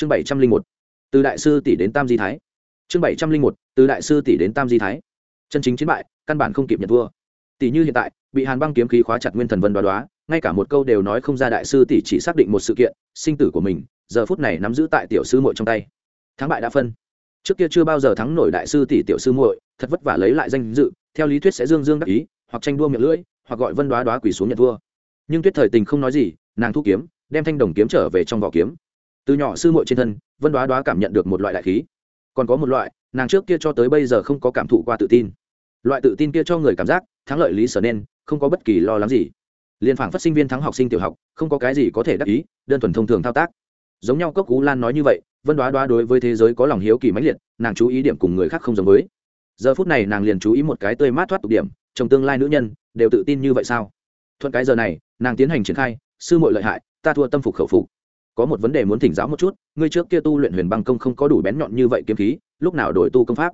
chương bảy trăm linh một, từ đại sư tỷ đến tam di thái. Chương bảy trăm linh một, từ đại sư tỷ đến tam di thái. Chân chính chiến bại, căn bản không kịp nhận thua. Tỷ như hiện tại, bị hàn băng kiếm khí khóa chặt nguyên thần vân đoá đoá, ngay cả một câu đều nói không ra đại sư tỷ chỉ xác định một sự kiện, sinh tử của mình, giờ phút này nắm giữ tại tiểu sư muội trong tay. Thắng bại đã phân. Trước kia chưa bao giờ thắng nổi đại sư tỷ tiểu sư muội, thật vất vả lấy lại danh dự, theo lý thuyết sẽ dương dương đắc ý, hoặc tranh đua miệng lưỡi, hoặc gọi vân đoá đoá quỳ xuống nhận thua. Nhưng tuyết thời tình không nói gì, nàng thu kiếm, đem thanh đồng kiếm trở về trong vỏ kiếm từ nhỏ sư muội trên thân, vân đoá đoá cảm nhận được một loại đại khí. Còn có một loại, nàng trước kia cho tới bây giờ không có cảm thụ qua tự tin. Loại tự tin kia cho người cảm giác, thắng lợi lý sở nên, không có bất kỳ lo lắng gì. Liên phảng phát sinh viên thắng học sinh tiểu học, không có cái gì có thể đắc ý, đơn thuần thông thường thao tác. Giống nhau cốc cú lan nói như vậy, vân đoá đoá đối với thế giới có lòng hiếu kỳ mãnh liệt, nàng chú ý điểm cùng người khác không giống với. Giờ phút này nàng liền chú ý một cái tươi mát thoát tục điểm, trong tương lai nữ nhân, đều tự tin như vậy sao? Thuận cái giờ này, nàng tiến hành triển khai, sư muội lợi hại, ta thua tâm phục khẩu phục có một vấn đề muốn thỉnh giáo một chút, ngươi trước kia tu luyện huyền băng công không có đủ bén nhọn như vậy kiếm khí, lúc nào đổi tu công pháp?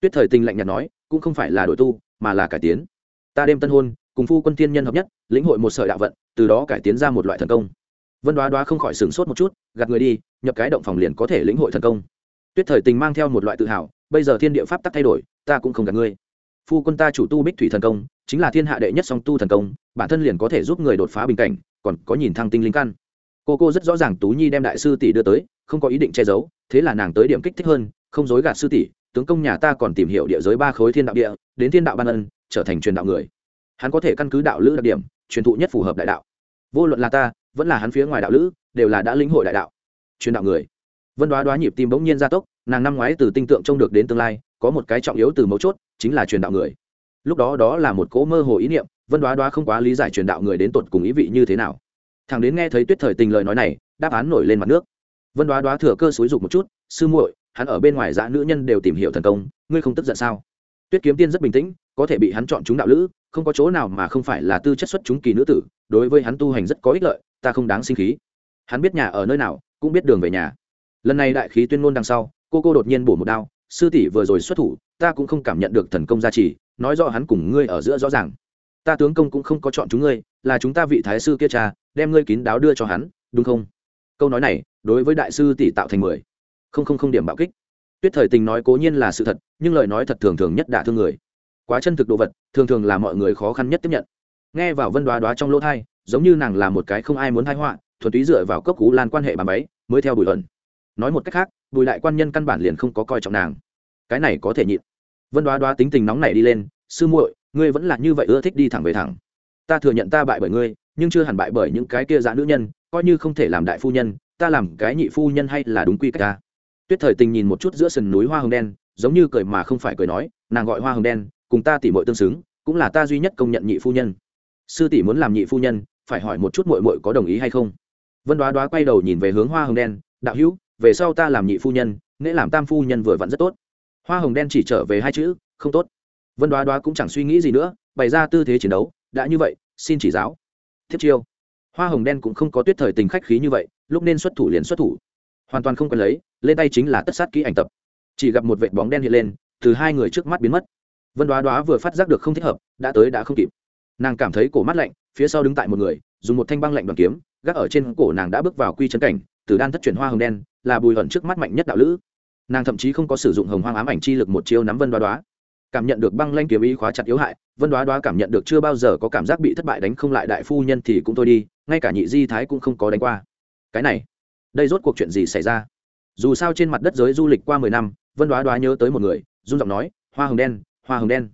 Tuyết thời tình lạnh nhạt nói, cũng không phải là đổi tu, mà là cải tiến. Ta đêm tân hôn, cùng phu quân tiên nhân hợp nhất, lĩnh hội một sợi đạo vận, từ đó cải tiến ra một loại thần công. Vân đoá đoá không khỏi sửng sốt một chút, gạt người đi, nhập cái động phòng liền có thể lĩnh hội thần công. Tuyết thời tình mang theo một loại tự hào, bây giờ thiên địa pháp tắc thay đổi, ta cũng không gạt ngươi. Phu quân ta chủ tu bích thủy thần công, chính là thiên hạ đệ nhất song tu thần công, bản thân liền có thể giúp người đột phá bình cảnh, còn có nhìn thăng tinh linh căn cô cô rất rõ ràng tú nhi đem đại sư tỷ đưa tới, không có ý định che giấu, thế là nàng tới điểm kích thích hơn, không dối gạt sư tỷ, tướng công nhà ta còn tìm hiểu địa giới ba khối thiên đạo địa, đến thiên đạo ban ân, trở thành truyền đạo người. Hắn có thể căn cứ đạo lữ đặc điểm, truyền thụ nhất phù hợp đại đạo. Vô luận là ta, vẫn là hắn phía ngoài đạo lữ, đều là đã lĩnh hội đại đạo. Truyền đạo người. Vân đoá đoá nhịp tim bỗng nhiên gia tốc, nàng năm ngoái từ tinh tượng trông được đến tương lai, có một cái trọng yếu từ mấu chốt, chính là truyền đạo người. Lúc đó đó là một cỗ mơ hồ ý niệm, vân đoá đoá không quá lý giải truyền đạo người đến tột cùng ý vị như thế nào thằng đến nghe thấy tuyết thời tình lời nói này, đáp án nổi lên mặt nước. Vân đoá đoá thừa cơ xúi dục một chút, sư muội, hắn ở bên ngoài dã nữ nhân đều tìm hiểu thần công, ngươi không tức giận sao? Tuyết kiếm tiên rất bình tĩnh, có thể bị hắn chọn chúng đạo lữ, không có chỗ nào mà không phải là tư chất xuất chúng kỳ nữ tử, đối với hắn tu hành rất có ích lợi, ta không đáng sinh khí. Hắn biết nhà ở nơi nào, cũng biết đường về nhà. Lần này đại khí tuyên ngôn đằng sau, cô cô đột nhiên bổ một đao, sư tỷ vừa rồi xuất thủ, ta cũng không cảm nhận được thần công gia trì, nói rõ hắn cùng ngươi ở giữa rõ ràng ta tướng công cũng không có chọn chúng ngươi, là chúng ta vị thái sư kia cha, đem ngươi kín đáo đưa cho hắn, đúng không? Câu nói này, đối với đại sư tỷ tạo thành mười. Không không không điểm bạo kích. Tuyết thời tình nói cố nhiên là sự thật, nhưng lời nói thật thường thường nhất đả thương người. Quá chân thực đồ vật, thường thường là mọi người khó khăn nhất tiếp nhận. Nghe vào vân đoá đoá trong lỗ thai, giống như nàng là một cái không ai muốn thai họa, thuần túy dựa vào cấp cú lan quan hệ bà máy, mới theo bùi ẩn nói một cách khác, bùi lại quan nhân căn bản liền không có coi trọng nàng. Cái này có thể nhịn. Vân đoá đoá tính tình nóng này đi lên, sư muội ngươi vẫn là như vậy ưa thích đi thẳng về thẳng. Ta thừa nhận ta bại bởi ngươi, nhưng chưa hẳn bại bởi những cái kia dã nữ nhân, coi như không thể làm đại phu nhân, ta làm cái nhị phu nhân hay là đúng quy cách ta. Tuyết thời tình nhìn một chút giữa sườn núi hoa hồng đen, giống như cười mà không phải cười nói, nàng gọi hoa hồng đen, cùng ta tỉ mội tương xứng, cũng là ta duy nhất công nhận nhị phu nhân. Sư tỷ muốn làm nhị phu nhân, phải hỏi một chút mội mội có đồng ý hay không. Vân đoá đoá quay đầu nhìn về hướng hoa hồng đen, đạo hữu, về sau ta làm nhị phu nhân nghĩa làm tam phu nhân vừa vặn rất tốt. Hoa hồng đen chỉ trở về hai chữ, không tốt vân đoá đoá cũng chẳng suy nghĩ gì nữa, bày ra tư thế chiến đấu, đã như vậy, xin chỉ giáo. Thiết chiêu. Hoa hồng đen cũng không có tuyết thời tình khách khí như vậy, lúc nên xuất thủ liền xuất thủ. Hoàn toàn không cần lấy, lên tay chính là tất sát kỹ ảnh tập. Chỉ gặp một vệt bóng đen hiện lên, từ hai người trước mắt biến mất. Vân đoá đoá vừa phát giác được không thích hợp, đã tới đã không kịp. Nàng cảm thấy cổ mắt lạnh, phía sau đứng tại một người, dùng một thanh băng lạnh đoàn kiếm, gác ở trên cổ nàng đã bước vào quy chân cảnh, từ đan thất chuyển hoa hồng đen, là bùi hận trước mắt mạnh nhất đạo lữ. Nàng thậm chí không có sử dụng hồng hoang ám ảnh chi lực một chiêu nắm vân đoá đoá cảm nhận được băng lanh kiếm ý khóa chặt yếu hại, vân đoá đoá cảm nhận được chưa bao giờ có cảm giác bị thất bại đánh không lại đại phu nhân thì cũng thôi đi, ngay cả nhị di thái cũng không có đánh qua. Cái này, đây rốt cuộc chuyện gì xảy ra? Dù sao trên mặt đất giới du lịch qua mười năm, vân đoá đoá nhớ tới một người dung giọng nói, hoa hồng đen, hoa hồng đen.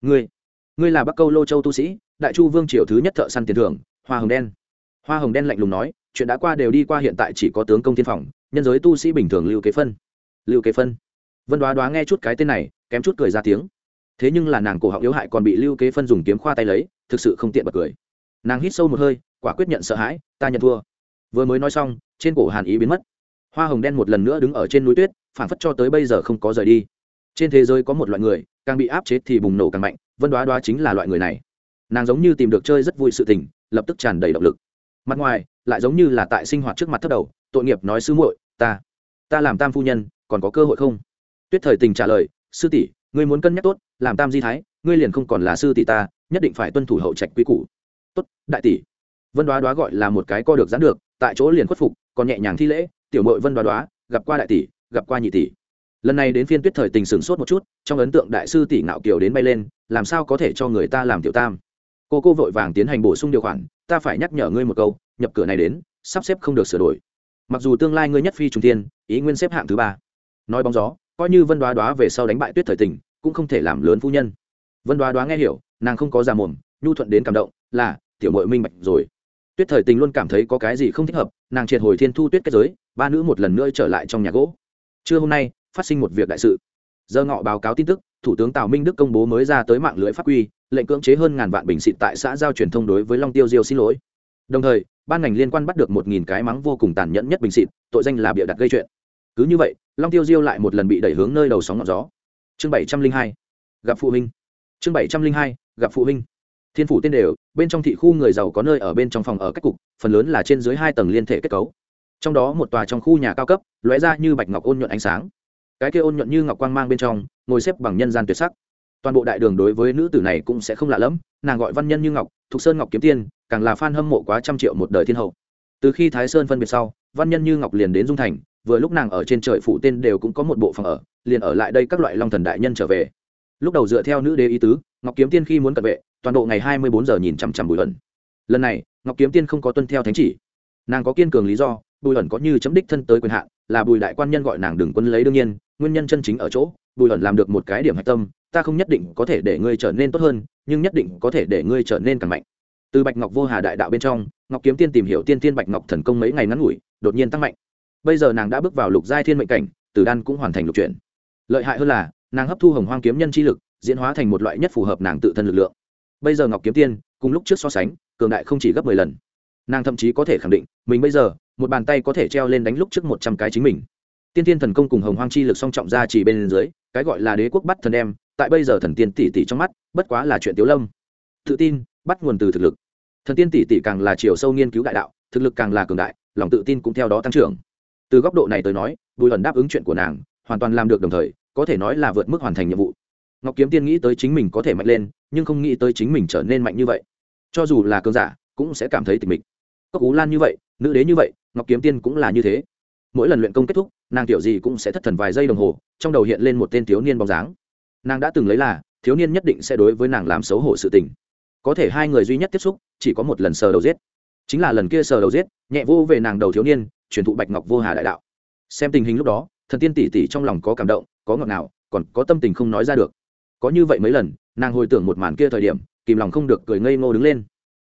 Ngươi ngươi là bắc câu lô châu tu sĩ, đại chu vương triều thứ nhất thợ săn tiền thưởng, hoa hồng đen. Hoa hồng đen lạnh lùng nói, chuyện đã qua đều đi qua hiện tại chỉ có tướng công tiên phòng, nhân giới tu sĩ bình thường lưu kế phân. Lưu kế phân? Vân đoá đoá nghe chút cái tên này, kém chút cười ra tiếng thế nhưng là nàng cổ họng yếu hại còn bị lưu kế phân dùng kiếm khoa tay lấy thực sự không tiện bật cười nàng hít sâu một hơi quả quyết nhận sợ hãi ta nhận thua vừa mới nói xong trên cổ hàn ý biến mất hoa hồng đen một lần nữa đứng ở trên núi tuyết phản phất cho tới bây giờ không có rời đi trên thế giới có một loại người càng bị áp chế thì bùng nổ càng mạnh vân đoá đoá chính là loại người này nàng giống như tìm được chơi rất vui sự tình lập tức tràn đầy động lực mặt ngoài lại giống như là tại sinh hoạt trước mặt thất đầu tội nghiệp nói sư muội ta ta làm tam phu nhân còn có cơ hội không tuyết thời tình trả lời sư tỷ ngươi muốn cân nhắc tốt, làm tam di thái, ngươi liền không còn là sư tỷ ta, nhất định phải tuân thủ hậu trạch quý củ. Tốt, đại tỷ. Vân đoá đoá gọi là một cái co được giãn được, tại chỗ liền khuất phục, còn nhẹ nhàng thi lễ, tiểu mội vân đoá đoá, gặp qua đại tỷ, gặp qua nhị tỷ. Lần này đến phiên tuyết thời tình sửng sốt một chút, trong ấn tượng đại sư tỷ ngạo kiều đến bay lên, làm sao có thể cho người ta làm tiểu tam? Cô cô vội vàng tiến hành bổ sung điều khoản, ta phải nhắc nhở ngươi một câu, nhập cửa này đến, sắp xếp không được sửa đổi. Mặc dù tương lai ngươi nhất phi trung tiên ý nguyên xếp hạng thứ ba. Nói bóng gió coi như vân đoá đoá về sau đánh bại tuyết thời tình, cũng không thể làm lớn phu nhân. Vân đoá đoá nghe hiểu, nàng không có già mồm, nhu thuận đến cảm động, là, tiểu mội minh bạch rồi. Tuyết thời tình luôn cảm thấy có cái gì không thích hợp, nàng triệt hồi thiên thu tuyết kết giới, ba nữ một lần nữa trở lại trong nhà gỗ. Trưa hôm nay, phát sinh một việc đại sự. Giờ ngọ báo cáo tin tức, thủ tướng tào minh đức công bố mới ra tới mạng lưới pháp quy, lệnh cưỡng chế hơn ngàn vạn bình xịt tại xã giao truyền thông đối với long tiêu diêu xin lỗi. Đồng thời, ban ngành liên quan bắt được một nghìn cái mắng vô cùng tàn nhẫn nhất bình xịt, tội danh là bịa đặt gây chuyện. Cứ như vậy long tiêu diêu lại một lần bị đẩy hướng nơi đầu sóng ngọn gió. Chương bảy trăm linh hai, gặp phụ huynh. Chương bảy trăm linh hai, gặp phụ huynh. Thiên phủ tên đều, bên trong thị khu người giàu có nơi ở bên trong phòng ở cách cục, phần lớn là trên dưới hai tầng liên thể kết cấu. Trong đó một tòa trong khu nhà cao cấp, lóe ra như bạch ngọc ôn nhuận ánh sáng. Cái kia ôn nhuận như ngọc quang mang bên trong, ngồi xếp bằng nhân gian tuyệt sắc. Toàn bộ đại đường đối với nữ tử này cũng sẽ không lạ lẫm, nàng gọi văn nhân như ngọc thục sơn ngọc kiếm tiên, càng là f a n hâm mộ quá trăm triệu một đời thiên hậu. Từ khi thái sơn phân biệt sau, văn nhân như ngọc liền đến dung thành vừa lúc nàng ở trên trời phụ tên đều cũng có một bộ phòng ở, liền ở lại đây các loại long thần đại nhân trở về. Lúc đầu dựa theo nữ đế ý tứ, ngọc kiếm tiên khi muốn cận vệ, toàn bộ ngày hai mươi bốn giờ nhìn chằm chằm bùi ẩn. Lần này, ngọc kiếm tiên không có tuân theo thánh chỉ. Nàng có kiên cường lý do, bùi ẩn có như chấm đích thân tới quyền hạn, là bùi đại quan nhân gọi nàng đừng quân lấy đương nhiên, nguyên nhân chân chính ở chỗ, bùi ẩn làm được một cái điểm hạch tâm, ta không nhất định có thể để ngươi trở nên tốt hơn, nhưng nhất định có thể để ngươi trở nên càng mạnh. Từ bạch ngọc vô hà đại đạo bên trong, ngọc kiếm tiên tìm hiểu tiên tiên bạch ngọc thần công mấy ngày ngắn ngủi, đột nhiên tăng mạnh bây giờ nàng đã bước vào lục giai thiên mệnh cảnh tử đan cũng hoàn thành lục chuyển lợi hại hơn là, nàng hấp thu hồng hoang kiếm nhân chi lực, diễn hóa thành một loại nhất phù hợp nàng tự thân lực lượng. Bây giờ ngọc kiếm tiên, cùng lúc trước so sánh, cường đại không chỉ gấp mười lần. Nàng thậm chí có thể khẳng định, mình bây giờ, một bàn tay có thể treo lên đánh lúc trước một trăm cái chính mình. Tiên tiên thần công cùng hồng hoang chi lực song trọng ra chỉ bên dưới, cái gọi là đế quốc bắt thần em tại bây giờ thần tiên tỷ tỷ trong mắt, bất quá là chuyện tiếu lâm. Tự tin, bắt nguồn từ thực lực. Thần tiên tỷ tỷ càng là chiều sâu nghiên cứu đại đạo, thực lực càng là cường đại, lòng tự tin cũng theo đó tăng trưởng từ góc độ này tới nói, bùi ẩn đáp ứng chuyện của nàng, hoàn toàn làm được đồng thời, có thể nói là vượt mức hoàn thành nhiệm vụ. Ngọc kiếm tiên nghĩ tới chính mình có thể mạnh lên, nhưng không nghĩ tới chính mình trở nên mạnh như vậy. Cho dù là cường giả, cũng sẽ cảm thấy tình mình cốc ú lan như vậy, nữ đế như vậy, ngọc kiếm tiên cũng là như thế. Mỗi lần luyện công kết thúc, nàng tiểu gì cũng sẽ thất thần vài giây đồng hồ, trong đầu hiện lên một tên thiếu niên bóng dáng. Nàng đã từng lấy là, thiếu niên nhất định sẽ đối với nàng làm xấu hổ sự tình. Có thể hai người duy nhất tiếp xúc, chỉ có một lần sờ đầu giết. Chính là lần kia sờ đầu giết, nhẹ vô về nàng đầu thiếu niên truyền thụ bạch ngọc vô hà đại đạo. Xem tình hình lúc đó, thần tiên tỷ tỷ trong lòng có cảm động, có ngọt ngào, còn có tâm tình không nói ra được. Có như vậy mấy lần, nàng hồi tưởng một màn kia thời điểm, kìm lòng không được cười ngây ngô đứng lên.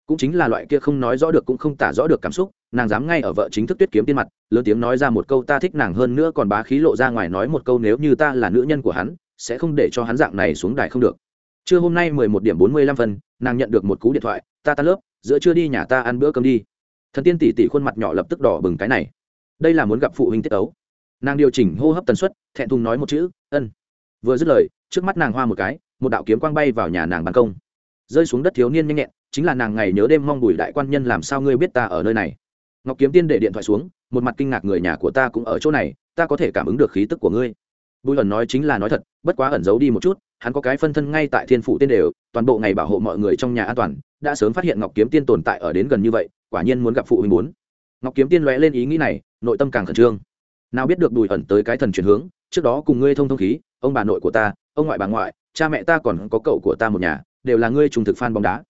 Cũng chính là loại kia không nói rõ được cũng không tả rõ được cảm xúc, nàng dám ngay ở vợ chính thức tuyết kiếm tiên mặt, lớn tiếng nói ra một câu ta thích nàng hơn nữa còn bá khí lộ ra ngoài nói một câu nếu như ta là nữ nhân của hắn, sẽ không để cho hắn dạng này xuống đài không được. Trưa hôm nay mười một điểm bốn mươi lăm phân, nàng nhận được một cú điện thoại, ta tan lớp, giữa trưa đi nhà ta ăn bữa cơm đi thần tiên tỷ tỷ khuôn mặt nhỏ lập tức đỏ bừng cái này. Đây là muốn gặp phụ huynh tiết ấu nàng điều chỉnh hô hấp tần suất, thẹn thùng nói một chữ, ân. Vừa dứt lời, trước mắt nàng hoa một cái, một đạo kiếm quang bay vào nhà nàng ban công. Rơi xuống đất thiếu niên nhanh nhẹn, chính là nàng ngày nhớ đêm mong bùi đại quan nhân làm sao ngươi biết ta ở nơi này. Ngọc kiếm tiên để điện thoại xuống, một mặt kinh ngạc người nhà của ta cũng ở chỗ này, ta có thể cảm ứng được khí tức của ngươi. Bùi ẩn nói chính là nói thật, bất quá ẩn giấu đi một chút, hắn có cái phân thân ngay tại thiên phủ tiên đều, toàn bộ ngày bảo hộ mọi người trong nhà an toàn, đã sớm phát hiện ngọc kiếm tiên tồn tại ở đến gần như vậy quả nhiên muốn gặp phụ huynh muốn. Ngọc kiếm tiên lóe lên ý nghĩ này, nội tâm càng khẩn trương. Nào biết được đùi ẩn tới cái thần chuyển hướng, trước đó cùng ngươi thông thông khí, ông bà nội của ta, ông ngoại bà ngoại, cha mẹ ta còn có cậu của ta một nhà, đều là ngươi trùng thực fan bóng đá.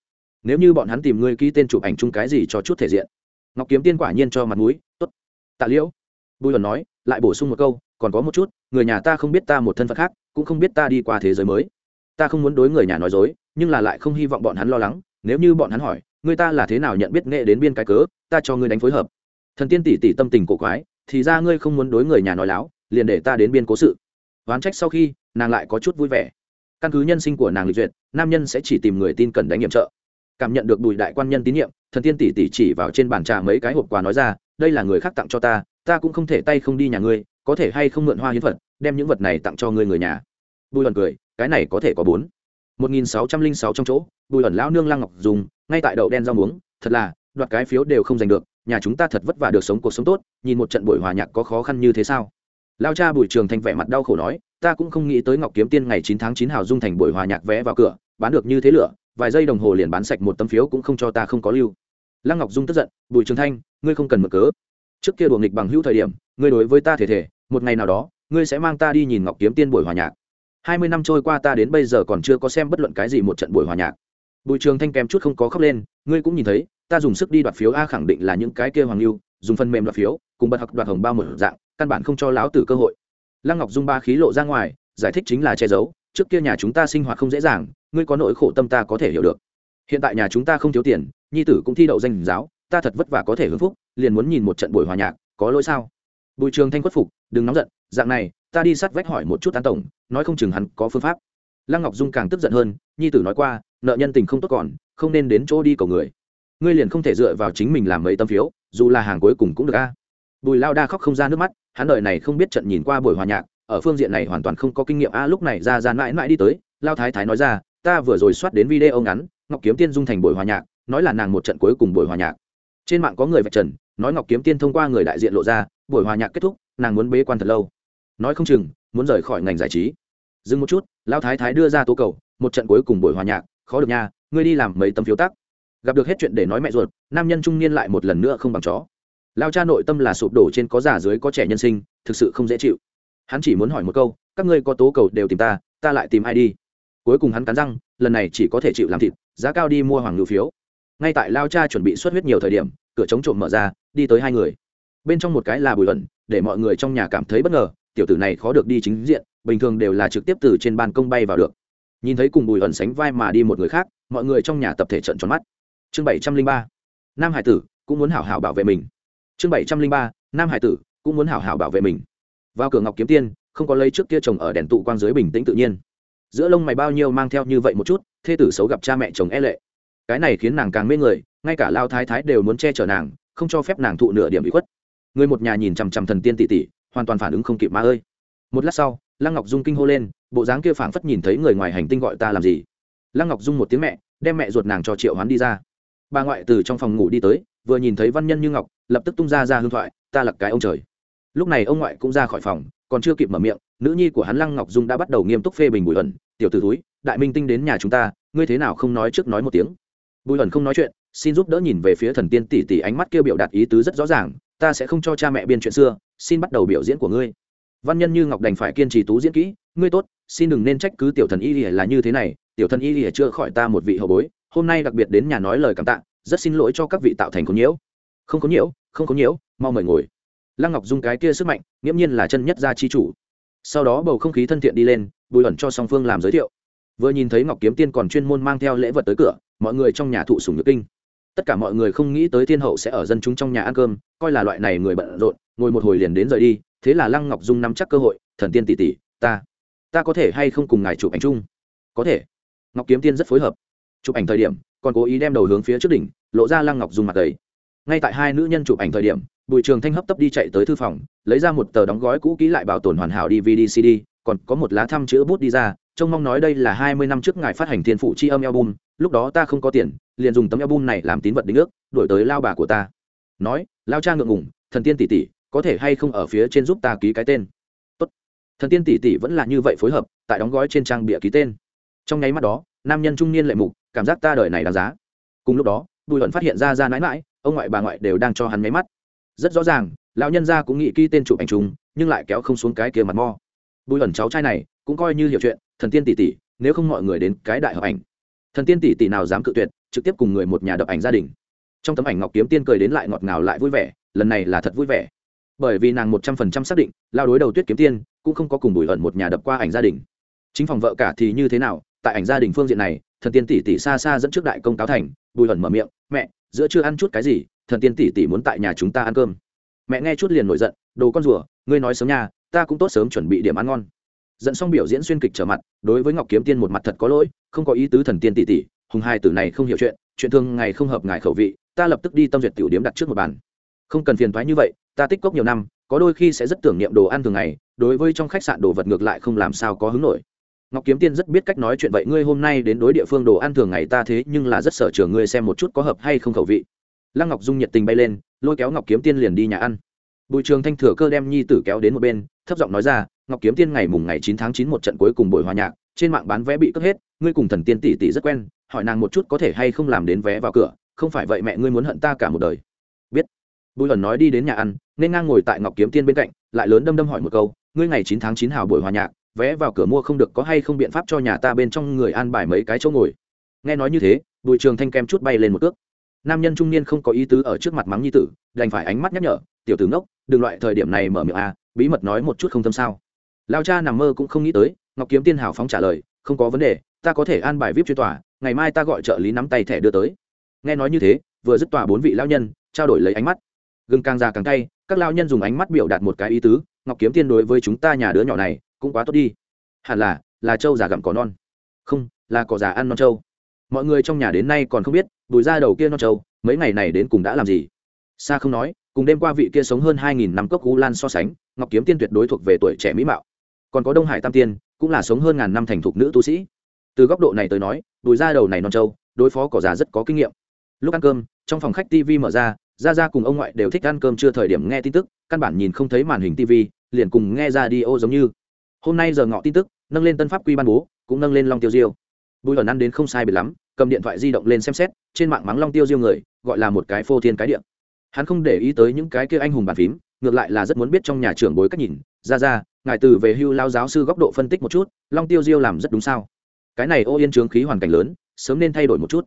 Nếu như bọn hắn tìm ngươi ký tên chụp ảnh chung cái gì cho chút thể diện. Ngọc kiếm tiên quả nhiên cho mặt mũi, tốt. Tạ liễu. Bùi ẩn nói, lại bổ sung một câu, còn có một chút, người nhà ta không biết ta một thân phận khác, cũng không biết ta đi qua thế giới mới. Ta không muốn đối người nhà nói dối, nhưng là lại không hy vọng bọn hắn lo lắng, nếu như bọn hắn hỏi người ta là thế nào nhận biết nghệ đến biên cái cớ, ta cho ngươi đánh phối hợp. Thần tiên tỷ tỷ tâm tình cổ quái, thì ra ngươi không muốn đối người nhà nói láo, liền để ta đến biên cố sự. Oán trách sau khi, nàng lại có chút vui vẻ. Căn cứ nhân sinh của nàng lịch duyệt, nam nhân sẽ chỉ tìm người tin cần đánh nhiệm trợ. Cảm nhận được bùi đại quan nhân tín nhiệm, thần tiên tỷ tỷ chỉ vào trên bàn trà mấy cái hộp quà nói ra, đây là người khác tặng cho ta ta cũng không thể tay không đi nhà ngươi, có thể hay không mượn hoa hiến vật, đem những vật này tặng cho ngươi người nhà. Bùi luận cười, cái này có thể có bốn một nghìn sáu trăm linh sáu trong chỗ, bùi ẩn lão nương lăng ngọc dùng, ngay tại đậu đen rau muống, thật là, đoạt cái phiếu đều không giành được, nhà chúng ta thật vất vả được sống cuộc sống tốt, nhìn một trận buổi hòa nhạc có khó khăn như thế sao? Lao cha bùi trường thành vẻ mặt đau khổ nói, ta cũng không nghĩ tới ngọc kiếm tiên ngày chín tháng chín hào dung thành buổi hòa nhạc vé vào cửa, bán được như thế lửa, vài giây đồng hồ liền bán sạch một tấm phiếu cũng không cho ta không có lưu. Lăng ngọc dung tức giận, bùi trường thanh, ngươi không cần mở cớ. Trước kia đùa nghịch bằng hữu thời điểm, ngươi đối với ta thể thể, một ngày nào đó, ngươi sẽ mang ta đi nhìn ngọc kiếm tiên buổi hòa nhạc hai mươi năm trôi qua ta đến bây giờ còn chưa có xem bất luận cái gì một trận buổi hòa nhạc. Bùi trường thanh kém chút không có khóc lên, ngươi cũng nhìn thấy, ta dùng sức đi đoạt phiếu a khẳng định là những cái kia hoàng lưu, dùng phần mềm đoạt phiếu, cùng bật học đoạt hồng bao một dạng, căn bản không cho lão tử cơ hội. Lăng ngọc dung ba khí lộ ra ngoài, giải thích chính là che giấu, trước kia nhà chúng ta sinh hoạt không dễ dàng, ngươi có nỗi khổ tâm ta có thể hiểu được. Hiện tại nhà chúng ta không thiếu tiền, nhi tử cũng thi đậu danh giáo, ta thật vất vả có thể hưởng phúc, liền muốn nhìn một trận buổi hòa nhạc, có lỗi sao? Bùi trường thanh khuất phục, đừng nóng giận dạng này, ta đi sát vách hỏi một chút an tổng, nói không chừng hắn có phương pháp. Lăng ngọc dung càng tức giận hơn, nhi tử nói qua, nợ nhân tình không tốt còn, không nên đến chỗ đi cầu người. Ngươi liền không thể dựa vào chính mình làm mấy tấm phiếu, dù là hàng cuối cùng cũng được a. Bùi lao đa khóc không ra nước mắt, hắn đợi này không biết trận nhìn qua buổi hòa nhạc, ở phương diện này hoàn toàn không có kinh nghiệm a, lúc này ra ra mãi mãi đi tới, lao thái thái nói ra, ta vừa rồi soát đến video ngắn, ngọc kiếm tiên dung thành buổi hòa nhạc, nói là nàng một trận cuối cùng buổi hòa nhạc. Trên mạng có người vạch trần, nói ngọc kiếm tiên thông qua người đại diện lộ ra, buổi hòa nhạc kết thúc nàng muốn bế quan thật lâu. Nói không chừng, muốn rời khỏi ngành giải trí. Dừng một chút lao thái thái đưa ra tố cầu, một trận cuối cùng buổi hòa nhạc, khó được nha, ngươi đi làm mấy tấm phiếu tắc. Gặp được hết chuyện để nói mẹ ruột, nam nhân trung niên lại một lần nữa không bằng chó. Lao cha nội tâm là sụp đổ trên có già dưới có trẻ nhân sinh, thực sự không dễ chịu. Hắn chỉ muốn hỏi một câu, các ngươi có tố cầu đều tìm ta ta lại tìm ai đi? Cuối cùng hắn cắn răng, lần này chỉ có thể chịu làm thịt, giá cao đi mua hoàng ngự phiếu. Ngay tại lao cha chuẩn bị xuất huyết nhiều thời điểm, cửa chống trộm mở ra, đi tới hai người bên trong một cái là bùi luận để mọi người trong nhà cảm thấy bất ngờ, tiểu tử này khó được đi chính diện, bình thường đều là trực tiếp từ trên ban công bay vào được. Nhìn thấy cùng bùi ẩn sánh vai mà đi một người khác, mọi người trong nhà tập thể trận tròn mắt. Chương bảy trăm linh ba, nam hải tử cũng muốn hảo hảo bảo vệ mình. Chương bảy trăm linh ba, nam hải tử cũng muốn hảo hảo bảo vệ mình. Vào cửa ngọc kiếm tiên, không có lấy trước kia chồng ở đèn tụ quang dưới bình tĩnh tự nhiên. Giữa lông mày bao nhiêu mang theo như vậy một chút, thê tử xấu gặp cha mẹ chồng e lệ. Cái này khiến nàng càng mê người, ngay cả lao thái thái đều muốn che chở nàng, không cho phép nàng thụ nửa điểm bị khuất người một nhà nhìn chằm chằm thần tiên tỷ tỷ, hoàn toàn phản ứng không kịp ma ơi. Một lát sau, lăng ngọc dung kinh hô lên, bộ dáng kia phảng phất nhìn thấy người ngoài hành tinh gọi ta làm gì. Lăng ngọc dung một tiếng mẹ, đem mẹ ruột nàng cho triệu hoán đi ra. Bà ngoại từ trong phòng ngủ đi tới, vừa nhìn thấy văn nhân như ngọc, lập tức tung ra ra hương thoại, ta lặc cái ông trời. Lúc này ông ngoại cũng ra khỏi phòng, còn chưa kịp mở miệng, nữ nhi của hắn lăng ngọc dung đã bắt đầu nghiêm túc phê bình bùi ẩn, tiểu t ử túi đại minh tinh đến nhà chúng ta, ngươi thế nào không nói trước nói một tiếng? Bùi ẩn không nói chuyện, xin giúp đỡ nhìn về phía thần tiên tỷ tỷ ánh mắt kêu biểu đạt ý tứ rất rõ ràng ta sẽ không cho cha mẹ biên chuyện xưa, xin bắt đầu biểu diễn của ngươi. Văn nhân như ngọc đành phải kiên trì tú diễn kỹ, ngươi tốt, xin đừng nên trách cứ tiểu thần y lìa là như thế này, tiểu thần y lìa chưa khỏi ta một vị hậu bối, hôm nay đặc biệt đến nhà nói lời cảm tạ, rất xin lỗi cho các vị tạo thành có nhiễu. Không có nhiễu, không có nhiễu, mau mời ngồi. Lăng ngọc dung cái kia sức mạnh, nghiễm nhiên là chân nhất gia chi chủ. Sau đó bầu không khí thân thiện đi lên, bùi ẩn cho song phương làm giới thiệu. Vừa nhìn thấy ngọc kiếm tiên còn chuyên môn mang theo lễ vật tới cửa, mọi người trong nhà thụ sùng nhược kinh tất cả mọi người không nghĩ tới thiên hậu sẽ ở dân chúng trong nhà ăn cơm, coi là loại này người bận rộn, ngồi một hồi liền đến rời đi, thế là lăng ngọc dung nắm chắc cơ hội, thần tiên tỷ tỷ, ta ta có thể hay không cùng ngài chụp ảnh chung? Có thể. Ngọc kiếm tiên rất phối hợp. Chụp ảnh thời điểm, còn cố ý đem đầu hướng phía trước đỉnh, lộ ra lăng ngọc dung mặt đầy ngay tại hai nữ nhân chụp ảnh thời điểm, bùi trường thanh hấp tấp đi chạy tới thư phòng, lấy ra một tờ đóng gói cũ kỹ lại bảo tồn hoàn hảo dvd cd còn có một lá thăm chữ bút đi ra trông mong nói đây là hai mươi năm trước ngài phát hành thiên phụ chi âm album, lúc đó ta không có tiền, liền dùng tấm album này làm tín vật đính ước, đổi tới lao bà của ta. Nói, lao cha ngượng ngủng thần tiên tỷ tỷ, có thể hay không ở phía trên giúp ta ký cái tên? Tốt. thần tiên tỷ tỷ vẫn là như vậy phối hợp, tại đóng gói trên trang bịa ký tên. Trong nháy mắt đó, nam nhân trung niên lệ mục, cảm giác ta đời này đáng giá. Cùng lúc đó, bùi luận phát hiện ra ra mãi mãi, ông ngoại bà ngoại đều đang cho hắn máy mắt. Rất rõ ràng, lão nhân gia cũng nghĩ ký tên chụp ảnh chúng nhưng lại kéo không xuống cái kia mặt mo. Bùi luận cháu trai này, cũng coi như hiểu chuyện thần tiên tỷ tỷ, nếu không mọi người đến cái đại hợp ảnh. Thần tiên tỷ tỷ nào dám cự tuyệt, trực tiếp cùng người một nhà đập ảnh gia đình. Trong tấm ảnh ngọc kiếm tiên cười đến lại ngọt ngào lại vui vẻ, lần này là thật vui vẻ. Bởi vì nàng một trăm phần trăm xác định, lao đối đầu tuyết kiếm tiên cũng không có cùng bùi ẩn một nhà đập qua ảnh gia đình. Chính phòng vợ cả thì như thế nào, tại ảnh gia đình phương diện này, thần tiên tỷ tỷ xa xa dẫn trước đại công cáo thành, bùi ẩn mở miệng, mẹ, giữa chưa ăn chút cái gì, thần tiên tỷ tỷ muốn tại nhà chúng ta ăn cơm. Mẹ nghe chút liền nổi giận, đồ con rùa, ngươi nói sớm nha, ta cũng tốt sớm chuẩn bị điểm ăn ngon dẫn xong biểu diễn xuyên kịch trở mặt, đối với ngọc kiếm tiên một mặt thật có lỗi, không có ý tứ thần tiên tỷ tỷ, hùng hai tử này không hiểu chuyện chuyện thương ngày không hợp ngài khẩu vị, ta lập tức đi tâm duyệt tiểu điếm đặt trước một bàn. Không cần phiền thoái như vậy, ta tích cốc nhiều năm, có đôi khi sẽ rất tưởng niệm đồ ăn thường ngày, đối với trong khách sạn đồ vật ngược lại không làm sao có hứng nổi. Ngọc kiếm tiên rất biết cách nói chuyện vậy, ngươi hôm nay đến đối địa phương đồ ăn thường ngày ta thế nhưng là rất sở trường ngươi xem một chút có hợp hay không khẩu vị. Lăng ngọc dung nhiệt tình bay lên, lôi kéo ngọc kiếm tiên liền đi nhà ăn. Bùi trường thanh thừa cơ đem nhi tử kéo đến một bên, thấp giọng nói ra ngọc kiếm tiên ngày mùng ngày chín tháng chín một trận cuối cùng buổi hòa nhạc trên mạng bán vé bị cướp hết ngươi cùng thần tiên tỷ tỷ rất quen hỏi nàng một chút có thể hay không làm đến vé vào cửa không phải vậy mẹ ngươi muốn hận ta cả một đời. Biết. Bùi ẩn nói đi đến nhà ăn nên ngang ngồi tại ngọc kiếm tiên bên cạnh lại lớn đâm đâm hỏi một câu ngươi ngày chín tháng chín hào buổi hòa nhạc vé vào cửa mua không được có hay không biện pháp cho nhà ta bên trong người an bài mấy cái chỗ ngồi? Nghe nói như thế bùi trường thanh kem chút bay lên một cước. Nam nhân trung niên không có ý tứ ở trước mặt mắng nhi tử đành phải ánh mắt nhắc nhở tiểu tử ngốc đừng loại thời điểm này mở miệng a à, bí mật nói một chút không tâm sao lao cha nằm mơ cũng không nghĩ tới, ngọc kiếm tiên hào phóng trả lời, không có vấn đề, ta có thể an bài vip chuyên tòa, ngày mai ta gọi trợ lý nắm tay thẻ đưa tới. Nghe nói như thế, vừa dứt tòa bốn vị lao nhân, trao đổi lấy ánh mắt. Gừng càng già càng tay các lao nhân dùng ánh mắt biểu đạt một cái ý tứ, ngọc kiếm tiên đối với chúng ta nhà đứa nhỏ này, cũng quá tốt đi. Hẳn là là trâu già gặm cỏ non. Không, là cỏ già ăn non trâu. Mọi người trong nhà đến nay còn không biết, bùi ra đầu kia non trâu, mấy ngày này đến cùng đã làm gì? Xa không nói, cùng đêm qua vị kia sống hơn hai nghìn năm cốc cú lan so sánh, ngọc kiếm tiên tuyệt đối thuộc về tuổi trẻ mỹ mạo còn có đông hải tam tiên, cũng là sống hơn ngàn năm thành thục nữ tu sĩ. Từ góc độ này tới nói, đùi ra đầu này non trâu, đối phó cỏ già rất có kinh nghiệm. Lúc ăn cơm, trong phòng khách tv mở ra ra ra cùng ông ngoại đều thích ăn cơm chưa thời điểm nghe tin tức, căn bản nhìn không thấy màn hình tv liền cùng nghe ra đi ô giống như. Hôm nay giờ ngọ tin tức, nâng lên tân pháp quy ban bố, cũng nâng lên long tiêu diêu. Bùi ẩn ăn đến không sai biệt lắm, cầm điện thoại di động lên xem xét, trên mạng mắng long tiêu diêu người, gọi là một cái phô thiên cái điện hắn không để ý tới những cái kia anh hùng bàn phím, ngược lại là rất muốn biết trong nhà trưởng bối cách nhìn. Ra ra ngài từ về hưu lao giáo sư góc độ phân tích một chút, long tiêu diêu làm rất đúng sao? Cái này ô yên trướng khí hoàn cảnh lớn, sớm nên thay đổi một chút.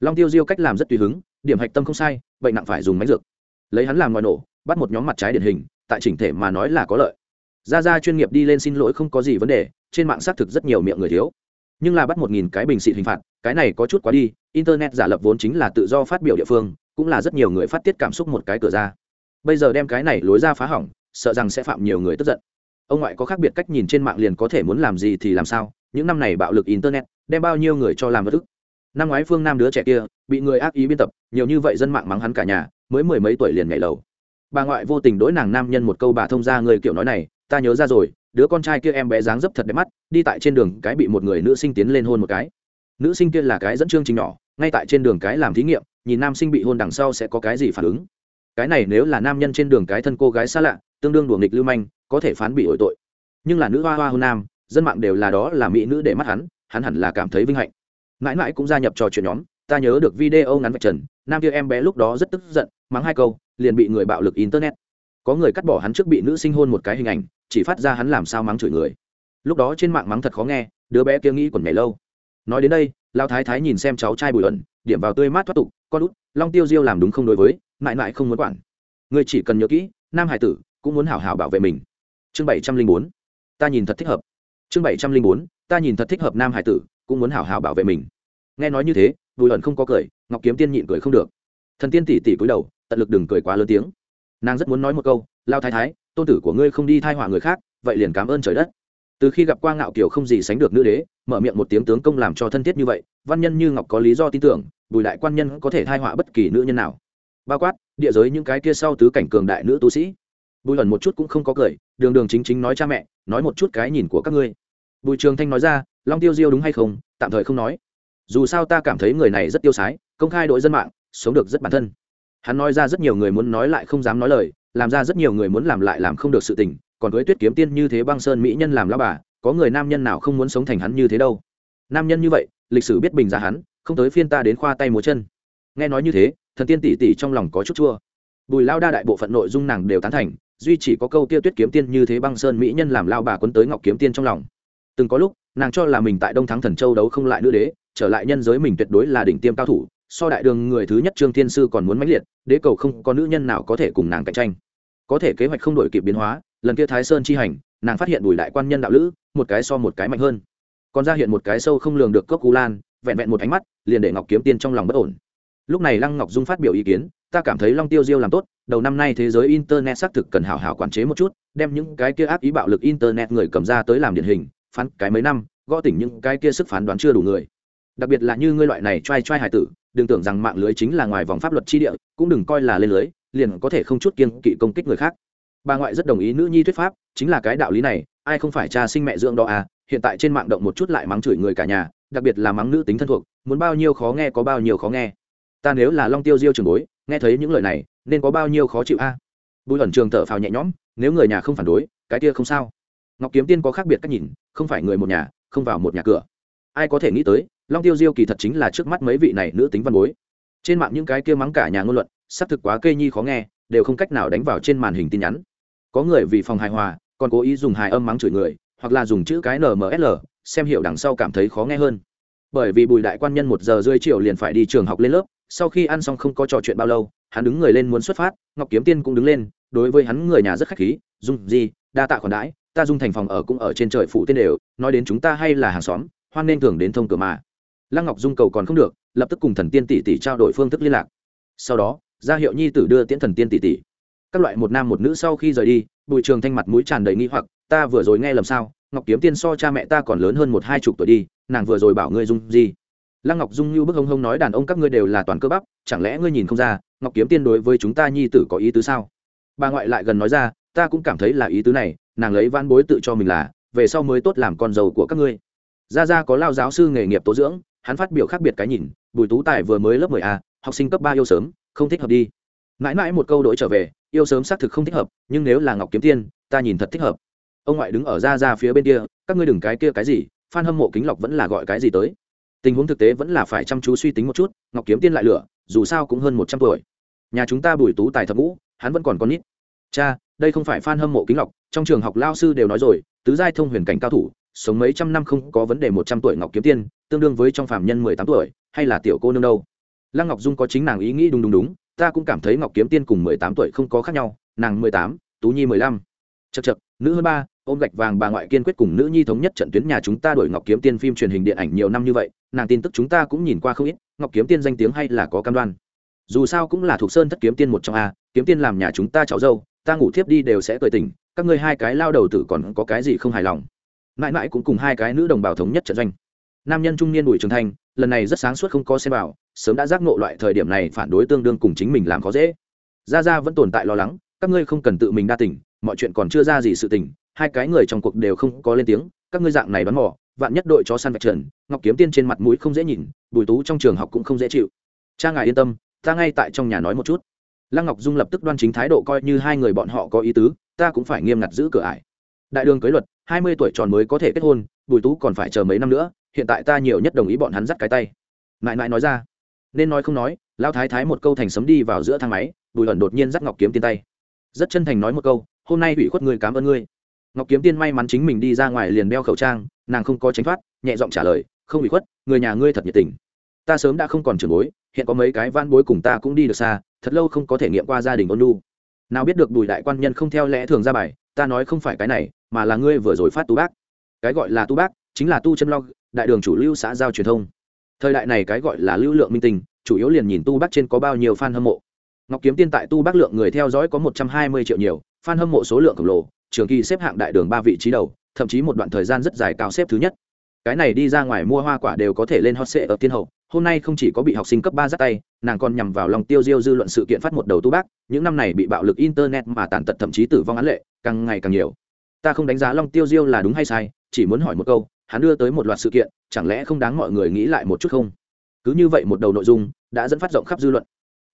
Long tiêu diêu cách làm rất tùy hứng, điểm hạch tâm không sai, bệnh nặng phải dùng máy dược. Lấy hắn làm ngoài nổ, bắt một nhóm mặt trái điển hình, tại chỉnh thể mà nói là có lợi. Ra ra chuyên nghiệp đi lên xin lỗi không có gì vấn đề, trên mạng xác thực rất nhiều miệng người thiếu. Nhưng là bắt một nghìn cái bình xịt hình phạt, cái này có chút quá đi, internet giả lập vốn chính là tự do phát biểu địa phương, cũng là rất nhiều người phát tiết cảm xúc một cái cửa ra. Bây giờ đem cái này lối ra phá hỏng, sợ rằng sẽ phạm nhiều người tức giận ông ngoại có khác biệt cách nhìn trên mạng liền có thể muốn làm gì thì làm sao, những năm này bạo lực internet đem bao nhiêu người cho làm bất ức. Năm ngoái phương nam đứa trẻ kia bị người ác ý biên tập, nhiều như vậy dân mạng mắng hắn cả nhà, mới mười mấy tuổi liền nhảy lầu. Bà ngoại vô tình đối nàng nam nhân một câu bà thông ra người kiểu nói này, ta nhớ ra rồi, đứa con trai kia em bé dáng dấp thật đẹp mắt, đi tại trên đường cái bị một người nữ sinh tiến lên hôn một cái. Nữ sinh kia là cái dẫn chương trình nhỏ, ngay tại trên đường cái làm thí nghiệm, nhìn nam sinh bị hôn đằng sau sẽ có cái gì phản ứng cái này nếu là nam nhân trên đường cái thân cô gái xa lạ, tương đương đùa nghịch lưu manh, có thể phán bị ổi tội. Nhưng là nữ hoa hoa hôn nam, dân mạng đều là đó là mỹ nữ để mắt hắn hắn hẳn là cảm thấy vinh hạnh. Mãi mãi cũng gia nhập trò chuyện nhóm, ta nhớ được video ngắn vạch trần, nam kia em bé lúc đó rất tức giận, mắng hai câu, liền bị người bạo lực internet. Có người cắt bỏ hắn trước bị nữ sinh hôn một cái hình ảnh, chỉ phát ra hắn làm sao mắng chửi người. Lúc đó trên mạng mắng thật khó nghe, đứa bé kia nghĩ còn nhảy lâu. Nói đến đây lao thái thái nhìn xem cháu trai bùi ẩn, điểm vào tươi mát thoát tục con út, long tiêu diêu làm đúng không đối với, mãi mãi không muốn quản. Người chỉ cần nhớ kỹ, nam hải tử cũng muốn hảo hảo bảo vệ mình. Chương bảy trăm linh bốn, ta nhìn thật thích hợp. Chương bảy trăm linh bốn, ta nhìn thật thích hợp nam hải tử cũng muốn hảo hảo bảo vệ mình. Nghe nói như thế, bùi ẩn không có cười, ngọc kiếm tiên nhịn cười không được. Thần tiên tỷ tỷ cúi đầu, tận lực đừng cười quá lớn tiếng. Nàng rất muốn nói một câu, lao thái thái, tôn tử của ngươi không đi thai họa người khác, vậy liền cảm ơn trời đất. Từ khi gặp qua ngạo kiều không gì sánh được nữ đế mở miệng một tiếng tướng công làm cho thân thiết như vậy, văn nhân như ngọc có lý do tin tưởng, bùi đại quan nhân có thể thai họa bất kỳ nữ nhân nào. Bao quát, địa giới những cái kia sau tứ cảnh cường đại nữ tu sĩ. Bùi ẩn một chút cũng không có cười, đường đường chính chính nói cha mẹ, nói một chút cái nhìn của các ngươi. Bùi trường thanh nói ra, long tiêu diêu đúng hay không, tạm thời không nói. Dù sao ta cảm thấy người này rất tiêu sái, công khai đội dân mạng, sống được rất bản thân. Hắn nói ra rất nhiều người muốn nói lại không dám nói lời, làm ra rất nhiều người muốn làm lại làm không được sự tình, còn với tuyết kiếm tiên như thế băng sơn mỹ nhân làm lao bà có người nam nhân nào không muốn sống thành hắn như thế đâu. Nam nhân như vậy, lịch sử biết bình giá hắn, không tới phiên ta đến khoa tay múa chân. Nghe nói như thế, thần tiên tỷ tỷ trong lòng có chút chua. Bùi lao đa đại bộ phận nội dung nàng đều tán thành, duy chỉ có câu kia tuyết kiếm tiên như thế băng sơn mỹ nhân làm lao bà quấn tới ngọc kiếm tiên trong lòng. Từng có lúc, nàng cho là mình tại đông thắng thần châu đấu không lại nữ đế, trở lại nhân giới mình tuyệt đối là đỉnh tiêm cao thủ, so đại đường người thứ nhất trương thiên sư còn muốn mãnh liệt, đế cầu không có nữ nhân nào có thể cùng nàng cạnh tranh. Có thể kế hoạch không đổi kịp biến hóa, lần kia thái sơn chi hành, nàng phát hiện bùi đại quan nhân đạo lữ một cái so một cái mạnh hơn. Còn ra hiện một cái sâu không lường được cốc cú lan, vẹn vẹn một ánh mắt, liền để ngọc kiếm tiên trong lòng bất ổn. Lúc này lăng ngọc dung phát biểu ý kiến, ta cảm thấy long tiêu diêu làm tốt, đầu năm nay thế giới internet xác thực cần hảo hảo quản chế một chút, đem những cái kia ác ý bạo lực internet người cầm ra tới làm điển hình, phán cái mấy năm, gõ tỉnh những cái kia sức phán đoán chưa đủ người. Đặc biệt là như ngươi loại này trai trai hài tử, đừng tưởng rằng mạng lưới chính là ngoài vòng pháp luật chi địa, cũng đừng coi là lên lưới, liền có thể không chút kiên kỵ công kích người khác bà ngoại rất đồng ý nữ nhi thuyết pháp, chính là cái đạo lý này, ai không phải cha sinh mẹ dưỡng đó à hiện tại trên mạng động một chút lại mắng chửi người cả nhà, đặc biệt là mắng nữ tính thân thuộc, muốn bao nhiêu khó nghe có bao nhiêu khó nghe. Ta nếu là long tiêu diêu trường bối, nghe thấy những lời này, nên có bao nhiêu khó chịu a? À? bùi ẩn trường thở phào nhẹ nhõm, nếu người nhà không phản đối, cái kia không sao. Ngọc kiếm tiên có khác biệt cách nhìn, không phải người một nhà, không vào một nhà cửa. Ai có thể nghĩ tới, long tiêu diêu kỳ thật chính là trước mắt mấy vị này nữ tính văn bối. Trên mạng những cái kia mắng cả nhà ngôn luận, xác thực quá kê nhi khó nghe, đều không cách nào đánh vào trên màn hình tin nhắn có người vì phòng hài hòa, còn cố ý dùng hài âm mắng chửi người, hoặc là dùng chữ cái nmsl xem hiểu đằng sau cảm thấy khó nghe hơn. Bởi vì bùi đại quan nhân một giờ rưỡi chiều liền phải đi trường học lên lớp, sau khi ăn xong không có trò chuyện bao lâu, hắn đứng người lên muốn xuất phát, ngọc kiếm tiên cũng đứng lên, đối với hắn người nhà rất khách khí, dung gì đa tạ khoản đãi, ta dung thành phòng ở cũng ở trên trời phụ tên đều, nói đến chúng ta hay là hàng xóm, hoan nên thường đến thông cửa mà. Lăng ngọc dung cầu còn không được, lập tức cùng thần tiên tỷ tỷ trao đổi phương thức liên lạc. Sau đó ra hiệu nhi tử đưa tiễn thần tiên tỷ tỷ các loại một nam một nữ sau khi rời đi, bùi trường thanh mặt mũi tràn đầy nghi hoặc, ta vừa rồi nghe lầm sao? Ngọc kiếm tiên so cha mẹ ta còn lớn hơn một hai chục tuổi đi, nàng vừa rồi bảo ngươi dung gì? Lăng ngọc dung như bức hông hông nói, đàn ông các ngươi đều là toàn cơ bắp, chẳng lẽ ngươi nhìn không ra, ngọc kiếm tiên đối với chúng ta nhi tử có ý tứ sao? Bà ngoại lại gần nói ra, ta cũng cảm thấy là ý tứ này, nàng lấy van bối tự cho mình là, về sau mới tốt làm con dâu của các ngươi. Gia gia có lao giáo sư nghề nghiệp tố dưỡng, hắn phát biểu khác biệt cái nhìn, bùi tú tài vừa mới lớp mười a, học sinh cấp ba yêu sớm, không thích hợp đi. Mãi mãi một câu đổi trở về yêu sớm xác thực không thích hợp, nhưng nếu là ngọc kiếm tiên, ta nhìn thật thích hợp. Ông ngoại đứng ở ra ra phía bên kia, các ngươi đừng cái kia cái gì, phan hâm mộ kính lọc vẫn là gọi cái gì tới. Tình huống thực tế vẫn là phải chăm chú suy tính một chút, ngọc kiếm tiên lại lửa, dù sao cũng hơn một trăm tuổi. Nhà chúng ta bùi tú tài thập ngũ, hắn vẫn còn con nít. Cha, đây không phải phan hâm mộ kính lọc, trong trường học lao sư đều nói rồi, tứ giai thông huyền cảnh cao thủ, sống mấy trăm năm không có vấn đề một trăm tuổi ngọc kiếm tiên, tương đương với trong phạm nhân mười tám tuổi, hay là tiểu cô nương đâu? Lăng ngọc dung có chính nàng ý nghĩ đúng đúng đúng ta cũng cảm thấy ngọc kiếm tiên cùng mười tám tuổi không có khác nhau, nàng mười tám, tú nhi mười lăm. Chật chật nữ hơn ba, ôm gạch vàng bà ngoại kiên quyết cùng nữ nhi thống nhất trận tuyến nhà chúng ta đổi ngọc kiếm tiên phim truyền hình điện ảnh nhiều năm như vậy, nàng tin tức chúng ta cũng nhìn qua không ít, ngọc kiếm tiên danh tiếng hay là có cam đoan. Dù sao cũng là thuộc sơn thất kiếm tiên một trong a, kiếm tiên làm nhà chúng ta cháu dâu, ta ngủ thiếp đi đều sẽ cười tỉnh, các ngươi hai cái lao đầu tử còn có cái gì không hài lòng. Mãi mãi cũng cùng hai cái nữ đồng bào thống nhất trận doanh. Nam nhân trung niên bùi trường thanh lần này rất sáng suốt không có xem vào, sớm đã giác ngộ loại thời điểm này phản đối tương đương cùng chính mình làm khó dễ. Ra ra vẫn tồn tại lo lắng, các ngươi không cần tự mình đa tỉnh mọi chuyện còn chưa ra gì sự tình, hai cái người trong cuộc đều không có lên tiếng, các ngươi dạng này bắn mỏ vạn nhất đội chó săn vạch trần, ngọc kiếm tiên trên mặt mũi không dễ nhìn, bùi tú trong trường học cũng không dễ chịu. Cha ngài yên tâm, ta ngay tại trong nhà nói một chút. Lăng ngọc dung lập tức đoan chính thái độ coi như hai người bọn họ có ý tứ, ta cũng phải nghiêm ngặt giữ cửa ải. Đại đường cưới luật, hai mươi tuổi tròn mới có thể kết hôn, bùi tú còn phải chờ mấy năm nữa hiện tại ta nhiều nhất đồng ý bọn hắn dắt cái tay. Mãi mãi nói ra. Nên nói không nói lao thái thái một câu thành sấm đi vào giữa thang máy, bùi ẩn đột nhiên dắt ngọc kiếm tiên tay. Rất chân thành nói một câu, hôm nay ủy khuất người cảm ơn ngươi. Ngọc kiếm tiên may mắn chính mình đi ra ngoài liền đeo khẩu trang, nàng không có tránh thoát, nhẹ giọng trả lời, không ủy khuất, người nhà ngươi thật nhiệt tình. Ta sớm đã không còn trường bối, hiện có mấy cái van bối cùng ta cũng đi được xa, thật lâu không có thể nghiệm qua gia đình ôn lu nào biết được bùi đại quan nhân không theo lẽ thường ra bài, ta nói không phải cái này, mà là ngươi vừa rồi phát tu bác. Cái gọi là tu bác, chính là tu chân log đại đường chủ lưu xã giao truyền thông. Thời đại này cái gọi là lưu lượng minh tinh, chủ yếu liền nhìn tu bác trên có bao nhiêu fan hâm mộ. Ngọc kiếm tiên tại tu bác lượng người theo dõi có một trăm hai mươi triệu nhiều, fan hâm mộ số lượng khổng lồ, trường kỳ xếp hạng đại đường ba vị trí đầu, thậm chí một đoạn thời gian rất dài cao xếp thứ nhất. Cái này đi ra ngoài mua hoa quả đều có thể lên hot sệ ở tiên hậu, hôm nay không chỉ có bị học sinh cấp ba dắt tay, nàng còn nhằm vào lòng tiêu diêu dư luận sự kiện phát một đầu tu bác, những năm này bị bạo lực internet mà tàn tật thậm chí tử vong án lệ, càng ngày càng nhiều. Ta không đánh giá long tiêu diêu là đúng hay sai, chỉ muốn hỏi một câu hắn đưa tới một loạt sự kiện, chẳng lẽ không đáng mọi người nghĩ lại một chút không? Cứ như vậy một đầu nội dung đã dẫn phát rộng khắp dư luận.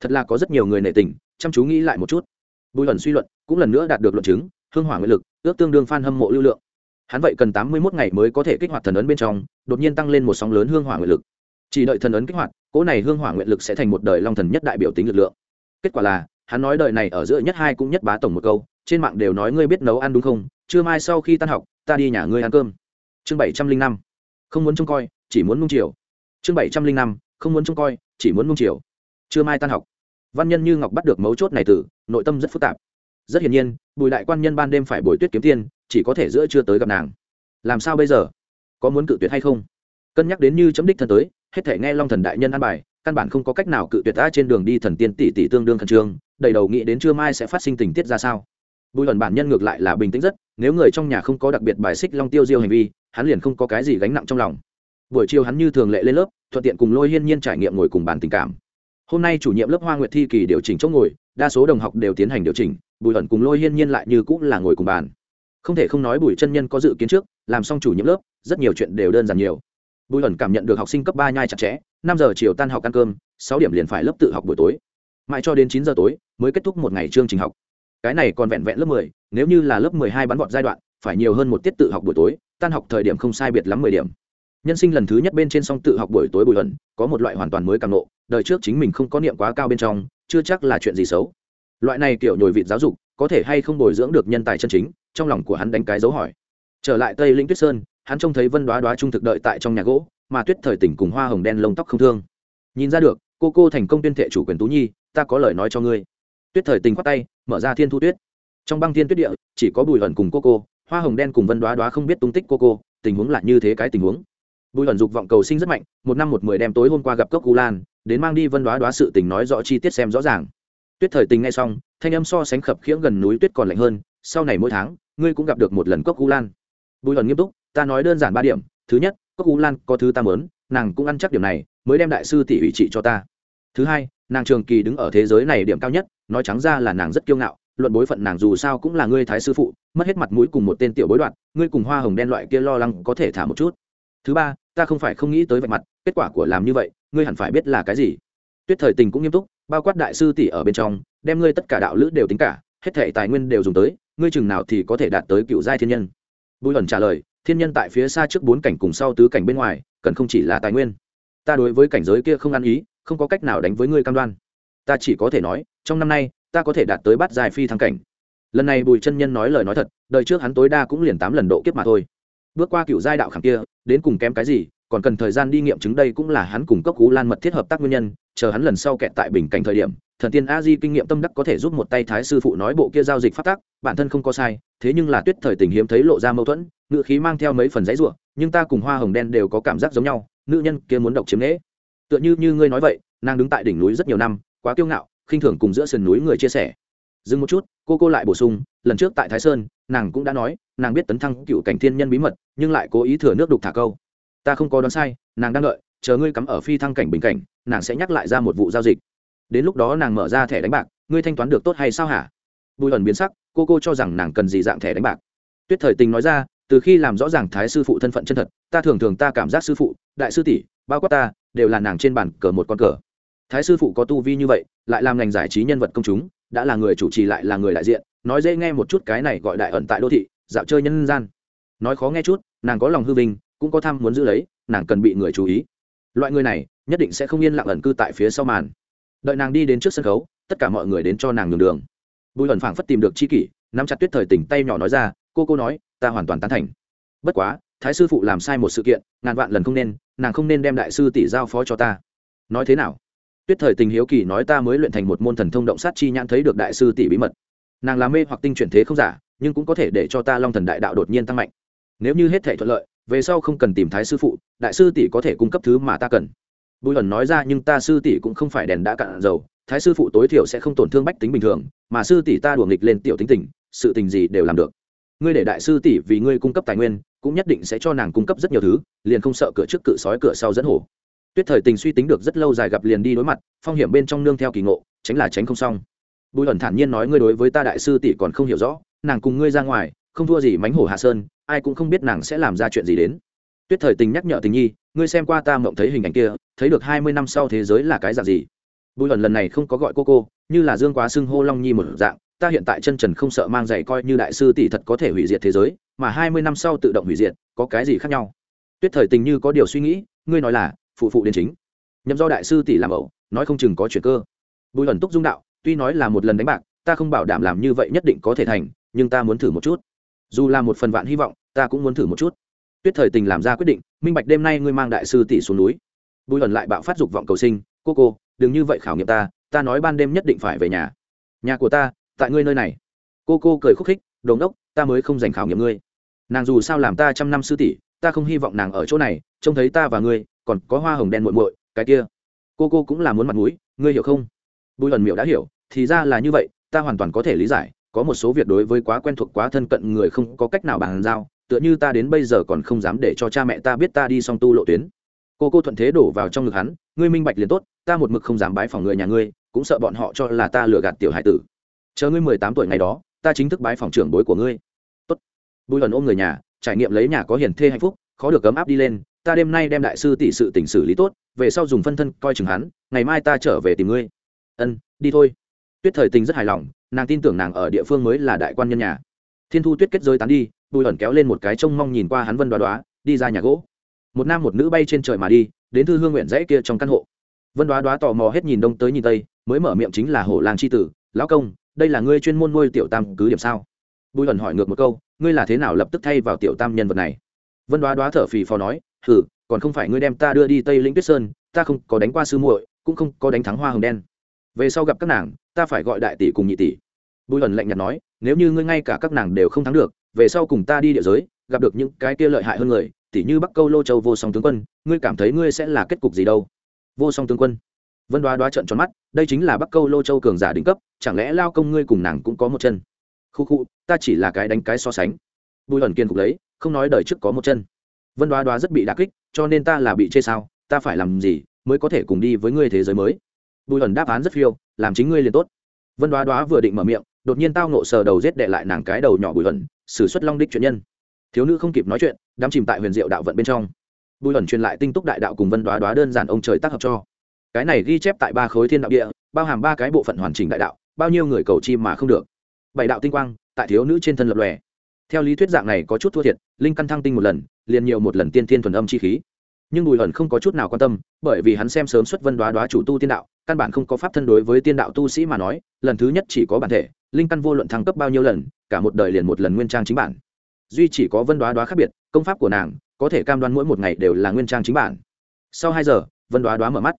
Thật là có rất nhiều người nể tình, chăm chú nghĩ lại một chút. Bùi ẩn suy luận cũng lần nữa đạt được luận chứng hương hỏa nguyện lực, ước tương đương f hâm mộ lưu lượng. Hắn vậy cần tám mươi một ngày mới có thể kích hoạt thần ấn bên trong, đột nhiên tăng lên một sóng lớn hương hỏa nguyện lực. Chỉ đợi thần ấn kích hoạt, cỗ này hương hỏa nguyện lực sẽ thành một đời long thần nhất đại biểu tính lực lượng. Kết quả là, hắn nói đời này ở giữa nhất hai cũng nhất bá tổng một câu, trên mạng đều nói ngươi biết nấu ăn đúng không, trưa mai sau khi tan học, ta đi nhà ngươi ăn cơm chương bảy trăm linh năm, không muốn trông coi, chỉ muốn nung chiều. Chương bảy trăm linh năm, không muốn trông coi, chỉ muốn nung chiều. Trưa mai tan học. Văn nhân như ngọc bắt được mấu chốt này từ, nội tâm rất phức tạp. Rất hiển nhiên, bùi đại quan nhân ban đêm phải bồi tuyết kiếm tiên chỉ có thể giữa chưa tới gặp nàng. Làm sao bây giờ? Có muốn cự tuyệt hay không? Cân nhắc đến như chấm đích thân tới, hết thể nghe long thần đại nhân an bài, căn bản không có cách nào cự tuyệt ta trên đường đi thần tiên tỷ tỷ tương đương khẩn trương, đầy đầu nghĩ đến trưa mai sẽ phát sinh tình tiết ra sao. Bùi luận bản nhân ngược lại là bình tĩnh rất, nếu người trong nhà không có đặc biệt bài xích long tiêu diêu hành vi hắn liền không có cái gì gánh nặng trong lòng. Buổi chiều hắn như thường lệ lên lớp, thuận tiện cùng lôi hiên nhiên trải nghiệm ngồi cùng bàn tình cảm. Hôm nay chủ nhiệm lớp hoa nguyệt thi kỳ điều chỉnh chỗ ngồi, đa số đồng học đều tiến hành điều chỉnh, bùi ẩn cùng lôi hiên nhiên lại như cũng là ngồi cùng bàn. Không thể không nói bùi chân nhân có dự kiến trước, làm xong chủ nhiệm lớp, rất nhiều chuyện đều đơn giản nhiều. Bùi ẩn cảm nhận được học sinh cấp ba nhai chặt chẽ, năm giờ chiều tan học ăn cơm, sáu điểm liền phải lớp tự học buổi tối. Mãi cho đến chín giờ tối, mới kết thúc một ngày chương trình học. Cái này còn vẹn vẹn lớp mười, nếu như là lớp mười hai bắn vọt giai đoạn, phải nhiều hơn một tiết tự học buổi tối tan học thời điểm không sai biệt lắm mười điểm. Nhân sinh lần thứ nhất bên trên song tự học buổi tối bùi ẩn, có một loại hoàn toàn mới càng nộ, đời trước chính mình không có niệm quá cao bên trong, chưa chắc là chuyện gì xấu. Loại này kiểu nhồi vịt giáo dục, có thể hay không bồi dưỡng được nhân tài chân chính, trong lòng của hắn đánh cái dấu hỏi. Trở lại tây lĩnh tuyết sơn, hắn trông thấy vân đoá đoá trung thực đợi tại trong nhà gỗ, mà tuyết thời tỉnh cùng hoa hồng đen lông tóc không thương. Nhìn ra được, cô cô thành công tuyên thệ chủ quyền tú nhi, ta có lời nói cho ngươi. Tuyết thời tình khoát tay, mở ra thiên thu tuyết. Trong băng thiên tuyết địa, chỉ có bùi ẩn cùng cô cô hoa hồng đen cùng vân đoá đoá không biết tung tích cô cô, tình huống là như thế cái tình huống. Bùi ẩn dục vọng cầu sinh rất mạnh, một năm một mười đem tối hôm qua gặp cốc Cú lan, đến mang đi vân đoá đoá sự tình nói rõ chi tiết xem rõ ràng. Tuyết thời tình ngay xong, thanh âm so sánh khập khiễng gần núi tuyết còn lạnh hơn, sau này mỗi tháng, ngươi cũng gặp được một lần cốc Cú lan. Bùi ẩn nghiêm túc, ta nói đơn giản ba điểm, thứ nhất, cốc Cú lan có thứ ta mớn nàng cũng ăn chắc điểm này, mới đem đại sư tỷ ủy trị cho ta. Thứ hai, nàng trường kỳ đứng ở thế giới này điểm cao nhất, nói trắng ra là nàng rất kiêu ngạo luận bối phận nàng dù sao cũng là ngươi thái sư phụ, mất hết mặt mũi cùng một tên tiểu bối đoạn ngươi cùng hoa hồng đen loại kia lo lắng có thể thả một chút. Thứ ba, ta không phải không nghĩ tới vạch mặt, kết quả của làm như vậy, ngươi hẳn phải biết là cái gì. Tuyết thời tình cũng nghiêm túc, bao quát đại sư tỷ ở bên trong, đem ngươi tất cả đạo lữ đều tính cả, hết thể tài nguyên đều dùng tới, ngươi chừng nào thì có thể đạt tới cựu giai thiên nhân. Bùi ẩn trả lời, thiên nhân tại phía xa trước bốn cảnh cùng sau tứ cảnh bên ngoài, cần không chỉ là tài nguyên. Ta đối với cảnh giới kia không ăn ý, không có cách nào đánh với ngươi cam đoan. Ta chỉ có thể nói, trong năm nay ta có thể đạt tới bát dài phi thăng cảnh. Lần này bùi chân nhân nói lời nói thật, đời trước hắn tối đa cũng liền tám lần độ kiếp mà thôi. Bước qua cựu giai đạo khảm kia, đến cùng kém cái gì, còn cần thời gian đi nghiệm chứng đây cũng là hắn cùng cốc cú lan mật thiết hợp tác nguyên nhân, chờ hắn lần sau kẹt tại bình cảnh thời điểm, thần tiên a di kinh nghiệm tâm đắc có thể giúp một tay thái sư phụ nói bộ kia giao dịch phát tác bản thân không có sai, thế nhưng là tuyết thời tình hiếm thấy lộ ra mâu thuẫn ngự khí mang theo mấy phần giấy ruộng nhưng ta cùng hoa hồng đen đều có cảm giác giống nhau, nữ nhân kia muốn độc chiếm lễ. Tựa như như ngươi nói vậy, nàng đứng tại đỉnh núi rất nhiều năm, quá kiêu ngạo khinh thường cùng giữa sườn núi người chia sẻ. Dừng một chút, cô cô lại bổ sung, lần trước tại thái sơn, nàng cũng đã nói, nàng biết tấn thăng cựu cảnh thiên nhân bí mật, nhưng lại cố ý thừa nước đục thả câu. Ta không có đoán sai, nàng đang đợi, chờ ngươi cắm ở phi thăng cảnh bình cảnh, nàng sẽ nhắc lại ra một vụ giao dịch. Đến lúc đó nàng mở ra thẻ đánh bạc, ngươi thanh toán được tốt hay sao hả? Bùi ẩn biến sắc, cô cô cho rằng nàng cần gì dạng thẻ đánh bạc. Tuyết thời tình nói ra, từ khi làm rõ ràng thái sư phụ thân phận chân thật, ta thường thường ta cảm giác sư phụ, đại sư tỷ, bao quát ta, đều là nàng trên bàn cờ một con cờ thái sư phụ có tu vi như vậy, lại làm ngành giải trí nhân vật công chúng, đã là người chủ trì lại là người đại diện, nói dễ nghe một chút cái này gọi đại ẩn tại đô thị, dạo chơi nhân gian. Nói khó nghe chút, nàng có lòng hư vinh, cũng có tham muốn giữ lấy, nàng cần bị người chú ý. Loại người này, nhất định sẽ không yên lặng ẩn cư tại phía sau màn. Đợi nàng đi đến trước sân khấu, tất cả mọi người đến cho nàng nhường đường. Bùi ẩn phảng phất tìm được chi kỷ, nắm chặt tuyết thời tỉnh tay nhỏ nói ra, cô cô nói, ta hoàn toàn tán thành. Bất quá, thái sư phụ làm sai một sự kiện, ngàn vạn lần không nên, nàng không nên đem đại sư tỷ giao phó cho ta. Nói thế nào? Tuyết thời tình hiếu kỳ nói ta mới luyện thành một môn thần thông động sát chi nhãn thấy được đại sư tỷ bí mật. Nàng làm mê hoặc tinh chuyển thế không giả, nhưng cũng có thể để cho ta long thần đại đạo đột nhiên tăng mạnh. Nếu như hết thể thuận lợi, về sau không cần tìm thái sư phụ, đại sư tỷ có thể cung cấp thứ mà ta cần. Bùi ẩn nói ra nhưng ta sư tỷ cũng không phải đèn đã cạn dầu, thái sư phụ tối thiểu sẽ không tổn thương bách tính bình thường, mà sư tỷ ta đùa nghịch lên tiểu tính tình, sự tình gì đều làm được. Ngươi để đại sư tỷ vì ngươi cung cấp tài nguyên, cũng nhất định sẽ cho nàng cung cấp rất nhiều thứ, liền không sợ cửa trước cự sói cửa sau dẫn hổ tuyết thời tình suy tính được rất lâu dài gặp liền đi đối mặt, phong hiểm bên trong nương theo kỳ ngộ, tránh là tránh không xong. Bùi ẩn thản nhiên nói ngươi đối với ta đại sư tỷ còn không hiểu rõ, nàng cùng ngươi ra ngoài, không thua gì mánh hổ hạ sơn, ai cũng không biết nàng sẽ làm ra chuyện gì đến. Tuyết thời tình nhắc nhở tình nhi, ngươi xem qua ta mộng thấy hình ảnh kia, thấy được hai mươi năm sau thế giới là cái dạng gì? Bùi ẩn lần này không có gọi cô cô, như là dương quá xưng hô long nhi một dạng, ta hiện tại chân trần không sợ mang giày coi như đại sư tỷ thật có thể hủy diệt thế giới, mà hai mươi năm sau tự động hủy diệt, có cái gì khác nhau? Tuyết thời tình như có điều suy nghĩ, ngươi nói là phụ phụ đến chính. Nhậm do đại sư tỷ làm ẩu, nói không chừng có chuyện cơ. Bùi ẩn túc dung đạo, tuy nói là một lần đánh bạc, ta không bảo đảm làm như vậy nhất định có thể thành, nhưng ta muốn thử một chút. Dù là một phần vạn hy vọng, ta cũng muốn thử một chút. Tuyết thời tình làm ra quyết định, minh bạch đêm nay ngươi mang đại sư tỷ xuống núi. Bùi ẩn lại bạo phát dục vọng cầu sinh, cô cô, đừng như vậy khảo nghiệm ta ta nói ban đêm nhất định phải về nhà. Nhà của ta, tại ngươi nơi này. Cô cô cười khúc khích đồn đốc ta mới không dành khảo nghiệm ngươi. Nàng dù sao làm ta trăm năm sư tỷ, ta không hy vọng nàng ở chỗ này, trông thấy ta và ngươi còn có hoa hồng đen muội muội, cái kia. Cô cô cũng là muốn mặt mũi, ngươi hiểu không? Bùi hận miệu đã hiểu, thì ra là như vậy, ta hoàn toàn có thể lý giải, có một số việc đối với quá quen thuộc, quá thân cận người không có cách nào bàn giao, tựa như ta đến bây giờ còn không dám để cho cha mẹ ta biết ta đi song tu lộ tuyến. Cô cô thuận thế đổ vào trong ngực hắn, ngươi minh bạch liền tốt, ta một mực không dám bái phòng người nhà ngươi, cũng sợ bọn họ cho là ta lừa gạt tiểu hải tử. Chờ ngươi mười tám tuổi ngày đó, ta chính thức bái phòng trưởng bối của ngươi. Tốt. Bùi hận ôm người nhà, trải nghiệm lấy nhà có hiền thê hạnh phúc, khó được cấm áp đi lên ta đêm nay đem đại sư tỷ sự tỉnh xử lý tốt, về sau dùng phân thân coi chừng hắn, ngày mai ta trở về tìm ngươi. Ân, đi thôi. Tuyết thời tình rất hài lòng, nàng tin tưởng nàng ở địa phương mới là đại quan nhân nhà. Thiên thu tuyết kết rơi tán đi, bùi ẩn kéo lên một cái trông mong nhìn qua hắn vân đoá đoá, đi ra nhà gỗ. Một nam một nữ bay trên trời mà đi, đến thư hương nguyện dãy kia trong căn hộ. Vân đoá đoá tò mò hết nhìn đông tới nhìn tây, mới mở miệng chính là hổ làng c h i tử, lão công, đây là ngươi chuyên môn nuôi tiểu tam cứ điểm sao? Bùi ẩn hỏi ngược một câu, ngươi là thế nào lập tức thay vào tiểu tam nhân vật này? Vân đoá đoá thở phì phò nói hừ, còn không phải ngươi đem ta đưa đi tây lĩnh tuyết sơn, ta không có đánh qua sư muội, cũng không có đánh thắng hoa hồng đen. Về sau gặp các nàng, ta phải gọi đại tỷ cùng nhị tỷ. Bùi ẩn lạnh nhạt nói, nếu như ngươi ngay cả các nàng đều không thắng được, về sau cùng ta đi địa giới, gặp được những cái kia lợi hại hơn người tỷ như bắc câu lô châu vô song tướng quân, ngươi cảm thấy ngươi sẽ là kết cục gì đâu? Vô song tướng quân? Vân đoá đoá trận tròn mắt, đây chính là bắc câu lô châu cường giả đỉnh cấp, chẳng lẽ lao công ngươi cùng nàng cũng có một chân? Khu khu, ta chỉ là cái đánh cái so sánh. Bùi ẩn kiên cục lấy, không nói đời trước có một chân vân đoá đoá rất bị đà kích, cho nên ta là bị chê sao, ta phải làm gì mới có thể cùng đi với ngươi thế giới mới? Bùi ẩn đáp án rất phiêu, làm chính ngươi liền tốt. Vân đoá đoá vừa định mở miệng, đột nhiên tao nộ sờ đầu rết đệ lại nàng cái đầu nhỏ bùi ẩn xử suất long đích chuyện nhân. Thiếu nữ không kịp nói chuyện, đắm chìm tại huyền diệu đạo vận bên trong. Bùi ẩn truyền lại tinh túc đại đạo cùng vân đoá đoá đơn giản ông trời tác hợp cho. Cái này ghi chép tại ba khối thiên đạo địa, bao hàm ba cái bộ phận hoàn chỉnh đại đạo, bao nhiêu người cầu chi mà không được. Bảy đạo tinh quang, tại thiếu nữ trên thân lập lòe theo lý thuyết dạng này có chút thua thiệt, linh căn thăng tinh một lần, liền nhiều một lần tiên thiên thuần âm chi khí. Nhưng bùi hẩn không có chút nào quan tâm, bởi vì hắn xem sớm xuất vân đoá đoá chủ tu tiên đạo, căn bản không có pháp thân đối với tiên đạo tu sĩ mà nói, lần thứ nhất chỉ có bản thể, linh căn vô luận thăng cấp bao nhiêu lần, cả một đời liền một lần nguyên trang chính bản. Duy chỉ có vân đoá đoá khác biệt, công pháp của nàng, có thể cam đoan mỗi một ngày đều là nguyên trang chính bản. Sau hai giờ, vân đoá đoá mở mắt.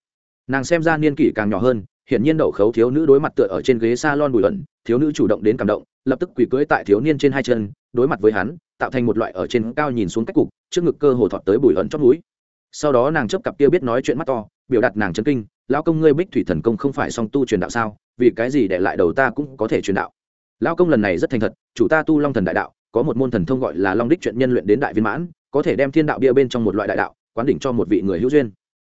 Nàng xem ra niên kỷ càng nhỏ hơn, hiển nhiên đậu khấu thiếu nữ đối mặt tựa ở trên ghế s a lon bùi ẩn thiếu nữ chủ động đến cảm động lập tức quỳ cưỡi tại thiếu niên trên hai chân, đối mặt với hắn, tạo thành một loại ở trên cao nhìn xuống cách cục, trước ngực cơ hồ thọt tới bùi ẩn chót núi sau đó nàng chấp cặp kia biết nói chuyện mắt to, biểu đạt nàng chân kinh lao công ngươi bích thủy thần công không phải song tu truyền đạo sao? Vì cái gì để lại đầu ta cũng có thể truyền đạo? Lao công lần này rất thành thật, chủ ta tu long thần đại đạo, có một môn thần thông gọi là long đích chuyện nhân luyện đến đại viên mãn, có thể đem thiên đạo bia bên trong một loại đại đạo, quán đỉnh cho một vị người hữu duyên.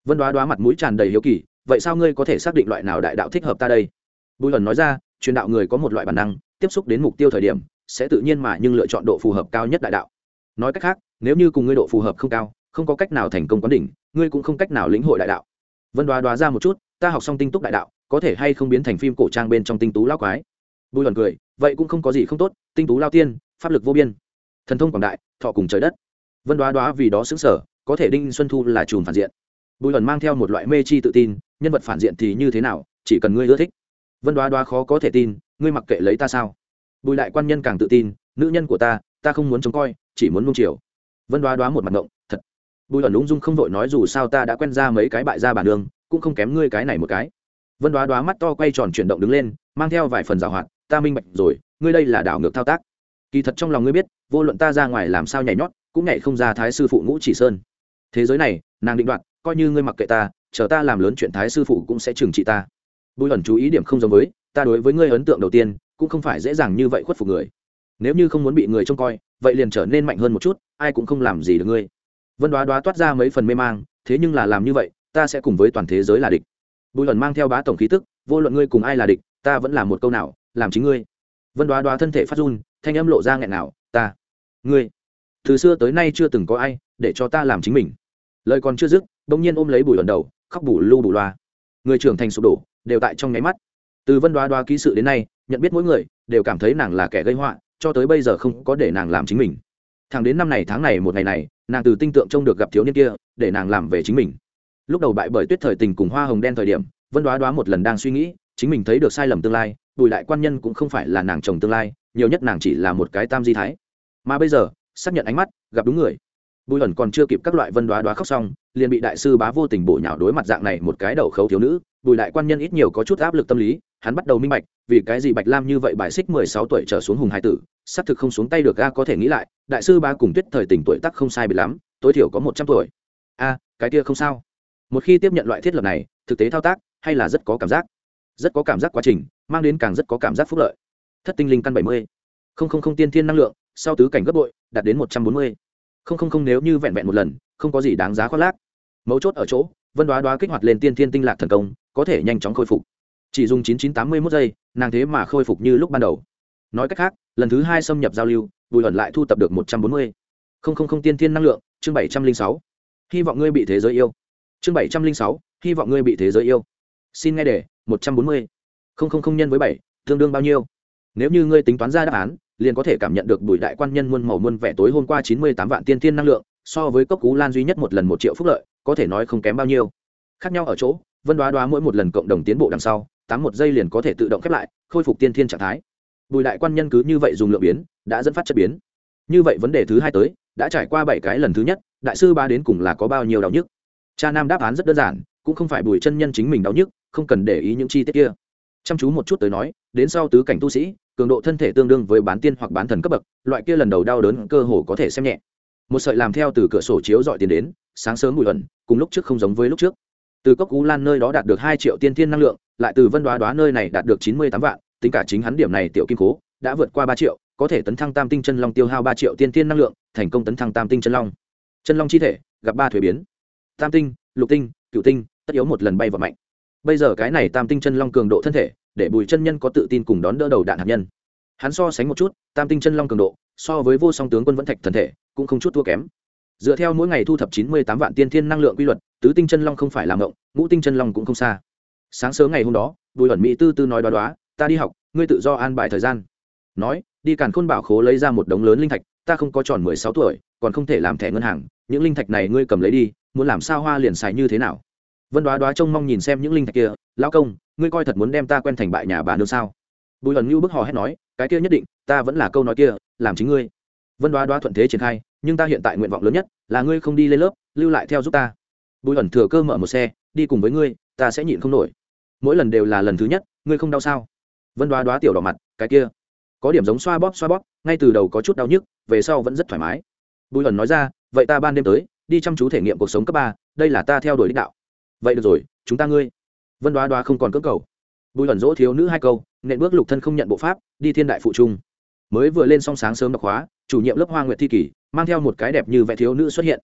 Vân đoá đoá mặt mũi tràn đầy hiếu kỳ, vậy sao ngươi có thể xác định loại nào đại đạo thích hợp ta đây? Bùi ẩn nói ra, truyền đạo người có một loại bản năng tiếp xúc đến mục tiêu thời điểm, sẽ tự nhiên mà nhưng lựa chọn độ phù hợp cao nhất đại đạo. Nói cách khác, nếu như cùng ngươi độ phù hợp không cao, không có cách nào thành công quán đỉnh, ngươi cũng không cách nào lĩnh hội đại đạo. Vân đoá đoá ra một chút, ta học xong tinh túc đại đạo, có thể hay không biến thành phim cổ trang bên trong tinh tú lao quái. Bùi ẩn cười, vậy cũng không có gì không tốt, tinh tú lao tiên, pháp lực vô biên. Thần thông quảng đại, thọ cùng trời đất. Vân đoá đoá vì đó xứng sở có thể đinh xuân thu là chùm phản diện. Bùi luận mang theo một loại mê chi tự tin, nhân vật phản diện thì như thế nào, chỉ cần ngươi ưa thích. Vân đoá đoá khó có thể tin ngươi mặc kệ lấy ta sao? Bùi đại quan nhân càng tự tin, nữ nhân của ta ta không muốn trông coi, chỉ muốn nung chiều. Vân đoá đoá một mặt ngộng, thật. Bùi ẩn ung dung không vội nói dù sao ta đã quen ra mấy cái bại ra bản đường cũng không kém ngươi cái này một cái. Vân đoá đoá mắt to quay tròn chuyển động đứng lên, mang theo vài phần rào hoạt, ta minh bạch rồi, ngươi đây là đảo ngược thao tác. Kỳ thật trong lòng ngươi biết, vô luận ta ra ngoài làm sao nhảy nhót, cũng nhảy không ra thái sư phụ ngũ chỉ sơn. Thế giới này, nàng định đoạt, coi như ngươi mặc kệ ta, chờ ta làm lớn chuyện thái sư phụ cũng sẽ trừng trị ta. Bùi ẩn chú ý điểm không giống với ta đối với ngươi ấn tượng đầu tiên, cũng không phải dễ dàng như vậy khuất phục người. Nếu như không muốn bị người trông coi, vậy liền trở nên mạnh hơn một chút, ai cũng không làm gì được ngươi. Vân đoá đoá toát ra mấy phần mê mang, thế nhưng là làm như vậy, ta sẽ cùng với toàn thế giới là địch. Bùi luận mang theo bá tổng khí tức, vô luận ngươi cùng ai là địch, ta vẫn làm một câu nào, làm chính ngươi. Vân đoá đoá thân thể phát run, thanh âm lộ ra nghẹn nào, ta, ngươi, từ xưa tới nay chưa từng có ai để cho ta làm chính mình. Lời còn chưa dứt, bỗng nhiên ôm lấy bùi luận đầu, khóc bù lu bù loa. Người trưởng thành sụp đổ, đều tại trong nháy mắt từ vân đoá đoá ký sự đến nay, nhận biết mỗi người đều cảm thấy nàng là kẻ gây họa, cho tới bây giờ không có để nàng làm chính mình. Thẳng đến năm này tháng này một ngày này, nàng từ tinh tượng trông được gặp thiếu niên kia, để nàng làm về chính mình. Lúc đầu bại bởi tuyết thời tình cùng hoa hồng đen thời điểm, vân đoá đoá một lần đang suy nghĩ, chính mình thấy được sai lầm tương lai, bùi đại quan nhân cũng không phải là nàng chồng tương lai, nhiều nhất nàng chỉ là một cái tam di thái. Mà bây giờ, xác nhận ánh mắt, gặp đúng người. Bùi ẩn còn chưa kịp các loại vân đoá đoá khóc xong, liền bị đại sư bá vô tình bổ nhào đối mặt dạng này một cái đầu khấu thiếu nữ, bùi đại quan nhân ít nhiều có chút áp lực tâm lý hắn bắt đầu minh bạch, vì cái gì bạch lam như vậy bài xích mười sáu tuổi trở xuống hùng hai tử, xác thực không xuống tay được a, có thể nghĩ lại, đại sư ba cùng tuyết thời tình tuổi tắc không sai bị lắm, tối thiểu có một trăm tuổi. A, cái kia không sao. Một khi tiếp nhận loại thiết lập này, thực tế thao tác, hay là rất có cảm giác. Rất có cảm giác quá trình, mang đến càng rất có cảm giác phúc lợi. Thất tinh linh căn bảy mươi. Không không không tiên thiên năng lượng, sau tứ cảnh gấp bội, đạt đến một trăm bốn mươi. Không không không nếu như vẹn vẹn một lần, không có gì đáng giá khoác lác. Mấu chốt ở chỗ, vân đoá đoá kích hoạt lên tiên thiên tinh lạc thần công, có thể nhanh chóng khôi phục chỉ dùng chín chín tám mươi mốt giây, nàng thế mà khôi phục như lúc ban đầu. Nói cách khác, lần thứ hai xâm nhập giao lưu, bùi ẩn lại thu tập được một trăm bốn mươi. Không không không tiên thiên năng lượng, chương bảy trăm linh sáu. Hy vọng ngươi bị thế giới yêu. Chương bảy trăm linh sáu, hy vọng ngươi bị thế giới yêu. Xin nghe đề một trăm bốn mươi. Không không không nhân với bảy, tương đương bao nhiêu? Nếu như ngươi tính toán ra đáp án, liền có thể cảm nhận được bùi đại quan nhân muôn màu muôn vẻ tối hôm qua chín mươi tám vạn tiên tiên năng lượng, so với cốc cú lan duy nhất một lần một triệu phúc lợi, có thể nói không kém bao nhiêu. Khác nhau ở chỗ, vân đoá đoá mỗi một lần cộng đồng tiến bộ đằng sau tám một giây liền có thể tự động khép lại, khôi phục tiên thiên trạng thái. Bùi đại quan nhân cứ như vậy dùng lượng biến, đã dẫn phát chất biến. Như vậy vấn đề thứ hai tới, đã trải qua bảy cái lần thứ nhất, đại sư ba đến cùng là có bao nhiêu đau nhức? Cha nam đáp án rất đơn giản, cũng không phải bùi chân nhân chính mình đau nhức, không cần để ý những chi tiết kia. Chăm chú một chút tới nói, đến sau tứ cảnh tu sĩ, cường độ thân thể tương đương với bán tiên hoặc bán thần cấp bậc, loại kia lần đầu đau đớn cơ hồ có thể xem nhẹ. Một sợi làm theo từ cửa sổ chiếu dọi tiền đến, sáng sớm bùi ẩn, cùng lúc trước không giống với lúc trước. Từ cốc cú lan nơi đó đạt được hai triệu tiên thiên năng lượng lại từ vân đoá đoá nơi này đạt được chín mươi tám vạn, tính cả chính hắn điểm này tiểu kim cố đã vượt qua ba triệu, có thể tấn thăng tam tinh chân long tiêu hao ba triệu tiên thiên năng lượng, thành công tấn thăng tam tinh chân long. Chân long chi thể, gặp ba thuế biến. Tam tinh, lục tinh cựu tinh, tất yếu một lần bay vào mạnh. Bây giờ cái này tam tinh chân long cường độ thân thể, để bùi chân nhân có tự tin cùng đón đỡ đầu đạn hạt nhân. Hắn so sánh một chút, tam tinh chân long cường độ, so với vô song tướng quân vẫn thạch thần thể, cũng không chút thua kém. Dựa theo mỗi ngày thu thập chín mươi tám vạn tiên thiên năng lượng quy luật, tứ tinh chân long không phải làm ngộng, ngũ tinh chân long cũng không xa sáng sớm ngày hôm đó, bùi ẩn mỹ tư tư nói đoá đoá, ta đi học, ngươi tự do an bài thời gian. Nói, đi càn khôn bảo khố lấy ra một đống lớn linh thạch, ta không có tròn mười sáu tuổi, còn không thể làm thẻ ngân hàng, những linh thạch này ngươi cầm lấy đi, muốn làm sao hoa liền xài như thế nào? Vân đoá đoá trông mong nhìn xem những linh thạch kia, lão công, ngươi coi thật muốn đem ta quen thành bại nhà bà nương sao? Bùi ẩn như bức hò hét nói, cái kia nhất định, ta vẫn là câu nói kia, làm chính ngươi. Vân đoá đoá thuận thế triển khai, nhưng ta hiện tại nguyện vọng lớn nhất là ngươi không đi lên lớp, lưu lại theo giúp ta. Bùi ẩn thừa cơ mở một xe, đi cùng với ngươi, ta sẽ nhịn không nổi mỗi lần đều là lần thứ nhất, ngươi không đau sao? Vân đoá đoá tiểu đỏ mặt, cái kia. Có điểm giống xoa bóp xoa bóp, ngay từ đầu có chút đau nhức, về sau vẫn rất thoải mái. Bùi ẩn nói ra, vậy ta ban đêm tới, đi chăm chú thể nghiệm cuộc sống cấp ba, đây là ta theo đuổi đích đạo. Vậy được rồi, chúng ta ngươi. Vân đoá đoá không còn cưỡng cầu. Bùi ẩn dỗ thiếu nữ hai câu, nện bước lục thân không nhận bộ pháp, đi thiên đại phụ trung. Mới vừa lên xong sáng sớm đọc hóa chủ nhiệm lớp hoa nguyệt thi kỷ, mang theo một cái đẹp như vẽ thiếu nữ xuất hiện.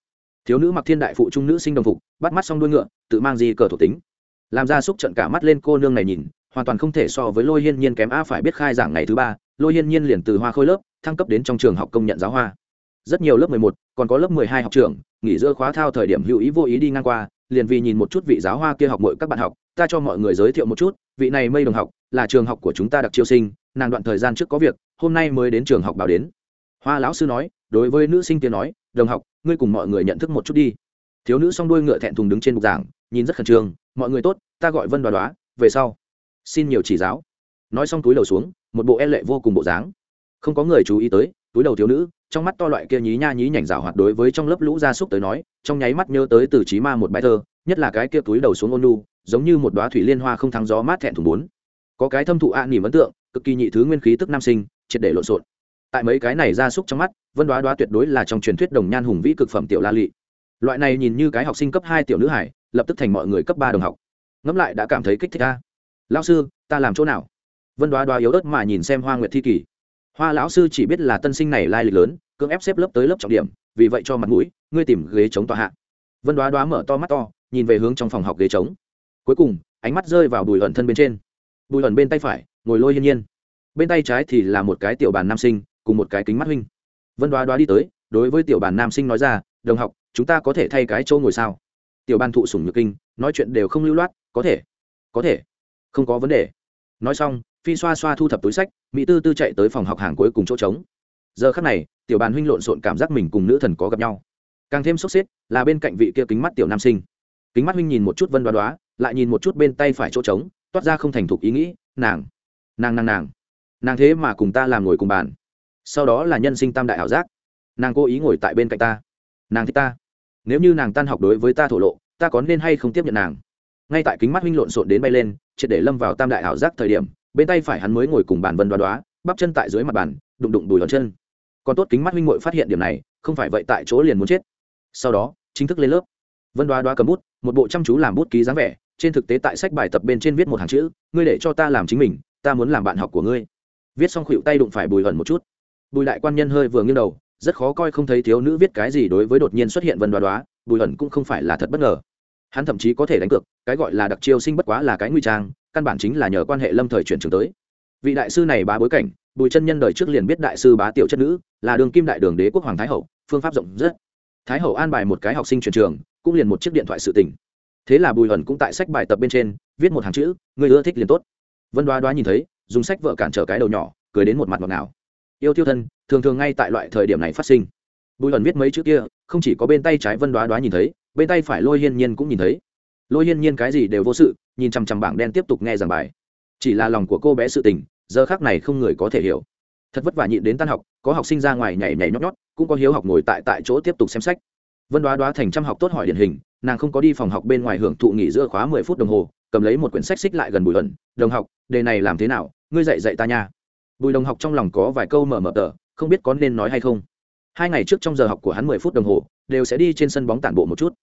Thiếu nữ mặc thiên đại phụ trung nữ sinh đồng phục, bắt mắt xong đuôi ngựa, tự mang gì cờ thuộc tính làm ra xúc trận cả mắt lên cô nương này nhìn, hoàn toàn không thể so với lôi hiên nhiên kém a phải biết khai giảng ngày thứ ba, lôi hiên nhiên liền từ hoa khôi lớp, thăng cấp đến trong trường học công nhận giáo hoa. Rất nhiều lớp mười một, còn có lớp mười hai học trường nghỉ giữa khóa thao thời điểm hữu ý vô ý đi ngang qua, liền vì nhìn một chút vị giáo hoa kia học mọi các bạn học, ta cho mọi người giới thiệu một chút, vị này mây đồng học, là trường học của chúng ta đặc chiêu sinh, nàng đoạn thời gian trước có việc, hôm nay mới đến trường học báo đến. Hoa lão sư nói, đối với nữ sinh kia nói, đồng học, ngươi cùng mọi người nhận thức một chút đi. Thiếu nữ s o n g đuôi ngựa thẹn thùng đứng trên bục giảng, nhìn rất khẩn trương mọi người tốt ta gọi vân đoá đoá về sau. Xin nhiều chỉ giáo. Nói xong túi đầu xuống một bộ e lệ vô cùng bộ dáng. Không có người chú ý tới túi đầu thiếu nữ trong mắt to loại kia nhí nha nhí nhảnh rào hoạt đối với trong lớp lũ gia súc tới nói trong nháy mắt nhớ tới từ trí ma một bài thơ nhất là cái kia túi đầu xuống ôn nu giống như một đoá thủy liên hoa không thắng gió mát thẹn thùng bốn. Có cái thâm thụ ạ à, nỉm ấn tượng cực kỳ nhị thứ nguyên khí tức nam sinh triệt để lộn xộn. Tại mấy cái này gia súc trong mắt vân đoá đoá tuyệt đối là trong truyền thuyết đồng nhan hùng vĩ cực phẩm tiểu la lị. Loại này nhìn như cái học sinh cấp hai tiểu nữ hải lập tức thành mọi người cấp ba đồng học. Ngẫm lại đã cảm thấy kích thích ta. Lao sư, ta làm chỗ nào? Vân đoá đoá yếu ớt mà nhìn xem hoa nguyệt thi kỳ. Hoa lão sư chỉ biết là tân sinh này lai lịch lớn, cưỡng ép xếp lớp tới lớp trọng điểm, vì vậy cho mặt mũi, ngươi tìm ghế chống tòa hạ. Vân đoá đoá mở to mắt to, nhìn về hướng trong phòng học ghế trống cuối cùng, ánh mắt rơi vào bùi ẩn thân bên trên. Bùi ẩn bên tay phải, ngồi lôi hiên nhiên. Bên tay trái thì là một cái tiểu bàn nam sinh, cùng một cái kính mắt huynh. Vân đoá đoá đi tới, đối với tiểu bàn nam sinh nói ra, đồng học, chúng ta có thể thay cái chỗ ngồi sao? Tiểu Ban thụ sủng nhược kinh, nói chuyện đều không lưu loát, có thể có thể, không có vấn đề. Nói xong, phi xoa xoa thu thập túi sách, mỹ tư tư chạy tới phòng học hàng cuối cùng chỗ trống. Giờ khắc này, tiểu bàn huynh lộn xộn cảm giác mình cùng nữ thần có gặp nhau. Càng thêm sốc xếp, là bên cạnh vị kia kính mắt tiểu nam sinh. Kính mắt huynh nhìn một chút vân đoá đoá, lại nhìn một chút bên tay phải chỗ trống, toát ra không thành thục ý nghĩ, nàng nàng nàng nàng. Nàng thế mà cùng ta làm ngồi cùng bàn. Sau đó là nhân sinh tam đại ảo giác. Nàng cố ý ngồi tại bên cạnh ta. Nàng thích ta nếu như nàng tan học đối với ta thổ lộ, ta có nên hay không tiếp nhận nàng? Ngay tại kính mắt huynh lộn xộn đến bay lên, triệt để lâm vào tam đại ảo giác thời điểm, bên tay phải hắn mới ngồi cùng bàn vân đoá đoá, bắp chân tại dưới mặt bàn, đụng đụng đùi đòn chân. Còn tốt kính mắt huynh ngội phát hiện điểm này, không phải vậy tại chỗ liền muốn chết. Sau đó, chính thức lên lớp. Vân đoá đoá cầm bút, một bộ chăm chú làm bút ký dáng vẻ, trên thực tế tại sách bài tập bên trên viết một hàng chữ, ngươi để cho ta làm chính mình, ta muốn làm bạn học của ngươi. Viết xong khuỵu tay đụng phải bùi hẩn một chút. Bùi đại quan nhân hơi vừa nghiêng đầu rất khó coi không thấy thiếu nữ viết cái gì đối với đột nhiên xuất hiện vân đoá đoá, bùi hẩn cũng không phải là thật bất ngờ. Hắn thậm chí có thể đánh cược, cái gọi là đặc chiêu sinh bất quá là cái nguy trang, căn bản chính là nhờ quan hệ lâm thời chuyển trường tới. Vị đại sư này bá bối cảnh, bùi chân nhân đời trước liền biết đại sư bá tiểu chất nữ, là đường kim đại đường đế quốc hoàng thái hậu, phương pháp rộng rất. Thái hậu an bài một cái học sinh chuyển trường, cũng liền một chiếc điện thoại sự tình. Thế là bùi hẩn cũng tại sách bài tập bên trên, viết một hàng chữ người ưa thích liền tốt. Vân đoá đoá nhìn thấy, dùng sách vợ cản trở cái đầu nhỏ, cười đến một mặt ngọt ngào yêu tiêu thân, thường thường ngay tại loại thời điểm này phát sinh. Bùi ẩn viết mấy chữ kia, không chỉ có bên tay trái vân đoá đoá nhìn thấy, bên tay phải lôi hiên nhiên cũng nhìn thấy. Lôi hiên nhiên cái gì đều vô sự, nhìn chằm chằm bảng đen tiếp tục nghe giảng bài. Chỉ là lòng của cô bé sự tình, giờ khác này không người có thể hiểu. Thật vất vả nhịn đến tan học, có học sinh ra ngoài nhảy nhảy nhót nhót, cũng có hiếu học ngồi tại tại chỗ tiếp tục xem sách. Vân đoá đoá thành trăm học tốt hỏi điển hình, nàng không có đi phòng học bên ngoài hưởng thụ nghỉ giữa khóa mười phút đồng hồ, cầm lấy một quyển sách xích lại gần bùi ẩn, đồng học, đề này làm thế nào? Ngươi dạy dạy ta nha bùi đồng học trong lòng có vài câu mở mở tờ, không biết có nên nói hay không. Hai ngày trước trong giờ học của hắn mười phút đồng hồ, đều sẽ đi trên sân bóng tản bộ một chút.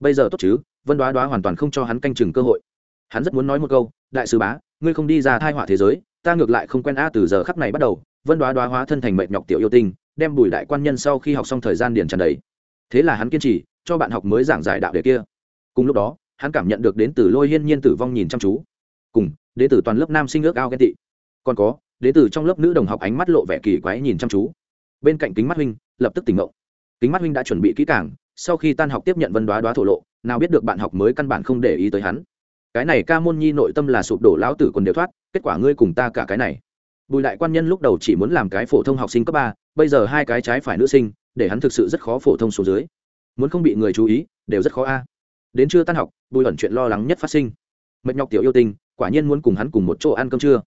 Bây giờ tốt chứ, vân đoá đoá hoàn toàn không cho hắn canh chừng cơ hội. Hắn rất muốn nói một câu, đại sứ bá, ngươi không đi ra thai họa thế giới, ta ngược lại không quen a từ giờ khắc này bắt đầu. Vân đoá đoá hóa thân thành mệnh nhọc tiểu yêu tinh, đem bùi đại quan nhân sau khi học xong thời gian điền tràn đầy. Thế là hắn kiên trì, cho bạn học mới giảng giải đạo đề kia. Cùng lúc đó, hắn cảm nhận được đến từ lôi hiên nhiên tử vong nhìn chăm chú. Cùng, đến từ toàn lớp nam sinh ước ao ghen tị. Còn có đến từ trong lớp nữ đồng học ánh mắt lộ vẻ kỳ quái nhìn chăm chú. Bên cạnh kính mắt huynh, lập tức tỉnh ngộ. Kính mắt huynh đã chuẩn bị kỹ càng, sau khi tan học tiếp nhận vân đoá đoá thổ lộ, nào biết được bạn học mới căn bản không để ý tới hắn. Cái này ca môn nhi nội tâm là sụp đổ lão tử còn đều thoát, kết quả ngươi cùng ta cả cái này. Bùi đại quan nhân lúc đầu chỉ muốn làm cái phổ thông học sinh cấp ba, bây giờ hai cái trái phải nữ sinh, để hắn thực sự rất khó phổ thông số dưới. Muốn không bị người chú ý, đều rất khó a. Đến trưa tan học, bùi ẩn chuyện lo lắng nhất phát sinh. Mệt nhọc tiểu yêu tinh, quả nhiên muốn cùng hắn cùng một chỗ ăn cơm trưa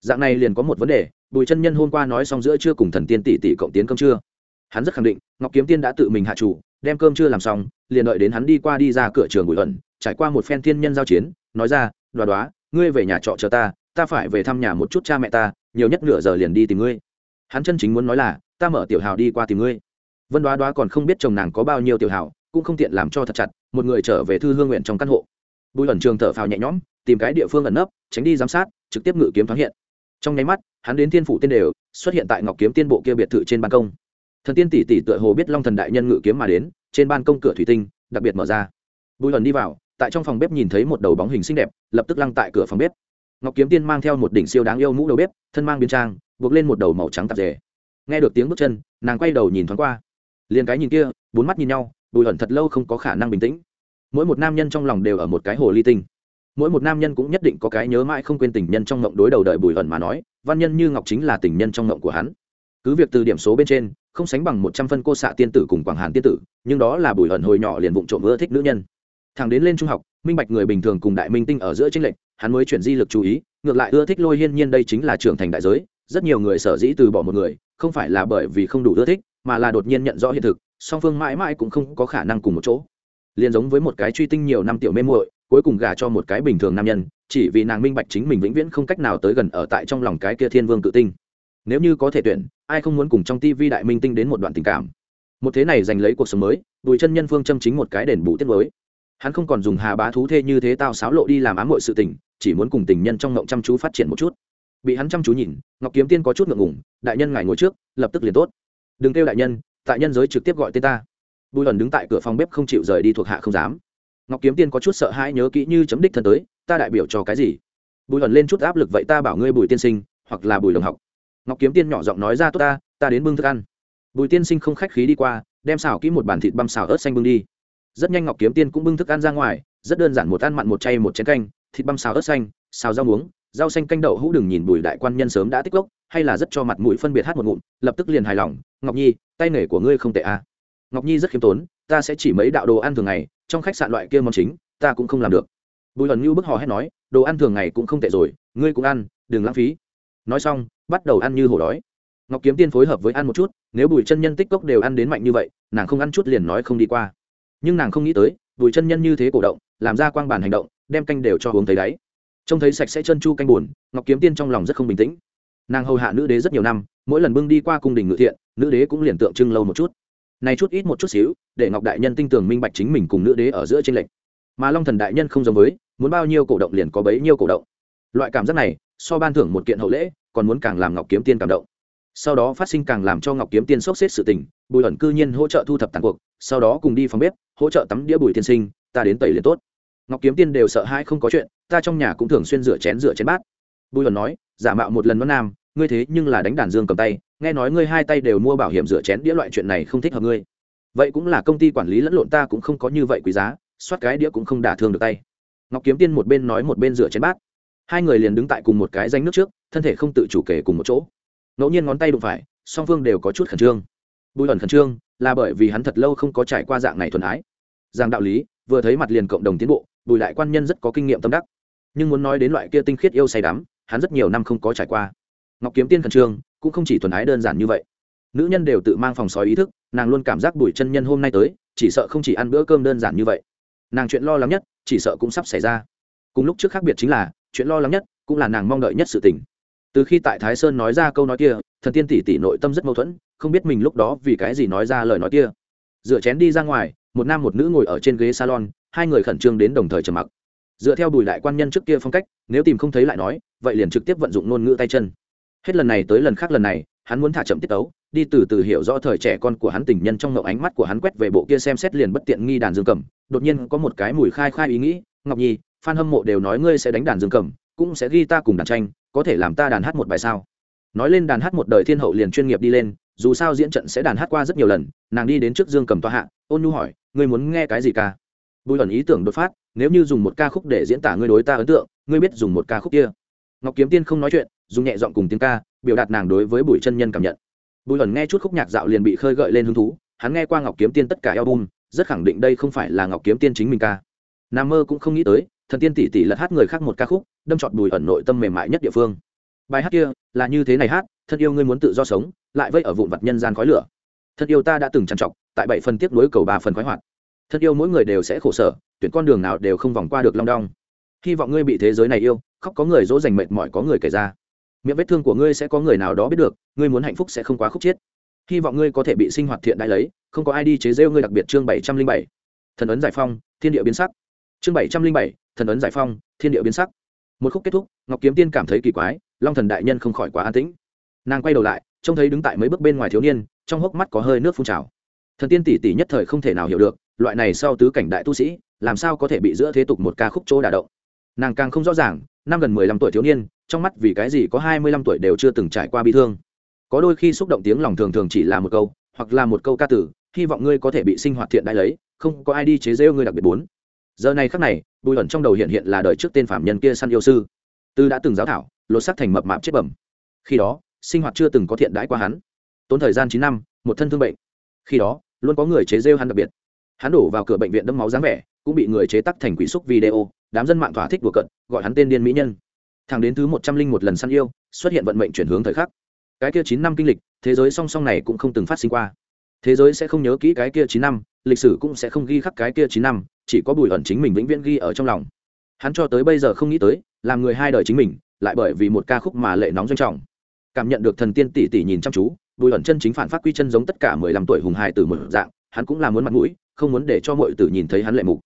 dạng này liền có một vấn đề, bùi chân nhân hôm qua nói xong giữa trưa cùng thần tiên tỷ tỷ cộng tiến cơm trưa. Hắn rất khẳng định, ngọc kiếm tiên đã tự mình hạ chủ, đem cơm trưa làm xong, liền đợi đến hắn đi qua đi ra cửa trường bùi ẩn trải qua một phen thiên nhân giao chiến, nói ra, đoá đoá, ngươi về nhà trọ chờ ta ta phải về thăm nhà một chút cha mẹ ta, nhiều nhất nửa giờ liền đi tìm ngươi. Hắn chân chính muốn nói là, ta mở tiểu hào đi qua tìm ngươi. Vân đoá đoá còn không biết chồng nàng có bao nhiêu tiểu hào, cũng không tiện làm cho thật chặt, một người trở về thư hương nguyện trong căn hộ. Bùi ẩn trường thở phào nhẹ nhõm, tìm cái địa phương ẩn nấp, tránh đi giám sát, trực tiếp ngự kiếm thoáng hiện trong nháy mắt, hắn đến thiên phủ tiên đều, xuất hiện tại ngọc kiếm tiên bộ kia biệt thự trên ban công. Thần tiên tỷ tỷ tựa hồ biết long thần đại nhân ngự kiếm mà đến, trên ban công cửa thủy tinh, đặc biệt mở ra. Bùi lần đi vào, tại trong phòng bếp nhìn thấy một đầu bóng hình xinh đẹp, lập tức lăng tại cửa phòng bếp. Ngọc kiếm tiên mang theo một đỉnh siêu đáng yêu mũ đầu bếp, thân mang biên trang, buộc lên một đầu màu trắng tạp dề. Nghe được tiếng bước chân, nàng quay đầu nhìn thoáng qua. Liền cái nhìn kia, bốn mắt nhìn nhau, bùi ẩn thật lâu không có khả năng bình tĩnh. Mỗi một nam nhân trong lòng đều ở một cái hồ ly tinh mỗi một nam nhân cũng nhất định có cái nhớ mãi không quên tình nhân trong mộng đối đầu đợi bùi hận mà nói, văn nhân như ngọc chính là tình nhân trong mộng của hắn. Cứ việc từ điểm số bên trên, không sánh bằng một trăm phân cô xạ tiên tử cùng quảng hàn tiên tử, nhưng đó là bùi hận hồi nhỏ liền vụng trộm ưa thích nữ nhân. Thằng đến lên trung học, minh bạch người bình thường cùng đại minh tinh ở giữa tranh lệch, hắn mới chuyển di lực chú ý, ngược lại ưa thích lôi hiên nhiên đây chính là trưởng thành đại giới, rất nhiều người sở dĩ từ bỏ một người, không phải là bởi vì không đủ ưa thích, mà là đột nhiên nhận rõ hiện thực, song phương mãi mãi cũng không có khả năng cùng một chỗ. Liền giống với một cái truy tinh nhiều năm tiểu mê muội cuối cùng gả cho một cái bình thường nam nhân, chỉ vì nàng minh bạch chính mình vĩnh viễn không cách nào tới gần ở tại trong lòng cái kia thiên vương tự tinh. Nếu như có thể tuyển, ai không muốn cùng trong tivi đại minh tinh đến một đoạn tình cảm? Một thế này giành lấy cuộc sống mới bùi chân nhân phương châm chính một cái đền bù tiết mới. Hắn không còn dùng hà bá thú thê như thế tao sáo lộ đi làm ám hội sự tình, chỉ muốn cùng tình nhân trong ngộng chăm chú phát triển một chút. Bị hắn chăm chú nhìn, ngọc kiếm tiên có chút ngượng ngùng, đại nhân ngài ngồi trước, lập tức liền tốt. Đừng kêu đại nhân, tại nhân giới trực tiếp gọi tên ta. Bùi ẩn đứng tại cửa phòng bếp không chịu rời đi thuộc hạ không dám ngọc kiếm tiên có chút sợ hãi nhớ kỹ như chấm đích thân tới, ta đại biểu cho cái gì? Bùi ẩn lên chút áp lực vậy ta bảo ngươi bùi tiên sinh, hoặc là bùi đồng học. Ngọc kiếm tiên nhỏ giọng nói ra, tốt ta ta đến bưng thức ăn. Bùi tiên sinh không khách khí đi qua, đem xào kỹ một bàn thịt băm xào ớt xanh bưng đi. Rất nhanh ngọc kiếm tiên cũng bưng thức ăn ra ngoài, rất đơn giản một ăn mặn một chay một chén canh, thịt băm xào ớt xanh, xào rau muống, rau xanh canh đậu hũ đừng nhìn bùi đại quan nhân sớm đã tích gốc, hay là rất cho mặt mũi phân biệt hát một ngụm, lập tức liền hài lòng. Ngọc nhi, tay nghề của ngươi không tệ à. ngọc nhi rất khiêm tốn, ta sẽ chỉ mấy đạo đồ ăn thường ngày trong khách sạn loại kia món chính, ta cũng không làm được. Bùi lần như bức hò hét nói, đồ ăn thường ngày cũng không tệ rồi, ngươi cũng ăn, đừng lãng phí. Nói xong, bắt đầu ăn như hổ đói. Ngọc kiếm tiên phối hợp với ăn một chút, nếu bùi chân nhân tích cốc đều ăn đến mạnh như vậy, nàng không ăn chút liền nói không đi qua. Nhưng nàng không nghĩ tới, bùi chân nhân như thế cổ động, làm ra quang bản hành động, đem canh đều cho uống thấy đáy. Trông thấy sạch sẽ chân chu canh buồn, ngọc kiếm tiên trong lòng rất không bình tĩnh. Nàng hầu hạ nữ đế rất nhiều năm, mỗi lần bưng đi qua cung đình ngự thiện, nữ đế cũng liền tượng trưng lâu một chút này chút ít một chút xíu, để ngọc đại nhân tin tưởng minh bạch chính mình cùng nữ đế ở giữa trên lệnh mà long thần đại nhân không giống với, muốn bao nhiêu cổ động liền có bấy nhiêu cổ động. Loại cảm giác này, so ban thưởng một kiện hậu lễ, còn muốn càng làm ngọc kiếm tiên cảm động. Sau đó phát sinh càng làm cho ngọc kiếm tiên sốc xếp sự tình, bùi ẩn cư nhiên hỗ trợ thu thập tàn cuộc, sau đó cùng đi phòng bếp, hỗ trợ tắm đĩa bùi tiên sinh, ta đến tẩy liền tốt. Ngọc kiếm tiên đều sợ hai không có chuyện, ta trong nhà cũng thường xuyên rửa chén rửa chén bát. Bùi ẩn nói, giả mạo một lần nó nam, ngươi thế nhưng là đánh đàn dương cầm tay nghe nói ngươi hai tay đều mua bảo hiểm rửa chén đĩa loại chuyện này không thích hợp ngươi. Vậy cũng là công ty quản lý lẫn lộn ta cũng không có như vậy quý giá, soát cái đĩa cũng không đả thương được tay. Ngọc kiếm tiên một bên nói một bên rửa chén bát. Hai người liền đứng tại cùng một cái danh nước trước, thân thể không tự chủ kể cùng một chỗ. Ngẫu nhiên ngón tay đụng phải, song phương đều có chút khẩn trương. Bùi ẩn khẩn trương, là bởi vì hắn thật lâu không có trải qua dạng này thuần ái. Giang đạo lý, vừa thấy mặt liền cộng đồng tiến bộ, bùi đại quan nhân rất có kinh nghiệm tâm đắc. Nhưng muốn nói đến loại kia tinh khiết yêu say đắm, hắn rất nhiều năm không có trải qua. Ngọc kiếm tiên khẩn trương cũng không chỉ thuần ái đơn giản như vậy. Nữ nhân đều tự mang phòng sói ý thức, nàng luôn cảm giác bùi chân nhân hôm nay tới, chỉ sợ không chỉ ăn bữa cơm đơn giản như vậy. Nàng chuyện lo lắng nhất, chỉ sợ cũng sắp xảy ra. Cùng lúc trước khác biệt chính là, chuyện lo lắng nhất cũng là nàng mong đợi nhất sự tình. Từ khi tại thái sơn nói ra câu nói kia, thần tiên tỷ tỷ nội tâm rất mâu thuẫn, không biết mình lúc đó vì cái gì nói ra lời nói kia. Dựa chén đi ra ngoài, một nam một nữ ngồi ở trên ghế salon, hai người khẩn trương đến đồng thời trầm mặc. Dựa theo bùi đại quan nhân trước kia phong cách, nếu tìm không thấy lại nói, vậy liền trực tiếp vận dụng ngôn ngữ tay chân hết lần này tới lần khác lần này, hắn muốn thả chậm tiết tấu, đi từ từ hiểu rõ thời trẻ con của hắn tình nhân trong ngậu ánh mắt của hắn quét về bộ kia xem xét liền bất tiện nghi đàn dương cầm. Đột nhiên có một cái mùi khai khai ý nghĩ, ngọc nhi phan hâm mộ đều nói ngươi sẽ đánh đàn dương cầm, cũng sẽ ghi ta cùng đàn tranh, có thể làm ta đàn hát một bài sao? Nói lên đàn hát một đời thiên hậu liền chuyên nghiệp đi lên, dù sao diễn trận sẽ đàn hát qua rất nhiều lần, nàng đi đến trước dương cầm toa hạ, ôn nhu hỏi, ngươi muốn nghe cái gì ca? Bùi ẩn ý tưởng đột phát, nếu như dùng một ca khúc để diễn tả ngươi đối ta ấn tượng, ngươi biết dùng một ca khúc kia. Ngọc kiếm tiên không nói chuyện dùng nhẹ giọng cùng tiếng ca, biểu đạt nàng đối với bùi chân nhân cảm nhận. Bùi ẩn nghe chút khúc nhạc dạo liền bị khơi gợi lên hứng thú, hắn nghe qua ngọc kiếm tiên tất cả album, rất khẳng định đây không phải là ngọc kiếm tiên chính mình ca. Nam mơ cũng không nghĩ tới, thần tiên tỷ tỷ lật hát người khác một ca khúc, đâm trọt bùi ẩn nội tâm mềm mại nhất địa phương. Bài hát kia, là như thế này hát, thân yêu ngươi muốn tự do sống lại vây ở vụn vặt nhân gian khói lửa. Thân yêu ta đã từng trằn trọc, tại bảy phần tiếp nối cầu ba phần khoái hoạt. Thân yêu mỗi người đều sẽ khổ sở, tuyển con đường nào đều không vòng qua được long đong. Hy vọng ngươi bị thế giới này yêu, khóc có người dỗ dành mệt mỏi có người kể ra miệng vết thương của ngươi sẽ có người nào đó biết được, ngươi muốn hạnh phúc sẽ không quá khúc chiết. Hy vọng ngươi có thể bị sinh hoạt thiện đại lấy, không có ai đi chế rêu ngươi đặc biệt chương bảy trăm linh bảy. Thần ấn giải phong, thiên địa biến sắc. Chương bảy trăm linh bảy, thần ấn giải phong, thiên địa biến sắc. Một khúc kết thúc, ngọc kiếm tiên cảm thấy kỳ quái, long thần đại nhân không khỏi quá an tĩnh. Nàng quay đầu lại, trông thấy đứng tại mấy bước bên ngoài thiếu niên, trong hốc mắt có hơi nước phun trào. Thần tiên tỷ tỷ nhất thời không thể nào hiểu được, loại này sau tứ cảnh đại tu sĩ, làm sao có thể bị giữa thế tục một ca khúc chỗ đả động. Nàng càng không rõ ràng, năm gần mười lăm tuổi thiếu niên trong mắt vì cái gì có hai mươi lăm tuổi đều chưa từng trải qua bi thương. Có đôi khi xúc động tiếng lòng thường thường chỉ là một câu, hoặc là một câu ca tử hy vọng ngươi có thể bị sinh hoạt thiện đại lấy, không có ai đi chế rêu ngươi đặc biệt bốn giờ này khắc này, bùi ẩn trong đầu hiện hiện là đời trước tên phạm nhân kia săn yêu sư. Tư đã từng giáo thảo, lột sắc thành mập mạp chết bẩm. Khi đó, sinh hoạt chưa từng có thiện đãi qua hắn. Tốn thời gian chín năm, một thân thương bệnh. Khi đó, luôn có người chế rêu hắn đặc biệt. Hắn đổ vào cửa bệnh viện đẫm máu dáng vẻ, cũng bị người chế tắc thành quỷ xúc video, đám dân mạng thỏa thích đùa cận gọi hắn tên điên mỹ nhân thẳng đến thứ một trăm linh một lần săn yêu, xuất hiện vận mệnh chuyển hướng thời khắc. Cái kia chín năm kinh lịch, thế giới song song này cũng không từng phát sinh qua. Thế giới sẽ không nhớ kỹ cái kia chín năm, lịch sử cũng sẽ không ghi khắc cái kia chín năm, chỉ có bùi ẩn chính mình vĩnh viễn ghi ở trong lòng. Hắn cho tới bây giờ không nghĩ tới, làm người hai đời chính mình, lại bởi vì một ca khúc mà lệ nóng doanh trọng. Cảm nhận được thần tiên tỷ tỷ nhìn chăm chú, bùi ẩn chân chính phản phát quy chân giống tất cả mười lăm tuổi hùng hài từ một dạng, hắn cũng là muốn mặt mũi, không muốn để cho mọi tử nhìn thấy hắn lệ mục.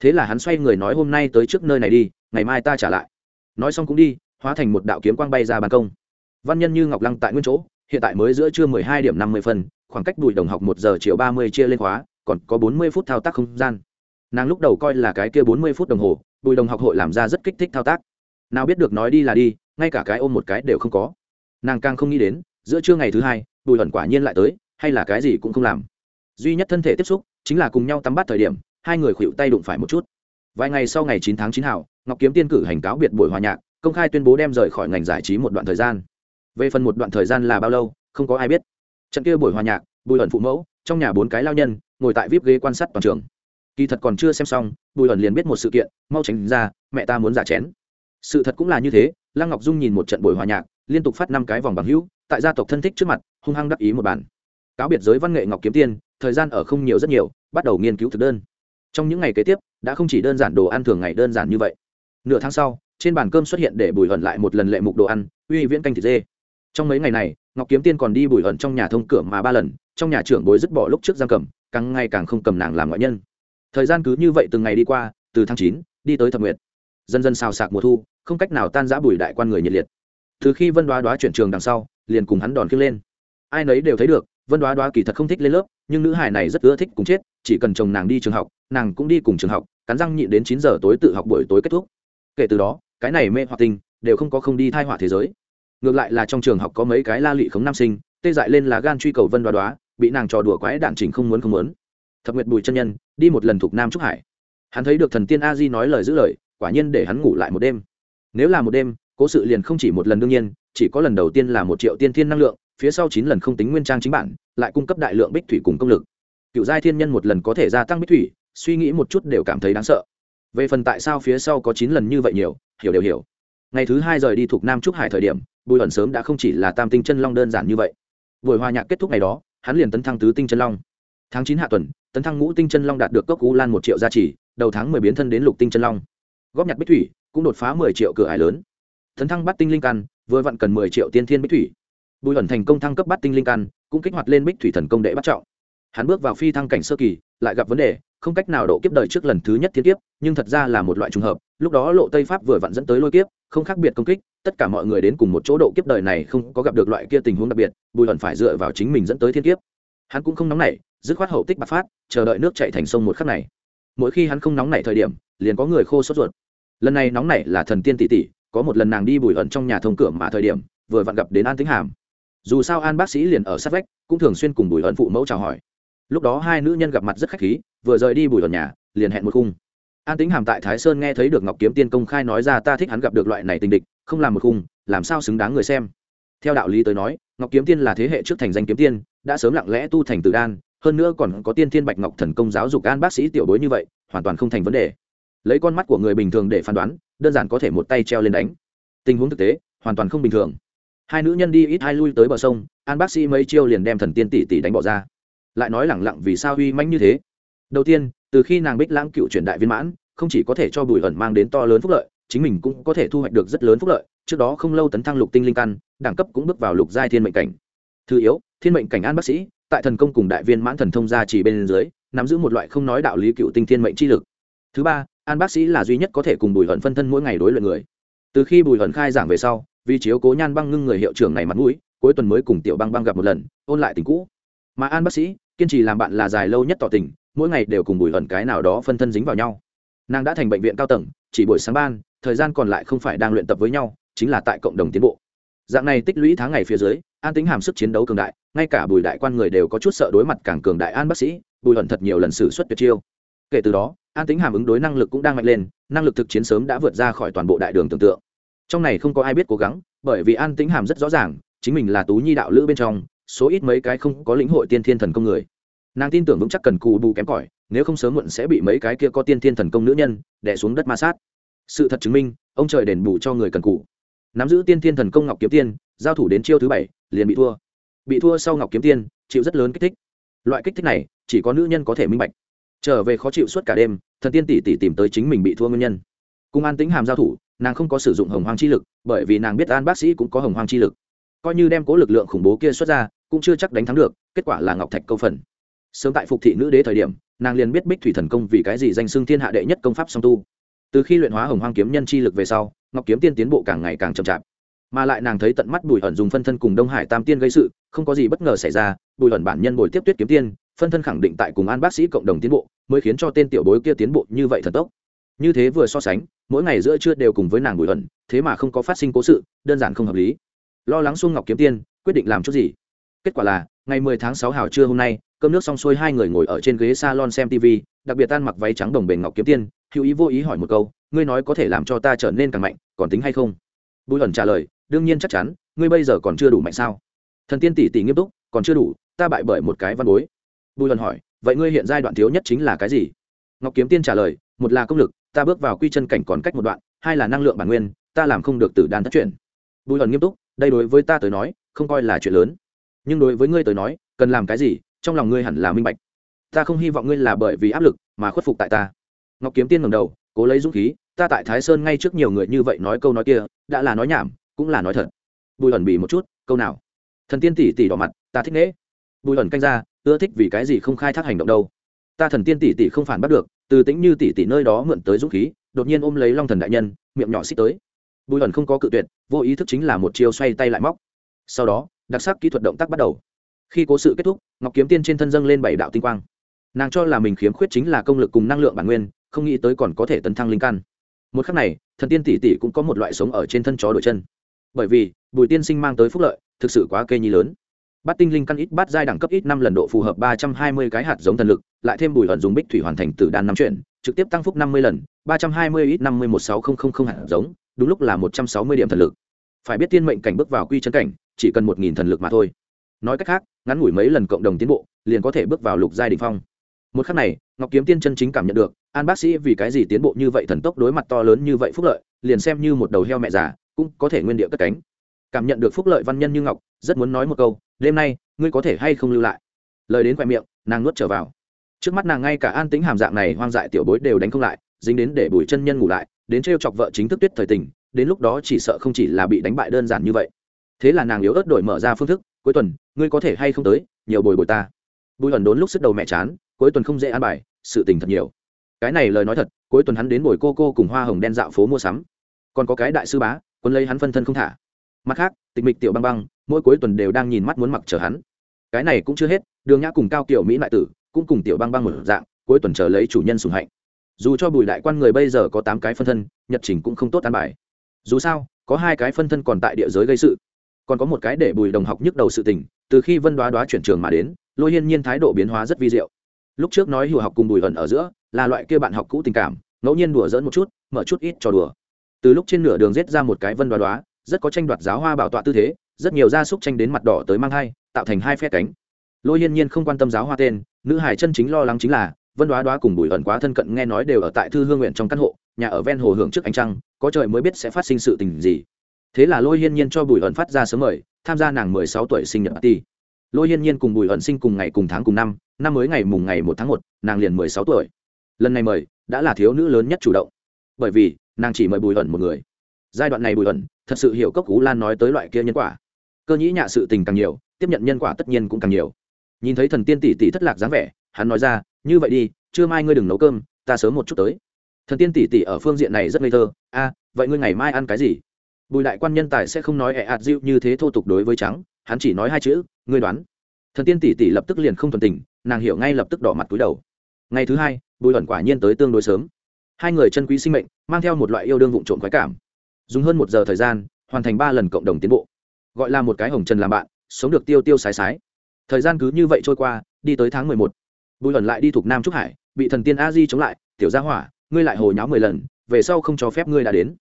Thế là hắn xoay người nói hôm nay tới trước nơi này đi, ngày mai ta trả lại nói xong cũng đi, hóa thành một đạo kiếm quang bay ra ban công. Văn nhân như ngọc lăng tại nguyên chỗ, hiện tại mới giữa trưa mười hai điểm năm mươi phân khoảng cách bùi đồng học một giờ chiều ba mươi chia lên khóa, còn có bốn mươi phút thao tác không gian. Nàng lúc đầu coi là cái kia bốn mươi phút đồng hồ bùi đồng học hội làm ra rất kích thích thao tác. Nào biết được nói đi là đi, ngay cả cái ôm một cái đều không có. Nàng càng không nghĩ đến, giữa trưa ngày thứ hai bùi ẩn quả nhiên lại tới, hay là cái gì cũng không làm. Duy nhất thân thể tiếp xúc, chính là cùng nhau tắm bắt thời điểm, hai người khuỵu tay đụng phải một chút. Vài ngày sau ngày chín tháng chín hảo ngọc kiếm tiên cử hành cáo biệt buổi hòa nhạc, công khai tuyên bố đem rời khỏi ngành giải trí một đoạn thời gian. Về phần một đoạn thời gian là bao lâu, không có ai biết. Trận kia buổi hòa nhạc, bùi ẩn phụ mẫu, trong nhà bốn cái lao nhân, ngồi tại vip ghế quan sát toàn trường. Kỳ thật còn chưa xem xong, bùi ẩn liền biết một sự kiện, mau tránh ra, mẹ ta muốn giả chén. Sự thật cũng là như thế, lăng ngọc dung nhìn một trận buổi hòa nhạc, liên tục phát năm cái vòng bằng hữu, tại gia tộc thân thích trước mặt, hung hăng đắc ý một bản cáo biệt giới văn nghệ ngọc kiếm tiên, thời gian ở không nhiều rất nhiều, bắt đầu nghiên cứu thực đơn. Trong những ngày kế tiếp, đã không chỉ đơn giản đồ ăn thường ngày đơn giản như vậy nửa tháng sau, trên bàn cơm xuất hiện để bùi hận lại một lần lệ mục đồ ăn, uy viễn canh thịt dê. Trong mấy ngày này, ngọc kiếm tiên còn đi bùi hận trong nhà thông cửa mà ba lần, trong nhà trưởng bối dứt bỏ lúc trước giam cầm, càng ngày càng không cầm nàng làm ngoại nhân. Thời gian cứ như vậy từng ngày đi qua, từ tháng chín, đi tới thập nguyệt. Dần dần xào sạc mùa thu, không cách nào tan giã bùi đại quan người nhiệt liệt. Từ khi vân đoá đoá chuyển trường đằng sau, liền cùng hắn đòn khiêng lên. Ai nấy đều thấy được, vân đoá đoá kỳ thật không thích lên lớp, nhưng nữ hải này rất ưa thích cùng chết, chỉ cần chồng nàng đi trường học, nàng cũng đi cùng trường học, cắn răng nhịn đến chín giờ tối tự học buổi tối kết thúc kể từ đó, cái này mê hoặc tình đều không có không đi thai họa thế giới. Ngược lại là trong trường học có mấy cái la lị khống nam sinh, tê dại lên là gan truy cầu vân đoá đoá, bị nàng trò đùa quái đạn chỉnh không muốn không muốn. Thập nguyệt bùi chân nhân, đi một lần thuộc nam trúc hải. Hắn thấy được thần tiên a di nói lời giữ lời, quả nhiên để hắn ngủ lại một đêm. Nếu là một đêm, cố sự liền không chỉ một lần đương nhiên, chỉ có lần đầu tiên là một triệu tiên thiên năng lượng, phía sau chín lần không tính nguyên trang chính bản, lại cung cấp đại lượng bích thủy cùng công lực. Cựu giai thiên nhân một lần có thể gia tăng bích thủy, suy nghĩ một chút đều cảm thấy đáng sợ về phần tại sao phía sau có chín lần như vậy nhiều, hiểu đều hiểu. Ngày thứ hai rời đi thuộc nam trúc hải thời điểm, bùi ẩn sớm đã không chỉ là tam tinh chân long đơn giản như vậy. Buổi hòa nhạc kết thúc ngày đó, hắn liền tấn thăng tứ tinh chân long. Tháng chín hạ tuần, tấn thăng ngũ tinh chân long đạt được cốc u lan một triệu gia trì, đầu tháng mười biến thân đến lục tinh chân long. Góp nhặt bích thủy, cũng đột phá mười triệu cửa ải lớn. Tấn thăng bắt tinh linh căn, vừa vặn cần mười triệu tiên thiên bích thủy. Bùi ẩn thành công thăng cấp bắt tinh linh căn, cũng kích hoạt lên bích thủy thần công đệ bắt trọng. Hắn bước vào phi thăng cảnh sơ kỳ, lại gặp vấn đề không cách nào độ kiếp đời trước lần thứ nhất thiên kiếp, nhưng thật ra là một loại trùng hợp. Lúc đó lộ tây pháp vừa vặn dẫn tới lôi kiếp, không khác biệt công kích, tất cả mọi người đến cùng một chỗ độ kiếp đời này không có gặp được loại kia tình huống đặc biệt, bùi ẩn phải dựa vào chính mình dẫn tới thiên kiếp. Hắn cũng không nóng nảy, dứt khoát hậu tích bạc phát, chờ đợi nước chạy thành sông một khắc này. Mỗi khi hắn không nóng nảy thời điểm, liền có người khô sốt ruột. Lần này nóng nảy là thần tiên tỷ tỷ, có một lần nàng đi bùi ẩn trong nhà thông cửa mà thời điểm, vừa vặn gặp đến an tính hàm. Dù sao an bác sĩ liền ở sát vách, cũng thường xuyên cùng bùi ẩn phụ mẫu chào hỏi lúc đó hai nữ nhân gặp mặt rất khách khí, vừa rời đi bùi ẩn nhà, liền hẹn một khung. An tính hàm tại thái sơn nghe thấy được ngọc kiếm tiên công khai nói ra ta thích hắn gặp được loại này tình địch, không làm một khung, làm sao xứng đáng người xem. Theo đạo lý tới nói, ngọc kiếm tiên là thế hệ trước thành danh kiếm tiên, đã sớm lặng lẽ tu thành tử đan, hơn nữa còn có tiên thiên bạch ngọc thần công giáo dục an bác sĩ tiểu bối như vậy, hoàn toàn không thành vấn đề. Lấy con mắt của người bình thường để phán đoán, đơn giản có thể một tay treo lên đánh. Tình huống thực tế, hoàn toàn không bình thường. Hai nữ nhân đi ít hai lui tới bờ sông, an bác sĩ mấy chiêu liền đem thần tiên tỷ tỷ đánh bỏ ra lại nói lẳng lặng vì sao uy manh như thế. Đầu tiên, từ khi nàng bích lãng cựu truyền đại viên mãn, không chỉ có thể cho bùi ẩn mang đến to lớn phúc lợi, chính mình cũng có thể thu hoạch được rất lớn phúc lợi. Trước đó không lâu tấn thăng lục tinh linh căn, đẳng cấp cũng bước vào lục giai thiên mệnh cảnh. Thứ yếu, thiên mệnh cảnh an bác sĩ, tại thần công cùng đại viên mãn thần thông gia chỉ bên dưới, nắm giữ một loại không nói đạo lý cựu tinh thiên mệnh chi lực. Thứ ba, an bác sĩ là duy nhất có thể cùng bùi hận phân thân mỗi ngày đối luyện người. Từ khi bùi hận khai giảng về sau, vì chiếu cố nhan băng ngưng người hiệu trưởng này mặt mũi, cuối tuần mới cùng tiểu băng băng gặp một lần, ôn lại tình cũ mà an bác sĩ, kiên trì làm bạn là dài lâu nhất tỏ tình, mỗi ngày đều cùng bùi hận cái nào đó phân thân dính vào nhau. Nàng đã thành bệnh viện cao tầng, chỉ buổi sáng ban, thời gian còn lại không phải đang luyện tập với nhau, chính là tại cộng đồng tiến bộ. Dạng này tích lũy tháng ngày phía dưới, an tính hàm sức chiến đấu cường đại, ngay cả bùi đại quan người đều có chút sợ đối mặt càng cường đại an bác sĩ, bùi hận thật nhiều lần xử suất tuyệt chiêu. Kể từ đó, an tính hàm ứng đối năng lực cũng đang mạnh lên, năng lực thực chiến sớm đã vượt ra khỏi toàn bộ đại đường tưởng tượng. Trong này không có ai biết cố gắng, bởi vì an tính hàm rất rõ ràng, chính mình là tú nhi đạo lữ bên trong số ít mấy cái không có lĩnh hội tiên thiên thần công người. Nàng tin tưởng vững chắc cần cù bù kém cỏi, nếu không sớm muộn sẽ bị mấy cái kia có tiên thiên thần công nữ nhân đẻ xuống đất ma sát. Sự thật chứng minh, ông trời đền bù cho người cần cù. Nắm giữ tiên thiên thần công ngọc kiếm tiên, giao thủ đến chiêu thứ bảy, liền bị thua. Bị thua sau ngọc kiếm tiên, chịu rất lớn kích thích. Loại kích thích này, chỉ có nữ nhân có thể minh bạch. Trở về khó chịu suốt cả đêm, thần tiên tỷ tỷ tìm tới chính mình bị thua nguyên nhân. Cùng an tính hàm giao thủ, nàng không có sử dụng hồng hoang chi lực, bởi vì nàng biết an bác sĩ cũng có hồng hoang chi lực. Coi như đem cố lực lượng khủng bố kia xuất ra cũng chưa chắc đánh thắng được, kết quả là ngọc thạch câu phần. Sớm tại phục thị nữ đế thời điểm, nàng liền biết bích thủy thần công vì cái gì danh xưng thiên hạ đệ nhất công pháp song tu. Từ khi luyện hóa hồng hoang kiếm nhân chi lực về sau, ngọc kiếm tiên tiến bộ càng ngày càng chậm chạp. Mà lại nàng thấy tận mắt bùi ẩn dùng phân thân cùng đông hải tam tiên gây sự, không có gì bất ngờ xảy ra, bùi ẩn bản nhân bồi tiếp tuyết kiếm tiên, phân thân khẳng định tại cùng an bác sĩ cộng đồng tiến bộ, mới khiến cho tên tiểu bối kia tiến bộ như vậy thần tốc. Như thế vừa so sánh, mỗi ngày giữa trưa đều cùng với nàng bùi ẩn, thế mà không có phát sinh cố sự, đơn giản không hợp lý. Lo lắng xuông ngọc kiếm tiên, quyết định làm chút gì? Kết quả là, ngày 10 tháng 6 hào trưa hôm nay, cơm nước xong xuôi hai người ngồi ở trên ghế salon xem tv đặc biệt tan mặc váy trắng đồng bền ngọc kiếm tiên, hữu ý vô ý hỏi một câu, ngươi nói có thể làm cho ta trở nên càng mạnh, còn tính hay không? Bùi ẩn trả lời, đương nhiên chắc chắn, ngươi bây giờ còn chưa đủ mạnh sao? Thần tiên tỷ tỷ nghiêm túc, còn chưa đủ, ta bại bởi một cái văn bối. Bùi ẩn hỏi, vậy ngươi hiện giai đoạn thiếu nhất chính là cái gì? Ngọc kiếm tiên trả lời, một là công lực, ta bước vào quy chân cảnh còn cách một đoạn, hai là năng lượng bản nguyên, ta làm không được từ đan thất chuyển. bùi ẩn nghiêm túc, đây đối với ta tới nói, không coi là chuyện lớn nhưng đối với ngươi tới nói, cần làm cái gì, trong lòng ngươi hẳn là minh bạch. Ta không hy vọng ngươi là bởi vì áp lực mà khuất phục tại ta. Ngọc kiếm tiên ngầm đầu, cố lấy dũng khí, ta tại thái sơn ngay trước nhiều người như vậy nói câu nói kia, đã là nói nhảm, cũng là nói thật. Bùi ẩn bị một chút, câu nào? Thần tiên tỷ tỷ đỏ mặt, ta thích nễ bùi ẩn canh ra, ưa thích vì cái gì không khai thác hành động đâu. Ta thần tiên tỷ tỷ không phản bắt được, từ tĩnh như tỷ tỷ nơi đó mượn tới dũng khí, đột nhiên ôm lấy long thần đại nhân, miệng nhỏ xích tới. Bùi ẩn không có cự tuyệt, vô ý thức chính là một chiêu xoay tay lại móc. Sau đó đặc sắc kỹ thuật động tác bắt đầu. Khi cố sự kết thúc, ngọc kiếm tiên trên thân dâng lên bảy đạo tinh quang. Nàng cho là mình khiếm khuyết chính là công lực cùng năng lượng bản nguyên, không nghĩ tới còn có thể tấn thăng linh căn. Một khắc này, thần tiên tỷ tỷ cũng có một loại sống ở trên thân chó đổi chân. Bởi vì, bùi tiên sinh mang tới phúc lợi, thực sự quá cây nhi lớn. Bát tinh linh căn ít, bát giai đẳng cấp ít, năm lần độ phù hợp ba trăm hai mươi cái hạt giống thần lực, lại thêm bùi ẩn dùng bích thủy hoàn thành từ đan năm chuyển trực tiếp tăng phúc năm mươi lần, ba trăm hai mươi ít, năm mươi một sáu không không không hạt giống, đúng lúc là một trăm sáu mươi điểm thần lực. Phải biết tiên mệnh cảnh bước vào quy chân cảnh chỉ cần một nghìn thần lực mà thôi. Nói cách khác, ngắn ngủi mấy lần cộng đồng tiến bộ, liền có thể bước vào lục giai đình phong. Một khắc này, ngọc kiếm tiên chân chính cảm nhận được, an bác sĩ vì cái gì tiến bộ như vậy thần tốc đối mặt to lớn như vậy phúc lợi, liền xem như một đầu heo mẹ già, cũng có thể nguyên địa cất cánh. Cảm nhận được phúc lợi văn nhân như ngọc, rất muốn nói một câu, đêm nay, ngươi có thể hay không lưu lại? Lời đến khoe miệng, nàng nuốt trở vào. Trước mắt nàng ngay cả an tính hàm dạng này hoang dại tiểu bối đều đánh không lại, dính đến để bùi chân nhân ngủ lại, đến trêu chọc vợ chính thức tuyết thời tình, đến lúc đó chỉ sợ không chỉ là bị đánh bại đơn giản như vậy thế là nàng yếu ớt đổi mở ra phương thức, cuối tuần, ngươi có thể hay không tới, nhiều bồi bồi ta. Bùi ẩn đốn lúc sức đầu mẹ chán, cuối tuần không dễ ăn bài, sự tình thật nhiều. Cái này lời nói thật, cuối tuần hắn đến bồi cô cô cùng hoa hồng đen dạo phố mua sắm. Còn có cái đại sư bá, quân lấy hắn phân thân không thả. Mặt khác, tịch mịch tiểu băng băng, mỗi cuối tuần đều đang nhìn mắt muốn mặc chờ hắn. Cái này cũng chưa hết, đường nhã cùng cao kiểu mỹ lại tử, cũng cùng tiểu băng băng một dạng, cuối tuần chờ lấy chủ nhân sùng hạnh. Dù cho bùi đại quan người bây giờ có tám cái phân thân, nhật trình cũng không tốt an bài. Dù sao, có hai cái phân thân còn tại địa giới gây sự còn có một cái để bùi đồng học nhức đầu sự tình, từ khi vân đoá đoá chuyển trường mà đến, lôi hiên nhiên thái độ biến hóa rất vi diệu. Lúc trước nói hùa học cùng bùi ẩn ở giữa, là loại kia bạn học cũ tình cảm, ngẫu nhiên đùa dỡn một chút, mở chút ít trò đùa. Từ lúc trên nửa đường rết ra một cái vân đoá đoá, rất có tranh đoạt giáo hoa bảo tọa tư thế, rất nhiều gia súc tranh đến mặt đỏ tới mang hai tạo thành hai phe cánh. Lôi hiên nhiên không quan tâm giáo hoa tên, nữ hải chân chính lo lắng chính là, vân đoá đoá cùng bùi ẩn quá thân cận nghe nói đều ở tại thư hương nguyện trong căn hộ, nhà ở ven hồ hưởng trước ánh trăng, có trời mới biết sẽ phát sinh sự tình gì thế là lôi hiên nhiên cho bùi ẩn phát ra sớm mời, tham gia nàng mười sáu tuổi sinh nhật ti lôi hiên nhiên cùng bùi ẩn sinh cùng ngày cùng tháng cùng năm năm mới ngày mùng ngày một tháng một, nàng liền mười sáu tuổi. Lần này mời, đã là thiếu nữ lớn nhất chủ động. Bởi vì, nàng chỉ mời bùi ẩn một người. Giai đoạn này bùi ẩn, thật sự hiểu cốc cú lan nói tới loại kia nhân quả. Cơ nhĩ nhạ sự tình càng nhiều, tiếp nhận nhân quả tất nhiên cũng càng nhiều. Nhìn thấy thần tiên tỷ tỷ thất lạc dáng vẻ, hắn nói ra, như vậy đi, trưa mai ngươi đừng nấu cơm, ta sớm một chút tới. Thần tiên tỷ tỷ ở phương diện này rất ngây thơ, a, vậy ngươi ngày mai ăn cái gì? Bùi đại quan nhân tài sẽ không nói ẹ ạt dịu như thế thô tục đối với trắng, hắn chỉ nói hai chữ, ngươi đoán. Thần tiên tỷ tỷ lập tức liền không thuần tình, nàng hiểu ngay lập tức đỏ mặt túi đầu. Ngày thứ hai, bùi ẩn quả nhiên tới tương đối sớm. Hai người chân quý sinh mệnh, mang theo một loại yêu đương vụn trộm khoái cảm. Dùng hơn một giờ thời gian, hoàn thành ba lần cộng đồng tiến bộ. Gọi là một cái hồng trần làm bạn, sống được tiêu tiêu sái sái. Thời gian cứ như vậy trôi qua, đi tới tháng mười một. Bùi ẩn lại đi thuộc nam trúc hải, bị thần tiên a di chống lại, tiểu gia hỏa, ngươi lại hồi nháo mười lần, về sau không cho phép ngươi đã đến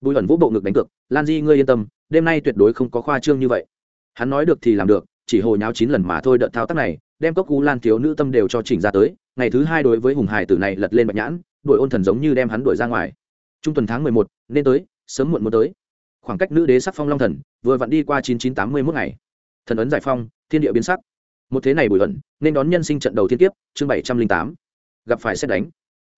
bùi ẩn vũ bộ ngực đánh cược, lan di, ngươi yên tâm, đêm nay tuyệt đối không có khoa trương như vậy. Hắn nói được thì làm được, chỉ hồi nháo chín lần mà thôi đợt thao tác này, đem cốc cú lan thiếu nữ tâm đều cho chỉnh ra tới, ngày thứ hai đối với hùng hải tử này lật lên bạch nhãn đuổi ôn thần giống như đem hắn đuổi ra ngoài. Trung tuần tháng mười một, nên tới, sớm muộn muốn tới. Khoảng cách nữ đế sắc phong long thần, vừa vặn đi qua chín chín tám mươi mốt ngày. Thần ấn giải phong, thiên địa biến sắc. Một thế này bùi ẩn, nên đón nhân sinh trận đầu thiên kiếp, chương bảy trăm linh tám. Gặp phải xét đánh.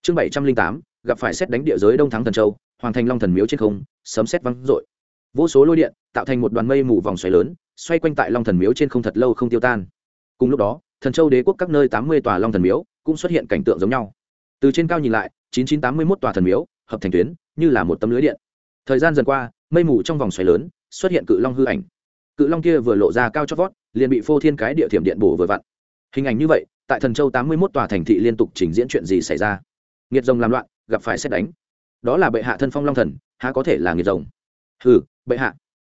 Chương bảy trăm linh tám, gặp phải xét đánh địa giới đông thắng thần châu hoàng thành long thần miếu trên không, sấm xét vắng rội vô số lôi điện tạo thành một đoàn mây mù vòng xoáy lớn, xoay quanh tại long thần miếu trên không thật lâu không tiêu tan. Cùng lúc đó, thần châu đế quốc các nơi tám mươi tòa long thần miếu cũng xuất hiện cảnh tượng giống nhau. Từ trên cao nhìn lại, chín chín tám mươi một tòa thần miếu hợp thành tuyến, như là một tấm lưới điện. Thời gian dần qua, mây mù trong vòng xoáy lớn xuất hiện cự long hư ảnh. Cự long kia vừa lộ ra cao chót vót, liền bị phô thiên cái địa thiểm điện bổ vừa vặn. Hình ảnh như vậy, tại thần châu tám mươi một tòa thành thị liên tục trình diễn chuyện gì xảy ra? Nghiệt rồng làm loạn, gặp phải xét đánh đó là bệ hạ thân phong long thần, há có thể là nghiệt rồng? Hừ, bệ hạ.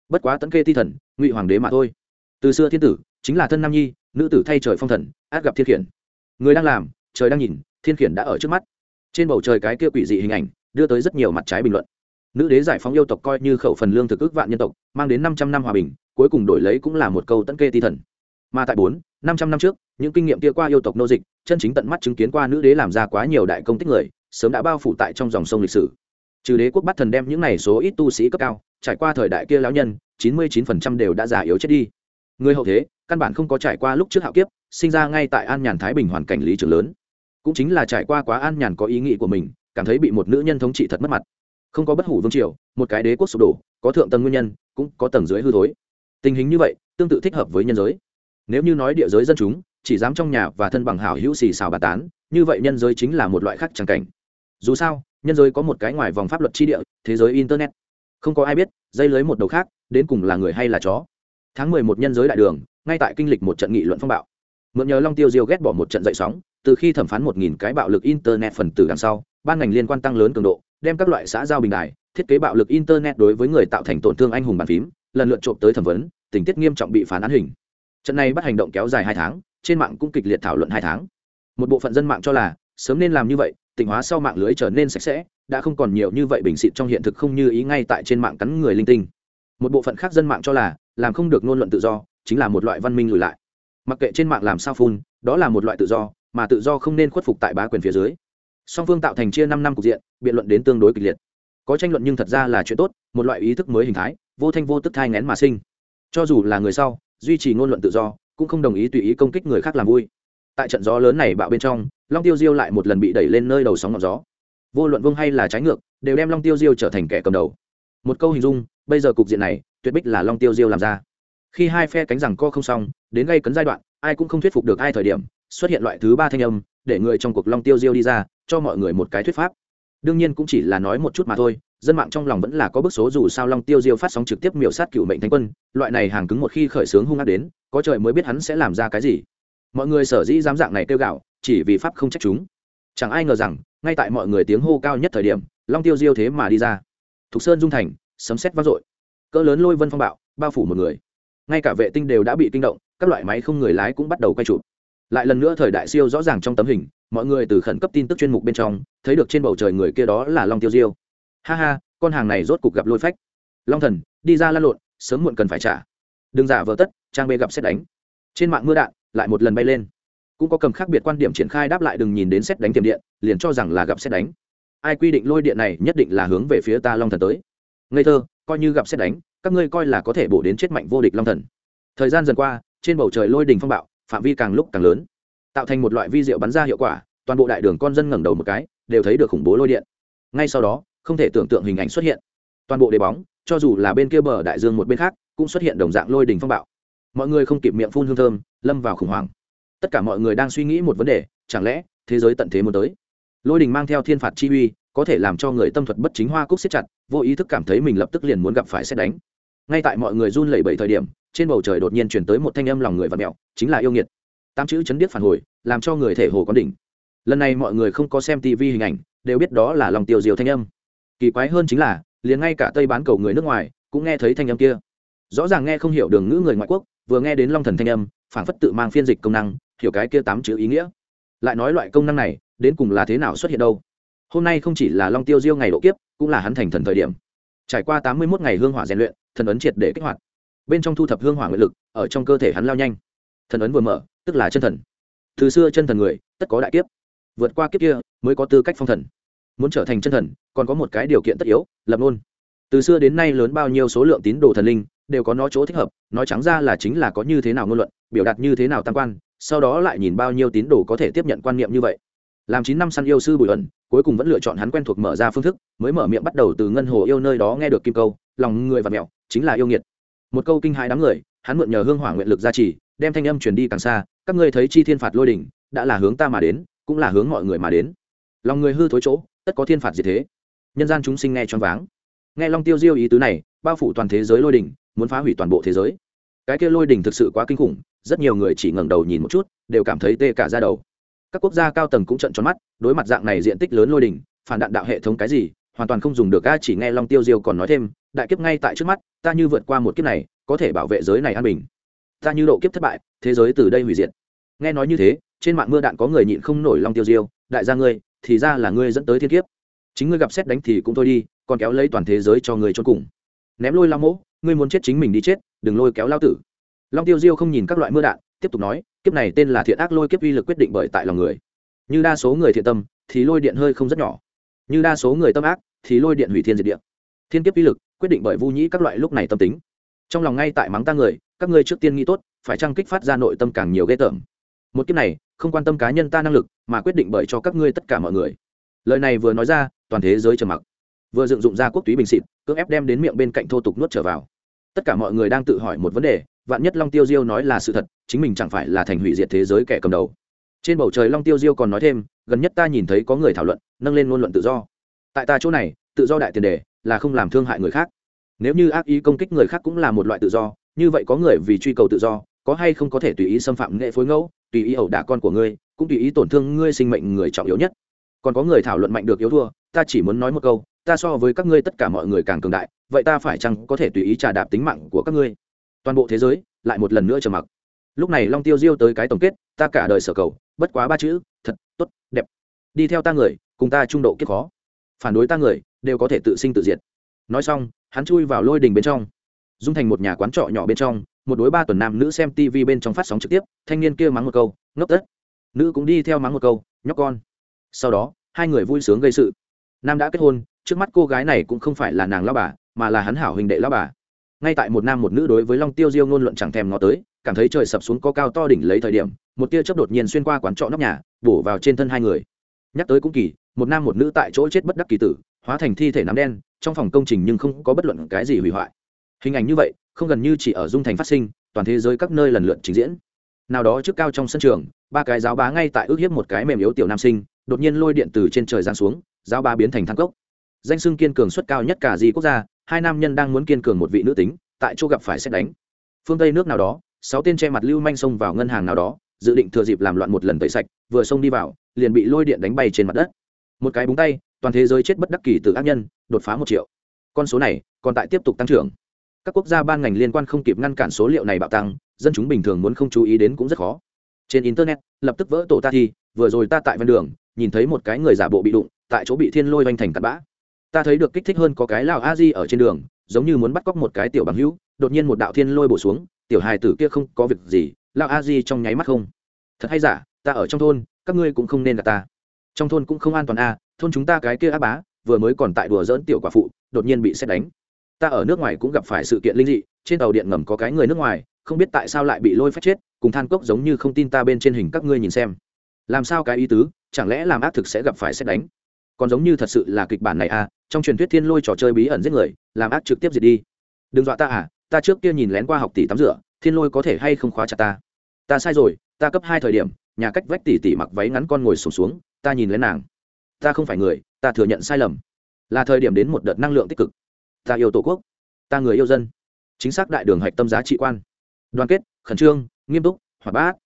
Bất quá tấn kê ti thần, ngụy hoàng đế mà thôi. Từ xưa thiên tử, chính là thân nam nhi, nữ tử thay trời phong thần, át gặp thiên khiển. Người đang làm, trời đang nhìn, thiên khiển đã ở trước mắt. Trên bầu trời cái kia quỷ dị hình ảnh, đưa tới rất nhiều mặt trái bình luận. Nữ đế giải phóng yêu tộc coi như khẩu phần lương thực ước vạn nhân tộc, mang đến năm trăm năm hòa bình, cuối cùng đổi lấy cũng là một câu tấn kê ti thần. Mà tại bốn, năm trăm năm trước, những kinh nghiệm kia qua yêu tộc nô dịch, chân chính tận mắt chứng kiến qua nữ đế làm ra quá nhiều đại công tích người sớm đã bao phủ tại trong dòng sông lịch sử. Trừ đế quốc bắt thần đem những này số ít tu sĩ cấp cao, trải qua thời đại kia lão nhân, chín mươi chín phần trăm đều đã già yếu chết đi. Người hậu thế, căn bản không có trải qua lúc trước hạo kiếp, sinh ra ngay tại an nhàn thái bình hoàn cảnh lý trường lớn. Cũng chính là trải qua quá an nhàn có ý nghĩ của mình, cảm thấy bị một nữ nhân thống trị thật mất mặt. Không có bất hủ vương triều, một cái đế quốc sụp đổ, có thượng tầng nguyên nhân, cũng có tầng dưới hư thối. Tình hình như vậy, tương tự thích hợp với nhân giới. Nếu như nói địa giới dân chúng, chỉ dám trong nhà và thân bằng hảo hữu xì xào bà tán, như vậy nhân giới chính là một loại khác tràng cảnh dù sao, nhân giới có một cái ngoài vòng pháp luật tri địa, thế giới internet. Không có ai biết, dây lưới một đầu khác, đến cùng là người hay là chó. Tháng mười một nhân giới đại đường, ngay tại kinh lịch một trận nghị luận phong bạo. Mượn nhờ long tiêu diêu ghét bỏ một trận dậy sóng, từ khi thẩm phán một nghìn cái bạo lực internet phần tử đằng sau, ban ngành liên quan tăng lớn cường độ, đem các loại xã giao bình đài, thiết kế bạo lực internet đối với người tạo thành tổn thương anh hùng bàn phím, lần lượt trộm tới thẩm vấn, tình tiết nghiêm trọng bị phán án hình. Trận này bắt hành động kéo dài hai tháng, trên mạng cũng kịch liệt thảo luận hai tháng. Một bộ phận dân mạng cho là, sớm nên làm như vậy tịnh hóa sau mạng lưới trở nên sạch sẽ, đã không còn nhiều như vậy bình xịt trong hiện thực không như ý ngay tại trên mạng cắn người linh tinh. Một bộ phận khác dân mạng cho là, làm không được ngôn luận tự do, chính là một loại văn minh lùi lại. Mặc kệ trên mạng làm sao phun, đó là một loại tự do, mà tự do không nên khuất phục tại bá quyền phía dưới. Song phương tạo thành chia năm năm cục diện, biện luận đến tương đối kịch liệt. Có tranh luận nhưng thật ra là chuyện tốt, một loại ý thức mới hình thái, vô thanh vô tức thai ngén mà sinh. Cho dù là người sau, duy trì ngôn luận tự do, cũng không đồng ý tùy ý công kích người khác làm vui. Tại trận gió lớn này bạo bên trong long tiêu diêu lại một lần bị đẩy lên nơi đầu sóng ngọn gió. Vô luận vương hay là trái ngược, đều đem long tiêu diêu trở thành kẻ cầm đầu. Một câu hình dung, bây giờ cục diện này, tuyệt bích là long tiêu diêu làm ra. Khi hai phe cánh rằng co không xong, đến gây cấn giai đoạn, ai cũng không thuyết phục được ai thời điểm, xuất hiện loại thứ ba thanh âm, để người trong cuộc long tiêu diêu đi ra, cho mọi người một cái thuyết pháp. Đương nhiên cũng chỉ là nói một chút mà thôi, dân mạng trong lòng vẫn là có bức số dù sao long tiêu diêu phát sóng trực tiếp miểu sát cựu mệnh thánh quân, loại này hàng cứng một khi khởi xướng hung ác đến, có trời mới biết hắn sẽ làm ra cái gì. Mọi người sở dĩ dám dạng này kêu gạo chỉ vì pháp không trách chúng. Chẳng ai ngờ rằng, ngay tại mọi người tiếng hô cao nhất thời điểm, long tiêu diêu thế mà đi ra. Thục sơn dung thành, sấm xét vang dội. Cỡ lớn lôi vân phong bạo, bao phủ một người. Ngay cả vệ tinh đều đã bị kinh động, các loại máy không người lái cũng bắt đầu quay chụp. Lại lần nữa thời đại siêu rõ ràng trong tấm hình, mọi người từ khẩn cấp tin tức chuyên mục bên trong, thấy được trên bầu trời người kia đó là long tiêu diêu. Ha ha, con hàng này rốt cục gặp lôi phách. Long thần, đi ra lăn lộn, sớm muộn cần phải trả. Đừng giả vờ tất, trang bê gặp xét đánh. Trên mạng mưa đạn, lại một lần bay lên cũng có cầm khác biệt quan điểm triển khai đáp lại đừng nhìn đến xét đánh tiềm điện, liền cho rằng là gặp xét đánh. Ai quy định lôi điện này nhất định là hướng về phía ta long thần tới. Ngây thơ, coi như gặp xét đánh, các ngươi coi là có thể bổ đến chết mạnh vô địch long thần. Thời gian dần qua, trên bầu trời lôi đình phong bạo, phạm vi càng lúc càng lớn. Tạo thành một loại vi rượu bắn ra hiệu quả, toàn bộ đại đường con dân ngẩng đầu một cái, đều thấy được khủng bố lôi điện. Ngay sau đó, không thể tưởng tượng hình ảnh xuất hiện. Toàn bộ đề bóng, cho dù là bên kia bờ đại dương một bên khác, cũng xuất hiện đồng dạng lôi đình phong bạo. Mọi người không kịp miệng phun hương thơm, lâm vào khủng hoảng tất cả mọi người đang suy nghĩ một vấn đề, chẳng lẽ thế giới tận thế muốn tới? Lôi đình mang theo thiên phạt chi uy, có thể làm cho người tâm thuật bất chính hoa cúc siết chặt, vô ý thức cảm thấy mình lập tức liền muốn gặp phải xét đánh. Ngay tại mọi người run lẩy bẩy thời điểm, trên bầu trời đột nhiên chuyển tới một thanh âm lòng người và mẹo, chính là yêu nghiệt. Tám chữ chấn điếc phản hồi, làm cho người thể hồ có đỉnh. Lần này mọi người không có xem tv hình ảnh, đều biết đó là lòng tiêu diều thanh âm. Kỳ quái hơn chính là, liền ngay cả tây bán cầu người nước ngoài, cũng nghe thấy thanh âm kia. Rõ ràng nghe không hiểu đường ngữ người ngoại quốc, vừa nghe đến long thần thanh âm phản phất tự mang phiên dịch công năng hiểu cái kia tám chữ ý nghĩa. Lại nói loại công năng này, đến cùng là thế nào xuất hiện đâu? Hôm nay không chỉ là long tiêu diêu ngày độ kiếp, cũng là hắn thành thần thời điểm. Trải qua tám mươi một ngày hương hỏa rèn luyện, thần ấn triệt để kích hoạt. Bên trong thu thập hương hỏa nguyện lực, ở trong cơ thể hắn lao nhanh. Thần ấn vừa mở, tức là chân thần. Từ xưa chân thần người, tất có đại kiếp. Vượt qua kiếp kia, mới có tư cách phong thần. Muốn trở thành chân thần, còn có một cái điều kiện tất yếu, lập nôn từ xưa đến nay lớn bao nhiêu số lượng tín đồ thần linh, đều có nó chỗ thích hợp, nói trắng ra là chính là có như thế nào ngôn luận, biểu đạt như thế nào tam quan sau đó lại nhìn bao nhiêu tín đồ có thể tiếp nhận quan niệm như vậy. Làm chín năm săn yêu sư bùi ẩn, cuối cùng vẫn lựa chọn hắn quen thuộc mở ra phương thức, mới mở miệng bắt đầu từ ngân hồ yêu nơi đó nghe được kim câu, lòng người và mẹo, chính là yêu nghiệt. Một câu kinh hãi đám người, hắn mượn nhờ hương hỏa nguyện lực gia trì, đem thanh âm truyền đi càng xa, các ngươi thấy chi thiên phạt lôi đỉnh, đã là hướng ta mà đến, cũng là hướng mọi người mà đến. Lòng người hư thối chỗ, tất có thiên phạt gì thế? Nhân gian chúng sinh nghe choáng váng. Nghe long tiêu diêu ý tứ này, bao phủ toàn thế giới lôi đỉnh, muốn phá hủy toàn bộ thế giới cái kia lôi đỉnh thực sự quá kinh khủng, rất nhiều người chỉ ngẩng đầu nhìn một chút, đều cảm thấy tê cả ra đầu. Các quốc gia cao tầng cũng trận tròn mắt, đối mặt dạng này diện tích lớn lôi đỉnh, phản đạn đạo hệ thống cái gì, hoàn toàn không dùng được ga chỉ nghe long tiêu diêu còn nói thêm, đại kiếp ngay tại trước mắt, ta như vượt qua một kiếp này, có thể bảo vệ giới này an bình. Ta như độ kiếp thất bại, thế giới từ đây hủy diệt. Nghe nói như thế, trên mạng mưa đạn có người nhịn không nổi long tiêu diêu, đại gia ngươi, thì ra là ngươi dẫn tới thiên kiếp. Chính ngươi gặp xét đánh thì cũng thôi đi, còn kéo lấy toàn thế giới cho người cho cùng. Ném lôi lao mỗ ngươi muốn chết chính mình đi chết, đừng lôi kéo lao tử. Long tiêu diêu không nhìn các loại mưa đạn, tiếp tục nói, kiếp này tên là thiện ác lôi kiếp uy lực quyết định bởi tại lòng người. Như đa số người thiện tâm, thì lôi điện hơi không rất nhỏ. Như đa số người tâm ác, thì lôi điện hủy thiên diệt điện thiên kiếp uy lực quyết định bởi vu nhĩ các loại lúc này tâm tính. Trong lòng ngay tại mắng ta người, các ngươi trước tiên nghĩ tốt, phải chăng kích phát ra nội tâm càng nhiều ghê tởm. Một kiếp này, không quan tâm cá nhân ta năng lực, mà quyết định bởi cho các ngươi tất cả mọi người. Lời này vừa nói ra, toàn thế giới trầm mặc. Vừa dựng dụng ra quốc túy bình xịt, cưỡng ép đem đến miệng bên cạnh thô tục nuốt trở vào tất cả mọi người đang tự hỏi một vấn đề, vạn nhất long tiêu diêu nói là sự thật, chính mình chẳng phải là thành hủy diệt thế giới kẻ cầm đầu. Trên bầu trời long tiêu diêu còn nói thêm, gần nhất ta nhìn thấy có người thảo luận, nâng lên ngôn luận tự do. Tại ta chỗ này, tự do đại tiền đề là không làm thương hại người khác. Nếu như ác ý công kích người khác cũng là một loại tự do, như vậy có người vì truy cầu tự do, có hay không có thể tùy ý xâm phạm nghệ phối ngẫu, tùy ý ẩu đả con của ngươi, cũng tùy ý tổn thương ngươi sinh mệnh người trọng yếu nhất. Còn có người thảo luận mạnh được yếu thua, ta chỉ muốn nói một câu ta so với các ngươi tất cả mọi người càng cường đại, vậy ta phải chăng có thể tùy ý trà đạp tính mạng của các ngươi? Toàn bộ thế giới lại một lần nữa trầm mặc. Lúc này long tiêu diêu tới cái tổng kết, ta cả đời sở cầu, bất quá ba chữ, thật, tốt, đẹp. Đi theo ta người, cùng ta trung độ kiếp khó. Phản đối ta người, đều có thể tự sinh tự diệt. Nói xong, hắn chui vào lôi đình bên trong. Dung thành một nhà quán trọ nhỏ bên trong, một đối ba tuần nam nữ xem tv bên trong phát sóng trực tiếp, thanh niên kia mắng một câu, ngốc tất. Nữ cũng đi theo mắng một câu, nhóc con. Sau đó, hai người vui sướng gây sự. Nam đã kết hôn trước mắt cô gái này cũng không phải là nàng lao bà, mà là hắn hảo huynh đệ lao bà. Ngay tại một nam một nữ đối với long tiêu diêu ngôn luận chẳng thèm ngó tới, cảm thấy trời sập xuống có cao to đỉnh lấy thời điểm, một tia chớp đột nhiên xuyên qua quán trọ nóc nhà, bổ vào trên thân hai người. Nhắc tới cũng kỳ, một nam một nữ tại chỗ chết bất đắc kỳ tử, hóa thành thi thể nám đen, trong phòng công trình nhưng không có bất luận cái gì hủy hoại. Hình ảnh như vậy, không gần như chỉ ở dung thành phát sinh, toàn thế giới các nơi lần lượt trình diễn. Nào đó trước cao trong sân trường, ba cái giáo bá ngay tại ước hiếp một cái mềm yếu tiểu nam sinh, đột nhiên lôi điện từ trên trời giáng xuống, giáo bá biến thành thang cốc danh xưng kiên cường suất cao nhất cả di quốc gia, hai nam nhân đang muốn kiên cường một vị nữ tính, tại chỗ gặp phải xét đánh. Phương tây nước nào đó, sáu tên che mặt lưu manh xông vào ngân hàng nào đó, dự định thừa dịp làm loạn một lần tẩy sạch, vừa xông đi vào, liền bị lôi điện đánh bay trên mặt đất. Một cái búng tay, toàn thế giới chết bất đắc kỳ từ ác nhân, đột phá một triệu. Con số này còn tại tiếp tục tăng trưởng. Các quốc gia ban ngành liên quan không kịp ngăn cản số liệu này bạo tăng, dân chúng bình thường muốn không chú ý đến cũng rất khó. Trên internet, lập tức vỡ tổ ta thi, vừa rồi ta tại ven đường, nhìn thấy một cái người giả bộ bị đụng, tại chỗ bị thiên lôi vanh thành tạt bã ta thấy được kích thích hơn có cái lào a di ở trên đường giống như muốn bắt cóc một cái tiểu bằng hữu đột nhiên một đạo thiên lôi bổ xuống tiểu hài tử kia không có việc gì lao a di trong nháy mắt không. Thật hay giả ta ở trong thôn các ngươi cũng không nên gặp ta. Trong thôn cũng không an toàn a à, thôn chúng ta cái kia á bá vừa mới còn tại đùa dỡn tiểu quả phụ đột nhiên bị xét đánh. Ta ở nước ngoài cũng gặp phải sự kiện linh dị trên tàu điện ngầm có cái người nước ngoài không biết tại sao lại bị lôi phép chết cùng than cốc giống như không tin ta bên trên hình các ngươi nhìn xem. Làm sao cái ý tứ chẳng lẽ làm ác thực sẽ gặp phải xét đánh? Còn giống như thật sự là kịch bản này à trong truyền thuyết thiên lôi trò chơi bí ẩn giết người làm ác trực tiếp diệt đi. Đừng dọa ta à ta trước kia nhìn lén qua học tỷ tắm rửa thiên lôi có thể hay không khóa chặt ta? Ta sai rồi ta cấp hai thời điểm nhà cách vách tỷ tỷ mặc váy ngắn con ngồi sụp xuống, xuống ta nhìn lén nàng. Ta không phải người ta thừa nhận sai lầm. Là thời điểm đến một đợt năng lượng tích cực. Ta yêu tổ quốc ta người yêu dân. Chính xác đại đường hạch tâm giá trị quan. Đoàn kết khẩn trương nghiêm túc hoạt bát.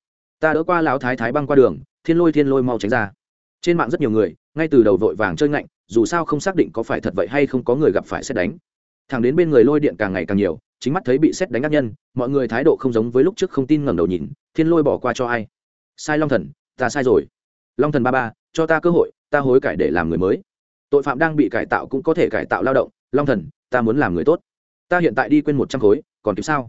Ta đỡ qua lão thái thái băng qua đường thiên lôi thiên lôi mau tránh ra. Trên mạng rất nhiều người ngay từ đầu vội vàng chơi ngạnh dù sao không xác định có phải thật vậy hay không có người gặp phải xét đánh. Thằng đến bên người lôi điện càng ngày càng nhiều, chính mắt thấy bị xét đánh ác nhân, mọi người thái độ không giống với lúc trước không tin ngẩng đầu nhìn, thiên lôi bỏ qua cho ai? Sai long thần, ta sai rồi. Long thần ba ba, cho ta cơ hội, ta hối cải để làm người mới. Tội phạm đang bị cải tạo cũng có thể cải tạo lao động, long thần, ta muốn làm người tốt. Ta hiện tại đi quên một trăm khối, còn kịp sao?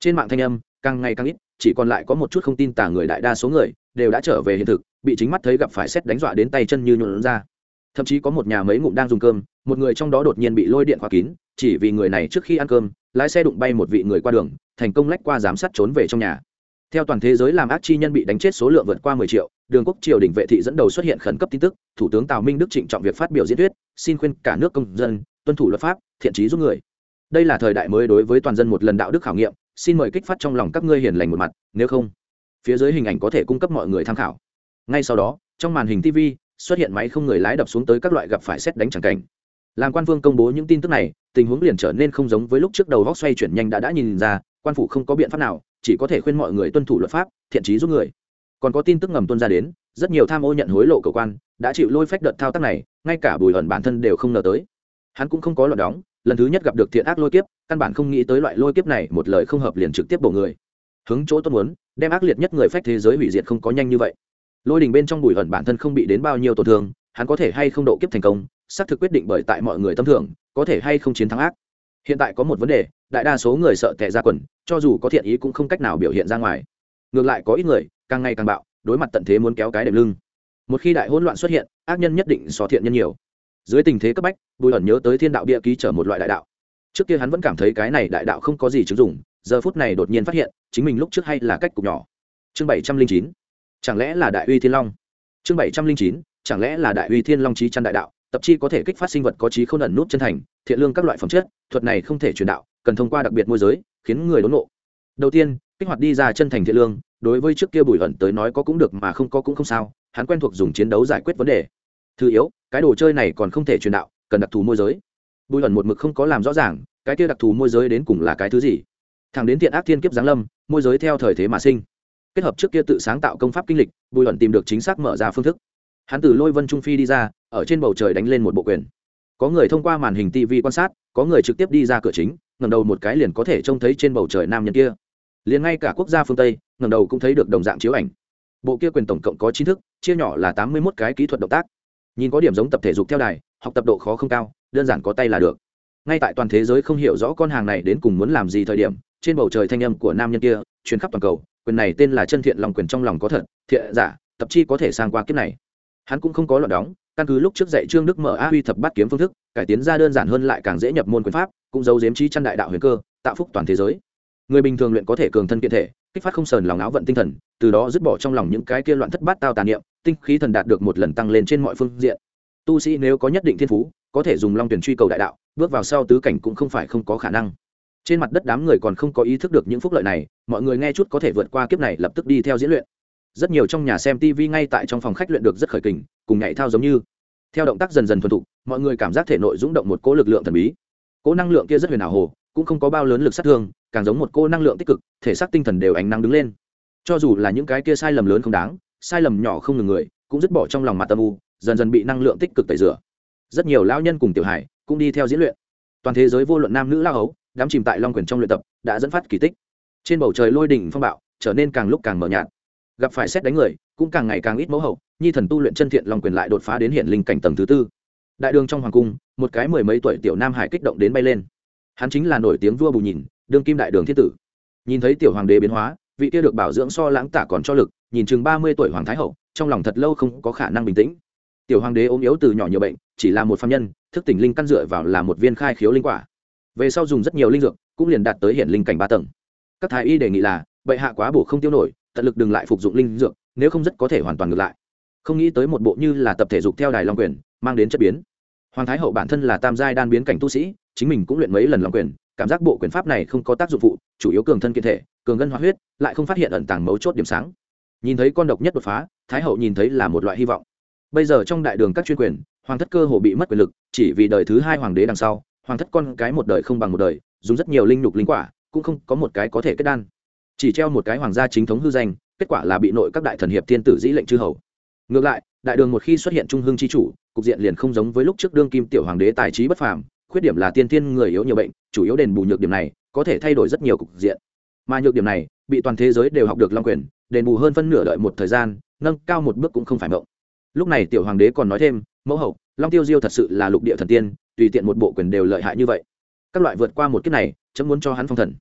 Trên mạng thanh âm, càng ngày càng ít, chỉ còn lại có một chút không tin tả người đại đa số người, đều đã trở về hiện thực, bị chính mắt thấy gặp phải xét đánh dọa đến tay chân như nhuộn ra thậm chí có một nhà mấy ngụm đang dùng cơm, một người trong đó đột nhiên bị lôi điện khóa kín, chỉ vì người này trước khi ăn cơm, lái xe đụng bay một vị người qua đường, thành công lách qua giám sát trốn về trong nhà. Theo toàn thế giới làm ác chi nhân bị đánh chết số lượng vượt qua 10 triệu, đường quốc triều đình vệ thị dẫn đầu xuất hiện khẩn cấp tin tức, thủ tướng tào minh đức trịnh trọng việc phát biểu diễn thuyết, xin khuyên cả nước công dân, tuân thủ luật pháp, thiện trí giúp người. Đây là thời đại mới đối với toàn dân một lần đạo đức khảo nghiệm, xin mời kích phát trong lòng các ngươi hiền lành một mặt, nếu không, phía dưới hình ảnh có thể cung cấp mọi người tham khảo. Ngay sau đó, trong màn hình tv xuất hiện máy không người lái đập xuống tới các loại gặp phải xét đánh chẳng cảnh. Làm quan vương công bố những tin tức này, tình huống liền trở nên không giống với lúc trước đầu góc xoay chuyển nhanh đã đã nhìn ra, quan phủ không có biện pháp nào, chỉ có thể khuyên mọi người tuân thủ luật pháp, thiện trí giúp người. Còn có tin tức ngầm tuân ra đến, rất nhiều tham ô nhận hối lộ cơ quan đã chịu lôi phách đợt thao tác này, ngay cả bùi ẩn bản thân đều không ngờ tới. Hắn cũng không có luận đóng, lần thứ nhất gặp được thiện ác lôi kiếp, căn bản không nghĩ tới loại lôi kiếp này một lời không hợp liền trực tiếp bổ người. Hướng chỗ tốt muốn, đem ác liệt nhất người phách thế giới hủy diệt không có nhanh như vậy lôi đình bên trong bùi ẩn bản thân không bị đến bao nhiêu tổn thương, hắn có thể hay không độ kiếp thành công, xác thực quyết định bởi tại mọi người tâm thưởng, có thể hay không chiến thắng ác. Hiện tại có một vấn đề, đại đa số người sợ tệ ra quần, cho dù có thiện ý cũng không cách nào biểu hiện ra ngoài. Ngược lại có ít người, càng ngày càng bạo, đối mặt tận thế muốn kéo cái đệm lưng. Một khi đại hỗn loạn xuất hiện, ác nhân nhất định so thiện nhân nhiều. Dưới tình thế cấp bách, bùi ẩn nhớ tới thiên đạo bia ký trở một loại đại đạo. Trước kia hắn vẫn cảm thấy cái này đại đạo không có gì chứng dụng, giờ phút này đột nhiên phát hiện, chính mình lúc trước hay là cách cục nhỏ. Chương bảy trăm linh chín chẳng lẽ là đại uy thiên long? Chương bảy trăm linh chín, chẳng lẽ là đại uy thiên long trí chăn đại đạo, tập chi có thể kích phát sinh vật có trí không ẩn nút chân thành, thiện lương các loại phẩm chất, thuật này không thể truyền đạo, cần thông qua đặc biệt môi giới, khiến người đốn nộ đầu tiên, kích hoạt đi ra chân thành thiện lương, đối với trước kia bùi ẩn tới nói có cũng được mà không có cũng không sao, hắn quen thuộc dùng chiến đấu giải quyết vấn đề. Thứ yếu, cái đồ chơi này còn không thể truyền đạo, cần đặc thù môi giới. Bùi ẩn một mực không có làm rõ ràng, cái kia đặc thù môi giới đến cùng là cái thứ gì? Thằng đến thiện ác thiên kiếp giáng lâm, môi giới theo thời thế mà sinh kết hợp trước kia tự sáng tạo công pháp kinh lịch, bùi ẩn tìm được chính xác mở ra phương thức. Hắn từ lôi vân trung phi đi ra, ở trên bầu trời đánh lên một bộ quyền. Có người thông qua màn hình tv quan sát, có người trực tiếp đi ra cửa chính ngầm đầu một cái liền có thể trông thấy trên bầu trời nam nhân kia. Liền ngay cả quốc gia phương tây ngầm đầu cũng thấy được đồng dạng chiếu ảnh. Bộ kia quyền tổng cộng có chín thức, chia nhỏ là tám mươi một cái kỹ thuật động tác. Nhìn có điểm giống tập thể dục theo đài, học tập độ khó không cao, đơn giản có tay là được. Ngay tại toàn thế giới không hiểu rõ con hàng này đến cùng muốn làm gì thời điểm, trên bầu trời thanh âm của nam nhân kia chuyến khắp toàn cầu quyền này tên là chân thiện lòng quyền trong lòng có thật, thiện, giả tập chi có thể sang qua kiếp này. Hắn cũng không có loạn đóng, căn cứ lúc trước dạy trương đức mở a huy thập bát kiếm phương thức, cải tiến ra đơn giản hơn lại càng dễ nhập môn quyền pháp, cũng giấu giếm trí chăn đại đạo huyền cơ, tạo phúc toàn thế giới. Người bình thường luyện có thể cường thân kiện thể, kích phát không sờn lòng áo vận tinh thần, từ đó dứt bỏ trong lòng những cái kia loạn thất bát tao tàn niệm, tinh khí thần đạt được một lần tăng lên trên mọi phương diện. Tu sĩ nếu có nhất định thiên phú, có thể dùng long tuyển truy cầu đại đạo, bước vào sau tứ cảnh cũng không phải không có khả năng trên mặt đất đám người còn không có ý thức được những phúc lợi này, mọi người nghe chút có thể vượt qua kiếp này lập tức đi theo diễn luyện. Rất nhiều trong nhà xem tv ngay tại trong phòng khách luyện được rất khởi kình, cùng nhảy thao giống như. Theo động tác dần dần thuần thục, mọi người cảm giác thể nội rung động một cỗ lực lượng thần bí. Cỗ năng lượng kia rất huyền ảo hồ, cũng không có bao lớn lực sát thương, càng giống một cô năng lượng tích cực, thể xác tinh thần đều ánh năng đứng lên. Cho dù là những cái kia sai lầm lớn không đáng, sai lầm nhỏ không ngừng người, cũng dứt bỏ trong lòng mặt tâm u, dần dần bị năng lượng tích cực tẩy rửa. Rất nhiều lao nhân cùng tiểu hải cũng đi theo diễn luyện. Toàn thế giới vô luận nam nữ lao ấu đám chìm tại long quyền trong luyện tập, đã dẫn phát kỳ tích. Trên bầu trời lôi đỉnh phong bạo, trở nên càng lúc càng mờ nhạt. Gặp phải xét đánh người, cũng càng ngày càng ít mẫu hậu, nhi thần tu luyện chân thiện long quyền lại đột phá đến hiện linh cảnh tầng thứ tư. Đại đường trong hoàng cung, một cái mười mấy tuổi tiểu nam hải kích động đến bay lên. Hắn chính là nổi tiếng vua bù nhìn, đương kim đại đường thiên tử. Nhìn thấy tiểu hoàng đế biến hóa, vị kia được bảo dưỡng so lãng tả còn cho lực, nhìn chừng ba mươi tuổi hoàng thái hậu, trong lòng thật lâu không có khả năng bình tĩnh. Tiểu hoàng đế ốm yếu từ nhỏ nhiều bệnh, chỉ là một phạm nhân, thức tỉnh linh căn dựa vào là một viên khai khiếu linh quả về sau dùng rất nhiều linh dược, cũng liền đạt tới hiện linh cảnh ba tầng. Các thái y đề nghị là, bệ hạ quá bổ không tiêu nổi, tận lực đừng lại phục dụng linh dược, nếu không rất có thể hoàn toàn ngược lại. Không nghĩ tới một bộ như là tập thể dục theo đài long quyền, mang đến chất biến. Hoàng thái hậu bản thân là tam giai đan biến cảnh tu sĩ, chính mình cũng luyện mấy lần long quyền, cảm giác bộ quyền pháp này không có tác dụng phụ, chủ yếu cường thân kiện thể, cường ngân hóa huyết, lại không phát hiện ẩn tàng mấu chốt điểm sáng. Nhìn thấy con độc nhất đột phá, thái hậu nhìn thấy là một loại hy vọng. Bây giờ trong đại đường các chuyên quyền, hoàng thất cơ hồ bị mất quyền lực, chỉ vì đời thứ hai hoàng đế đằng sau hoàng thất con cái một đời không bằng một đời, dùng rất nhiều linh nhục linh quả, cũng không có một cái có thể kết đan. Chỉ treo một cái hoàng gia chính thống hư danh, kết quả là bị nội các đại thần hiệp thiên tử dĩ lệnh chư hầu. Ngược lại, đại đường một khi xuất hiện trung hưng chi chủ, cục diện liền không giống với lúc trước đương kim tiểu hoàng đế tài trí bất phàm, khuyết điểm là tiên thiên người yếu nhiều bệnh, chủ yếu đền bù nhược điểm này, có thể thay đổi rất nhiều cục diện. Mà nhược điểm này, bị toàn thế giới đều học được long quyền, đền bù hơn phân nửa đợi một thời gian, nâng cao một bước cũng không phải mộng. Lúc này tiểu hoàng đế còn nói thêm, mẫu hậu, long tiêu diêu thật sự là lục địa thần tiên tùy tiện một bộ quyền đều lợi hại như vậy. Các loại vượt qua một kiếp này, chấm muốn cho hắn phong thần.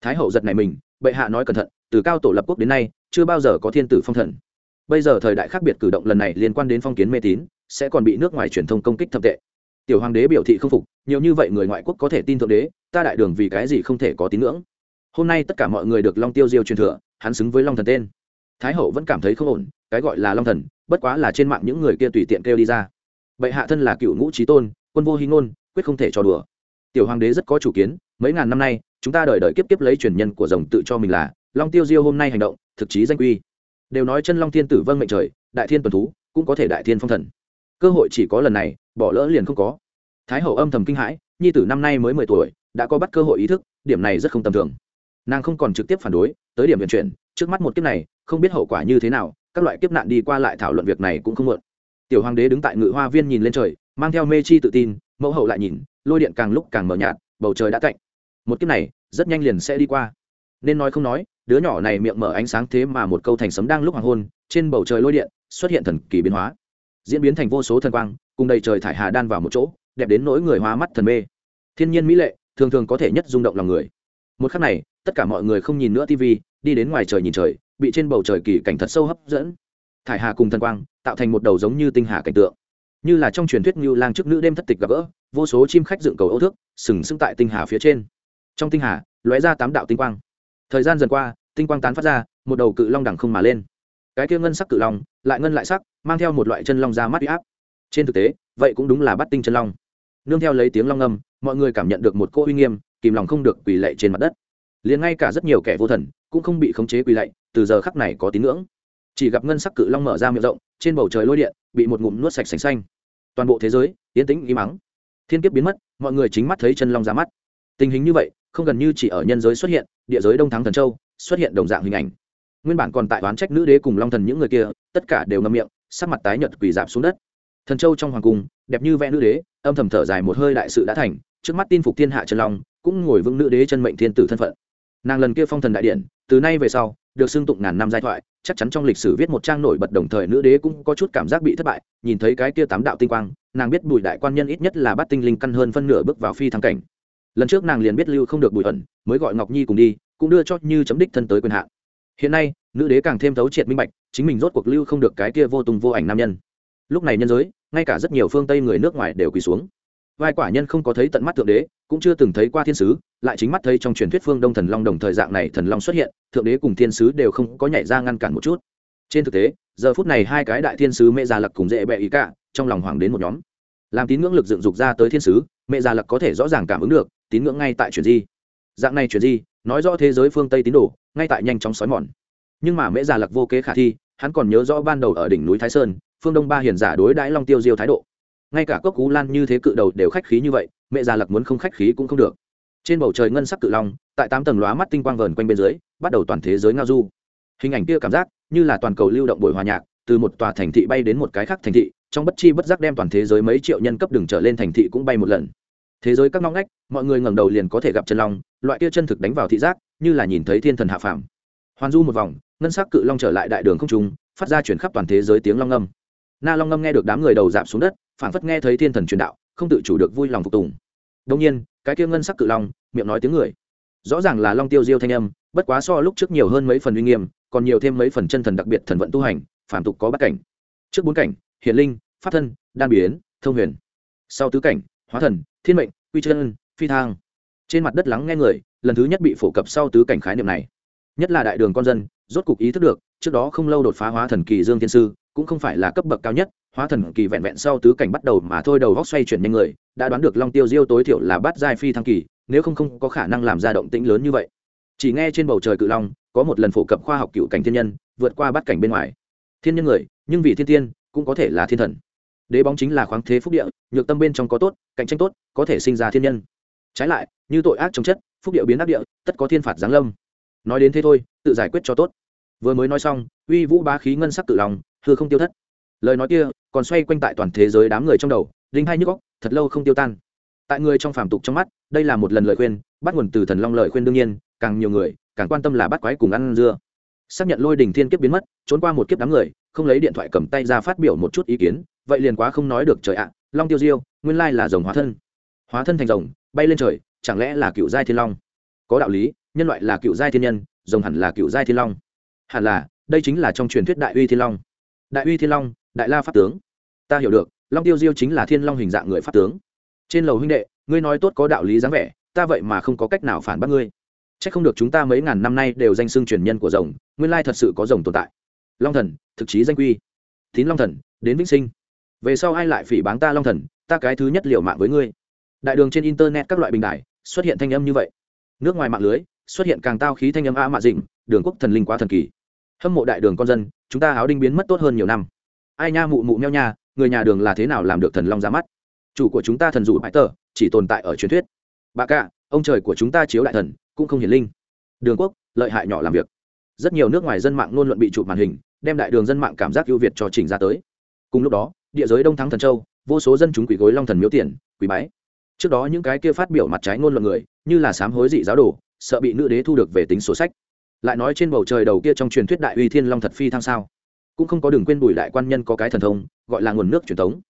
Thái hậu giật này mình, bệ hạ nói cẩn thận, từ cao tổ lập quốc đến nay, chưa bao giờ có thiên tử phong thần. Bây giờ thời đại khác biệt cử động lần này liên quan đến phong kiến mê tín, sẽ còn bị nước ngoài truyền thông công kích thậm tệ. Tiểu hoàng đế biểu thị không phục, nhiều như vậy người ngoại quốc có thể tin thượng đế, ta đại đường vì cái gì không thể có tín ngưỡng. Hôm nay tất cả mọi người được long tiêu diêu truyền thừa, hắn xứng với long thần tên. Thái hậu vẫn cảm thấy không ổn, cái gọi là long thần, bất quá là trên mạng những người kia tùy tiện kêu đi ra. Bệ hạ thân là cựu ngũ trí tôn quân vô hy ngôn, quyết không thể cho đùa. Tiểu hoàng đế rất có chủ kiến, mấy ngàn năm nay, chúng ta đợi đợi kiếp kiếp lấy truyền nhân của rồng tự cho mình là long tiêu diêu hôm nay hành động, thực chí danh quy. Đều nói chân long thiên tử vâng mệnh trời, đại thiên tuần thú, cũng có thể đại thiên phong thần. Cơ hội chỉ có lần này, bỏ lỡ liền không có. Thái hậu âm thầm kinh hãi, nhi tử năm nay mới mười tuổi, đã có bắt cơ hội ý thức, điểm này rất không tầm thường. Nàng không còn trực tiếp phản đối, tới điểm vận chuyển, trước mắt một kiếp này, không biết hậu quả như thế nào, các loại kiếp nạn đi qua lại thảo luận việc này cũng không muộn tiểu hoàng đế đứng tại ngự hoa viên nhìn lên trời, mang theo mê chi tự tin, mẫu hậu lại nhìn, lôi điện càng lúc càng mờ nhạt, bầu trời đã cạnh một kiếp này, rất nhanh liền sẽ đi qua. Nên nói không nói, đứa nhỏ này miệng mở ánh sáng thế mà một câu thành sấm đang lúc hoàng hôn, trên bầu trời lôi điện xuất hiện thần kỳ biến hóa. Diễn biến thành vô số thần quang, cùng đầy trời thải hà đan vào một chỗ, đẹp đến nỗi người hoa mắt thần mê. Thiên nhiên mỹ lệ, thường thường có thể nhất rung động lòng người. Một khắc này, tất cả mọi người không nhìn nữa tv đi đến ngoài trời nhìn trời, bị trên bầu trời kỳ cảnh thật sâu hấp dẫn thải hà cùng thần quang tạo thành một đầu giống như tinh hà cảnh tượng. Như là trong truyền thuyết như lang trước nữ đêm thất tịch gặp gỡ vô số chim khách dựng cầu âu thước sừng sững tại tinh hà phía trên. Trong tinh hà lóe ra tám đạo tinh quang. Thời gian dần qua tinh quang tán phát ra một đầu cự long đằng không mà lên. Cái kia ngân sắc cự long lại ngân lại sắc mang theo một loại chân long ra mắt huy áp. Trên thực tế vậy cũng đúng là bắt tinh chân long. Nương theo lấy tiếng long âm, mọi người cảm nhận được một cô uy nghiêm kìm lòng không được quỳ lệ trên mặt đất. Liền ngay cả rất nhiều kẻ vô thần cũng không bị khống chế quỳ lạy từ giờ khắc này có tín ngưỡng chỉ gặp ngân sắc cự long mở ra miệng rộng, trên bầu trời lôi điện bị một ngụm nuốt sạch sành xanh. Toàn bộ thế giới, yên tĩnh im mắng thiên kiếp biến mất, mọi người chính mắt thấy chân long ra mắt. Tình hình như vậy, không gần như chỉ ở nhân giới xuất hiện, địa giới đông thắng thần châu, xuất hiện đồng dạng hình ảnh. Nguyên bản còn tại oán trách nữ đế cùng long thần những người kia, tất cả đều ngâm miệng, sắc mặt tái nhợt quỳ dạp xuống đất. Thần châu trong hoàng cung, đẹp như vẽ nữ đế, âm thầm thở dài một hơi đại sự đã thành, trước mắt tin phục thiên hạ trần long, cũng ngồi vững nữ đế chân mệnh thiên tử thân phận. Nàng lần kia phong thần đại điện, từ nay về sau được xưng tụng ngàn năm giai thoại, chắc chắn trong lịch sử viết một trang nổi bật đồng thời nữ đế cũng có chút cảm giác bị thất bại, nhìn thấy cái kia tám đạo tinh quang, nàng biết bùi đại quan nhân ít nhất là bắt tinh linh căn hơn phân nửa bước vào phi thăng cảnh. Lần trước nàng liền biết lưu không được bùi ẩn, mới gọi ngọc nhi cùng đi, cũng đưa cho như chấm đích thân tới quyền hạn. Hiện nay, nữ đế càng thêm thấu triệt minh bạch, chính mình rốt cuộc lưu không được cái kia vô tùng vô ảnh nam nhân. Lúc này nhân giới, ngay cả rất nhiều phương tây người nước ngoài đều quỳ xuống vai quả nhân không có thấy tận mắt thượng đế, cũng chưa từng thấy qua thiên sứ, lại chính mắt thấy trong truyền thuyết phương đông thần long đồng thời dạng này thần long xuất hiện, thượng đế cùng thiên sứ đều không có nhảy ra ngăn cản một chút. Trên thực tế, giờ phút này hai cái đại thiên sứ mẹ già lặc cùng dễ bẹ ý cả, trong lòng hoàng đến một nhóm. Làm tín ngưỡng lực dựng dục ra tới thiên sứ, mẹ già lặc có thể rõ ràng cảm ứng được, tín ngưỡng ngay tại chuyển di. Dạng này chuyển di, nói rõ thế giới phương tây tín đồ, ngay tại nhanh chóng xói mòn. Nhưng mà mẹ già lặc vô kế khả thi, hắn còn nhớ rõ ban đầu ở đỉnh núi thái sơn, phương đông ba hiền giả đối đãi long tiêu diêu thái độ ngay cả cốc cú lan như thế cự đầu đều khách khí như vậy, mẹ già lặc muốn không khách khí cũng không được. Trên bầu trời ngân sắc cự long, tại tám tầng lóa mắt tinh quang vờn quanh bên dưới, bắt đầu toàn thế giới ngao du. Hình ảnh kia cảm giác như là toàn cầu lưu động buổi hòa nhạc, từ một tòa thành thị bay đến một cái khác thành thị, trong bất chi bất giác đem toàn thế giới mấy triệu nhân cấp đường trở lên thành thị cũng bay một lần. Thế giới các ngóc ngách, mọi người ngẩng đầu liền có thể gặp chân long, loại kia chân thực đánh vào thị giác, như là nhìn thấy thiên thần hạ phàm. Hoàn du một vòng, ngân sắc cự long trở lại đại đường không trung, phát ra chuyển khắp toàn thế giới tiếng long âm na long ngâm nghe được đám người đầu dạp xuống đất, phảng phất nghe thấy thiên thần truyền đạo, không tự chủ được vui lòng phục tùng. Đông nhiên, cái kia ngân sắc cự long, miệng nói tiếng người. Rõ ràng là long tiêu diêu thanh âm, bất quá so lúc trước nhiều hơn mấy phần uy nghiêm, còn nhiều thêm mấy phần chân thần đặc biệt thần vận tu hành, phản tục có bát cảnh. Trước bốn cảnh hiển linh, pháp thân, đan biến, thông huyền. Sau tứ cảnh, hóa thần, thiên mệnh, quy chân, phi thang. Trên mặt đất lắng nghe người, lần thứ nhất bị phổ cập sau tứ cảnh khái niệm này. Nhất là đại đường con dân, rốt cục ý thức được, trước đó không lâu đột phá hóa thần kỳ dương thiên sư cũng không phải là cấp bậc cao nhất, hóa thần kỳ vẹn vẹn sau tứ cảnh bắt đầu mà thôi, đầu góc xoay chuyển nhanh người, đã đoán được long tiêu diêu tối thiểu là bát giai phi thăng kỳ, nếu không không có khả năng làm ra động tĩnh lớn như vậy. Chỉ nghe trên bầu trời cự long, có một lần phổ cập khoa học cựu cảnh thiên nhân, vượt qua bát cảnh bên ngoài. Thiên nhân người, nhưng vì thiên tiên, cũng có thể là thiên thần. Đế bóng chính là khoáng thế phúc địa, nhược tâm bên trong có tốt, cạnh tranh tốt, có thể sinh ra thiên nhân. Trái lại, như tội ác trong chất, phúc địa biến ác địa, tất có thiên phạt giáng lâm. Nói đến thế thôi, tự giải quyết cho tốt. Vừa mới nói xong, uy vũ bá khí ngân sắc tự lòng hư không tiêu thất. Lời nói kia còn xoay quanh tại toàn thế giới đám người trong đầu linh hai nhức góc thật lâu không tiêu tan. Tại người trong phàm tục trong mắt, đây là một lần lời khuyên, bắt nguồn từ thần long lời khuyên đương nhiên, càng nhiều người, càng quan tâm là bắt quái cùng ăn dưa. Xác nhận lôi đình thiên kiếp biến mất, trốn qua một kiếp đám người, không lấy điện thoại cầm tay ra phát biểu một chút ý kiến, vậy liền quá không nói được trời ạ, long tiêu diêu, nguyên lai là rồng hóa thân. Hóa thân thành rồng, bay lên trời, chẳng lẽ là cựu giai thiên long? Có đạo lý, nhân loại là cựu giai thiên nhân, rồng hẳn là cựu giai thiên long. Hẳn là, đây chính là trong truyền thuyết đại uy thiên long đại uy thiên long, đại la pháp tướng. Ta hiểu được, long tiêu diêu chính là thiên long hình dạng người pháp tướng. Trên lầu huynh đệ, ngươi nói tốt có đạo lý dáng vẻ, ta vậy mà không có cách nào phản bác ngươi. C h ắ c không được chúng ta mấy ngàn năm nay đều danh xưng truyền nhân của rồng, nguyên lai thật sự có rồng tồn tại. Long thần, thực chí danh quy. Tín long thần, đến vĩnh sinh. Về sau ai lại phỉ báng ta long thần, ta cái thứ nhất liệu mạng với ngươi. Đại đường trên internet các loại bình đại xuất hiện thanh âm như vậy. Nước ngoài mạng lưới, xuất hiện càng tao khí thanh âm a mạ dịnh, đường quốc thần linh quá thần kỳ hâm mộ đại đường con dân, chúng ta áo đinh biến mất tốt hơn nhiều năm. Ai nha mụ mụ meo nha, người nhà đường là thế nào làm được thần long ra mắt? Chủ của chúng ta thần rủ bãi tờ, chỉ tồn tại ở truyền thuyết. Bà cạ ông trời của chúng ta chiếu đại thần, cũng không hiển linh. Đường quốc, lợi hại nhỏ làm việc. Rất nhiều nước ngoài dân mạng luôn luận bị chụp màn hình, đem đại đường dân mạng cảm giác ưu việt cho trình ra tới. Cùng lúc đó, địa giới đông thắng thần châu, vô số dân chúng quỷ gối long thần miếu tiền quỷ bái. Trước đó những cái kia phát biểu mặt trái ngôn luận người, như là sám hối dị giáo đồ, sợ bị nữ đế thu được về tính sổ sách lại nói trên bầu trời đầu kia trong truyền thuyết đại uy thiên long thật phi thăng sao? Cũng không có đừng quên bùi đại quan nhân có cái thần thông, gọi là nguồn nước truyền tống.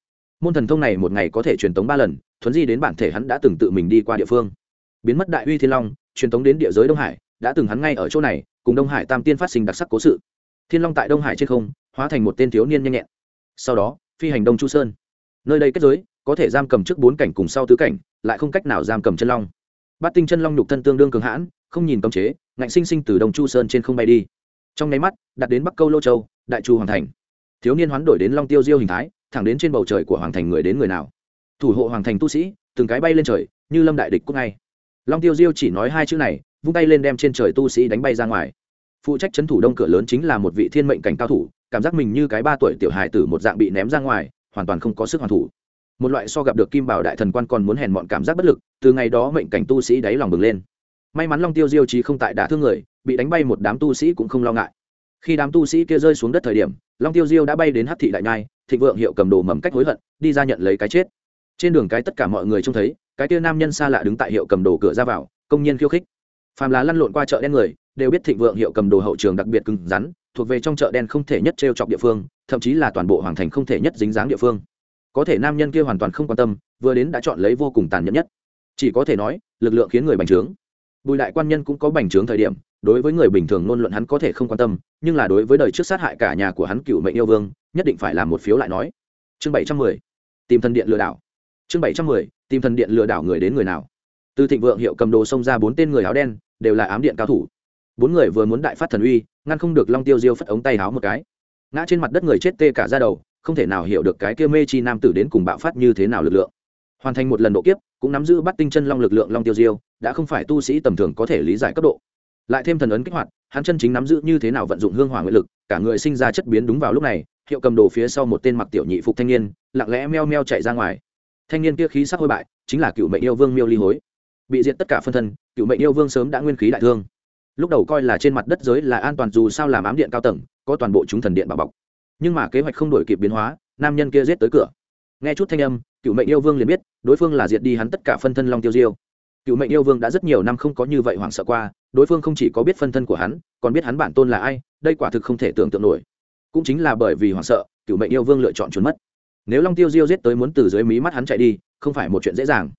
Môn thần thông này một ngày có thể truyền tống ba lần, thuấn di đến bản thể hắn đã từng tự mình đi qua địa phương. Biến mất đại uy thiên long, truyền tống đến địa giới đông hải, đã từng hắn ngay ở chỗ này, cùng đông hải tam tiên phát sinh đặc sắc cố sự. Thiên long tại đông hải trên không, hóa thành một tên thiếu niên nhanh nhẹn. Sau đó, phi hành đông chu sơn. Nơi đây kết giới, có thể giam cầm trước bốn cảnh cùng sau tứ cảnh, lại không cách nào giam cầm chân long. Bát tinh chân long nhục thân tương đương cường hãn, không nhìn cấm chế ngạnh sinh sinh từ đông chu sơn trên không bay đi. Trong nháy mắt, đặt đến bắc câu lô châu, đại chu hoàng thành. Thiếu niên hoán đổi đến long tiêu diêu hình thái, thẳng đến trên bầu trời của hoàng thành người đến người nào. Thủ hộ hoàng thành tu sĩ, từng cái bay lên trời, như lâm đại địch cúc ngay. Long tiêu diêu chỉ nói hai chữ này, vung tay lên đem trên trời tu sĩ đánh bay ra ngoài. Phụ trách c thủ đông cửa lớn chính là một vị thiên mệnh cảnh cao thủ, cảm giác mình như cái ba tuổi tiểu hài tử một dạng bị ném ra ngoài, hoàn toàn không có sức hoàn thủ. Một loại so gặp được kim bảo đại thần quan còn muốn hèn mọn cảm giác bất lực, từ ngày đó mệnh cảnh tu sĩ đáy lòng bừng lên may mắn long tiêu diêu trí không tại đả thương người, bị đánh bay một đám tu sĩ cũng không lo ngại. Khi đám tu sĩ kia rơi xuống đất thời điểm, long tiêu diêu đã bay đến hát thị đại nhai, thịnh vượng hiệu cầm đồ mầm cách hối hận, đi ra nhận lấy cái chết. Trên đường cái tất cả mọi người trông thấy, cái kia nam nhân xa lạ đứng tại hiệu cầm đồ cửa ra vào, công nhân khiêu khích. Phàm là lăn lộn qua chợ đen người, đều biết thịnh vượng hiệu cầm đồ hậu trường đặc biệt cứng rắn, thuộc về trong chợ đen không thể nhất t chọc địa phương, thậm chí là toàn bộ hoàng thành không thể nhất dính dáng địa phương. Có thể nam nhân kia hoàn toàn không quan tâm, vừa đến đã chọn lấy vô cùng tàn nhẫn nhất. Chỉ có thể nói, lực lượng khiến người bành trướng bùi đại quan nhân cũng có bành trướng thời điểm, đối với người bình thường ngôn luận hắn có thể không quan tâm, nhưng là đối với đời trước sát hại cả nhà của hắn cựu mệnh yêu vương, nhất định phải làm một phiếu lại nói. Chương bảy trăm mười, tìm thần điện lừa đảo. Chương bảy trăm mười, tìm thần điện lừa đảo người đến người nào. Từ thịnh vượng hiệu cầm đồ xông ra bốn tên người áo đen, đều là ám điện cao thủ. Bốn người vừa muốn đại phát thần uy, ngăn không được long tiêu diêu phất ống tay háo một cái. Ngã trên mặt đất người chết tê cả ra đầu, không thể nào hiểu được cái kia mê chi nam tử đến cùng bạo phát như thế nào lực lượng. Hoàn thành một lần độ kiếp cũng nắm giữ bắt tinh chân long lực lượng long tiêu diêu, đã không phải tu sĩ tầm thường có thể lý giải cấp độ. Lại thêm thần ấn kích hoạt, hắn chân chính nắm giữ như thế nào vận dụng hương hỏa nguyện lực, cả người sinh ra chất biến đúng vào lúc này, hiệu cầm đồ phía sau một tên mặc tiểu nhị phục thanh niên, lặng lẽ meo meo chạy ra ngoài. Thanh niên kia khí sắc hôi bại, chính là cựu mệnh yêu vương miêu ly hối. Bị diệt tất cả phân thân, cựu mệnh yêu vương sớm đã nguyên khí đại thương. Lúc đầu coi là trên mặt đất giới là an toàn dù sao làm ám điện cao tầng, có toàn bộ chúng thần điện bảo bọc. Nhưng mà kế hoạch không đổi kịp biến hóa, nam nhân kia giết tới cửa nghe chút thanh âm, cựu mệnh yêu vương liền biết, đối phương là diệt đi hắn tất cả phân thân long tiêu diêu. Cựu mệnh yêu vương đã rất nhiều năm không có như vậy hoảng sợ qua, đối phương không chỉ có biết phân thân của hắn, còn biết hắn bản tôn là ai, đây quả thực không thể tưởng tượng nổi. Cũng chính là bởi vì hoảng sợ, cựu mệnh yêu vương lựa chọn trốn mất. Nếu long tiêu diêu giết tới muốn từ dưới mí mắt hắn chạy đi, không phải một chuyện dễ dàng.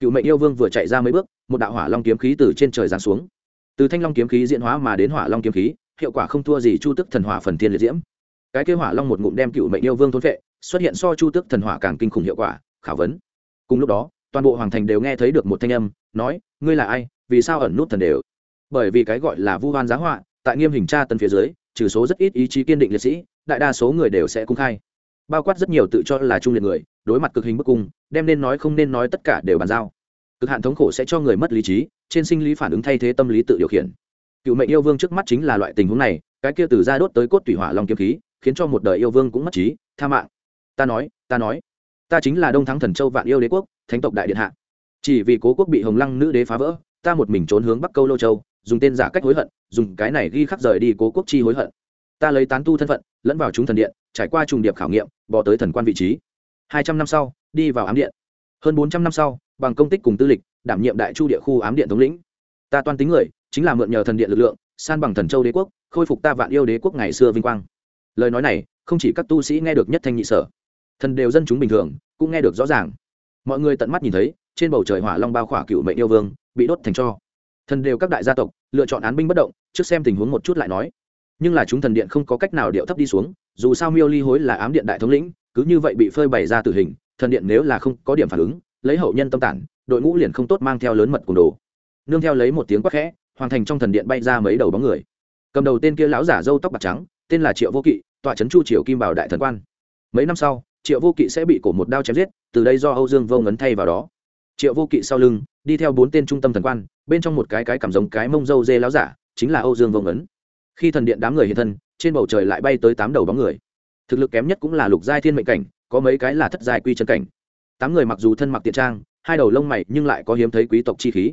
Cựu mệnh yêu vương vừa chạy ra mấy bước, một đạo hỏa long kiếm khí từ trên trời giáng xuống. Từ thanh long kiếm khí diễn hóa mà đến hỏa long kiếm khí, hiệu quả không thua gì chu tức thần hỏa phần thiên liệt diễm. Cái kế hỏa long một ngụm đem cựu mệnh yêu vương thôn vệ xuất hiện so chu tước thần hỏa càng kinh khủng hiệu quả, khảo vấn. Cùng lúc đó, toàn bộ hoàng thành đều nghe thấy được một thanh âm, nói, ngươi là ai? Vì sao ẩn nút thần đều? Bởi vì cái gọi là vu hoan giá họa, tại nghiêm hình tra tân phía dưới, trừ số rất ít ý chí kiên định liệt sĩ, đại đa số người đều sẽ cung khai. Bao quát rất nhiều tự cho là trung liệt người, đối mặt cực hình bức cung, đem nên nói không nên nói tất cả đều bàn giao. Cực hạn thống khổ sẽ cho người mất lý trí, trên sinh lý phản ứng thay thế tâm lý tự điều khiển. Cựu mệnh yêu vương trước mắt chính là loại tình huống này, cái kia từ ra đốt tới cốt tủy hỏa long kiếm khí, khiến cho một đời yêu vương cũng mất trí, tha mạng ta nói ta nói. Ta chính là đông thắng thần châu vạn yêu đế quốc, thánh tộc đại điện hạ. Chỉ vì cố quốc bị hồng lăng nữ đế phá vỡ, ta một mình trốn hướng bắc câu lô châu, dùng tên giả cách hối hận, dùng cái này ghi khắc rời đi cố quốc chi hối hận. Ta lấy tán tu thân phận, lẫn vào chúng thần điện, trải qua trùng điệp khảo nghiệm, bỏ tới thần quan vị trí. Hai trăm năm sau, đi vào ám điện. Hơn bốn trăm năm sau, bằng công tích cùng tư lịch, đảm nhiệm đại chu địa khu ám điện thống lĩnh. Ta toan tính người, chính là mượn nhờ thần điện lực lượng, san bằng thần châu đế quốc, khôi phục ta vạn yêu đế quốc ngày xưa vinh quang. Lời nói này, không chỉ các tu sĩ nghe được nhất thanh nhị sở thần đều dân chúng bình thường, cũng nghe được rõ ràng. Mọi người tận mắt nhìn thấy, trên bầu trời hỏa long bao khỏa cựu mệnh yêu vương, bị đốt thành cho. Thần đều các đại gia tộc, lựa chọn án binh bất động, trước xem tình huống một chút lại nói. Nhưng là chúng thần điện không có cách nào điệu thấp đi xuống, dù sao miêu ly hối là ám điện đại thống lĩnh, cứ như vậy bị phơi bày ra tử hình, thần điện nếu là không có điểm phản ứng, lấy hậu nhân tâm tản, đội ngũ liền không tốt mang theo lớn mật cùng đồ. Nương theo lấy một tiếng quát khẽ hoàn thành trong thần điện bay ra mấy đầu bóng người. Cầm đầu tên kia lão giả râu tóc bạc trắng, tên là triệu vô kỵ, tọa trấn chu triều kim bảo đại thần quan. Mấy năm sau triệu vô kỵ sẽ bị cổ một đao chém giết, từ đây do âu dương vô ngấn thay vào đó. Triệu vô kỵ sau lưng, đi theo bốn tên trung tâm thần quan, bên trong một cái cái cảm giống cái mông dâu dê láo giả, chính là âu dương vô ngấn. Khi thần điện đám người hiện thân, trên bầu trời lại bay tới tám đầu bóng người. Thực lực kém nhất cũng là lục giai thiên mệnh cảnh, có mấy cái là thất giai quy chân cảnh. Tám người mặc dù thân mặc tiện trang, hai đầu lông mày nhưng lại có hiếm thấy quý tộc chi khí.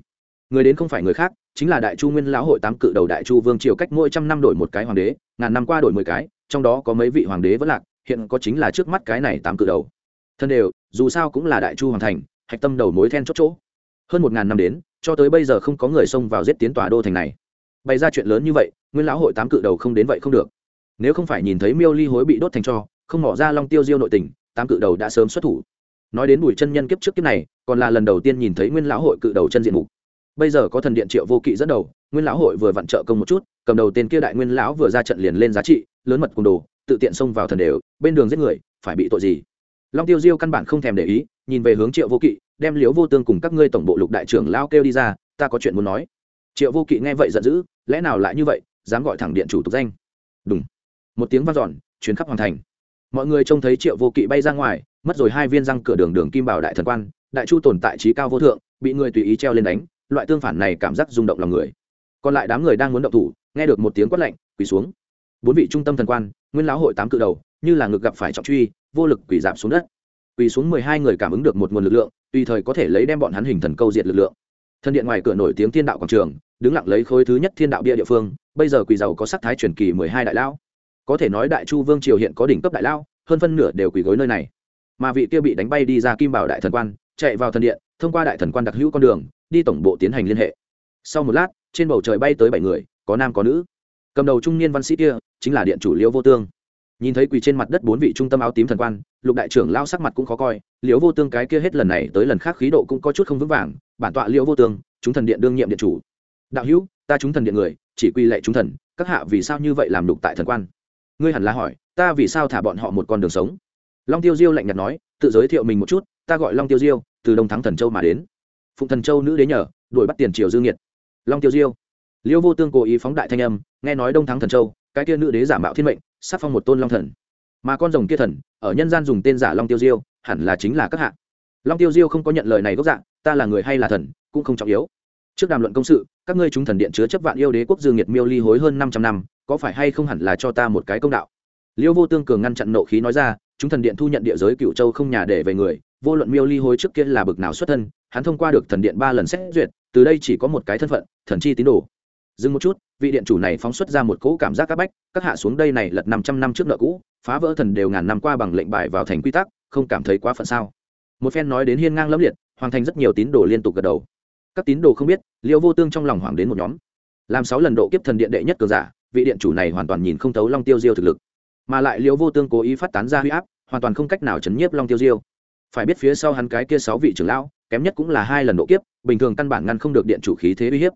Người đến không phải người khác, chính là đại chu nguyên lão hội tám cự đầu đại chu vương triều cách mỗi trăm năm đổi một cái hoàng đế, ngàn năm qua đổi mười cái, trong đó có mấy vị hoàng đế vẫn lạc hiện có chính là trước mắt cái này tám cự đầu. Thân đều, dù sao cũng là đại chu hoàng thành, hạch tâm đầu mối then chốt chỗ. Hơn một ngàn năm đến, cho tới bây giờ không có người xông vào giết tiến tòa đô thành này. Bày ra chuyện lớn như vậy, nguyên lão hội tám cự đầu không đến vậy không được. Nếu không phải nhìn thấy miêu ly hối bị đốt thành cho, không mỏ ra long tiêu diêu nội tình, tám cự đầu đã sớm xuất thủ. Nói đến bùi chân nhân kiếp trước kiếp này, còn là lần đầu tiên nhìn thấy nguyên lão hội cự đầu chân diện mục. Bây giờ có thần điện triệu vô kỵ dẫn đầu, nguyên lão hội vừa vặn trợ công một chút, cầm đầu tên kia đại nguyên lão vừa ra trận liền lên giá trị, lớn mật cùng đồ tự tiện xông vào thần đều, bên đường giết người, phải bị tội gì? Long tiêu diêu căn bản không thèm để ý, nhìn về hướng triệu vô kỵ, đem liếu vô tương cùng các ngươi tổng bộ lục đại trưởng lao kêu đi ra, ta có chuyện muốn nói. Triệu vô kỵ nghe vậy giận dữ, lẽ nào lại như vậy, dám gọi thẳng điện chủ tục danh? Đúng một tiếng vang dọn, chuyến khắp hoàn thành. Mọi người trông thấy triệu vô kỵ bay ra ngoài, mất rồi hai viên răng cửa đường đường kim bảo đại thần quan, đại chu tồn tại trí cao vô thượng, bị người tùy ý treo lên đánh, loại tương phản này cảm giác rung động lòng người. Còn lại đám người đang muốn động thủ, nghe được một tiếng quát lạnh, quỳ xuống. Bốn vị trung tâm thần quan nguyên lão hội tám cự đầu, như là ngực gặp phải trọng truy, vô lực quỳ giảm xuống đất. Quỳ xuống mười hai người cảm ứng được một nguồn lực lượng, tùy thời có thể lấy đem bọn hắn hình thần câu diệt lực lượng. Thân điện ngoài cửa nổi tiếng thiên đạo quảng trường, đứng lặng lấy khối thứ nhất thiên đạo bia địa phương, bây giờ quỳ giàu có sắc thái truyền kỳ mười hai đại lão. Có thể nói đại chu vương triều hiện có đỉnh cấp đại lão, hơn phân nửa đều quỳ gối nơi này. Mà vị kia bị đánh bay đi ra kim bảo đại thần quan, chạy vào thần điện, thông qua đại thần quan đặc hữu con đường, đi tổng bộ tiến hành liên hệ. Sau một lát, trên bầu trời bay tới bảy người, có nam có nữ cầm đầu trung niên văn sĩ kia chính là điện chủ liễu vô tương. Nhìn thấy quỳ trên mặt đất bốn vị trung tâm áo tím thần quan, lục đại trưởng lao sắc mặt cũng khó coi, liễu vô tương cái kia hết lần này tới lần khác khí độ cũng có chút không vững vàng, bản tọa liễu vô tương, chúng thần điện đương nhiệm điện chủ. Đạo hữu, ta chúng thần điện người, chỉ quy lệ chúng thần, các hạ vì sao như vậy làm lục tại thần quan? Ngươi hẳn là hỏi, ta vì sao thả bọn họ một con đường sống? Long tiêu diêu lạnh nhạt nói, tự giới thiệu mình một chút, ta gọi long tiêu diêu, từ đông thắng thần châu mà đến. Phụng thần châu nữ đến nhờ, đuổi bắt tiền triều dương nhiệt. Long tiêu diêu liêu vô tương cố ý phóng đại thanh âm, nghe nói đông thắng thần châu, cái kia nữ đế giả mạo thiên mệnh sắc phong một tôn long thần. Mà con rồng kia thần, ở nhân gian dùng tên giả long tiêu diêu, hẳn là chính là các hạ. Long tiêu diêu không có nhận lời này gốc dạng ta là người hay là thần, cũng không trọng yếu. Trước đàm luận công sự, các ngươi chúng thần điện chứa chấp vạn yêu đế quốc dương nhiệt miêu ly hối hơn năm trăm năm, có phải hay không hẳn là cho ta một cái công đạo? Liêu vô tương cường ngăn chặn nộ khí nói ra, chúng thần điện thu nhận địa giới cựu châu không nhà để về người, vô luận miêu ly hối trước kia là bực nào xuất thân, hắn thông qua được thần điện ba lần xét duyệt, từ đây chỉ có một cái thân phận, thần chi tín đồ dừng một chút, vị điện chủ này phóng xuất ra một cỗ cảm giác áp bách, các hạ xuống đây này lật năm trăm năm trước nợ cũ, phá vỡ thần đều ngàn năm qua bằng lệnh bài vào thành quy tắc, không cảm thấy quá phận sao? Một phen nói đến hiên ngang lẫm liệt hoàn thành rất nhiều tín đồ liên tục gật đầu. Các tín đồ không biết, liêu vô tương trong lòng hoảng đến một nhóm. Làm sáu lần độ kiếp thần điện đệ nhất cường giả, vị điện chủ này hoàn toàn nhìn không thấu long tiêu diêu thực lực. Mà lại liêu vô tương cố ý phát tán ra huy áp, hoàn toàn không cách nào chấn nhiếp long tiêu diêu. Phải biết phía sau hắn cái kia sáu vị trưởng lão, kém nhất cũng là hai lần độ kiếp, bình thường căn bản ngăn không được điện chủ khí thế uy hiếp.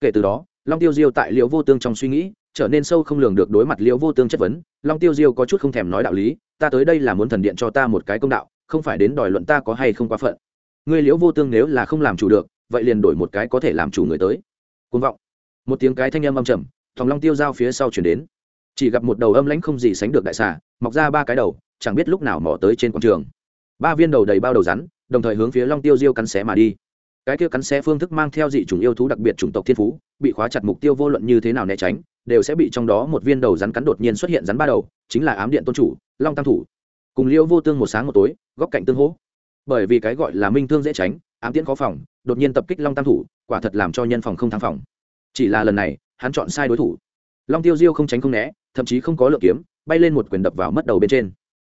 Kể từ đó long tiêu diêu tại liễu vô tương trong suy nghĩ, trở nên sâu không lường được đối mặt liễu vô tương chất vấn. Long tiêu diêu có chút không thèm nói đạo lý, ta tới đây là muốn thần điện cho ta một cái công đạo, không phải đến đòi luận ta có hay không quá phận. Ngươi liễu vô tương nếu là không làm chủ được, vậy liền đổi một cái có thể làm chủ người tới. Côn vọng. Một tiếng cái thanh âm âm trầm, thòng long tiêu giao phía sau chuyển đến. Chỉ gặp một đầu âm lãnh không gì sánh được đại xà, mọc ra ba cái đầu, chẳng biết lúc nào mỏ tới trên quảng trường. Ba viên đầu đầy bao đầu rắn, đồng thời hướng phía long tiêu diêu cắn xé mà đi cái kia cắn xé phương thức mang theo dị chủng yêu thú đặc biệt chủng tộc thiên phú, bị khóa chặt mục tiêu vô luận như thế nào né tránh, đều sẽ bị trong đó một viên đầu rắn cắn đột nhiên xuất hiện rắn ba đầu, chính là ám điện tôn chủ, long tam thủ. Cùng liễu vô tương một sáng một tối, góc cạnh tương hỗ. Bởi vì cái gọi là minh thương dễ tránh, ám tiễn khó phòng, đột nhiên tập kích long tam thủ, quả thật làm cho nhân phòng không thắng phòng. Chỉ là lần này, hắn chọn sai đối thủ. Long tiêu diêu không tránh không né, thậm chí không có lựa kiếm, bay lên một quyền đập vào mất đầu bên trên.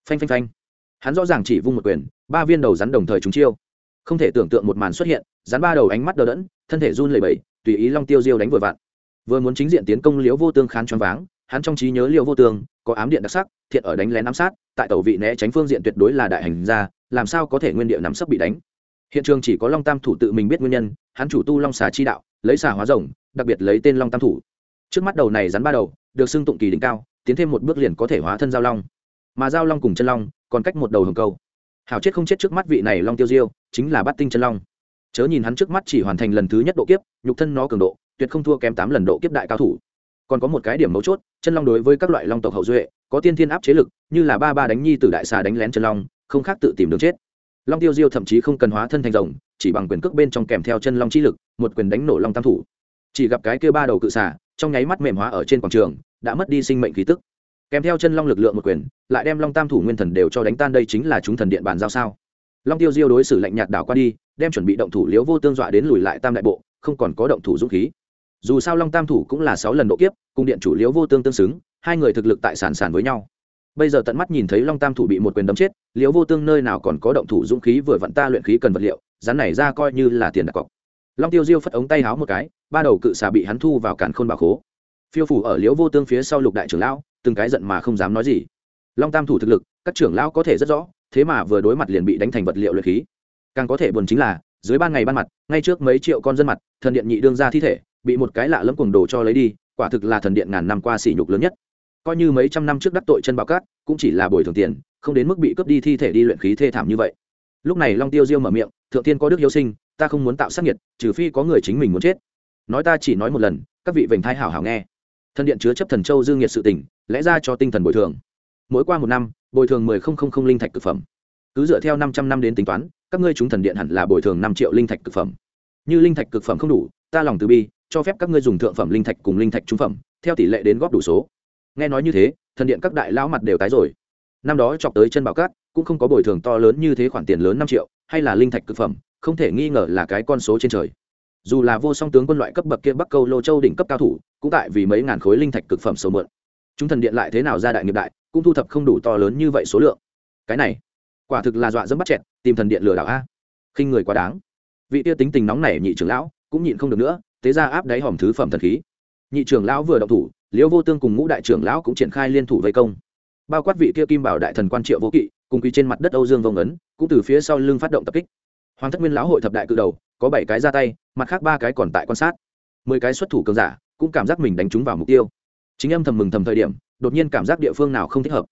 Phanh phanh phanh. Hắn rõ ràng chỉ vung một quyền, ba viên đầu rắn đồng thời trúng chiêu không thể tưởng tượng một màn xuất hiện rắn ba đầu ánh mắt đờ đẫn, thân thể run lẩy bẩy, tùy ý long tiêu diêu đánh vừa vặn. Vừa muốn chính diện tiến công liễu vô tương khán choáng váng, hắn trong trí nhớ liễu vô tương có ám điện đặc sắc, thiện ở đánh lén ám sát, tại tẩu vị né tránh phương diện tuyệt đối là đại hành gia, làm sao có thể nguyên địa nắm sấp bị đánh. Hiện trường chỉ có long tam thủ tự mình biết nguyên nhân, hắn chủ tu long xà chi đạo, lấy xà hóa rồng, đặc biệt lấy tên long tam thủ. Trước mắt đầu này rắn ba đầu, được xưng tụng kỳ đỉnh cao, tiến thêm một bước liền có thể hóa thân giao long. Mà giao long cùng chân long, còn cách một đầu hồng câu hảo chết không chết trước mắt vị này long tiêu diêu, chính là bát tinh chân long. Chớ nhìn hắn trước mắt chỉ hoàn thành lần thứ nhất độ kiếp, nhục thân nó cường độ, tuyệt không thua kém tám lần độ kiếp đại cao thủ. Còn có một cái điểm mấu chốt, chân long đối với các loại long tộc hậu duệ, có tiên thiên áp chế lực, như là ba ba đánh nhi t đại xà đánh lén chân long, không khác tự tìm đường chết. Long tiêu diêu thậm chí không cần hóa thân thành rồng, chỉ bằng quyền cước bên trong kèm theo chân long chi lực, một quyền đánh nổ long tam thủ. Chỉ gặp cái kia ba đầu cự xà, trong nháy mắt mềm hóa ở trên quảng trường, đã mất đi sinh mệnh khí tức kèm theo chân long lực lượng một quyền, lại đem long tam thủ nguyên thần đều cho đánh tan đây chính là chúng thần điện bàn giao sao? Long tiêu diêu đối xử lạnh nhạt đảo qua đi, đem chuẩn bị động thủ liếu vô tương dọa đến lùi lại tam đại bộ, không còn có động thủ dũng khí. Dù sao long tam thủ cũng là sáu lần độ kiếp, cùng điện chủ liếu vô tương tương xứng, hai người thực lực tại sản sản với nhau. Bây giờ tận mắt nhìn thấy long tam thủ bị một quyền đấm chết liếu vô tương nơi nào còn có động thủ dũng khí vừa vặn ta luyện khí cần vật liệu, rắn này ra coi như là tiền đặt cọc. Long tiêu diêu phất ống tay háo một cái, ba đầu cự xà bị hắn thu vào cản khôn bà khố. Phiêu phủ ở liếu vô tương phía sau lục đại trưởng lão từng cái giận mà không dám nói gì. Long tam thủ thực lực, các trưởng lão có thể rất rõ, thế mà vừa đối mặt liền bị đánh thành vật liệu luyện khí. Càng có thể buồn chính là, dưới ban ngày ban mặt, ngay trước mấy triệu con dân mặt, thần điện nhị đương ra thi thể, bị một cái lạ lẫm cuồng đồ cho lấy đi, quả thực là thần điện ngàn năm qua sỉ nhục lớn nhất. Coi như mấy trăm năm trước đắc tội chân bảo cát, cũng chỉ là bồi thường tiền, không đến mức bị cướp đi thi thể đi luyện khí thê thảm như vậy. Lúc này long tiêu diêu mở miệng, thượng tiên có đức hiếu sinh, ta không muốn tạo sát nhiệt trừ phi có người chính mình muốn chết. Nói ta chỉ nói một lần, các vị vành thái hảo hảo nghe. Thần điện chứa chấp thần châu dương nhiệt sự tỉnh lẽ ra cho tinh thần bồi thường. Mỗi qua một năm, bồi thường mười không không không linh thạch cực phẩm. Cứ dựa theo năm trăm năm đến tính toán, các ngươi chúng thần điện hẳn là bồi thường năm triệu linh thạch cực phẩm. Như linh thạch cực phẩm không đủ, ta lòng từ bi, cho phép các ngươi dùng thượng phẩm linh thạch cùng linh thạch trung phẩm, theo tỷ lệ đến góp đủ số. Nghe nói như thế, thần điện các đại lão mặt đều tái rồi. Năm đó chọc tới chân bảo cát, cũng không có bồi thường to lớn như thế khoản tiền lớn năm triệu, hay là linh thạch cực phẩm, không thể nghi ngờ là cái con số trên trời. Dù là vô song tướng quân loại cấp bậc kia bắc câu lô châu đỉnh cấp cao thủ, cũng tại vì mấy ngàn khối linh thạch cực phẩm sầu mượn chúng thần điện lại thế nào ra đại nghiệp đại, cũng thu thập không đủ to lớn như vậy số lượng. Cái này, quả thực là dọa dẫm bắt chẹt, tìm thần điện lừa đảo a. Khinh người quá đáng. Vị tia tính tình nóng nảy nhị trưởng lão cũng nhịn không được nữa tế ra áp đáy hòm thứ phẩm thần khí. Nhị trưởng lão vừa động thủ, liễu vô tương cùng ngũ đại trưởng lão cũng triển khai liên thủ vây công. Bao quát vị kia kim bảo đại thần quan triệu vô kỵ, cùng quỳ trên mặt đất âu dương vông ấn, cũng từ phía sau lưng phát động tập kích. Hoàng thất nguyên lão hội thập đại cự đầu, có bảy cái ra tay, mặt khác ba cái còn tại quan sát. Mười cái xuất thủ cường giả cũng cảm giác mình đánh trúng vào mục tiêu chính âm thầm mừng thầm thời điểm đột nhiên cảm giác địa phương nào không thích hợp.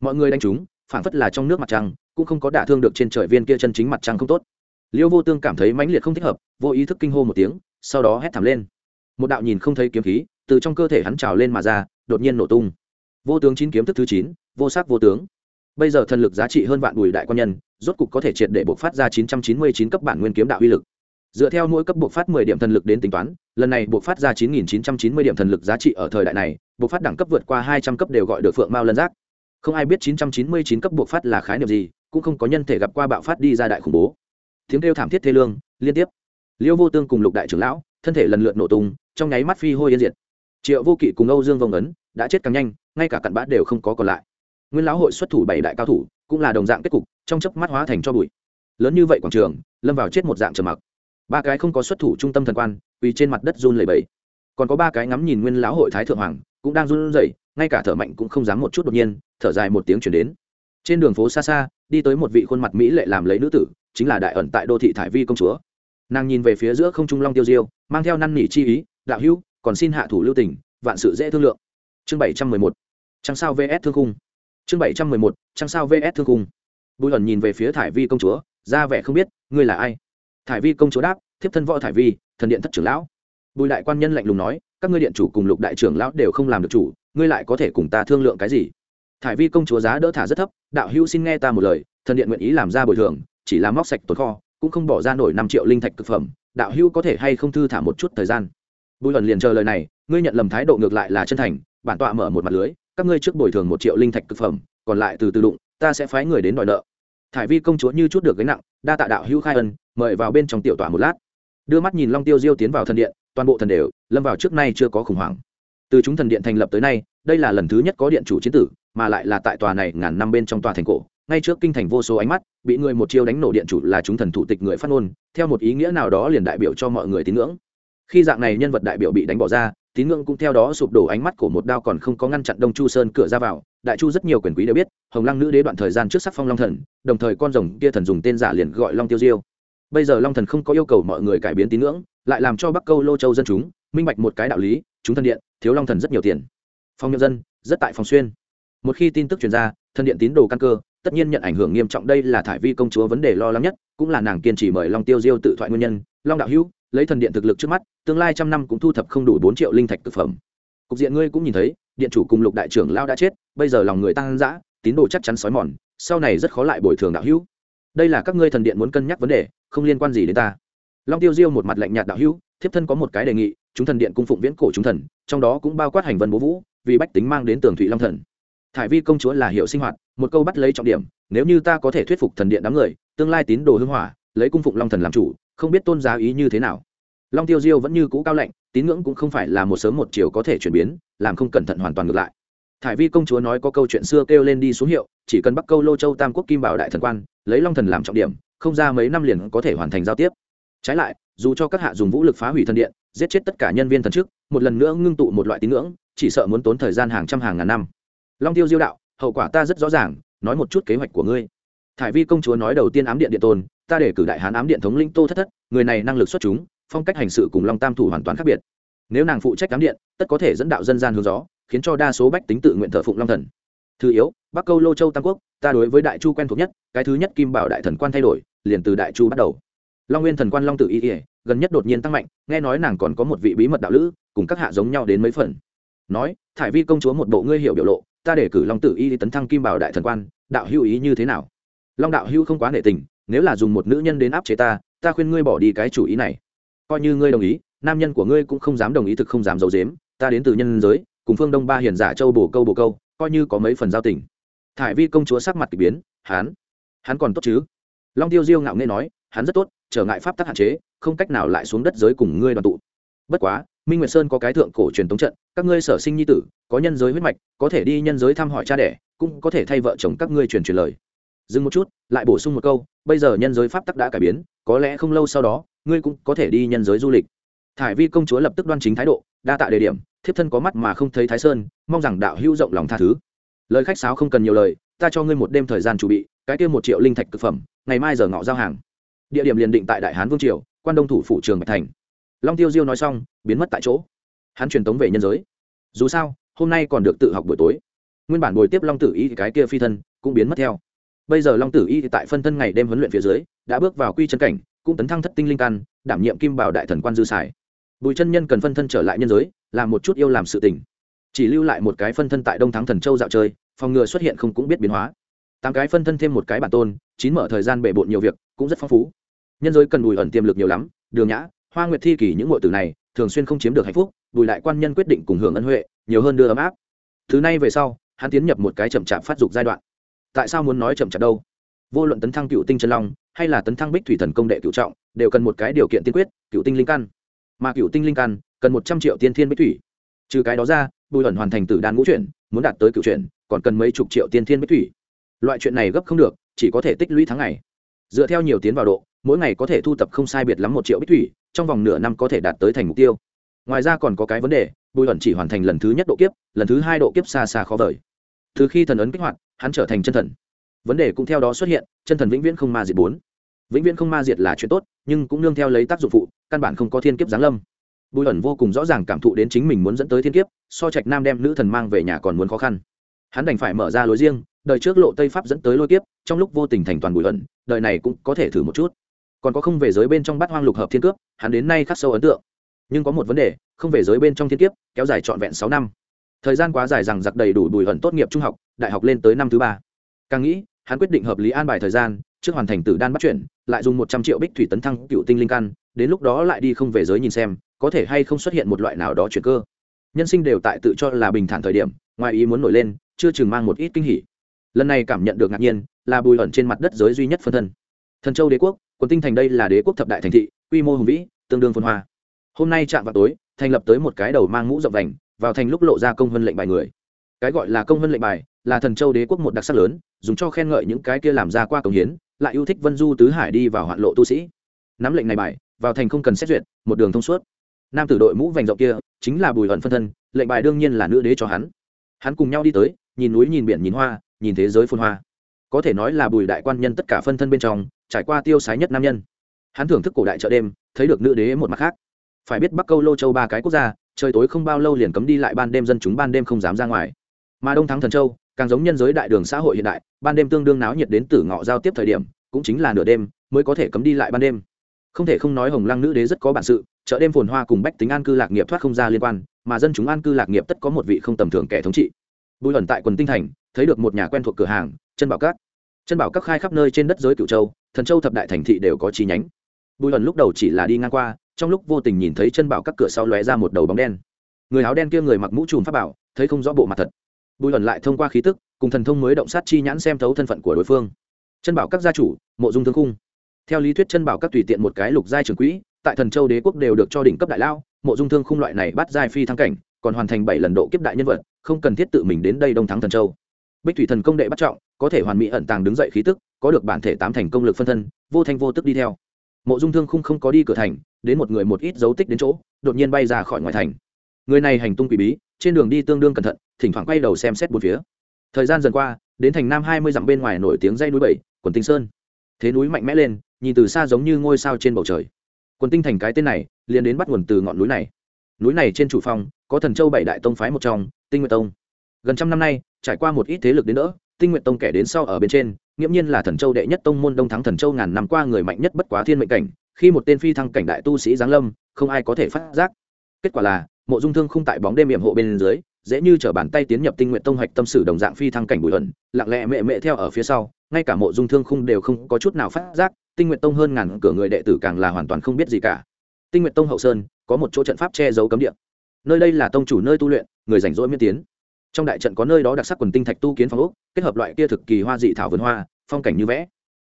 Mọi người đánh chúng, phản phất là trong nước mặt trăng cũng không có đả thương được trên trời viên kia chân chính mặt trăng không tốt. Liêu vô tương cảm thấy mãnh liệt không thích hợp vô ý thức kinh hô một tiếng sau đó hét thảm lên. Một đạo nhìn không thấy kiếm khí từ trong cơ thể hắn trào lên mà ra đột nhiên nổ tung. Vô tướng chín kiếm thức thứ chín vô sắc vô tướng. Bây giờ thần lực giá trị hơn vạn bùi đại quan nhân rốt cục có thể triệt để buộc phát ra chín trăm chín mươi chín cấp bản nguyên kiếm đạo uy lực. Dựa theo mỗi cấp buộc phát mười điểm thần lực đến tính toán lần này buộc phát ra chín nghìn chín trăm chín mươi điểm thần lực giá trị ở thời đại này buộc phát đẳng cấp vượt qua hai trăm cấp đều gọi được phượng mao lân giác. Không ai biết chín trăm chín mươi chín cấp buộc phát là khái niệm gì, cũng không có nhân thể gặp qua bạo phát đi ra đại khủng bố. Tiếng kêu thảm thiết thê lương, liên tiếp. Liêu vô tương cùng lục đại trưởng lão, thân thể lần lượt nổ tung, trong nháy mắt phi hôi yên diệt. Triệu vô kỵ cùng âu dương vông ấn đã chết càng nhanh, ngay cả cặn bã đều không có còn lại. Nguyên lão hội xuất thủ bảy đại cao thủ, cũng là đồng dạng kết cục, trong chớp mắt hóa thành cho bụi. Lớn như vậy quảng trường, lâm vào chết một dạng trầm mặc. Ba cái không có xuất thủ trung tâm thần quan vì trên mặt đất run lẩy bẩy. Còn có ba cái ngắm nhìn nguyên lão hội thái thượng hoàng cũng đang run rẩy, ngay cả thở mạnh cũng không dám một chút đột nhiên, thở dài một tiếng chuyển đến. Trên đường phố xa xa, đi tới một vị khuôn mặt mỹ lệ làm lấy nữ tử, chính là đại ẩn tại đô thị thải vi công chúa. Nàng nhìn về phía giữa không trung long tiêu diêu, mang theo năn nỉ chi ý, đạo hữu, còn xin hạ thủ lưu tình, vạn sự dễ thương lượng. Chương bảy trăm mười một, trăng sao vs thương cung chương bảy trăm mười một, trăng sao vs thương cung bùi ẩn nhìn về phía thải vi công chúa, ra vẻ không biết, ngươi là ai? Thải vi công chúa đáp, thiếp thân võ thải vi, thần điện thất trưởng lão bùi đại quan nhân lạnh lùng nói, các ngươi điện chủ cùng lục đại trưởng lão đều không làm được chủ, ngươi lại có thể cùng ta thương lượng cái gì? Thải vi công chúa giá đỡ thả rất thấp, đạo hữu xin nghe ta một lời, thần điện nguyện ý làm ra bồi thường, chỉ là móc sạch tồn kho, cũng không bỏ ra nổi năm triệu linh thạch thực phẩm, đạo hữu có thể hay không thư thả một chút thời gian? Bùi ẩn liền chờ lời này, ngươi nhận lầm thái độ ngược lại là chân thành, bản tọa mở một mặt lưới, các ngươi trước bồi thường một triệu linh thạch thực phẩm, còn lại từ từ đụng, ta sẽ phái người đến đòi nợ. Thải vi công chúa như chút được gánh nặng, đa tạ đạo hữu khai ân, mời vào bên trong tiểu tòa một lát đưa mắt nhìn long tiêu diêu tiến vào thần điện, toàn bộ thần đều lâm vào trước nay chưa có khủng hoảng. Từ chúng thần điện thành lập tới nay, đây là lần thứ nhất có điện chủ chiến tử, mà lại là tại tòa này ngàn năm bên trong tòa thành cổ, ngay trước kinh thành vô số ánh mắt, bị người một chiêu đánh nổ điện chủ là chúng thần thủ tịch người phát ngôn, theo một ý nghĩa nào đó liền đại biểu cho mọi người tín ngưỡng. Khi dạng này nhân vật đại biểu bị đánh bỏ ra, tín ngưỡng cũng theo đó sụp đổ ánh mắt của một đao còn không có ngăn chặn đông chu sơn cửa ra vào, đại chu rất nhiều quyền quý đều biết, hồng lăng nữ đế đoạn thời gian trước sắc phong long thần, đồng thời con rồng kia thần dùng tên giả liền gọi long tiêu diêu bây giờ long thần không có yêu cầu mọi người cải biến tín ngưỡng, lại làm cho bắc câu lô châu dân chúng minh bạch một cái đạo lý, chúng thần điện thiếu long thần rất nhiều tiền. Phong nhân dân rất tại phòng xuyên. Một khi tin tức truyền ra, thần điện tín đồ căn cơ, tất nhiên nhận ảnh hưởng nghiêm trọng. Đây là thải vi công chúa vấn đề lo lắng nhất, cũng là nàng kiên trì mời long tiêu diêu tự thoại nguyên nhân. Long đạo hữu, lấy thần điện thực lực trước mắt, tương lai trăm năm cũng thu thập không đủ bốn triệu linh thạch thực phẩm. Cục diện ngươi cũng nhìn thấy, điện chủ cùng lục đại trưởng lao đã chết, bây giờ lòng người tăng dã, tín đồ chắc chắn sói mòn, sau này rất khó lại bồi thường đạo hữu đây là các ngươi thần điện muốn cân nhắc vấn đề, không liên quan gì đến ta. Long tiêu diêu một mặt lạnh nhạt đạo hữu, thiếp thân có một cái đề nghị, chúng thần điện cung phụng viễn cổ chúng thần, trong đó cũng bao quát hành vân bố vũ, vì bách tính mang đến tường thụy long thần. Thải vi công chúa là hiệu sinh hoạt, một câu bắt lấy trọng điểm, nếu như ta có thể thuyết phục thần điện đám người, tương lai tín đồ hưng hỏa, lấy cung phụng long thần làm chủ, không biết tôn giá ý như thế nào. Long tiêu diêu vẫn như cũ cao lạnh, tín ngưỡng cũng không phải là một sớm một chiều có thể chuyển biến, làm không cẩn thận hoàn toàn ngược lại thải vi công chúa nói có câu chuyện xưa kêu lên đi xuống hiệu, chỉ cần bắc câu lô châu tam quốc kim bảo đại thần quan, lấy long thần làm trọng điểm, không ra mấy năm liền có thể hoàn thành giao tiếp. Trái lại, dù cho các hạ dùng vũ lực phá hủy thần điện, giết chết tất cả nhân viên thần chức, một lần nữa ngưng tụ một loại tín ngưỡng, chỉ sợ muốn tốn thời gian hàng trăm hàng ngàn năm. Long tiêu diêu đạo, hậu quả ta rất rõ ràng, nói một chút kế hoạch của ngươi. Thải vi công chúa nói đầu tiên ám điện điện tôn, ta để cử đại hán ám điện thống linh tô thất thất, người này năng lực xuất chúng, phong cách hành sự cùng long tam thủ hoàn toàn khác biệt. Nếu nàng phụ trách ám điện, tất có thể dẫn đạo dân gian hướng gió khiến cho đa số bách tính tự nguyện thờ phụng long thần. Thứ yếu, bắc câu lô châu tam quốc, ta đối với đại chu quen thuộc nhất, cái thứ nhất kim bảo đại thần quan thay đổi, liền từ đại chu bắt đầu. Long nguyên thần quan long tự y ỉa gần nhất đột nhiên tăng mạnh, nghe nói nàng còn có một vị bí mật đạo lữ, cùng các hạ giống nhau đến mấy phần. Nói, thải vi công chúa một bộ ngươi hiểu biểu lộ, ta để cử long tử y tấn thăng kim bảo đại thần quan, đạo hữu ý như thế nào? Long đạo hữu không quá nể tình, nếu là dùng một nữ nhân đến áp chế ta ta khuyên ngươi bỏ đi cái chủ ý này. Coi như ngươi đồng ý, nam nhân của ngươi cũng không dám đồng ý thực không dám giấu dếm ta đến từ nhân giới cùng phương đông ba hiền giả châu bổ câu bổ câu, coi như có mấy phần giao tình. Thải vi công chúa sắc mặt k ỳ biến hắn hắn còn tốt chứ? Long tiêu diêu ngạo nghê nói, hắn rất tốt, trở ngại pháp tắc hạn chế, không cách nào lại xuống đất giới cùng ngươi đoàn tụ. Bất quá, minh nguyệt sơn có cái thượng cổ truyền tống trận, các ngươi sở sinh nhi tử, có nhân giới huyết mạch, có thể đi nhân giới thăm hỏi cha đẻ, cũng có thể thay vợ chồng các ngươi truyền truyền lời. Dừng một chút, lại bổ sung một câu, bây giờ nhân giới pháp tắc đã cải biến, có lẽ không lâu sau đó, ngươi cũng có thể đi nhân giới du lịch thải vi công chúa lập tức đoan chính thái độ, đa tạ đề điểm, thiếp thân có mắt mà không thấy thái sơn, mong rằng đạo hữu rộng lòng tha thứ. Lời khách sáo không cần nhiều lời, ta cho ngươi một đêm thời gian chuẩn bị, cái kia một triệu linh thạch thực phẩm, ngày mai giờ ngọ giao hàng. Địa điểm liền định tại đại hán vương triều, quan đông thủ phủ trường bạch thành. Long tiêu diêu nói xong, biến mất tại chỗ. Hắn truyền tống về nhân giới. Dù sao, hôm nay còn được tự học buổi tối. Nguyên bản buổi tiếp long tử y cái kia phi thân cũng biến mất theo. Bây giờ long tử y tại phân thân ngày đêm huấn luyện phía dưới, đã bước vào quy chân cảnh, cũng tấn thăng thất tinh linh căn, đảm nhiệm kim bảo đại thần quan dư sải bùi chân nhân cần phân thân trở lại nhân giới, làm một chút yêu làm sự tình. Chỉ lưu lại một cái phân thân tại đông thắng thần châu dạo chơi, phòng ngừa xuất hiện không cũng biết biến hóa. Tám cái phân thân thêm một cái bản tôn, chín mở thời gian bể bộn nhiều việc, cũng rất phong phú. Nhân giới cần bùi ẩn tiềm lực nhiều lắm, đường nhã, hoa nguyệt thi kỷ những ngội từ này, thường xuyên không chiếm được hạnh phúc, bùi đại quan nhân quyết định cùng hưởng ân huệ, nhiều hơn đưa ấm áp. Thứ này về sau, hắn tiến nhập một cái chậm chạp phát dục giai đoạn. Tại sao muốn nói chậm chạp đâu? Vô luận tấn thăng cựu tinh chân long, hay là tấn thăng bích thủy thần công đệ cựu trọng, đều cần một cái điều kiện tiên quyết, cựu tinh linh căn mà cựu tinh linh căn cần một trăm triệu tiên thiên bích thủy. Trừ cái đó ra, bùi ẩn hoàn thành tử đàn ngũ chuyển, muốn đạt tới cựu chuyển, còn cần mấy chục triệu tiên thiên bích thủy. Loại chuyện này gấp không được, chỉ có thể tích lũy tháng ngày. Dựa theo nhiều tiến vào độ, mỗi ngày có thể thu tập không sai biệt lắm một triệu bích thủy, trong vòng nửa năm có thể đạt tới thành mục tiêu. Ngoài ra còn có cái vấn đề, bùi ẩn chỉ hoàn thành lần thứ nhất độ kiếp, lần thứ hai độ kiếp xa xa khó vời. Từ khi thần ấn kích hoạt, hắn trở thành chân thần. Vấn đề cũng theo đó xuất hiện, chân thần vĩnh viễn không ma diệt bốn vĩnh viễn không ma diệt là chuyện tốt, nhưng cũng nương theo lấy tác dụng phụ, căn bản không có thiên kiếp giáng lâm. Bùi ẩn vô cùng rõ ràng cảm thụ đến chính mình muốn dẫn tới thiên kiếp, so trạch nam đem nữ thần mang về nhà còn muốn khó khăn. Hắn đành phải mở ra lối riêng, đời trước lộ tây pháp dẫn tới lôi kiếp, trong lúc vô tình thành toàn bùi ẩn, đời này cũng có thể thử một chút. Còn có không về giới bên trong bắt hoang lục hợp thiên cướp, hắn đến nay khắc sâu ấn tượng. Nhưng có một vấn đề, không về giới bên trong thiên kiếp, kéo dài trọn vẹn sáu năm. Thời gian quá dài rằng giặc đầy đủ bùi ẩn tốt nghiệp trung học, đại học lên tới năm thứ ba. Càng nghĩ, hắn quyết định hợp lý an bài thời gian trước hoàn thành tử đan bắt chuyển, lại dùng một trăm triệu bích thủy tấn thăng cựu tinh linh căn, đến lúc đó lại đi không về giới nhìn xem, có thể hay không xuất hiện một loại nào đó chuyển cơ. Nhân sinh đều tại tự cho là bình thản thời điểm, ngoài ý muốn nổi lên, chưa chừng mang một ít kinh hỉ. Lần này cảm nhận được ngạc nhiên, là bùi ẩn trên mặt đất giới duy nhất phân thân. Thần châu đế quốc, quần tinh thành đây là đế quốc thập đại thành thị, quy mô hùng vĩ, tương đương phân hoa. Hôm nay chạm vào tối, thành lập tới một cái đầu mang mũ rộng vành, vào thành lúc lộ ra công vân lệnh bài người. Cái gọi là công vân lệnh bài, là thần châu đế quốc một đặc sắc lớn, dùng cho khen ngợi những cái kia làm ra qua công hiến lại yêu thích vân du tứ hải đi vào hoạn lộ tu sĩ. Nắm lệnh này bài, vào thành không cần xét duyệt, một đường thông suốt. Nam tử đội mũ vành rộng kia, chính là bùi ẩn phân thân, lệnh bài đương nhiên là nữ đế cho hắn. Hắn cùng nhau đi tới, nhìn núi nhìn biển nhìn hoa, nhìn thế giới phun hoa. Có thể nói là bùi đại quan nhân tất cả phân thân bên trong, trải qua tiêu sái nhất nam nhân. Hắn thưởng thức cổ đại chợ đêm, thấy được nữ đế một mặt khác. Phải biết bắc câu lô châu ba cái quốc gia, trời tối không bao lâu liền cấm đi lại ban đêm dân chúng ban đêm không dám ra ngoài. Mà đông thắng thần châu càng giống nhân giới đại đường xã hội hiện đại, ban đêm tương đương náo nhiệt đến tử ngọ giao tiếp thời điểm, cũng chính là nửa đêm mới có thể cấm đi lại ban đêm. Không thể không nói hồng lăng nữ đế rất có bản sự, chợ đêm phồn hoa cùng bách tính an cư lạc nghiệp thoát không ra liên quan, mà dân chúng an cư lạc nghiệp tất có một vị không tầm thường kẻ thống trị. Bùi ẩn tại quần tinh thành, thấy được một nhà quen thuộc cửa hàng, chân bảo cát chân bảo các khai khắp nơi trên đất giới cựu châu, thần châu thập đại thành thị đều có chi nhánh. Bùi ẩn lúc đầu chỉ là đi ngang qua, trong lúc vô tình nhìn thấy chân bảo các cửa sau lóe ra một đầu bóng đen. Người áo đen kia người mặc mũ trùm pháp bảo, thấy không rõ bộ mặt thật bùi ẩn lại thông qua khí tức, cùng thần thông mới động sát chi nhãn xem thấu thân phận của đối phương. Chân bảo các gia chủ, mộ dung thương cung theo lý thuyết chân bảo các tùy tiện một cái lục giai trường quỹ, tại thần châu đế quốc đều được cho đỉnh cấp đại lao, mộ dung thương khung loại này bắt giai phi thăng cảnh, còn hoàn thành bảy lần độ kiếp đại nhân vật, không cần thiết tự mình đến đây đông thắng thần châu. Bích thủy thần công đệ bắt trọng, có thể hoàn mỹ ẩn tàng đứng dậy khí tức, có được bản thể tám thành công lực phân thân, vô thanh vô tức đi theo. Mộ dung thương khung không có đi cửa thành, đến một người một ít dấu tích đến chỗ, đột nhiên bay ra khỏi ngoài thành. Người này hành tung quỷ bí, trên đường đi tương đương cẩn thận thỉnh thoảng quay đầu xem xét bốn phía. Thời gian dần qua, đến thành nam hai mươi dặm bên ngoài nổi tiếng dây núi bảy, quần tinh sơn. Thế núi mạnh mẽ lên, nhìn từ xa giống như ngôi sao trên bầu trời. Quần tinh thành cái tên này, liền đến bắt nguồn từ ngọn núi này. Núi này trên chủ phong có thần châu bảy đại tông phái một trong, tinh nguyện tông. Gần trăm năm nay, trải qua một ít thế lực đến đỡ, tinh nguyện tông kẻ đến sau ở bên trên, nghiễm nhiên là thần châu đệ nhất tông môn đông thắng thần châu ngàn năm qua người mạnh nhất bất quá thiên mệnh cảnh, khi một tên phi thăng cảnh đại tu sĩ giáng lâm, không ai có thể phát giác. Kết quả là, mộ dung thương không tại bóng đêm hiểm hộ bên dưới dễ như t bàn tay tiến nhập tinh nguyện tông hạch tâm sử đồng dạng phi thăng cảnh bùi hận lặng lẽ mẹ mẹ theo ở phía sau, ngay cả mộ dung thương khung đều không có chút nào phát giác, tinh nguyện tông hơn ngàn cửa người đệ tử càng là hoàn toàn không biết gì cả. Tinh nguyện tông hậu sơn, có một chỗ trận pháp che giấu cấm địa. Nơi đây là tông chủ nơi tu luyện, người rảnh rỗi miên tiến. Trong đại trận có nơi đó đặc sắc quần tinh thạch tu kiến phong ốc, kết hợp loại kia thực kỳ hoa dị thảo vườn hoa, phong cảnh như vẽ.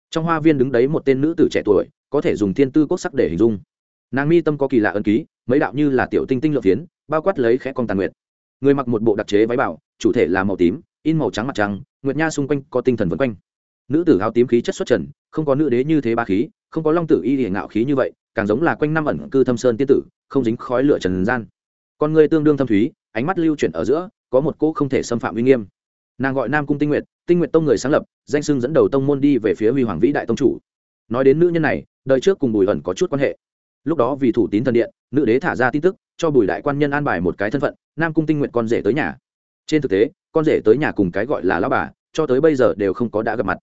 Trong hoa viên đứng đấy một tên nữ tử trẻ tuổi, có thể dùng thiên tư cốt sắc để hình dung. Nàng mi tâm có kỳ lạ ân ký, mấy đạo như là tiểu tinh tinh lượng phiến, bao quát lấy khẽ con tàn nguyệt người mặc một bộ đặc chế váy bảo, chủ thể là màu tím, in màu trắng mặt trăng, nguyệt nha xung quanh có tinh thần vân quanh. Nữ tử áo tím khí chất xuất trần, không có nữ đế như thế ba khí, không có long tử y hiển ngạo khí như vậy, càng giống là quanh năm ẩn cư thâm sơn tiên tử, không dính khói lửa trần gian. Con người tương đương thâm thúy, ánh mắt lưu chuyển ở giữa, có một cô không thể xâm phạm uy nghiêm. Nàng gọi nam cung tinh nguyệt tinh nguyệt tông người sáng lập, danh sưng dẫn đầu tông môn đi về phía huy hoàng vĩ đại tông chủ. Nói đến nữ nhân này, đời trước cùng bùi ẩn có chút quan hệ. Lúc đó vì thủ tín thần điện, nữ đế thả ra tin tức, cho bùi đại quan nhân an bài một cái thân phận nam cung tinh nguyện con rể tới nhà. Trên thực tế, con rể tới nhà cùng cái gọi là lao bà, cho tới bây giờ đều không có đã gặp mặt.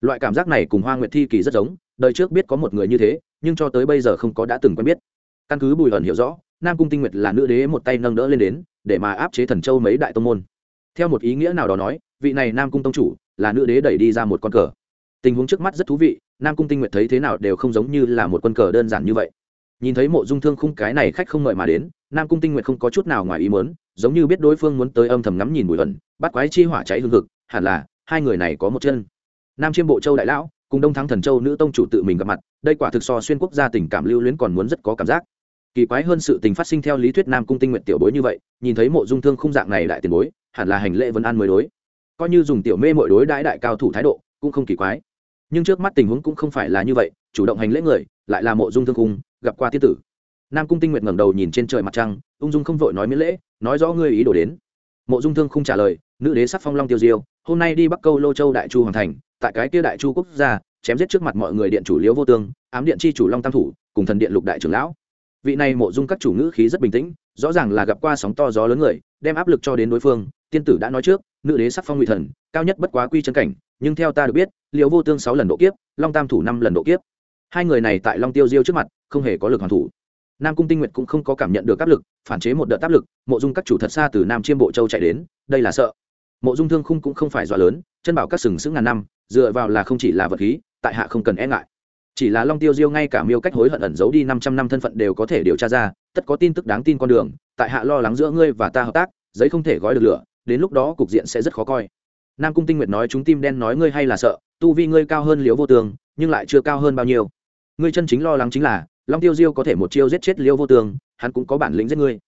Loại cảm giác này cùng hoa nguyệt thi kỳ rất giống, đời trước biết có một người như thế, nhưng cho tới bây giờ không có đã từng quen biết. Căn cứ bùi ẩn hiểu rõ, nam cung tinh nguyệt là nữ đế một tay nâng đỡ lên đến, để mà áp chế thần châu mấy đại tông môn. Theo một ý nghĩa nào đó nói, vị này nam cung tông chủ là nữ đế đẩy đi ra một con cờ. Tình huống trước mắt rất thú vị, nam cung tinh nguyệt thấy thế nào đều không giống như là một quân cờ đơn giản như vậy. Nhìn thấy mộ dung thương khung cái này khách không mời mà đến nam cung tinh nguyện không có chút nào ngoài ý mớn giống như biết đối phương muốn tới âm thầm ngắm nhìn bùi ẩn, bắt quái chi hỏa cháy hương thực hẳn là, hai người này có một chân. Nam chiêm bộ châu đại lão, cùng đông thắng thần châu nữ tông chủ tự mình gặp mặt, đây quả thực so xuyên quốc gia tình cảm lưu luyến còn muốn rất có cảm giác. Kỳ quái hơn sự tình phát sinh theo lý thuyết nam cung tinh nguyện tiểu bối như vậy, nhìn thấy mộ dung thương khung dạng này đại tiền bối, hẳn là hành lễ vân an mới đối. Coi như dùng tiểu mê mọi đối đãi đại cao thủ thái độ, cũng không kỳ quái. Nhưng trước mắt tình huống cũng không phải là như vậy, chủ động hành lễ người, lại là mộ dung thương khung, gặp qua tiết tử nam cung tinh nguyện ngẩng đầu nhìn trên trời mặt trăng, ung dung không vội nói miễn lễ, nói rõ ngươi ý đồ đến. Mộ dung thương không trả lời, nữ đế sắc phong long tiêu diêu, hôm nay đi bắc câu lô châu đại chu hoàng thành, tại cái kia đại chu quốc gia, chém giết trước mặt mọi người điện chủ liễu vô tương, ám điện chi chủ long tam thủ, cùng thần điện lục đại trưởng lão. Vị này mộ dung các chủ ngữ khí rất bình tĩnh, rõ ràng là gặp qua sóng to gió lớn người, đem áp lực cho đến đối phương, tiên tử đã nói trước, nữ đế sắc phong ngụy thần, cao nhất bất quá quy chân cảnh, nhưng theo ta được biết, liễu vô tương sáu lần độ kiếp, long tam thủ năm lần độ kiếp. Hai người này tại long tiêu diêu trước mặt, không hề có lực hoàn thủ nam cung tinh nguyệt cũng không có cảm nhận được áp lực, phản chế một đợt áp lực, mộ dung các chủ thật xa từ nam chiêm bộ châu chạy đến, đây là sợ. Mộ dung thương khung cũng không phải dọa lớn, chân bảo các sừng sững ngàn năm, dựa vào là không chỉ là vật khí, tại hạ không cần e ngại. Chỉ là long tiêu diêu ngay cả miêu cách hối hận ẩn giấu đi năm trăm năm thân phận đều có thể điều tra ra, tất có tin tức đáng tin con đường, tại hạ lo lắng giữa ngươi và ta hợp tác, giấy không thể gói được lửa, đến lúc đó cục diện sẽ rất khó coi. Nam cung tinh nguyệt nói chúng tim đen nói ngươi hay là sợ, tu vi ngươi cao hơn liễu vô tường, nhưng lại chưa cao hơn bao nhiêu. Ngươi chân chính lo lắng chính là long tiêu diêu có thể một chiêu giết chết liêu vô tường hắn cũng có bản lĩnh giết ngươi.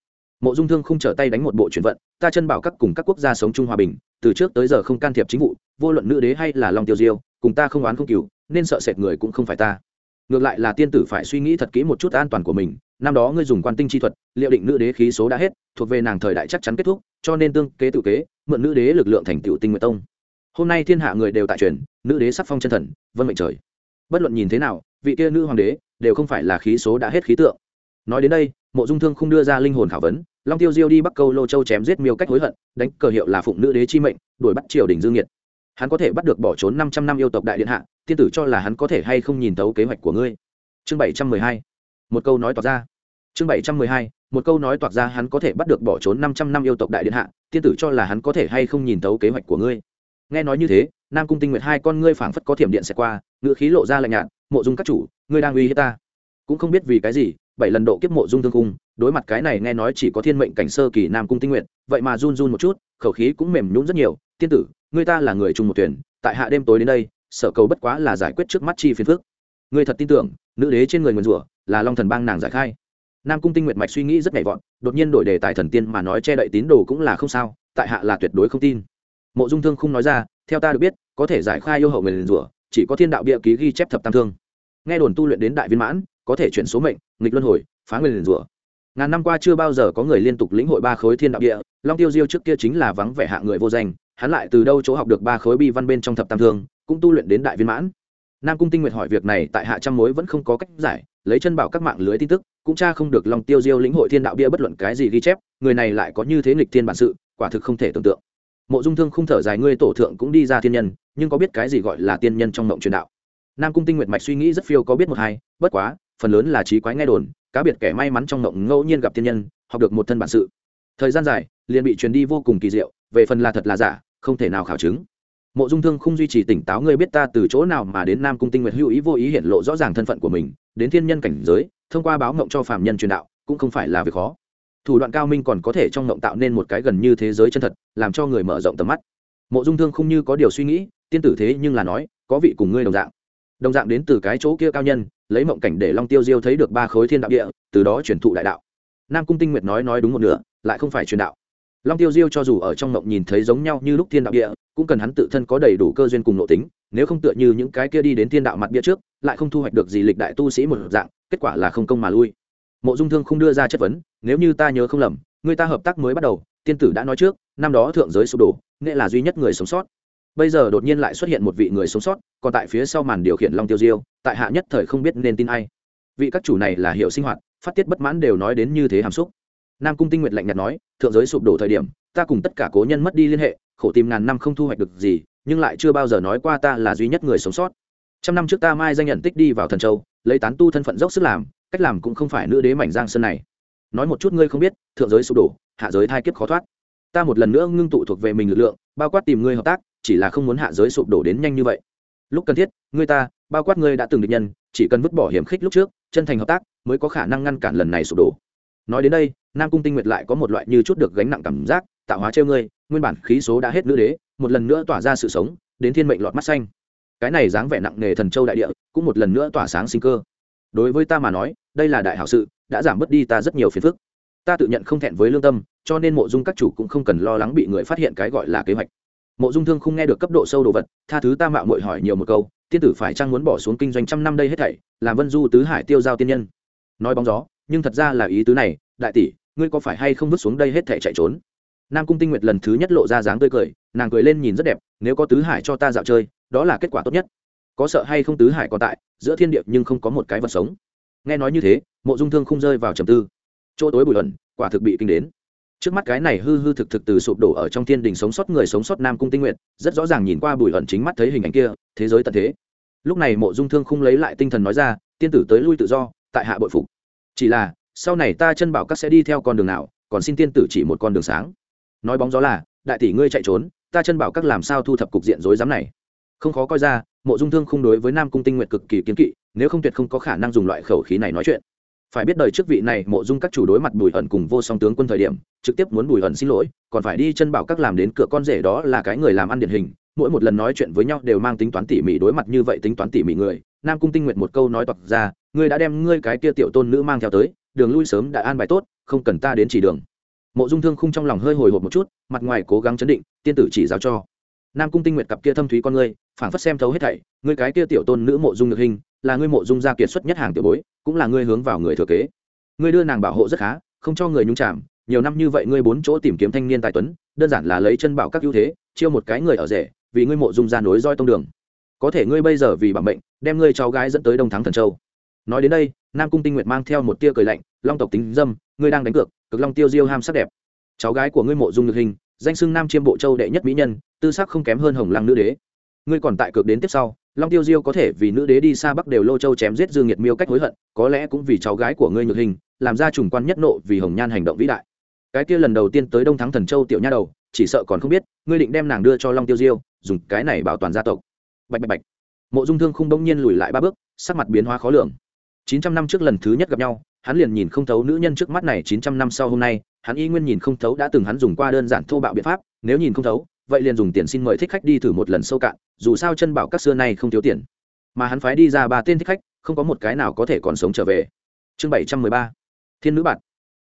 Mộ dung thương không trở tay đánh một bộ chuyển vận, ta chân bảo các cùng các quốc gia sống chung hòa bình, từ trước tới giờ không can thiệp chính vụ, vô luận nữ đế hay là long tiêu diêu, cùng ta không oán không cừu, nên sợ sệt người cũng không phải ta. Ngược lại là tiên tử phải suy nghĩ thật kỹ một chút an toàn của mình, năm đó ngươi dùng quan tinh chi thuật, liệu định nữ đế khí số đã hết, thuộc về nàng thời đại chắc chắn kết thúc, cho nên tương kế tự kế, mượn nữ đế lực lượng thành tựu tinh nguyện tông. Hôm nay thiên hạ người đều tại truyền, nữ đế sắc phong chân thần, vân mệnh trời. Bất luận nhìn thế nào, vị kia nữ hoàng đế đều không phải là khí số đã hết khí tượng. Nói đến đây, mộ dung thương không đưa ra linh hồn khảo vấn, long tiêu diêu đi bắc câu lô châu chém giết miêu cách hối hận, đánh cờ hiệu là phụng nữ đế chi mệnh, đuổi bắt triều đình dương nhiệt. Hắn có thể bắt được bỏ trốn năm trăm năm yêu tộc đại điện hạ, tiên tử cho là hắn có thể hay không nhìn thấu kế hoạch của ngươi. Chương bảy trăm mười hai. Một câu nói toạc ra. Chương bảy trăm mười hai. Một câu nói toạc ra hắn có thể bắt được bỏ trốn năm trăm năm yêu tộc đại điện hạ, tiên tử cho là hắn có thể hay không nhìn thấu kế hoạch của ngươi. Nghe nói như thế, nam cung tinh nguyệt hai con ngươi phảng phất có thiểm điện xẹt qua ngựa khí lộ ra lạnh nhạt mộ dung các chủ, ngươi đang uy hiếp ta. Cũng không biết vì cái gì, bảy lần độ kiếp mộ dung thương cung, đối mặt cái này nghe nói chỉ có thiên mệnh cảnh sơ kỳ nam cung tinh nguyện vậy mà run run một chút, khẩu khí cũng mềm nhún rất nhiều. Tiên tử người ta là người chung một thuyền, tại hạ đêm tối đến đây, sở cầu bất quá là giải quyết trước mắt chi phiền phước Ngươi thật tin tưởng, nữ đế trên người nguyền rủa là long thần bang nàng giải khai. Nam cung tinh nguyện mạch suy nghĩ rất nhảy vọt đột nhiên đổi đề tài thần tiên mà nói che đậy tín đồ cũng là không sao, tại hạ là tuyệt đối không tin. Mộ dung thương không nói ra, theo ta được biết, có thể giải khai yêu hậu nguyền rủa chỉ có thiên đạo bia ký ghi chép thập tam thương. Nghe đồn tu luyện đến đại viên mãn, có thể chuyển số mệnh, nghịch luân hồi, phá nguyên liền rủa. Ngàn năm qua chưa bao giờ có người liên tục lĩnh hội ba khối thiên đạo địa long tiêu diêu trước kia chính là vắng vẻ hạ người vô danh, hắn lại từ đâu chỗ học được ba khối bi văn bên trong thập tam thương, cũng tu luyện đến đại viên mãn. Nam cung tinh nguyệt hỏi việc này tại hạ trăm mối vẫn không có cách giải, lấy chân bảo các mạng lưới tin tức, cũng cha không được long tiêu diêu lĩnh hội thiên đạo bia bất luận cái gì ghi chép, người này lại có như thế nghịch thiên bản sự, quả thực không thể tưởng tượng mộ dung thương không thở dài, ngươi tổ thượng cũng đi ra thiên nhân, nhưng có biết cái gì gọi là tiên nhân trong mộng truyền đạo? Nam cung tinh nguyệt mạch suy nghĩ rất phiêu có biết một hai, bất quá, phần lớn là trí quái nghe đồn, cá biệt kẻ may mắn trong mộng ngẫu nhiên gặp tiên nhân, học được một thân bản sự. Thời gian dài, liền bị truyền đi vô cùng kỳ diệu, về phần là thật là giả, không thể nào khảo chứng. Mộ dung thương không duy trì tỉnh táo, ngươi biết ta từ chỗ nào mà đến nam cung tinh nguyệt hữu ý vô ý hiện lộ rõ ràng thân phận của mình, đến thiên nhân cảnh giới, thông qua báo mộng cho phạm nhân truyền đạo, cũng không phải là việc khó thủ đoạn cao minh còn có thể trong ngộng tạo nên một cái gần như thế giới chân thật, làm cho người mở rộng tầm mắt. Mộ dung thương không như có điều suy nghĩ, tiên tử thế nhưng là nói, có vị cùng ngươi đồng dạng. Đồng dạng đến từ cái chỗ kia cao nhân, lấy mộng cảnh để long tiêu diêu thấy được ba khối thiên đạo địa, từ đó truyền thụ đại đạo. Nam cung tinh nguyệt nói nói đúng một nửa, lại không phải truyền đạo. Long tiêu diêu cho dù ở trong mộng nhìn thấy giống nhau như lúc thiên đạo địa, cũng cần hắn tự thân có đầy đủ cơ duyên cùng nội tính, nếu không tựa như những cái kia đi đến thiên đạo mặt bia trước, lại không thu hoạch được gì lịch đại tu sĩ một dạng, kết quả là không công mà lui mộ dung thương không đưa ra chất vấn, nếu như ta nhớ không lầm, người ta hợp tác mới bắt đầu, tiên tử đã nói trước, năm đó thượng giới sụp đổ nghệ là duy nhất người sống sót. Bây giờ đột nhiên lại xuất hiện một vị người sống sót, còn tại phía sau màn điều khiển long tiêu diêu, tại hạ nhất thời không biết nên tin ai. Vị các chủ này là hiệu sinh hoạt, phát tiết bất mãn đều nói đến như thế hàm xúc. Nam cung tinh nguyệt lạnh nhạt nói, thượng giới sụp đổ thời điểm, ta cùng tất cả cố nhân mất đi liên hệ, khổ tìm ngàn năm không thu hoạch được gì, nhưng lại chưa bao giờ nói qua ta là duy nhất người sống sót trăm năm trước ta mai danh nhận tích đi vào thần châu, lấy tán tu thân phận dốc sức làm, cách làm cũng không phải nữ đế mảnh giang sơn này. Nói một chút ngươi không biết, thượng giới sụp đổ, hạ giới thai kiếp khó thoát. Ta một lần nữa ngưng tụ thuộc về mình lực lượng, bao quát tìm ngươi hợp tác, chỉ là không muốn hạ giới sụp đổ đến nhanh như vậy. Lúc cần thiết, ngươi ta, bao quát ngươi đã từng được nhân, chỉ cần vứt bỏ hiểm khích lúc trước, chân thành hợp tác, mới có khả năng ngăn cản lần này sụp đổ. Nói đến đây, nam cung tinh nguyệt lại có một loại như chút được gánh nặng cảm giác, tạo hóa treo ngươi, nguyên bản khí số đã hết nữ đế, một lần nữa tỏa ra sự sống, đến thiên mệnh lọt mắt xanh cái này dáng vẻ nặng nề thần châu đại địa, cũng một lần nữa tỏa sáng sinh cơ. Đối với ta mà nói, đây là đại hảo sự, đã giảm bớt đi ta rất nhiều phiền phức. Ta tự nhận không thẹn với lương tâm, cho nên mộ dung các chủ cũng không cần lo lắng bị người phát hiện cái gọi là kế hoạch. Mộ dung thương không nghe được cấp độ sâu đồ vật, tha thứ ta mạo mội hỏi nhiều một câu, tiên tử phải chăng muốn bỏ xuống kinh doanh trăm năm đây hết thảy, làm vân du tứ hải tiêu giao tiên nhân? Nói bóng gió, nhưng thật ra là ý tứ này, đại tỷ, ngươi có phải hay không vứt xuống đây hết thảy chạy trốn? Nam cung tinh nguyệt lần thứ nhất lộ ra dáng tươi cười, nàng cười lên nhìn rất đẹp, nếu có tứ hải cho ta dạo chơi đó là kết quả tốt nhất. Có sợ hay không tứ hải còn tại, giữa thiên địa nhưng không có một cái vật sống. Nghe nói như thế, mộ dung thương không rơi vào trầm tư. Chỗ tối bùi luận quả thực bị kinh đến. Trước mắt cái này hư hư thực thực từ sụp đổ ở trong thiên đình sống sót người sống sót nam cung tinh nguyện rất rõ ràng nhìn qua bùi luận chính mắt thấy hình ảnh kia, thế giới tận thế. Lúc này mộ dung thương không lấy lại tinh thần nói ra, tiên tử tới lui tự do, tại hạ bội phục. Chỉ là, sau này ta chân bảo các sẽ đi theo con đường nào, còn xin tiên tử chỉ một con đường sáng. Nói bóng gió là, đại tỷ ngươi chạy trốn, ta chân bảo các làm sao thu thập cục diện rối rắm này? Không khó coi ra, mộ dung thương không đối với nam cung tinh nguyện cực kỳ kiến kỵ, nếu không tuyệt không có khả năng dùng loại khẩu khí này nói chuyện. Phải biết đời trước vị này mộ dung các chủ đối mặt bùi ẩn cùng vô song tướng quân thời điểm, trực tiếp muốn bùi ẩn xin lỗi, còn phải đi chân bảo các làm đến cửa con rể đó là cái người làm ăn điển hình, mỗi một lần nói chuyện với nhau đều mang tính toán tỉ mỉ đối mặt như vậy tính toán tỉ mỉ người. Nam cung tinh nguyện một câu nói toạc ra, ngươi đã đem ngươi cái kia tiểu tôn nữ mang theo tới, đường lui sớm đã an bài tốt, không cần ta đến chỉ đường. Mộ dung thương khung trong lòng hơi hồi hộp một chút, mặt ngoài cố gắng chấn định, tiên tử chỉ giáo cho nam cung tinh nguyệt cặp kia thâm thúy con ngươi, phảng phất xem thấu hết thảy, ngươi cái kia tiểu tôn nữ mộ dung được hình, là ngươi mộ dung gia kiệt xuất nhất hàng tiểu bối, cũng là ngươi hướng vào người thừa kế. Ngươi đưa nàng bảo hộ rất khá, không cho người nhung chạm nhiều năm như vậy ngươi bốn chỗ tìm kiếm thanh niên tài tuấn, đơn giản là lấy chân bảo các ưu thế, chiêu một cái người ở rể, vì ngươi mộ dung gia nối roi tông đường. Có thể ngươi bây giờ vì bản mệnh, đem ngươi cháu gái dẫn tới đông thắng thần châu. Nói đến đây, nam cung tinh nguyệt mang theo một tia cười lạnh, long tộc tính dâm, ngươi đang đánh cược, cực long tiêu diêu ham sắc đẹp. Cháu gái của ngươi mộ dung được hình danh xưng nam chiêm bộ châu đệ nhất mỹ nhân, tư sắc không kém hơn hồng lăng nữ đế. Ngươi còn tại cược đến tiếp sau, long tiêu diêu có thể vì nữ đế đi xa bắc đều lô châu chém giết dương nhiệt miêu cách hối hận, có lẽ cũng vì cháu gái của ngươi nhược hình, làm ra trùng quan nhất nộ vì hồng nhan hành động vĩ đại. Cái kia lần đầu tiên tới đông thắng thần châu tiểu nha đầu, chỉ sợ còn không biết, ngươi định đem nàng đưa cho long tiêu diêu, dùng cái này bảo toàn gia tộc. Bạch bạch bạch. Mộ dung thương không đông nhiên lùi lại ba bước, sắc mặt biến hóa khó lường. Chín trăm năm trước lần thứ nhất gặp nhau hắn liền nhìn không thấu nữ nhân trước mắt này chín trăm năm sau hôm nay, hắn y nguyên nhìn không thấu đã từng hắn dùng qua đơn giản thô bạo biện pháp, nếu nhìn không thấu, vậy liền dùng tiền xin mời thích khách đi thử một lần sâu cạn, dù sao chân bảo các xưa nay không thiếu tiền. Mà hắn phái đi ra ba tên thích khách, không có một cái nào có thể còn sống trở về. Chương bảy trăm mười ba, thiên nữ bạn.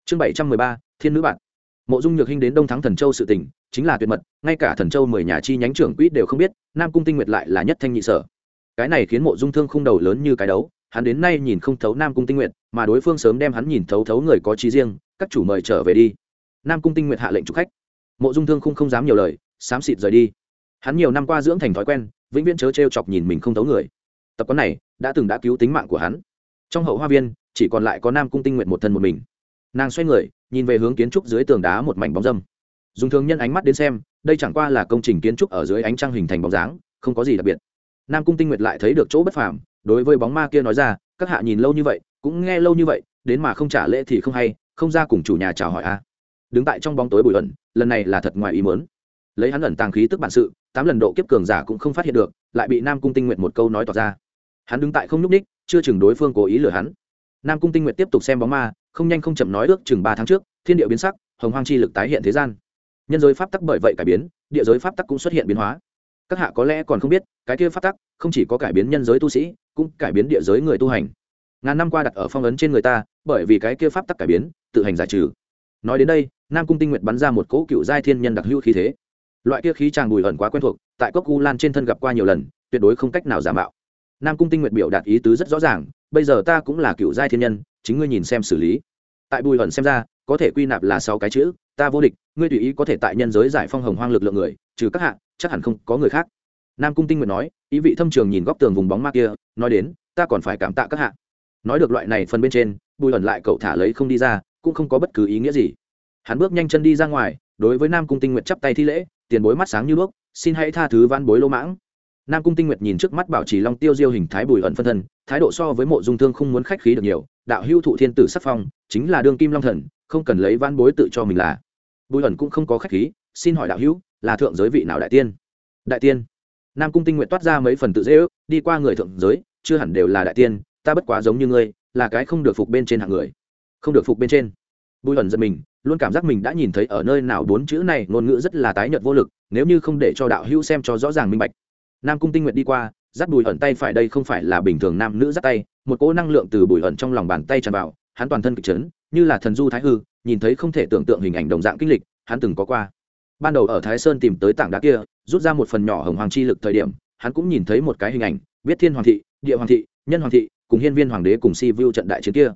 Chương bảy trăm mười ba, thiên nữ bạn. Mộ dung nhược hinh đến đông thắng thần châu sự tình, chính là tuyệt mật, ngay cả thần châu mười nhà chi nhánh trưởng quỹ đều không biết, nam cung tinh nguyệt lại là nhất thanh nhị sở. Cái này khiến mộ dung thương không đầu lớn như cái đấu hắn đến nay nhìn không thấu nam cung tinh nguyệt mà đối phương sớm đem hắn nhìn thấu thấu người có trí riêng các chủ mời trở về đi. Nam cung tinh nguyệt hạ lệnh chụp khách. Mộ dung thương không, không dám nhiều lời xám xịt rời đi. Hắn nhiều năm qua dưỡng thành thói quen vĩnh viễn chớ t chọc nhìn mình không thấu người. Tập quán này đã từng đã cứu tính mạng của hắn. Trong hậu hoa viên chỉ còn lại có nam cung tinh nguyện một thân một mình. Nàng xoay người nhìn về hướng kiến trúc dưới tường đá một mảnh bóng dâm. Dùng thường nhân ánh mắt đến xem đây chẳng qua là công trình kiến trúc ở dưới ánh trăng hình thành bóng dáng không có gì đặc biệt. Nam cung tinh nguyệt lại thấy được chỗ bất phàm đối với bóng ma kia nói ra, các hạ nhìn lâu như vậy, cũng nghe lâu như vậy, đến mà không trả lễ thì không hay, không ra cùng chủ nhà chào hỏi a. À. Đứng tại trong bóng tối bùi ẩn, lần này là thật ngoài ý mớn lấy hắn ẩn tàng khí tức bản sự, tám lần độ kiếp cường giả cũng không phát hiện được, lại bị nam cung tinh nguyện một câu nói tỏ ra. Hắn đứng tại không nhúc ních chưa chừng đối phương cố ý lừa hắn. Nam cung tinh nguyện tiếp tục xem bóng ma, không nhanh không chậm nói ước chừng ba tháng trước, thiên địa biến sắc, hồng hoang chi lực tái hiện thế gian. Nhân giới pháp tắc bởi vậy cải biến, địa giới pháp tắc cũng xuất hiện biến hóa. Các hạ có lẽ còn không biết, cái kia pháp tắc không chỉ có cải biến nhân giới tu sĩ cũng cải biến địa giới người tu hành. Ngàn năm qua đặt ở phong ấn trên người ta, bởi vì cái kia pháp tắc cải biến, tự hành giải trừ. Nói đến đây, nam cung tinh nguyện bắn ra một cỗ cựu giai thiên nhân đặc hữu khí thế. Loại kia khí tràng bùi ẩn quá quen thuộc, tại cốc u lan trên thân gặp qua nhiều lần, tuyệt đối không cách nào giả mạo. Nam cung tinh nguyện biểu đạt ý tứ rất rõ ràng, bây giờ ta cũng là cựu giai thiên nhân, chính ngươi nhìn xem xử lý. Tại bùi ẩn xem ra, có thể quy nạp là sáu cái chữ, ta vô địch, ngươi tùy ý có thể tại nhân giới giải phong hồng hoang lực lượng người, trừ các hạ, chắc hẳn không có người khác nam cung tinh nguyện nói, ý vị thâm trường nhìn góc tường vùng bóng ma kia, nói đến, ta còn phải cảm tạ các hạ. Nói được loại này phần bên trên, bùi ẩn lại cậu thả lấy không đi ra, cũng không có bất cứ ý nghĩa gì. Hắn bước nhanh chân đi ra ngoài, đối với nam cung tinh nguyện chắp tay thi lễ, tiền bối mắt sáng như bước xin hãy tha thứ van bối lỗ mãng. Nam cung tinh nguyệt nhìn trước mắt bảo trì long tiêu diêu hình thái bùi ẩn phân thân thái độ so với mộ dung thương không muốn khách khí được nhiều, đạo hưu thụ thiên tử sắc phong, chính là đương kim long thần, không cần lấy van bối tự cho mình là. Bùi ẩn cũng không có khách khí, xin hỏi đạo hữu, là thượng giới vị nào đại tiên? Đại tiên? Nam cung tinh nguyện toát ra mấy phần tự dễ ước, đi qua người thượng giới, chưa hẳn đều là đại tiên, ta bất quá giống như ngươi, là cái không được phục bên trên hạng người. Không được phục bên trên. Bùi ẩn giật mình, luôn cảm giác mình đã nhìn thấy ở nơi nào bốn chữ này, ngôn ngữ rất là tái nhợt vô lực, nếu như không để cho đạo hữu xem cho rõ ràng minh bạch. Nam cung tinh nguyện đi qua, dắt bùi ẩn tay phải đây không phải là bình thường nam nữ dắt tay, một cỗ năng lượng từ bùi ẩn trong lòng bàn tay tràn vào, hắn toàn thân kịch trấn như là thần du thái hư, nhìn thấy không thể tưởng tượng hình ảnh đồng dạng kinh lịch, hắn từng có qua ban đầu ở thái sơn tìm tới tảng đá kia rút ra một phần nhỏ hồng hoàng chi lực thời điểm hắn cũng nhìn thấy một cái hình ảnh biết thiên hoàng thị địa hoàng thị nhân hoàng thị cùng hiên viên hoàng đế cùng si vu trận đại chiến kia.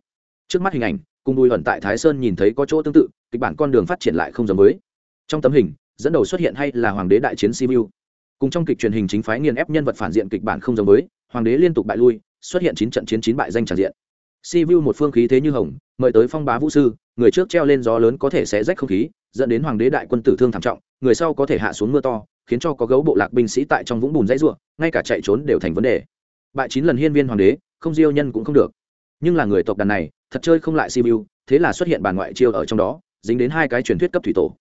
Trước mắt hình ảnh cùng bùi ẩn tại thái sơn nhìn thấy có chỗ tương tự kịch bản con đường phát triển lại không giống mới. trong tấm hình dẫn đầu xuất hiện hay là hoàng đế đại chiến si vu cùng trong kịch truyền hình chính phái nghiền ép nhân vật phản diện kịch bản không giống mới, hoàng đế liên tục bại lui xuất hiện chín trận chiến chín bại danh tràn diện. Si vu một phương khí thế như hồng mời tới phong bá vũ sư người trước treo lên gió lớn có thể sẽ rách không khí dẫn đến hoàng đế đại quân tử thương thảm trọng, người sau có thể hạ xuống mưa to, khiến cho có gấu bộ lạc binh sĩ tại trong vũng bùn dãy ruộng ngay cả chạy trốn đều thành vấn đề. Bại chín lần hiên viên hoàng đế, không diêu nhân cũng không được. Nhưng là người tộc đàn này, thật chơi không lại siêu thế là xuất hiện bản ngoại chiêu ở trong đó, dính đến hai cái truyền thuyết cấp thủy tổ.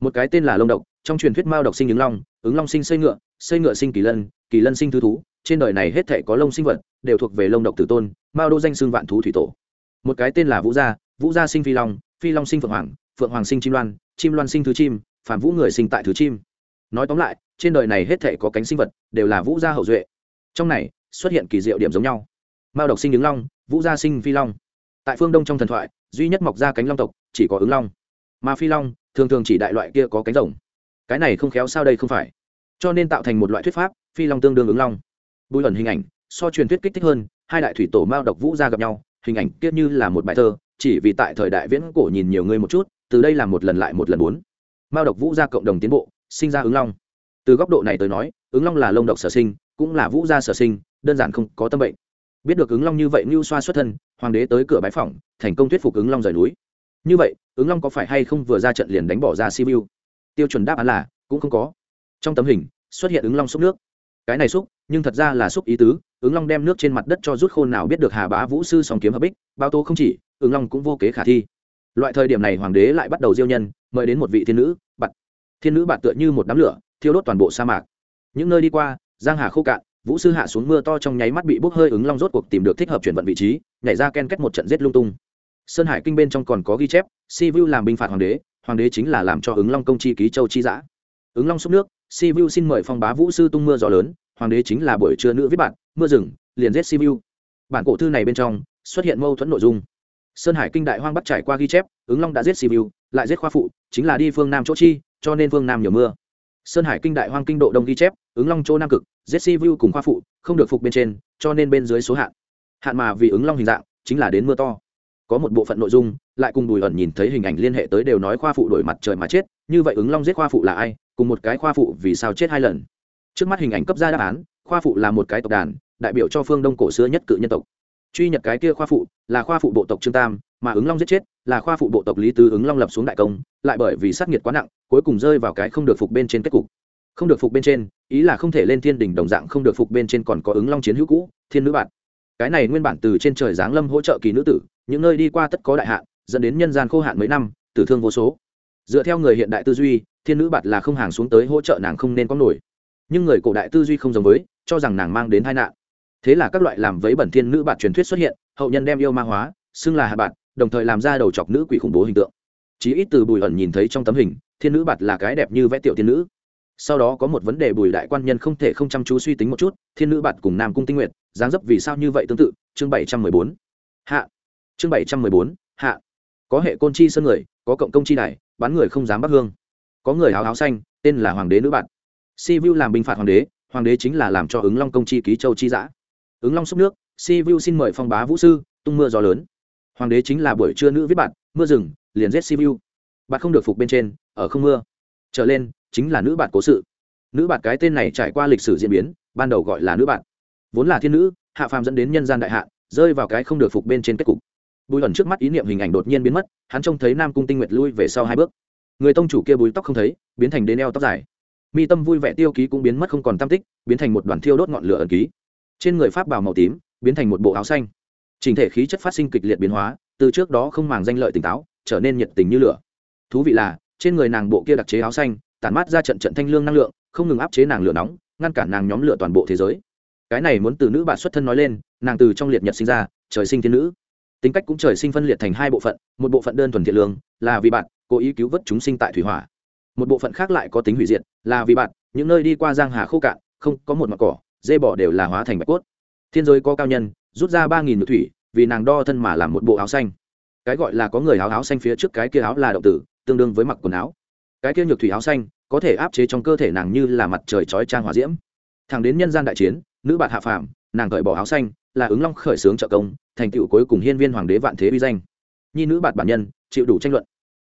Một cái tên là lông độc, trong truyền thuyết mao độc sinh ứng long ứng long sinh xây ngựa xây ngựa sinh kỳ lân kỳ lân sinh thứ thú, trên đời này hết thể có lông sinh vật, đều thuộc về lông độc tử tôn, mao đô danh xương vạn thú thủy tổ. Một cái tên là vũ gia vũ gia sinh phi long phi long sinh phượng hoàng phượng hoàng sinh chim loan chim loan sinh thứ chim, phàm vũ người sinh tại thứ chim. Nói tóm lại, trên đời này hết thể có cánh sinh vật đều là vũ gia hậu duệ. Trong này, xuất hiện kỳ diệu điểm giống nhau. Mao độc sinh ứng long, vũ gia sinh phi long. Tại phương đông trong thần thoại, duy nhất mọc ra cánh long tộc chỉ có ứng long. Mà phi long, thường thường chỉ đại loại kia có cánh rồng. Cái này không khéo sao đây không phải. Cho nên tạo thành một loại thuyết pháp, phi long tương đương ứng long. Bùi ẩn hình ảnh, so truyền thuyết kích thích hơn, hai đại thủy tổ mao độc vũ gia gặp nhau, hình ảnh kia như là một bài thơ, chỉ vì tại thời đại viễn cổ nhìn nhiều người một chút từ đây làm một lần lại một lần bốn. Mao độc vũ gia cộng đồng tiến bộ, sinh ra ứng long. Từ góc độ này tới nói, ứng long là lông độc sở sinh, cũng là vũ gia sở sinh, đơn giản không có tâm bệnh. Biết được ứng long như vậy mưu xoa xuất thân, hoàng đế tới cửa bái phỏng, thành công thuyết phục ứng long rời núi. Như vậy, ứng long có phải hay không vừa ra trận liền đánh bỏ ra siêu tiêu chuẩn đáp án là, cũng không có. Trong tấm hình, xuất hiện ứng long xúc nước. Cái này xúc, nhưng thật ra là xúc ý tứ, ứng long đem nước trên mặt đất cho rút khôn nào biết được hà bá vũ sư song kiếm hợp bích, bao tô không chỉ, ứng long cũng vô kế khả thi loại thời điểm này hoàng đế lại bắt đầu diêu nhân, mời đến một vị thiên nữ bặt thiên nữ bạt tựa như một đám lửa, thiêu đốt toàn bộ sa mạc. Những nơi đi qua, giang hà khô cạn, vũ sư hạ xuống mưa to trong nháy mắt bị bốc hơi ứng long rốt cuộc tìm được thích hợp chuyển vận vị trí, nhảy ra ken kết một trận giết lung tung. Sơn hải kinh bên trong còn có ghi chép, si vu làm binh phạt hoàng đế hoàng đế chính là làm cho ứng long công chi ký châu chi giã. Ứng long xúc nước, si vu xin mời phong bá vũ sư tung mưa gió lớn, hoàng đế chính là buổi trưa nữ viết bản mưa rừng, liền giết si vu bản cổ thư này bên trong, xuất hiện mâu thuẫn nội dung sơn hải kinh đại hoang bắt trải qua ghi chép, ứng long đã giết si vu lại giết khoa phụ, chính là đi phương nam chỗ chi, cho nên phương nam nhiều mưa. Sơn hải kinh đại hoang kinh độ đông ghi chép, ứng long chỗ nam cực, giết si vu cùng khoa phụ, không được phục bên trên, cho nên bên dưới số hạn. Hạn mà vì ứng long hình dạng, chính là đến mưa to. Có một bộ phận nội dung, lại cùng bùi ẩn nhìn thấy hình ảnh liên hệ tới đều nói khoa phụ đổi mặt trời mà chết, như vậy ứng long giết khoa phụ là ai, cùng một cái khoa phụ vì sao chết hai lần? Trước mắt hình ảnh cấp ra đáp án, khoa phụ là một cái tộc đàn, đại biểu cho phương đông cổ xưa nhất cự nhân tộc truy nhật cái kia khoa phụ, là khoa phụ bộ tộc trương tam, mà ứng long giết chết, là khoa phụ bộ tộc lý tứ ứng long lập xuống đại công, lại bởi vì sát nghiệt quá nặng, cuối cùng rơi vào cái không được phục bên trên kết cục. Không được phục bên trên, ý là không thể lên thiên đình đồng dạng không được phục bên trên còn có ứng long chiến hữu cũ, thiên nữ bạn. Cái này nguyên bản từ trên trời giáng lâm hỗ trợ kỳ nữ tử, những nơi đi qua tất có đại hạn, dẫn đến nhân gian khô hạn mấy năm, tử thương vô số. Dựa theo người hiện đại tư duy, thiên nữ bạt là không hàng xuống tới hỗ trợ nàng không nên có nổi. Nhưng người cổ đại tư duy không giống với, cho rằng nàng mang đến tai nạn thế là các loại làm vấy bẩn thiên nữ bạt truyền thuyết xuất hiện, hậu nhân đem yêu ma hóa, xưng là hạ bạt, đồng thời làm ra đầu chọc nữ quỷ khủng bố hình tượng. Chí ít từ bùi ẩn nhìn thấy trong tấm hình, thiên nữ bạt là cái đẹp như vẽ tiểu thiên nữ. Sau đó có một vấn đề bùi đại quan nhân không thể không chăm chú suy tính một chút, thiên nữ bạt cùng nam cung tinh nguyện dáng dấp vì sao như vậy tương tự? Chương bảy trăm mười bốn. Hạ. Chương bảy trăm mười bốn, hạ. Có hệ côn chi sơn người, có cộng công chi đài, bán người không dám bắt hương. Có người áo áo xanh, tên là hoàng đế nữ bạn si vu làm binh phạt hoàng đế hoàng đế chính là làm cho ứng long công chi ký châu chi giã ứng long xúc nước, si vu xin mời phong bá vũ sư, tung mưa gió lớn. Hoàng đế chính là buổi trưa nữ viết bạn mưa rừng, liền giết si vu bạn không được phục bên trên, ở không mưa. Trở lên, chính là nữ bạn cố sự. Nữ bạn cái tên này trải qua lịch sử diễn biến, ban đầu gọi là nữ bạn vốn là thiên nữ, hạ phàm dẫn đến nhân gian đại hạ rơi vào cái không được phục bên trên kết cục. Bùi ẩn trước mắt ý niệm hình ảnh đột nhiên biến mất, hắn trông thấy nam cung tinh nguyệt lui về sau hai bước. Người tông chủ kia bùi tóc không thấy, biến thành đến eo tóc dài. Mi tâm vui vẻ tiêu ký cũng biến mất không còn tam tích, biến thành một đoàn thiêu đốt ngọn lửa ẩn ký trên người pháp bào màu tím biến thành một bộ áo xanh. Trình thể khí chất phát sinh kịch liệt biến hóa, từ trước đó không màng danh lợi tỉnh táo, trở nên nhiệt tình như lửa. Thú vị là, trên người nàng bộ kia đặc chế áo xanh, tản mát ra trận trận thanh lương năng lượng, không ngừng áp chế nàng lửa nóng, ngăn cản nàng nhóm lửa toàn bộ thế giới. Cái này muốn từ nữ bạn xuất thân nói lên, nàng từ trong liệt nhật sinh ra, trời sinh thiên nữ. Tính cách cũng trời sinh phân liệt thành hai bộ phận, một bộ phận đơn thuần thiện lương, là vì bạn, cố ý cứu vớt chúng sinh tại thủy hỏa. Một bộ phận khác lại có tính hủy diệt, là vì bạn, những nơi đi qua giang hà khô cạn, không có một mặt cỏ dê bỏ đều là hóa thành bạch cốt. Thiên giới có cao nhân, rút ra ba nghìn thủy, vì nàng đo thân mà làm một bộ áo xanh. Cái gọi là có người áo áo xanh phía trước cái kia áo là động tử, tương đương với mặc quần áo. Cái kia nhược thủy áo xanh, có thể áp chế trong cơ thể nàng như là mặt trời chói trang hỏa diễm. Thẳng đến nhân gian đại chiến, nữ bạn hạ phàm, nàng cởi bỏ áo xanh, là ứng long khởi xướng trợ công, thành tựu cuối cùng hiên viên hoàng đế vạn thế uy danh. Nhi nữ bạn bản nhân, chịu đủ tranh luận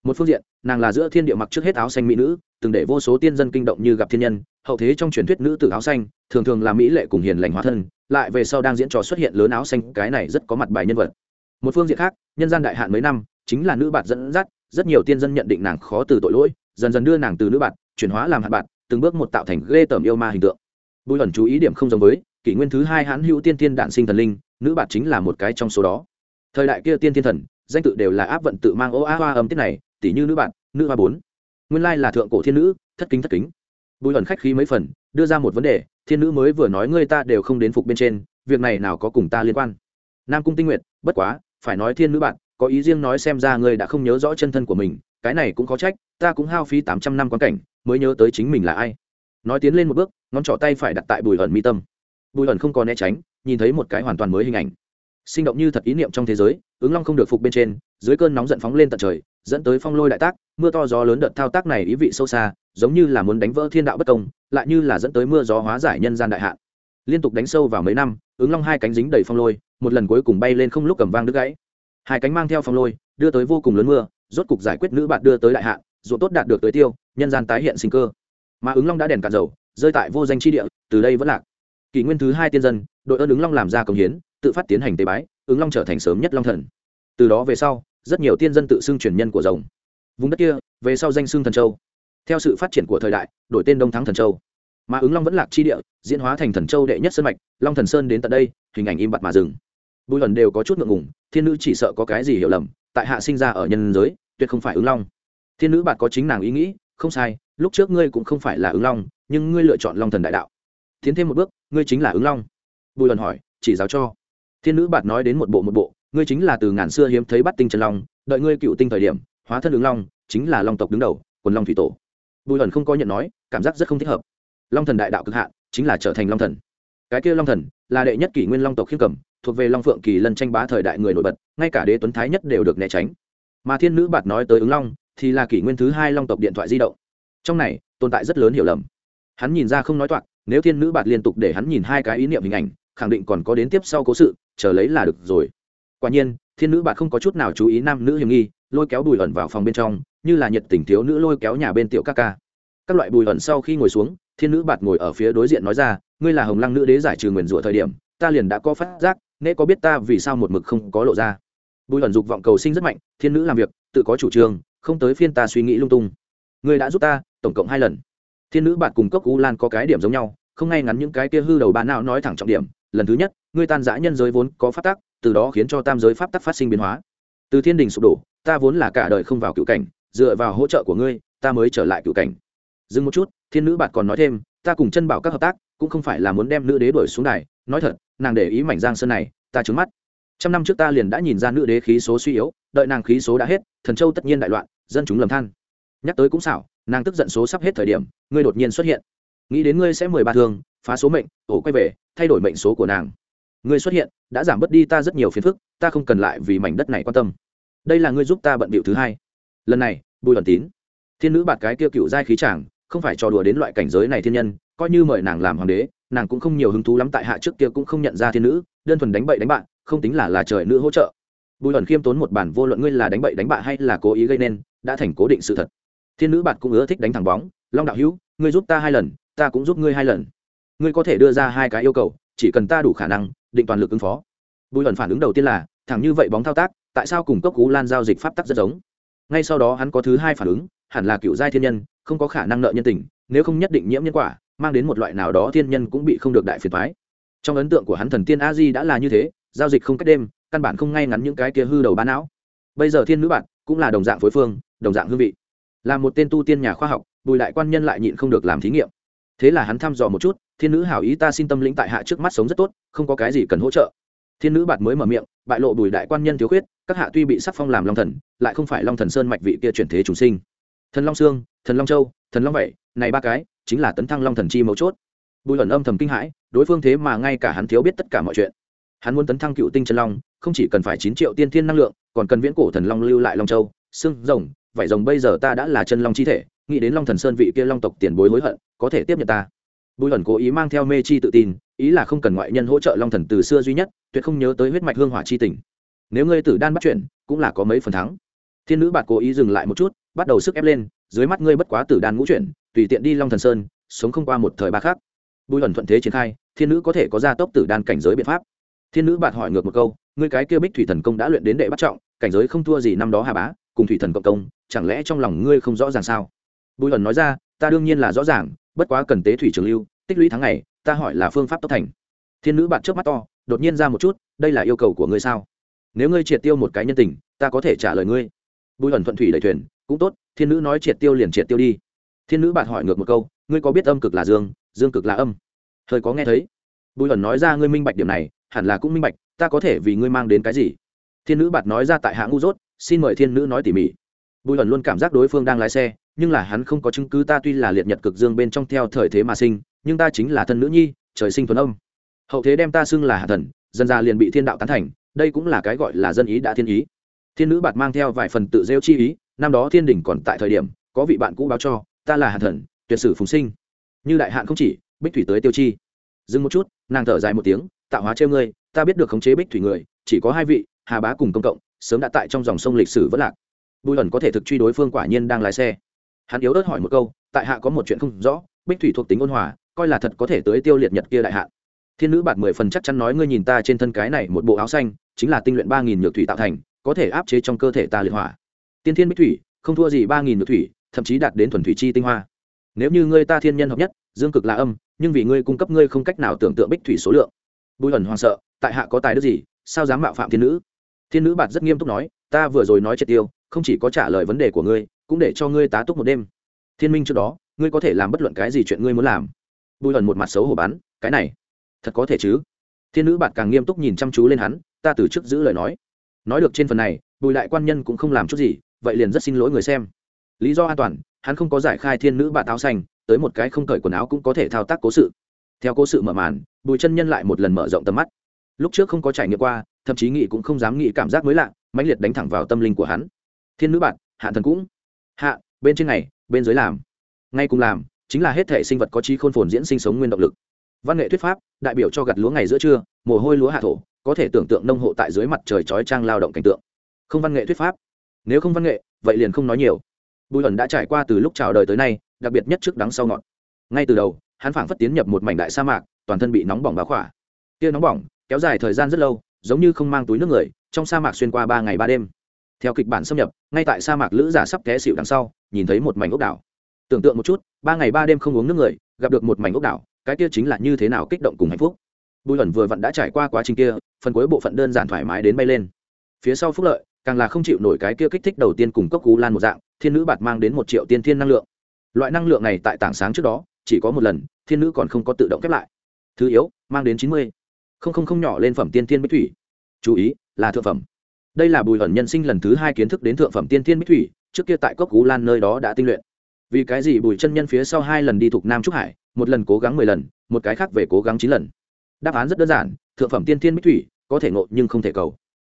một phương diện, nàng là giữa thiên địa mặc trước hết áo xanh mỹ nữ, từng để vô số tiên dân kinh động như gặp thiên nhân, hậu thế trong truyền thuyết nữ tử áo xanh, thường thường là mỹ lệ cùng hiền lành hóa thân, lại về sau đang diễn trò xuất hiện lớn áo xanh, cái này rất có mặt bài nhân vật. Một phương diện khác, nhân gian đại hạn mấy năm, chính là nữ bạt dẫn dắt, rất nhiều tiên dân nhận định nàng khó từ tội lỗi, dần dần đưa nàng từ nữ bạt, chuyển hóa làm hạn bạt, từng bước một tạo thành ghê tởm yêu ma hình tượng. Bùi ẩn chú ý điểm không giống với, kỷ nguyên thứ hai hãn hữu tiên tiên đạn sinh thần linh, nữ bạt chính là một cái trong số đó. Thời đại kia tiên thiên thần, danh tự đều là áp vận tự mang ô a hoa âm tiết này tỷ như nữ bạn, nữ hoa bốn. Nguyên lai là thượng cổ thiên nữ, thất kính thất kính. Bùi ẩn khách khí mấy phần, đưa ra một vấn đề, thiên nữ mới vừa nói ngươi ta đều không đến phục bên trên, việc này nào có cùng ta liên quan. Nam cung tinh nguyện bất quá, phải nói thiên nữ bạn, có ý riêng nói xem ra ngươi đã không nhớ rõ chân thân của mình, cái này cũng có trách, ta cũng hao phí tám trăm năm quan cảnh, mới nhớ tới chính mình là ai. Nói tiến lên một bước, ngón trỏ tay phải đặt tại bùi ẩn mi tâm. Bùi ẩn không còn né tránh, nhìn thấy một cái hoàn toàn mới hình ảnh. Sinh động như thật ý niệm trong thế giới ứng long không được phục bên trên, dưới cơn nóng giận phóng lên tận trời, dẫn tới phong lôi đại tác, mưa to gió lớn đợt thao tác này ý vị sâu xa, giống như là muốn đánh vỡ thiên đạo bất công, lại như là dẫn tới mưa gió hóa giải nhân gian đại hạn. Liên tục đánh sâu vào mấy năm, ứng long hai cánh dính đầy phong lôi, một lần cuối cùng bay lên không lúc cầm vang đứt gãy. Hai cánh mang theo phong lôi, đưa tới vô cùng lớn mưa, rốt cục giải quyết nữ bạn đưa tới đại hạn, ruộng tốt đạt được tới tiêu, nhân gian tái hiện sinh cơ. Mà ứng long đã đèn cạn dầu, rơi tại vô danh chi địa, từ đây vẫn lạc. Kỷ nguyên thứ hai tiên dân, đội ơn ứng long làm ra công hiến, tự phát tiến hành tế bái ứng long trở thành sớm nhất long thần. Từ đó về sau, rất nhiều tiên dân tự xưng truyền nhân của rồng. Vùng đất kia, về sau danh xưng thần châu. Theo sự phát triển của thời đại, đổi tên đông thắng thần châu. Mà ứng long vẫn lạc chi địa, diễn hóa thành thần châu đệ nhất sơn mạch, long thần sơn đến tận đây, hình ảnh im bặt mà dừng. Bùi lần đều có chút ngượng ngùng, thiên nữ chỉ sợ có cái gì hiểu lầm, tại hạ sinh ra ở nhân giới, tuyệt không phải ứng long. Thiên nữ bạn có chính nàng ý nghĩ, không sai, lúc trước ngươi cũng không phải là ứng long, nhưng ngươi lựa chọn long thần đại đạo. Tiến thêm một bước, ngươi chính là ứng long. Bùi lần hỏi, chỉ giáo cho thiên nữ bạt nói đến một bộ một bộ, ngươi chính là từ ngàn xưa hiếm thấy bắt tinh trần long, đợi ngươi cựu tinh thời điểm, hóa thân ứng long, chính là long tộc đứng đầu, quần long thủy tổ. Bùi ẩn không có nhận nói, cảm giác rất không thích hợp. Long thần đại đạo cực hạn, chính là trở thành long thần. Cái kia long thần, là đệ nhất kỷ nguyên long tộc khiêm cầm, thuộc về long phượng kỳ lân tranh bá thời đại người nổi bật, ngay cả đế tuấn thái nhất đều được né tránh. Mà thiên nữ bạt nói tới ứng long, thì là kỷ nguyên thứ hai long tộc điện thoại di động. Trong này, tồn tại rất lớn hiểu lầm. Hắn nhìn ra không nói toạc, nếu thiên nữ bạt liên tục để hắn nhìn hai cái ý niệm hình ảnh khẳng định còn có đến tiếp sau cố sự, chờ lấy là được rồi. Quả nhiên, thiên nữ bạn không có chút nào chú ý nam nữ hiểm nghi, lôi kéo bùi ẩn vào phòng bên trong, như là nhiệt tình thiếu nữ lôi kéo nhà bên tiểu ca ca. Các loại bùi ẩn sau khi ngồi xuống, thiên nữ bạn ngồi ở phía đối diện nói ra, ngươi là hồng lăng nữ đế giải trừ nguyền rủa thời điểm, ta liền đã có phát giác nễ có biết ta vì sao một mực không có lộ ra. Bùi ẩn dục vọng cầu sinh rất mạnh, thiên nữ làm việc, tự có chủ trương, không tới phiên ta suy nghĩ lung tung. Ngươi đã giúp ta tổng cộng hai lần. Thiên nữ bạn cùng cốc u lan có cái điểm giống nhau không ngay ngắn những cái kia hư đầu bạn nào nói thẳng trọng điểm, lần thứ nhất, ngươi tan giã nhân giới vốn có phát tắc, từ đó khiến cho tam giới pháp tắc phát sinh biến hóa. Từ thiên đình sụp đổ, ta vốn là cả đời không vào cựu cảnh, dựa vào hỗ trợ của ngươi, ta mới trở lại cựu cảnh. Dừng một chút, thiên nữ bạn còn nói thêm, ta cùng chân bảo các hợp tác, cũng không phải là muốn đem nữ đế đuổi xuống đài. Nói thật, nàng để ý mảnh giang sơn này, ta trứng mắt. Trăm năm trước ta liền đã nhìn ra nữ đế khí số suy yếu, đợi nàng khí số đã hết, thần châu tất nhiên đại loạn, dân chúng lầm than. Nhắc tới cũng xảo, nàng tức giận số sắp hết thời điểm, ngươi đột nhiên xuất hiện nghĩ đến ngươi sẽ mười ba thương, phá số mệnh, ổ quay về, thay đổi mệnh số của nàng. Ngươi xuất hiện, đã giảm bớt đi ta rất nhiều phiền phức, ta không cần lại vì mảnh đất này quan tâm. Đây là ngươi giúp ta bận bịu thứ hai. Lần này, bùi ẩn tín, thiên nữ bạt cái kia cựu giai khí chàng, không phải trò đùa đến loại cảnh giới này thiên nhân, coi như mời nàng làm hoàng đế, nàng cũng không nhiều hứng thú lắm tại hạ trước kia cũng không nhận ra thiên nữ, đơn thuần đánh bậy đánh bạn, không tính là là trời nữ hỗ trợ. Bùi ẩn khiêm tốn một bản vô luận ngươi là đánh bậy đánh bạ hay là cố ý gây nên, đã thành cố định sự thật. Thiên nữ bạt cũng ưa thích đánh thẳng bóng, long đạo hữu, ngươi giúp ta hai lần ta cũng giúp ngươi hai lần. Ngươi có thể đưa ra hai cái yêu cầu, chỉ cần ta đủ khả năng, định toàn lực ứng phó. Bùi ẩn phản ứng đầu tiên là, thẳng như vậy bóng thao tác, tại sao cùng cốc cú lan giao dịch pháp tắc rất giống? Ngay sau đó hắn có thứ hai phản ứng, hẳn là cựu giai thiên nhân, không có khả năng nợ nhân tình, nếu không nhất định nhiễm nhân quả, mang đến một loại nào đó thiên nhân cũng bị không được đại phiền thoái trong ấn tượng của hắn thần tiên a di đã là như thế, giao dịch không cách đêm, căn bản không ngay ngắn những cái kia hư đầu bán não. Bây giờ thiên nữ bạn, cũng là đồng dạng phối phương, đồng dạng hương vị. Là một tên tu tiên nhà khoa học, bùi đại quan nhân lại nhịn không được làm thí nghiệm thế là hắn thăm dò một chút, thiên nữ hảo ý ta xin tâm lĩnh tại hạ trước mắt sống rất tốt, không có cái gì cần hỗ trợ. Thiên nữ bạt mới mở miệng, bại lộ bùi đại quan nhân thiếu khuyết, các hạ tuy bị sắc phong làm long thần, lại không phải long thần sơn mạch vị kia chuyển thế chủ sinh. Thần long sương, thần long châu, thần long vậy, này ba cái, chính là tấn thăng long thần chi mấu chốt. Bùi ẩn âm thầm kinh hãi, đối phương thế mà ngay cả hắn thiếu biết tất cả mọi chuyện. Hắn muốn tấn thăng cựu tinh chân long, không chỉ cần phải chín triệu tiên thiên năng lượng, còn cần viễn cổ thần long lưu lại long châu xương rồng vảy rồng bây giờ ta đã là chân long chi thể, nghĩ đến long thần sơn vị kia long tộc tiền bối hối hận, có thể tiếp nhận ta. Bùi ẩn cố ý mang theo mê chi tự tin, ý là không cần ngoại nhân hỗ trợ long thần từ xưa duy nhất, tuyệt không nhớ tới huyết mạch hương hỏa chi tình. Nếu ngươi tử đan bắt chuyện, cũng là có mấy phần thắng. Thiên nữ bạt cố ý dừng lại một chút, bắt đầu sức ép lên, dưới mắt ngươi bất quá tử đan ngũ chuyển tùy tiện đi long thần sơn, sống không qua một thời ba khác bùi ẩn thuận thế triển khai, thiên nữ có thể có gia tốc tử đan cảnh giới biện pháp. Thiên nữ bạt hỏi ngược một câu, ngươi cái kia bích thủy thần công đã luyện đến đệ bắt trọng, cảnh giới không thua gì năm đó hà bá cùng thủy thần cộng công, chẳng lẽ trong lòng ngươi không rõ ràng sao? Bùi ẩn nói ra, ta đương nhiên là rõ ràng, bất quá cần tế thủy trường lưu, tích lũy tháng ngày, ta hỏi là phương pháp tốc thành. Thiên nữ bạn trước mắt to, đột nhiên ra một chút, đây là yêu cầu của ngươi sao? Nếu ngươi triệt tiêu một cái nhân tình, ta có thể trả lời ngươi. Bùi ẩn thuận thủy đẩy thuyền, cũng tốt, thiên nữ nói triệt tiêu liền triệt tiêu đi. Thiên nữ bạn hỏi ngược một câu, ngươi có biết âm cực là dương dương cực là âm? Hơi có nghe thấy. Bùi ẩn nói ra, ngươi minh bạch điểm này, hẳn là cũng minh bạch, ta có thể vì ngươi mang đến cái gì? Thiên nữ bạn nói ra tại hạ ngu dốt xin mời thiên nữ nói tỉ mỉ. Bùi ẩn luôn cảm giác đối phương đang lái xe, nhưng là hắn không có chứng cứ, ta tuy là liệt nhật cực dương bên trong theo thời thế mà sinh, nhưng ta chính là thân nữ nhi, trời sinh thuần âm. Hậu thế đem ta xưng là hạ thần dân ra liền bị thiên đạo tán thành, đây cũng là cái gọi là dân ý đã thiên ý. Thiên nữ bạt mang theo vài phần tự rêu chi ý, năm đó thiên đình còn tại thời điểm, có vị bạn cũ báo cho, ta là hạ thần, tuyệt sử phùng sinh. Như đại hạn không chỉ, bích thủy tới tiêu chi. Dừng một chút, nàng thở dài một tiếng, tạo hóa treo ngươi, ta biết được khống chế bích thủy người, chỉ có hai vị, hà bá cùng công cộng sớm đã tại trong dòng sông lịch sử vẫn lạc. Bùi ẩn có thể thực truy đối phương quả nhiên đang lái xe. Hắn yếu ớt hỏi một câu, tại hạ có một chuyện không rõ, bích thủy thuộc tính ôn hòa, coi là thật có thể tới tiêu liệt nhật kia đại hạ. Thiên nữ bạt mười phần chắc chắn nói ngươi nhìn ta trên thân cái này một bộ áo xanh, chính là tinh luyện ba nghìn nhược thủy tạo thành, có thể áp chế trong cơ thể ta liệt hỏa. Tiên thiên bích thủy, không thua gì ba nghìn nhược thủy, thậm chí đạt đến thuần thủy chi tinh hoa. Nếu như ngươi ta thiên nhân hợp nhất, dương cực là âm, nhưng vì ngươi cung cấp ngươi không cách nào tưởng tượng bích thủy số lượng. Bùi ẩn hoang sợ, tại hạ có tài đức gì, sao dám mạo phạm thiên nữ? Thiên nữ bạt rất nghiêm túc nói, ta vừa rồi nói triệt tiêu, không chỉ có trả lời vấn đề của ngươi, cũng để cho ngươi tá túc một đêm. Thiên minh trước đó, ngươi có thể làm bất luận cái gì chuyện ngươi muốn làm. Bùi ẩn một mặt xấu hổ bắn cái này, thật có thể chứ? Thiên nữ bạn càng nghiêm túc nhìn chăm chú lên hắn, ta từ chức giữ lời nói. Nói được trên phần này, bùi lại quan nhân cũng không làm chút gì, vậy liền rất xin lỗi người xem. Lý do an toàn, hắn không có giải khai thiên nữ bạn áo xanh, tới một cái không cởi quần áo cũng có thể thao tác cố sự. Theo cố sự mở màn, bùi chân nhân lại một lần mở rộng tầm mắt lúc trước không có trải nghiệm qua, thậm chí nghị cũng không dám nghĩ cảm giác mới lạ, mãnh liệt đánh thẳng vào tâm linh của hắn. Thiên nữ bạn, hạ thần cũng. Hạ, bên trên này, bên dưới làm. Ngay cùng làm, chính là hết thể sinh vật có trí khôn phồn diễn sinh sống nguyên động lực. Văn nghệ thuyết pháp, đại biểu cho gặt lúa ngày giữa trưa, mồ hôi lúa hạ thổ, có thể tưởng tượng nông hộ tại dưới mặt trời chói trang lao động cảnh tượng. Không văn nghệ thuyết pháp. Nếu không văn nghệ, vậy liền không nói nhiều. Bùi ẩn đã trải qua từ lúc chào đời tới nay, đặc biệt nhất trước đắng sau ngọt. Ngay từ đầu, hắn phảng phất tiến nhập một mảnh đại sa mạc, toàn thân bị nóng bỏng bá khỏa. Tia nóng bỏng kéo dài thời gian rất lâu, giống như không mang túi nước người, trong sa mạc xuyên qua ba ngày ba đêm. Theo kịch bản xâm nhập, ngay tại sa mạc lữ giả sắp té xịu đằng sau, nhìn thấy một mảnh ốc đảo. Tưởng tượng một chút, ba ngày ba đêm không uống nước người, gặp được một mảnh ốc đảo, cái kia chính là như thế nào kích động cùng hạnh phúc. Bùi ẩn vừa vặn đã trải qua quá trình kia, phần cuối bộ phận đơn giản thoải mái đến bay lên. Phía sau phúc lợi, càng là không chịu nổi cái kia kích thích đầu tiên cùng cốc cú lan một dạng, thiên nữ bạt mang đến một triệu tiên thiên năng lượng. Loại năng lượng này tại tảng sáng trước đó, chỉ có một lần, thiên nữ còn không có tự động khép lại. Thứ yếu, mang đến chín mươi không không không nhỏ lên phẩm tiên tiên bích thủy. Chú ý, là thượng phẩm. Đây là bùi ẩn nhân sinh lần thứ hai kiến thức đến thượng phẩm tiên tiên bích thủy, trước kia tại cốc cú lan nơi đó đã tinh luyện. Vì cái gì bùi chân nhân phía sau hai lần đi thuộc nam trúc hải, một lần cố gắng mười lần, một cái khác về cố gắng chín lần. Đáp án rất đơn giản, thượng phẩm tiên tiên bích thủy, có thể ngộ nhưng không thể cầu.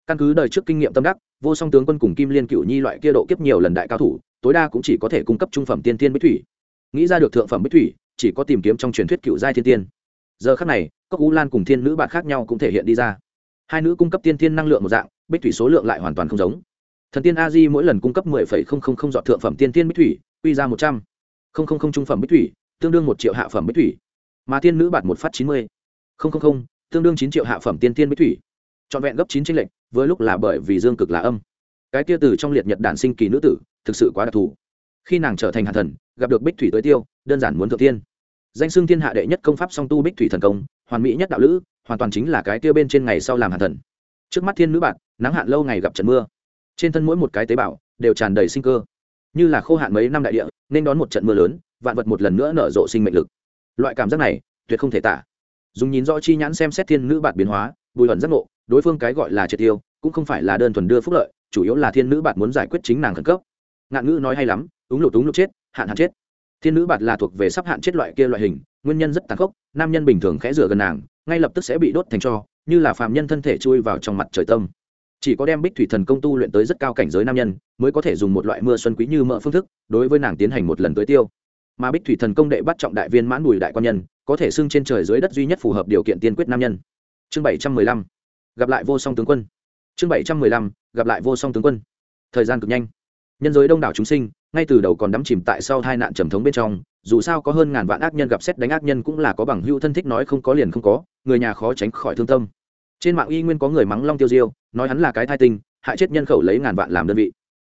Căn cứ đời trước kinh nghiệm tâm đắc, vô song tướng quân cùng kim liên cựu nhi loại kia độ kiếp nhiều lần đại cao thủ, tối đa cũng chỉ có thể cung cấp trung phẩm tiên tiên bích thủy. Nghĩ ra được thượng phẩm bích thủy, chỉ có tìm kiếm trong truyền thuyết cựu giai thiên tiên giờ khác này, cốc u lan cùng thiên nữ bạn khác nhau cũng thể hiện đi ra. Hai nữ cung cấp tiên thiên năng lượng một dạng, bích thủy số lượng lại hoàn toàn không giống. Thần tiên a di mỗi lần cung cấp mười phẩy không không không dọn thượng phẩm tiên thiên bích thủy, quy ra một trăm. Không không không trung phẩm bích thủy, tương đương một triệu hạ phẩm bích thủy. Mà tiên nữ bạt một phát chín mươi. Không không không, tương đương chín triệu hạ phẩm tiên tiên bích thủy. Trọn vẹn gấp chín tranh lệch với lúc là bởi vì dương cực là âm. Cái tia từ trong liệt nhật đản sinh kỳ nữ tử, thực sự quá đặc thù. Khi nàng trở thành hạ thần, gặp được bích thủy tới tiêu, đơn giản muốn thượng tiên danh xưng thiên hạ đệ nhất công pháp song tu bích thủy thần công, hoàn mỹ nhất đạo lữ, hoàn toàn chính là cái tiêu bên trên ngày sau làm hàn thần. Trước mắt thiên nữ bạn, nắng hạn lâu ngày gặp trận mưa. Trên thân mỗi một cái tế bào, đều tràn đầy sinh cơ. Như là khô hạn mấy năm đại địa, nên đón một trận mưa lớn, vạn vật một lần nữa nở rộ sinh mệnh lực. Loại cảm giác này, tuyệt không thể tả. Dùng nhìn rõ chi nhãn xem xét thiên nữ bạn biến hóa, bùi ẩn giác ngộ, đối phương cái gọi là triệt tiêu, cũng không phải là đơn thuần đưa phúc lợi, chủ yếu là thiên nữ bạn muốn giải quyết chính nàng khẩn cấp. Ngạn ngữ nói hay lắm, úng lụt úng lụt chết, hạn hạn chết thiên nữ bạt là thuộc về sắp hạn chết loại kia loại hình, nguyên nhân rất tàn khốc, nam nhân bình thường khẽ rửa gần nàng, ngay lập tức sẽ bị đốt thành cho, như là phạm nhân thân thể chui vào trong mặt trời tâm. Chỉ có đem bích thủy thần công tu luyện tới rất cao cảnh giới nam nhân, mới có thể dùng một loại mưa xuân quý như mỡ phương thức, đối với nàng tiến hành một lần tới tiêu. Mà bích thủy thần công đệ bắt trọng đại viên mãn bùi đại quan nhân, có thể xưng trên trời dưới đất duy nhất phù hợp điều kiện tiên quyết nam nhân. Chương bảy trăm mười lăm. Gặp lại vô song tướng quân. Chương bảy trăm mười lăm. Gặp lại vô song tướng quân. Thời gian cực nhanh nhân giới đông đảo chúng sinh, ngay từ đầu còn đắm chìm tại sau hai nạn trầm thống bên trong, dù sao có hơn ngàn vạn ác nhân gặp xét đánh ác nhân cũng là có bằng hữu thân thích nói không có liền không có, người nhà khó tránh khỏi thương tâm. Trên mạng y nguyên có người mắng long tiêu diêu, nói hắn là cái thai tinh, hại chết nhân khẩu lấy ngàn vạn làm đơn vị.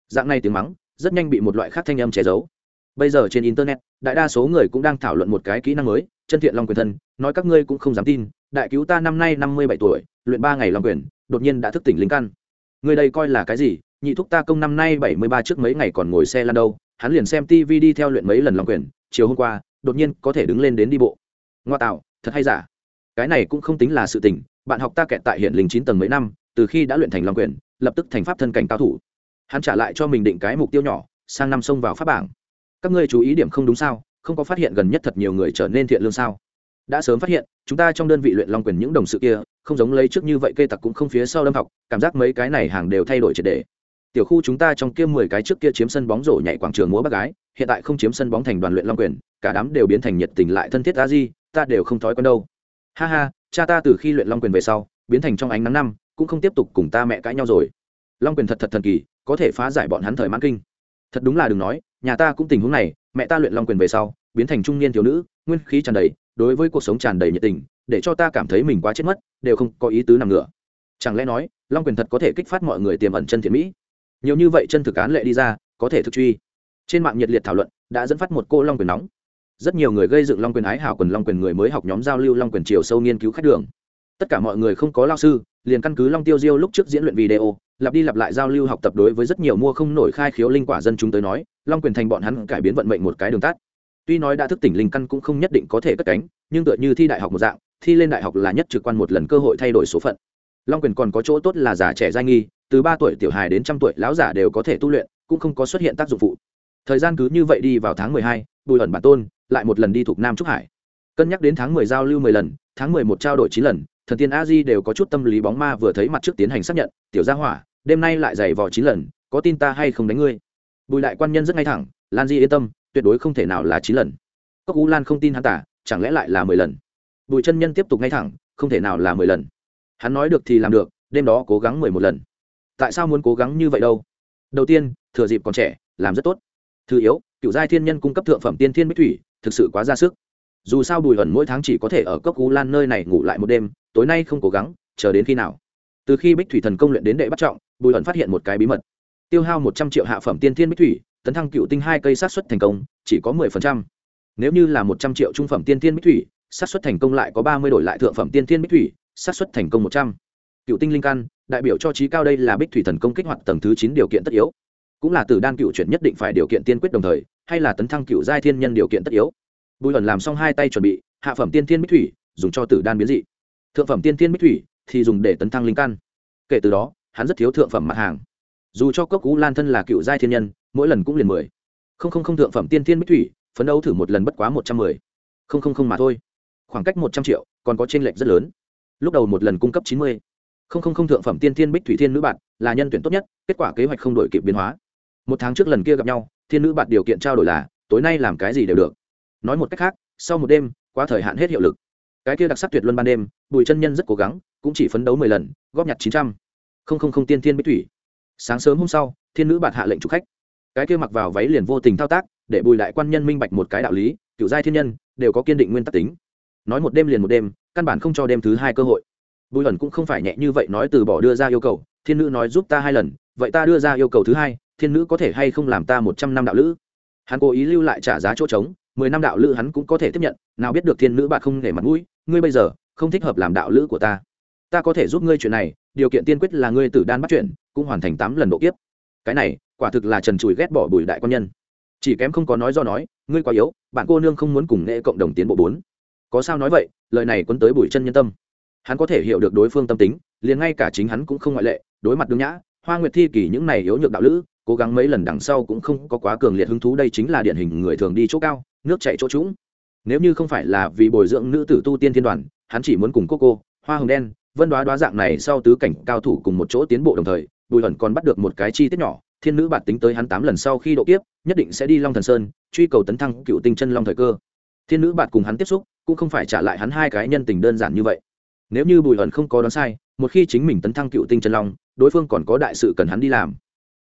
Dạng này tiếng mắng, rất nhanh bị một loại khác thanh âm che giấu. Bây giờ trên internet, đại đa số người cũng đang thảo luận một cái kỹ năng mới, chân thiện long quyền thân nói các ngươi cũng không dám tin, đại cứu ta năm nay năm mươi bảy tuổi, luyện ba ngày long quyền, đột nhiên đã thức tỉnh linh căn. Người đây coi là cái gì? Nhị thúc ta công năm nay bảy mươi ba trước mấy ngày còn ngồi xe lăn đâu, hắn liền xem tv đi theo luyện mấy lần long quyền, chiều hôm qua, đột nhiên có thể đứng lên đến đi bộ. Ngoa tạo, thật hay giả? Cái này cũng không tính là sự tình, bạn học ta kẹt tại hiện linh chín tầng mấy năm, từ khi đã luyện thành long quyền, lập tức thành pháp thân cảnh cao thủ. Hắn trả lại cho mình định cái mục tiêu nhỏ, sang năm xông vào pháp bảng. Các ngươi chú ý điểm không đúng sao? Không có phát hiện gần nhất thật nhiều người trở nên thiện lương sao? Đã sớm phát hiện, chúng ta trong đơn vị luyện long quyền những đồng sự kia, không giống lấy trước như vậy kê tặc cũng không phía sau đâm học, cảm giác mấy cái này hàng đều thay đổi triệt đề tiểu khu chúng ta trong kia mười cái trước kia chiếm sân bóng rổ nhảy quảng trường múa bác gái, hiện tại không chiếm sân bóng thành đoàn luyện long quyền, cả đám đều biến thành nhiệt tình lại thân thiết a di, ta đều không thói quen đâu. Ha ha, cha ta từ khi luyện long quyền về sau, biến thành trong ánh nắng năm, cũng không tiếp tục cùng ta mẹ cãi nhau rồi. Long quyền thật thật thần kỳ, có thể phá giải bọn hắn thời mãn kinh. Thật đúng là đừng nói, nhà ta cũng tình huống này, mẹ ta luyện long quyền về sau, biến thành trung niên thiếu nữ, nguyên khí tràn đầy, đối với cuộc sống tràn đầy nhiệt tình, để cho ta cảm thấy mình quá chết mất, đều không có ý tứ nằm ngửa. Chẳng lẽ nói, long quyền thật có thể kích phát mọi người tiềm ẩn chân thiện mỹ? Nhiều như vậy chân thực án lệ đi ra, có thể thực truy. Trên mạng nhiệt liệt thảo luận, đã dẫn phát một cô long quyền nóng. Rất nhiều người gây dựng long quyền ái hảo quần long quyền người mới học nhóm giao lưu long quyền chiều sâu nghiên cứu khách đường. Tất cả mọi người không có lao sư, liền căn cứ long tiêu diêu lúc trước diễn luyện video, lặp đi lặp lại giao lưu học tập đối với rất nhiều mua không nổi khai khiếu linh quả dân chúng tới nói, long quyền thành bọn hắn cải biến vận mệnh một cái đường tắt. Tuy nói đã thức tỉnh linh căn cũng không nhất định có thể cất cánh, nhưng tựa như thi đại học một dạng, thi lên đại học là nhất trực quan một lần cơ hội thay đổi số phận. Long quyền còn có chỗ tốt là già trẻ giai nghi từ ba tuổi tiểu hài đến trăm tuổi, lão giả đều có thể tu luyện, cũng không có xuất hiện tác dụng phụ. Thời gian cứ như vậy đi vào tháng mười hai, bùi ẩn bản tôn lại một lần đi thuộc nam trúc hải. Cân nhắc đến tháng mười giao lưu mười lần, tháng mười một trao đổi chín lần, thần tiên a di đều có chút tâm lý bóng ma vừa thấy mặt trước tiến hành xác nhận, tiểu gia hỏa, đêm nay lại giày vò chín lần, có tin ta hay không đánh ngươi? Bùi đại quan nhân rất ngay thẳng, lan di yên tâm, tuyệt đối không thể nào là chín lần. Cốc u lan không tin hắn tả, chẳng lẽ lại là mười lần? Bùi chân nhân tiếp tục ngay thẳng, không thể nào là mười lần. Hắn nói được thì làm được, đêm đó cố gắng mười một lần tại sao muốn cố gắng như vậy đâu? Đầu tiên, thừa dịp còn trẻ, làm rất tốt. Thứ yếu, cựu giai thiên nhân cung cấp thượng phẩm tiên thiên bích thủy, thực sự quá ra sức. Dù sao bùi ẩn mỗi tháng chỉ có thể ở cốc cú lan nơi này ngủ lại một đêm, tối nay không cố gắng, chờ đến khi nào? Từ khi bích thủy thần công luyện đến đệ bắt trọng, bùi ẩn phát hiện một cái bí mật. Tiêu hao một trăm triệu hạ phẩm tiên thiên bích thủy, tấn thăng cựu tinh hai cây sát xuất thành công, chỉ có mười phần trăm. Nếu như là một trăm triệu trung phẩm tiên thiên bích thủy, sát xuất thành công lại có ba mươi đổi lại thượng phẩm tiên thiên bích thủy, sát xuất thành công một trăm. Cựu tinh linh căn đại biểu cho trí cao đây là bích thủy thần công kích hoạt tầng thứ chín điều kiện tất yếu. Cũng là từ đan cựu chuyển nhất định phải điều kiện tiên quyết đồng thời, hay là tấn thăng cựu giai thiên nhân điều kiện tất yếu. Bùi ẩn làm xong hai tay chuẩn bị, hạ phẩm tiên thiên bích thủy, dùng cho tử đan biến dị. Thượng phẩm tiên thiên bích thủy thì dùng để tấn thăng linh căn. Kể từ đó, hắn rất thiếu thượng phẩm mặt hàng. Dù cho cốc cú lan thân là cựu giai thiên nhân, mỗi lần cũng liền mười. Không không không thượng phẩm tiên thiên bích thủy, phấn đấu thử một lần bất quá một trăm mười. Không không không mà thôi. Khoảng cách một trăm triệu, còn có t r ê n lệch rất lớn. Lúc đầu một lần cung cấp chín mươi không không không thượng phẩm tiên thiên bích thủy thiên nữ bạn là nhân tuyển tốt nhất, kết quả kế hoạch không đổi kịp biến hóa. Một tháng trước lần kia gặp nhau, thiên nữ bạn điều kiện trao đổi là, tối nay làm cái gì đều được. Nói một cách khác, sau một đêm qua thời hạn hết hiệu lực. Cái kia đặc sắc tuyệt luân ban đêm, bùi chân nhân rất cố gắng, cũng chỉ phấn đấu mười lần, góp nhặt chín trăm. Không không không tiên thiên bích thủy. Sáng sớm hôm sau, thiên nữ bạn hạ lệnh chụp khách. Cái kia mặc vào váy liền vô tình thao tác, để bùi đại quan nhân minh bạch một cái đạo lý, cựu giai thiên nhân, đều có kiên định nguyên tắc tính. Nói một đêm liền một đêm, căn bản không cho đêm thứ hai cơ hội bùi ẩn cũng không phải nhẹ như vậy nói từ bỏ đưa ra yêu cầu, thiên nữ nói giúp ta hai lần, vậy ta đưa ra yêu cầu thứ hai, thiên nữ có thể hay không làm ta một trăm năm đạo lữ? Hắn cố ý lưu lại trả giá chỗ trống, mười năm đạo lữ hắn cũng có thể tiếp nhận, nào biết được thiên nữ bạn không để mặt mũi, ngươi bây giờ không thích hợp làm đạo lữ của ta. Ta có thể giúp ngươi chuyện này, điều kiện tiên quyết là ngươi tử đan bắt chuyện, cũng hoàn thành tám lần độ kiếp. Cái này, quả thực là trần trùi ghét bỏ bùi đại quan nhân. Chỉ kém không có nói do nói, ngươi quá yếu, bạn cô nương không muốn cùng nghệ cộng đồng tiến bộ bốn. Có sao nói vậy, lời này quấn tới bùi chân nhân tâm hắn có thể hiểu được đối phương tâm tính, liền ngay cả chính hắn cũng không ngoại lệ, đối mặt đương nhã, hoa nguyệt thi kỳ những này yếu nhược đạo lữ, cố gắng mấy lần đằng sau cũng không có quá cường liệt hứng thú, đây chính là điển hình người thường đi chỗ cao, nước chạy chỗ trũng. Nếu như không phải là vì bồi dưỡng nữ tử tu tiên thiên đoàn, hắn chỉ muốn cùng cô cô, hoa hồng đen, vân đoá đoá dạng này sau tứ cảnh cao thủ cùng một chỗ tiến bộ đồng thời, bùi hẩn còn bắt được một cái chi tiết nhỏ, thiên nữ bạt tính tới hắn tám lần sau khi độ kiếp, nhất định sẽ đi long thần sơn, truy cầu tấn thăng cựu tinh chân long thời cơ. Thiên nữ bạt cùng hắn tiếp xúc, cũng không phải trả lại hắn hai cái nhân tình đơn giản như vậy nếu như bùi ẩn không có đoán sai, một khi chính mình tấn thăng cựu tinh chân long, đối phương còn có đại sự cần hắn đi làm.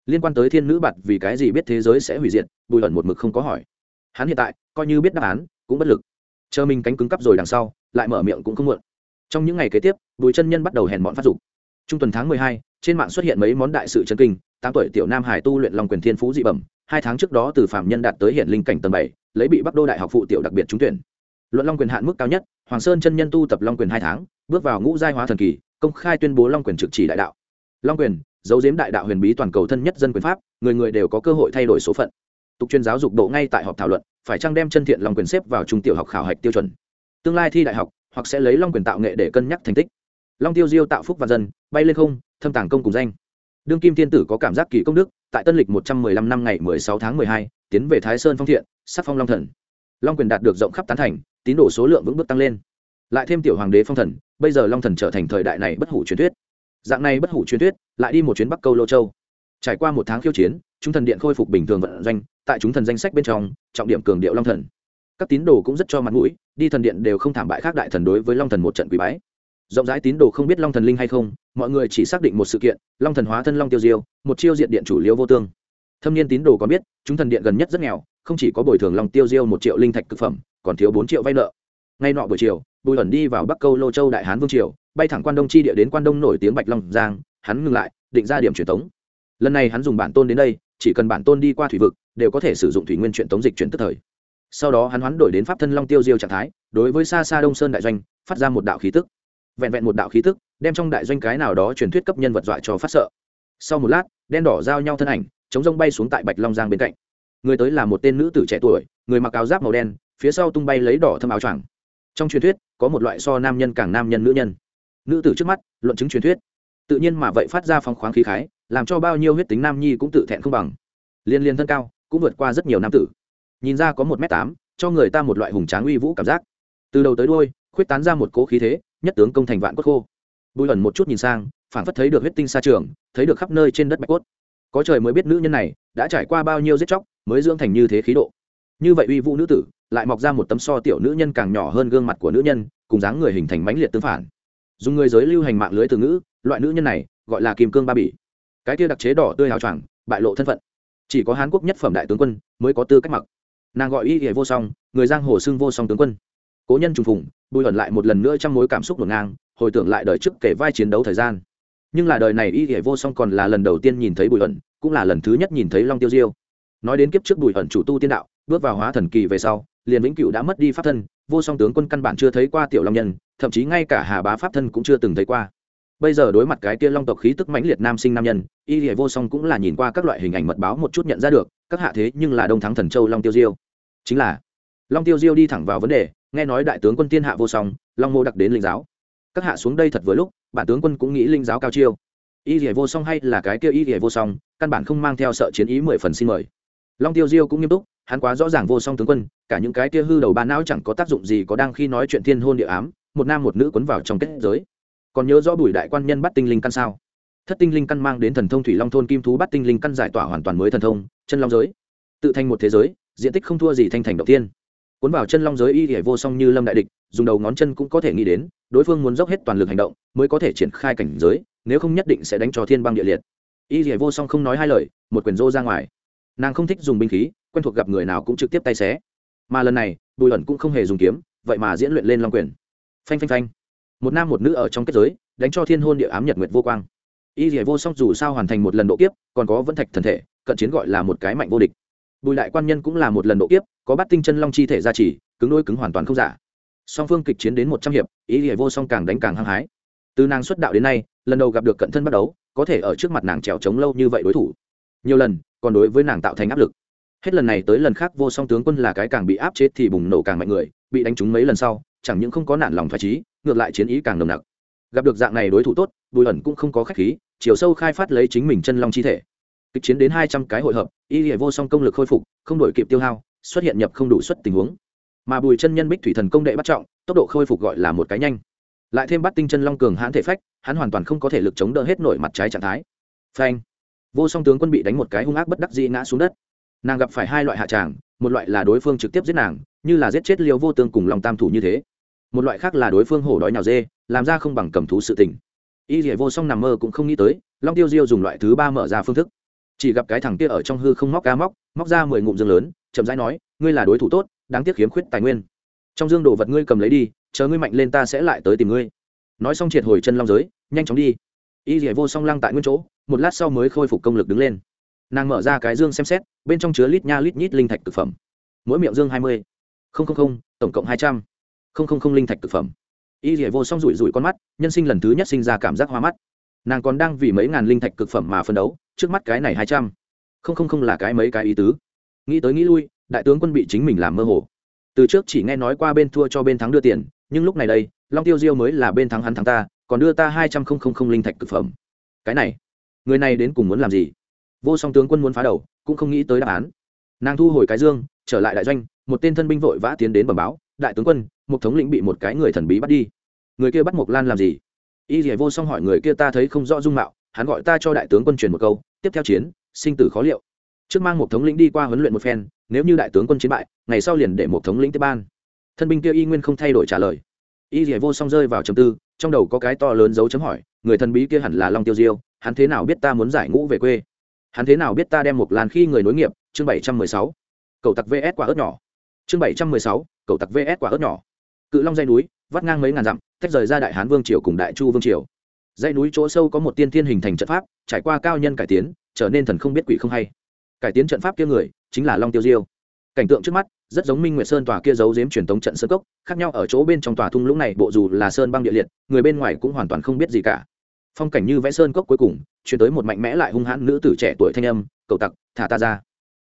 Liên quan tới thiên nữ bạt vì cái gì biết thế giới sẽ hủy diệt, bùi ẩn một mực không có hỏi. Hắn hiện tại, coi như biết đáp án, cũng bất lực. Chờ mình cánh cứng cắp rồi đằng sau, lại mở miệng cũng không muộn. Trong những ngày kế tiếp, bùi chân nhân bắt đầu hèn bọn phát dục. Trung tuần tháng mười hai, trên mạng xuất hiện mấy món đại sự chân kinh, tám tuổi tiểu nam hải tu luyện long quyền thiên phú dị bẩm, hai tháng trước đó từ phạm nhân đạt tới hiện linh cảnh tầng bảy, lấy bị bắc đô đại học phụ tiểu đặc biệt trúng tuyển. Luận long quyền hạn mức cao nhất hoàng sơn chân nhân tu tập long quyền hai tháng, bước vào ngũ giai hóa thần kỳ, công khai tuyên bố long quyền trực chỉ đại đạo. Long quyền, dấu diếm đại đạo huyền bí toàn cầu thân nhất dân quyền pháp, người người đều có cơ hội thay đổi số phận. Tục chuyên giáo dục độ ngay tại họp thảo luận, phải chăng đem chân thiện long quyền xếp vào trung tiểu học khảo hạch tiêu chuẩn? Tương lai thi đại học, hoặc sẽ lấy long quyền tạo nghệ để cân nhắc thành tích. Long tiêu diêu tạo phúc và dân, bay lên không, thâm tàng công cùng danh. Đương kim thiên tử có cảm giác kỳ công đức, tại tân lịch một trăm mười lăm năm ngày mười sáu tháng mười hai, tiến về thái sơn phong thiện, sắc phong long thần. Long quyền đạt được rộng khắp tán thành tín đồ số lượng vững bước tăng lên. Lại thêm tiểu hoàng đế phong thần, bây giờ long thần trở thành thời đại này bất hủ truyền thuyết. Dạng này bất hủ truyền thuyết, lại đi một chuyến bắc câu lô châu. Trải qua một tháng khiêu chiến, chúng thần điện khôi phục bình thường vận doanh, tại chúng thần danh sách bên trong, trọng điểm cường điệu long thần. Các tín đồ cũng rất cho mặt mũi, đi thần điện đều không thảm bại khác đại thần đối với long thần một trận quý bái. Rộng rãi tín đồ không biết long thần linh hay không, mọi người chỉ xác định một sự kiện, long thần hóa thân long tiêu diêu, một chiêu diện điện chủ liêu vô tương. Thâm niên tín đồ có biết, chúng thần điện gần nhất rất nghèo, không chỉ có bồi thường long tiêu diêu một triệu linh thạch thực phẩm còn thiếu bốn triệu vay nợ. Ngay nọ buổi chiều, bùi ẩn đi vào bắc câu lô châu đại hán vương triều, bay thẳng quan đông chi địa đến quan đông nổi tiếng bạch long giang, hắn ngừng lại, định ra điểm truyền tống. Lần này hắn dùng bản tôn đến đây, chỉ cần bản tôn đi qua thủy vực, đều có thể sử dụng thủy nguyên truyền tống dịch chuyển tức thời. Sau đó hắn hoán đổi đến pháp thân long tiêu diêu trạng thái, đối với xa xa đông sơn đại doanh, phát ra một đạo khí tức. Vẹn vẹn một đạo khí tức, đem trong đại doanh cái nào đó truyền thuyết cấp nhân vật dọa cho phát sợ. Sau một lát, đen đỏ giao nhau thân ảnh, chống rông bay xuống tại bạch long giang bên cạnh. Người tới là một tên nữ tử trẻ tuổi, người mặc áo giáp màu đen phía sau tung bay lấy đỏ thâm áo choàng. Trong truyền thuyết, có một loại so nam nhân càng nam nhân nữ nhân. Nữ tử trước mắt, luận chứng truyền thuyết. Tự nhiên mà vậy phát ra phong khoáng khí khái, làm cho bao nhiêu huyết tính nam nhi cũng tự thẹn không bằng. Liên liên thân cao, cũng vượt qua rất nhiều nam tử. Nhìn ra có một m tám, cho người ta một loại hùng tráng uy vũ cảm giác. Từ đầu tới đôi khuyết tán ra một cố khí thế, nhất tướng công thành vạn cốt khô. Bùi ẩn một chút nhìn sang phản phất thấy được huyết tinh xa trường, thấy được khắp nơi trên đất bạch cốt. Có trời mới biết nữ nhân này đã trải qua bao nhiêu giết chóc, mới dưỡng thành như thế khí độ. Như vậy uy vũ nữ tử lại mọc ra một tấm so tiểu nữ nhân càng nhỏ hơn gương mặt của nữ nhân, cùng dáng người hình thành mãnh liệt tương phản. Dùng người giới lưu hành mạng lưới từ ngữ, loại nữ nhân này gọi là kim cương ba bỉ. Cái kia đặc chế đỏ tươi hào choàng, bại lộ thân phận. Chỉ có hán quốc nhất phẩm đại tướng quân mới có tư cách mặc. Nàng gọi y hệ vô song, người giang hồ xưng vô song tướng quân. Cố nhân trùng phùng, bùi ẩn lại một lần nữa trong mối cảm xúc ngổn ngang, hồi tưởng lại đời trước kể vai chiến đấu thời gian. Nhưng là đời này y hệ vô song còn là lần đầu tiên nhìn thấy bùi ẩn, cũng là lần thứ nhất nhìn thấy long tiêu diêu. Nói đến kiếp trước bùi ẩn chủ tu tiên đạo, bước vào hóa thần kỳ về sau liền vĩnh cửu đã mất đi pháp thân, vô song tướng quân căn bản chưa thấy qua tiểu long nhân, thậm chí ngay cả hà bá pháp thân cũng chưa từng thấy qua. Bây giờ đối mặt cái kia long tộc khí tức mãnh liệt nam sinh nam nhân, y hệ vô song cũng là nhìn qua các loại hình ảnh mật báo một chút nhận ra được, các hạ thế nhưng là đông thắng thần châu long tiêu diêu. Chính là, long tiêu diêu đi thẳng vào vấn đề, nghe nói đại tướng quân tiên hạ vô song, long mô đặc đến linh giáo. Các hạ xuống đây thật vừa lúc, bản tướng quân cũng nghĩ linh giáo cao chiêu. Y hệ vô song hay là cái kia y hệ vô song, căn bản không mang theo sợ chiến ý mười phần xin mời. Long tiêu diêu cũng nghiêm túc hắn quá rõ ràng vô song tướng quân, cả những cái kia hư đầu ba não chẳng có tác dụng gì có đang khi nói chuyện thiên hôn địa ám, một nam một nữ quấn vào trong kết giới. Còn nhớ rõ bùi đại quan nhân bắt tinh linh căn sao? Thất tinh linh căn mang đến thần thông thủy long thôn kim thú bắt tinh linh căn giải tỏa hoàn toàn mới thần thông, chân long giới. Tự thành một thế giới, diện tích không thua gì thanh thành đầu tiên cuốn vào chân long giới y thể vô song như lâm đại địch, dùng đầu ngón chân cũng có thể nghĩ đến, đối phương muốn dốc hết toàn lực hành động mới có thể triển khai cảnh giới, nếu không nhất định sẽ đánh cho thiên băng địa liệt. Y thể vô song không nói hai lời, một quyền rô ra ngoài. Nàng không thích dùng binh khí quen thuộc gặp người nào cũng trực tiếp tay xé. Mà lần này, bùi ẩn cũng không hề dùng kiếm, vậy mà diễn luyện lên long quyền. Phanh phanh phanh. Một nam một nữ ở trong kết giới, đánh cho thiên hôn địa ám nhật nguyệt vô quang. Y dỉa vô song dù sao hoàn thành một lần độ kiếp, còn có vẫn thạch thần thể, cận chiến gọi là một cái mạnh vô địch. Bùi đại quan nhân cũng là một lần độ kiếp, có bắt tinh chân long chi thể ra chỉ cứng đôi cứng hoàn toàn không giả. Song phương kịch chiến đến một trăm hiệp ý nghĩa vô song càng đánh càng hăng hái. Từ nàng xuất đạo đến nay, lần đầu gặp được cận thân bắt đấu có thể ở trước mặt nàng trèo trống lâu như vậy đối thủ. Nhiều lần, còn đối với nàng tạo thành áp lực hết lần này tới lần khác vô song tướng quân là cái càng bị áp chế thì bùng nổ càng mạnh người, bị đánh trúng mấy lần sau, chẳng những không có nản lòng thoải trí ngược lại chiến ý càng nồng nặc. Gặp được dạng này đối thủ tốt, bùi ẩn cũng không có khách khí, chiều sâu khai phát lấy chính mình chân long chi thể. Kịch chiến đến hai trăm cái hội hợp, y hệ vô song công lực khôi phục, không đổi kịp tiêu hao, xuất hiện nhập không đủ suất tình huống. Mà bùi chân nhân bích thủy thần công đệ bắt trọng, tốc độ khôi phục gọi là một cái nhanh. Lại thêm bắt tinh chân long cường hãn thể phách, hắn hoàn toàn không có thể lực chống đỡ hết nổi mặt trái trạng thái. Phanh! Vô song tướng quân bị đánh một cái hung ác bất đắc dĩ ngã xuống đất nàng gặp phải hai loại hạ tràng, một loại là đối phương trực tiếp giết nàng, như là giết chết liêu vô tương cùng lòng tam thủ như thế. Một loại khác là đối phương hổ đói nhào dê, làm ra không bằng cầm thú sự tình. Y dỉa vô song nằm mơ cũng không nghĩ tới, long tiêu diêu dùng loại thứ ba mở ra phương thức. Chỉ gặp cái thằng kia ở trong hư không móc ca móc móc ra mười ngụm dương lớn, chậm rãi nói, ngươi là đối thủ tốt, đáng tiếc khiếm khuyết tài nguyên. Trong dương đồ vật ngươi cầm lấy đi, chờ ngươi mạnh lên ta sẽ lại tới tìm ngươi. Nói xong triệt hồi chân long giới, nhanh chóng đi. Y dỉa vô song lăng tại nguyên chỗ, một lát sau mới khôi phục công lực đứng lên nàng mở ra cái dương xem xét, bên trong chứa lít nha lít nhít linh thạch thực phẩm. Mỗi miệng dương hai mươi. Tổng cộng hai trăm. Linh linh thạch thực phẩm. Y dỉa vô song rủi rủi con mắt, nhân sinh lần thứ nhất sinh ra cảm giác hoa mắt. Nàng còn đang vì mấy ngàn linh thạch cực phẩm mà phân đấu, trước mắt cái này hai trăm. Không không không là cái mấy cái ý tứ. Nghĩ tới nghĩ lui, đại tướng quân bị chính mình làm mơ hồ. Từ trước chỉ nghe nói qua bên thua cho bên thắng đưa tiền, nhưng lúc này đây, long tiêu diêu mới là bên thắng hắn thắng ta, còn đưa ta hai trăm không không không linh thạch cực phẩm. Cái này, người này đến cùng muốn làm gì? Vô song tướng quân muốn phá đầu, cũng không nghĩ tới đáp án. Nàng thu hồi cái dương, trở lại đại doanh, một tên thân binh vội vã tiến đến bẩm báo, đại tướng quân, một thống lĩnh bị một cái người thần bí bắt đi. Người kia bắt mộc lan làm gì? Y dỉa vô song hỏi người kia, ta thấy không rõ dung mạo, hắn gọi ta cho đại tướng quân truyền một câu, tiếp theo chiến, sinh tử khó liệu. Trước mang một thống lĩnh đi qua huấn luyện một phen, nếu như đại tướng quân chiến bại, ngày sau liền để một thống lĩnh tiếp ban. Thân binh kia y nguyên không thay đổi trả lời. Y dỉa vô song rơi vào trầm tư, trong đầu có cái to lớn dấu chấm hỏi, người thần bí kia hẳn là long tiêu diêu, hắn thế nào biết ta muốn giải ngũ về quê? Hắn thế nào biết ta đem một làn khi người nối nghiệp? Chương bảy trăm mười sáu. Cầu tặc vs quả ớt nhỏ. Chương bảy trăm mười sáu. Cầu tặc vs quả ớt nhỏ. Cự long dây núi, vắt ngang mấy ngàn dặm, tách rời ra đại hán vương triều cùng đại chu vương triều. Dãy núi chỗ sâu có một tiên thiên hình thành trận pháp, trải qua cao nhân cải tiến, trở nên thần không biết quỷ không hay. Cải tiến trận pháp kia người, chính là long tiêu diêu. Cảnh tượng trước mắt, rất giống minh nguyệt sơn tòa kia giấu giếm truyền thống trận sơn cốc, khác nhau ở chỗ bên trong tòa thung lũng này, bộ dù là sơn băng địa liệt, người bên ngoài cũng hoàn toàn không biết gì cả phong cảnh như vẽ sơn cốc cuối cùng, chuyển tới một mạnh mẽ lại hung hãn nữ tử trẻ tuổi thanh âm, cầu tặc, thả ta ra.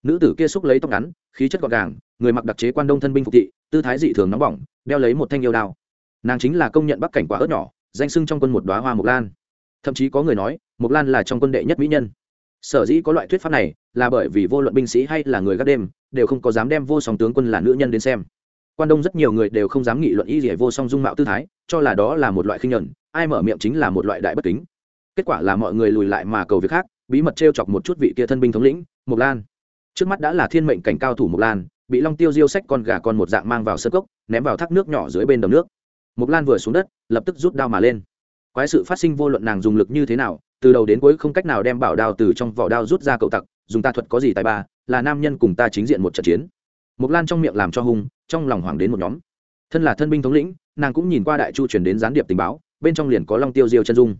Nữ tử kia xúc lấy tóc ngắn, khí chất gọn gàng, người mặc đặc chế quan đông thân binh phục thị, tư thái dị thường nóng bỏng, đeo lấy một thanh yêu đao. Nàng chính là công nhận bắc cảnh quả ớt nhỏ, danh sưng trong quân một đoá hoa mộc lan. Thậm chí có người nói, mộc lan là trong quân đệ nhất mỹ nhân. Sở dĩ có loại thuyết pháp này, là bởi vì vô luận binh sĩ hay là người gác đêm, đều không có dám đem vô song tướng quân là nữ nhân đến xem. Quan đông rất nhiều người đều không dám nghị luận y rỉa vô song dung mạo tư thái, cho là đó là một loại khinh nhuận ai mở miệng chính là một loại đại bất kính. Kết quả là mọi người lùi lại mà cầu việc khác, bí mật t r e o chọc một chút vị kia thân binh thống lĩnh, mộc lan. Trước mắt đã là thiên mệnh cảnh cao thủ mộc lan, bị long tiêu diêu sách con gà con một dạng mang vào sơn cốc, ném vào thác nước nhỏ dưới bên đầm nước. Mộc lan vừa xuống đất, lập tức rút đao mà lên. Quái sự phát sinh vô luận nàng dùng lực như thế nào, từ đầu đến cuối không cách nào đem bảo đao từ trong vỏ đao rút ra cậu tặc, dùng ta thuật có gì tài ba, là nam nhân cùng ta chính diện một trận chiến. Mộc lan trong miệng làm cho hung, trong lòng hoảng đến một nhóm. Thân là thân binh thống lĩnh, nàng cũng nhìn qua đại chu chuyển đến gián điệp tình báo bên trong liền có long tiêu diêu chân dung.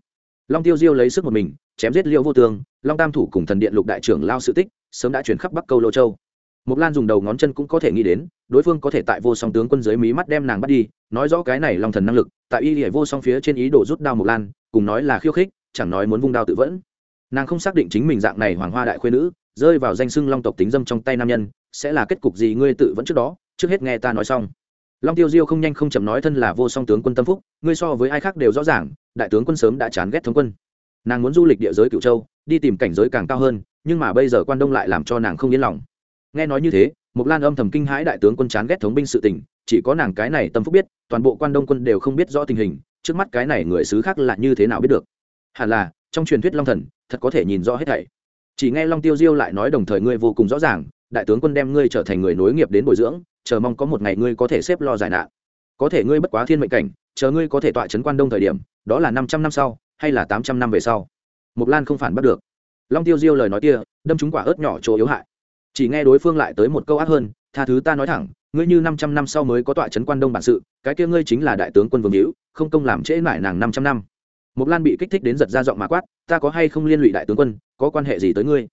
Long tiêu diêu lấy sức một mình, chém giết liêu vô tương long tam thủ cùng thần điện lục đại trưởng lao sự tích, sớm đã chuyển khắp bắc câu lô châu. Mộc lan dùng đầu ngón chân cũng có thể nghĩ đến, đối phương có thể tại vô song tướng quân dưới mí mắt đem nàng bắt đi, nói rõ cái này long thần năng lực, tại y hệ vô song phía trên ý đồ rút đao mộc lan, cùng nói là khiêu khích, chẳng nói muốn vung đao tự vẫn. Nàng không xác định chính mình dạng này hoàng hoa đại khuyên nữ, rơi vào danh sưng long tộc tính dâm trong tay nam nhân, sẽ là kết cục gì ngươi tự vẫn trước đó, trước hết nghe ta nói xong long tiêu diêu không nhanh không chậm nói thân là vô song tướng quân tâm phúc, ngươi so với ai khác đều rõ ràng, đại tướng quân sớm đã chán ghét thống quân. Nàng muốn du lịch địa giới cựu châu, đi tìm cảnh giới càng cao hơn, nhưng mà bây giờ quan đông lại làm cho nàng không yên lòng. Nghe nói như thế mục lan âm thầm kinh hãi đại tướng quân chán ghét thống binh sự tình, chỉ có nàng cái này tâm phúc biết, toàn bộ quan đông quân đều không biết rõ tình hình, trước mắt cái này người xứ khác là như thế nào biết được. Hẳn là, trong truyền thuyết long thần, thật có thể nhìn rõ hết thảy. Chỉ nghe long tiêu diêu lại nói đồng thời ngươi vô cùng rõ ràng, đại tướng quân đem ngươi trở thành người nối nghiệp đến bồi dưỡng chờ mong có một ngày ngươi có thể xếp lo giải nạn. Có thể ngươi bất quá thiên mệnh cảnh, chờ ngươi có thể tọa trấn quan đông thời điểm, đó là năm trăm năm sau, hay là tám trăm năm về sau. Mục lan không phản bắt được. Long tiêu diêu lời nói kia, đâm chúng quả ớt nhỏ chỗ yếu hại. Chỉ nghe đối phương lại tới một câu ác hơn, tha thứ ta nói thẳng, ngươi như năm trăm năm sau mới có tọa trấn quan đông bản sự, cái kia ngươi chính là đại tướng quân vương hữu, không công làm trễ mãi nàng năm trăm năm. Mục lan bị kích thích đến giật ra giọng mà quát, ta có hay không liên lụy đại tướng quân, có quan hệ gì tới ngươi?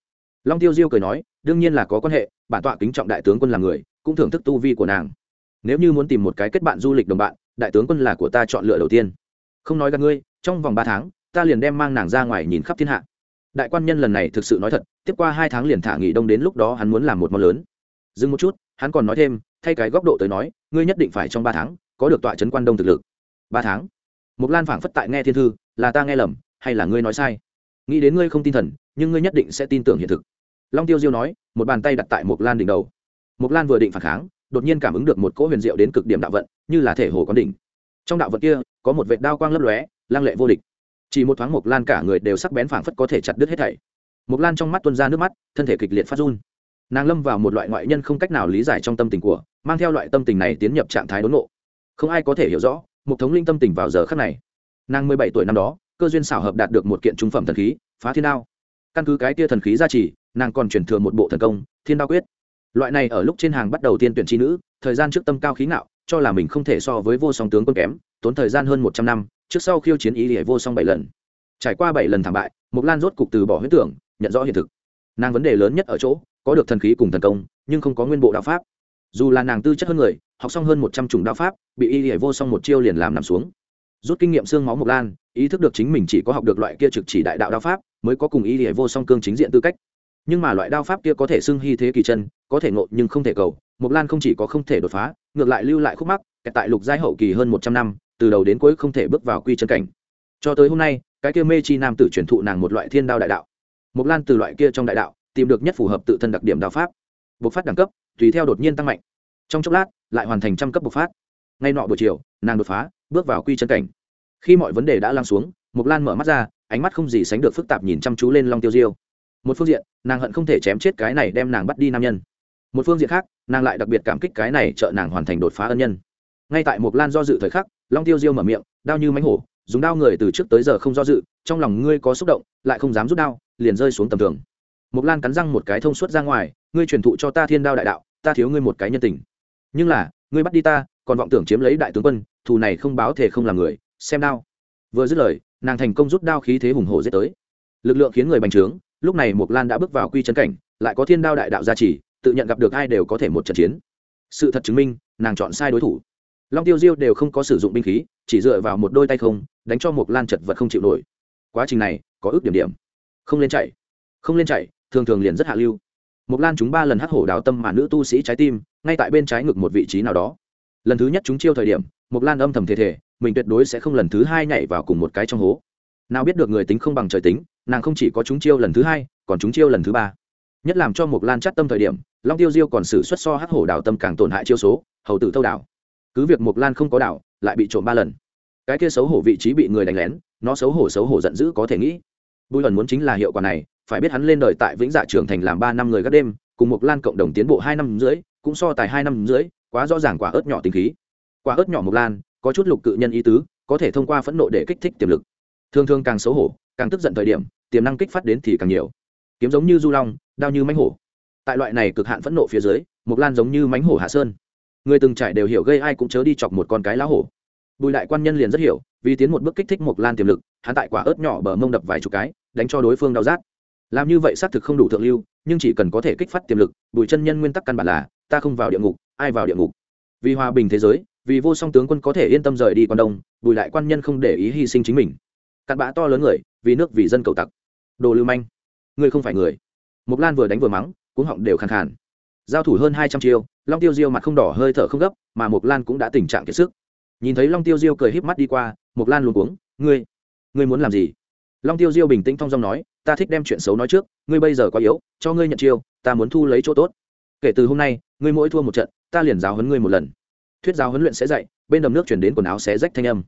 Long tiêu diêu cười nói, đương nhiên là có quan hệ, bản tọa kính trọng đại tướng quân là người cũng thưởng thức tu vi của nàng. Nếu như muốn tìm một cái kết bạn du lịch đồng bạn, đại tướng quân là của ta chọn lựa đầu tiên. Không nói gặp ngươi, trong vòng ba tháng, ta liền đem mang nàng ra ngoài nhìn khắp thiên hạ. Đại quan nhân lần này thực sự nói thật, tiếp qua hai tháng liền thả nghỉ đông đến lúc đó hắn muốn làm một món lớn. Dừng một chút, hắn còn nói thêm, thay cái góc độ tới nói, ngươi nhất định phải trong ba tháng, có được tọa trấn quan đông thực lực. Ba tháng? Mục lan phảng phất tại nghe thiên thư, là ta nghe lầm, hay là ngươi nói sai? Nghĩ đến ngươi không tin thần, nhưng ngươi nhất định sẽ tin tưởng hiện thực. Long tiêu diêu nói, một bàn tay đặt tại mục lan đỉnh đầu. Mộc lan vừa định phản kháng, đột nhiên cảm ứng được một cỗ huyền diệu đến cực điểm đạo vận, như là thể hồ quán đỉnh. Trong đạo vận kia, có một vệt đao quang lấp lóe lang lệ vô địch. Chỉ một thoáng Mộc lan cả người đều sắc bén phảng phất có thể chặt đứt hết thảy. Mộc lan trong mắt tuôn ra nước mắt, thân thể kịch liệt phát run. Nàng lâm vào một loại ngoại nhân không cách nào lý giải trong tâm tình của, mang theo loại tâm tình này tiến nhập trạng thái đốn nộ không ai có thể hiểu rõ một thống linh tâm tình vào giờ khắc này. Nàng mười bảy tuổi năm đó, cơ duyên xảo hợp đạt được một kiện trung phẩm thần khí, phá thiên đao. Căn cứ cái tia thần khí gia trì, nàng còn chuyển thừa một bộ thần công, thiên đao quyết loại này ở lúc trên hàng bắt đầu tiên tuyển tri nữ, thời gian trước tâm cao khí ngạo, cho là mình không thể so với vô song tướng quân kém, tốn thời gian hơn một trăm năm, trước sau khiêu chiến ý để vô song bảy lần. Trải qua bảy lần thảm bại mục lan rốt cục từ bỏ huyết tưởng, nhận rõ hiện thực. Nàng vấn đề lớn nhất ở chỗ, có được thần khí cùng thần công, nhưng không có nguyên bộ đạo pháp. Dù là nàng tư chất hơn người, học xong hơn một trăm chủng đạo pháp, bị y hệ vô song một chiêu liền làm nằm xuống. Rút kinh nghiệm xương máu mộc lan, ý thức được chính mình chỉ có học được loại kia trực chỉ đại đạo đạo pháp, mới có cùng y hệ vô song cương chính diện tư cách nhưng mà loại đao pháp kia có thể xưng hy thế kỳ chân, có thể ngộ nhưng không thể cầu. Mộc lan không chỉ có không thể đột phá, ngược lại lưu lại khúc mắc tại lục giai hậu kỳ hơn một trăm năm, từ đầu đến cuối không thể bước vào quy chân cảnh. Cho tới hôm nay, cái kia mê chi nam tử truyền thụ nàng một loại thiên đao đại đạo. Mộc lan từ loại kia trong đại đạo, tìm được nhất phù hợp tự thân đặc điểm đao pháp. Bộc phát đẳng cấp, tùy theo đột nhiên tăng mạnh. Trong chốc lát, lại hoàn thành trăm cấp bộc phát. Ngay nọ buổi chiều, nàng đột phá, bước vào quy chân cảnh. Khi mọi vấn đề đã lan xuống, mộc lan mở mắt ra, ánh mắt không gì sánh được phức tạp nhìn chăm chú lên long tiêu diêu một phương diện, nàng hận không thể chém chết cái này đem nàng bắt đi nam nhân. Một phương diện khác, nàng lại đặc biệt cảm kích cái này trợ nàng hoàn thành đột phá ân nhân. Ngay tại một lan do dự thời khắc, long tiêu diêu mở miệng, đao như mánh hổ, dùng đao người từ trước tới giờ không do dự, trong lòng ngươi có xúc động, lại không dám rút đao, liền rơi xuống tầm thường. Một lan cắn răng một cái thông suốt ra ngoài, ngươi truyền thụ cho ta thiên đao đại đạo, ta thiếu ngươi một cái nhân tình. Nhưng là, ngươi bắt đi ta, còn vọng tưởng chiếm lấy đại tướng quân, thù này không báo thể không làm người, xem đao. Vừa dứt lời, nàng thành công rút đao khí thế hùng hổ giết tới. Lực lượng khiến người bành trướng lúc này mộc lan đã bước vào quy chân cảnh, lại có thiên đao đại đạo gia trì, tự nhận gặp được ai đều có thể một trận chiến. Sự thật chứng minh, nàng chọn sai đối thủ. Long tiêu diêu đều không có sử dụng binh khí, chỉ dựa vào một đôi tay không, đánh cho mộc lan chật vật không chịu nổi. Quá trình này, có ước điểm điểm. Không lên chạy. Không lên chạy, thường thường liền rất hạ lưu. Mộc lan chúng ba lần hắc hổ đào tâm mà nữ tu sĩ trái tim, ngay tại bên trái ngực một vị trí nào đó. Lần thứ nhất chúng chiêu thời điểm, mộc lan âm thầm thể thể mình tuyệt đối sẽ không lần thứ hai nhảy vào cùng một cái trong hố. Nào biết được người tính không bằng trời tính nàng không chỉ có chúng chiêu lần thứ hai, còn chúng chiêu lần thứ ba. Nhất làm cho mục lan chắt tâm thời điểm, long tiêu diêu còn xử xuất so hắc hổ đào tâm càng tổn hại chiêu số, hầu tử thâu đảo. Cứ việc mục lan không có đảo, lại bị trộm ba lần. Cái kia xấu hổ vị trí bị người đánh lén, nó xấu hổ xấu hổ giận dữ có thể nghĩ. Bùi lần muốn chính là hiệu quả này, phải biết hắn lên đời tại vĩnh dạ trường thành làm ba năm người các đêm, cùng mục lan cộng đồng tiến bộ hai năm dưới cũng so tài hai năm dưới quá rõ ràng quả ớt nhỏ tình khí. Quả ớt nhỏ mục lan, có chút lục cự nhân ý tứ, có thể thông qua phẫn nộ để kích thích tiềm lực. Thường thường càng xấu hổ, càng tức giận thời điểm tiềm năng kích phát đến thì càng nhiều. Kiếm giống như du long, đao như mánh hổ. Tại loại này cực hạn phẫn nộ phía dưới, mộc lan giống như mánh hổ hạ sơn. Người từng trải đều hiểu gây ai cũng chớ đi chọc một con cái lá hổ. Bùi đại quan nhân liền rất hiểu, vì tiến một bước kích thích mộc lan tiềm lực, hắn tại quả ớt nhỏ bờ mông đập vài chục cái, đánh cho đối phương đau rát. Làm như vậy xác thực không đủ thượng lưu, nhưng chỉ cần có thể kích phát tiềm lực, bùi chân nhân nguyên tắc căn bản là, ta không vào địa ngục, ai vào địa ngục? Vì hòa bình thế giới, vì vô song tướng quân có thể yên tâm rời đi quan đông, bùi đại quan nhân không để ý hy sinh chính mình. Cặn bã to lớn người, vì nước vì dân cầu tặc đồ lưu manh. Ngươi không phải người. Mục lan vừa đánh vừa mắng, cuống họng đều khàn khàn. Giao thủ hơn hai trăm chiêu, long tiêu diêu mặt không đỏ hơi thở không gấp, mà mục lan cũng đã tình trạng kiệt sức. Nhìn thấy long tiêu diêu cười híp mắt đi qua mục lan luôn cuống, ngươi ngươi muốn làm gì? Long tiêu diêu bình tĩnh thong dong nói, ta thích đem chuyện xấu nói trước, ngươi bây giờ quá yếu, cho ngươi nhận chiêu, ta muốn thu lấy chỗ tốt. Kể từ hôm nay, ngươi mỗi thua một trận, ta liền giáo huấn ngươi một lần. Thuyết giáo huấn luyện sẽ dạy bên đầm nước chuyển đến quần áo xé rách thanh âm.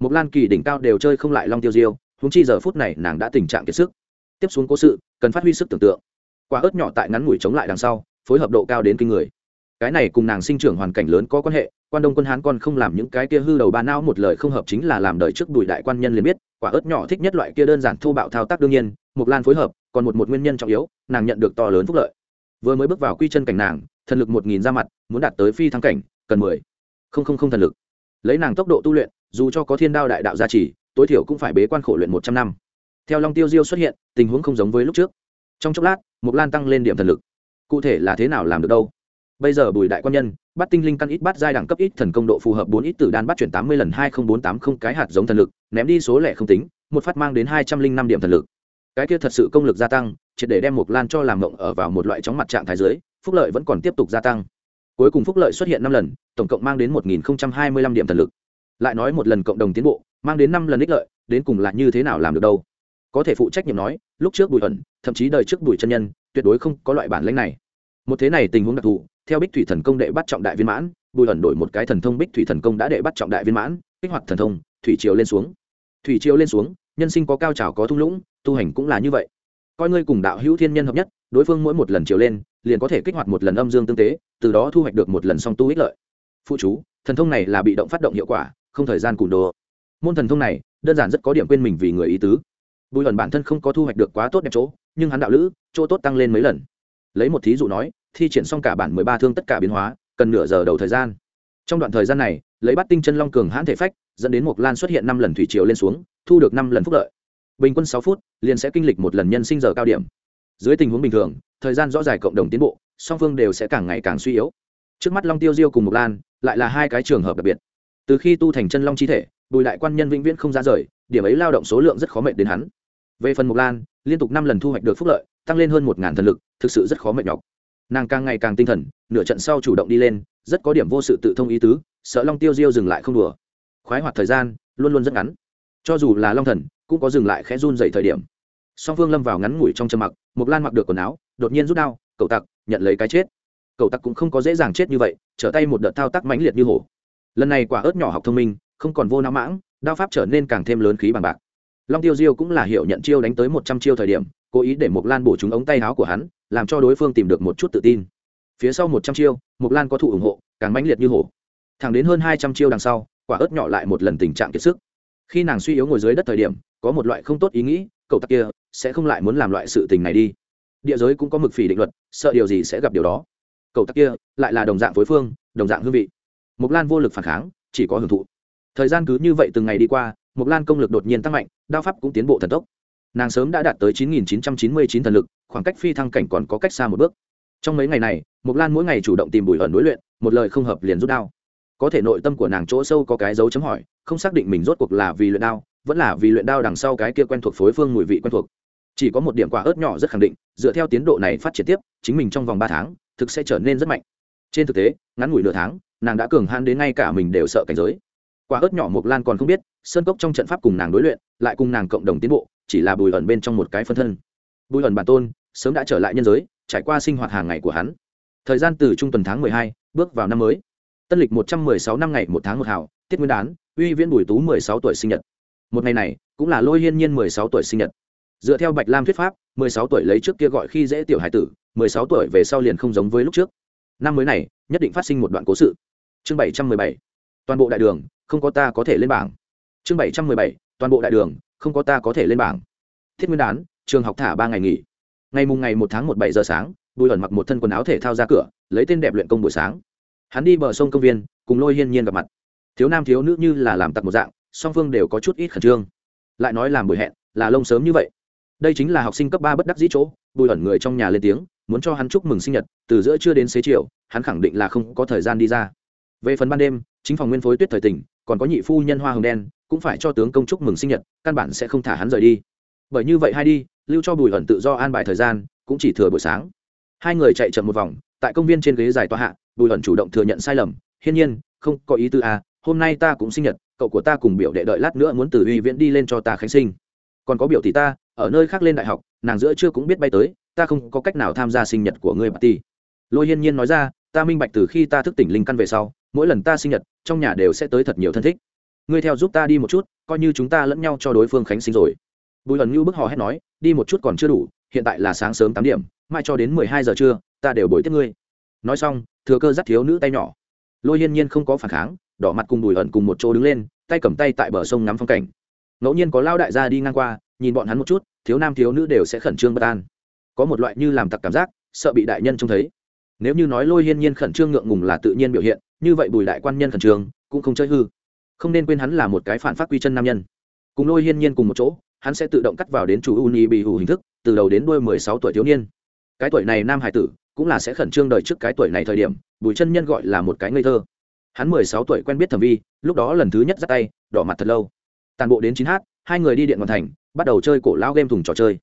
Mục lan kỳ đỉnh cao đều chơi không lại long tiêu diêu húng chi giờ phút này nàng đã tình trạng kiệt sức tiếp xuống cố sự, cần phát huy sức tưởng tượng. Quả ớt nhỏ tại ngắn ngủi chống lại đằng sau, phối hợp độ cao đến kinh người. Cái này cùng nàng sinh trưởng hoàn cảnh lớn có quan hệ, quan đông quân hán còn không làm những cái kia hư đầu ba não một lời không hợp chính là làm đời trước đùi đại quan nhân liền biết, quả ớt nhỏ thích nhất loại kia đơn giản thô bạo thao tác đương nhiên mục lan phối hợp, còn một một nguyên nhân trọng yếu, nàng nhận được to lớn phúc lợi. Vừa mới bước vào quy chân cảnh nàng, thần lực một nghìn ra mặt, muốn đạt tới phi thăng cảnh, cần mười. Không không không thần lực. Lấy nàng tốc độ tu luyện, dù cho có thiên đao đại đạo gia trì, tối thiểu cũng phải bế quan khổ luyện một trăm năm theo long tiêu diêu xuất hiện, tình huống không giống với lúc trước. Trong chốc lát mục lan tăng lên điểm thần lực. Cụ thể là thế nào làm được đâu? Bây giờ bùi đại quan nhân, bắt tinh linh căn ít bắt giai đẳng cấp ít thần công độ phù hợp bốn ít tử đan bắt chuyển tám mươi lần hai nghìn bốn tám không cái hạt giống thần lực, ném đi số lẻ không tính, một phát mang đến hai trăm linh năm điểm thần lực. Cái kia thật sự công lực gia tăng, triệt để đem Mục lan cho làm mộng ở vào một loại chóng mặt trạng thái dưới, phúc lợi vẫn còn tiếp tục gia tăng. Cuối cùng phúc lợi xuất hiện năm lần, tổng cộng mang đến một nghìn hai mươi lăm điểm thần lực. Lại nói một lần cộng đồng tiến bộ, mang đến năm lần ích lợi, đến cùng là như thế nào làm được đâu? Có thể phụ trách nhiệm nói, lúc trước bùi ẩn thậm chí đời trước bùi chân nhân, tuyệt đối không có loại bản lãnh này. Một thế này tình huống đặc thù, theo bích thủy thần công đệ bắt trọng đại viên mãn, bùi ẩn đổi một cái thần thông bích thủy thần công đã đệ bắt trọng đại viên mãn, kích hoạt thần thông, thủy triều lên xuống. Thủy triều lên xuống, nhân sinh có cao trào có thung lũng, tu hành cũng là như vậy. Coi ngươi cùng đạo hữu thiên nhân hợp nhất, đối phương mỗi một lần chiều lên, liền có thể kích hoạt một lần âm dương tương tế, từ đó thu hoạch được một lần song tu ích lợi. Phụ chú, thần thông này là bị động phát động hiệu quả, không thời gian cùn đồ. Môn thần thông này, đơn giản rất có điểm quên mình vì người ý tứ bùi ẩn bản thân không có thu hoạch được quá tốt đẹp chỗ, nhưng hắn đạo lữ, chỗ tốt tăng lên mấy lần. Lấy một thí dụ nói, thi triển xong cả bản mười ba thương tất cả biến hóa, cần nửa giờ đầu thời gian. Trong đoạn thời gian này, lấy bắt tinh chân long cường hãn thể phách, dẫn đến mộc lan xuất hiện năm lần thủy triều lên xuống, thu được năm lần phúc lợi. Bình quân sáu phút, liền sẽ kinh lịch một lần nhân sinh giờ cao điểm. Dưới tình huống bình thường, thời gian rõ dài cộng đồng tiến bộ, song phương đều sẽ càng ngày càng suy yếu. Trước mắt long tiêu diêu cùng mộc lan, lại là hai cái trường hợp đặc biệt. Từ khi tu thành chân long chi thể, bùi đại quan nhân vĩnh viễn không ra rời, điểm ấy lao động số lượng rất khó mệnh đến hắn về phần mộc lan, liên tục năm lần thu hoạch được phúc lợi, tăng lên hơn một ngàn thần lực, thực sự rất khó mệt nhọc. Nàng càng ngày càng tinh thần, nửa trận sau chủ động đi lên, rất có điểm vô sự tự thông ý tứ, sợ long tiêu diêu dừng lại không đùa. Khoái hoạt thời gian, luôn luôn rất ngắn. Cho dù là long thần, cũng có dừng lại khẽ run dậy thời điểm. Song phương lâm vào ngắn ngủi trong chân mặc, mộc lan mặc được quần áo, đột nhiên rút đao cậu tặc, nhận lấy cái chết. Cậu tặc cũng không có dễ dàng chết như vậy, trở tay một đợt thao tác mãnh liệt như hổ. Lần này quả ớt nhỏ học thông minh, không còn vô não mãng, đao pháp trở nên càng thêm lớn khí bằng bạc long tiêu diêu cũng là hiệu nhận chiêu đánh tới một trăm chiêu thời điểm, cố ý để mộc lan bổ trúng ống tay áo của hắn, làm cho đối phương tìm được một chút tự tin. Phía sau một trăm chiêu, mộc lan có thụ ủng hộ, càng mãnh liệt như hổ. Thẳng đến hơn hai trăm chiêu đằng sau, quả ớt nhỏ lại một lần tình trạng kiệt sức. Khi nàng suy yếu ngồi dưới đất thời điểm, có một loại không tốt ý nghĩ, cậu tặc kia sẽ không lại muốn làm loại sự tình này đi. Địa giới cũng có mực phỉ định luật, sợ điều gì sẽ gặp điều đó. Cậu tặc kia lại là đồng dạng phối phương, đồng dạng hương vị. Mộc lan vô lực phản kháng, chỉ có hưởng thụ. Thời gian cứ như vậy từng ngày đi qua, mộc lan công lực đột nhiên tăng mạnh đao pháp cũng tiến bộ thần tốc. Nàng sớm đã đạt tới 9.999 thần lực, khoảng cách phi thăng cảnh còn có cách xa một bước. Trong mấy ngày này, mộc lan mỗi ngày chủ động tìm bùi ẩn đối luyện, một lời không hợp liền rút đao. Có thể nội tâm của nàng chỗ sâu có cái dấu chấm hỏi, không xác định mình rốt cuộc là vì luyện đao, vẫn là vì luyện đao đằng sau cái kia quen thuộc phối phương mùi vị quen thuộc. Chỉ có một điểm quả ớt nhỏ rất khẳng định, dựa theo tiến độ này phát triển tiếp, chính mình trong vòng ba tháng, thực sẽ trở nên rất mạnh. Trên thực tế, ngắn ngủi nửa tháng, nàng đã cường hãn đến ngay cả mình đều sợ cảnh giới quả ớt nhỏ mộc lan còn không biết, sơn cốc trong trận pháp cùng nàng đối luyện, lại cùng nàng cộng đồng tiến bộ, chỉ là bùi ẩn bên trong một cái phân thân. Bùi ẩn bản tôn, sớm đã trở lại nhân giới, trải qua sinh hoạt hàng ngày của hắn. Thời gian từ trung tuần tháng mười hai, bước vào năm mới. Tân lịch một trăm mười sáu năm ngày một tháng một hào, tiết nguyên đán, uy viễn bùi tú mười sáu tuổi sinh nhật. Một ngày này, cũng là lôi hiên nhiên mười sáu tuổi sinh nhật. Dựa theo bạch lam thuyết pháp, mười sáu tuổi lấy trước kia gọi khi dễ tiểu hải tử, mười sáu tuổi về sau liền không giống với lúc trước. Năm mới này, nhất định phát sinh một đoạn cố sự. Chương bảy trăm mười bảy. Toàn bộ đại đường không có ta có thể lên bảng. Chương bảy trăm mười bảy, toàn bộ đại đường, không có ta có thể lên bảng. Thiết nguyên đán, trường học thả ba ngày nghỉ. Ngày mùng ngày một tháng một bảy giờ sáng, bùi ẩn mặc một thân quần áo thể thao ra cửa, lấy tên đẹp luyện công buổi sáng. Hắn đi bờ sông công viên, cùng lôi hiên nhiên gặp mặt. Thiếu nam thiếu nữ như là làm tặc một dạng, song phương đều có chút ít khẩn trương. Lại nói làm buổi hẹn, là lông sớm như vậy. Đây chính là học sinh cấp ba bất đắc dĩ chỗ, bùi ẩn người trong nhà lên tiếng, muốn cho hắn chúc mừng sinh nhật, từ giữa trưa đến xế chiều, hắn khẳng định là không có thời gian đi ra về phần ban đêm, chính phòng nguyên phối tuyết thời tỉnh, còn có nhị phu nhân hoa hồng đen, cũng phải cho tướng công chúc mừng sinh nhật, căn bản sẽ không thả hắn rời đi. Bởi như vậy hai đi, lưu cho bùi ẩn tự do an bài thời gian, cũng chỉ thừa buổi sáng. Hai người chạy chậm một vòng, tại công viên trên ghế dài tòa hạ, bùi ẩn chủ động thừa nhận sai lầm, hiên nhiên, không có ý tư à hôm nay ta cũng sinh nhật, cậu của ta cùng biểu đệ đợi lát nữa muốn từ uy viễn đi lên cho ta khánh sinh. Còn có biểu tỷ ta, ở nơi khác lên đại học, nàng giữa chưa cũng biết bay tới, ta không có cách nào tham gia sinh nhật của ngươi bà ti. Lôi hiên nhiên nói ra, ta minh bạch từ khi ta thức tỉnh linh căn về sau mỗi lần ta sinh nhật, trong nhà đều sẽ tới thật nhiều thân thích. Ngươi theo giúp ta đi một chút, coi như chúng ta lẫn nhau cho đối phương khánh sinh rồi. Bùi lần như bức họ hét nói, đi một chút còn chưa đủ, hiện tại là sáng sớm tám điểm, mai cho đến mười hai giờ trưa, ta đều bồi tiếp ngươi. Nói xong, thừa cơ dắt thiếu nữ tay nhỏ. Lôi hiên nhiên không có phản kháng, đỏ mặt cùng bùi ẩn cùng một chỗ đứng lên, tay cầm tay tại bờ sông ngắm phong cảnh. Ngẫu nhiên có lao đại gia đi ngang qua, nhìn bọn hắn một chút, thiếu nam thiếu nữ đều sẽ khẩn trương bất an. Có một loại như làm tặc cảm giác, sợ bị đại nhân trông thấy. Nếu như nói lôi hiên nhiên khẩn trương ngượng ngùng là tự nhiên biểu hiện như vậy bùi đại quan nhân khẩn trương, cũng không chơi hư. Không nên quên hắn là một cái phản phát quy chân nam nhân. Cùng lôi hiên nhiên cùng một chỗ, hắn sẽ tự động cắt vào đến chủ uni bị hủ hình thức, từ đầu đến đuôi mười sáu tuổi thiếu niên. Cái tuổi này nam hải tử, cũng là sẽ khẩn trương đợi trước cái tuổi này thời điểm, bùi chân nhân gọi là một cái ngây thơ. Hắn mười sáu tuổi quen biết thẩm vi, lúc đó lần thứ nhất ra tay, đỏ mặt thật lâu. Tàn bộ đến chín h hai người đi điện hoàn thành, bắt đầu chơi cổ lao game thùng trò chơi.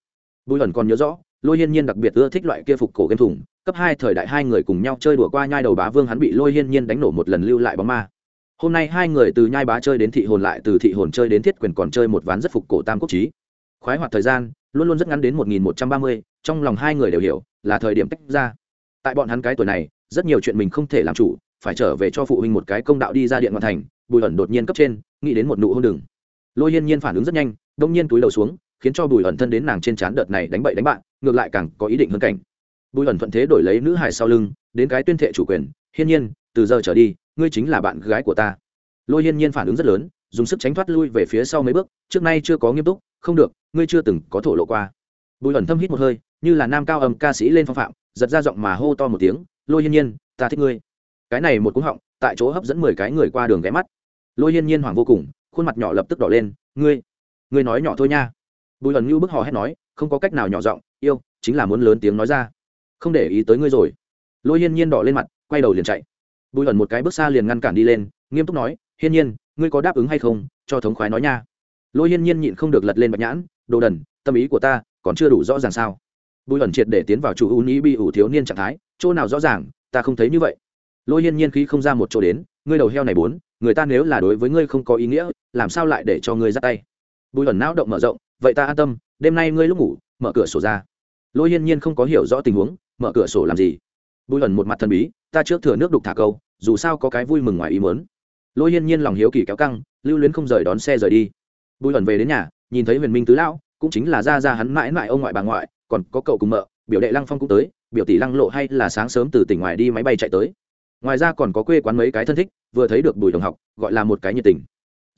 Bùi ẩn còn nhớ rõ lôi hiên nhiên đặc biệt ưa thích loại kia phục cổ game thủng cấp hai thời đại hai người cùng nhau chơi đùa qua nhai đầu bá vương hắn bị lôi hiên nhiên đánh nổ một lần lưu lại bóng ma. Hôm nay hai người từ nhai bá chơi đến thị hồn lại, từ thị hồn chơi đến thiết quyền còn chơi một ván rất phục cổ tam quốc trí khoái hoạt thời gian, luôn luôn rất ngắn đến một nghìn một trăm ba mươi, trong lòng hai người đều hiểu, là thời điểm tách ra. Tại bọn hắn cái tuổi này, rất nhiều chuyện mình không thể làm chủ, phải trở về cho phụ huynh một cái công đạo đi ra điện hoàn thành, bùi ẩn đột nhiên cấp trên, nghĩ đến một nụ hôn đừng. Lôi hiên nhiên phản ứng rất nhanh, đông nhiên túi đầu xuống khiến cho bùi ẩn thân đến nàng trên trán đợt này đánh bậy đánh bạn, ngược lại càng có ý định hơn cảnh. Bùi ẩn thuận thế đổi lấy nữ hài sau lưng, đến cái tuyên thệ chủ quyền, hiên nhiên, từ giờ trở đi, ngươi chính là bạn gái của ta. Lôi hiên nhiên phản ứng rất lớn, dùng sức tránh thoát lui về phía sau mấy bước, trước nay chưa có nghiêm túc, không được, ngươi chưa từng có thổ lộ qua. Bùi ẩn thâm hít một hơi, như là nam cao âm ca sĩ lên phong phạm, giật ra giọng mà hô to một tiếng, lôi hiên nhiên, ta thích ngươi. Cái này một cú họng, tại chỗ hấp dẫn mười cái người qua đường ghé mắt. Lôi hiên nhiên hoảng vô cùng, khuôn mặt nhỏ lập tức đỏ lên, ngươi ngươi nói nhỏ thôi nha bùi ẩn như bức hò hét nói, không có cách nào nhỏ giọng, yêu, chính là muốn lớn tiếng nói ra. Không để ý tới ngươi rồi. Lôi hiên nhiên đỏ lên mặt, quay đầu liền chạy. Bùi ẩn một cái bước xa liền ngăn cản đi lên, nghiêm túc nói, hiên nhiên, ngươi có đáp ứng hay không? Cho thống khoái nói nha. Lôi hiên nhiên nhịn không được lật lên bạch nhãn, đồ đần, tâm ý của ta còn chưa đủ rõ ràng sao? Bùi ẩn triệt để tiến vào chủ u nhĩ bị ủ thiếu niên trạng thái, chỗ nào rõ ràng, ta không thấy như vậy. Lôi hiên nhiên khí không ra một chỗ đến, ngươi đầu heo này bốn, người ta nếu là đối với ngươi không có ý nghĩa, làm sao lại để cho ngươi ra tay? Bùi ẩn não động mở rộng vậy ta an tâm, đêm nay ngươi lúc ngủ, mở cửa sổ ra. Lôi hiên nhiên không có hiểu rõ tình huống, mở cửa sổ làm gì? Bùi ẩn một mặt thần bí, ta trước thừa nước đục thả câu, dù sao có cái vui mừng ngoài ý muốn. Lôi hiên nhiên lòng hiếu kỳ kéo căng, lưu luyến không rời đón xe rời đi. Bùi ẩn về đến nhà, nhìn thấy huyền minh tứ lão, cũng chính là ra ra hắn mãi mãi ông ngoại bà ngoại, còn có cậu cùng mợ, biểu đệ lăng phong cũng tới, biểu tỷ lăng lộ hay là sáng sớm từ tỉnh ngoài đi máy bay chạy tới. Ngoài ra còn có quê quán mấy cái thân thích, vừa thấy được bùi đồng học, gọi là một cái nhiệt tình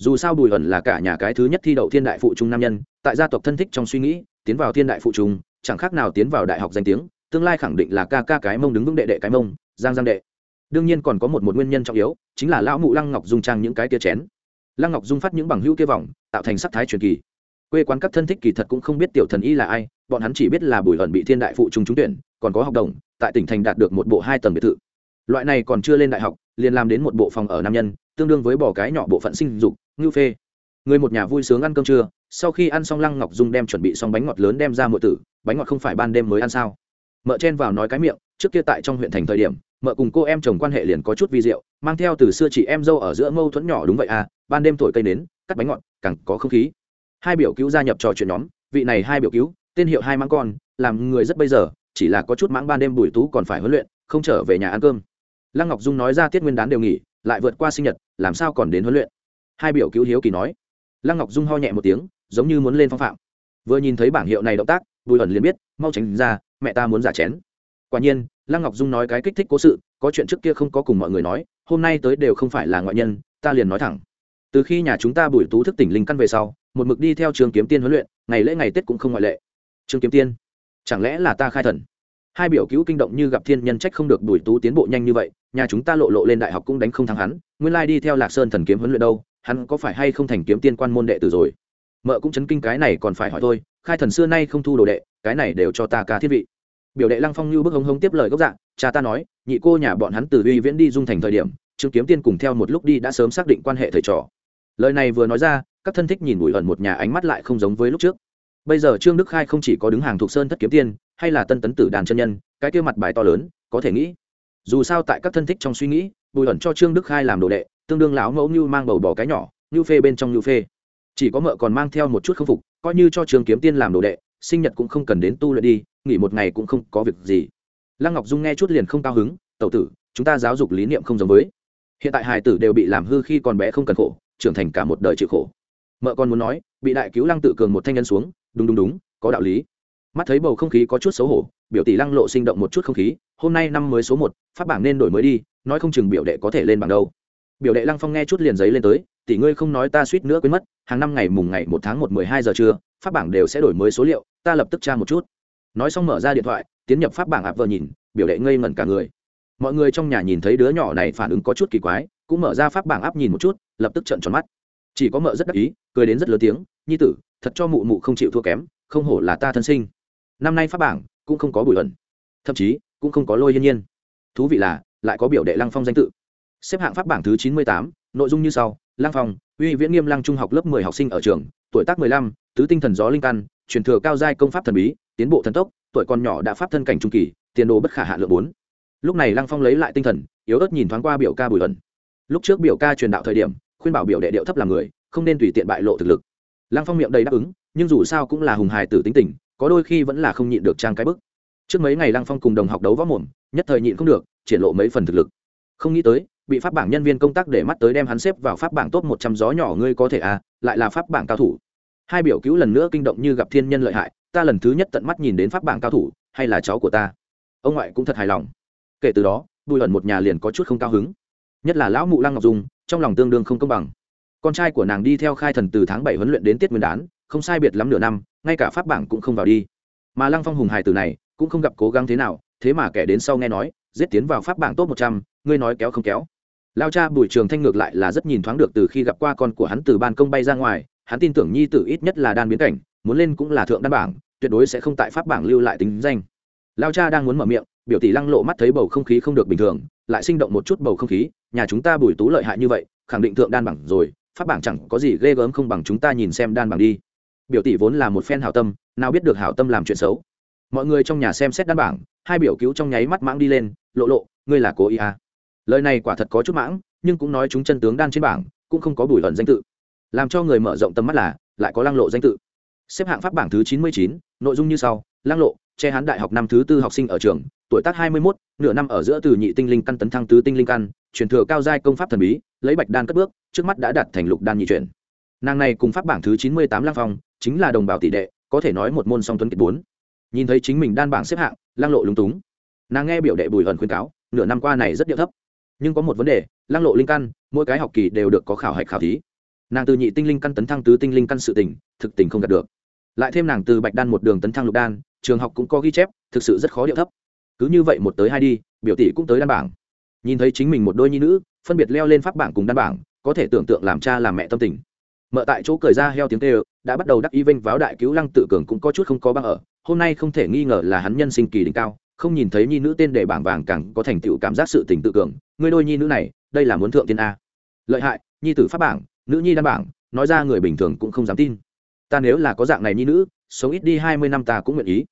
dù sao bùi ẩn là cả nhà cái thứ nhất thi đậu thiên đại phụ trung nam nhân, tại gia tộc thân thích trong suy nghĩ, tiến vào thiên đại phụ trung, chẳng khác nào tiến vào đại học danh tiếng, tương lai khẳng định là ca ca cái mông đứng vững đệ đệ cái mông, giang giang đệ. Đương nhiên còn có một một nguyên nhân trọng yếu, chính là lão mụ lăng ngọc dung trang những cái tia chén. Lăng ngọc dung phát những bằng hữu kia vòng tạo thành sắc thái truyền kỳ. Quê quán các thân thích kỳ thật cũng không biết tiểu thần y là ai, bọn hắn chỉ biết là bùi ẩn bị thiên đại phụ trung trúng tuyển, còn có học đồng, tại tỉnh thành đạt được một bộ hai tầng biệt thự loại này còn chưa lên đại học, liền làm đến một bộ phòng ở nam nhân, tương đương với bỏ cái nhỏ bộ phận sinh dục, ngưu phê. Người một nhà vui sướng ăn cơm trưa, sau khi ăn xong lăng ngọc dung đem chuẩn bị xong bánh ngọt lớn đem ra mượn tử, bánh ngọt không phải ban đêm mới ăn sao? Mợ chen vào nói cái miệng, trước kia tại trong huyện thành thời điểm, mợ cùng cô em chồng quan hệ liền có chút vi diệu, mang theo từ xưa chị em dâu ở giữa mâu thuẫn nhỏ đúng vậy à ban đêm thổi cây nến, cắt bánh ngọt, càng có không khí. Hai biểu cứu gia nhập trò chuyện nhóm, vị này hai biểu cứu, tên hiệu hai mãng con, làm người rất bây giờ, chỉ là có chút mãng ban đêm bùi tú còn phải huấn luyện, không trở về nhà ăn cơm lăng ngọc dung nói ra tiết nguyên đán đều nghỉ, lại vượt qua sinh nhật, làm sao còn đến huấn luyện? Hai biểu cứu hiếu kỳ nói. Lăng ngọc dung ho nhẹ một tiếng, giống như muốn lên phong phạm. Vừa nhìn thấy bảng hiệu này động tác, bùi ẩn liền biết, mau tránh ra, mẹ ta muốn giả chén. Quả nhiên, lăng ngọc dung nói cái kích thích cố sự, có chuyện trước kia không có cùng mọi người nói, hôm nay tới đều không phải là ngoại nhân, ta liền nói thẳng. Từ khi nhà chúng ta bùi tú thức tỉnh linh căn về sau, một mực đi theo trường kiếm tiên huấn luyện, ngày lễ ngày tết cũng không ngoại lệ. Trường kiếm tiên, chẳng lẽ là ta khai thần? Hai biểu cứu kinh động như gặp thiên nhân trách không được bùi tú tiến bộ nhanh như vậy nhà chúng ta lộ lộ lên đại học cũng đánh không thắng hắn, nguyên lai đi theo lạc sơn thần kiếm huấn luyện đâu, hắn có phải hay không thành kiếm tiên quan môn đệ tử rồi? Mợ cũng chấn kinh cái này còn phải hỏi thôi, khai thần xưa nay không thu đồ đệ, cái này đều cho ta ca thiết vị. Biểu đệ lăng phong như bức hống hống tiếp lời gốc dạng, cha ta nói, nhị cô nhà bọn hắn từ uy viễn đi dung thành thời điểm, trương kiếm tiên cùng theo một lúc đi đã sớm xác định quan hệ thầy trò. Lời này vừa nói ra, các thân thích nhìn bùi ẩn một nhà ánh mắt lại không giống với lúc trước. Bây giờ trương đức khai không chỉ có đứng hàng thuộc sơn thất kiếm tiên, hay là tân tấn tử đàn chân nhân, cái kia mặt bài to lớn, có thể nghĩ dù sao tại các thân thích trong suy nghĩ, bùi ẩn cho trương đức khai làm đồ đệ, tương đương lão mẫu như mang bầu bò cái nhỏ, như phê bên trong như phê. Chỉ có mợ còn mang theo một chút k phục, coi như cho trường kiếm tiên làm đồ đệ, sinh nhật cũng không cần đến tu luyện đi, nghỉ một ngày cũng không có việc gì. Lăng ngọc dung nghe chút liền không cao hứng, tẩu tử, chúng ta giáo dục lý niệm không giống với. Hiện tại hài tử đều bị làm hư khi còn bé không cần khổ, trưởng thành cả một đời chịu khổ. Mợ còn muốn nói, bị đại cứu lăng tự cường một thanh nhân xuống, đúng đúng đúng, có đạo lý mắt thấy bầu không khí có chút xấu hổ, biểu tỷ lăng lộ sinh động một chút không khí, hôm nay năm mới số một, phát bảng nên đổi mới đi, nói không chừng biểu đệ có thể lên bảng đâu. Biểu đệ lăng phong nghe chút liền giấy lên tới, tỷ ngươi không nói ta suýt nữa quên mất, hàng năm ngày mùng ngày một tháng một mười hai giờ trưa, phát bảng đều sẽ đổi mới số liệu, ta lập tức tra một chút. Nói xong mở ra điện thoại, tiến nhập phát bảng ạp vờ nhìn, biểu đệ ngây ngẩn cả người. Mọi người trong nhà nhìn thấy đứa nhỏ này phản ứng có chút kỳ quái, cũng mở ra phát bảng áp nhìn một chút, lập tức trận tròn mắt. Chỉ có mợ rất đắc ý, cười đến rất lớn tiếng, nhi tử, thật cho mụ mụ không chịu thua kém, không hổ là ta thân sinh năm nay pháp bảng cũng không có bùi ẩn, thậm chí cũng không có lôi hiên nhiên. Thú vị là, lại có biểu đệ lăng phong danh tự. Xếp hạng pháp bảng thứ chín mươi tám, nội dung như sau, lăng phong, uy viễn nghiêm lăng trung học lớp mười học sinh ở trường, tuổi tác mười lăm, tứ tinh thần gió linh căn, truyền thừa cao giai công pháp thần bí, tiến bộ thần tốc, tuổi còn nhỏ đã pháp thân cảnh trung kỳ, tiền đồ bất khả hạ lượng bốn. Lúc này lăng phong lấy lại tinh thần, yếu ớt nhìn thoáng qua biểu ca bùi ẩn. Lúc trước biểu ca truyền đạo thời điểm, khuyên bảo biểu đệ điệu thấp là người, không nên tùy tiện bại lộ thực lực. Lăng phong miệng đầy đáp ứng, nhưng dù sao cũng là hùng hài tử tính tình có đôi khi vẫn là không nhịn được trang cái bức. Trước mấy ngày lăng phong cùng đồng học đấu võ mồm, nhất thời nhịn không được, triển lộ mấy phần thực lực. Không nghĩ tới, bị pháp bảng nhân viên công tác để mắt tới đem hắn xếp vào pháp bảng top một trăm gió nhỏ ngươi có thể à lại là pháp bảng cao thủ. Hai biểu cứu lần nữa kinh động như gặp thiên nhân lợi hại, ta lần thứ nhất tận mắt nhìn đến pháp bảng cao thủ, hay là cháu của ta. Ông ngoại cũng thật hài lòng. Kể từ đó, bùi ẩn một nhà liền có chút không cao hứng. Nhất là lão mụ lăng ngọc dung, trong lòng tương đương không công bằng. Con trai của nàng đi theo khai thần từ tháng bảy huấn luyện đến tiết nguyên đán, không sai biệt lắm nửa năm ngay cả pháp bảng cũng không vào đi. Mà lăng phong hùng hài từ này, cũng không gặp cố gắng thế nào, thế mà kẻ đến sau nghe nói, giết tiến vào pháp bảng top một trăm, ngươi nói kéo không kéo. Lao cha bùi trường thanh ngược lại là rất nhìn thoáng được từ khi gặp qua con của hắn từ ban công bay ra ngoài, hắn tin tưởng nhi tử ít nhất là đan biến cảnh, muốn lên cũng là thượng đan bảng, tuyệt đối sẽ không tại pháp bảng lưu lại tính danh. Lao cha đang muốn mở miệng, biểu tỷ lăng lộ mắt thấy bầu không khí không được bình thường, lại sinh động một chút bầu không khí, nhà chúng ta bùi tú lợi hại như vậy, khẳng định thượng đan bảng rồi, pháp bảng chẳng có gì ghê gớm không bằng chúng ta nhìn xem đan bảng đi biểu tỷ vốn là một phen hảo tâm, nào biết được hảo tâm làm chuyện xấu. Mọi người trong nhà xem xét đan bảng, hai biểu cứu trong nháy mắt mãng đi lên, lộ lộ, ngươi là cố ý à. lời này quả thật có chút mãng, nhưng cũng nói chúng chân tướng đan trên bảng, cũng không có bùi ẩn danh tự. Làm cho người mở rộng tầm mắt là, lại có lăng lộ danh tự. Xếp hạng pháp bảng thứ chín mươi chín, nội dung như sau, lăng lộ, che hán đại học năm thứ tư học sinh ở trường, tuổi tác hai mươi mốt, nửa năm ở giữa từ nhị tinh linh căn tấn thăng tứ tinh linh căn, truyền thừa cao giai công pháp thần bí, lấy bạch đan cất bước, trước mắt đã đạt thành lục đan nhị chuyển. Nàng này cùng pháp bảng thứ chín mươi tám lăng phong chính là đồng bào tỷ đệ, có thể nói một môn song tuấn kiệt bốn. Nhìn thấy chính mình đan bảng xếp hạng lang lộ lúng túng. Nàng nghe biểu đệ bùi hận khuyên cáo, nửa năm qua này rất điệu thấp. Nhưng có một vấn đề lang lộ linh căn, mỗi cái học kỳ đều được có khảo hạch khảo thí. Nàng từ nhị tinh linh căn tấn thăng tứ tinh linh căn sự tỉnh thực tình không đạt được. Lại thêm nàng từ bạch đan một đường tấn thăng lục đan, trường học cũng có ghi chép, thực sự rất khó điệu thấp. Cứ như vậy một tới hai đi, biểu tỷ cũng tới đan bảng. Nhìn thấy chính mình một đôi nhi nữ, phân biệt leo lên pháp bảng cùng đan bảng, có thể tưởng tượng làm cha làm mẹ tâm tình. Mợ tại chỗ cười ra heo tiếng tê đã bắt đầu đắc y vênh váo đại cứu lăng tự cường cũng có chút không có băng ở. Hôm nay không thể nghi ngờ là hắn nhân sinh kỳ đỉnh cao, không nhìn thấy nhi nữ tên để bảng vàng càng có thành tựu cảm giác sự tình tự cường. Ngươi đôi nhi nữ này, đây là muốn thượng tiên a. Lợi hại, nhi tử pháp bảng, nữ nhi đan bảng, nói ra người bình thường cũng không dám tin. Ta nếu là có dạng này nhi nữ, sống ít đi hai mươi năm ta cũng nguyện ý.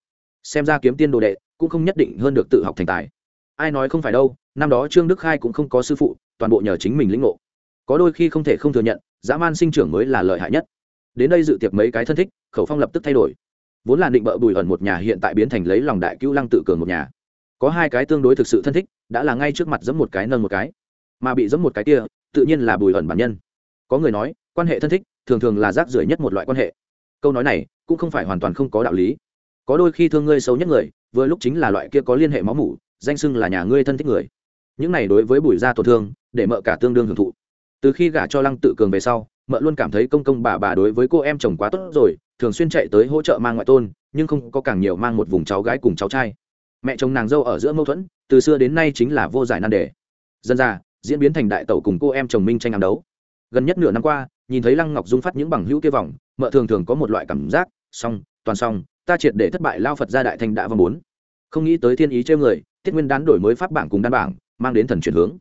Xem ra kiếm tiên đồ đệ, cũng không nhất định hơn được tự học thành tài. Ai nói không phải đâu, năm đó trương đức khai cũng không có sư phụ, toàn bộ nhờ chính mình lĩnh ngộ. Có đôi khi không thể không thừa nhận, dã man sinh trưởng mới là lợi hại nhất đến đây dự tiệc mấy cái thân thích, khẩu phong lập tức thay đổi. Vốn là định bợ bùi ẩn một nhà hiện tại biến thành lấy lòng đại cứu lăng tự cường một nhà. Có hai cái tương đối thực sự thân thích, đã là ngay trước mặt giẫm một cái nâng một cái. Mà bị giẫm một cái kia, tự nhiên là bùi ẩn bản nhân. Có người nói, quan hệ thân thích, thường thường là rác rưởi nhất một loại quan hệ. Câu nói này, cũng không phải hoàn toàn không có đạo lý. Có đôi khi thương ngươi xấu nhất người, vừa lúc chính là loại kia có liên hệ máu mủ, danh xưng là nhà ngươi thân thích người. Những này đối với bùi gia tổn thương, để mợ cả tương đương hưởng thụ từ khi gả cho lăng tự cường về sau, mợ luôn cảm thấy công công bà bà đối với cô em chồng quá tốt rồi, thường xuyên chạy tới hỗ trợ mang ngoại tôn, nhưng không có càng nhiều mang một vùng cháu gái cùng cháu trai. Mẹ chồng nàng dâu ở giữa mâu thuẫn, từ xưa đến nay chính là vô giải nan đề. Dân ra, diễn biến thành đại tẩu cùng cô em chồng minh tranh ám đấu. Gần nhất nửa năm qua, nhìn thấy lăng ngọc dung phát những bằng hữu kia vòng, mợ thường thường có một loại cảm giác, xong, toàn xong, ta triệt để thất bại lao phật gia đại thanh đã vòng bốn. Không nghĩ tới thiên ý trêu người, tiết nguyên đán đổi mới pháp bảng cùng đan bảng, mang đến thần chuyển hướng.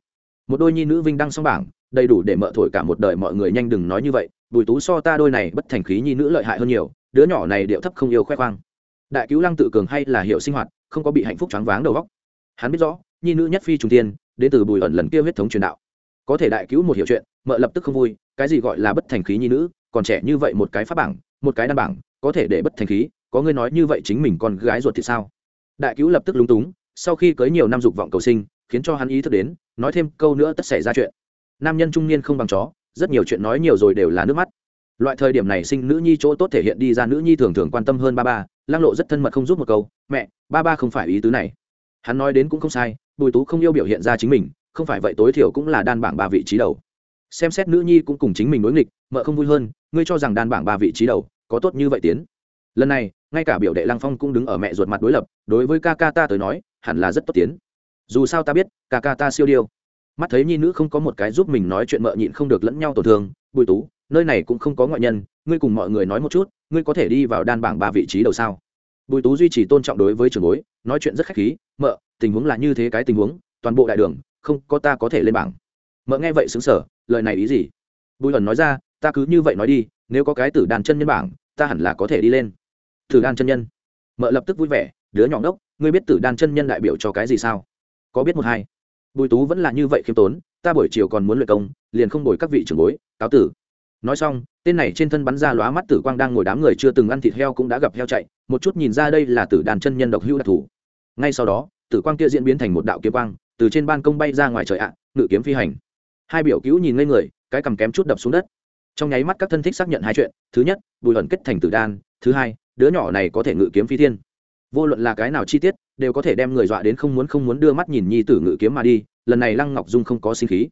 Một đôi nhi nữ vinh đăng song bảng đầy đủ để mợ thổi cả một đời mọi người nhanh đừng nói như vậy, bùi tú so ta đôi này bất thành khí nhi nữ lợi hại hơn nhiều, đứa nhỏ này điệu thấp không yêu khoe khoang. Đại cứu lăng tự cường hay là hiệu sinh hoạt, không có bị hạnh phúc choáng váng đầu góc hắn biết rõ, nhi nữ nhất phi trung tiên đến từ bùi ẩn lần kia huyết thống truyền đạo. Có thể đại cứu một hiệu chuyện, mợ lập tức không vui, cái gì gọi là bất thành khí nhi nữ, còn trẻ như vậy một cái pháp bảng, một cái đan bảng, có thể để bất thành khí, có người nói như vậy chính mình con gái ruột thì sao? Đại cứu lập tức lúng túng, sau khi cưới nhiều năm dục vọng cầu sinh, khiến cho hắn ý thức đến, nói thêm câu nữa tất xảy ra chuyện nam nhân trung niên không bằng chó, rất nhiều chuyện nói nhiều rồi đều là nước mắt. Loại thời điểm này sinh nữ nhi chỗ tốt thể hiện đi ra nữ nhi thường thường quan tâm hơn ba ba, lăng lộ rất thân mật không giúp một câu, mẹ, ba ba không phải ý tứ này. Hắn nói đến cũng không sai, bùi tú không yêu biểu hiện ra chính mình, không phải vậy tối thiểu cũng là đan bảng ba vị trí đầu. Xem xét nữ nhi cũng cùng chính mình đối nghịch, mợ không vui hơn, ngươi cho rằng đan bảng ba vị trí đầu có tốt như vậy tiến. Lần này, ngay cả biểu đệ lăng phong cũng đứng ở mẹ ruột mặt đối lập, đối với ca ca ta tới nói, hẳn là rất tốt tiến. Dù sao ta biết, ca ca ta siêu điêu mắt thấy nhi nữ không có một cái giúp mình nói chuyện mợ nhịn không được lẫn nhau tổn thương, bùi tú, nơi này cũng không có ngoại nhân, ngươi cùng mọi người nói một chút, ngươi có thể đi vào đan bảng ba vị trí đầu sao? Bùi tú duy trì tôn trọng đối với trường bối, nói chuyện rất khách khí, mợ, tình huống là như thế cái tình huống, toàn bộ đại đường, không có ta có thể lên bảng. Mợ nghe vậy xứng sở lời này ý gì? Bùi ẩn nói ra, ta cứ như vậy nói đi, nếu có cái tử đàn chân nhân bảng, ta hẳn là có thể đi lên. Tử đàn chân nhân? Mợ lập tức vui vẻ, đứa nhỏ ngốc, ngươi biết tử đàn chân nhân đại biểu cho cái gì sao? Có biết một hai bùi tú vẫn là như vậy khiêm tốn, ta buổi chiều còn muốn luyện công, liền không đổi các vị trưởng bối, cáo tử. Nói xong, tên này trên thân bắn ra lóa mắt tử quang đang ngồi đám người chưa từng ăn thịt heo cũng đã gặp heo chạy, một chút nhìn ra đây là tử đàn chân nhân độc hữu đặc thù. Ngay sau đó, tử quang kia diễn biến thành một đạo kiếm quang, từ trên ban công bay ra ngoài trời ạ, ngự kiếm phi hành. Hai biểu cứu nhìn ngây người, cái cầm kém chút đập xuống đất. Trong nháy mắt các thân thích xác nhận hai chuyện, thứ nhất, bùi luận kết thành tử đan thứ hai, đứa nhỏ này có thể ngự kiếm phi thiên vô luận là cái nào chi tiết, đều có thể đem người dọa đến không muốn không muốn đưa mắt nhìn nhi tử ngự kiếm mà đi, lần này lăng ngọc dung không có sinh khí.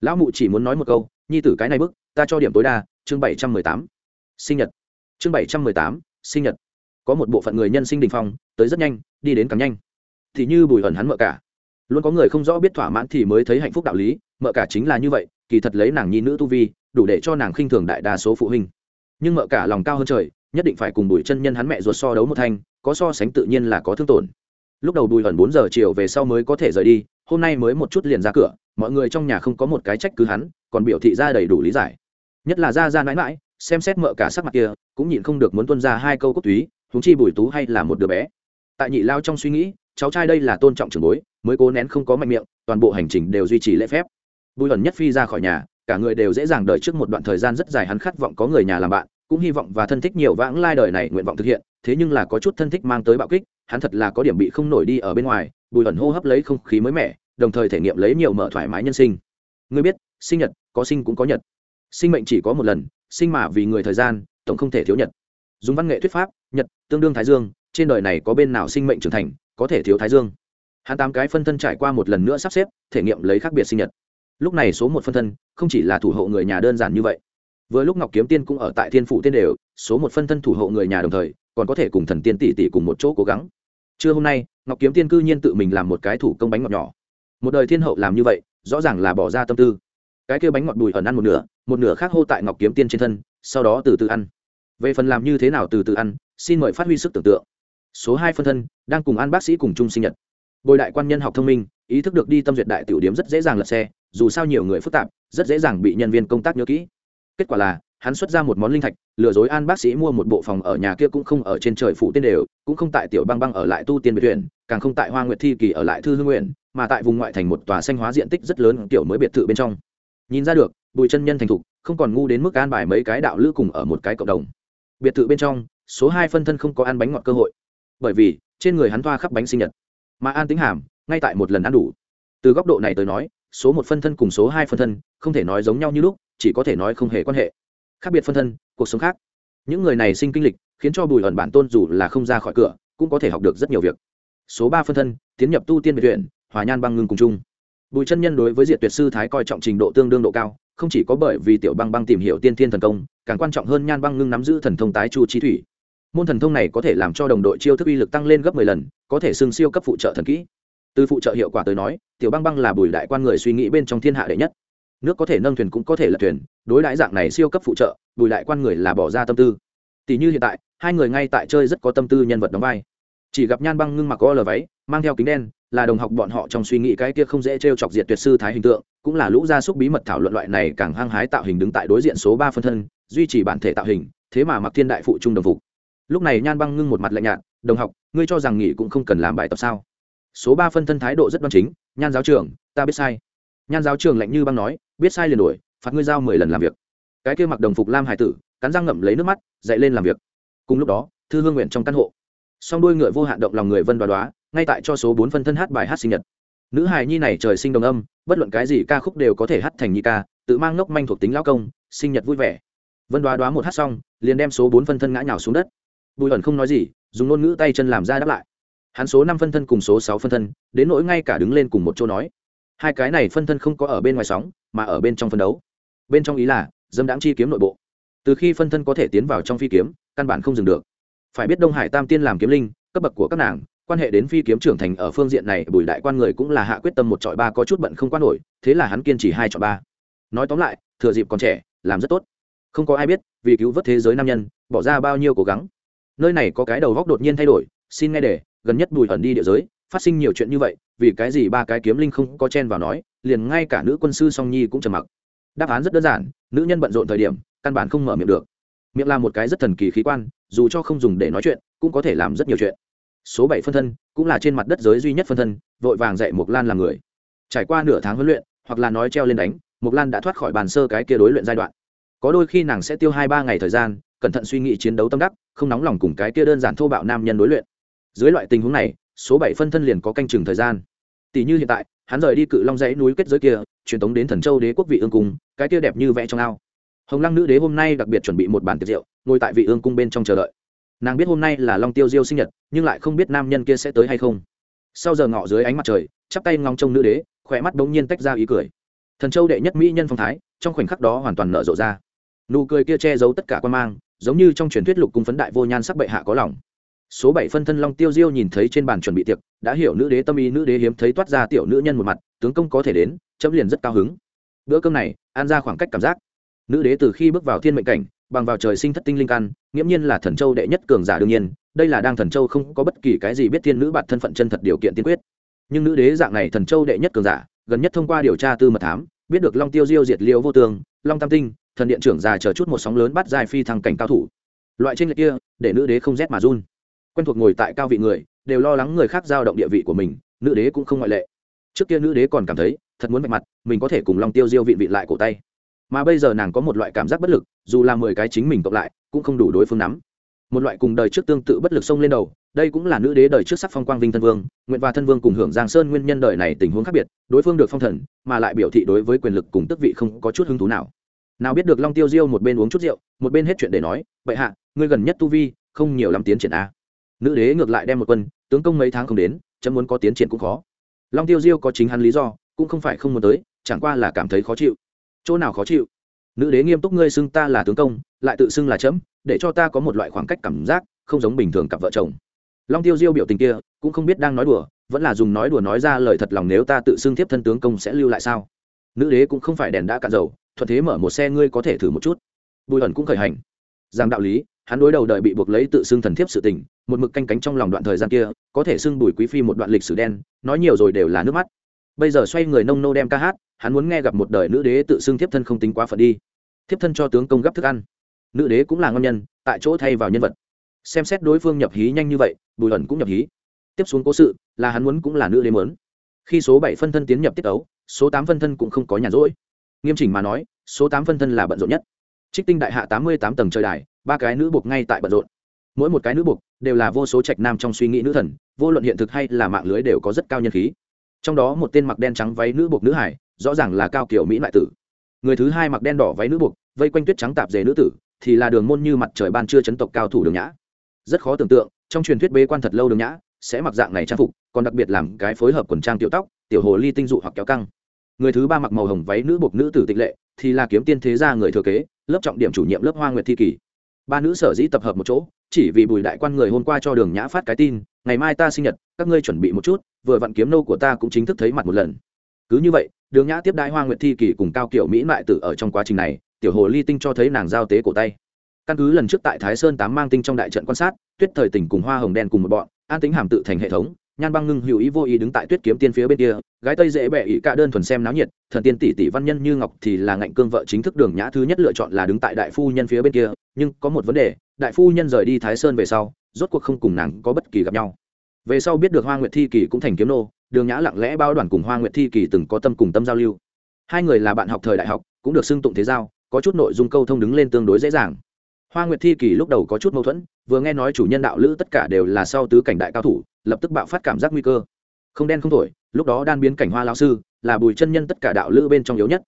Lão mụ chỉ muốn nói một câu, nhi tử cái này bức, ta cho điểm tối đa, chương bảy trăm mười tám. Sinh nhật. Chương bảy trăm mười tám, sinh nhật. Có một bộ phận người nhân sinh đình phong, tới rất nhanh, đi đến càng nhanh. Thì như bùi ẩn hắn mợ cả. Luôn có người không rõ biết thỏa mãn thì mới thấy hạnh phúc đạo lý, mợ cả chính là như vậy, kỳ thật lấy nàng nhi nữ tu vi, đủ để cho nàng khinh thường đại đa số phụ huynh. Nhưng mợ cả lòng cao hơn trời nhất định phải cùng bùi chân nhân hắn mẹ ruột so đấu một thanh, có so sánh tự nhiên là có thương tổn. Lúc đầu bùi ẩn bốn giờ chiều về sau mới có thể rời đi, hôm nay mới một chút liền ra cửa, mọi người trong nhà không có một cái trách cứ hắn, còn biểu thị ra đầy đủ lý giải. Nhất là ra ra mãi mãi xem xét mợ cả sắc mặt kia, cũng nhịn không được muốn tuân ra hai câu cốt túy húng chi bùi tú hay là một đứa bé. Tại nhị lao trong suy nghĩ, cháu trai đây là tôn trọng trường bối, mới cố nén không có mạnh miệng, toàn bộ hành trình đều duy trì lễ phép. Bùi ẩn nhất phi ra khỏi nhà, cả người đều dễ dàng đợi trước một đoạn thời gian rất dài hắn khát vọng có người nhà làm bạn cũng hy vọng và thân thích nhiều vãng lai đời này nguyện vọng thực hiện, thế nhưng là có chút thân thích mang tới bạo kích, hắn thật là có điểm bị không nổi đi ở bên ngoài, bùi ẩn hô hấp lấy không khí mới mẻ, đồng thời thể nghiệm lấy nhiều mở thoải mái nhân sinh. Ngươi biết, sinh nhật, có sinh cũng có nhật. Sinh mệnh chỉ có một lần, sinh mà vì người thời gian, tổng không thể thiếu nhật. Dùng văn nghệ thuyết pháp, nhật, tương đương thái dương, trên đời này có bên nào sinh mệnh trưởng thành, có thể thiếu thái dương. Hắn tám cái phân thân trải qua một lần nữa sắp xếp, thể nghiệm lấy khác biệt sinh nhật. Lúc này số một phân thân, không chỉ là thủ hộ người nhà đơn giản như vậy vừa lúc ngọc kiếm tiên cũng ở tại thiên phụ tiên đều, số một phân thân thủ hộ người nhà đồng thời, còn có thể cùng thần tiên tỷ tỷ cùng một chỗ cố gắng. Trưa hôm nay, ngọc kiếm tiên cư nhiên tự mình làm một cái thủ công bánh ngọt nhỏ. Một đời thiên hậu làm như vậy, rõ ràng là bỏ ra tâm tư. Cái kia bánh ngọt bùi ẩn ăn một nửa một nửa khác hô tại ngọc kiếm tiên trên thân, sau đó từ từ ăn. Về phần làm như thế nào từ từ ăn, xin mời phát huy sức tưởng tượng. Số hai phân thân, đang cùng ăn bác sĩ cùng chung sinh nhật. Bồi đại quan nhân học thông minh, ý thức được đi tâm duyệt đại tiểu điếm rất dễ dàng lật xe, dù sao nhiều người phức tạp, rất dễ dàng bị nhân viên công tác nhớ kỹ kết quả là, hắn xuất ra một món linh thạch, lừa dối an bác sĩ mua một bộ phòng ở nhà kia cũng không ở trên trời phủ tiên đều, cũng không tại tiểu băng băng ở lại tu tiên biệt thuyền càng không tại hoa nguyệt thi kỳ ở lại thư hương nguyện, mà tại vùng ngoại thành một tòa xanh hóa diện tích rất lớn kiểu mới biệt thự bên trong. Nhìn ra được, bùi chân nhân thành thục, không còn ngu đến mức an bài mấy cái đạo lữ cùng ở một cái cộng đồng. Biệt thự bên trong, số hai phân thân không có ăn bánh ngọt cơ hội. Bởi vì, trên người hắn thoa khắp bánh sinh nhật. Mà an tính hàm, ngay tại một lần ăn đủ. Từ góc độ này tới nói, số một phân thân cùng số hai phân thân, không thể nói giống nhau như lúc chỉ có thể nói không hề quan hệ. Khác biệt phân thân, cuộc sống khác. Những người này sinh kinh lịch, khiến cho bùi ẩn bản tôn dù là không ra khỏi cửa, cũng có thể học được rất nhiều việc. Số ba phân thân, tiến nhập tu tiên biệt viện, hòa nhan băng ngưng cùng chung. Bùi chân nhân đối với diệt tuyệt sư thái coi trọng trình độ tương đương độ cao, không chỉ có bởi vì tiểu băng băng tìm hiểu tiên thiên thần công, càng quan trọng hơn nhan băng ngưng nắm giữ thần thông tái chu trí thủy. Môn thần thông này có thể làm cho đồng đội chiêu thức uy lực tăng lên gấp mười lần, có thể xưng siêu cấp phụ trợ thần kỹ. Từ phụ trợ hiệu quả tới nói, tiểu băng băng là bùi đại quan người suy nghĩ bên trong thiên hạ đệ nhất nước có thể nâng thuyền cũng có thể là thuyền, đối đãi dạng này siêu cấp phụ trợ, bùi lại quan người là bỏ ra tâm tư. Tỷ như hiện tại, hai người ngay tại chơi rất có tâm tư nhân vật đóng vai. Chỉ gặp nhan băng ngưng mặc o lờ váy, mang theo kính đen, là đồng học bọn họ trong suy nghĩ cái kia không dễ t r e o chọc diệt tuyệt sư thái hình tượng, cũng là lũ gia súc bí mật thảo luận loại này càng hăng hái tạo hình đứng tại đối diện số ba phân thân, duy trì bản thể tạo hình, thế mà mặc thiên đại phụ trung đồng phục. Lúc này nhan băng ngưng một mặt lạnh nhạt, đồng học, ngươi cho rằng nghỉ cũng không cần làm bài tập sao? Số ba phân thân thái độ rất đoan chính, nhan giáo trưởng, ta biết sai. Nhan giáo trưởng lạnh như băng nói biết sai liền đổi phạt ngươi giao mười lần làm việc. Cái kia mặc đồng phục lam hải tử, cắn răng ngậm lấy nước mắt, dậy lên làm việc. Cùng lúc đó, thư hương nguyện trong căn hộ. Song đuôi ngựa vô hạn động lòng người vân đoá đoá, ngay tại cho số bốn phân thân hát bài hát sinh nhật. Nữ hài nhi này trời sinh đồng âm, bất luận cái gì ca khúc đều có thể hát thành nhi ca, tự mang ngốc manh thuộc tính lao công, sinh nhật vui vẻ. Vân đoá đoá một hát xong, liền đem số bốn phân thân ngã nhào xuống đất. Bùi ẩn không nói gì, dùng ngôn ngữ tay chân làm ra đáp lại. Hắn số năm phân thân cùng số sáu phân thân, đến nỗi ngay cả đứng lên cùng một chỗ nói hai cái này phân thân không có ở bên ngoài sóng, mà ở bên trong phân đấu. Bên trong ý là, dâm đáng chi kiếm nội bộ. Từ khi phân thân có thể tiến vào trong phi kiếm, căn bản không dừng được. Phải biết đông hải tam tiên làm kiếm linh, cấp bậc của các nàng, quan hệ đến phi kiếm trưởng thành ở phương diện này, bùi đại quan người cũng là hạ quyết tâm một trọi ba có chút bận không quan nổi, thế là hắn kiên trì hai trọi ba. Nói tóm lại, thừa dịp còn trẻ, làm rất tốt. Không có ai biết, vì cứu vớt thế giới nam nhân, bỏ ra bao nhiêu cố gắng. Nơi này có cái đầu góc đột nhiên thay đổi, xin nghe để, gần nhất bùi ẩn đi địa giới, phát sinh nhiều chuyện như vậy vì cái gì ba cái kiếm linh không có chen vào nói, liền ngay cả nữ quân sư song nhi cũng trầm mặc. Đáp án rất đơn giản, nữ nhân bận rộn thời điểm, căn bản không mở miệng được. Miệng là một cái rất thần kỳ khí quan, dù cho không dùng để nói chuyện, cũng có thể làm rất nhiều chuyện. Số bảy phân thân, cũng là trên mặt đất giới duy nhất phân thân, vội vàng dạy mộc lan làm người. Trải qua nửa tháng huấn luyện, hoặc là nói treo lên đánh, mộc lan đã thoát khỏi bàn sơ cái kia đối luyện giai đoạn. Có đôi khi nàng sẽ tiêu hai ba ngày thời gian, cẩn thận suy nghĩ chiến đấu tâm đắc, không nóng lòng cùng cái kia đơn giản thô bạo nam nhân đối luyện. Dưới loại tình huống này, số bảy phân thân liền có canh chừng thời gian tỷ như hiện tại, hắn rời đi cự long dãy núi kết giới kia, truyền tống đến thần châu đế quốc vị ương cung, cái kia đẹp như vẽ trong ao. Hồng lăng nữ đế hôm nay đặc biệt chuẩn bị một bàn tiệc rượu, ngồi tại vị ương cung bên trong chờ đợi. Nàng biết hôm nay là long tiêu diêu sinh nhật, nhưng lại không biết nam nhân kia sẽ tới hay không. Sau giờ ngọ dưới ánh mặt trời, chắp tay ngóng trông nữ đế, khỏe mắt bỗng nhiên tách ra ý cười. Thần châu đệ nhất mỹ nhân phong thái, trong khoảnh khắc đó hoàn toàn nở rộ ra. Nụ cười kia che giấu tất cả quan mang, giống như trong truyền thuyết lục cung phấn đại vô nhan sắc bệ hạ có lòng số bảy phân thân long tiêu diêu nhìn thấy trên bàn chuẩn bị tiệc, đã hiểu nữ đế tâm ý, nữ đế hiếm thấy toát ra tiểu nữ nhân một mặt, tướng công có thể đến, chấm liền rất cao hứng. Bữa cơm này, ăn ra khoảng cách cảm giác. Nữ đế từ khi bước vào thiên mệnh cảnh, bằng vào trời sinh thất tinh linh căn, nghiễm nhiên là thần châu đệ nhất cường giả đương nhiên, đây là đang thần châu không có bất kỳ cái gì biết thiên nữ bạt thân phận chân thật điều kiện tiên quyết. Nhưng nữ đế dạng này thần châu đệ nhất cường giả, gần nhất thông qua điều tra tư mật thám, biết được long tiêu diêu diệt liêu vô tường long tam tinh, thần điện trưởng già chờ chút một sóng lớn bắt dài phi thăng cảnh cao thủ. Loại trên lệch kia, để nữ đế không rét mà run quen thuộc ngồi tại cao vị người, đều lo lắng người khác giao động địa vị của mình, nữ đế cũng không ngoại lệ. Trước kia nữ đế còn cảm thấy, thật muốn vạch mặt, mình có thể cùng long tiêu diêu vịn vị lại cổ tay. Mà bây giờ nàng có một loại cảm giác bất lực, dù là mười cái chính mình cộng lại, cũng không đủ đối phương nắm. Một loại cùng đời trước tương tự bất lực xông lên đầu, đây cũng là nữ đế đời trước sắc phong quang vinh thân vương, nguyện và thân vương cùng hưởng giang sơn nguyên nhân đời này tình huống khác biệt, đối phương được phong thần, mà lại biểu thị đối với quyền lực cùng tức vị không có chút hứng thú nào. Nào biết được long tiêu diêu một bên uống chút rượu, một bên hết chuyện để nói vậy hạ, ngươi gần nhất tu vi, không nhiều lắm tiến triển a nữ đế ngược lại đem một quân, tướng công mấy tháng không đến, chấm muốn có tiến triển cũng khó. Long tiêu diêu có chính hắn lý do, cũng không phải không muốn tới, chẳng qua là cảm thấy khó chịu. Chỗ nào khó chịu? Nữ đế nghiêm túc ngươi xưng ta là tướng công, lại tự xưng là chấm, để cho ta có một loại khoảng cách cảm giác, không giống bình thường cặp vợ chồng. Long tiêu diêu biểu tình kia, cũng không biết đang nói đùa, vẫn là dùng nói đùa nói ra lời thật lòng nếu ta tự xưng tiếp thân tướng công sẽ lưu lại sao? Nữ đế cũng không phải đèn đã cạn dầu, thuận thế mở một xe ngươi có thể thử một chút. Bùi ẩn cũng khởi hành. Rằng đạo lý, hắn đối đầu đợi bị buộc lấy tự xưng thần thiếp sự tình một mực canh cánh trong lòng đoạn thời gian kia, có thể xưng bùi quý phi một đoạn lịch sử đen, nói nhiều rồi đều là nước mắt. Bây giờ xoay người nông nô đem ca hát, hắn muốn nghe gặp một đời nữ đế tự xưng thiếp thân không tính quá phận đi. Thiếp thân cho tướng công gấp thức ăn. Nữ đế cũng là ngon nhân, tại chỗ thay vào nhân vật. Xem xét đối phương nhập hí nhanh như vậy, bùi ẩn cũng nhập hí. Tiếp xuống cố sự, là hắn muốn cũng là nữ đế muốn. Khi số bảy phân thân tiến nhập tiết ấu số tám phân thân cũng không có nhàn rỗi. Nghiêm chỉnh mà nói, số tám phân thân là bận rộn nhất. Trích tinh đại hạ tám mươi tám tầng trời đài, ba cái nữ buộc ngay tại bận rộn mỗi một cái nữ buộc đều là vô số trạch nam trong suy nghĩ nữ thần, vô luận hiện thực hay là mạng lưới đều có rất cao nhân khí. Trong đó một tên mặc đen trắng váy nữ buộc nữ hải, rõ ràng là cao kiểu mỹ lại tử. Người thứ hai mặc đen đỏ váy nữ buộc vây quanh tuyết trắng tạp dề nữ tử, thì là đường môn như mặt trời ban trưa chấn tộc cao thủ đường nhã. Rất khó tưởng tượng, trong truyền thuyết bế quan thật lâu đường nhã sẽ mặc dạng này trang phục, còn đặc biệt làm cái phối hợp quần trang tiểu tóc, tiểu hồ ly tinh dụ hoặc kéo căng. Người thứ ba mặc màu hồng váy nữ buộc nữ tử tịch lệ, thì là kiếm tiên thế gia người thừa kế, lớp trọng điểm chủ nhiệm lớp hoa nguyệt thi kỳ. Ba nữ sở dĩ tập hợp một chỗ chỉ vì bùi đại quan người hôm qua cho đường nhã phát cái tin, ngày mai ta sinh nhật, các ngươi chuẩn bị một chút, vừa vặn kiếm nô của ta cũng chính thức thấy mặt một lần. Cứ như vậy, đường nhã tiếp đãi hoa nguyệt thi kỳ cùng cao kiểu mỹ mại tử ở trong quá trình này, tiểu hồ ly tinh cho thấy nàng giao tế cổ tay. Căn cứ lần trước tại thái sơn tám mang tinh trong đại trận quan sát, tuyết thời tỉnh cùng hoa hồng đen cùng một bọn, an tính hàm tự thành hệ thống nhan băng ngưng hữu ý vô ý đứng tại tuyết kiếm tiên phía bên kia, gái tây dễ bẹ ý cả đơn thuần xem náo nhiệt, thần tiên tỷ tỷ văn nhân như ngọc thì là ngạnh cương vợ chính thức đường nhã thứ nhất lựa chọn là đứng tại đại phu nhân phía bên kia, nhưng có một vấn đề, đại phu nhân rời đi thái sơn về sau, rốt cuộc không cùng nàng có bất kỳ gặp nhau. Về sau biết được hoa nguyệt thi kỳ cũng thành kiếm nô, đường nhã lặng lẽ bao đoàn cùng hoa nguyệt thi kỳ từng có tâm cùng tâm giao lưu. Hai người là bạn học thời đại học, cũng được xưng tụng thế giao, có chút nội dung câu thông đứng lên tương đối dễ dàng hoa nguyệt thi kỳ lúc đầu có chút mâu thuẫn, vừa nghe nói chủ nhân đạo lữ tất cả đều là sau tứ cảnh đại cao thủ, lập tức bạo phát cảm giác nguy cơ. Không đen không thổi, lúc đó đan biến cảnh hoa lao sư, là bùi chân nhân tất cả đạo lữ bên trong yếu nhất.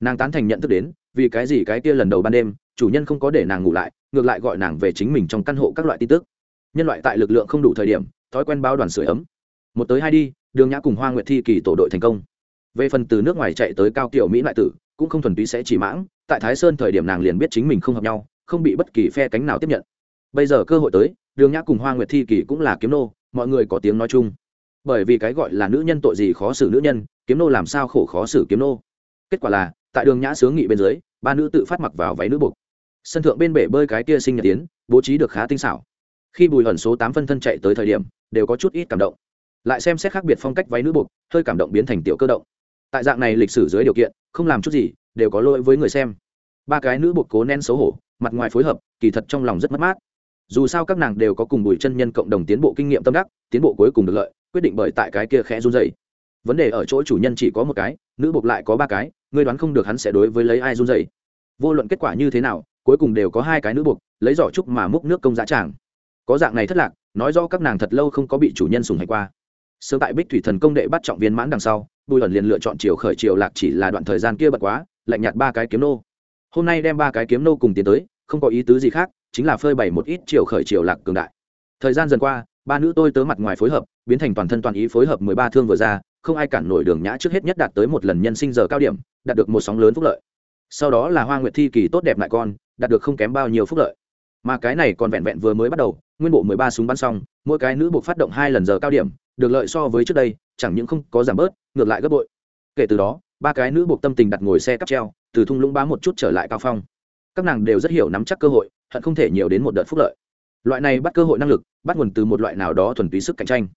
Nàng tán thành nhận thức đến, vì cái gì cái kia lần đầu ban đêm, chủ nhân không có để nàng ngủ lại, ngược lại gọi nàng về chính mình trong căn hộ các loại tin tức. Nhân loại tại lực lượng không đủ thời điểm, thói quen bao đoàn sửa ấm. Một tới hai đi, đường nhã cùng hoa nguyệt thi kỳ tổ đội thành công. Về phần từ nước ngoài chạy tới cao kiểu mỹ lại tử, cũng không thuần túy sẽ chỉ mãng, tại thái sơn thời điểm nàng liền biết chính mình không hợp nhau không bị bất kỳ phe cánh nào tiếp nhận. Bây giờ cơ hội tới, đường nhã cùng hoa nguyệt thi kỳ cũng là kiếm nô, mọi người có tiếng nói chung. Bởi vì cái gọi là nữ nhân tội gì khó xử nữ nhân, kiếm nô làm sao khổ khó xử kiếm nô? Kết quả là, tại đường nhã sướng nghị bên dưới, ba nữ tự phát mặc vào váy nữ buộc. Sân thượng bên bể bơi cái kia sinh nhật tiến, bố trí được khá tinh xảo. Khi bùi ẩn số tám phân thân chạy tới thời điểm, đều có chút ít cảm động. Lại xem xét khác biệt phong cách váy nữ buộc, hơi cảm động biến thành tiểu cơ động. Tại dạng này lịch sử dưới điều kiện, không làm chút gì, đều có lỗi với người xem ba cái nữ buộc cố nén xấu hổ, mặt ngoài phối hợp, kỳ thật trong lòng rất mất mát. Dù sao các nàng đều có cùng bùi chân nhân cộng đồng tiến bộ kinh nghiệm tâm đắc, tiến bộ cuối cùng được lợi, quyết định bởi tại cái kia khẽ run dày vấn đề ở chỗ chủ nhân chỉ có một cái, nữ buộc lại có ba cái, ngươi đoán không được hắn sẽ đối với lấy ai run dày vô luận kết quả như thế nào, cuối cùng đều có hai cái nữ buộc lấy giỏ trúc mà múc nước công giá tràng. Có dạng này thất lạc, nói do các nàng thật lâu không có bị chủ nhân sùng hay qua. Sớm tại bích thủy thần công đệ bắt trọng viên mãn đằng sau, bùi ẩn liền lựa chọn chiều khởi chiều lạc chỉ là đoạn thời gian kia bật quá, lạnh nhạt ba cái kiếm nô hôm nay đem ba cái kiếm nô cùng tiến tới, không có ý tứ gì khác, chính là phơi bày một ít chiều khởi chiều lạc cường đại. Thời gian dần qua, ba nữ tôi tớ mặt ngoài phối hợp, biến thành toàn thân toàn ý phối hợp mười ba thương vừa ra, không ai cản nổi đường nhã trước hết nhất đạt tới một lần nhân sinh giờ cao điểm, đạt được một sóng lớn phúc lợi. Sau đó là hoa nguyệt thi kỳ tốt đẹp lại con, đạt được không kém bao nhiêu phúc lợi. Mà cái này còn vẹn vẹn vừa mới bắt đầu, nguyên bộ mười ba súng bắn xong, mỗi cái nữ buộc phát động hai lần giờ cao điểm, được lợi so với trước đây, chẳng những không có giảm bớt, ngược lại gấp bội. Kể từ đó, ba cái nữ buộc tâm tình đặt ngồi xe cắp treo từ thung lũng bá một chút trở lại cao phong. Các nàng đều rất hiểu nắm chắc cơ hội, hận không thể nhiều đến một đợt phúc lợi. Loại này bắt cơ hội năng lực, bắt nguồn từ một loại nào đó thuần túy sức cạnh tranh.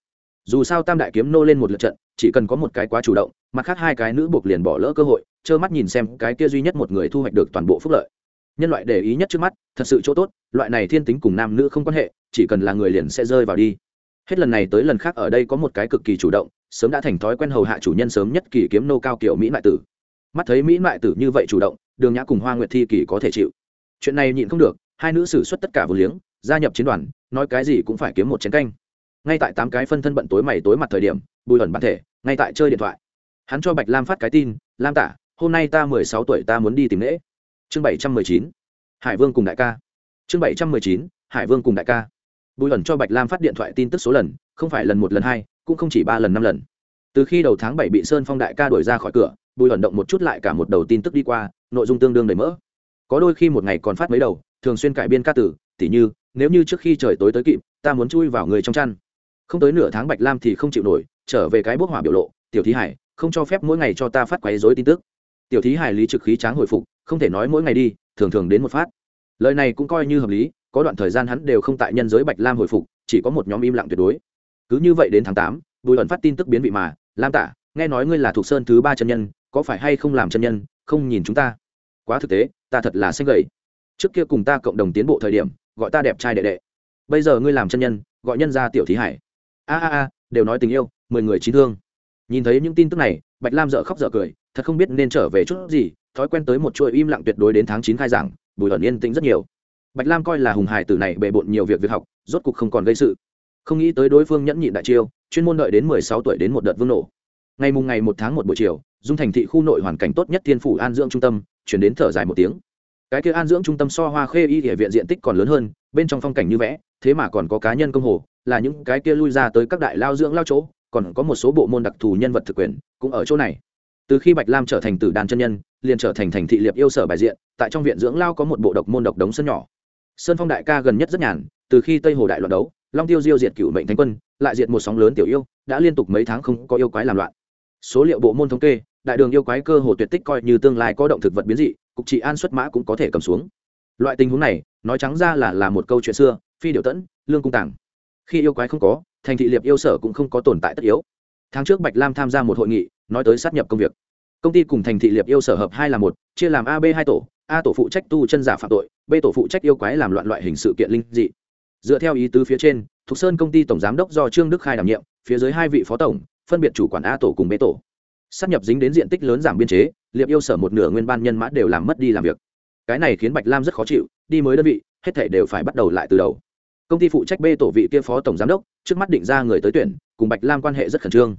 Dù sao tam đại kiếm nô lên một lượt trận, chỉ cần có một cái quá chủ động, mặt khác hai cái nữ buộc liền bỏ lỡ cơ hội, trơ mắt nhìn xem cái kia duy nhất một người thu hoạch được toàn bộ phúc lợi. Nhân loại để ý nhất trước mắt, thật sự chỗ tốt, loại này thiên tính cùng nam nữ không quan hệ, chỉ cần là người liền sẽ rơi vào đi. Hết lần này tới lần khác ở đây có một cái cực kỳ chủ động, sớm đã thành thói quen hầu hạ chủ nhân sớm nhất kỳ kiếm nô cao kiểu mỹ mại tử mắt thấy mỹ mại tử như vậy chủ động, đường nhã cùng hoa nguyệt thi kỳ có thể chịu. Chuyện này nhịn không được, hai nữ xử suất tất cả vừa liếng, gia nhập chiến đoàn, nói cái gì cũng phải kiếm một chén canh. Ngay tại tám cái phân thân bận tối mày tối mặt thời điểm, bùi ẩn bản thể, ngay tại chơi điện thoại. Hắn cho bạch lam phát cái tin, lam tả, hôm nay ta mười sáu tuổi ta muốn đi tìm lễ. Chương bảy trăm mười chín, hải vương cùng đại ca. Chương bảy trăm mười chín, hải vương cùng đại ca. Bùi ẩn cho bạch lam phát điện thoại tin tức số lần, không phải lần một, lần hai, cũng không chỉ ba lần, năm lần. Từ khi đầu tháng bảy bị sơn phong đại ca đuổi ra khỏi cửa bùi ẩn động một chút lại cả một đầu tin tức đi qua, nội dung tương đương đầy mỡ. Có đôi khi một ngày còn phát mấy đầu, thường xuyên cải biên ca tử tỉ như, nếu như trước khi trời tối tới kịp, ta muốn chui vào người trong chăn. Không tới nửa tháng bạch lam thì không chịu nổi, trở về cái bốc hỏa biểu lộ, tiểu thí hải, không cho phép mỗi ngày cho ta phát quấy dối tin tức. Tiểu thí hải lý trực khí tráng hồi phục, không thể nói mỗi ngày đi, thường thường đến một phát. Lời này cũng coi như hợp lý, có đoạn thời gian hắn đều không tại nhân giới bạch lam hồi phục, chỉ có một nhóm im lặng tuyệt đối. Cứ như vậy đến tháng tám, bùi ẩn phát tin tức biến vị mà, lam tả nghe nói ngươi là thuộc sơn thứ ba chân nhân có phải hay không làm chân nhân, không nhìn chúng ta? Quá thực tế, ta thật là xanh gầy. Trước kia cùng ta cộng đồng tiến bộ thời điểm, gọi ta đẹp trai đệ đệ. Bây giờ ngươi làm chân nhân, gọi nhân ra tiểu thí hải. A a a, đều nói tình yêu, mười người trí thương. Nhìn thấy những tin tức này, bạch lam dợ khóc dợ cười, thật không biết nên trở về chút gì, thói quen tới một chuỗi im lặng tuyệt đối đến tháng chín khai giảng, bùi ẩn yên tĩnh rất nhiều. Bạch lam coi là hùng hải tử này bề bộn nhiều việc việc học, rốt cục không còn gây sự. Không nghĩ tới đối phương nhẫn nhịn đại chiêu, chuyên môn đợi đến mười sáu tuổi đến một đợt vương nổ. Ngày mùng ngày một tháng một buổi chiều dung thành thị khu nội hoàn cảnh tốt nhất thiên phủ an dưỡng trung tâm, chuyển đến thở dài một tiếng. Cái kia an dưỡng trung tâm so hoa khê y địa viện diện tích còn lớn hơn, bên trong phong cảnh như vẽ, thế mà còn có cá nhân công hồ, là những cái kia lui ra tới các đại lao dưỡng lao chỗ, còn có một số bộ môn đặc thù nhân vật thực quyền, cũng ở chỗ này. Từ khi bạch lam trở thành tử đàn chân nhân, liền trở thành thành thị liệp yêu sở bài diện, tại trong viện dưỡng lao có một bộ độc môn độc đống sân nhỏ. Sơn phong đại ca gần nhất rất nhàn, từ khi tây hồ đại loạn đấu, long tiêu diêu diệt cựu mệnh thánh quân, lại diệt một sóng lớn tiểu yêu, đã liên tục mấy tháng không có yêu quái làm loạn. Số liệu bộ môn thống kê đại đường yêu quái cơ hồ tuyệt tích coi như tương lai có động thực vật biến dị, cục trị an xuất mã cũng có thể cầm xuống. Loại tình huống này, nói trắng ra là là một câu chuyện xưa, phi điệu tẫn, lương cung tàng. Khi yêu quái không có, thành thị liệp yêu sở cũng không có tồn tại tất yếu. Tháng trước bạch lam tham gia một hội nghị, nói tới sát nhập công việc. Công ty cùng thành thị liệp yêu sở hợp hai là một, chia làm a b hai tổ, a tổ phụ trách tu chân giả phạm tội, b tổ phụ trách yêu quái làm loạn loại hình sự kiện linh dị. Dựa theo ý tứ phía trên, thục sơn công ty tổng giám đốc do trương đức khai đảm nhiệm, phía dưới hai vị phó tổng, phân biệt chủ quản a tổ cùng b tổ sắp nhập dính đến diện tích lớn giảm biên chế, liệp yêu sở một nửa nguyên ban nhân mã đều làm mất đi làm việc. Cái này khiến bạch lam rất khó chịu, đi mới đơn vị, hết thể đều phải bắt đầu lại từ đầu. Công ty phụ trách b tổ vị kia phó tổng giám đốc, trước mắt định ra người tới tuyển, cùng bạch lam quan hệ rất khẩn trương.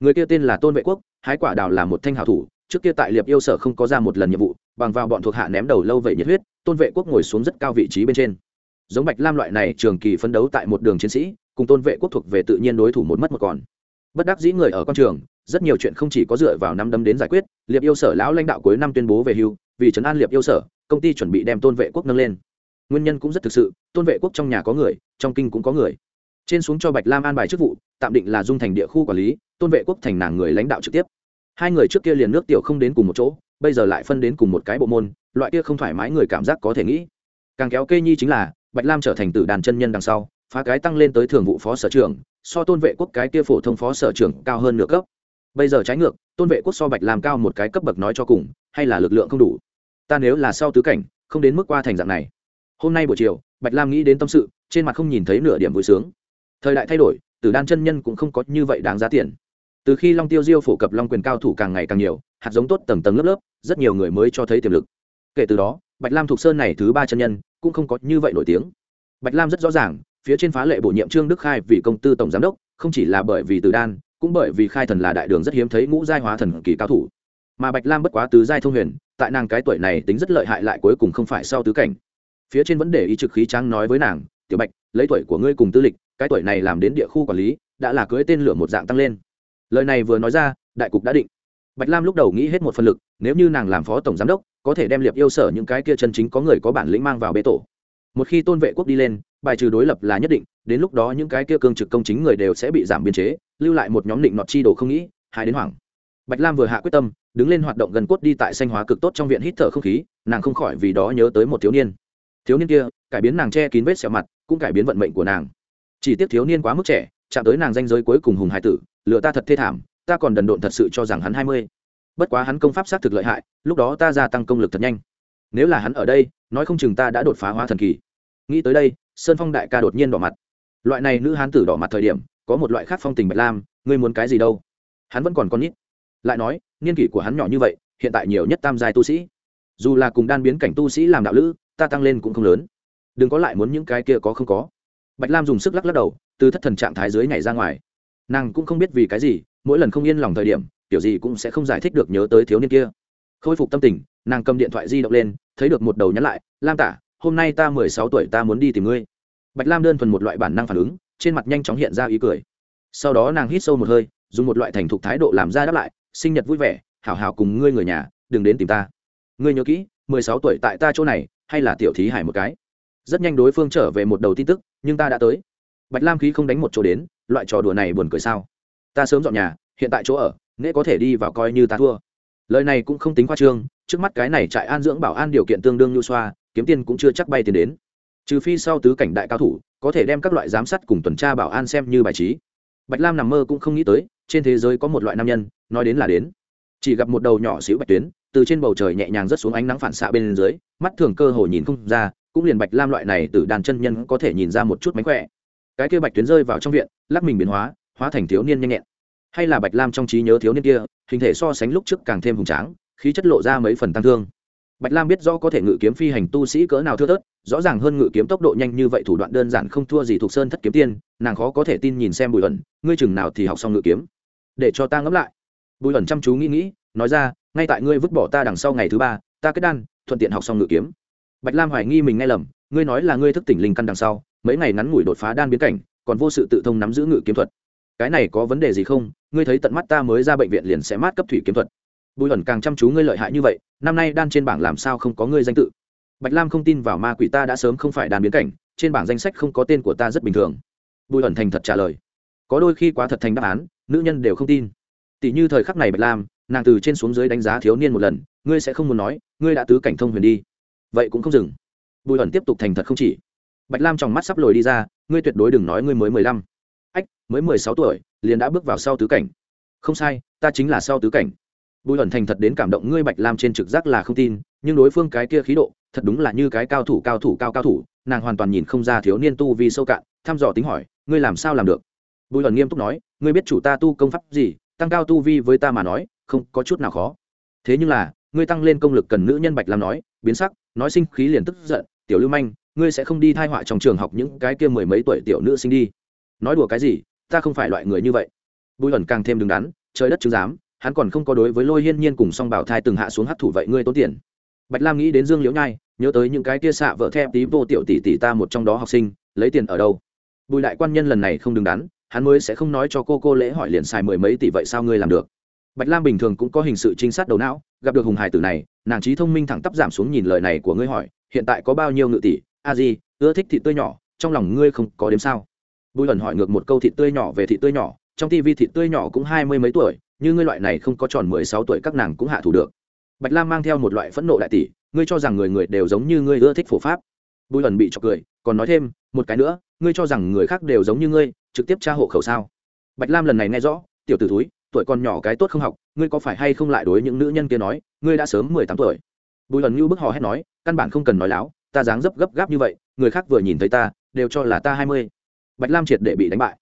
Người kia tên là tôn vệ quốc, hái quả đào là một thanh hảo thủ, trước kia tại liệp yêu sở không có ra một lần nhiệm vụ, bằng vào bọn thuộc hạ ném đầu lâu vậy nhiệt huyết, tôn vệ quốc ngồi xuống rất cao vị trí bên trên. Giống bạch lam loại này trường kỳ phấn đấu tại một đường chiến sĩ, cùng tôn vệ quốc thuộc về tự nhiên đối thủ một mất một còn. Bất đắc dĩ người ở con trường rất nhiều chuyện không chỉ có dựa vào năm đấm đến giải quyết, liệp yêu sở lão lãnh đạo cuối năm tuyên bố về hưu, vì trấn an liệp yêu sở, công ty chuẩn bị đem tôn vệ quốc nâng lên. Nguyên nhân cũng rất thực sự, tôn vệ quốc trong nhà có người, trong kinh cũng có người. Trên xuống cho bạch lam an bài chức vụ, tạm định là dung thành địa khu quản lý, tôn vệ quốc thành nàng người lãnh đạo trực tiếp. Hai người trước kia liền nước tiểu không đến cùng một chỗ, bây giờ lại phân đến cùng một cái bộ môn, loại kia không thoải mái người cảm giác có thể nghĩ. Càng kéo kê nhi chính là, bạch lam trở thành tử đàn chân nhân đằng sau, phá cái tăng lên tới thường vụ phó sở trưởng, so tôn vệ quốc cái kia phổ thông phó sở trưởng cao hơn nửa cấp bây giờ trái ngược, tôn vệ quốc so bạch lam cao một cái cấp bậc nói cho cùng, hay là lực lượng không đủ? Ta nếu là sau tứ cảnh, không đến mức qua thành dạng này. Hôm nay buổi chiều, bạch lam nghĩ đến tâm sự, trên mặt không nhìn thấy nửa điểm vui sướng. Thời đại thay đổi, tử đan chân nhân cũng không có như vậy đáng giá tiền. Từ khi long tiêu diêu phổ cập long quyền cao thủ càng ngày càng nhiều, hạt giống tốt tầng tầng lớp lớp, rất nhiều người mới cho thấy tiềm lực. Kể từ đó, bạch lam thuộc sơn này thứ ba chân nhân, cũng không có như vậy nổi tiếng. Bạch lam rất rõ ràng, phía trên phá lệ bổ nhiệm trương đức khai vì công tư tổng giám đốc, không chỉ là bởi vì từ đan cũng bởi vì khai thần là đại đường rất hiếm thấy ngũ giai hóa thần kỳ cao thủ. Mà bạch lam bất quá tứ giai thông huyền, tại nàng cái tuổi này tính rất lợi hại lại cuối cùng không phải sau tứ cảnh. Phía trên vấn đề ý trực khí trang nói với nàng, tiểu bạch, lấy tuổi của ngươi cùng tư lịch, cái tuổi này làm đến địa khu quản lý, đã là cưới tên lửa một dạng tăng lên. Lời này vừa nói ra, đại cục đã định. Bạch lam lúc đầu nghĩ hết một phần lực, nếu như nàng làm phó tổng giám đốc, có thể đem liệp yêu sở những cái kia chân chính có người có bản lĩnh mang vào bê tổ. Một khi tôn vệ quốc đi lên bài trừ đối lập là nhất định, đến lúc đó những cái kia cương trực công chính người đều sẽ bị giảm biên chế, lưu lại một nhóm định nọt chi đồ không nghĩ hai đến hoảng. Bạch lam vừa hạ quyết tâm, đứng lên hoạt động gần cốt đi tại xanh hóa cực tốt trong viện hít thở không khí, nàng không khỏi vì đó nhớ tới một thiếu niên. Thiếu niên kia, cải biến nàng che kín vết sẹo mặt, cũng cải biến vận mệnh của nàng. Chỉ tiếc thiếu niên quá mức trẻ, chạm tới nàng danh giới cuối cùng hùng hải tử lựa ta thật thê thảm, ta còn đần độn thật sự cho rằng hắn hai mươi. Bất quá hắn công pháp xác thực lợi hại, lúc đó ta gia tăng công lực thật nhanh. Nếu là hắn ở đây, nói không chừng ta đã đột phá hóa thần kỳ. Nghĩ tới đây sơn phong đại ca đột nhiên đỏ mặt. Loại này nữ hán tử đỏ mặt thời điểm, có một loại khác phong tình bạch lam, ngươi muốn cái gì đâu? Hắn vẫn còn con nít. Lại nói, niên kỷ của hắn nhỏ như vậy, hiện tại nhiều nhất tam giai tu sĩ. Dù là cùng đan biến cảnh tu sĩ làm đạo lữ, ta tăng lên cũng không lớn. Đừng có lại muốn những cái kia có không có. Bạch lam dùng sức lắc lắc đầu, từ thất thần trạng thái dưới nhảy ra ngoài. Nàng cũng không biết vì cái gì, mỗi lần không yên lòng thời điểm, kiểu gì cũng sẽ không giải thích được nhớ tới thiếu niên kia. Khôi phục tâm tình, nàng cầm điện thoại di động lên, thấy được một đầu nhắn lại, lam tả hôm nay ta mười sáu tuổi, ta muốn đi tìm ngươi. Bạch lam đơn thuần một loại bản năng phản ứng, trên mặt nhanh chóng hiện ra ý cười. Sau đó nàng hít sâu một hơi, dùng một loại thành thục thái độ làm ra đáp lại, sinh nhật vui vẻ, hảo hảo cùng ngươi người nhà, đừng đến tìm ta. Ngươi nhớ kỹ, mười sáu tuổi tại ta chỗ này, hay là tiểu thí hải một cái? Rất nhanh đối phương trở về một đầu tin tức, nhưng ta đã tới. Bạch lam khí không đánh một chỗ đến, loại trò đùa này buồn cười sao? Ta sớm dọn nhà, hiện tại chỗ ở, nễ có thể đi vào coi như ta thua. Lời này cũng không tính khoa trương, trước mắt cái này trại an dưỡng bảo an điều kiện tương đương nhu xoa kiếm tiền cũng chưa chắc bay tiền đến. Trừ phi sau tứ cảnh đại cao thủ, có thể đem các loại giám sát cùng tuần tra bảo an xem như bài trí. Bạch lam nằm mơ cũng không nghĩ tới, trên thế giới có một loại nam nhân, nói đến là đến. Chỉ gặp một đầu nhỏ xíu bạch tuyến, từ trên bầu trời nhẹ nhàng rớt xuống ánh nắng phản xạ bên dưới, mắt thường cơ hồ nhìn không ra, cũng liền bạch lam loại này từ đàn chân nhân có thể nhìn ra một chút mánh khỏe. Cái kia bạch tuyến rơi vào trong viện, lắc mình biến hóa hóa thành thiếu niên nhanh nhẹn. Hay là bạch lam trong trí nhớ thiếu niên kia, hình thể so sánh lúc trước càng thêm hùng tráng, khí chất lộ ra mấy phần tăng thương bạch lam biết rõ có thể ngự kiếm phi hành tu sĩ cỡ nào thưa thớt rõ ràng hơn ngự kiếm tốc độ nhanh như vậy thủ đoạn đơn giản không thua gì thuộc sơn thất kiếm tiên nàng khó có thể tin nhìn xem bùi Hận, ngươi chừng nào thì học xong ngự kiếm. Để cho ta ngẫm lại. Bùi Hận chăm chú nghĩ nghĩ nói ra ngay tại ngươi vứt bỏ ta đằng sau ngày thứ ba ta kết đan thuận tiện học xong ngự kiếm. Bạch lam hoài nghi mình nghe lầm ngươi nói là ngươi thức tỉnh linh căn đằng sau mấy ngày ngắn ngủi đột phá đan biến cảnh còn vô sự tự thông nắm giữ ngự kiếm thuật. Cái này có vấn đề gì không? Ngươi thấy tận mắt ta mới ra bệnh viện liền sẽ mát cấp thủy kiếm thuật. Bùi Hận càng chăm chú ngươi lợi hại như vậy năm nay đan trên bảng làm sao không có ngươi danh tự? Bạch lam không tin vào ma quỷ ta đã sớm không phải đan biến cảnh, trên bảng danh sách không có tên của ta rất bình thường. Bùi ẩn thành thật trả lời. Có đôi khi quá thật thành đáp án, nữ nhân đều không tin. Tỷ như thời khắc này bạch lam, nàng từ trên xuống dưới đánh giá thiếu niên một lần, ngươi sẽ không muốn nói, ngươi đã tứ cảnh thông huyền đi. Vậy cũng không dừng. Bùi ẩn tiếp tục thành thật không chỉ. Bạch lam trong mắt sắp lồi đi ra, ngươi tuyệt đối đừng nói ngươi mới mười lăm. Ách, mới mười sáu tuổi, liền đã bước vào sau tứ cảnh. Không sai, ta chính là sau tứ cảnh bùi ẩn thành thật đến cảm động ngươi bạch lam trên trực giác là không tin, nhưng đối phương cái kia khí độ, thật đúng là như cái cao thủ cao thủ, cao cao thủ, nàng hoàn toàn nhìn không ra thiếu niên tu vì sâu cạn, thăm dò tính hỏi, ngươi làm sao làm được? Bùi ẩn nghiêm túc nói, ngươi biết chủ ta tu công pháp gì, tăng cao tu vi với ta mà nói, không có chút nào khó. Thế nhưng là, ngươi tăng lên công lực cần nữ nhân bạch lam nói, biến sắc, nói sinh khí liền tức giận, tiểu lưu manh, ngươi sẽ không đi thai họa trong trường học những cái kia mười mấy tuổi tiểu nữ sinh đi. Nói đùa cái gì, ta không phải loại người như vậy. Bùi ẩn càng thêm đứng đắn, trời đất chứng giám hắn còn không có đối với lôi hiên nhiên cùng song bảo thai từng hạ xuống hát thủ vậy ngươi tốn tiền. Bạch lam nghĩ đến dương liễu nhai, nhớ tới những cái kia xạ vợ theo tí vô tiểu tỷ tỷ ta một trong đó học sinh, lấy tiền ở đâu? Bùi đại quan nhân lần này không đứng đắn, hắn mới sẽ không nói cho cô cô lễ hỏi liền xài mười mấy tỷ vậy sao ngươi làm được? Bạch lam bình thường cũng có hình sự trinh sát đầu não, gặp được hùng hải tử này, nàng trí thông minh thẳng tắp giảm xuống nhìn lời này của ngươi hỏi, hiện tại có bao nhiêu ngự tỷ? A di, ưa thích thị tươi nhỏ, trong lòng ngươi không có đếm sao? Bùi ẩn hỏi ngược một câu thị tươi nhỏ về thị tươi nhỏ, trong tivi thị tươi nhỏ cũng hai mươi mấy tuổi như ngươi loại này không có tròn mười sáu tuổi các nàng cũng hạ thủ được. Bạch lam mang theo một loại phẫn nộ đại tỷ, ngươi cho rằng người người đều giống như ngươi ưa thích phổ pháp. Bùi ẩn bị chọc cười, còn nói thêm, một cái nữa, ngươi cho rằng người khác đều giống như ngươi, trực tiếp tra hộ khẩu sao? Bạch lam lần này nghe rõ, tiểu t ử túi tuổi còn nhỏ cái tốt không học, ngươi có phải hay không lại đối những nữ nhân kia nói, ngươi đã sớm mười tám tuổi? Bùi ẩn như bức hò hét nói, căn bản không cần nói láo, ta dáng dấp gấp gáp như vậy, người khác vừa nhìn thấy ta, đều cho là ta hai mươi. Bạch lam triệt để bị đánh bại.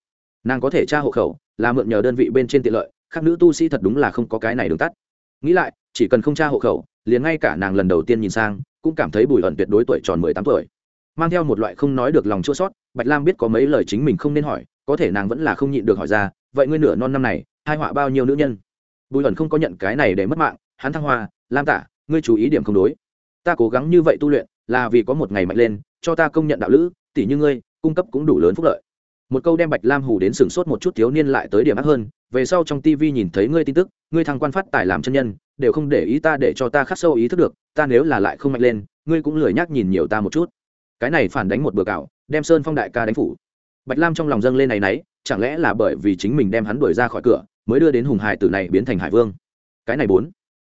Nàng có thể tra hộ khẩu, là mượn nhờ đơn vị bên trên tiện lợi khác nữ tu sĩ thật đúng là không có cái này đường tắt. Nghĩ lại, chỉ cần không tra hộ khẩu, liền ngay cả nàng lần đầu tiên nhìn sang, cũng cảm thấy bùi ẩn tuyệt đối tuổi tròn mười tám tuổi. Mang theo một loại không nói được lòng chua sót bạch lam biết có mấy lời chính mình không nên hỏi, có thể nàng vẫn là không nhịn được hỏi ra, vậy ngươi nửa non năm này, hai họa bao nhiêu nữ nhân? Bùi ẩn không có nhận cái này để mất mạng, hắn thăng hoa, lam tả, ngươi chú ý điểm không đối. Ta cố gắng như vậy tu luyện, là vì có một ngày mạnh lên, cho ta công nhận đạo lữ, tỷ như ngươi, cung cấp cũng đủ lớn phúc lợi. Một câu đem bạch lam hù đến sừng sốt một chút, thiếu niên lại tới điểm ác hơn về sau trong tv nhìn thấy ngươi tin tức ngươi thăng quan phát tài làm chân nhân đều không để ý ta để cho ta khắc sâu ý thức được ta nếu là lại không mạnh lên ngươi cũng lười nhắc nhìn nhiều ta một chút. Cái này phản đánh một bừa cạo, đem sơn phong đại ca đánh phủ. Bạch lam trong lòng dâng lên này nấy chẳng lẽ là bởi vì chính mình đem hắn đuổi ra khỏi cửa mới đưa đến hùng hải tử này biến thành hải vương? Cái này bốn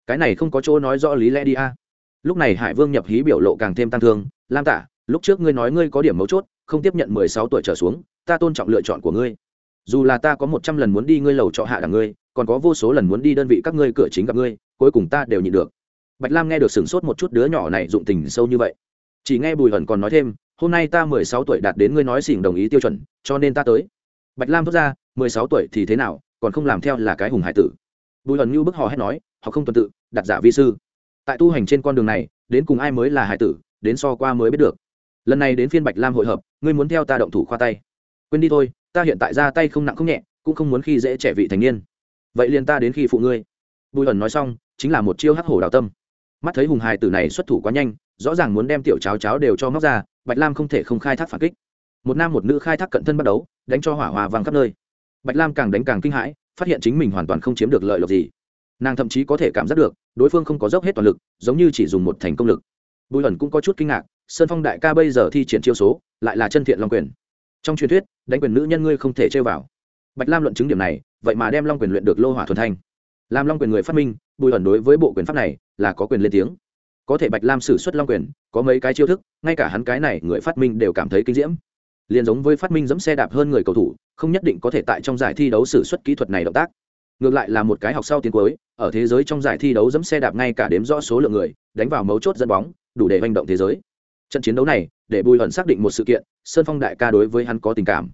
cái này không có chỗ nói rõ lý lẽ đi a. Lúc này hải vương nhập hí biểu lộ càng thêm tăng thương lam tả lúc trước ngươi nói ngươi có điểm mấu chốt không tiếp nhận mười sáu tuổi trở xuống ta tôn trọng lựa chọn của ngươi dù là ta có một trăm lần muốn đi ngươi lầu trọ hạ đẳng ngươi, còn có vô số lần muốn đi đơn vị các ngươi cửa chính gặp ngươi, cuối cùng ta đều nhịn được. Bạch lam nghe được sửng sốt một chút đứa nhỏ này dụng tình sâu như vậy. Chỉ nghe bùi hẩn còn nói thêm, hôm nay ta mười sáu tuổi đạt đến ngươi nói xỉn đồng ý tiêu chuẩn, cho nên ta tới. Bạch lam thốt ra, mười sáu tuổi thì thế nào, còn không làm theo là cái hùng hải tử. Bùi hẩn như bức hò hét nói họ không tuần tự, đặt giả vi sư. Tại tu hành trên con đường này, đến cùng ai mới là hải tử, đến so qua mới biết được. Lần này đến phiên bạch lam hội hợp, ngươi muốn theo ta động thủ khoa tay quên đi thôi, ta hiện tại ra tay không nặng không nhẹ, cũng không muốn khi dễ trẻ vị thành niên. Vậy liền ta đến khi phụ ngươi. Bùi ẩn nói xong, chính là một chiêu hắc hổ đào tâm. Mắt thấy hùng hài tử này xuất thủ quá nhanh, rõ ràng muốn đem tiểu cháo cháo đều cho móc ra, bạch lam không thể không khai thác phản kích. Một nam một nữ khai thác cận thân bắt đấu, đánh cho hỏa hòa vàng khắp nơi. Bạch lam càng đánh càng kinh hãi, phát hiện chính mình hoàn toàn không chiếm được lợi lộc gì. Nàng thậm chí có thể cảm giác được, đối phương không có dốc hết toàn lực, giống như chỉ dùng một thành công lực. Bùi ẩn cũng có chút kinh ngạc, sơn phong đại ca bây giờ thi triển chiêu số, lại là chân thiện long quyền trong truyền thuyết, đánh quyền nữ nhân ngươi không thể chơi vào. Bạch lam luận chứng điểm này, vậy mà đem long quyền luyện được lô hỏa thuần thanh. Làm long quyền người phát minh, bùi ẩn đối với bộ quyền pháp này là có quyền lên tiếng. Có thể bạch lam xử suất long quyền, có mấy cái chiêu thức, ngay cả hắn cái này người phát minh đều cảm thấy kinh diễm. Liền giống với phát minh dẫm xe đạp hơn người cầu thủ, không nhất định có thể tại trong giải thi đấu xử suất kỹ thuật này động tác. Ngược lại là một cái học sau tiến cuối, ở thế giới trong giải thi đấu dẫm xe đạp ngay cả đếm rõ số lượng người, đánh vào mấu chốt dẫn bóng, đủ để manh động thế giới trận chiến đấu này, để bùi Hận xác định một sự kiện, sơn phong đại ca đối với hắn có tình cảm.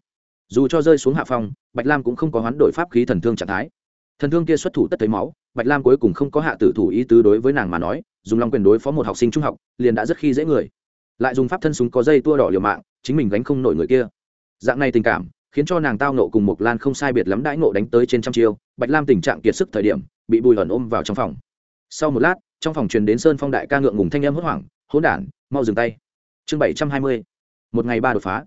Dù cho rơi xuống hạ phong, bạch lam cũng không có hoán đổi pháp khí thần thương trạng thái. Thần thương kia xuất thủ tất thấy máu, bạch lam cuối cùng không có hạ tử thủ ý tứ đối với nàng mà nói, dùng long quyền đối phó một học sinh trung học, liền đã rất khi dễ người. Lại dùng pháp thân súng có dây tua đỏ liều mạng, chính mình gánh không nổi người kia. Dạng này tình cảm, khiến cho nàng tao nộ cùng một lan không sai biệt lắm đãi nộ đánh tới trên trăm chiêu, bạch lam tình trạng kiệt sức thời điểm, bị bùi Hận ôm vào trong phòng. Sau một lát, trong phòng truyền đến sơn phong đại ca ngượng ngùng thanh em hốt hoảng, hỗn đản, mau dừng tay chương bảy trăm hai mươi, một ngày ba đột phá.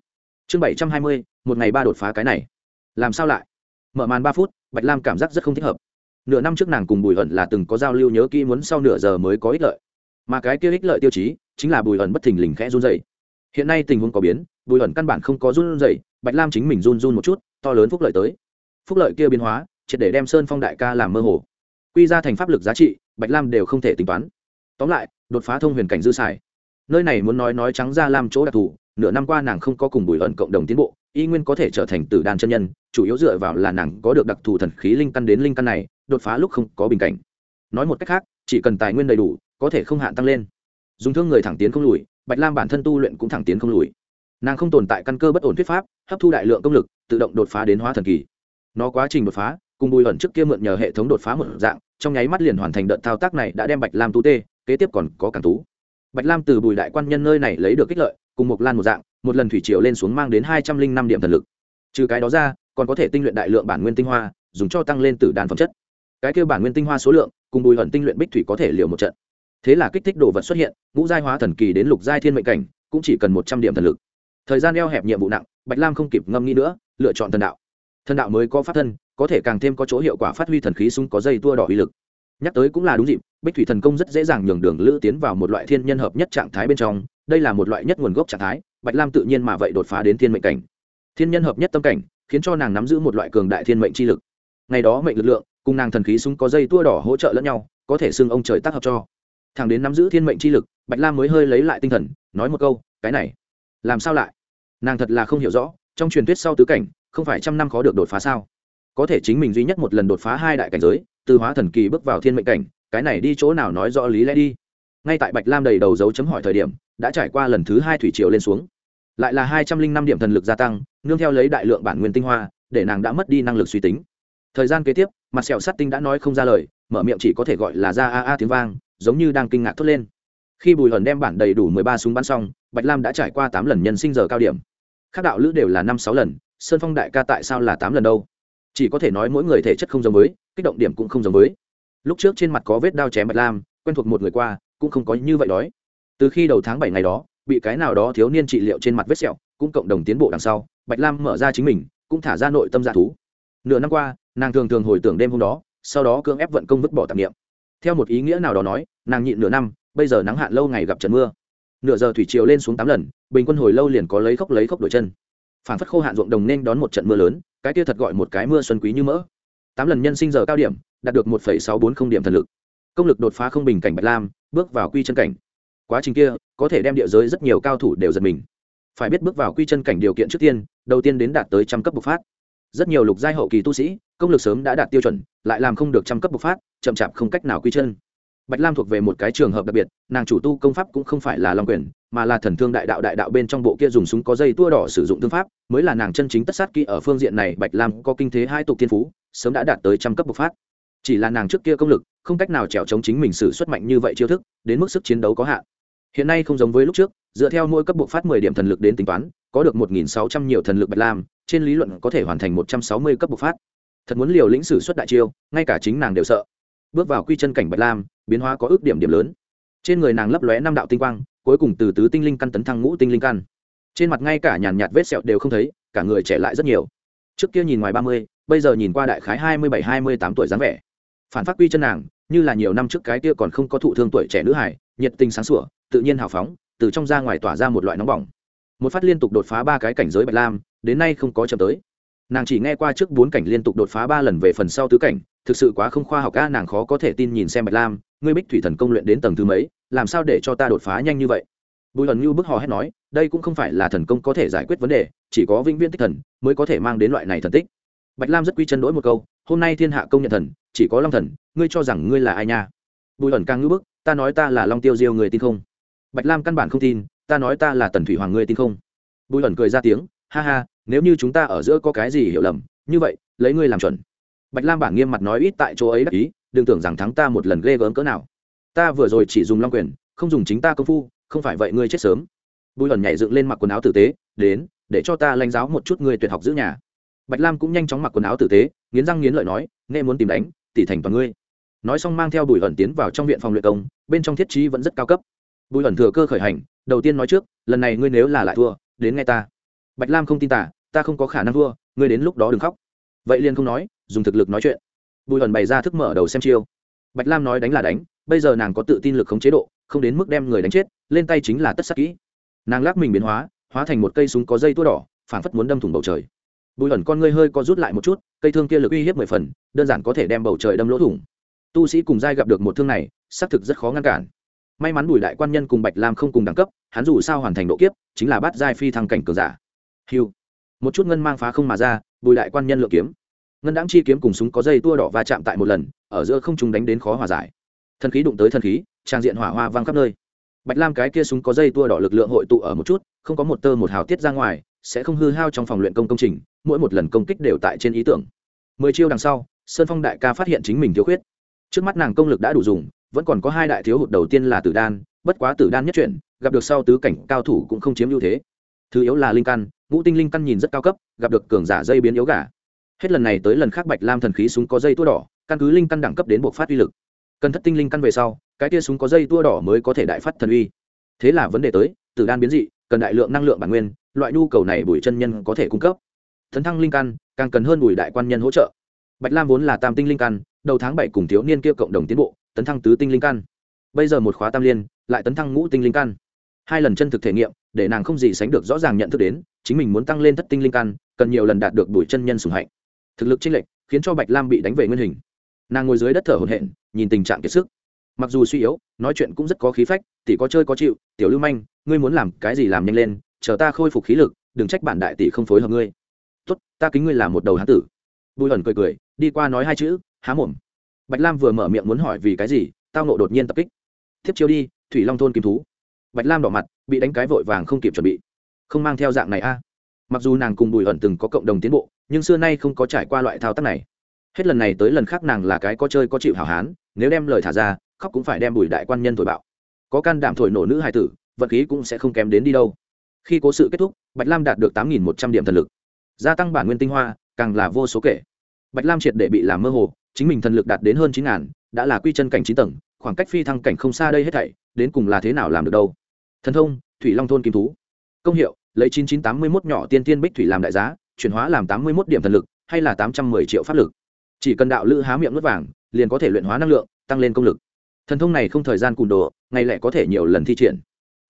Chương bảy trăm hai mươi, một ngày ba đột phá cái này. Làm sao lại? Mở màn ba phút, bạch lam cảm giác rất không thích hợp. Nửa năm trước nàng cùng bùi ẩn là từng có giao lưu nhớ kỹ muốn sau nửa giờ mới có ích lợi. Mà cái kia ích lợi tiêu chí, chính là bùi ẩn bất thình lình khẽ run dày hiện nay tình huống có biến, bùi ẩn căn bản không có run dày bạch lam chính mình run run một chút, to lớn phúc lợi tới. Phúc lợi kia biến hóa, triệt để đem sơn phong đại ca làm mơ hồ. Quy ra thành pháp lực giá trị, bạch lam đều không thể tính toán. Tóm lại, đột phá thông huyền cảnh dư xài nơi này muốn nói nói trắng ra làm chỗ đặc thù, nửa năm qua nàng không có cùng bùi ẩn cộng đồng tiến bộ, y nguyên có thể trở thành tử đàn chân nhân, chủ yếu dựa vào là nàng có được đặc thù thần khí linh căn đến linh căn này, đột phá lúc không có bình cảnh. Nói một cách khác, chỉ cần tài nguyên đầy đủ, có thể không hạn tăng lên. Dùng thương người thẳng tiến không lùi, bạch lam bản thân tu luyện cũng thẳng tiến không lùi. Nàng không tồn tại căn cơ bất ổn thuyết pháp, hấp thu đại lượng công lực, tự động đột phá đến hóa thần kỳ. Nó quá trình đột phá, cùng bùi ẩn trước kia mượn nhờ hệ thống đột phá một dạng, trong nháy mắt liền hoàn thành đợt thao tác này đã đem bạch lam tu tê, kế tiếp còn có cản tú bạch lam từ bùi đại quan nhân nơi này lấy được kích lợi, cùng một lan một dạng, một lần thủy triều lên xuống mang đến hai trăm linh năm điểm thần lực. Trừ cái đó ra, còn có thể tinh luyện đại lượng bản nguyên tinh hoa, dùng cho tăng lên từ đàn phẩm chất. Cái kêu bản nguyên tinh hoa số lượng, cùng bùi hận tinh luyện bích thủy có thể liều một trận. Thế là kích thích đồ vật xuất hiện, ngũ giai hóa thần kỳ đến lục giai thiên mệnh cảnh, cũng chỉ cần một trăm điểm thần lực. Thời gian eo hẹp nhiệm vụ nặng, bạch lam không kịp ngâm nghĩ nữa, lựa chọn thần đạo. Thần đạo mới có pháp thân, có thể càng thêm có chỗ hiệu quả phát huy thần khí súng có dây tua đỏ uy lực nhắc tới cũng là đúng dịp, bích thủy thần công rất dễ dàng nhường đường lữ tiến vào một loại thiên nhân hợp nhất trạng thái bên trong, đây là một loại nhất nguồn gốc trạng thái, bạch lam tự nhiên mà vậy đột phá đến thiên mệnh cảnh. Thiên nhân hợp nhất tâm cảnh, khiến cho nàng nắm giữ một loại cường đại thiên mệnh chi lực. Ngày đó mệnh lực lượng, cùng nàng thần khí súng có dây tua đỏ hỗ trợ lẫn nhau, có thể xưng ông trời tác hợp cho. Thằng đến nắm giữ thiên mệnh chi lực, bạch lam mới hơi lấy lại tinh thần, nói một câu, cái này, làm sao lại? Nàng thật là không hiểu rõ, trong truyền thuyết sau tứ cảnh, không phải trăm năm khó được đột phá sao? Có thể chính mình duy nhất một lần đột phá hai đại cảnh giới từ hóa thần kỳ bước vào thiên mệnh cảnh, cái này đi chỗ nào nói rõ lý lẽ đi. Ngay tại bạch lam đầy đầu dấu chấm hỏi thời điểm, đã trải qua lần thứ hai thủy triều lên xuống. Lại là hai trăm linh năm điểm thần lực gia tăng, nương theo lấy đại lượng bản nguyên tinh hoa, để nàng đã mất đi năng lực suy tính. Thời gian kế tiếp, mặt sẹo sắt tinh đã nói không ra lời, mở miệng chỉ có thể gọi là ra a a tiếng vang, giống như đang kinh ngạc thốt lên. Khi bùi hẩn đem bản đầy đủ mười ba súng bắn xong, bạch lam đã trải qua tám lần nhân sinh giờ cao điểm. Khác đạo lữ đều là năm sáu lần, sơn phong đại ca tại sao là tám lần đâu? Chỉ có thể nói mỗi người thể chất không giống với kích động điểm cũng không giống với. Lúc trước trên mặt có vết đao chém bạch lam, quen thuộc một người qua, cũng không có như vậy đói. Từ khi đầu tháng bảy ngày đó, bị cái nào đó thiếu niên trị liệu trên mặt vết sẹo, cũng cộng đồng tiến bộ đằng sau, bạch lam mở ra chính mình, cũng thả ra nội tâm dạ thú. Nửa năm qua, nàng thường thường hồi tưởng đêm hôm đó, sau đó cưỡng ép vận công vứt bỏ tạp nghiệm theo một ý nghĩa nào đó nói, nàng nhịn nửa năm, bây giờ nắng hạn lâu ngày gặp trận mưa. Nửa giờ thủy triều lên xuống tám lần, bình quân hồi lâu liền có lấy khốc lấy khốc đổi chân. Phản phất khô hạn ruộng đồng nên đón một trận mưa lớn, cái kia thật gọi một cái mưa xuân quý như mỡ tám lần nhân sinh giờ cao điểm, đạt được một sáu bốn không điểm thần lực. Công lực đột phá không bình cảnh bạch lam, bước vào quy chân cảnh. Quá trình kia, có thể đem địa giới rất nhiều cao thủ đều giật mình. Phải biết bước vào quy chân cảnh điều kiện trước tiên, đầu tiên đến đạt tới trăm cấp bộc phát. Rất nhiều lục giai hậu kỳ tu sĩ, công lực sớm đã đạt tiêu chuẩn, lại làm không được trăm cấp bộc phát, chậm chạp không cách nào quy chân. Bạch lam thuộc về một cái trường hợp đặc biệt, nàng chủ tu công pháp cũng không phải là long quyền mà là thần thương đại đạo đại đạo bên trong bộ kia dùng súng có dây tua đỏ sử dụng thương pháp, mới là nàng chân chính tất sát kỹ ở phương diện này, bạch lam có kinh thế hai tục thiên phú, sớm đã đạt tới trăm cấp bộc phát. Chỉ là nàng trước kia công lực, không cách nào trèo chống chính mình xử xuất mạnh như vậy chiêu thức, đến mức sức chiến đấu có hạn. Hiện nay không giống với lúc trước, dựa theo mỗi cấp bộc phát mười điểm thần lực đến tính toán, có được một nghìn sáu trăm nhiều thần lực bạch lam, trên lý luận có thể hoàn thành một trăm sáu mươi cấp bộc phát. Thật muốn liều lĩnh sử xuất đại chiêu, ngay cả chính nàng đều sợ. Bước vào quy chân cảnh bạch lam, biến hóa có ước điểm điểm lớn. Trên người nàng lấp lóe năm đạo tinh quang cuối cùng từ tứ tinh linh căn tấn thăng ngũ tinh linh căn. Trên mặt ngay cả nhàn nhạt vết sẹo đều không thấy, cả người trẻ lại rất nhiều. Trước kia nhìn ngoài ba mươi, bây giờ nhìn qua đại khái hai mươi bảy, hai mươi tám tuổi dáng vẻ. Phản phát quy chân nàng, như là nhiều năm trước cái kia còn không có thụ thương tuổi trẻ nữ hải nhiệt tình sáng sủa, tự nhiên hào phóng, từ trong ra ngoài tỏa ra một loại nóng bỏng. Một phát liên tục đột phá ba cái cảnh giới bạch lam, đến nay không có chậm tới. Nàng chỉ nghe qua trước bốn cảnh liên tục đột phá ba lần về phần sau tứ cảnh, thực sự quá không khoa học ca nàng khó có thể tin nhìn xem bạch lam, ngươi bích thủy thần công luyện đến tầng thứ mấy? Làm sao để cho ta đột phá nhanh như vậy? Bùi lần như bức hò hét nói, đây cũng không phải là thần công có thể giải quyết vấn đề, chỉ có vĩnh viễn tích thần mới có thể mang đến loại này thần tích. Bạch lam rất quy chân đỗi một câu, hôm nay thiên hạ công nhận thần, chỉ có long thần, ngươi cho rằng ngươi là ai nha? Bùi ẩn càng ngữ bức, ta nói ta là long tiêu diêu người tin không? Bạch lam căn bản không tin, ta nói ta là tần thủy hoàng ngươi tin không? Bùi ẩn cười ra tiếng, ha ha, nếu như chúng ta ở giữa có cái gì hiểu lầm, như vậy, lấy ngươi làm chuẩn. Bạch lam bản nghiêm mặt nói ít tại chỗ ấy đắc ý, đừng tưởng rằng thắng ta một lần ghê gớm cỡ nào ta vừa rồi chỉ dùng long quyền, không dùng chính ta công phu, không phải vậy ngươi chết sớm. Bùi ẩn nhảy dựng lên mặc quần áo tử tế, đến, để cho ta lãnh giáo một chút ngươi tuyệt học giữ nhà. Bạch lam cũng nhanh chóng mặc quần áo tử tế, nghiến răng nghiến lợi nói, nghe muốn tìm đánh tỷ thành toàn ngươi. Nói xong mang theo bùi ẩn tiến vào trong viện phòng luyện công, bên trong thiết trí vẫn rất cao cấp. Bùi ẩn thừa cơ khởi hành, đầu tiên nói trước, lần này ngươi nếu là lại thua, đến nghe ta. Bạch lam không tin tả, ta không có khả năng thua, ngươi đến lúc đó đừng khóc. Vậy liền không nói, dùng thực lực nói chuyện. Bùi ẩn bày ra thức mở đầu xem chiêu. Bạch lam nói đánh là đánh bây giờ nàng có tự tin lực không chế độ, không đến mức đem người đánh chết, lên tay chính là tất sắc kỹ. Nàng lắc mình biến hóa hóa thành một cây súng có dây tua đỏ, phảng phất muốn đâm thủng bầu trời. Bùi ẩn con ngươi hơi co rút lại một chút, cây thương kia lực uy hiếp mười phần, đơn giản có thể đem bầu trời đâm lỗ thủng. Tu sĩ cùng giai gặp được một thương này, xác thực rất khó ngăn cản. May mắn bùi đại quan nhân cùng bạch lam không cùng đẳng cấp, hắn dù sao hoàn thành độ kiếp, chính là bắt giai phi thăng cảnh cường giả. Hiu một chút ngân mang phá không mà ra, bùi đại quan nhân lựa kiếm. Ngân đáng chi kiếm cùng súng có dây tua đỏ va chạm tại một lần, ở giữa không chúng đánh đến khó hòa giải thần khí đụng tới thần khí, trang diện hỏa hoa vang khắp nơi. Bạch lam cái kia súng có dây tua đỏ lực lượng hội tụ ở một chút, không có một tơ một hào tiết ra ngoài, sẽ không hư hao trong phòng luyện công công trình, mỗi một lần công kích đều tại trên ý tưởng. Mười chiêu đằng sau, sơn phong đại ca phát hiện chính mình thiếu khuyết. Trước mắt nàng công lực đã đủ dùng, vẫn còn có hai đại thiếu hụt đầu tiên là tử đan, bất quá tử đan nhất chuyển gặp được sau tứ cảnh cao thủ cũng không chiếm ưu thế. Thứ yếu là linh căn, ngũ tinh linh căn nhìn rất cao cấp, gặp được cường giả dây biến yếu gà. Hết lần này tới lần khác bạch lam thần khí súng có dây tua đỏ, căn cứ linh căn đẳng cấp đến buộc phát uy lực cần thất tinh linh căn về sau, cái tia súng có dây tua đỏ mới có thể đại phát thần uy. Thế là vấn đề tới, tử đan biến dị, cần đại lượng năng lượng bản nguyên, loại nhu cầu này bùi chân nhân có thể cung cấp. Thấn thăng linh căn, càng cần hơn bùi đại quan nhân hỗ trợ. Bạch lam vốn là tam tinh linh căn, đầu tháng bảy cùng thiếu niên kia cộng đồng tiến bộ, tấn thăng tứ tinh linh căn. Bây giờ một khóa tam liên, lại tấn thăng ngũ tinh linh căn. Hai lần chân thực thể nghiệm, để nàng không gì sánh được rõ ràng nhận thức đến, chính mình muốn tăng lên thất tinh linh căn, cần nhiều lần đạt được bùi chân nhân sùng hạnh. Thực lực chênh lệch, khiến cho bạch lam bị đánh về nguyên hình. Nàng ngồi dưới đất thở hổn hển nhìn tình trạng kiệt sức. Mặc dù suy yếu, nói chuyện cũng rất có khí phách, tỷ có chơi có chịu, tiểu lưu manh, ngươi muốn làm cái gì làm nhanh lên, chờ ta khôi phục khí lực, đừng trách bản đại tỷ không phối hợp ngươi. Tốt, ta kính ngươi là một đầu hán tử. Bùi ẩn cười cười, đi qua nói hai chữ, há mồm. Bạch lam vừa mở miệng muốn hỏi vì cái gì, tao nộ đột nhiên tập kích. Tiếp chiêu đi, thủy long thôn kim thú. Bạch lam đỏ mặt, bị đánh cái vội vàng không kịp chuẩn bị. Không mang theo dạng này a. Mặc dù nàng cùng bùi ẩn từng có cộng đồng tiến bộ, nhưng xưa nay không có trải qua loại thao tác này. Hết lần này tới lần khác nàng là cái có chơi có chịu hảo hán nếu đem lời thả ra, khóc cũng phải đem bùi đại quan nhân thổi bạo. Có can đảm thổi nổ nữ hài tử, vật khí cũng sẽ không kém đến đi đâu. Khi cố sự kết thúc, bạch lam đạt được tám nghìn một trăm điểm thần lực. Gia tăng bản nguyên tinh hoa, càng là vô số kể. Bạch lam triệt để bị làm mơ hồ, chính mình thần lực đạt đến hơn chín ngàn đã là quy chân cảnh chín tầng, khoảng cách phi thăng cảnh không xa đây hết thảy, đến cùng là thế nào làm được đâu? Thần thông, thủy long thôn kim thú. Công hiệu, lấy chín chín tám mươi mốt nhỏ tiên tiên bích thủy làm đại giá, chuyển hóa làm tám mươi mốt điểm thần lực, hay là tám trăm mười triệu pháp lực. Chỉ cần đạo lữ há miệng nuốt vàng liền có thể luyện hóa năng lượng, tăng lên công lực. Thần thông này không thời gian cùn đồ, ngày lại có thể nhiều lần thi triển.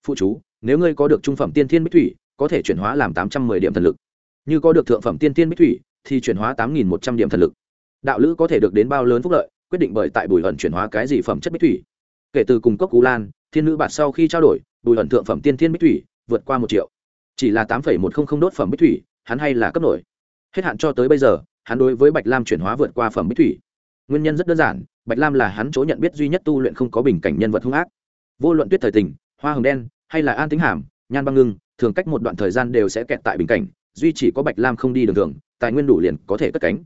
Phụ chú, nếu ngươi có được trung phẩm tiên thiên bích thủy, có thể chuyển hóa làm tám trăm mười điểm thần lực. Như có được thượng phẩm tiên thiên bích thủy, thì chuyển hóa tám nghìn một trăm điểm thần lực. Đạo lữ có thể được đến bao lớn phúc lợi, quyết định bởi tại bùi hận chuyển hóa cái gì phẩm chất bích thủy. Kể từ cùng cốc cú lan, thiên nữ bạt sau khi trao đổi, bùi hận thượng phẩm tiên thiên bích thủy, vượt qua một triệu. Chỉ là tám một trăm linh đốt phẩm bích thủy, hắn hay là cấp nổi. Hết hạn cho tới bây giờ, hắn đối với bạch lam chuyển hóa vượt qua phẩm bích thủy nguyên nhân rất đơn giản, bạch lam là hắn chỗ nhận biết duy nhất tu luyện không có bình cảnh nhân vật hung ác. Vô luận tuyết thời tình, hoa hồng đen, hay là an tính hàm, nhan băng ngưng, thường cách một đoạn thời gian đều sẽ kẹt tại bình cảnh, duy chỉ có bạch lam không đi đường thường, tài nguyên đủ liền có thể cất cánh.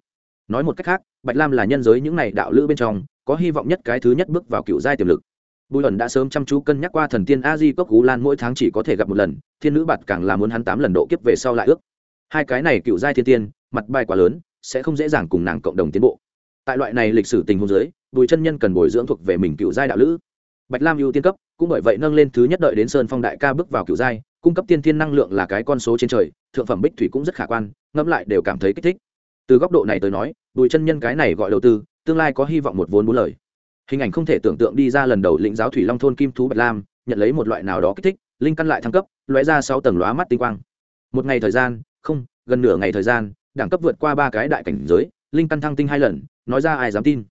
Nói một cách khác, bạch lam là nhân giới những n à y đạo lữ bên trong, có hy vọng nhất cái thứ nhất bước vào cựu giai tiềm lực. Bùi ẩn đã sớm chăm chú cân nhắc qua thần tiên a di cốc cú lan mỗi tháng chỉ có thể gặp một lần, thiên nữ bạt càng là muốn hắn tám lần độ kiếp về sau lại ước. Hai cái này cựu giai thiên tiên, mặt bài quá lớn, sẽ không dễ dàng cùng nàng cộng đồng tiến bộ tại loại này lịch sử tình huống giới bùi chân nhân cần bồi dưỡng thuộc về mình cựu giai đạo lữ. Bạch lam ưu tiên cấp, cũng bởi vậy nâng lên thứ nhất đợi đến sơn phong đại ca bước vào cựu giai, cung cấp tiên thiên năng lượng là cái con số trên trời, thượng phẩm bích thủy cũng rất khả quan, ngẫm lại đều cảm thấy kích thích. Từ góc độ này tới nói, bùi chân nhân cái này gọi đầu tư, tương lai có hy vọng một vốn bốn lời. Hình ảnh không thể tưởng tượng đi ra lần đầu lĩnh giáo thủy long thôn kim thú bạch lam, nhận lấy một loại nào đó kích thích, linh căn lại thăng cấp, lóe ra sáu tầng lóa mắt tinh quang. Một ngày thời gian, không, gần nửa ngày thời gian, đẳng cấp vượt qua ba cái đại cảnh giới, linh căn thăng tinh hai lần nói ra ai dám tin.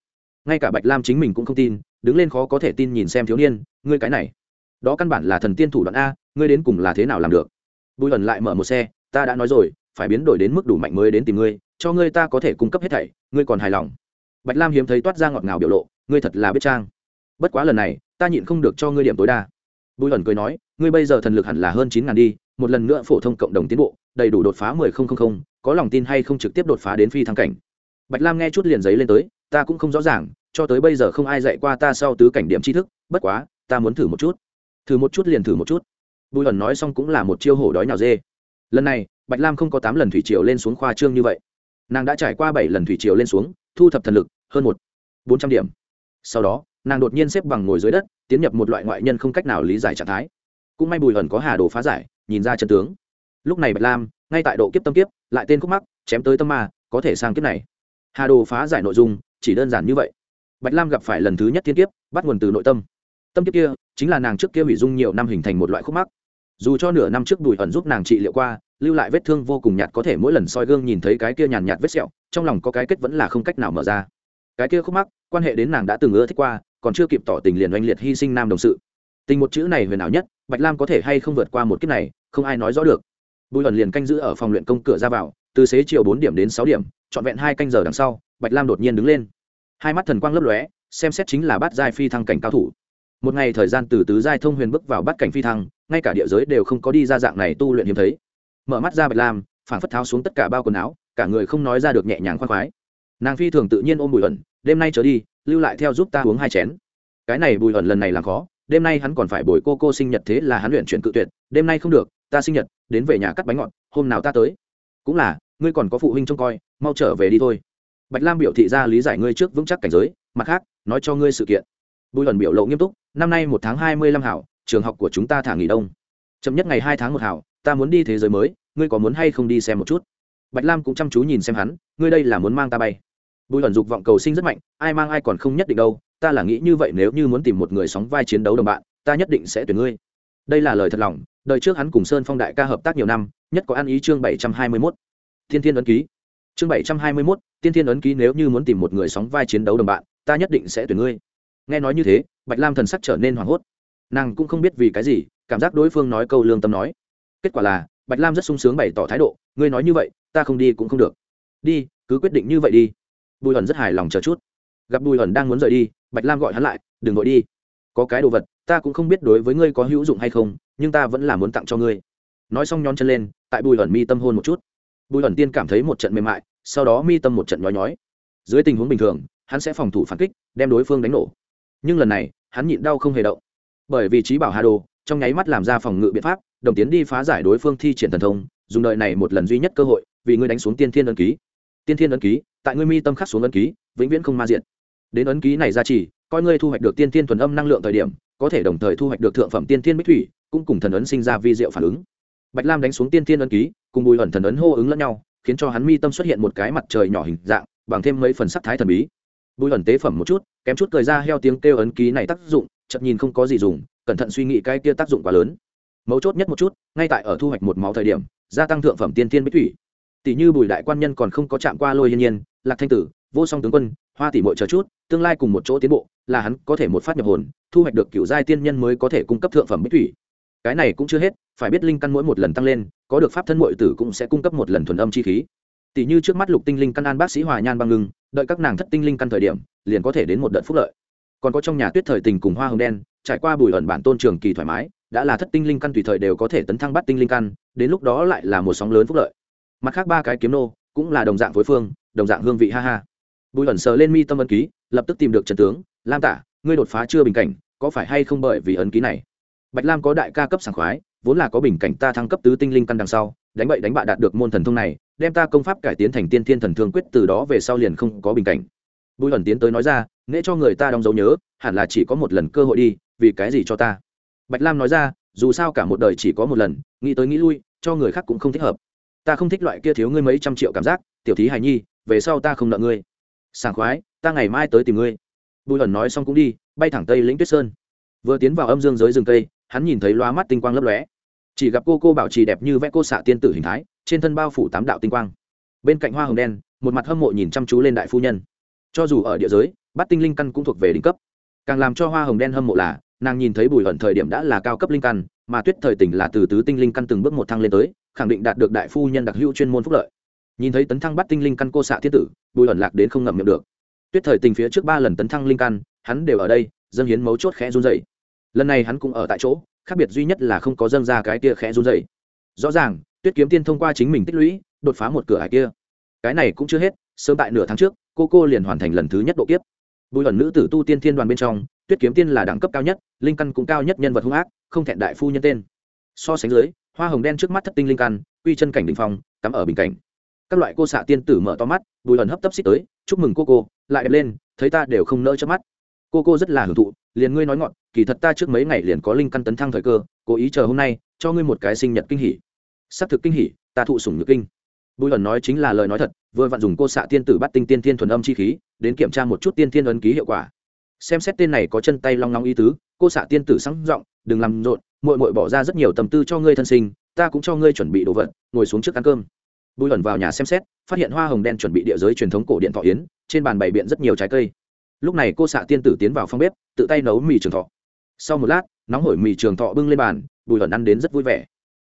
Ngay cả bạch lam chính mình cũng không tin, đứng lên khó có thể tin nhìn xem thiếu niên, ngươi cái này. Đó căn bản là thần tiên thủ đoạn a, ngươi đến cùng là thế nào làm được? Bùi ẩn lại mở một xe, ta đã nói rồi, phải biến đổi đến mức đủ mạnh mới đến tìm ngươi, cho ngươi ta có thể cung cấp hết thảy, ngươi còn hài lòng. Bạch lam hiếm thấy toát ra ngọt ngào biểu lộ, ngươi thật là biết trang. Bất quá lần này, ta nhịn không được cho ngươi điểm tối đa. Bùi ẩn cười nói, ngươi bây giờ thần lực hẳn là hơn chín ngàn đi, một lần nữa phổ thông cộng đồng tiến bộ, đầy đủ đột phá mười không không không, có lòng tin hay không trực tiếp đột phá đến phi thăng cảnh? Bạch lam nghe chút liền giấy lên tới, ta cũng không rõ ràng, cho tới bây giờ không ai dạy qua ta sau tứ cảnh điểm tri thức, bất quá, ta muốn thử một chút. Thử một chút liền thử một chút. Bùi ẩn nói xong cũng là một chiêu hổ đói nào dê. Lần này, bạch lam không có tám lần thủy triều lên xuống khoa trương như vậy. Nàng đã trải qua bảy lần thủy triều lên xuống, thu thập thần lực, hơn một, bốn trăm điểm. Sau đó, nàng đột nhiên xếp bằng ngồi dưới đất, tiến nhập một loại ngoại nhân không cách nào lý giải trạng thái. Cũng may bùi ẩn có hà đồ phá giải, nhìn ra chân tướng. Lúc này bạch lam, ngay tại độ kiếp tâm kiếp, lại tên khúc mắc, chém tới tâm ma, có thể sang kiếp này hà đồ phá giải nội dung, chỉ đơn giản như vậy. Bạch lam gặp phải lần thứ nhất thiên kiếp, bắt nguồn từ nội tâm. Tâm kiếp kia, chính là nàng trước kia hủy dung nhiều năm hình thành một loại khúc mắc. Dù cho nửa năm trước bùi ẩn giúp nàng trị liệu qua, lưu lại vết thương vô cùng nhạt có thể mỗi lần soi gương nhìn thấy cái kia nhàn nhạt vết sẹo, trong lòng có cái kết vẫn là không cách nào mở ra. Cái kia khúc mắc, quan hệ đến nàng đã từng ưa thích qua, còn chưa kịp tỏ tình liền oanh liệt hy sinh nam đồng sự. Tình một chữ này huyền ảo nhất, bạch lam có thể hay không vượt qua một kiếp này, không ai nói rõ được. Bùi ẩn liền canh giữ ở phòng luyện công cửa ra vào, từ xế chiều bốn điểm đến sáu điểm trọn vẹn hai canh giờ đằng sau, bạch lam đột nhiên đứng lên. Hai mắt thần quang lấp lóe, xem xét chính là bát giai phi thăng cảnh cao thủ. Một ngày thời gian từ tứ giai thông huyền bước vào bát cảnh phi thăng, ngay cả địa giới đều không có đi ra dạng này tu luyện hiếm thấy. Mở mắt ra bạch lam phản phất tháo xuống tất cả bao quần áo, cả người không nói ra được nhẹ nhàng khoan khoái. Nàng phi thường tự nhiên ôm bùi ẩn, đêm nay trở đi, lưu lại theo giúp ta uống hai chén. Cái này bùi ẩn lần này làm khó, đêm nay hắn còn phải bồi cô cô sinh nhật thế là hắn luyện chuyển cự tuyệt, đêm nay không được, ta sinh nhật, đến về nhà cắt bánh ngọt, hôm nào ta tới. Cũng là ngươi còn có phụ huynh trông coi, mau trở về đi thôi. Bạch lam biểu thị ra lý giải ngươi trước vững chắc cảnh giới, mặt khác, nói cho ngươi sự kiện. Bùi ẩn biểu lộ nghiêm túc, năm nay một tháng hai mươi lăm hảo, trường học của chúng ta thả nghỉ đông. Chậm nhất ngày hai tháng một hảo, ta muốn đi thế giới mới, ngươi có muốn hay không đi xem một chút? Bạch lam cũng chăm chú nhìn xem hắn, ngươi đây là muốn mang ta bay. Bùi ẩn dục vọng cầu sinh rất mạnh, ai mang ai còn không nhất định đâu, ta là nghĩ như vậy nếu như muốn tìm một người sóng vai chiến đấu đồng bạn, ta nhất định sẽ tuyển ngươi. Đây là lời thật lòng, đời trước hắn cùng sơn phong đại ca hợp tác nhiều năm, nhất có ăn ý chương bảy trăm hai mươi mốt thiên thiên ấn ký. Chương bảy trăm hai mươi mốt tiên thiên ấn ký nếu như muốn tìm một người sóng vai chiến đấu đồng bạn, ta nhất định sẽ tuyển ngươi. Nghe nói như thế, bạch lam thần sắc trở nên hoảng hốt. Nàng cũng không biết vì cái gì, cảm giác đối phương nói câu lương tâm nói. Kết quả là, bạch lam rất sung sướng bày tỏ thái độ, ngươi nói như vậy, ta không đi cũng không được. Đi, cứ quyết định như vậy đi. Bùi ẩn rất hài lòng chờ chút. Gặp bùi ẩn đang muốn rời đi, bạch lam gọi hắn lại, đừng vội đi. Có cái đồ vật, ta cũng không biết đối với ngươi có hữu dụng hay không, nhưng ta vẫn là muốn tặng cho ngươi. Nói xong nhón chân lên, tại bùi ẩn mi tâm hôn một chút bùi ẩn tiên cảm thấy một trận mềm mại, sau đó mi tâm một trận nhói nhói. Dưới tình huống bình thường, hắn sẽ phòng thủ phản kích, đem đối phương đánh nổ. Nhưng lần này, hắn nhịn đau không hề động. Bởi vì trí bảo hà đồ, trong nháy mắt làm ra phòng ngự biện pháp, đồng tiến đi phá giải đối phương thi triển thần thông, dùng đợi này một lần duy nhất cơ hội, vì ngươi đánh xuống tiên thiên ấn ký. Tiên thiên ấn ký, tại ngươi mi tâm khắc xuống ấn ký, vĩnh viễn không ma diện đến ấn ký này ra chỉ, coi ngươi thu hoạch được tiên thiên thuần âm năng lượng thời điểm, có thể đồng thời thu hoạch được thượng phẩm tiên thiên bích thủy, cũng cùng thần ấn sinh ra vi diệu phản ứng bạch lam đánh xuống tiên thiên ấn ký, cùng bùi ẩn thần ấn hô ứng lẫn nhau, khiến cho hắn mi tâm xuất hiện một cái mặt trời nhỏ hình dạng, bằng thêm mấy phần sắc thái thần bí. Bùi ẩn tế phẩm một chút, kém chút cười ra heo tiếng kêu ấn ký này tác dụng chậm nhìn không có gì dùng, cẩn thận suy nghĩ cái kia tác dụng quá lớn. Mấu chốt nhất một chút, ngay tại ở thu hoạch một máu thời điểm, gia tăng thượng phẩm tiên thiên bích thủy. Tỷ như bùi đại quan nhân còn không có chạm qua lôi hiên nhiên, lạc thanh tử, vô song tướng quân, hoa tỷ mội chờ chút, tương lai cùng một chỗ tiến bộ, là hắn có thể một phát nhập hồn, thu hoạch được cựu giai tiên nhân mới có thể cung cấp thượng phẩm bích thủy cái này cũng chưa hết, phải biết linh căn mỗi một lần tăng lên, có được pháp thân mội tử cũng sẽ cung cấp một lần thuần âm chi khí. Tỷ như trước mắt lục tinh linh căn an bác sĩ hòa nhan băng ngưng, đợi các nàng thất tinh linh căn thời điểm, liền có thể đến một đợt phúc lợi. Còn có trong nhà tuyết thời tình cùng hoa hồng đen, trải qua bùi ẩn bản tôn trường kỳ thoải mái, đã là thất tinh linh căn tùy thời đều có thể tấn thăng bắt tinh linh căn, đến lúc đó lại là một sóng lớn phúc lợi. Mặt khác ba cái kiếm nô, cũng là đồng dạng phối phương, đồng dạng hương vị ha ha. Bùi ẩn sờ lên mi tâm ấn ký, lập tức tìm được trần tướng, lam tả ngươi đột phá chưa bình cảnh, có phải hay không bởi vì ấn ký này? Bạch lam có đại ca cấp sảng khoái, vốn là có bình cảnh ta thăng cấp tứ tinh linh căn đằng sau, đánh bậy đánh bạ đạt được môn thần thông này, đem ta công pháp cải tiến thành tiên thiên thần thương quyết, từ đó về sau liền không có bình cảnh. Bùi ẩn tiến tới nói ra nghệ cho người ta đóng dấu nhớ, hẳn là chỉ có một lần cơ hội đi, vì cái gì cho ta? Bạch lam nói ra, dù sao cả một đời chỉ có một lần, nghĩ tới nghĩ lui, cho người khác cũng không thích hợp. Ta không thích loại kia thiếu ngươi mấy trăm triệu cảm giác, tiểu thí hài nhi, về sau ta không nợ ngươi. Sảng khoái, ta ngày mai tới tìm ngươi. Bùi ẩn nói xong cũng đi, bay thẳng tây lĩnh tuyết sơn. Vừa tiến vào âm dương giới rừng tây hắn nhìn thấy loa mắt tinh quang lấp lóe. Chỉ gặp cô cô bảo trì đẹp như vẽ cô xạ tiên tử hình thái, trên thân bao phủ tám đạo tinh quang. Bên cạnh hoa hồng đen, một mặt hâm mộ nhìn chăm chú lên đại phu nhân. Cho dù ở địa giới bát tinh linh căn cũng thuộc về đỉnh cấp. Càng làm cho hoa hồng đen hâm mộ là, nàng nhìn thấy bùi hận thời điểm đã là cao cấp linh căn, mà tuyết thời tỉnh là từ tứ tinh linh căn từng bước một thăng lên tới, khẳng định đạt được đại phu nhân đặc hữu chuyên môn phúc lợi. Nhìn thấy tấn thăng bắt tinh linh căn cô xạ thiết tử, bùi hận lạc đến không ngậm miệng được. Tuyết thời tình phía trước ba lần tấn thăng linh căn, hắn đều ở đây, dâng hiến mấu chốt khẽ run dậy lần này hắn cũng ở tại chỗ, khác biệt duy nhất là không có dâng ra cái kia khẽ run dày rõ ràng, tuyết kiếm tiên thông qua chính mình tích lũy, đột phá một cửa hải kia. Cái này cũng chưa hết, sớm tại nửa tháng trước, cô cô liền hoàn thành lần thứ nhất độ kiếp. Bùi ẩn nữ tử tu tiên thiên đoàn bên trong, tuyết kiếm tiên là đẳng cấp cao nhất, linh căn cũng cao nhất nhân vật hung ác, không thẹn đại phu nhân tên. So sánh dưới, hoa hồng đen trước mắt thất tinh linh căn, quy chân cảnh đình phong, cắm ở bình cảnh. Các loại cô xạ tiên tử mở to mắt, bùi ẩn hấp tấp xích tới, chúc mừng cô cô, lại đẹp lên, thấy ta đều không nỡ cho mắt. Cô cô rất là hưởng thụ liền ngươi nói ngọn, kỳ thật ta trước mấy ngày liền có linh căn tấn thăng thời cơ, cố ý chờ hôm nay, cho ngươi một cái sinh nhật kinh hỉ. S ắ c thực kinh hỉ, ta thụ sủng nhược kinh. Bùi ẩn nói chính là lời nói thật, vừa vặn dùng cô xạ tiên tử bắt tinh tiên thiên thuần âm chi khí, đến kiểm tra một chút tiên thiên ấn ký hiệu quả. Xem xét tên này có chân tay long long ý tứ, cô xạ tiên tử sáng giọng, đừng làm rộn mội mội bỏ ra rất nhiều tâm tư cho ngươi thân sinh, ta cũng cho ngươi chuẩn bị đồ vật, ngồi xuống trước ăn cơm. Bùi ẩn vào nhà xem xét, phát hiện hoa hồng đen chuẩn bị địa giới truyền thống cổ điện thọ yến, trên bàn bày biện rất nhiều trái cây lúc này cô xạ tiên tử tiến vào phòng bếp, tự tay nấu mì trường thọ. Sau một lát, nóng hổi mì trường thọ bưng lên bàn, bùi hẩn ăn đến rất vui vẻ.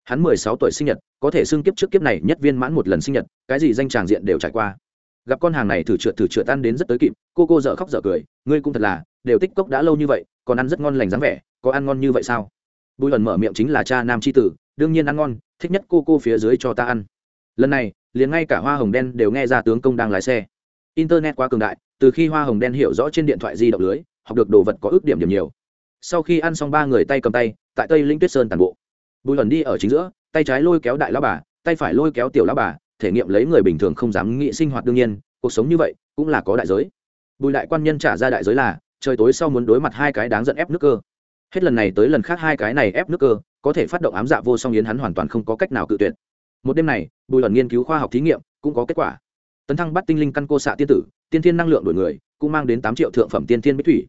Hắn mười sáu tuổi sinh nhật, có thể xưng kiếp trước kiếp này nhất viên mãn một lần sinh nhật, cái gì danh tràng diện đều trải qua. Gặp con hàng này thử trượt thử trượt ăn đến rất tới kịp, cô cô dợ khóc dở cười, ngươi cũng thật là, đều tích cốc đã lâu như vậy, còn ăn rất ngon lành dáng vẻ, có ăn ngon như vậy sao? Bùi hẩn mở miệng chính là cha nam c h i tử, đương nhiên ăn ngon, thích nhất cô cô phía dưới cho ta ăn. Lần này, liền ngay cả hoa hồng đen đều nghe ra tướng công đang lái xe. Internet quá cường đại từ khi hoa hồng đen hiểu rõ trên điện thoại di động lưới, học được đồ vật có ước điểm điểm nhiều. Sau khi ăn xong ba người tay cầm tay, tại tây linh tuyết sơn tàn bộ. Bùi hẩn đi ở chính giữa, tay trái lôi kéo đại lao bà, tay phải lôi kéo tiểu lao bà, thể nghiệm lấy người bình thường không dám nghĩ sinh hoạt đương nhiên, cuộc sống như vậy cũng là có đại giới. Bùi đại quan nhân trả ra đại giới là, trời tối sau muốn đối mặt hai cái đáng giận ép nước cơ. Hết lần này tới lần khác hai cái này ép nước cơ, có thể phát động ám dạ vô song yến hắn hoàn toàn không có cách nào cự tuyệt. Một đêm này, bùi hẩn nghiên cứu khoa học thí nghiệm, cũng có kết quả. Tấn thăng bắt tinh linh căn cô xạ tiên tử tiên thiên năng lượng đổi người, cũng mang đến tám triệu thượng phẩm tiên thiên bích thủy.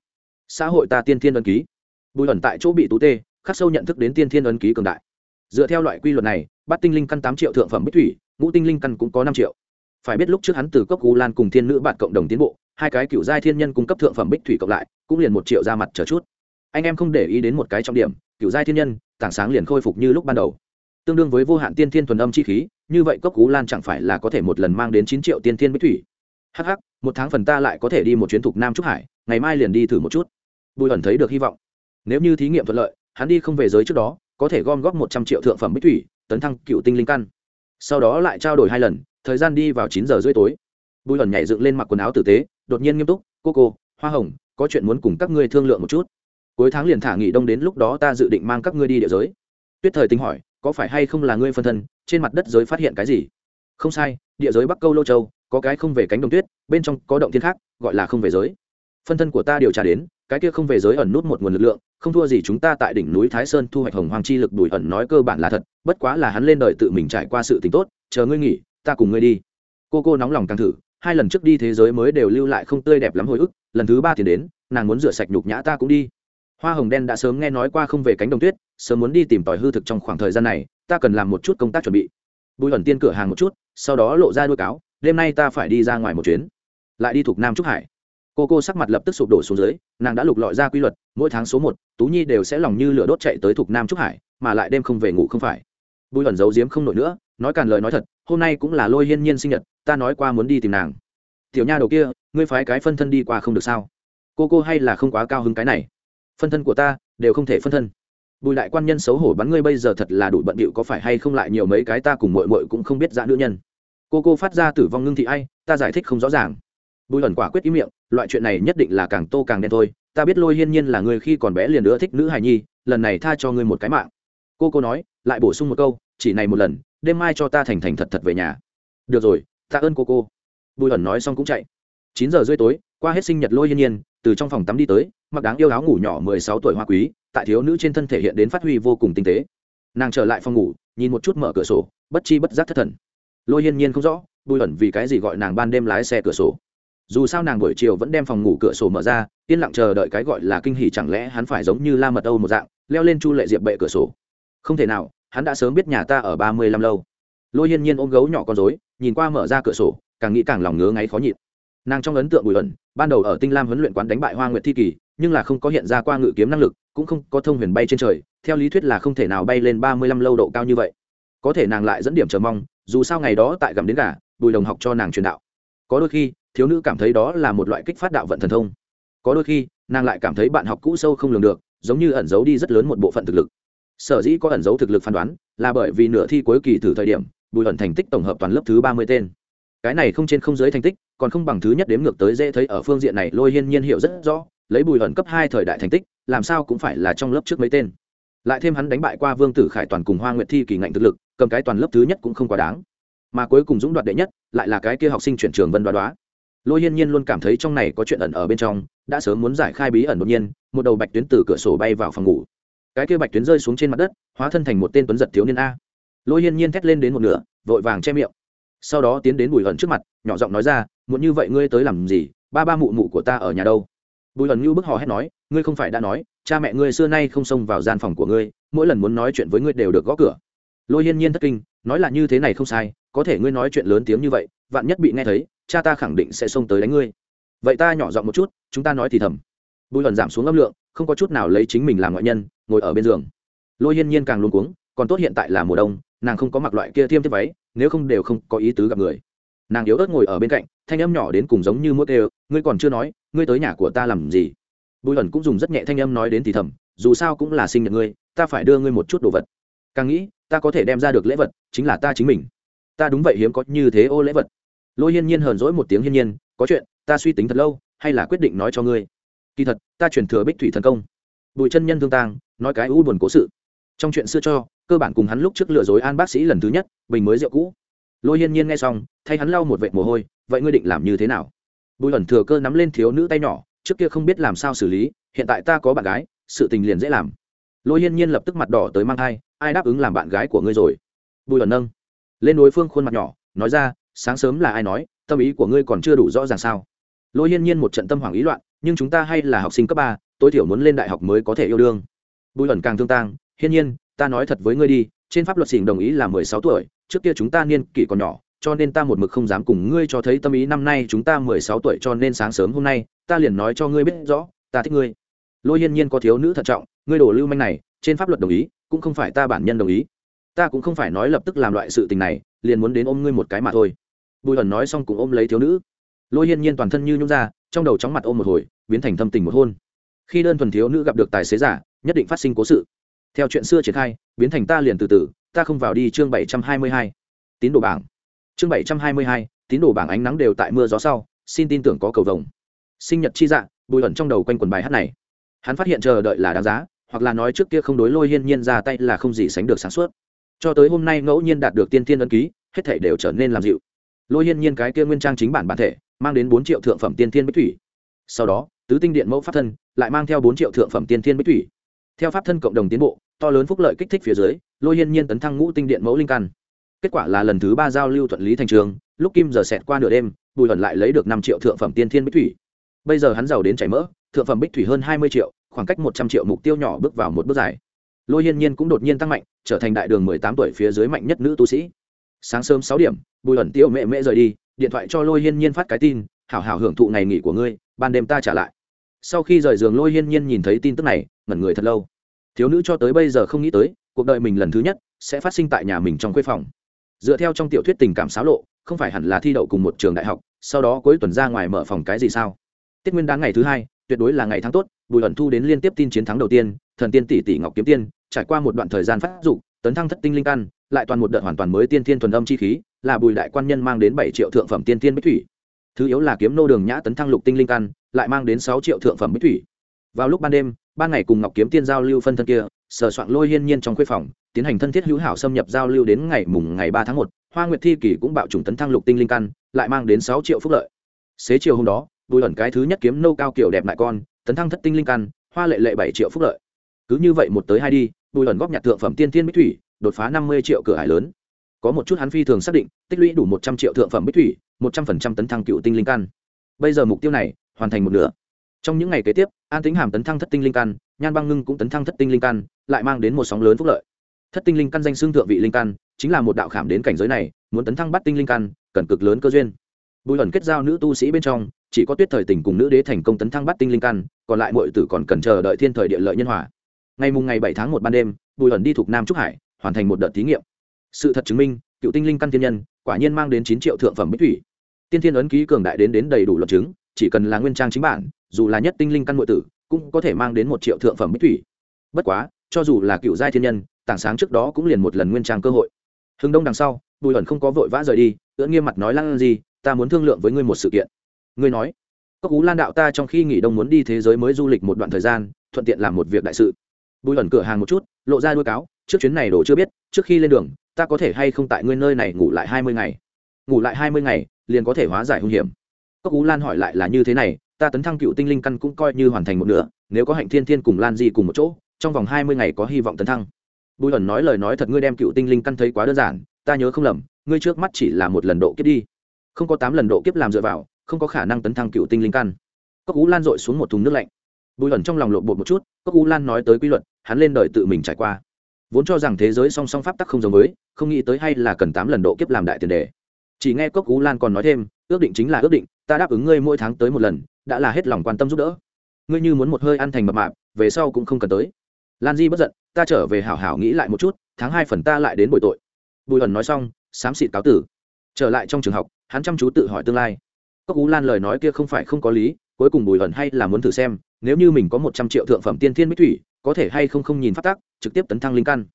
Xã hội ta tiên thiên ấn ký. Bùi ẩn tại chỗ bị tú tê, khắc sâu nhận thức đến tiên thiên ấn ký cường đại. Dựa theo loại quy luật này, bắt tinh linh căn tám triệu thượng phẩm bích thủy, ngũ tinh linh căn cũng có năm triệu. Phải biết lúc trước hắn từ cốc u lan cùng thiên nữ bạn cộng đồng tiến bộ, hai cái cựu giai thiên nhân cung cấp thượng phẩm bích thủy cộng lại, cũng liền một triệu ra mặt chờ chút. Anh em không để ý đến một cái trọng điểm cựu giai thiên nhân, tảng sáng liền khôi phục như lúc ban đầu. Tương đương với vô hạn tiên thiên thuần âm chi khí, như vậy cốc cú lan chẳng phải là có thể một lần mang đến chín triệu tiên thiên bích thủy hh một tháng phần ta lại có thể đi một chuyến thục nam trúc hải, ngày mai liền đi thử một chút. Bùi ẩn thấy được hy vọng. Nếu như thí nghiệm thuận lợi, hắn đi không về giới trước đó, có thể gom góp một trăm triệu thượng phẩm bích thủy, tấn thăng cựu tinh linh căn. Sau đó lại trao đổi hai lần, thời gian đi vào chín giờ rưỡi tối. Bùi ẩn nhảy dựng lên mặc quần áo tử tế, đột nhiên nghiêm túc, cô cô, hoa hồng, có chuyện muốn cùng các ngươi thương lượng một chút. Cuối tháng liền thả nghỉ đông đến lúc đó ta dự định mang các ngươi đi địa giới. Tuyết thời tính hỏi, có phải hay không là ngươi phân thân, trên mặt đất giới phát hiện cái gì? Không sai, địa giới bắc câu lô châu có cái không về cánh đồng tuyết, bên trong có động thiên khác, gọi là không về giới. Phân thân của ta điều tra đến, cái kia không về giới ẩn nút một nguồn lực lượng, không thua gì chúng ta tại đỉnh núi thái sơn thu hoạch hồng hoàng chi lực đùi ẩn nói cơ bản là thật, bất quá là hắn lên đời tự mình trải qua sự tính tốt, chờ ngươi nghỉ, ta cùng ngươi đi. Cô cô nóng lòng càng thử, hai lần trước đi thế giới mới đều lưu lại không tươi đẹp lắm hồi ức, lần thứ ba thì đến, nàng muốn rửa sạch nhục nhã ta cũng đi. Hoa hồng đen đã sớm nghe nói qua không về cánh đồng tuyết, sớm muốn đi tìm tòi hư thực trong khoảng thời gian này, ta cần làm một chút công tác chuẩn bị. Bùi ẩn tiên cửa hàng một chút, sau đó lộ ra đuôi cáo đêm nay ta phải đi ra ngoài một chuyến. Lại đi thuộc nam trúc hải. Cô cô sắc mặt lập tức sụp đổ xuống dưới, nàng đã lục lọi ra quy luật, mỗi tháng số một, tú nhi đều sẽ lòng như lửa đốt chạy tới thuộc nam trúc hải, mà lại đêm không về ngủ không phải. Bùi ẩn giấu giếm không nổi nữa, nói càn lời nói thật, hôm nay cũng là lôi hiên nhiên sinh nhật, ta nói qua muốn đi tìm nàng. Tiểu nha đầu kia, ngươi phái cái phân thân đi qua không được sao? Cô cô hay là không quá cao hứng cái này? Phân thân của ta, đều không thể phân thân. Bùi đại quan nhân xấu hổ bắn ngươi bây giờ thật là đủ bận bịu có phải hay không lại nhiều mấy cái ta cùng mội mội cũng không biết dã nữ nhân cô cô phát ra tử vong ngưng thị ai, ta giải thích không rõ ràng. Bùi ẩn quả quyết ý miệng, loại chuyện này nhất định là càng tô càng đen thôi, ta biết lôi hiên nhiên là người khi còn bé liền nữa thích nữ hài nhi, lần này tha cho ngươi một cái mạng. Cô cô nói, lại bổ sung một câu, chỉ này một lần, đêm mai cho ta thành thành thật thật về nhà. Được rồi, tạ ơn cô cô. Bùi ẩn nói xong cũng chạy. Chín giờ rưỡi tối, qua hết sinh nhật lôi hiên nhiên, từ trong phòng tắm đi tới, mặc đáng yêu áo ngủ nhỏ mười sáu tuổi hoa quý, tại thiếu nữ trên thân thể hiện đến phát huy vô cùng tinh tế. Nàng trở lại phòng ngủ, nhìn một chút mở cửa sổ, bất chi bất giác thất thần lôi hiên nhiên không rõ, bùi ẩn vì cái gì gọi nàng ban đêm lái xe cửa sổ. Dù sao nàng buổi chiều vẫn đem phòng ngủ cửa sổ mở ra, yên lặng chờ đợi cái gọi là kinh hỉ chẳng lẽ hắn phải giống như la mật âu một dạng, leo lên chu lệ diệp bệ cửa sổ. Không thể nào, hắn đã sớm biết nhà ta ở ba mươi lăm lâu. Lôi hiên nhiên ôm gấu nhỏ con dối nhìn qua mở ra cửa sổ, càng nghĩ càng lòng ngứa ngáy khó nhịn. Nàng trong ấn tượng bùi ẩn, ban đầu ở tinh lam huấn luyện quán đánh bại hoa nguyệt thi kỳ, nhưng là không có hiện ra qua ngự kiếm năng lực, cũng không có thông huyền bay trên trời, theo lý thuyết là không thể nào bay lên ba mươi lăm lâu độ cao như vậy. Có thể nàng lại dẫn điểm chờ mong dù sao ngày đó tại gặm đến gà, bùi đồng học cho nàng truyền đạo. Có đôi khi, thiếu nữ cảm thấy đó là một loại kích phát đạo vận thần thông. Có đôi khi, nàng lại cảm thấy bạn học cũ sâu không lường được, giống như ẩn giấu đi rất lớn một bộ phận thực lực. Sở dĩ có ẩn giấu thực lực phán đoán, là bởi vì nửa thi cuối kỳ thử thời điểm, bùi ẩn thành tích tổng hợp toàn lớp thứ ba mươi tên. Cái này không trên không dưới thành tích, còn không bằng thứ nhất đếm ngược tới dễ thấy ở phương diện này lôi hiên nhiên hiểu rất rõ, lấy bùi ẩn cấp hai thời đại thành tích, làm sao cũng phải là trong lớp trước mấy tên. Lại thêm hắn đánh bại qua vương tử khải toàn cùng hoa nguyệt thi kỳ ngạnh thực lực cầm cái toàn lớp thứ nhất cũng không quá đáng. Mà cuối cùng dũng đoạt đệ nhất, lại là cái kia học sinh chuyển trường vân đoá đoá. Lôi hiên nhiên luôn cảm thấy trong này có chuyện ẩn ở bên trong, đã sớm muốn giải khai bí ẩn đột nhiên, một đầu bạch tuyến từ cửa sổ bay vào phòng ngủ. Cái kia bạch tuyến rơi xuống trên mặt đất, hóa thân thành một tên tuấn giật thiếu niên a. Lôi hiên nhiên thét lên đến một nửa, vội vàng che miệng. Sau đó tiến đến bùi ẩn trước mặt, nhỏ giọng nói ra, muốn như vậy ngươi tới làm gì? Ba ba mụ mụ của ta ở nhà đâu? Bùi ẩn như bức hò hét nói, ngươi không phải đã nói, cha mẹ ngươi xưa nay không xông vào gian phòng của ngươi, mỗi lần muốn nói chuyện với ngươi đều được gõ cửa lôi hiên nhiên thất kinh, nói là như thế này không sai, có thể ngươi nói chuyện lớn tiếng như vậy, vạn nhất bị nghe thấy, cha ta khẳng định sẽ xông tới đánh ngươi. Vậy ta nhỏ giọng một chút, chúng ta nói thì thầm. Bùi ẩn giảm xuống âm lượng, không có chút nào lấy chính mình làm ngoại nhân, ngồi ở bên giường. Lôi hiên nhiên càng luôn cuống, còn tốt hiện tại là mùa đông, nàng không có mặc loại kia thiêm tiếp váy, nếu không đều không có ý tứ gặp người. Nàng yếu ớt ngồi ở bên cạnh, thanh âm nhỏ đến cùng giống như mũi đều, ngươi còn chưa nói, ngươi tới nhà của ta làm gì? Bùi ẩn cũng dùng rất nhẹ thanh âm nói đến thì thầm, dù sao cũng là sinh nhật ngươi, ta phải đưa ngươi một chút đồ vật. Càng nghĩ ta có thể đem ra được lễ vật chính là ta chính mình. Ta đúng vậy hiếm có như thế ô lễ vật. Lôi hiên nhiên hờn dỗi một tiếng hiên nhiên có chuyện ta suy tính thật lâu hay là quyết định nói cho ngươi. Kỳ thật ta chuyển thừa bích thủy thần công. Bùi chân nhân thương Tàng, nói cái u buồn cố sự. Trong chuyện xưa cho cơ bản cùng hắn lúc trước lừa dối an bác sĩ lần thứ nhất bình mới rượu cũ. Lôi hiên nhiên nghe xong thay hắn lau một vệt mồ hôi vậy ngươi định làm như thế nào? Bùi ẩn thừa cơ nắm lên thiếu nữ tay nhỏ trước kia không biết làm sao xử lý hiện tại ta có bạn gái sự tình liền dễ làm lôi hiên nhiên lập tức mặt đỏ tới mang thai, ai đáp ứng làm bạn gái của ngươi rồi? Bùi ẩn nâng lên đối phương khuôn mặt nhỏ, nói ra, sáng sớm là ai nói, tâm ý của ngươi còn chưa đủ rõ ràng sao? Lôi hiên nhiên một trận tâm hoảng ý loạn, nhưng chúng ta hay là học sinh cấp ba, tối thiểu muốn lên đại học mới có thể yêu đương. Bùi ẩn càng thương tang, hiên nhiên, ta nói thật với ngươi đi, trên pháp luật xỉn đồng ý là mười sáu tuổi, trước kia chúng ta niên kỷ còn nhỏ, cho nên ta một mực không dám cùng ngươi cho thấy tâm ý năm nay chúng ta mười sáu tuổi cho nên sáng sớm hôm nay, ta liền nói cho ngươi biết rõ, ta thích ngươi. Lôi hiên nhiên có thiếu nữ thận trọng ngươi đổ lưu manh này, trên pháp luật đồng ý, cũng không phải ta bản nhân đồng ý. Ta cũng không phải nói lập tức làm loại sự tình này, liền muốn đến ôm ngươi một cái mà thôi. Bùi ẩn nói xong cũng ôm lấy thiếu nữ. Lôi hiên nhiên toàn thân như nhung ra, trong đầu chóng mặt ôm một hồi, biến thành thâm tình một hôn. Khi đơn thuần thiếu nữ gặp được tài xế giả, nhất định phát sinh cố sự. Theo chuyện xưa triển khai, biến thành ta liền từ từ, ta không vào đi chương bảy trăm hai mươi hai. Tín đồ bảng. Chương bảy trăm hai mươi hai, tín đồ bảng ánh nắng đều tại mưa gió sau, xin tin tưởng có cầu vồng. Sinh nhật chi dạ bùi ẩn trong đầu quanh quần bài hát này hắn phát hiện chờ đợi là đáng giá, hoặc là nói trước kia không đối lôi hiên nhiên ra tay là không gì sánh được sáng suốt. Cho tới hôm nay ngẫu nhiên đạt được tiên tiên ấn ký, hết thể đều trở nên làm dịu. Lôi hiên nhiên cái kia nguyên trang chính bản bản thể, mang đến bốn triệu thượng phẩm tiên tiên bích thủy. Sau đó, tứ tinh điện mẫu pháp thân, lại mang theo bốn triệu thượng phẩm tiên tiên bích thủy. Theo pháp thân cộng đồng tiến bộ, to lớn phúc lợi kích thích phía dưới, lôi hiên nhiên tấn thăng ngũ tinh điện mẫu linh căn. Kết quả là lần thứ ba giao lưu thuận lý thành trường, lúc kim giờ xẹt qua nửa đêm, bùi hận lại lấy được năm triệu thượng phẩm tiên thiên bích thủy. Bây giờ hắn giàu đến chảy mỡ thượng phẩm bích thủy hơn hai mươi triệu, khoảng cách một trăm triệu mục tiêu nhỏ bước vào một bước dài. Lôi hiên nhiên cũng đột nhiên tăng mạnh, trở thành đại đường mười tám tuổi phía dưới mạnh nhất nữ tu sĩ. Sáng sớm sáu điểm, bùi ẩn tiêu mẹ mẹ rời đi, điện thoại cho lôi hiên nhiên phát cái tin, hảo hảo hưởng thụ ngày nghỉ của ngươi, ban đêm ta trả lại. Sau khi rời giường, lôi hiên nhiên nhìn thấy tin tức này, ngẩn người thật lâu. Thiếu nữ cho tới bây giờ không nghĩ tới, cuộc đời mình lần thứ nhất sẽ phát sinh tại nhà mình trong quê phòng. Dựa theo trong tiểu thuyết tình cảm xáo lộ, không phải hẳn là thi đậu cùng một trường đại học, sau đó cuối tuần ra ngoài mở phòng cái gì sao? Tiết nguyên đáng ngày thứ hai tuyệt đối là ngày tháng tốt, bùi ẩn thu đến liên tiếp tin chiến thắng đầu tiên, thần tiên tỷ tỷ ngọc kiếm tiên, trải qua một đoạn thời gian phát dụng tấn thăng thất tinh linh căn, lại toàn một đợt hoàn toàn mới tiên thiên thuần âm chi khí, là bùi đại quan nhân mang đến bảy triệu thượng phẩm tiên thiên bích thủy. Thứ yếu là kiếm nô đường nhã tấn thăng lục tinh linh căn, lại mang đến sáu triệu thượng phẩm bích thủy. Vào lúc ban đêm, ban ngày cùng ngọc kiếm tiên giao lưu phân thân kia, sờ soạn lôi hiên nhiên trong khuê phòng, tiến hành thân thiết hữu hảo xâm nhập giao lưu đến ngày mùng ngày ba tháng một, hoa nguyệt thi kỷ cũng bạo trùng tấn thăng lục tinh linh căn, lại mang đến sáu triệu phúc lợi. Xế chiều hôm đó bùi ẩn cái thứ nhất kiếm nâu cao kiểu đẹp lại con, tấn thăng thất tinh linh căn, hoa lệ lệ bảy triệu phúc lợi. Cứ như vậy một tới hai đi, bùi ẩn góp nhặt thượng phẩm tiên tiên bích thủy, đột phá năm mươi triệu cửa hải lớn. Có một chút hắn phi thường xác định, tích lũy đủ một trăm triệu thượng phẩm bích thủy, một trăm phần trăm tấn thăng cựu tinh linh căn. Bây giờ mục tiêu này, hoàn thành một nửa. Trong những ngày kế tiếp, an tính hàm tấn thăng thất tinh linh căn, nhan băng ngưng cũng tấn thăng thất tinh linh căn, lại mang đến một sóng lớn phúc lợi. Thất tinh linh căn danh xương thượng vị linh căn, chính là một đạo khảm đến cảnh giới này, muốn tấn thăng bắt tinh linh căn, cần cực lớn cơ duyên. Bùi ẩn kết giao nữ tu sĩ bên trong chỉ có tuyết thời tình cùng nữ đế thành công tấn thăng bắt tinh linh căn, còn lại mọi tử còn cần chờ đợi thiên thời địa lợi nhân hòa. Ngày mùng ngày bảy tháng một ban đêm, bùi ẩn đi thuộc nam trúc hải, hoàn thành một đợt thí nghiệm. Sự thật chứng minh, cựu tinh linh căn thiên nhân, quả nhiên mang đến chín triệu thượng phẩm bích thủy. Tiên thiên ấn ký cường đại đến đến đầy đủ luận chứng, chỉ cần là nguyên trang chính bản, dù là nhất tinh linh căn nội tử, cũng có thể mang đến một triệu thượng phẩm bích thủy. Bất quá, cho dù là cựu giai thiên nhân, tảng sáng trước đó cũng liền một lần nguyên trang cơ hội. Hưng đông đằng sau, bùi ẩn không có vội vã rời đi, ưỡn nghiêm mặt nói lăng gì ta muốn thương lượng với ngươi một sự kiện ngươi nói, cốc cú lan đạo ta trong khi nghỉ đông muốn đi thế giới mới du lịch một đoạn thời gian, thuận tiện làm một việc đại sự. Bùi ẩn cửa hàng một chút, lộ ra đuôi cáo, trước chuyến này đồ chưa biết, trước khi lên đường, ta có thể hay không tại ngươi nơi này ngủ lại hai mươi ngày? Ngủ lại hai mươi ngày, liền có thể hóa giải hung hiểm. Cốc cú lan hỏi lại là như thế này, ta tấn thăng cựu tinh linh căn cũng coi như hoàn thành một nửa, nếu có hạnh thiên thiên cùng lan di cùng một chỗ, trong vòng hai mươi ngày có hy vọng tấn thăng. Bùi ẩn nói lời nói thật ngươi đem cựu tinh linh căn thấy quá đơn giản, ta nhớ không lầm, ngươi trước mắt chỉ là một lần độ kiếp đi. Không có tám lần độ kiếp làm dựa vào không có khả năng tấn thăng cựu tinh linh căn. Cốc ú lan dội xuống một thùng nước lạnh. Bùi ẩn trong lòng lộn bột một chút, cốc ú lan nói tới quy luật, hắn lên đời tự mình trải qua. Vốn cho rằng thế giới song song pháp tắc không giống với, không nghĩ tới hay là cần tám lần độ kiếp làm đại tiền đề. Chỉ nghe cốc ú lan còn nói thêm, ước định chính là ước định, ta đáp ứng ngươi mỗi tháng tới một lần, đã là hết lòng quan tâm giúp đỡ. Ngươi như muốn một hơi ăn thành mập mạp, về sau cũng không cần tới. Lan di bất giận, ta trở về hảo hảo nghĩ lại một chút, tháng hai phần ta lại đến bồi tội. Bùi ẩn nói xong, xám xịt cáo tử. Trở lại trong trường học, hắn chăm chú tự hỏi tương lai cốc ú lan lời nói kia không phải không có lý, cuối cùng bùi Hận hay là muốn thử xem, nếu như mình có một trăm triệu thượng phẩm tiên thiên bích thủy, có thể hay không không nhìn phát tác trực tiếp tấn thăng linh căn.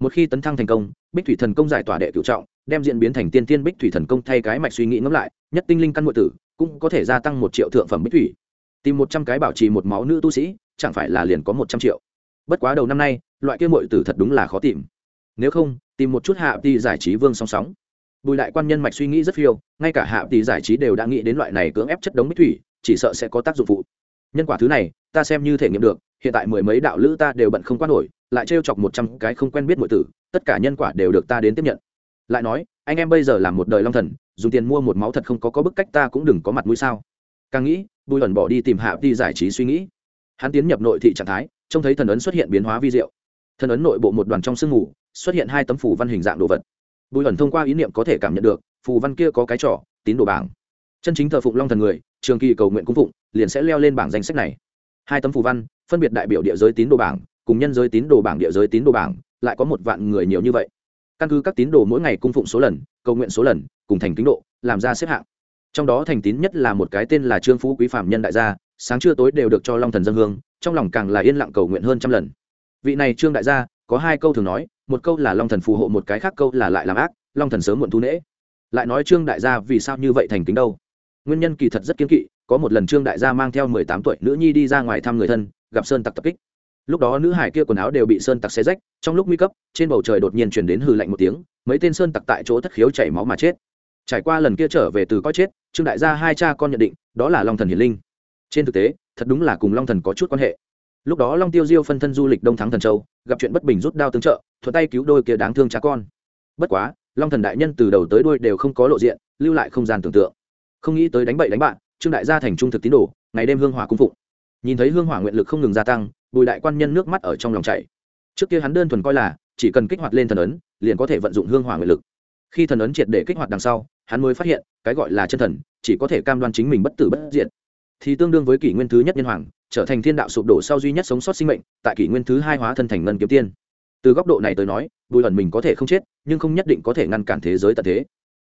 Một khi tấn thăng thành công, bích thủy thần công giải tỏa đệ cựu trọng, đem diễn biến thành tiên Thiên bích thủy thần công thay cái mạch suy nghĩ ngẫm lại, nhất tinh linh căn nội tử cũng có thể gia tăng một triệu thượng phẩm bích thủy. Tìm một trăm cái bảo trì một máu nữ tu sĩ, chẳng phải là liền có một trăm triệu. Bất quá đầu năm nay, loại kia mội tử thật đúng là khó tìm. Nếu không, tìm một chút hạ đi giải trí vương song sóng bùi đại quan nhân mạch suy nghĩ rất phiêu, ngay cả hạ tỷ giải trí đều đã nghĩ đến loại này cưỡng ép chất đống bích thủy, chỉ sợ sẽ có tác dụng phụ. Nhân quả thứ này, ta xem như thể nghiệm được, hiện tại mười mấy đạo lữ ta đều bận không quan nổi, lại trêu chọc một trăm cái không quen biết mọi tử, tất cả nhân quả đều được ta đến tiếp nhận. Lại nói, anh em bây giờ làm một đời long thần, dùng tiền mua một máu thật không có có bức cách ta cũng đừng có mặt mũi sao. Càng nghĩ, bùi ẩn bỏ đi tìm hạ đi giải trí suy nghĩ. Hắn tiến nhập nội thị trạng thái, trông thấy thần ấn xuất hiện biến hóa vi diệu. Thần ấn nội bộ một đoàn trong sương mù, xuất hiện hai tấm phủ văn hình dạng đồ vật bùi ẩn thông qua ý niệm có thể cảm nhận được, phù văn kia có cái trỏ, tín đồ bảng. Chân chính thờ phụng long thần người, trường kỳ cầu nguyện cung phụng, liền sẽ leo lên bảng danh sách này. Hai tấm phù văn, phân biệt đại biểu địa giới tín đồ bảng, cùng nhân giới tín đồ bảng, địa giới tín đồ bảng, lại có một vạn người nhiều như vậy. Căn cứ các tín đồ mỗi ngày cung phụng số lần, cầu nguyện số lần, cùng thành tín độ, làm ra xếp hạng. Trong đó thành tín nhất là một cái tên là trương phú quý phạm nhân đại gia, sáng trưa tối đều được cho long thần dân hương, trong lòng càng là yên lặng cầu nguyện hơn trăm lần. Vị này trương đại gia, có hai câu thường nói một câu là long thần phù hộ, một cái khác câu là lại làm ác, long thần sớm muộn thu nễ. Lại nói trương đại gia vì sao như vậy thành kính đâu? Nguyên nhân kỳ thật rất kiên kỵ, có một lần trương đại gia mang theo mười tám tuổi nữ nhi đi ra ngoài thăm người thân, gặp sơn tặc tập kích. Lúc đó nữ hải kia quần áo đều bị sơn tặc xé rách, trong lúc nguy cấp, trên bầu trời đột nhiên chuyển đến hư lạnh một tiếng, mấy tên sơn tặc tại chỗ thất khiếu chảy máu mà chết. Trải qua lần kia trở về từ coi chết, trương đại gia hai cha con nhận định, đó là long thần hiền linh. Trên thực tế, thật đúng là cùng long thần có chút quan hệ lúc đó long tiêu diêu phân thân du lịch đông thắng thần châu, gặp chuyện bất bình rút đao tướng trợ, thuận tay cứu đôi kia đáng thương cha con. Bất quá, long thần đại nhân từ đầu tới đuôi đều không có lộ diện, lưu lại không gian tưởng tượng. Không nghĩ tới đánh bậy đánh bạn, trương đại gia thành trung thực tín đồ, ngày đêm hương hỏa cung phụng. Nhìn thấy hương hỏa nguyện lực không ngừng gia tăng, bùi đại quan nhân nước mắt ở trong lòng chảy. Trước kia hắn đơn thuần coi là, chỉ cần kích hoạt lên thần ấn, liền có thể vận dụng hương hỏa nguyện lực. Khi thần ấn triệt để kích hoạt đằng sau, hắn mới phát hiện, cái gọi là chân thần, chỉ có thể cam đoan chính mình bất tử bất diệt. Thì tương đương với kỷ nguyên thứ nhất nhân hoàng trở thành thiên đạo sụp đổ sau duy nhất sống sót sinh mệnh, tại kỷ nguyên thứ hai hóa thân thành ngân kiếm tiên. Từ góc độ này tới nói, bùi ẩn mình có thể không chết, nhưng không nhất định có thể ngăn cản thế giới tận thế.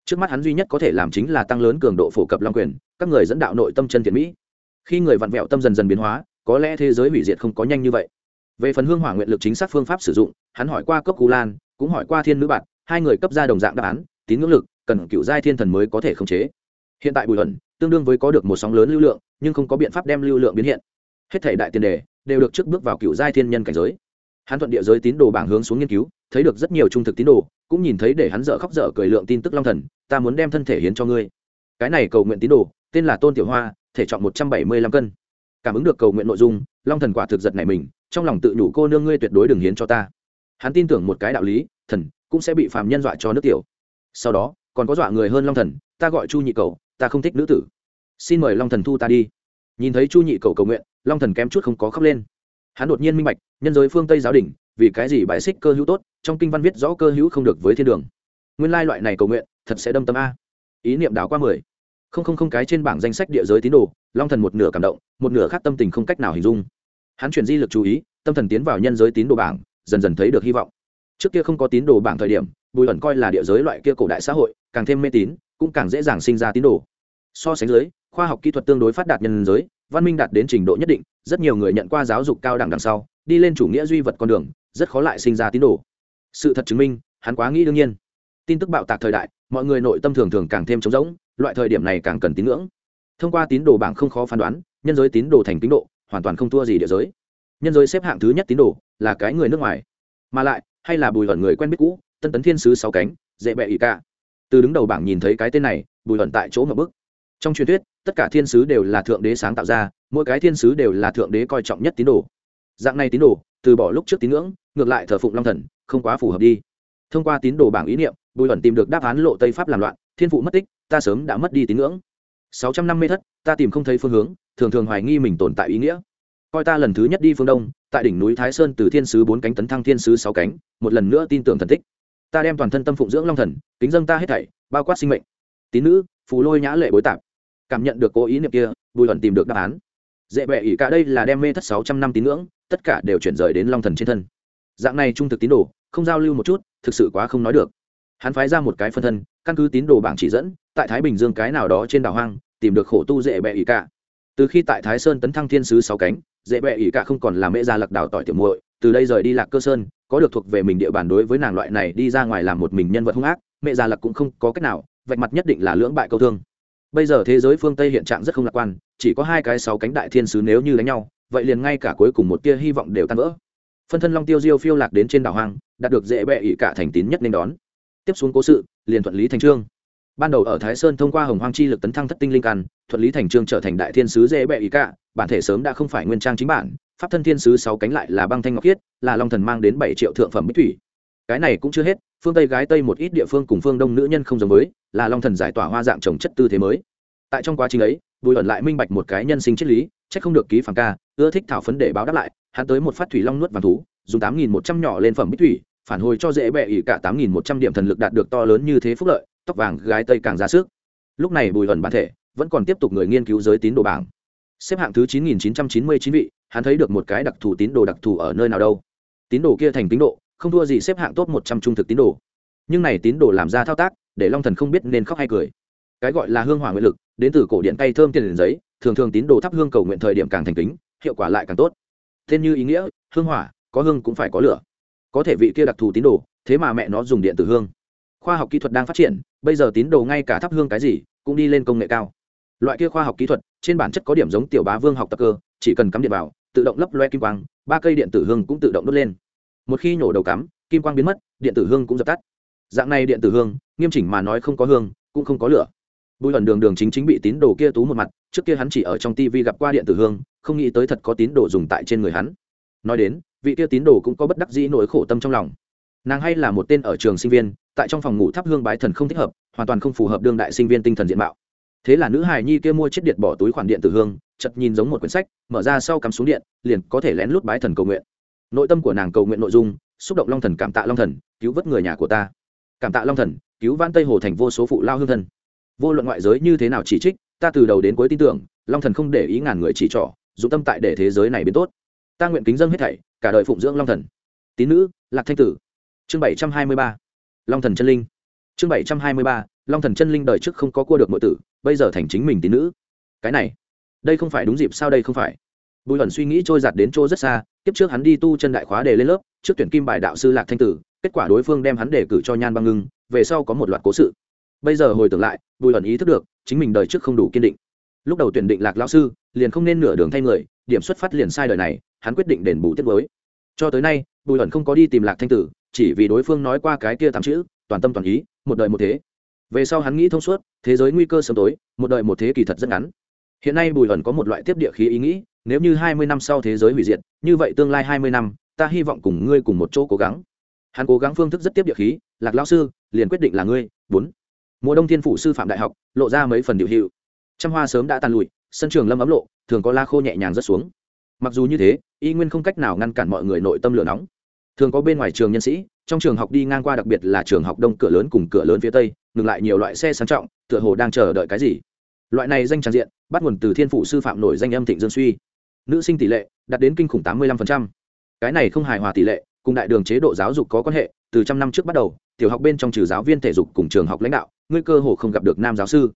Trước mắt hắn duy nhất có thể làm chính là tăng lớn cường độ phổ cập long quyền, các người dẫn đạo nội tâm chân thiện mỹ. Khi người vặn vẹo tâm dần dần biến hóa, có lẽ thế giới hủy diệt không có nhanh như vậy. Về phần hương hỏa nguyện lực chính xác phương pháp sử dụng, hắn hỏi qua cấp cú lan, cũng hỏi qua thiên nữ bạn hai người cấp ra đồng dạng đáp án, tín ngưỡng lực, cần cựu giai thiên thần mới có thể khống chế. Hiện tại bùi ẩn, tương đương với có được một sóng lớn lưu lượng, nhưng không có biện pháp đem lưu lượng biến hiện hết thể đại tiền đề đều được trước bước vào cựu giai thiên nhân cảnh giới. Hắn thuận địa giới tín đồ bảng hướng xuống nghiên cứu, thấy được rất nhiều trung thực tín đồ, cũng nhìn thấy để hắn dở khóc dở cười lượng tin tức long thần, ta muốn đem thân thể hiến cho ngươi. Cái này cầu nguyện tín đồ, tên là tôn tiểu hoa, thể trọng một trăm bảy mươi lăm cân. Cảm ứng được cầu nguyện nội dung, long thần quả thực giật này mình, trong lòng tự nhủ, cô nương ngươi tuyệt đối đừng hiến cho ta. Hắn tin tưởng một cái đạo lý, thần cũng sẽ bị phàm nhân dọa cho nước tiểu. Sau đó, còn có dọa người hơn long thần, ta gọi chu nhị cầu, ta không thích nữ tử. Xin mời long thần thu ta đi. Nhìn thấy chu nhị cầu cầu nguyện long thần kém chút không có khóc lên. Hắn đột nhiên minh bạch, nhân giới phương tây giáo đình vì cái gì bài xích cơ hữu tốt, trong kinh văn viết rõ cơ hữu không được với thiên đường. Nguyên lai loại này cầu nguyện, thật sẽ đâm tâm a. Ý niệm đảo qua mười. Không không không cái trên bảng danh sách địa giới tín đồ, long thần một nửa cảm động, một nửa khác tâm tình không cách nào hình dung. Hắn chuyển di lực chú ý, tâm thần tiến vào nhân giới tín đồ bảng, dần dần thấy được hy vọng. Trước kia không có tín đồ bảng thời điểm, bùi ẩn coi là địa giới loại kia cổ đại xã hội, càng thêm mê tín, cũng càng dễ dàng sinh ra tín đồ. So sánh giới khoa học kỹ thuật tương đối phát đạt nhân giới văn minh đạt đến trình độ nhất định, rất nhiều người nhận qua giáo dục cao đẳng đằng sau, đi lên chủ nghĩa duy vật con đường, rất khó lại sinh ra tín đồ. Sự thật chứng minh, hắn quá nghĩ đương nhiên. Tin tức bạo tạc thời đại, mọi người nội tâm thường thường càng thêm trống rỗng, loại thời điểm này càng cần tín ngưỡng. Thông qua tín đồ bảng không khó phán đoán, nhân giới tín đồ thành tín độ, hoàn toàn không thua gì địa giới. Nhân giới xếp hạng thứ nhất tín đồ, là cái người nước ngoài. Mà lại, hay là bùi ẩn người quen biết cũ, tân tấn thiên sứ sáu cánh dễ bẹ ỷ ca từ đứng đầu bảng nhìn thấy cái tên này, bùi ẩn tại chỗ ngập bức trong truyền thuyết, tất cả thiên sứ đều là thượng đế sáng tạo ra, mỗi cái thiên sứ đều là thượng đế coi trọng nhất tín đồ. Dạng này tín đồ, từ bỏ lúc trước tín ngưỡng, ngược lại thờ phụng long thần, không quá phù hợp đi. Thông qua tín đồ bảng ý niệm, bùi ẩn tìm được đáp án lộ tây pháp làm loạn, thiên phụ mất tích, ta sớm đã mất đi tín ngưỡng. Sáu trăm năm mươi thất, ta tìm không thấy phương hướng, thường thường hoài nghi mình tồn tại ý nghĩa. Coi ta lần thứ nhất đi phương đông, tại đỉnh núi thái sơn từ thiên sứ bốn cánh tấn thăng thiên sứ sáu cánh, một lần nữa tin tưởng thần tích. Ta đem toàn thân tâm phụng dưỡng long thần, kính dân ta hết thảy, bao quát sinh mệnh. Tín nữ, phù lôi nhã lệ bối tạp cảm nhận được cố ý niệm kia, bùi hận tìm được đáp án. Dễ bệ ỷ cả đây là đem mê thất sáu trăm năm tín ngưỡng, tất cả đều chuyển rời đến long thần trên thân. Dạng này trung thực tín đồ, không giao lưu một chút, thực sự quá không nói được. Hắn phái ra một cái phân thân, căn cứ tín đồ bảng chỉ dẫn, tại thái bình dương cái nào đó trên đảo hoang, tìm được khổ tu dễ bệ ỷ cả. Từ khi tại thái sơn tấn thăng thiên sứ sáu cánh, dễ bệ ỷ cả không còn là mễ gia lạc đảo tỏi tiểu muội, từ đây rời đi lạc cơ sơn, có được thuộc về mình địa bàn đối với nàng loại này đi ra ngoài làm một mình nhân vật hung ác mẹ già lạc cũng không có cách nào, vạch mặt nhất định là lưỡng bại câu thương bây giờ thế giới phương tây hiện trạng rất không lạc quan, chỉ có hai cái sáu cánh đại thiên sứ nếu như đánh nhau, vậy liền ngay cả cuối cùng một tia hy vọng đều tan vỡ. Phân thân long tiêu diêu phiêu lạc đến trên đảo hoang, đạt được dễ bệ ỷ cả thành tín nhất nên đón. Tiếp xuống cố sự, liền thuận lý thành trương. Ban đầu ở thái sơn thông qua hồng hoang chi lực tấn thăng thất tinh linh căn, thuận lý thành trương trở thành đại thiên sứ dễ bệ ý cả, bản thể sớm đã không phải nguyên trang chính bản, pháp thân thiên sứ sáu cánh lại là băng thanh ngọc khiết, là long thần mang đến bảy triệu thượng phẩm bích thủy. Cái này cũng chưa hết phương tây gái tây một ít địa phương cùng phương đông nữ nhân không giống với, là long thần giải tỏa hoa dạng trồng chất tư thế mới. Tại trong quá trình ấy, bùi ẩn lại minh bạch một cái nhân sinh triết lý, chắc không được ký phản ca, ưa thích thảo phấn để báo đáp lại, hắn tới một phát thủy long nuốt vàng thú, dùng tám nghìn một trăm nhỏ lên phẩm bích thủy, phản hồi cho dễ bẹ ỉ cả tám nghìn một trăm điểm thần lực đạt được to lớn như thế phúc lợi, tóc vàng gái tây càng ra sức. Lúc này bùi ẩn bản thể vẫn còn tiếp tục người nghiên cứu giới tín đồ bảng. Xếp hạng thứ chín nghìn chín trăm chín mươi chín vị, hắn thấy được một cái đặc thù tín đồ đặc thù ở nơi nào đâu. Tín đồ kia thành tín độ không thua gì xếp hạng top một trăm trung thực tín đồ. Nhưng này tín đồ làm ra thao tác, để long thần không biết nên khóc hay cười. Cái gọi là hương hỏa nguyện lực, đến từ cổ điện tay thơm tiền giấy, thường thường tín đồ thắp hương cầu nguyện thời điểm càng thành kính, hiệu quả lại càng tốt. Tên như ý nghĩa, hương hỏa, có hương cũng phải có lửa. Có thể vị kia đặc thù tín đồ, thế mà mẹ nó dùng điện tử hương. Khoa học kỹ thuật đang phát triển, bây giờ tín đồ ngay cả thắp hương cái gì, cũng đi lên công nghệ cao. Loại kia khoa học kỹ thuật, trên bản chất có điểm giống tiểu bá vương học tập cơ, chỉ cần cắm điện vào, tự động lấp loe kim quang, ba cây điện tử hương cũng tự động đốt lên một khi nhổ đầu cắm, kim quang biến mất, điện tử hương cũng dập tắt. Dạng này điện tử hương, nghiêm chỉnh mà nói không có hương, cũng không có lửa. Bùi hẩn đường đường chính chính bị tín đồ kia tú một mặt, trước kia hắn chỉ ở trong tv gặp qua điện tử hương, không nghĩ tới thật có tín đồ dùng tại trên người hắn. Nói đến, vị kia tín đồ cũng có bất đắc dĩ nỗi khổ tâm trong lòng. Nàng hay là một tên ở trường sinh viên, tại trong phòng ngủ thắp hương bái thần không thích hợp, hoàn toàn không phù hợp đương đại sinh viên tinh thần diện mạo. Thế là nữ hài nhi kia mua chiếc điện bỏ túi khoản điện tử hương chật nhìn giống một quyển sách, mở ra sau cắm xuống điện, liền có thể lén lút bái thần cầu nguyện nội tâm của nàng cầu nguyện nội dung, xúc động long thần cảm tạ long thần, cứu vớt người nhà của ta. Cảm tạ long thần, cứu vãn tây hồ thành vô số phụ lao hương thân. Vô luận ngoại giới như thế nào chỉ trích, ta từ đầu đến cuối tin tưởng, long thần không để ý ngàn người chỉ trỏ dụng tâm tại để thế giới này biến tốt. Ta nguyện kính dân hết thảy, cả đời phụng dưỡng long thần. Tín nữ, lạc thanh tử. Chương bảy trăm hai mươi ba. Long thần chân linh. Chương bảy trăm hai mươi ba. Long thần chân linh đời trước không có cua được mọi tử, bây giờ thành chính mình tín nữ. Cái này, đây không phải đúng dịp sao đây không phải? Bùi ẩn suy nghĩ trôi giạt đến chỗ rất xa tiếp trước hắn đi tu chân đại khóa để lên lớp, trước tuyển kim bài đạo sư lạc thanh tử, kết quả đối phương đem hắn đề cử cho nhan băng ngưng, về sau có một loạt cố sự. Bây giờ hồi tưởng lại, bùi ẩn ý thức được, chính mình đời trước không đủ kiên định. Lúc đầu tuyển định lạc lao sư, liền không nên nửa đường thay người, điểm xuất phát liền sai đời này, hắn quyết định đền bù tiết với cho tới nay, bùi ẩn không có đi tìm lạc thanh tử, chỉ vì đối phương nói qua cái kia tám chữ, toàn tâm toàn ý, một đời một thế. Về sau hắn nghĩ thông suốt, thế giới nguy cơ sớm tối, một đời một thế kỳ thật rất ngắn. Hiện nay bùi ẩn có một loại tiếp địa khí ý nghĩ nếu như hai mươi năm sau thế giới hủy diệt, như vậy tương lai hai mươi năm, ta hy vọng cùng ngươi cùng một chỗ cố gắng. Hắn cố gắng phương thức rất tiếp địa khí, lạc lao sư, liền quyết định là ngươi. Bốn. Mùa đông thiên phủ sư phạm đại học, lộ ra mấy phần điệu hiệu. Trăm hoa sớm đã tàn lụi, sân trường lâm ấm lộ, thường có la khô nhẹ nhàng rất xuống. Mặc dù như thế, y nguyên không cách nào ngăn cản mọi người nội tâm lửa nóng. Thường có bên ngoài trường nhân sĩ, trong trường học đi ngang qua đặc biệt là trường học đông cửa lớn cùng cửa lớn phía tây, ngừng lại nhiều loại xe sang trọng, tựa hồ đang chờ đợi cái gì. Loại này danh tràn diện, bắt nguồn từ thiên phủ sư phạm nổi danh âm thịnh dương suy nữ sinh tỷ lệ đạt đến kinh khủng tám mươi lăm cái này không hài hòa tỷ lệ, cùng đại đường chế độ giáo dục có quan hệ, từ trăm năm trước bắt đầu, tiểu học bên trong trừ giáo viên thể dục cùng trường học lãnh đạo, ngươi cơ hồ không gặp được nam giáo sư.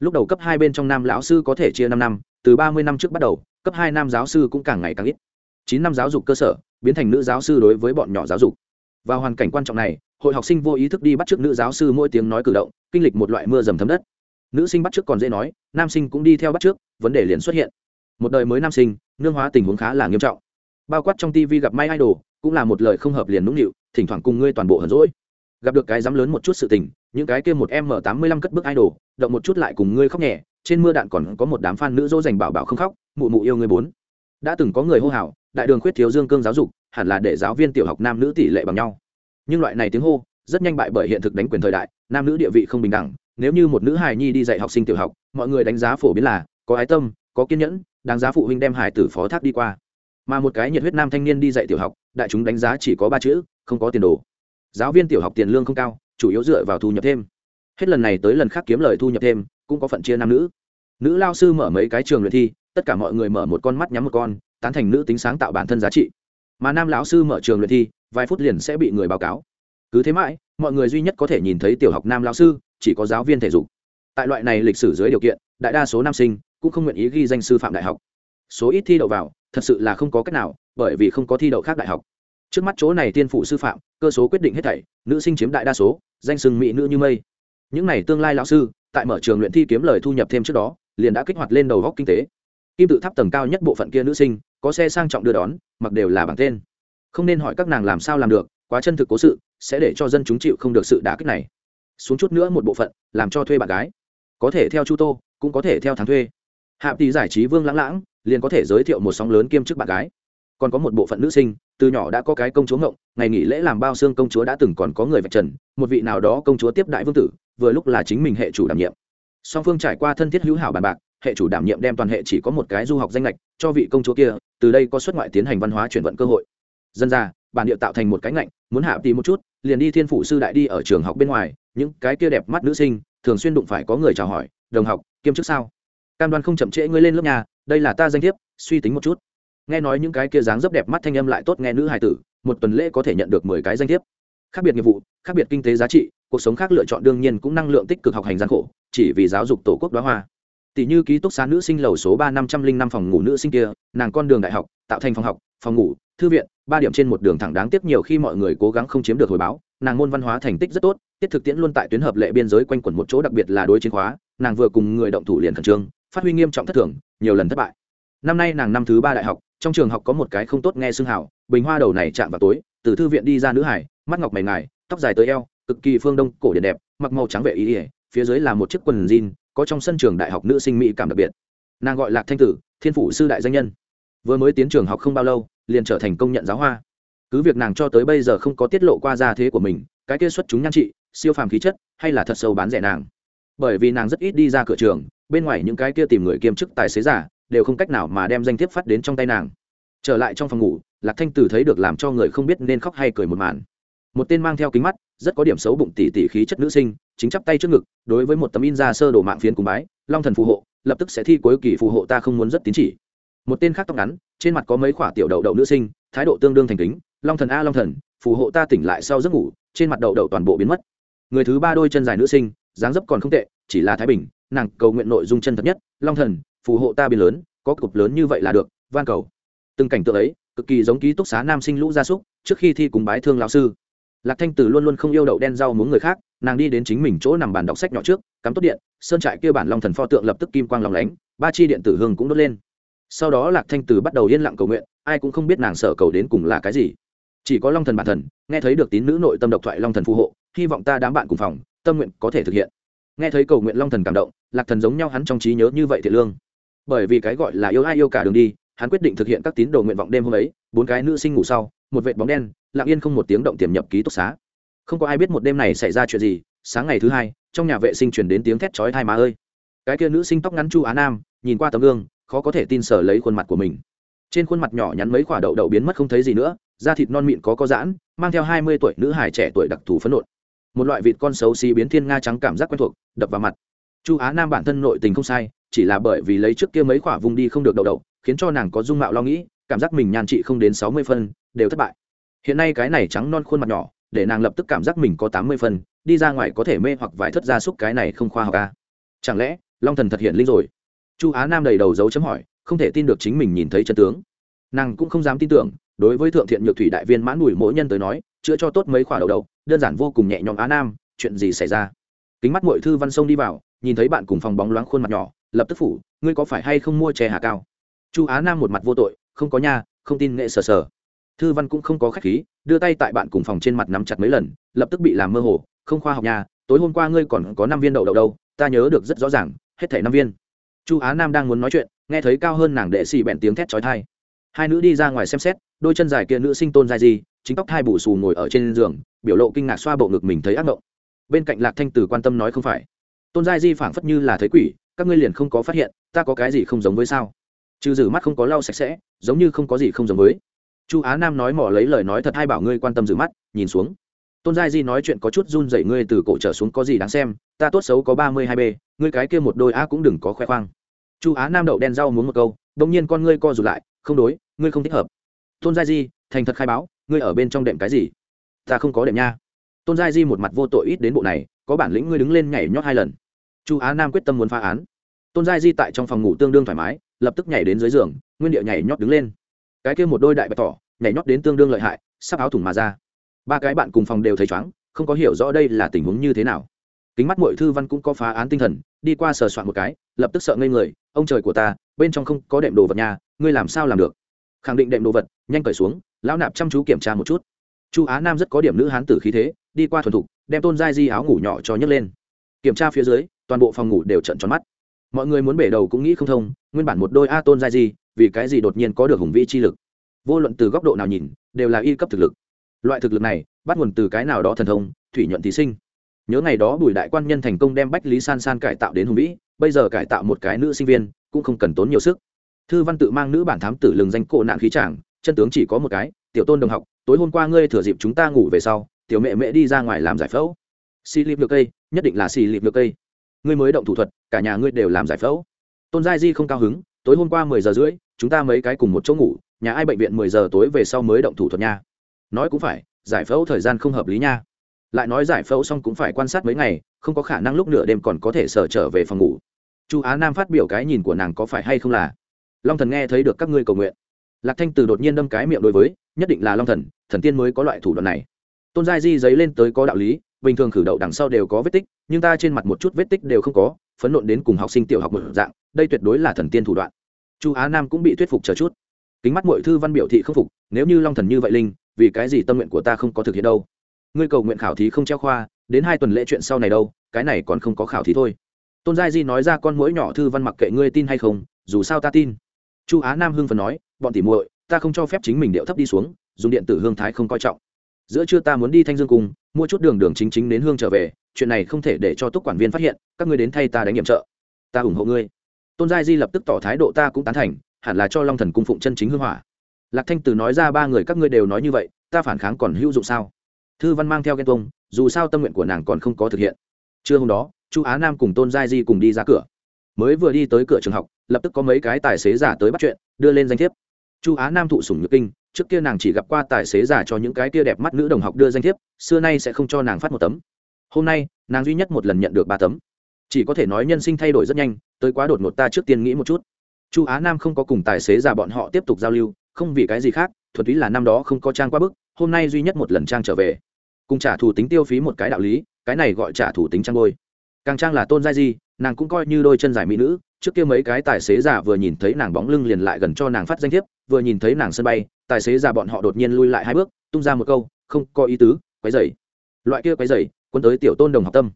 Lúc đầu cấp hai bên trong nam lão sư có thể chia năm năm, từ ba mươi năm trước bắt đầu, cấp hai nam giáo sư cũng càng ngày càng ít. Chín năm giáo dục cơ sở, biến thành nữ giáo sư đối với bọn nhỏ giáo dục. Và hoàn cảnh quan trọng này, hội học sinh vô ý thức đi bắt chước nữ giáo sư mỗi tiếng nói cử động, kinh lịch một loại mưa dầm thấm đất. Nữ sinh bắt chước còn dễ nói, nam sinh cũng đi theo bắt chước, vấn đề liền xuất hiện một đời mới nam sinh, nương hóa tình huống khá là nghiêm trọng. Bao quát trong tv gặp may idol, cũng là một lời không hợp liền nũng nịu, thỉnh thoảng cùng ngươi toàn bộ hờn rỗi gặp được cái dám lớn một chút sự tình, những cái kia một m tám mươi lăm cất bước idol, động một chút lại cùng ngươi khóc nhẹ, trên mưa đạn còn có một đám fan nữ dỗ dành bảo bảo không khóc, mụ mụ yêu ngươi bốn. Đã từng có người hô hào, đại đường khuyết thiếu dương cương giáo dục, hẳn là để giáo viên tiểu học nam nữ tỷ lệ bằng nhau. Nhưng loại này tiếng hô, rất nhanh bại bởi hiện thực đánh quyền thời đại, nam nữ địa vị không bình đẳng, nếu như một nữ hài nhi đi dạy học sinh tiểu học, mọi người đánh giá phổ biến là, có ái tâm có kiên nhẫn, đáng giá phụ huynh đem hải tử phó thác đi qua. Mà một cái nhiệt huyết nam thanh niên đi dạy tiểu học, đại chúng đánh giá chỉ có ba chữ, không có tiền đồ. Giáo viên tiểu học tiền lương không cao, chủ yếu dựa vào thu nhập thêm. Hết lần này tới lần khác kiếm lời thu nhập thêm, cũng có phận chia nam nữ. Nữ lao sư mở mấy cái trường luyện thi, tất cả mọi người mở một con mắt nhắm một con, tán thành nữ tính sáng tạo bản thân giá trị. Mà nam lão sư mở trường luyện thi, vài phút liền sẽ bị người báo cáo. Cứ thế mãi, mọi người duy nhất có thể nhìn thấy tiểu học nam lao sư, chỉ có giáo viên thể dục. Tại loại này lịch sử dưới điều kiện, đại đa số nam sinh cũng không nguyện ý ghi danh sư phạm đại học. Số ít thi đậu vào, thật sự là không có cách nào, bởi vì không có thi đậu khác đại học. Trước mắt chỗ này tiên phụ sư phạm, cơ số quyết định hết thảy, nữ sinh chiếm đại đa số, danh sừng mỹ nữ như mây. Những n à y tương lai lão sư, tại mở trường luyện thi kiếm lời thu nhập thêm trước đó, liền đã kích hoạt lên đầu góc kinh tế. Kim tự tháp tầng cao nhất bộ phận kia nữ sinh, có xe sang trọng đưa đón, mặc đều là bằng tên. Không nên hỏi các nàng làm sao làm được, quá chân thực cố sự, sẽ để cho dân chúng chịu không được sự đả kích này. Xuống chút nữa một bộ phận, làm cho thuê bạn gái. Có thể theo chu tô, cũng có thể theo tháng thuê hạ tỷ giải trí vương lãng lãng liền có thể giới thiệu một sóng lớn kiêm chức bạn gái. Còn có một bộ phận nữ sinh, từ nhỏ đã có cái công chúa ngộng, ngày nghỉ lễ làm bao xương công chúa đã từng còn có người vạch trần, một vị nào đó công chúa tiếp đại vương tử, vừa lúc là chính mình hệ chủ đảm nhiệm. Song phương trải qua thân thiết hữu hảo bàn bạc, hệ chủ đảm nhiệm đem toàn hệ chỉ có một cái du học danh lệch cho vị công chúa kia, từ đây có xuất ngoại tiến hành văn hóa chuyển vận cơ hội. Dân ra, bản địa tạo thành một cái ngạnh, muốn hạ tỷ một chút, liền đi thiên phủ sư đại đi ở trường học bên ngoài, những cái kia đẹp mắt nữ sinh thường xuyên đụng phải có người chào hỏi, đồng học, kiêm chức sao? Cam đoan không chậm trễ ngươi lên lớp nhà, đây là ta danh thiếp, suy tính một chút. Nghe nói những cái kia dáng dấp đẹp mắt thanh âm lại tốt nghe nữ hài tử, một tuần lễ có thể nhận được mười cái danh thiếp. Khác biệt nghiệp vụ, khác biệt kinh tế giá trị, cuộc sống khác lựa chọn đương nhiên cũng năng lượng tích cực học hành gian khổ, chỉ vì giáo dục tổ quốc đoá hoa. Tỷ như ký túc xá nữ sinh lầu số ba năm trăm linh năm phòng ngủ nữ sinh kia, nàng con đường đại học, tạo thành phòng học, phòng ngủ, thư viện, ba điểm trên một đường thẳng đáng tiếc nhiều khi mọi người cố gắng không chiếm được hồi báo, nàng môn văn hóa thành tích rất tốt, tiết thực tiễn luôn tại tuyến hợp lệ biên giới quanh quẩn một chỗ đặc biệt là đối chiến khóa, nàng vừa cùng người động thủ liền khẩn trương phát huy nghiêm trọng thất thường, nhiều lần thất bại. Năm nay nàng năm thứ ba đại học, trong trường học có một cái không tốt nghe xương hảo bình hoa đầu này chạm vào tối, từ thư viện đi ra nữ hải, mắt ngọc mày ngài, tóc dài tới eo, cực kỳ phương đông, cổ điển đẹp, mặc màu trắng vệ ý ỉa phía dưới là một chiếc quần jean, có trong sân trường đại học nữ sinh mỹ cảm đặc biệt. Nàng gọi lạc thanh tử, thiên phủ sư đại danh nhân. Vừa mới tiến trường học không bao lâu, liền trở thành công nhận giáo hoa. Cứ việc nàng cho tới bây giờ không có tiết lộ qua gia thế của mình, cái kia xuất chúng nhan trị, siêu phàm khí chất, hay là thật sâu bán rẻ nàng. Bởi vì nàng rất ít đi ra cửa trường bên ngoài những cái kia tìm người kiêm chức tài xế giả, đều không cách nào mà đem danh thiếp phát đến trong tay nàng. Trở lại trong phòng ngủ, lạc thanh tử thấy được làm cho người không biết nên khóc hay cười một màn. Một tên mang theo kính mắt, rất có điểm xấu bụng tỉ tỉ khí chất nữ sinh, chính chắp tay trước ngực, đối với một tấm in ra sơ đồ mạng phiến cùng bái, long thần phù hộ, lập tức sẽ thi cuối kỳ phù hộ ta không muốn rất tín chỉ. Một tên khác tóc ngắn, trên mặt có mấy khoả tiểu đậu đậu nữ sinh, thái độ tương đương thành kính, long thần a, long thần, phù hộ ta tỉnh lại sau giấc ngủ, trên mặt đậu đậu toàn bộ biến mất. Người thứ ba đôi chân dài nữ sinh, dáng dấp còn không tệ, chỉ là thái bình nàng cầu nguyện nội dung chân thật nhất, long thần, phù hộ ta biến lớn, có cục lớn như vậy là được, van cầu. Từng cảnh tượng ấy, cực kỳ giống ký túc xá nam sinh lũ gia súc, trước khi thi cùng bái thương lão sư. Lạc thanh tử luôn luôn không yêu đậu đen rau muốn người khác, nàng đi đến chính mình chỗ nằm bàn đọc sách nhỏ trước, cắm tốt điện, sơn trại kia bản long thần pho tượng lập tức kim quang lòng lánh, ba chi điện tử hương cũng đốt lên. Sau đó lạc thanh tử bắt đầu yên lặng cầu nguyện, ai cũng không biết nàng sở cầu đến cùng là cái gì. Chỉ có long thần bản thần, nghe thấy được tín nữ nội tâm độc thoại long thần phù hộ, hy vọng ta đám bạn cùng phòng, tâm nguyện có thể thực hiện. Nghe thấy cầu nguyện long thần cảm động lạc thần giống nhau hắn trong trí nhớ như vậy thiện lương. Bởi vì cái gọi là yêu ai yêu cả đường đi, hắn quyết định thực hiện các tín đồ nguyện vọng đêm hôm ấy, bốn cái nữ sinh ngủ sau, một vệt bóng đen, lặng yên không một tiếng động tiềm nhập ký túc xá. Không có ai biết một đêm này xảy ra chuyện gì, sáng ngày thứ hai, trong nhà vệ sinh truyền đến tiếng thét chói thai má ơi. Cái kia nữ sinh tóc ngắn chu á nam, nhìn qua tấm gương, khó có thể tin sở lấy khuôn mặt của mình. Trên khuôn mặt nhỏ nhắn mấy quả đậu đậu biến mất không thấy gì nữa, da thịt non mịn có có giãn, mang theo hai mươi tuổi nữ hải trẻ tuổi đặc thù phấn nộn. Một loại vịt con xấu xí biến thiên nga trắng cảm giác quen thuộc, đập vào mặt chu á nam bản thân nội tình không sai, chỉ là bởi vì lấy trước kia mấy quả vùng đi không được đậu đậu, khiến cho nàng có dung mạo lo nghĩ, cảm giác mình nhàn trị không đến sáu mươi phân, đều thất bại. Hiện nay cái này trắng non khuôn mặt nhỏ, để nàng lập tức cảm giác mình có tám mươi phân, đi ra ngoài có thể mê hoặc vải thất gia súc cái này không khoa học à? chẳng lẽ, long thần thật hiện linh rồi? Chu á nam đầy đầu dấu chấm hỏi, không thể tin được chính mình nhìn thấy chân tướng. Nàng cũng không dám tin tưởng, đối với thượng thiện nhược thủy đại viên mãn mùi mỗi nhân tới nói, chữa cho tốt mấy khoả đầu đầu đơn giản vô cùng nhẹ nhõm á nam, chuyện gì xảy ra? Kính mắt mội thư văn sông đi vào nhìn thấy bạn cùng phòng bóng loáng khuôn mặt nhỏ, lập tức phủ, ngươi có phải hay không mua chè hà cao? Chu á nam một mặt vô tội, không có nha, không tin nghệ sờ sờ thư văn cũng không có khách khí, đưa tay tại bạn cùng phòng trên mặt nắm chặt mấy lần, lập tức bị làm mơ hồ, không khoa học nha, tối hôm qua ngươi còn có năm viên đậu đậu đâu, ta nhớ được rất rõ ràng, hết thảy năm viên. Chu á nam đang muốn nói chuyện, nghe thấy cao hơn nàng đệ xì bẹn tiếng thét chói tai. Hai nữ đi ra ngoài xem xét, đôi chân dài kia nữ sinh tôn dài gì, chính tóc hai bù xù ngồi ở trên giường, biểu lộ kinh ngạc xoa bộ ngực mình thấy ác mộng. Bên cạnh lạc thanh tử quan tâm nói không phải tôn giai di phảng phất như là thấy quỷ, các ngươi liền không có phát hiện, ta có cái gì không giống với sao? Trừ rử mắt không có lau sạch sẽ, giống như không có gì không giống với. Chu á nam nói mỏ lấy lời nói thật hay bảo ngươi quan tâm rử mắt, nhìn xuống. Tôn giai di nói chuyện có chút run dậy ngươi từ cổ trở xuống có gì đáng xem, ta tốt xấu có ba mươi hai b, ngươi cái kia một đôi á cũng đừng có khoe khoang. Chu á nam đậu đen rau muốn một câu đông nhiên con ngươi co rụt lại, không đối, ngươi không thích hợp. Tôn giai di, thành thật khai báo, ngươi ở bên trong đệm cái gì? Ta không có đệm nha. Tôn giai di một mặt vô tội ít đến bộ này có bản lĩnh ngươi đứng lên nhảy nhót hai lần. Chu á nam quyết tâm muốn phá án. Tôn giai di tại trong phòng ngủ tương đương thoải mái, lập tức nhảy đến dưới giường, nguyên điệu nhảy nhót đứng lên. Cái kia một đôi đại bạch tỏ nhảy nhót đến tương đương lợi hại, sắp áo thủng mà ra. Ba cái bạn cùng phòng đều thấy chóng không có hiểu rõ đây là tình huống như thế nào. Kính mắt mội thư văn cũng có phá án tinh thần, đi qua sờ soạn một cái, lập tức sợ ngây người, ông trời của ta, bên trong không có đệm đồ vật nhà ngươi làm sao làm được? Khẳng định đệm đồ vật, nhanh cởi xuống, lão nạp chăm chú kiểm tra một chút chu á nam rất có điểm nữ hán tử khí thế, đi qua thuần thục, đem tôn giai di áo ngủ nhỏ cho nhấc lên. Kiểm tra phía dưới, toàn bộ phòng ngủ đều trận tròn mắt. Mọi người muốn bể đầu cũng nghĩ không thông, nguyên bản một đôi a tôn giai di, vì cái gì đột nhiên có được hùng vĩ chi lực? Vô luận từ góc độ nào nhìn, đều là y cấp thực lực. Loại thực lực này, bắt nguồn từ cái nào đó thần thông, thủy nhuận thí sinh. Nhớ ngày đó bùi đại quan nhân thành công đem bách lý san san cải tạo đến hùng vĩ, bây giờ cải tạo một cái nữ sinh viên, cũng không cần tốn nhiều sức. Thư văn tự mang nữ bản thám tử lừng danh cổ nạn khí tràng chân tướng chỉ có một cái tiểu tôn đồng học, tối hôm qua ngươi thừa dịp chúng ta ngủ về sau, tiểu mẹ mẹ đi ra ngoài làm giải phẫu. Xì lịp được cây, nhất định là xì lịp được cây. Ngươi mới động thủ thuật, cả nhà ngươi đều làm giải phẫu. Tôn giai di không cao hứng, tối hôm qua mười giờ rưỡi, chúng ta mấy cái cùng một chỗ ngủ, nhà ai bệnh viện mười giờ tối về sau mới động thủ thuật nha. Nói cũng phải, giải phẫu thời gian không hợp lý nha. Lại nói giải phẫu xong cũng phải quan sát mấy ngày, không có khả năng lúc nửa đêm còn có thể sở trở về phòng ngủ. Chu á nam phát biểu cái nhìn của nàng có phải hay không là. Long thần nghe thấy được các ngươi cầu nguyện. Lạc thanh từ đột nhiên đâm cái miệng đối với nhất định là long thần thần tiên mới có loại thủ đoạn này. Tôn giai di giấy lên tới có đạo lý, bình thường khử đậu đằng sau đều có vết tích, nhưng ta trên mặt một chút vết tích đều không có, phấn nộn đến cùng học sinh tiểu học một dạng, đây tuyệt đối là thần tiên thủ đoạn. Chu á nam cũng bị thuyết phục chờ chút. Kính mắt mọi thư văn biểu thị không phục, nếu như long thần như vậy linh, vì cái gì tâm nguyện của ta không có thực hiện đâu? Ngươi cầu nguyện khảo thí không treo khoa, đến hai tuần lễ chuyện sau này đâu, cái này còn không có khảo thí thôi. Tôn giai di nói ra con mũi nhỏ thư văn mặc kệ ngươi tin hay không, dù sao ta tin. Chu á nam hưng phần nói, bọn tỉ muội ta không cho phép chính mình điệu thấp đi xuống, dùng điện tử hương thái không coi trọng. Giữa trưa ta muốn đi thanh dương cung, mua chút đường đường chính chính đến hương trở về, chuyện này không thể để cho túc quản viên phát hiện, các ngươi đến thay ta đánh nhiệm trợ. Ta ủng hộ ngươi. Tôn giai di lập tức tỏ thái độ ta cũng tán thành, hẳn là cho long thần cung phụng chân chính hương hỏa. Lạc thanh từ nói ra ba người các ngươi đều nói như vậy, ta phản kháng còn hữu dụng sao? Thư văn mang theo ghen tuông, dù sao tâm nguyện của nàng còn không có thực hiện. Trưa hôm đó, chu á nam cùng tôn giai di cùng đi ra cửa. Mới vừa đi tới cửa trường học, lập tức có mấy cái tài xế giả tới bắt chuyện, đưa lên danh thiếp chu á nam thụ sủng nhược kinh, trước kia nàng chỉ gặp qua tài xế giả cho những cái kia đẹp mắt nữ đồng học đưa danh thiếp, xưa nay sẽ không cho nàng phát một tấm. Hôm nay, nàng duy nhất một lần nhận được ba tấm. Chỉ có thể nói nhân sinh thay đổi rất nhanh, tới quá đột ngột ta trước tiên nghĩ một chút. Chu á nam không có cùng tài xế giả bọn họ tiếp tục giao lưu, không vì cái gì khác thuật túy là năm đó không có trang qua bức, hôm nay duy nhất một lần trang trở về. Cùng trả thủ tính tiêu phí một cái đạo lý, cái này gọi trả thủ tính trang bôi. Càng trang là tôn giai di, nàng cũng coi như đôi chân dài mỹ nữ, trước kia mấy cái tài xế giả vừa nhìn thấy nàng bóng lưng liền lại gần cho nàng phát danh thiếp vừa nhìn thấy nàng sân bay, tài xế già bọn họ đột nhiên lui lại hai bước, tung ra một câu, không có ý tứ quấy dày. Loại kia quấy dày, quân tới tiểu tôn đồng học tâm.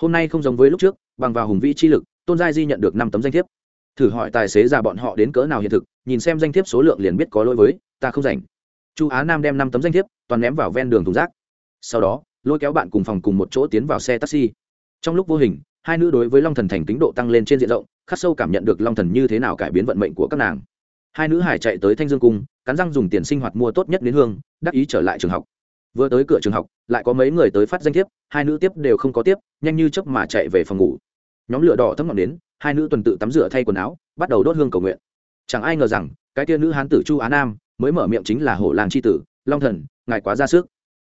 Hôm nay không giống với lúc trước, bằng vào hùng vĩ chi lực, tôn giai di nhận được năm tấm danh thiếp. Thử hỏi tài xế già bọn họ đến cỡ nào hiện thực, nhìn xem danh thiếp số lượng liền biết có lỗi với, ta không rảnh. Chu á nam đem năm tấm danh thiếp, toàn ném vào ven đường thùng rác. Sau đó, lôi kéo bạn cùng phòng cùng một chỗ tiến vào xe taxi. Trong lúc vô hình, hai nữ đối với long thần thành tính độ tăng lên trên diện rộng, khắc sâu cảm nhận được long thần như thế nào cải biến vận mệnh của các nàng hai nữ hải chạy tới thanh dương cung, cắn răng dùng tiền sinh hoạt mua tốt nhất đến hương, đắc ý trở lại trường học. Vừa tới cửa trường học, lại có mấy người tới phát danh thiếp, hai nữ tiếp đều không có tiếp, nhanh như chớp mà chạy về phòng ngủ. Nhóm lửa đỏ thấm ngọn đến hai nữ tuần tự tắm rửa thay quần áo, bắt đầu đốt hương cầu nguyện. Chẳng ai ngờ rằng, cái tia nữ hán tử chu á nam mới mở miệng chính là hổ làng c h i tử, long thần, ngài quá ra sức.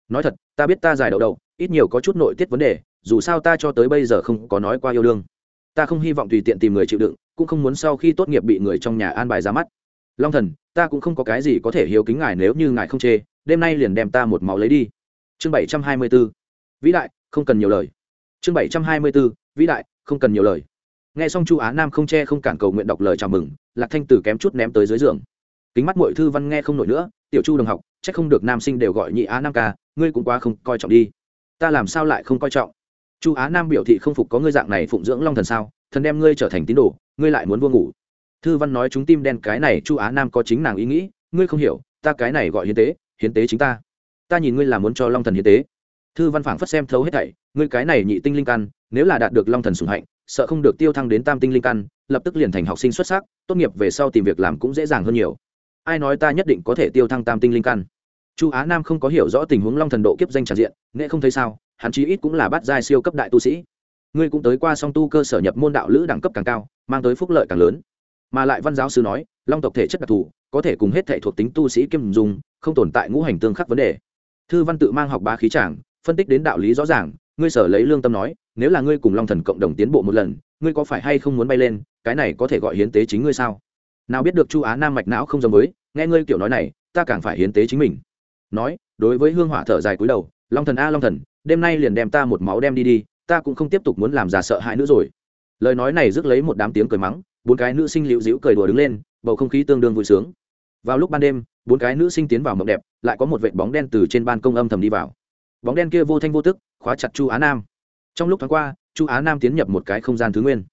Nói thật, ta biết ta dài đầu đầu ít nhiều có chút nội tiết vấn đề, dù sao ta cho tới bây giờ không có nói qua yêu đương. Ta không hy vọng tùy tiện tìm người chịu đựng, cũng không muốn sau khi tốt nghiệp bị người trong nhà an bài ra mắt long thần, ta cũng không có cái gì có thể hiếu kính ngài nếu như ngài không chê, đêm nay liền đem ta một máu lấy đi. Chương bảy trăm hai mươi b ố vĩ đại, không cần nhiều lời. Chương bảy trăm hai mươi b ố vĩ đại, không cần nhiều lời. Nghe xong chu á nam không che không cản cầu nguyện đọc lời chào mừng, lạc thanh tử kém chút ném tới dưới giường. Kính mắt mội thư văn nghe không nổi nữa, tiểu chu đồng học c h ắ c không được nam sinh đều gọi nhị á nam ca, ngươi cũng quá không coi trọng đi. Ta làm sao lại không coi trọng? Chu á nam biểu thị không phục có ngươi dạng này phụng dưỡng long thần sao? Thần đem ngươi trở thành tín đồ, ngươi lại muốn vua ngủ thư văn nói chúng tim đen cái này chu á nam có chính nàng ý nghĩ, ngươi không hiểu, ta cái này gọi hiến tế hiến tế chính ta. Ta nhìn ngươi là muốn cho long thần hiến tế. Thư văn phảng phất xem thấu hết thảy, ngươi cái này nhị tinh linh căn, nếu là đạt được long thần sủng hạnh, sợ không được tiêu thăng đến tam tinh linh căn, lập tức liền thành học sinh xuất sắc, tốt nghiệp về sau tìm việc làm cũng dễ dàng hơn nhiều. Ai nói ta nhất định có thể tiêu thăng tam tinh linh căn? Chu á nam không có hiểu rõ tình huống long thần độ kiếp danh tràn diện nghệ không thấy sao, hắn chí ít cũng là bát giai siêu cấp đại tu sĩ. Ngươi cũng tới qua song tu cơ sở nhập môn đạo lữ đẳng cấp càng cao, mang tới phúc lợi càng lớn mà lại văn giáo sư nói, long tộc thể chất đặc thù, có thể cùng hết thể thuộc tính tu sĩ kim dung, không tồn tại ngũ hành tương khắc vấn đề. Thư văn tự mang học ba khí tràng phân tích đến đạo lý rõ ràng, ngươi sở lấy lương tâm nói, nếu là ngươi cùng long thần cộng đồng tiến bộ một lần, ngươi có phải hay không muốn bay lên, cái này có thể gọi hiến tế chính ngươi sao? Nào biết được chu á nam mạch não không giống với, nghe ngươi kiểu nói này, ta càng phải hiến tế chính mình. Nói, đối với hương hỏa thở dài cúi đầu, long thần a long thần, đêm nay liền đem ta một máu đem đi đi, ta cũng không tiếp tục muốn làm già sợ hãi nữa rồi. Lời nói này rước lấy một đám tiếng cười mắng bốn cái nữ sinh liễu dĩu cười đùa đứng lên, bầu không khí tương đương vui sướng. Vào lúc ban đêm, bốn cái nữ sinh tiến vào mộng đẹp, lại có một vệt bóng đen từ trên ban công âm thầm đi vào. Bóng đen kia vô thanh vô tức, khóa chặt chu á nam. Trong lúc thoáng qua, chu á nam tiến nhập một cái không gian thứ nguyên.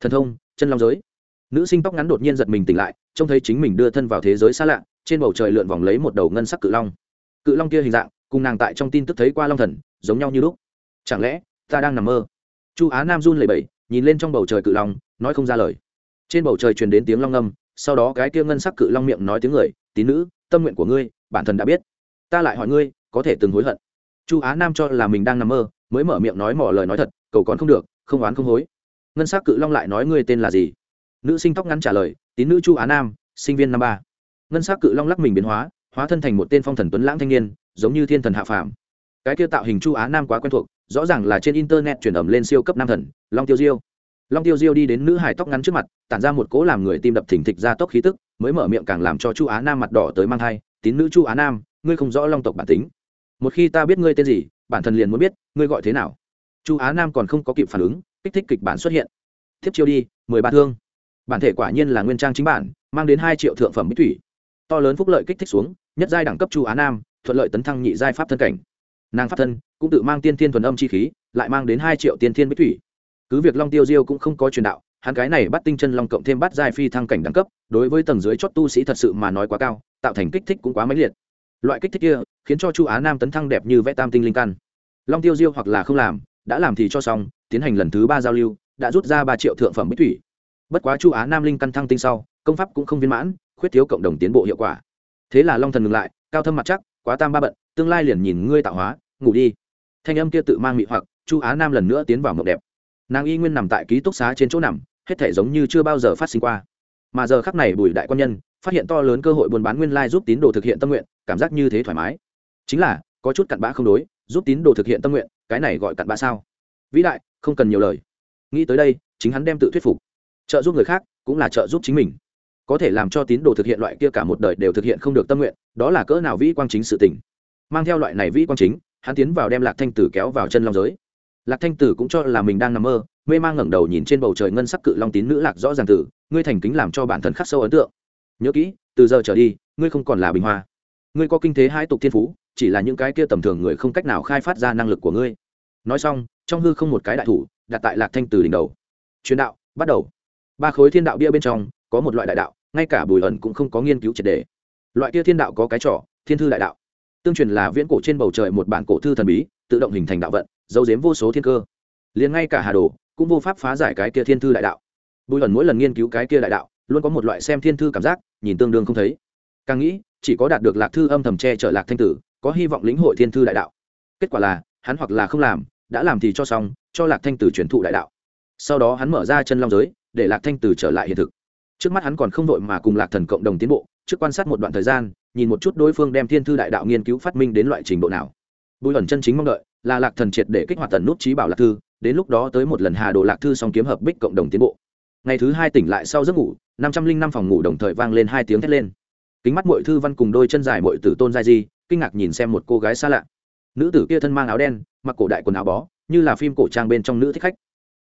Thần thông, chân long giới. Nữ sinh tóc ngắn đột nhiên giật mình tỉnh lại, trông thấy chính mình đưa thân vào thế giới xa lạ, trên bầu trời lượn vòng lấy một đầu ngân sắc cự long. Cự long kia hình dạng, cùng nàng tại trong tin tức thấy qua long thần, giống nhau như lúc. Chẳng lẽ, ta đang nằm mơ? Chu á nam run lẩy bẩy, nhìn lên trong bầu trời cự long, nói không ra lời trên bầu trời truyền đến tiếng long ngâm, sau đó cái kia ngân sắc cự long miệng nói tiếng người, tín nữ, tâm nguyện của ngươi, bản thân đã biết. Ta lại hỏi ngươi, có thể từng hối hận? Chu á nam cho là mình đang nằm mơ, mới mở miệng nói mỏ lời nói thật, cầu còn không được, không oán không hối. Ngân s c cự long lại nói ngươi tên là gì? Nữ sinh tóc ngắn trả lời, tín nữ chu á nam, sinh viên năm ba. Ngân s c cự long lắc mình biến hóa hóa thân thành một tên phong thần tuấn lãng thanh niên, giống như thiên thần hạ phàm. Cái kia tạo hình chu á nam quá quen thuộc, rõ ràng là trên internet truyền ẩm lên siêu cấp nam thần, long tiêu diêu long tiêu diêu đi đến nữ hải tóc ngắn trước mặt, tản ra một cỗ làm người tim đập thình thịch ra tốc khí tức, mới mở miệng càng làm cho chu á nam mặt đỏ tới mang thai, tín nữ chu á nam, ngươi không rõ long tộc bản tính. Một khi ta biết ngươi tên gì, bản thân liền muốn biết ngươi gọi thế nào. Chu á nam còn không có kịp phản ứng, kích thích kịch bản xuất hiện. Thiếp chiêu đi, mười ba thương. Bản thể quả nhiên là nguyên trang chính bản, mang đến hai triệu thượng phẩm bích thủy. To lớn phúc lợi kích thích xuống, nhất giai đẳng cấp chu á nam, thuận lợi tấn thăng nhị giai pháp thân cảnh. Nàng pháp thân cũng tự mang tiên thiên thuần âm chi khí, lại mang đến hai triệu tiên thiên bích thủy cứ việc long tiêu diêu cũng không có truyền đạo, hắn cái này bắt tinh chân long cộng thêm bắt giai phi thăng cảnh đẳng cấp, đối với tầng dưới chót tu sĩ thật sự mà nói quá cao, tạo thành kích thích cũng quá mãnh liệt. Loại kích thích kia, khiến cho chu á nam tấn thăng đẹp như vẽ tam tinh linh căn. Long tiêu diêu hoặc là không làm, đã làm thì cho xong, tiến hành lần thứ ba giao lưu, đã rút ra ba triệu thượng phẩm bích thủy. Bất quá chu á nam linh căn thăng tinh sau, công pháp cũng không viên mãn, khuyết thiếu cộng đồng tiến bộ hiệu quả. Thế là long thần ngừng lại, cao thâm mặt chắc, quá tam ba bận, tương lai liền nhìn ngươi tạo hóa, ngủ đi. Thanh âm kia tự mang mị hoặc, chu á nam lần nữa tiến vào mộng đẹp nàng y nguyên nằm tại ký túc xá trên chỗ nằm, hết thể giống như chưa bao giờ phát sinh qua. Mà giờ khắc này bùi đại quan nhân, phát hiện to lớn cơ hội buôn bán nguyên lai giúp tín đồ thực hiện tâm nguyện, cảm giác như thế thoải mái. Chính là, có chút cặn bã không đối, giúp tín đồ thực hiện tâm nguyện, cái này gọi cặn bã sao? Vĩ đại, không cần nhiều lời. Nghĩ tới đây, chính hắn đem tự thuyết phục. Trợ giúp người khác, cũng là trợ giúp chính mình. Có thể làm cho tín đồ thực hiện loại kia cả một đời đều thực hiện không được tâm nguyện, đó là cỡ nào vĩ quang chính sự tình. Mang theo loại này vĩ quang chính, hắn tiến vào đem lạc thanh tử kéo vào chân long giới lạc thanh tử cũng cho là mình đang nằm mơ, mê mang ngẩng đầu nhìn trên bầu trời ngân sắc cự long tín nữ lạc rõ ràng tử, ngươi thành kính làm cho bản thân khắc sâu ấn tượng. Nhớ kỹ, từ giờ trở đi, ngươi không còn là bình hoa. Ngươi có kinh thế hai tục thiên phú, chỉ là những cái kia tầm thường người không cách nào khai phát ra năng lực của ngươi. Nói xong, trong hư không một cái đại thủ, đặt tại lạc thanh tử đỉnh đầu. Truyền đạo, bắt đầu. Ba khối thiên đạo bia bên trong, có một loại đại đạo, ngay cả bùi ẩn cũng không có nghiên cứu triệt đề loại kia thiên đạo có cái trò, thiên thư đại đạo. Tương truyền là viễn cổ trên bầu trời một bản cổ thư thần bí tự động hình thành đạo vận dấu dếm vô số thiên cơ. Liền ngay cả hà đồ cũng vô pháp phá giải cái kia thiên thư đại đạo. Bùi ẩn mỗi lần nghiên cứu cái kia đại đạo, luôn có một loại xem thiên thư cảm giác, nhìn tương đương không thấy. Càng nghĩ, chỉ có đạt được lạc thư âm thầm che trở lạc thanh tử, có hy vọng lĩnh hội thiên thư đại đạo. Kết quả là, hắn hoặc là không làm, đã làm thì cho xong, cho lạc thanh tử truyền thụ đại đạo. Sau đó hắn mở ra chân long giới, để lạc thanh tử trở lại hiện thực. Trước mắt hắn còn không đội mà cùng lạc thần cộng đồng tiến bộ, trước quan sát một đoạn thời gian, nhìn một chút đối phương đem thiên thư đại đạo nghiên cứu phát minh đến loại trình độ nào bùi ẩn chân chính mong đợi là lạc thần triệt để kích hoạt tần nút trí bảo lạc thư, đến lúc đó tới một lần hà đồ lạc thư song kiếm hợp bích cộng đồng tiến bộ. Ngày thứ hai tỉnh lại sau giấc ngủ, năm trăm linh năm phòng ngủ đồng thời vang lên hai tiếng thét lên. Kính mắt mội thư văn cùng đôi chân dài mội tử tôn giai di, kinh ngạc nhìn xem một cô gái xa lạ. Nữ tử kia thân mang áo đen, mặc cổ đại quần áo bó, như là phim cổ trang bên trong nữ thích khách.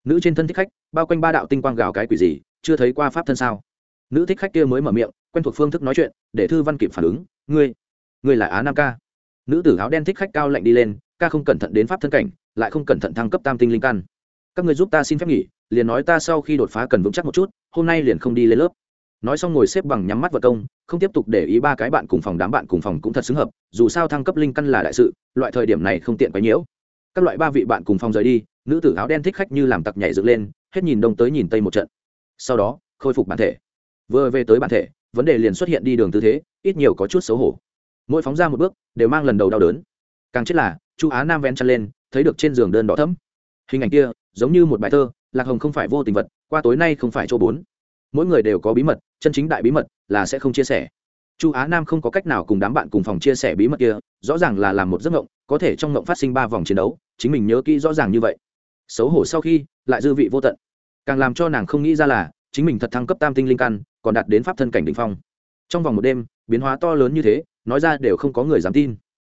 Nữ trên thân thích khách, bao quanh ba đạo tinh quang gào cái quỷ gì, chưa thấy qua pháp thân sao? Nữ thích khách kia mới mở miệng, quen thuộc phương thức nói chuyện, để thư văn kịp phản ứng. Ngươi ngươi là á nam ca? Nữ tử áo đen thích khách cao lạnh đi lên, ca không cẩn thận đến pháp thân cảnh, lại không cẩn thận thăng cấp tam tinh linh căn. Các người giúp ta xin phép nghỉ, liền nói ta sau khi đột phá cần vững chắc một chút, hôm nay liền không đi lên lớp. Nói xong ngồi xếp bằng nhắm mắt vật công, không tiếp tục để ý ba cái bạn cùng phòng, đám bạn cùng phòng cũng thật xứng hợp, dù sao thăng cấp linh căn là đại sự, loại thời điểm này không tiện quấy nhiễu. Các loại ba vị bạn cùng phòng rời đi, nữ tử áo đen thích khách như làm tặc nhảy dựng lên, hết nhìn đông tới nhìn tây một trận. Sau đó, khôi phục bản thể. Vừa về tới bản thể, vấn đề liền xuất hiện đi đường tư thế, ít nhiều có chút xấu hổ mỗi phóng ra một bước, đều mang lần đầu đau đớn. Càng chết là, chu á nam ven chăn lên, thấy được trên giường đơn đỏ thấm hình ảnh kia, giống như một bài thơ, lạc hồng không phải vô tình vật, qua tối nay không phải chỗ bốn. Mỗi người đều có bí mật, chân chính đại bí mật là sẽ không chia sẻ. Chu á nam không có cách nào cùng đám bạn cùng phòng chia sẻ bí mật kia, rõ ràng là làm một giấc ngộng có thể trong ngộng phát sinh ba vòng chiến đấu, chính mình nhớ kỹ rõ ràng như vậy. Xấu hổ sau khi, lại dư vị vô tận. Càng làm cho nàng không nghĩ ra là, chính mình thật thăng cấp tam tinh linh căn, còn đạt đến pháp thân cảnh đ ỉ n h phong. Trong vòng một đêm, biến hóa to lớn như thế nói ra đều không có người dám tin.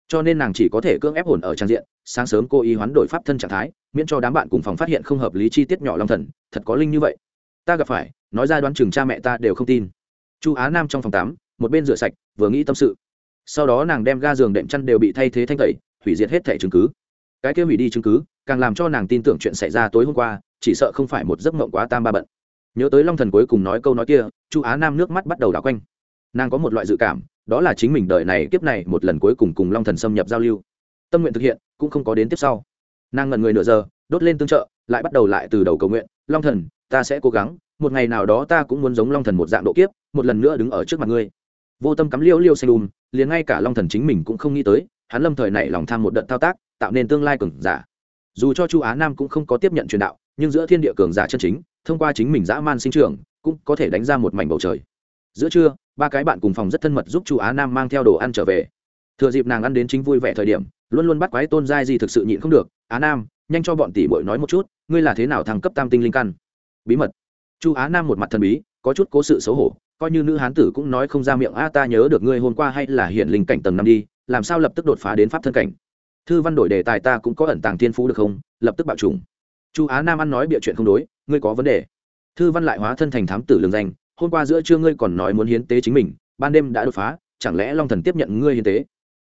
Cho nên nàng chỉ có thể cưỡng ép hồn ở trang diện, sáng sớm cô ý hoán đổi pháp thân trạng thái, miễn cho đám bạn cùng phòng phát hiện không hợp lý chi tiết nhỏ long thần, thật có linh như vậy. Ta gặp phải, nói ra đoán chừng cha mẹ ta đều không tin. Chu á nam trong phòng tám một bên rửa sạch, vừa nghĩ tâm sự. Sau đó nàng đem ga giường đệm chăn đều bị thay thế thanh tẩy, hủy diệt hết thẻ chứng cứ. Cái kia hủy đi chứng cứ, càng làm cho nàng tin tưởng chuyện xảy ra tối hôm qua, chỉ sợ không phải một giấc mộng quá tam ba bận. Nhớ tới long thần cuối cùng nói câu nói kia, chu á nam nước mắt bắt đầu đảo quanh. Nàng có một loại dự cảm đó là chính mình đời này kiếp này một lần cuối cùng cùng long thần xâm nhập giao lưu. Tâm nguyện thực hiện, cũng không có đến tiếp sau. Nàng ngần người nửa giờ, đốt lên tương trợ, lại bắt đầu lại từ đầu cầu nguyện, long thần, ta sẽ cố gắng, một ngày nào đó ta cũng muốn giống long thần một dạng độ kiếp, một lần nữa đứng ở trước mặt ngươi. Vô tâm cắm liêu liêu xanh đùm, liền ngay cả long thần chính mình cũng không nghĩ tới, hắn lâm thời này lòng tham một đợt thao tác, tạo nên tương lai cường giả. Dù cho chu á nam cũng không có tiếp nhận truyền đạo, nhưng giữa thiên địa cường giả chân chính, thông qua chính mình dã man sinh trưởng, cũng có thể đánh ra một mảnh bầu trời giữa trưa, ba cái bạn cùng phòng rất thân mật giúp chu á nam mang theo đồ ăn trở về. Thừa dịp nàng ăn đến chính vui vẻ thời điểm, luôn luôn bắt quái tôn giai di thực sự nhịn không được. Á nam, nhanh cho bọn tỷ bội nói một chút, ngươi là thế nào thăng cấp tam tinh linh căn? Bí mật. Chu á nam một mặt thần bí, có chút cố sự xấu hổ, coi như nữ hán tử cũng nói không ra miệng, a, ta nhớ được ngươi hôm qua hay là hiện linh cảnh tầng năm đi, làm sao lập tức đột phá đến pháp thân cảnh? Thư văn đổi đề tài ta cũng có ẩn tàng thiên phú được không? Lập tức bạo trùng chu á nam ăn nói bịa chuyện không đối, ngươi có vấn đề. Thư văn lại hóa thân thành thám tử lường danh hôm qua giữa trưa ngươi còn nói muốn hiến tế chính mình, ban đêm đã đột phá, chẳng lẽ long thần tiếp nhận ngươi hiến tế?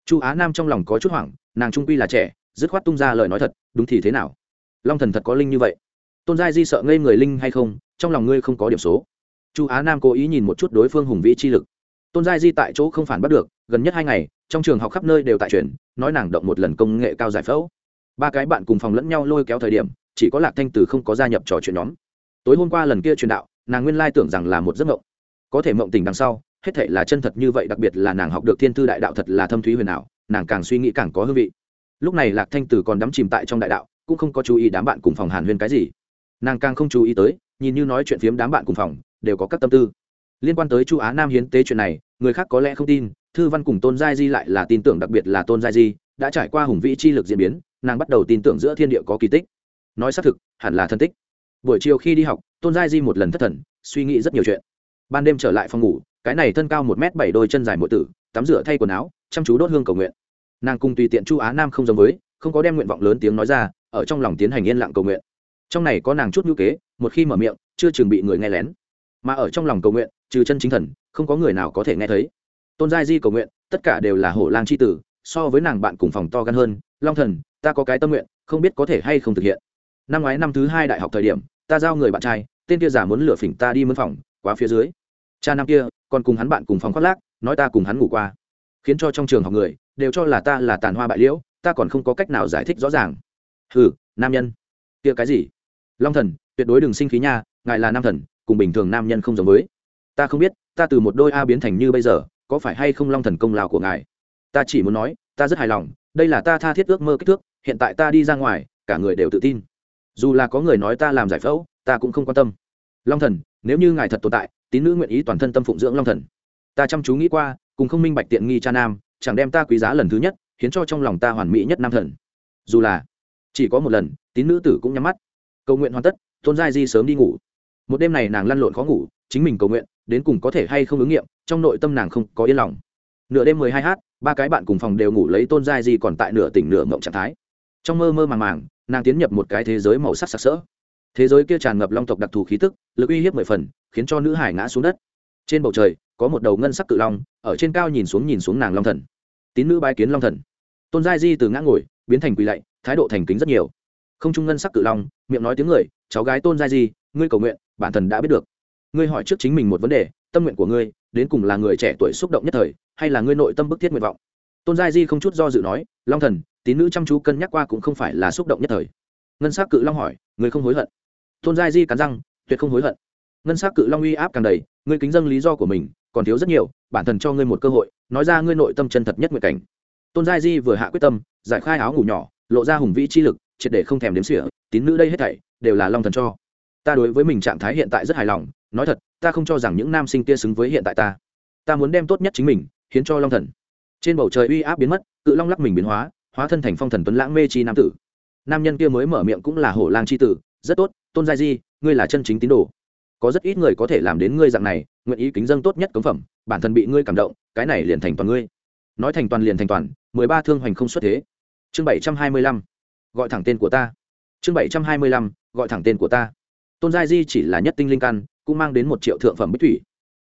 Chu á nam trong lòng có chút hoảng, nàng trung quy là trẻ, dứt khoát tung ra lời nói thật, đúng thì thế nào? Long thần thật có linh như vậy. Tôn giai di sợ ngây người linh hay không, trong lòng ngươi không có điểm số. Chu á nam cố ý nhìn một chút đối phương hùng vĩ chi lực. Tôn giai di tại chỗ không phản bắt được, gần nhất hai ngày, trong trường học khắp nơi đều tại truyền, nói nàng động một lần công nghệ cao giải phẫu. Ba cái bạn cùng phòng lẫn nhau lôi kéo thời điểm, chỉ có lạc thanh từ không có gia nhập trò chuyện nhóm. Tối hôm qua lần kia truyền đạo nàng nguyên lai tưởng rằng là một giấc mộng. Có thể mộng tình đằng sau, hết thể là chân thật như vậy, đặc biệt là nàng học được thiên thư đại đạo thật là thâm thúy huyền ảo, nàng càng suy nghĩ càng có hương vị. Lúc này lạc thanh từ còn đắm chìm tại trong đại đạo, cũng không có chú ý đám bạn cùng phòng hàn huyên cái gì. Nàng càng không chú ý tới, nhìn như nói chuyện phiếm đám bạn cùng phòng, đều có các tâm tư. Liên quan tới chu á nam hiến tế chuyện này, người khác có lẽ không tin, thư văn cùng tôn giai di lại là tin tưởng đặc biệt là tôn giai di, đã trải qua hùng vĩ chi lực diễn biến, nàng bắt đầu tin tưởng giữa thiên địa có kỳ tích. Nói xác thực, hẳn là thân tích buổi chiều khi đi học, tôn giai di một lần thất thần, suy nghĩ rất nhiều chuyện. Ban đêm trở lại phòng ngủ, cái này thân cao một m bảy đôi chân dài mỗi tử, tắm rửa thay quần áo, chăm chú đốt hương cầu nguyện. Nàng cùng tùy tiện chu á nam không giống với, không có đem nguyện vọng lớn tiếng nói ra, ở trong lòng tiến hành yên lặng cầu nguyện. Trong này có nàng chút ngữ kế, một khi mở miệng, chưa chừng bị người nghe lén. Mà ở trong lòng cầu nguyện, trừ chân chính thần, không có người nào có thể nghe thấy. Tôn giai di cầu nguyện, tất cả đều là hổ lang c h i tử, so với nàng bạn cùng phòng to gan hơn. Long thần, ta có cái tâm nguyện, không biết có thể hay không thực hiện năm ngoái năm thứ hai đại học thời điểm, ta giao người bạn trai, tên kia giả muốn lừa phỉnh ta đi mân phòng, quá phía dưới. Cha năm kia, còn cùng hắn bạn cùng phòng khoác lác, nói ta cùng hắn ngủ qua. Khiến cho trong trường học người, đều cho là ta là tàn hoa bại liễu, ta còn không có cách nào giải thích rõ ràng. Hừ, nam nhân. Kia cái gì? Long thần, tuyệt đối đừng sinh khí nha, ngài là nam thần, cùng bình thường nam nhân không giống với. Ta không biết, ta từ một đôi a biến thành như bây giờ, có phải hay không long thần công lao của ngài? Ta chỉ muốn nói, ta rất hài lòng, đây là ta tha thiết ước mơ kích thước, hiện tại ta đi ra ngoài, cả người đều tự tin dù là có người nói ta làm giải phẫu, ta cũng không quan tâm. Long thần, nếu như ngài thật tồn tại, tín nữ nguyện ý toàn thân tâm phụng dưỡng long thần. Ta chăm chú nghĩ qua, cùng không minh bạch tiện nghi cha nam, chẳng đem ta quý giá lần thứ nhất, khiến cho trong lòng ta hoàn mỹ nhất nam thần. Dù là chỉ có một lần, tín nữ tử cũng nhắm mắt. Cầu nguyện hoàn tất, tôn giai di sớm đi ngủ. Một đêm này nàng lăn lộn khó ngủ, chính mình cầu nguyện, đến cùng có thể hay không ứng nghiệm, trong nội tâm nàng không có yên lòng. Nửa đêm mười hai h ba cái bạn cùng phòng đều ngủ lấy tôn giai di còn tại nửa tỉnh nửa mộng trạng thái. Trong mơ mơ màng màng nàng tiến nhập một cái thế giới màu sắc sặc sỡ. Thế giới kia tràn ngập long tộc đặc thù khí tức, lực uy hiếp mười phần, khiến cho nữ hải ngã xuống đất. Trên bầu trời, có một đầu ngân sắc cự long, ở trên cao nhìn xuống nhìn xuống nàng long thần. Tín nữ bái kiến long thần. Tôn giai di từ ngã ngồi, biến thành quỳ lạy, thái độ thành kính rất nhiều. Không trung ngân sắc cự long, miệng nói tiếng người, cháu gái tôn giai di, ngươi cầu nguyện, bản thần đã biết được. Ngươi hỏi trước chính mình một vấn đề, tâm nguyện của ngươi, đến cùng là người trẻ tuổi xúc động nhất thời, hay là ngươi nội tâm bức thiết nguyện vọng? Tôn giai di không chút do dự nói, long thần tín nữ chăm chú cân nhắc qua cũng không phải là xúc động nhất thời. Ngân s á c cự long hỏi, người không hối hận? Tôn giai di cắn răng, tuyệt không hối hận. Ngân s á c cự long uy áp càng đầy, ngươi kính dâng lý do của mình, còn thiếu rất nhiều, bản thân cho ngươi một cơ hội, nói ra ngươi nội tâm chân thật nhất nguyện cảnh. Tôn giai di vừa hạ quyết tâm, giải khai áo ngủ nhỏ, lộ ra hùng vĩ chi lực, triệt để không thèm đếm sỉa tín nữ đây hết thảy, đều là long thần cho. Ta đối với mình trạng thái hiện tại rất hài lòng, nói thật, ta không cho rằng những nam sinh kia xứng với hiện tại ta. Ta muốn đem tốt nhất chính mình, hiến cho long thần. Trên bầu trời uy áp biến mất, cự long lắc mình biến hóa hóa thân thành phong thần tuấn lãng mê chi nam tử. Nam nhân kia mới mở miệng cũng là hổ lang c h i tử, rất tốt, tôn giai di, ngươi là chân chính tín đồ. Có rất ít người có thể làm đến ngươi dạng này, nguyện ý kính dân tốt nhất cống phẩm, bản thân bị ngươi cảm động, cái này liền thành toàn ngươi. Nói thành toàn liền thành toàn, mười ba thương hoành không xuất thế. Chương bảy trăm hai mươi lăm, gọi thẳng tên của ta. Chương bảy trăm hai mươi lăm, gọi thẳng tên của ta. Tôn giai di chỉ là nhất tinh linh căn, cũng mang đến một triệu thượng phẩm bích thủy.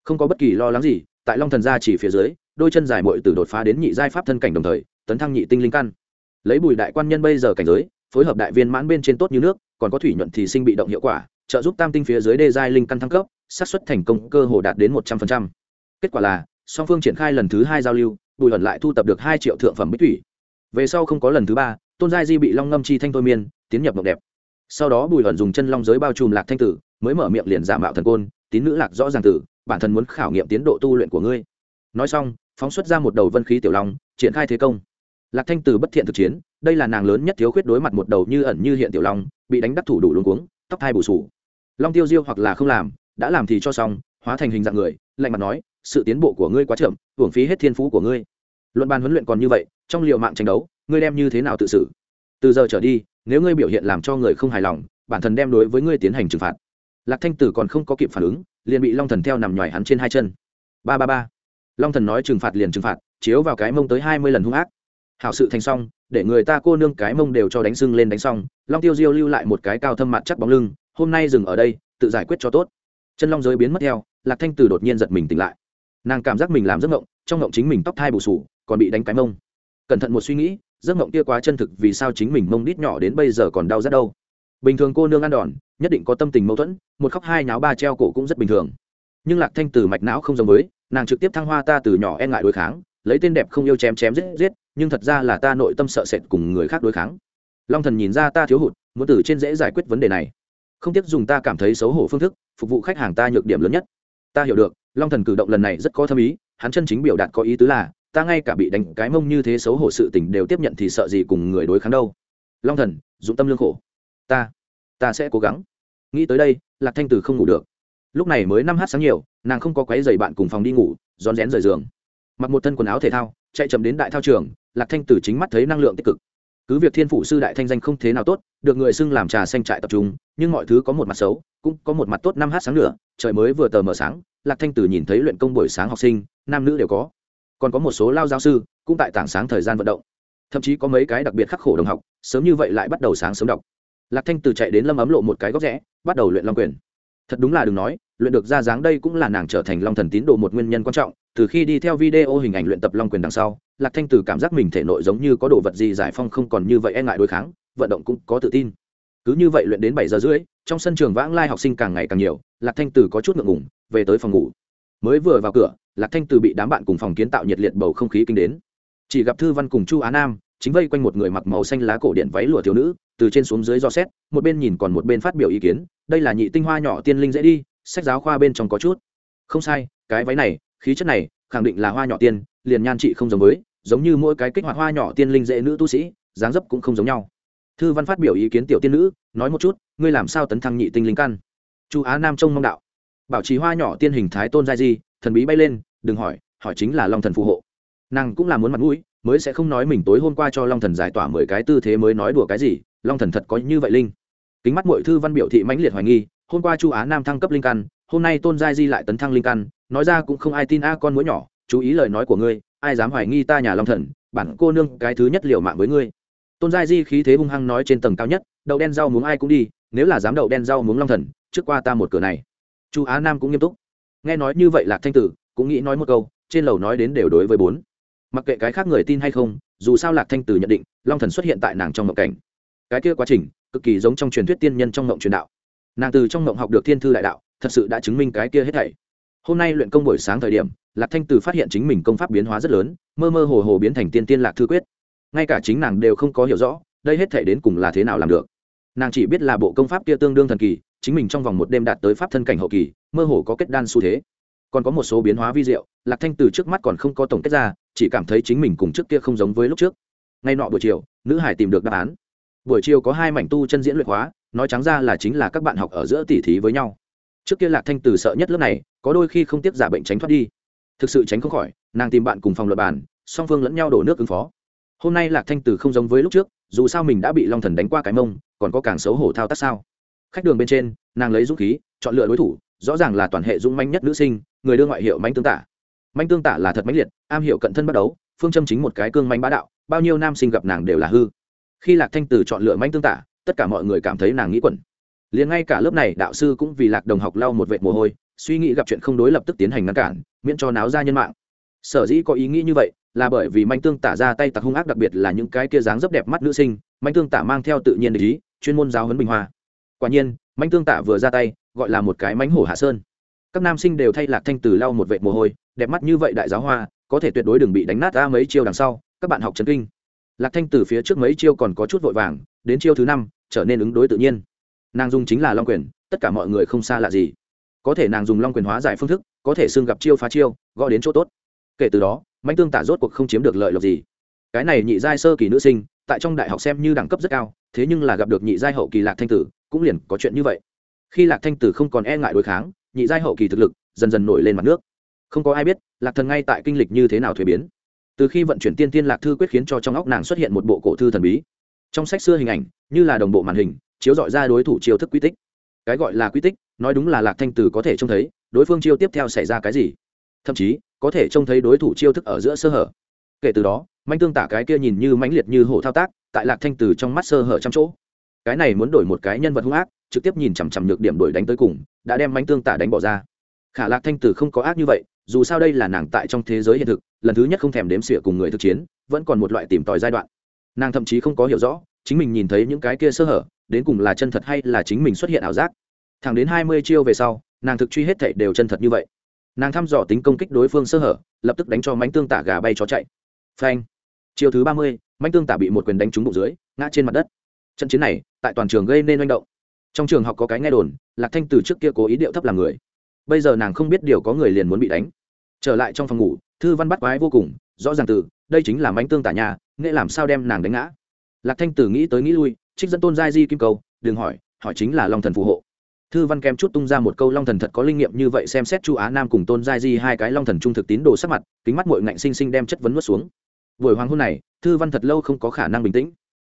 Không có bất kỳ lo lắng gì, tại long thần gia chỉ phía dưới, đôi chân dài mội từ đột phá đến nhị giai pháp thân cảnh đồng thời, tấn thăng nhị tinh linh căn lấy bùi đại quan nhân bây giờ cảnh giới, phối hợp đại viên mãn bên trên tốt như nước, còn có thủy nhuận thì sinh bị động hiệu quả, trợ giúp tam tinh phía dưới đê giai linh căn thăng cấp, xác suất thành công cơ hồ đạt đến một trăm phần trăm. Kết quả là, song phương triển khai lần thứ hai giao lưu, bùi hận lại thu tập được hai triệu thượng phẩm bích thủy. Về sau không có lần thứ ba, tôn giai di bị long ngâm chi thanh thôi miên, tiến nhập mộng đẹp. Sau đó bùi hận dùng chân long giới bao trùm lạc thanh tử, mới mở miệng liền giả mạo thần côn, tín nữ lạc rõ ràng tử, bản thân muốn khảo nghiệm tiến độ tu luyện của ngươi. Nói xong, phóng xuất ra một đầu vân khí tiểu long, triển khai thế công lạc thanh tử bất thiện thực chiến, đây là nàng lớn nhất thiếu khuyết đối mặt một đầu như ẩn như hiện tiểu long, bị đánh đắc thủ đủ luôn cuống, tóc thai bù sù long tiêu diêu hoặc là không làm, đã làm thì cho xong, hóa thành hình dạng người, lạnh mặt nói, sự tiến bộ của ngươi quá chậm, hưởng phí hết thiên phú của ngươi. Luận bàn huấn luyện còn như vậy, trong liệu mạng tranh đấu, ngươi đem như thế nào tự xử? Từ giờ trở đi, nếu ngươi biểu hiện làm cho người không hài lòng, bản thân đem đối với ngươi tiến hành trừng phạt. Lạc thanh tử còn không có kịp phản ứng, liền bị long thần theo nằm nhòi hắn trên hai chân. Ba ba ba. Long thần nói trừng phạt liền trừng phạt, chiếu vào cái mông tới hai mươi lần hung ác hảo sự thành xong, để người ta cô nương cái mông đều cho đánh sưng lên đánh xong, long tiêu diêu lưu lại một cái cao thâm mặt chắc bóng lưng, hôm nay dừng ở đây, tự giải quyết cho tốt. Chân long giới biến mất theo, lạc thanh Từ đột nhiên giật mình tỉnh lại. Nàng cảm giác mình làm giấc ngộng trong ngộng chính mình tóc thai bù sù còn bị đánh cái mông. Cẩn thận một suy nghĩ, giấc ngộng kia quá chân thực vì sao chính mình mông đít nhỏ đến bây giờ còn đau rất đâu. Bình thường cô nương ăn đòn, nhất định có tâm tình mâu thuẫn, một khóc hai nháo ba treo cổ cũng rất bình thường. Nhưng lạc thanh từ mạch não không giống với, nàng trực tiếp thăng hoa ta từ nhỏ e ngại đối kháng, lấy tên đẹp không yêu chém chém giết giết nhưng thật ra là ta nội tâm sợ sệt cùng người khác đối kháng. Long thần nhìn ra ta thiếu hụt, muốn từ trên dễ giải quyết vấn đề này. Không tiếp dùng ta cảm thấy xấu hổ phương thức, phục vụ khách hàng ta nhược điểm lớn nhất. Ta hiểu được, long thần cử động lần này rất có thâm ý, hắn chân chính biểu đạt có ý tứ là, ta ngay cả bị đánh cái mông như thế xấu hổ sự tình đều tiếp nhận thì sợ gì cùng người đối kháng đâu. Long thần, dụng tâm lương khổ. Ta ta sẽ cố gắng. Nghĩ tới đây, lạc thanh từ không ngủ được. Lúc này mới năm h sáng nhiều, nàng không có quấy giày bạn cùng phòng đi ngủ, rón rén rời giường. Mặc một thân quần áo thể thao, chạy chậm đến đại thao trường lạc thanh Tử chính mắt thấy năng lượng tích cực. Cứ việc thiên phủ sư đại thanh danh không thế nào tốt, được người xưng làm trà xanh trại tập trung, nhưng mọi thứ có một mặt xấu, cũng có một mặt tốt năm h sáng nữa trời mới vừa tờ mờ sáng, lạc thanh tử nhìn thấy luyện công buổi sáng học sinh, nam nữ đều có. Còn có một số lao giáo sư, cũng tại tảng sáng thời gian vận động. Thậm chí có mấy cái đặc biệt khắc khổ đồng học, sớm như vậy lại bắt đầu sáng sớm đọc. Lạc thanh tử chạy đến lâm ấm lộ một cái góc rẽ, bắt đầu luyện long quyền. Thật đúng là đừng nói, luyện được ra dáng đây cũng là nàng trở thành long thần tín đồ một nguyên nhân quan trọng từ khi đi theo video hình ảnh luyện tập long quyền đằng sau, lạc thanh Từ cảm giác mình thể nội giống như có đồ vật gì giải phong không còn như vậy e ngại đối kháng, vận động cũng có tự tin. Cứ như vậy luyện đến bảy giờ rưỡi, trong sân trường vãng lai học sinh càng ngày càng nhiều, lạc thanh Từ có chút ngượng ngùng, về tới phòng ngủ. Mới vừa vào cửa, lạc thanh Từ bị đám bạn cùng phòng kiến tạo nhiệt liệt bầu không khí kinh đến. Chỉ gặp thư văn cùng chu á nam, chính vây quanh một người mặc màu xanh lá cổ điện váy lụa thiếu nữ, từ trên xuống dưới do xét, một bên nhìn còn một bên phát biểu ý kiến, đây là nhị tinh hoa nhỏ tiên linh dễ đi, sách giáo khoa bên trong có chút. Không sai, cái váy này khí chất này, khẳng định là hoa nhỏ tiên, liền nhan trị không giống với, giống như mỗi cái kích hoạt hoa nhỏ tiên linh dễ nữ tu sĩ, dáng dấp cũng không giống nhau. Thư văn phát biểu ý kiến tiểu tiên nữ, nói một chút, ngươi làm sao tấn thăng nhị tinh linh căn? Chu á nam trông mong đạo. Bảo trì hoa nhỏ tiên hình thái tôn giai di, thần bí bay lên, đừng hỏi hỏi chính là long thần phù hộ. Nàng cũng là muốn mặt mũi, mới sẽ không nói mình tối hôm qua cho long thần giải tỏa mười cái tư thế mới nói đùa cái gì, long thần thật có như vậy linh. Kính mắt mọi thư văn biểu thị mãnh liệt hoài nghi, hôm qua chu á nam thăng cấp linh căn hôm nay tôn giai di lại tấn thăng linh căn, nói ra cũng không ai tin a con mũi nhỏ, chú ý lời nói của ngươi, ai dám hoài nghi ta nhà long thần, bản cô nương cái thứ nhất liều mạng với ngươi. Tôn giai di khí thế hung hăng nói trên tầng cao nhất, đậu đen rau muống ai cũng đi, nếu là dám đậu đen rau muống long thần, trước qua ta một cửa này. Chu á nam cũng nghiêm túc. Nghe nói như vậy lạc thanh tử, cũng nghĩ nói một câu, trên lầu nói đến đều đối với bốn. Mặc kệ cái khác người tin hay không, dù sao lạc thanh tử nhận định, long thần xuất hiện tại nàng trong mộng cảnh. Cái kia quá trình, cực kỳ giống trong truyền thuyết tiên nhân trong mộng truyền đạo. Nàng từ trong mộng học được thiên thư đại đạo thật sự đã chứng minh cái kia hết thảy. Hôm nay luyện công buổi sáng thời điểm, lạc thanh tử phát hiện chính mình công pháp biến hóa rất lớn, mơ mơ hồ hồ biến thành tiên tiên lạc thư quyết. Ngay cả chính nàng đều không có hiểu rõ, đây hết thảy đến cùng là thế nào làm được. Nàng chỉ biết là bộ công pháp kia tương đương thần kỳ, chính mình trong vòng một đêm đạt tới pháp thân cảnh hậu kỳ, mơ hồ có kết đan xu thế. Còn có một số biến hóa vi diệu, lạc thanh từ trước mắt còn không có tổng kết ra, chỉ cảm thấy chính mình cùng trước kia không giống với lúc trước. Ngay nọ buổi chiều, nữ hải tìm được đáp án. Buổi chiều có hai mảnh tu chân diễn luyện hóa, nói trắng ra là chính là các bạn học ở giữa tỉ thí với nhau trước kia lạc thanh từ sợ nhất lớp này, có đôi khi không tiếp giả bệnh tránh thoát đi. Thực sự tránh không khỏi, nàng tìm bạn cùng phòng luật bàn, song phương lẫn nhau đổ nước ứng phó. Hôm nay lạc thanh từ không giống với lúc trước, dù sao mình đã bị long thần đánh qua cái mông, còn có càng xấu hổ thao tác sao? Khách đường bên trên, nàng lấy dũng khí, chọn lựa đối thủ, rõ ràng là toàn hệ dũng manh nhất nữ sinh, người đưa ngoại hiệu manh tương tả. Manh tương tả là thật mãnh liệt, am hiểu cận thân bắt đấu, phương châm chính một cái cương manh bá đạo, bao nhiêu nam sinh gặp nàng đều là hư. Khi lạc thanh từ chọn lựa manh tương tả, tất cả mọi người cảm thấy nàng nghĩ quẩn liền ngay cả lớp này đạo sư cũng vì lạc đồng học lau một vệt mồ hôi, suy nghĩ gặp chuyện không đối lập tức tiến hành ngăn cản, miễn cho náo ra nhân mạng. Sở dĩ có ý nghĩ như vậy, là bởi vì manh tương tả ra tay tặc hung ác đặc biệt là những cái kia dáng rất đẹp mắt nữ sinh manh tương tả mang theo tự nhiên ý, chuyên môn giáo huấn bình hoa. Quả nhiên manh tương tả vừa ra tay, gọi là một cái mánh hổ hạ sơn. Các nam sinh đều thay lạc thanh từ lau một vệ mồ hôi, đẹp mắt như vậy đại giáo hoa, có thể tuyệt đối đừng bị đánh nát ra mấy chiêu đằng sau, các bạn học trấn kinh. Lạc thanh từ phía trước mấy chiêu còn có chút vội vàng, đến chiêu thứ năm, trở nên ứng đối tự nhiên nàng dùng chính là long quyền, tất cả mọi người không xa lạ gì. Có thể nàng dùng long quyền hóa giải phương thức, có thể xương gặp chiêu phá chiêu, gõ đến chỗ tốt. Kể từ đó manh tương tả rốt cuộc không chiếm được lợi lộc gì. Cái này nhị giai sơ kỳ nữ sinh, tại trong đại học xem như đẳng cấp rất cao, thế nhưng là gặp được nhị giai hậu kỳ lạc thanh tử, cũng liền có chuyện như vậy. Khi lạc thanh tử không còn e ngại đối kháng, nhị giai hậu kỳ thực lực dần dần nổi lên mặt nước. Không có ai biết, lạc thần ngay tại kinh lịch như thế nào thuế biến. Từ khi vận chuyển tiên tiên lạc thư quyết khiến cho trong óc nàng xuất hiện một bộ cổ thư thần bí. Trong sách xưa hình ảnh, như là đồng bộ màn hình chiếu dọi ra đối thủ chiêu thức quy tích. Cái gọi là quy tích, nói đúng là lạc thanh tử có thể trông thấy, đối phương chiêu tiếp theo xảy ra cái gì? Thậm chí, có thể trông thấy đối thủ chiêu thức ở giữa sơ hở. Kể từ đó, manh tương tả cái kia nhìn như mãnh liệt như hổ thao tác, tại lạc thanh tử trong mắt sơ hở trăm chỗ. Cái này muốn đổi một cái nhân vật hung ác, trực tiếp nhìn chằm chằm nhược điểm đổi đánh tới cùng, đã đem manh tương tả đánh bỏ ra. Khả lạc thanh tử không có ác như vậy, dù sao đây là nàng tại trong thế giới hiện thực, lần thứ nhất không thèm đếm xỉa cùng người thực chiến, vẫn còn một loại tìm tòi giai đoạn. Nàng thậm chí không có hiểu rõ, chính mình nhìn thấy những cái kia sơ hở đến cùng là chân thật hay là chính mình xuất hiện ảo giác? Thẳng đến hai mươi chiêu về sau, nàng thực truy hết thảy đều chân thật như vậy. Nàng thăm dò tính công kích đối phương sơ hở, lập tức đánh cho mánh tương tả gà bay chó chạy. Phanh! Chiêu thứ ba mươi mánh tương tả bị một quyền đánh trúng bụng dưới, ngã trên mặt đất. Trận chiến này, tại toàn trường gây nên manh động. Trong trường học có cái nghe đồn, lạc thanh từ trước kia cố ý điệu thấp làm người. Bây giờ nàng không biết điều có người liền muốn bị đánh. Trở lại trong phòng ngủ, thư văn bắt quái vô cùng, rõ ràng từ, đây chính là mánh tương tả nhà nghệ làm sao đem nàng đánh ngã? Lạc thanh tử nghĩ tới nghĩ lui trích dẫn tôn giai di kim câu, đừng hỏi hỏi chính là long thần phù hộ. Thư văn kém chút tung ra một câu long thần thật có linh nghiệm như vậy xem xét chu á nam cùng tôn giai di hai cái long thần trung thực tín đồ sắc mặt, kính mắt mội ngạnh xinh xinh đem chất vấn nuốt xuống. Buổi hoàng hôn này, thư văn thật lâu không có khả năng bình tĩnh.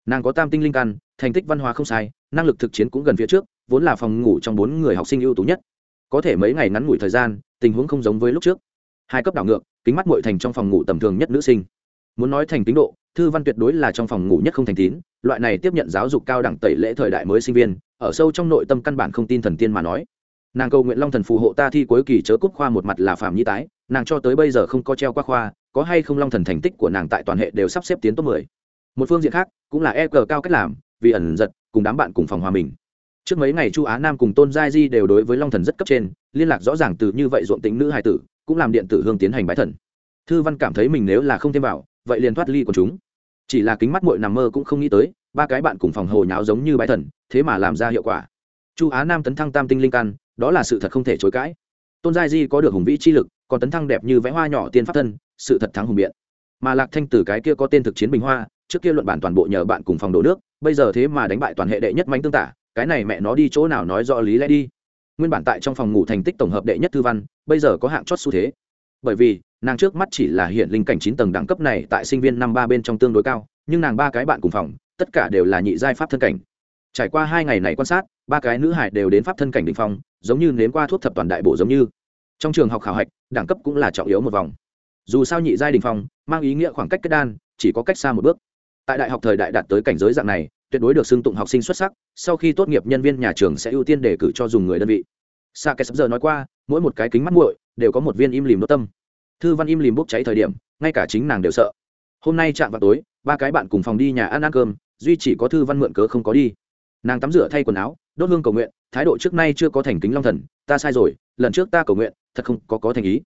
Nàng có tam tinh linh căn, thành tích văn hóa không sai, năng lực thực chiến cũng gần phía trước, vốn là phòng ngủ trong bốn người học sinh ưu tú nhất. Có thể mấy ngày ngắn ngủi thời gian, tình huống không giống với lúc trước. Hai cấp đảo ngược, kính mắt mội thành trong phòng ngủ tầm thường nhất nữ sinh muốn nói thành tín độ, thư văn tuyệt đối là trong phòng ngủ nhất không thành tín, loại này tiếp nhận giáo dục cao đẳng tẩy lễ thời đại mới sinh viên, ở sâu trong nội tâm căn bản không tin thần tiên mà nói. Nàng cầu nguyện long thần phù hộ ta thi cuối kỳ chớ cúp khoa một mặt là phạm nhi tái, nàng cho tới bây giờ không có treo qua khoa, có hay không long thần thành tích của nàng tại toàn hệ đều sắp xếp tiến top mười. Một phương diện khác, cũng là e cờ cao cách làm, vì ẩn giật, cùng đám bạn cùng phòng hòa mình. Trước mấy ngày chu á nam cùng tôn giai di đều đối với long thần rất cấp trên, liên lạc rõ ràng từ như vậy ruộng tính nữ hài tử, cũng làm điện tử hương tiến hành bái thần. Thư văn cảm thấy mình nếu là không thêm vào vậy liền thoát ly của chúng. Chỉ là kính mắt mội nằm mơ cũng không nghĩ tới, ba cái bạn cùng phòng hồ nháo giống như bái thần, thế mà làm ra hiệu quả. Chu á nam tấn thăng tam tinh linh căn, đó là sự thật không thể chối cãi. Tôn giai di có được hùng vĩ chi lực, còn tấn thăng đẹp như vẽ hoa nhỏ tiên pháp thân, sự thật thắng hùng biện. Mà lạc thanh tử cái kia có tên thực chiến bình hoa, trước kia luận bản toàn bộ nhờ bạn cùng phòng đổ nước, bây giờ thế mà đánh bại toàn hệ đệ nhất mánh tương tả, cái này mẹ nó đi chỗ nào nói rõ lý lẽ đi. Nguyên bản tại trong phòng ngủ thành tích tổng hợp đệ nhất thư văn, bây giờ có hạng chót xu thế. Bởi vì nàng trước mắt chỉ là hiện linh cảnh chín tầng đẳng cấp này tại sinh viên năm ba bên trong tương đối cao, nhưng nàng ba cái bạn cùng phòng, tất cả đều là nhị giai pháp thân cảnh. Trải qua hai ngày này quan sát, ba cái nữ hải đều đến pháp thân cảnh đ ỉ n h phong, giống như nếm qua thuốc thập toàn đại bộ giống như. Trong trường học khảo hạch, đẳng cấp cũng là trọng yếu một vòng. Dù sao nhị giai đình phong, mang ý nghĩa khoảng cách kết đan, chỉ có cách xa một bước. Tại đại học thời đại đạt tới cảnh giới dạng này, tuyệt đối được xưng tụng học sinh xuất sắc, sau khi tốt nghiệp nhân viên nhà trường sẽ ưu tiên đề cử cho dùng người đơn vị. Sa kẻ sắp giờ nói qua, mỗi một cái kính mắt muội đều có một viên im lìm nốt tâm thư văn im lìm bốc cháy thời điểm, ngay cả chính nàng đều sợ. Hôm nay chạm vào tối, ba cái bạn cùng phòng đi nhà ăn ăn cơm, duy chỉ có thư văn mượn cớ không có đi. Nàng tắm rửa thay quần áo, đốt hương cầu nguyện, thái độ trước nay chưa có thành kính long thần, ta sai rồi, lần trước ta cầu nguyện, thật không có có thành ý.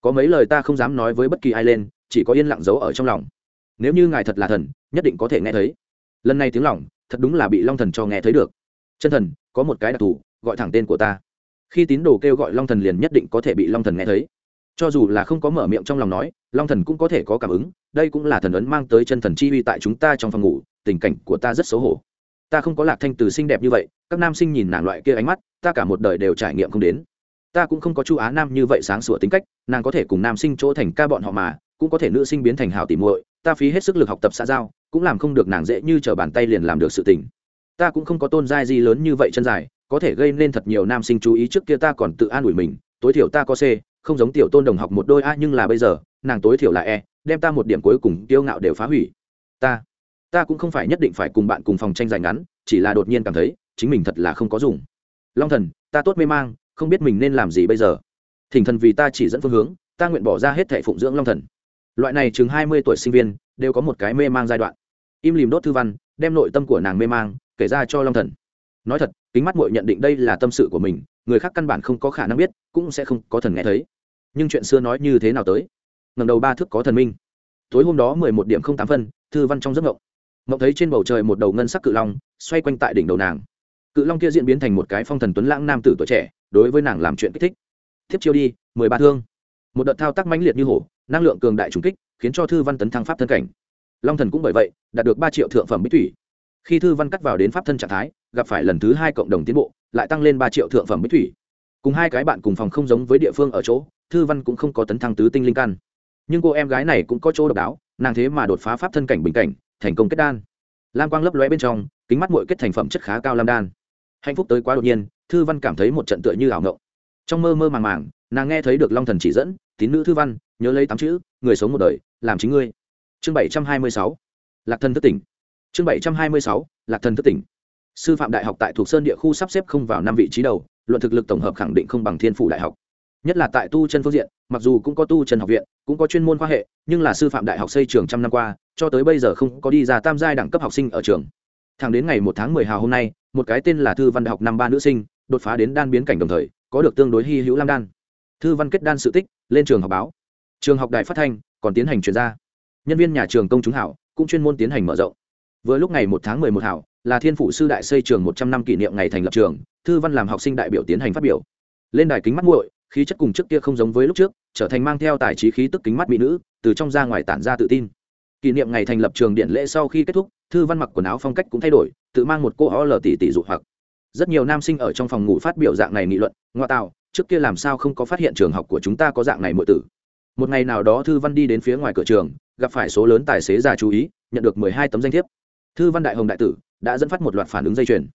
Có mấy lời ta không dám nói với bất kỳ ai lên, chỉ có yên lặng giấu ở trong lòng. Nếu như ngài thật là thần, nhất định có thể nghe thấy. Lần này tiếng lòng, thật đúng là bị long thần cho nghe thấy được. Chân thần, có một cái đặc thù, gọi thẳng tên của ta. Khi tín đồ kêu gọi long thần liền nhất định có thể bị long thần nghe thấy cho dù là không có mở miệng trong lòng nói, long thần cũng có thể có cảm ứng, đây cũng là thần ấn mang tới chân thần chi uy tại chúng ta trong phòng ngủ, tình cảnh của ta rất xấu hổ. Ta không có lạc thanh từ xinh đẹp như vậy, các nam sinh nhìn nàng loại kia ánh mắt, ta cả một đời đều trải nghiệm không đến. Ta cũng không có chu á nam như vậy sáng sủa tính cách, nàng có thể cùng nam sinh chỗ thành ca bọn họ mà, cũng có thể nữ sinh biến thành hào tỉ muội, ta phí hết sức lực học tập xã giao, cũng làm không được nàng dễ như t bàn tay liền làm được sự tình. Ta cũng không có tôn giai gì lớn như vậy chân dài, có thể gây nên thật nhiều nam sinh chú ý trước kia ta còn tự an ủi mình, tối thiểu ta có c không giống tiểu tôn đồng học một đôi a, nhưng là bây giờ, nàng tối thiểu là e đem ta một điểm cuối cùng tiêu ngạo đều phá hủy. Ta ta cũng không phải nhất định phải cùng bạn cùng phòng tranh giành ngắn, chỉ là đột nhiên cảm thấy, chính mình thật là không có dùng. Long thần, ta tốt mê mang, không biết mình nên làm gì bây giờ. Thỉnh thần vì ta chỉ dẫn phương hướng, ta nguyện bỏ ra hết thẻ phụng dưỡng long thần. Loại này chừng hai mươi tuổi sinh viên, đều có một cái mê mang giai đoạn. Im lìm đốt thư văn, đem nội tâm của nàng mê mang, kể ra cho long thần. Nói thật, kính mắt mội nhận định đây là tâm sự của mình người khác căn bản không có khả năng biết, cũng sẽ không có thần nghe thấy. Nhưng chuyện xưa nói như thế nào tới? Ngầm đầu ba thước có thần minh. Tối hôm đó mười một điểm không tám phân, thư văn trong giấc ngộng. Ngộng thấy trên bầu trời một đầu ngân sắc cự long, xoay quanh tại đỉnh đầu nàng. Cự long kia diễn biến thành một cái phong thần tuấn lãng nam tử tuổi trẻ, đối với nàng làm chuyện kích thích. Thiếp chiêu đi, mười ba thương. Một đợt thao tác mãnh liệt như hổ, năng lượng cường đại trùng kích, khiến cho thư văn tấn thăng pháp thân cảnh. Long thần cũng bởi vậy, đạt được ba triệu thượng phẩm bích thủy. Khi thư văn cắt vào đến pháp thân trạng thái, gặp phải lần thứ hai cộng đồng tiến bộ lại tăng lên ba triệu thượng phẩm bích thủy. Cùng hai cái bạn cùng phòng không giống với địa phương ở chỗ, thư văn cũng không có tấn thăng tứ tinh linh căn. Nhưng cô em gái này cũng có chỗ độc đáo, nàng thế mà đột phá pháp thân cảnh bình cảnh, thành công kết đan. Lam quang lấp lóe bên trong, kính mắt mội kết thành phẩm chất khá cao lam đan. Hạnh phúc tới quá đột nhiên, thư văn cảm thấy một trận tựa như ảo ngộng. Trong mơ mơ màng màng, nàng nghe thấy được long thần chỉ dẫn, tín nữ thư văn, nhớ lấy tám chữ, người sống một đời, làm chính ngươi. Chương bảy trăm hai mươi sáu, lạc thần thất tỉnh. Chương bảy trăm hai mươi sáu, lạc thần thất tỉnh sư phạm đại học tại thuộc sơn địa khu sắp xếp không vào năm vị trí đầu, luận thực lực tổng hợp khẳng định không bằng thiên phủ đại học. Nhất là tại tu chân phương diện, mặc dù cũng có tu chân học viện, cũng có chuyên môn khoa hệ, nhưng là sư phạm đại học xây trường trăm năm qua, cho tới bây giờ không có đi ra tam giai đẳng cấp học sinh ở trường. Thẳng đến ngày một tháng mười hào hôm nay, một cái tên là thư văn đại học năm ba nữ sinh, đột phá đến đan biến cảnh đồng thời, có được tương đối hy hữu lam đan. Thư văn kết đan sự tích, lên trường học báo. Trường học đài phát thanh, còn tiến hành chuyển ra. Nhân viên nhà trường công chúng hảo, cũng chuyên môn tiến hành mở rộng. Vừa lúc ngày một tháng mười một hảo là thiên phụ sư đại xây trường một trăm năm kỷ niệm ngày thành lập trường, thư văn làm học sinh đại biểu tiến hành phát biểu. Lên đài kính mắt muội khí chất cùng trước kia không giống với lúc trước, trở thành mang theo tài trí khí tức kính mắt mỹ nữ, từ trong ra ngoài tản ra tự tin. Kỷ niệm ngày thành lập trường điện lễ sau khi kết thúc, thư văn mặc quần áo phong cách cũng thay đổi, tự mang một cô ó lờ tỷ tỷ dụ hoặc. Rất nhiều nam sinh ở trong phòng ngủ phát biểu dạng này nghị luận, ngoại tạo, trước kia làm sao không có phát hiện trường học của chúng ta có dạng này mọi tử. Một ngày nào đó thư văn đi đến phía ngoài cửa trường, gặp phải số lớn tài xế già chú ý, nhận được mười hai tấm danh thiếp. Thư văn đại hồng đại tử đã dẫn phát một loạt phản ứng dây chuyền.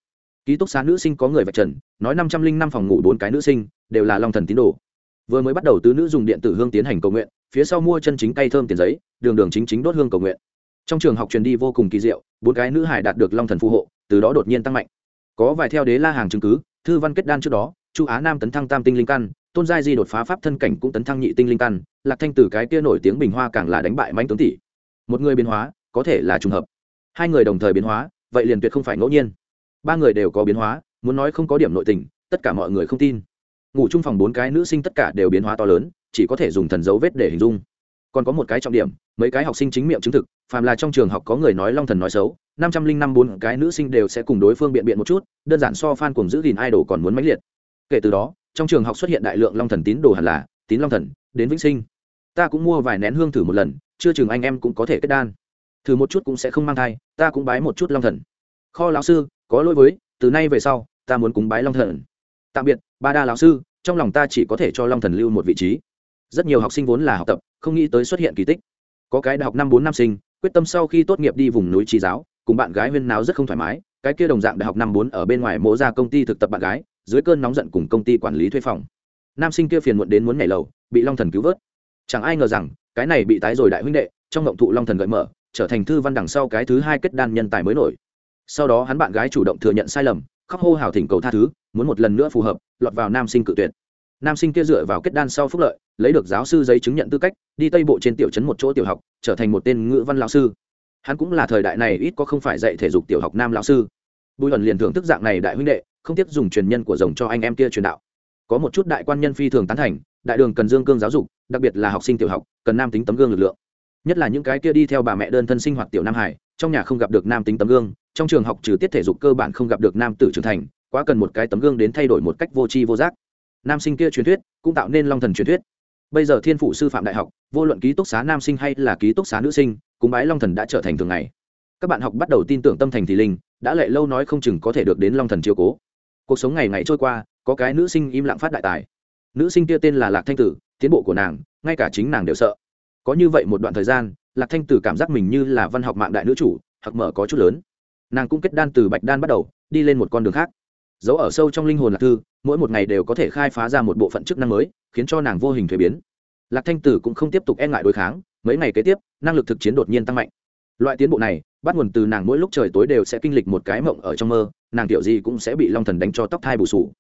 Ký túc xá nữ sinh có người vạch trần, nói năm trăm linh năm phòng ngủ bốn cái nữ sinh, đều là long thần tín đồ. Vừa mới bắt đầu tứ nữ dùng điện tử hương tiến hành cầu nguyện, phía sau mua chân chính cây thơm tiền giấy, đường đường chính chính đốt hương cầu nguyện. Trong trường học truyền đi vô cùng kỳ diệu, bốn cái nữ hải đạt được long thần phù hộ, từ đó đột nhiên tăng mạnh. Có vài theo đế la hàng chứng cứ, thư văn kết đan trước đó, chu á nam tấn thăng tam tinh linh căn, tôn giai di đột phá pháp thân cảnh cũng tấn thăng nhị tinh linh căn, lạc thanh từ cái kia nổi tiếng bình hoa càng là đánh bại mãnh tướng tỷ. Một người biến hóa, có thể là trùng hợp. Hai người đồng thời biến hóa vậy liền tuyệt không phải ngẫu nhiên. Ba người đều có biến hóa, muốn nói không có điểm nội tình, tất cả mọi người không tin. Ngủ chung phòng bốn cái nữ sinh tất cả đều biến hóa to lớn, chỉ có thể dùng thần dấu vết để hình dung. Còn có một cái trọng điểm, mấy cái học sinh chính miệng chứng thực, phàm là trong trường học có người nói long thần nói xấu, năm trăm linh năm bốn cái nữ sinh đều sẽ cùng đối phương biện biện một chút, đơn giản so f cùng giữ gìn idol còn muốn mãnh liệt. Kể từ đó, trong trường học xuất hiện đại lượng long thần tín đồ hẳn là, tín long thần, đến vĩnh sinh. Ta cũng mua vài nén hương thử một lần, chưa chừng anh em cũng có thể kết đan thử một chút cũng sẽ không mang thai, ta cũng bái một chút long thần. Kho lão sư, có lỗi với, từ nay về sau, ta muốn cúng bái long thần. Tạm biệt, ba đa lão sư, trong lòng ta chỉ có thể cho long thần lưu một vị trí. Rất nhiều học sinh vốn là học tập, không nghĩ tới xuất hiện kỳ tích. Có cái đại học năm bốn năm sinh, quyết tâm sau khi tốt nghiệp đi vùng núi trí giáo, cùng bạn gái huyên náo rất không thoải mái, cái kia đồng dạng đại học năm bốn ở bên ngoài mỗ ra công ty thực tập bạn gái, dưới cơn nóng giận cùng công ty quản lý thuê phòng. Nam sinh kia phiền muộn đến muốn nhảy lầu, bị long thần cứu vớt. Chẳng ai ngờ rằng, cái này bị tái rồi đại huynh đệ, trong ngộng thụ long thần gợi mở trở thành thư văn đằng sau cái thứ hai kết đan nhân tài mới nổi. Sau đó hắn bạn gái chủ động thừa nhận sai lầm, khóc hô hào thỉnh cầu tha thứ, muốn một lần nữa phù hợp, lọt vào nam sinh cự tuyệt. Nam sinh kia dựa vào kết đan sau phúc lợi, lấy được giáo sư giấy chứng nhận tư cách, đi tây bộ trên tiểu trấn một chỗ tiểu học, trở thành một tên ngữ văn lão sư. Hắn cũng là thời đại này ít có không phải dạy thể dục tiểu học nam lão sư. Bùi ẩn liền thưởng thức dạng này đại huynh đệ, không tiếp dùng truyền nhân của rồng cho anh em kia truyền đạo. Có một chút đại quan nhân phi thường tán thành, đại đường cần dương cương giáo dục, đặc biệt là học sinh tiểu học, cần nam tính tấm gương lực lượng nhất là những cái kia đi theo bà mẹ đơn thân sinh hoạt tiểu nam hải, trong nhà không gặp được nam tính tấm gương, trong trường học trừ tiết thể dục cơ bản không gặp được nam tử trưởng thành, quá cần một cái tấm gương đến thay đổi một cách vô tri vô giác. Nam sinh kia truyền thuyết, cũng tạo nên long thần truyền thuyết. Bây giờ thiên phụ sư phạm đại học, vô luận ký túc xá nam sinh hay là ký túc xá nữ sinh cúng bái long thần đã trở thành thường ngày. Các bạn học bắt đầu tin tưởng tâm thành thì linh, đã lệ lâu nói không chừng có thể được đến long thần chiếu cố. Cuộc sống ngày ngày trôi qua, có cái nữ sinh im lặng phát đại tài. Nữ sinh kia tên là lạc thanh tử, tiến bộ của nàng, ngay cả chính nàng đều sợ có như vậy một đoạn thời gian, lạc thanh tử cảm giác mình như là văn học mạng đại nữ chủ, hoặc mở có chút lớn. Nàng cũng kết đan từ bạch đan bắt đầu, đi lên một con đường khác. Giấu ở sâu trong linh hồn lạc thư, mỗi một ngày đều có thể khai phá ra một bộ phận chức năng mới, khiến cho nàng vô hình thuế biến. Lạc thanh tử cũng không tiếp tục e ngại đối kháng, mấy ngày kế tiếp, năng lực thực chiến đột nhiên tăng mạnh. Loại tiến bộ này, bắt nguồn từ nàng mỗi lúc trời tối đều sẽ kinh lịch một cái mộng ở trong mơ, nàng kiểu gì cũng sẽ bị long thần đánh cho tóc thai bù sù.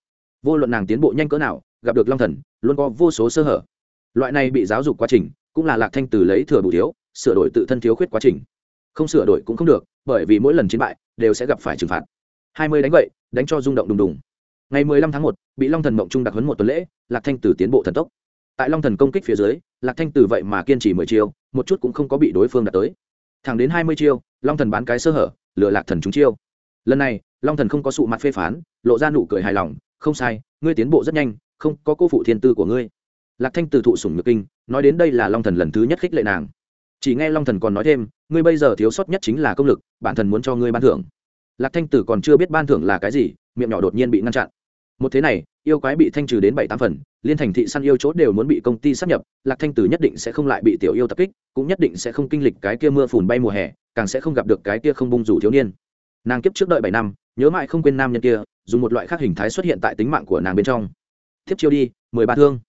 Vô luận nàng tiến bộ nhanh cỡ nào, gặp được long thần, luôn có vô số sơ hở. Loại này bị giáo dục quá trình cũng là lạc thanh từ lấy thừa đủ thiếu, sửa đổi tự thân thiếu khuyết quá trình. Không sửa đổi cũng không được, bởi vì mỗi lần chiến bại, đều sẽ gặp phải trừng phạt. Hai mươi đánh vậy, đánh cho rung động đùng đùng. Ngày mười lăm tháng một, bị long thần mộng trung đặc huấn một tuần lễ, lạc thanh từ tiến bộ thần tốc. Tại long thần công kích phía dưới, lạc thanh từ vậy mà kiên trì mười chiêu, một chút cũng không có bị đối phương đạt tới. Thẳng đến hai mươi chiêu, long thần bán cái sơ hở, lừa lạc thần chúng chiêu. Lần này, long thần không có sụ mặt phê phán, lộ ra nụ cười hài lòng, không sai, ngươi tiến bộ rất nhanh, không có cô phụ thiên tư của ngươi lạc thanh từ thụ sủng nhược kinh, nói đến đây là long thần lần thứ nhất khích lệ nàng. Chỉ nghe long thần còn nói thêm, ngươi bây giờ thiếu sót nhất chính là công lực, bản thần muốn cho ngươi ban thưởng. Lạc thanh tử còn chưa biết ban thưởng là cái gì, miệng nhỏ đột nhiên bị ngăn chặn. Một thế này, yêu quái bị thanh trừ đến bảy tám phần, liên thành thị săn yêu chốt đều muốn bị công ty sắp nhập, lạc thanh tử nhất định sẽ không lại bị tiểu yêu tập kích, cũng nhất định sẽ không kinh lịch cái kia mưa phùn bay mùa hè, càng sẽ không gặp được cái kia không bung rủ thiếu niên. Nàng kiếp trước đợi bảy năm, nhớ mãi không quên nam nhân kia, dùng một loại khác hình thái xuất hiện tại tính mạng của nàng bên trong. Tiếp chiêu đi, mười ba thương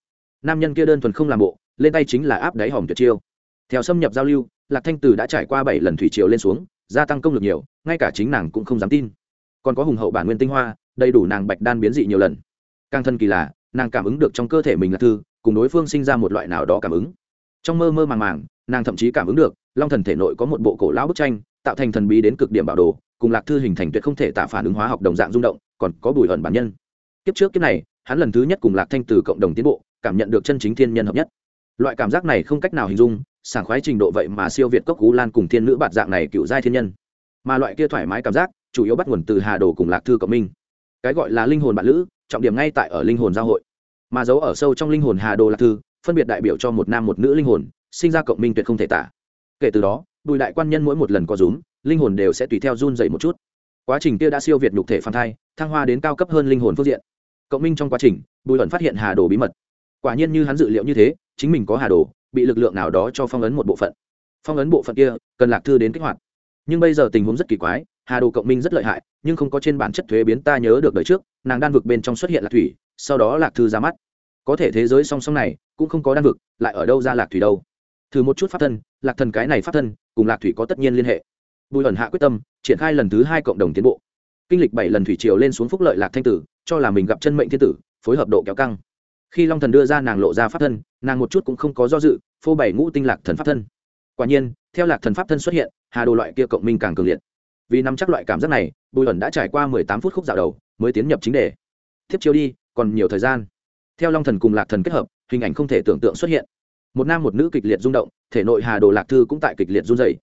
nam nhân kia đơn thuần không làm bộ, lên tay chính là áp đáy hòm tuyệt chiêu. Theo xâm nhập giao lưu, lạc thanh tử đã trải qua bảy lần thủy triều lên xuống, gia tăng công lực nhiều, ngay cả chính nàng cũng không dám tin. Còn có hùng hậu bản nguyên tinh hoa, đầy đủ nàng bạch đan biến dị nhiều lần. Càng thân kỳ là, nàng cảm ứng được trong cơ thể mình là thư, cùng đối phương sinh ra một loại nào đó cảm ứng. Trong mơ mơ màng màng, nàng thậm chí cảm ứng được, long thần thể nội có một bộ cổ lão bức tranh, tạo thành thần bí đến cực điểm bảo đồ, cùng lạc thư hình thành tuyệt không thể tạo phản ứng hóa học đồng dạng rung động, còn có bùi ẩn bản nhân. Kiếp trước kiếp này hắn lần thứ nhất cùng lạc thanh từ cộng đồng tiến bộ, cảm nhận được chân chính thiên nhân hợp nhất. Loại cảm giác này không cách nào hình dung, sảng khoái trình độ vậy mà siêu việt cốc cú lan cùng thiên nữ bạt dạng này cựu giai thiên nhân. Mà loại kia thoải mái cảm giác, chủ yếu bắt nguồn từ hà đồ cùng lạc thư cộng minh. Cái gọi là linh hồn bạn lữ, trọng điểm ngay tại ở linh hồn giao hội. Mà giấu ở sâu trong linh hồn hà đồ lạc thư, phân biệt đại biểu cho một nam một nữ linh hồn, sinh ra cộng minh tuyệt không thể tả. Kể từ đó, bùi đại quan nhân mỗi một lần có rúm, linh hồn đều sẽ tùy theo run dậy một chút. Quá trình kia đã siêu việt nhục thể phan thai, thăng hoa đến cao cấp hơn linh hồn phương diện cộng minh trong quá trình, bùi ẩn phát hiện hà đồ bí mật. Quả nhiên như hắn dự liệu như thế, chính mình có hà đồ, bị lực lượng nào đó cho phong ấn một bộ phận. Phong ấn bộ phận kia, cần lạc thư đến kích hoạt. Nhưng bây giờ tình huống rất kỳ quái, hà đồ cộng minh rất lợi hại, nhưng không có trên bản chất thuế biến ta nhớ được đời trước, nàng đan vực bên trong xuất hiện lạc thủy, sau đó lạc thư ra mắt. Có thể thế giới song song này, cũng không có đan vực, lại ở đâu ra lạc thủy đâu. Thử một chút pháp thân, lạc thần cái này pháp thân, cùng lạc thủy có tất nhiên liên hệ. Bùi ẩn hạ quyết tâm, triển khai lần thứ hai cộng đồng tiến bộ kinh lịch bảy lần thủy triều lên xuống phúc lợi lạc thanh tử, cho là mình gặp chân mệnh thiên tử, phối hợp độ kéo căng. Khi long thần đưa ra nàng lộ ra pháp thân, nàng một chút cũng không có do dự, phô bày ngũ tinh lạc thần pháp thân. Quả nhiên, theo lạc thần pháp thân xuất hiện, hà đồ loại kia cộng minh càng cường liệt. Vì nắm chắc loại cảm giác này, bùi ẩn đã trải qua mười tám phút khúc dạo đầu, mới tiến nhập chính đề. Tiếp chiêu đi, còn nhiều thời gian. Theo long thần cùng lạc thần kết hợp, hình ảnh không thể tưởng tượng xuất hiện. Một nam một nữ kịch liệt rung động, thể nội hà đồ lạc thư cũng tại kịch liệt run dày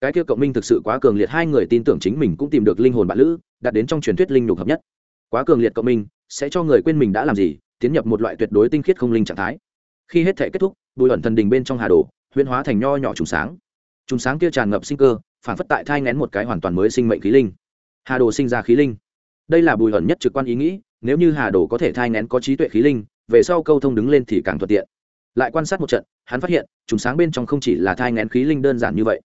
cái kia cộng minh thực sự quá cường liệt, hai người tin tưởng chính mình cũng tìm được linh hồn bạn lữ, đạt đến trong truyền thuyết linh nhục hợp nhất. Quá cường liệt cộng minh, sẽ cho người quên mình đã làm gì, tiến nhập một loại tuyệt đối tinh khiết không linh trạng thái. Khi hết thể kết thúc, bùi ẩn thần đình bên trong hà đồ, huyễn hóa thành nho nhỏ trùng sáng. Trùng sáng kia tràn ngập sinh cơ, phản phất tại thai ngén một cái hoàn toàn mới sinh mệnh khí linh. Hà đồ sinh ra khí linh. Đây là bùi ẩn nhất trực quan ý nghĩ, nếu như hà đồ có thể thai ngén có trí tuệ khí linh, về sau câu thông đứng lên thì càng thuận tiện. Lại quan sát một trận, hắn phát hiện, trùng sáng bên trong không chỉ là thai ngén khí linh đơn giản như vậy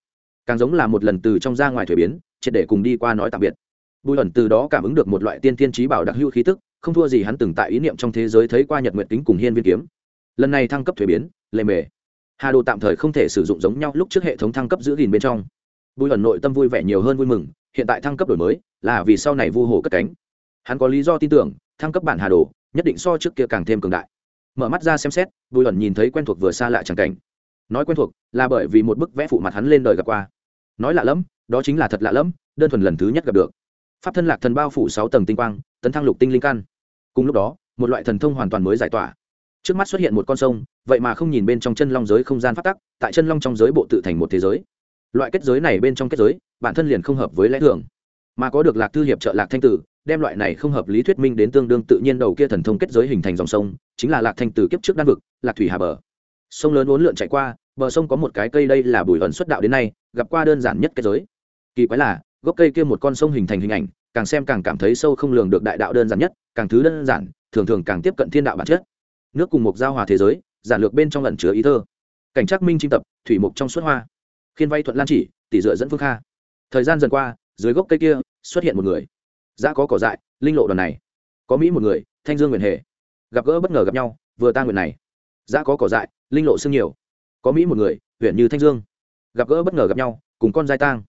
càng giống là một lần từ trong ra ngoài thuế biến, triệt để cùng đi qua nói tạm biệt. Bùi ẩn từ đó cảm ứng được một loại tiên tiên trí bảo đặc hữu khí tức, không thua gì hắn từng tại ý niệm trong thế giới thấy qua nhật nguyện kính cùng hiên viên kiếm. Lần này thăng cấp thuế biến, lệ mề. Hà đồ tạm thời không thể sử dụng giống nhau lúc trước hệ thống thăng cấp giữ gìn bên trong. Bùi ẩn nội tâm vui vẻ nhiều hơn vui mừng, hiện tại thăng cấp đổi mới, là vì sau này vu hồ cất cánh. Hắn có lý do tin tưởng, thăng cấp bản hà đồ, nhất định so trước kia càng thêm cường đại. Mở mắt ra xem xét, bùi ẩn nhìn thấy quen thuộc vừa xa lạ chẳng cảnh. Nói quen thuộc, là bởi vì một bức vẽ phụ mặt hắn lên đời gặp qua nói lạ lẫm, đó chính là thật lạ lẫm, đơn thuần lần thứ nhất gặp được. Pháp thân lạc thần bao phủ sáu tầng tinh quang, tấn thăng lục tinh linh căn. Cùng lúc đó, một loại thần thông hoàn toàn mới giải tỏa. Trước mắt xuất hiện một con sông, vậy mà không nhìn bên trong chân long giới không gian phát tắc, tại chân long trong giới bộ tự thành một thế giới. Loại kết giới này bên trong kết giới, bản thân liền không hợp với lẽ thường. Mà có được lạc thư hiệp trợ lạc thanh tử, đem loại này không hợp lý thuyết minh đến tương đương tự nhiên đầu kia thần thông kết giới hình thành dòng sông, chính là lạc thanh tử kiếp trước đan vực, lạc thủy hà bờ. Sông lớn uốn lượn chạy qua, bờ sông có một cái cây đây là bùi ẩn xuất đạo đến nay gặp qua đơn giản nhất cái giới. Kỳ quái là, gốc cây kia một con sông hình thành hình ảnh, càng xem càng cảm thấy sâu không lường được đại đạo đơn giản nhất, càng thứ đơn giản, thường thường càng tiếp cận thiên đạo bản chất. Nước cùng một giao hòa thế giới, giản lược bên trong lẩn chứa ý thơ. Cảnh trắc minh chim tập, thủy mục trong suốt hoa. Khiên vay thuận lan chỉ, tỷ dựa dẫn phương kha. Thời gian dần qua, dưới gốc cây kia, xuất hiện một người. Giá có cỏ dại, linh lộ đoàn này. Có mỹ một người, thanh dương nguyện hề. Gặp gỡ bất ngờ gặp nhau, vừa ta nguyện này. Giá có cỏ dại, linh lộ xương nhiều. Có mỹ một người, huyện như thanh dương gặp gỡ bất ngờ gặp nhau, cùng con giai tang.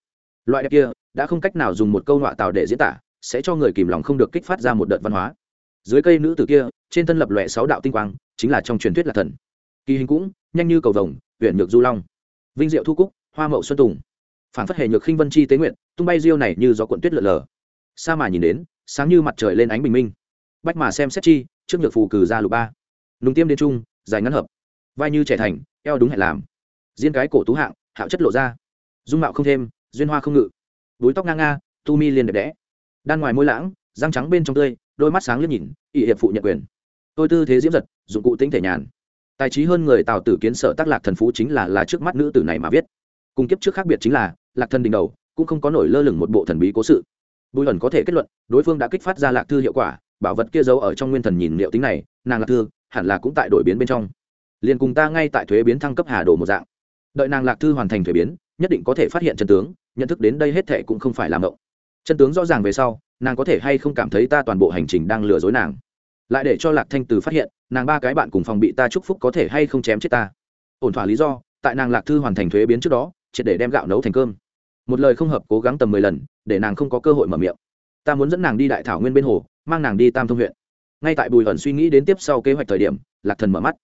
Loại đẹp kia đã không cách nào dùng một câu nọa tào để diễn tả, sẽ cho người kìm lòng không được kích phát ra một đợt văn hóa. Dưới cây nữ tử kia, trên thân lập lòe sáu đạo tinh quang, chính là trong truyền thuyết là thần. Kỳ hình cũng, nhanh như cầu vồng huyện nhược du long. Vinh diệu thu cúc, hoa mậu xuân tùng. Phản phất hệ nhược khinh vân chi tế nguyện, tung bay diêu này như gió cuộn tuyết lở lờ. Sa mà nhìn đến, sáng như mặt trời lên ánh bình minh. Bách mà xem xét chi, trước nhược phù cử ra lục ba. Nùng tiêm đến trung, dài ngắn hợp. Vai như trẻ thành, eo đúng hẹn làm. Diên cái cổ tú hạng hạo chất lộ ra. Dung mạo không thêm, duyên hoa không ngự. Búi tóc ngang nga, tu mi liền đẹp đẽ. Đan ngoài môi lãng, răng trắng bên trong tươi, đôi mắt sáng liếc nhìn ỵ hiệp phụ nhận quyền. Tôi tư thế diễm giật, dụng cụ tính thể nhàn. Tài trí hơn người tào tử kiến sợ tác lạc thần phú chính là là trước mắt nữ tử này mà viết. Cùng kiếp trước khác biệt chính là, lạc thần đỉnh đầu cũng không có nổi lơ lửng một bộ thần bí cố sự. Bùi ẩn có thể kết luận, đối phương đã kích phát ra lạc thư hiệu quả, bảo vật kia giấu ở trong nguyên thần nhìn liệu tính này, nàng lạc thư hẳn là cũng tại đổi biến bên trong. Liền cùng ta ngay tại thuế biến thăng cấp hà đồ một dạng đợi nàng lạc thư hoàn thành thuế biến, nhất định có thể phát hiện chân tướng, nhận thức đến đây hết thệ cũng không phải làm động chân tướng rõ ràng về sau, nàng có thể hay không cảm thấy ta toàn bộ hành trình đang lừa dối nàng. Lại để cho lạc thanh từ phát hiện, nàng ba cái bạn cùng phòng bị ta chúc phúc có thể hay không chém chết ta. Ổn thỏa lý do, tại nàng lạc thư hoàn thành thuế biến trước đó, triệt để đem gạo nấu thành cơm. Một lời không hợp cố gắng tầm mười lần, để nàng không có cơ hội mở miệng. Ta muốn dẫn nàng đi đại thảo nguyên bên hồ, mang nàng đi tam thông huyện. Ngay tại bùi ẩn suy nghĩ đến tiếp sau kế hoạch thời điểm, lạc thần mở mắt.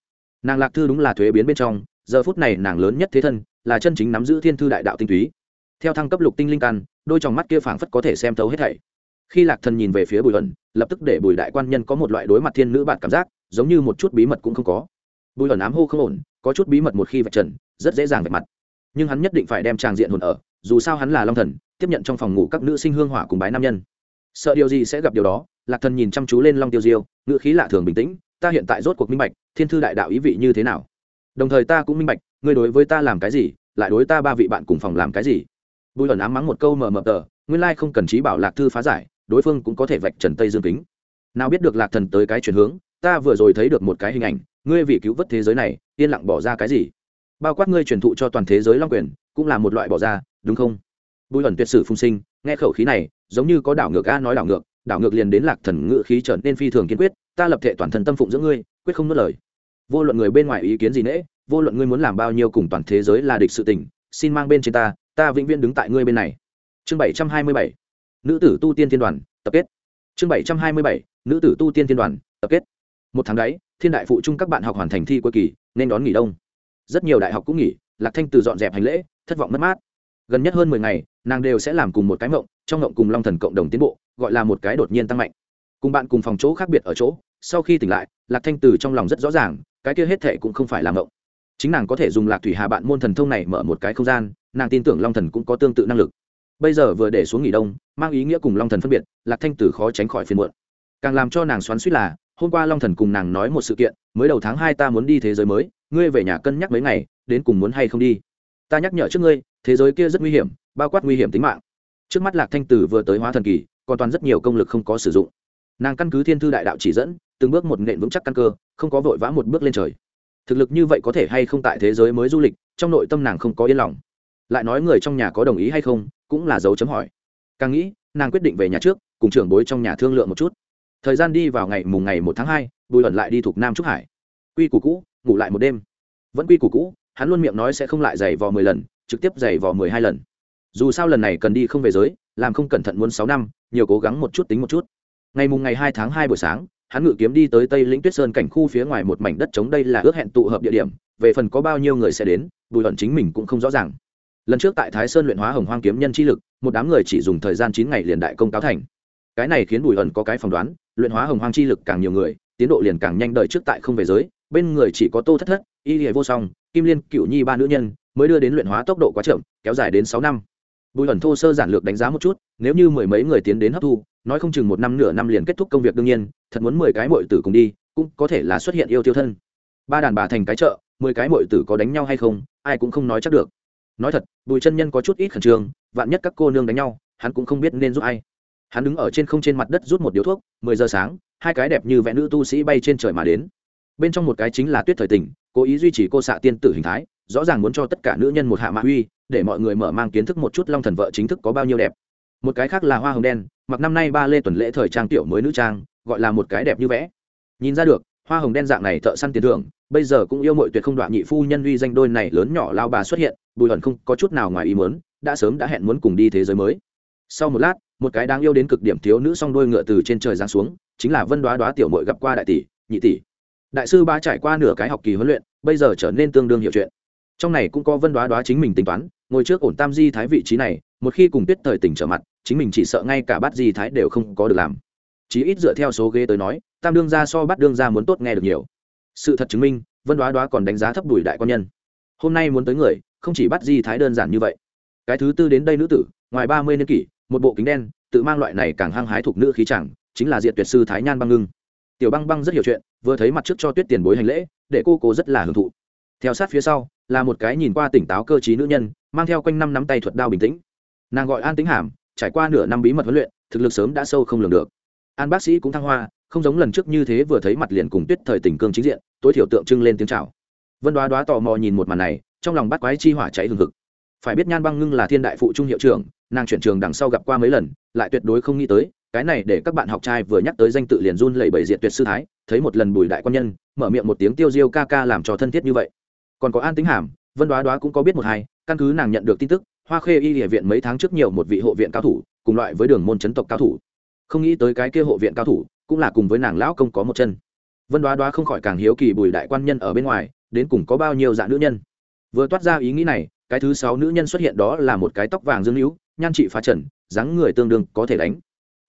Nàng lạc thư đúng là thuế biến bên trong giờ phút này nàng lớn nhất thế thân là chân chính nắm giữ thiên thư đại đạo tinh túy. Theo thăng cấp lục tinh linh căn, đôi t mắt kia phảng phất có thể xem thấu hết thảy. Khi lạc thần nhìn về phía bùi ẩn lập tức để bùi đại quan nhân có một loại đối mặt thiên nữ bạn cảm giác, giống như một chút bí mật cũng không có. Bùi ẩn ám hô không ổn, có chút bí mật một khi vạch trần, rất dễ dàng vạch mặt. Nhưng hắn nhất định phải đem tràng diện hồn ở, dù sao hắn là long thần, tiếp nhận trong phòng ngủ các nữ sinh hương hỏa cùng bái nam nhân. Sợ điều gì sẽ gặp điều đó, lạc thần nhìn chăm chú lên long tiêu diêu, ngữ khí lạ thường bình tĩnh, ta hiện tại rốt cuộc minh bạch, thiên thư đại đạo ý vị như thế nào? Đồng thời ta cũng minh bạch, ngươi đối với ta làm cái gì, lại đối ta ba vị bạn cùng phòng làm cái gì? Bùi ẩn ám mắng một câu mờ mờ tờ, nguyên lai không cần trí bảo lạc thư phá giải, đối phương cũng có thể vạch trần tây dương kính. Nào biết được lạc thần tới cái chuyển hướng, ta vừa rồi thấy được một cái hình ảnh, ngươi vì cứu vớt thế giới này, yên lặng bỏ ra cái gì? Bao quát ngươi truyền thụ cho toàn thế giới long quyền, cũng là một loại bỏ ra, đúng không? Bùi ẩn tuyệt sử phung sinh, nghe khẩu khí này, giống như có đảo ngược a nói đảo ngược đảo ngược liền đến lạc thần ngự khí trở nên phi thường kiên quyết, ta lập thể toàn thân tâm phụng giữa ngươi, quyết không nuốt lời vô luận người bên ngoài ý kiến gì nễ, vô luận ngươi muốn làm bao nhiêu cùng toàn thế giới là địch sự tình, xin mang bên trên ta ta vĩnh viễn đứng tại ngươi bên này. Chương bảy trăm hai mươi bảy, nữ tử tu tiên thiên đoàn, tập kết. Chương bảy trăm hai mươi bảy, nữ tử tu tiên thiên đoàn, tập kết. Một tháng đấy, thiên đại phụ trung các bạn học hoàn thành thi cuối kỳ, nên đón nghỉ đông. Rất nhiều đại học cũng nghỉ, lạc thanh từ dọn dẹp hành lễ, thất vọng mất mát. Gần nhất hơn mười ngày, nàng đều sẽ làm cùng một cái mộng, trong mộng cùng long thần cộng đồng tiến bộ, gọi là một cái đột nhiên tăng mạnh. Cùng bạn cùng phòng chỗ khác biệt ở chỗ sau khi tỉnh lại, lạc thanh từ trong lòng rất rõ ràng, cái kia hết thệ cũng không phải là mộng. Chính nàng có thể dùng lạc thủy hà bạn môn thần thông này mở một cái không gian, nàng tin tưởng long thần cũng có tương tự năng lực. Bây giờ vừa để xuống nghỉ đông, mang ý nghĩa cùng long thần phân biệt, lạc thanh tử khó tránh khỏi phiền muộn. Càng làm cho nàng xoắn suýt là, hôm qua long thần cùng nàng nói một sự kiện, mới đầu tháng hai ta muốn đi thế giới mới, ngươi về nhà cân nhắc mấy ngày, đến cùng muốn hay không đi. Ta nhắc nhở trước ngươi, thế giới kia rất nguy hiểm, bao quát nguy hiểm tính mạng. Trước mắt lạc thanh tử vừa tới hóa thần kỳ, còn toàn rất nhiều công lực không có sử dụng. Nàng căn cứ thiên thư đại đạo chỉ dẫn từng bước một nện vững chắc căn cơ, không có vội vã một bước lên trời. Thực lực như vậy có thể hay không tại thế giới mới du lịch, trong nội tâm nàng không có yên lòng. Lại nói người trong nhà có đồng ý hay không, cũng là dấu chấm hỏi. Càng nghĩ, nàng quyết định về nhà trước, cùng trưởng bối trong nhà thương lượng một chút. Thời gian đi vào ngày mùng ngày một tháng hai, bùi ẩn lại đi thuộc nam trúc hải. Quy củ cũ, ngủ lại một đêm. Vẫn quy củ cũ, hắn luôn miệng nói sẽ không lại giày vò mười lần, trực tiếp giày vò mười hai lần. Dù sao lần này cần đi không về giới, làm không cẩn thận muốn sáu năm, nhiều cố gắng một chút tính một chút. Ngày mùng ngày hai tháng hai buổi sáng hắn ngự kiếm đi tới tây lĩnh tuyết sơn cảnh khu phía ngoài một mảnh đất trống, đây là ước hẹn tụ hợp địa điểm, về phần có bao nhiêu người sẽ đến, bùi Hận chính mình cũng không rõ ràng. Lần trước tại thái sơn luyện hóa hồng hoang kiếm nhân chi lực, một đám người chỉ dùng thời gian chín ngày liền đại công cáo thành. Cái này khiến bùi Hận có cái phỏng đoán, luyện hóa hồng hoang chi lực càng nhiều người, tiến độ liền càng nhanh đợi trước tại không về giới, bên người chỉ có tô thất thất, y hề vô song, kim liên cựu nhi ba nữ nhân, mới đưa đến luyện hóa tốc độ quá chậm, kéo dài đến sáu năm. Bùi Hận thô sơ giản lược đánh giá một chút, nếu như mười mấy người tiến đến hấp thu nói không chừng một năm nửa năm liền kết thúc công việc đương nhiên, thật muốn mười cái mội tử cùng đi, cũng có thể là xuất hiện yêu tiêu thân. Ba đàn bà thành cái chợ, mười cái mội tử có đánh nhau hay không, ai cũng không nói chắc được. Nói thật, bùi chân nhân có chút ít khẩn trương, vạn nhất các cô nương đánh nhau, hắn cũng không biết nên giúp ai. Hắn đứng ở trên không trên mặt đất rút một điếu thuốc, mười giờ sáng, hai cái đẹp như vẽ nữ tu sĩ bay trên trời mà đến. Bên trong một cái chính là tuyết thời tình, cố ý duy trì cô xạ tiên tử hình thái, rõ ràng muốn cho tất cả nữ nhân một hạ mạ uy, để mọi người mở mang kiến thức một chút long thần vợ chính thức có bao nhiêu đẹp. Một cái khác là hoa hồng đen mặc năm nay ba lê tuần lễ thời trang tiểu mới nữ trang, gọi là một cái đẹp như vẽ. Nhìn ra được, hoa hồng đen dạng này thợ săn tiền thưởng, bây giờ cũng yêu mọi tuyệt không đoạn nhị phu nhân uy danh đôi này lớn nhỏ lao bà xuất hiện, bùi hận không có chút nào ngoài ý muốn, đã sớm đã hẹn muốn cùng đi thế giới mới. Sau một lát, một cái đáng yêu đến cực điểm thiếu nữ song đôi ngựa từ trên trời giáng xuống, chính là vân đoá đoá tiểu mội gặp qua đại tỷ, nhị tỷ. Đại sư ba trải qua nửa cái học kỳ huấn luyện, bây giờ trở nên tương đương hiểu chuyện. Trong này cũng có vân đoá đoá chính mình tính toán, ngồi trước ổn tam di thái vị trí này, một khi cùng tuyết thời tỉnh trở mặt chính mình chỉ sợ ngay cả bát di thái đều không có được làm. Chí ít dựa theo số ghế tới nói, tam đương gia so bắt đương gia muốn tốt nghe được nhiều. Sự thật chứng minh, vân đoá đoá còn đánh giá thấp đùi đại quan nhân. Hôm nay muốn tới người, không chỉ bắt di thái đơn giản như vậy. Cái thứ tư đến đây nữ tử, ngoài ba mươi niên kỷ, một bộ kính đen, tự mang loại này càng hăng hái thuộc nữ khí chẳng, chính là diện tuyệt sư thái nhan băng ngưng. Tiểu băng băng rất hiểu chuyện, vừa thấy mặt trước cho tuyết tiền bối hành lễ, để cô cố rất là hưởng thụ. Theo sát phía sau, là một cái nhìn qua tỉnh táo cơ t nữ nhân, mang theo quanh năm nắm tay thuật đao bình tĩnh. Nàng gọi an tính hàm trải qua nửa năm bí mật huấn luyện, thực lực sớm đã sâu không lường được. An bác sĩ cũng thăng hoa, không giống lần trước như thế vừa thấy mặt liền cùng tuyết thời tình cương chính diện, tối thiểu tượng trưng lên tiếng chào. Vân đoá đoá tò mò nhìn một màn này, trong lòng bắt quái chi hỏa cháy hừng hực. Phải biết nhan băng ngưng là thiên đại phụ trung hiệu trưởng, nàng chuyển trường đằng sau gặp qua mấy lần, lại tuyệt đối không nghĩ tới, cái này để các bạn học trai vừa nhắc tới danh tự liền run lẩy bẩy diện tuyệt sư thái, thấy một lần bùi đại quan nhân, mở miệng một tiếng tiêu diêu ca ca làm cho thân thiết như vậy. Còn có an tính hàm, vân đoá đoá cũng có biết một hai, căn cứ nàng nhận được tin tức hoa khê y địa viện mấy tháng trước nhiều một vị hộ viện cao thủ, cùng loại với đường môn chấn tộc cao thủ. Không nghĩ tới cái kia hộ viện cao thủ, cũng là cùng với nàng lão công có một chân. Vân đoá đoá không khỏi càng hiếu kỳ bùi đại quan nhân ở bên ngoài, đến cùng có bao nhiêu dạng nữ nhân. Vừa toát ra ý nghĩ này, cái thứ sáu nữ nhân xuất hiện đó là một cái tóc vàng dương hữu nhan trị phá trần, dáng người tương đương có thể đánh.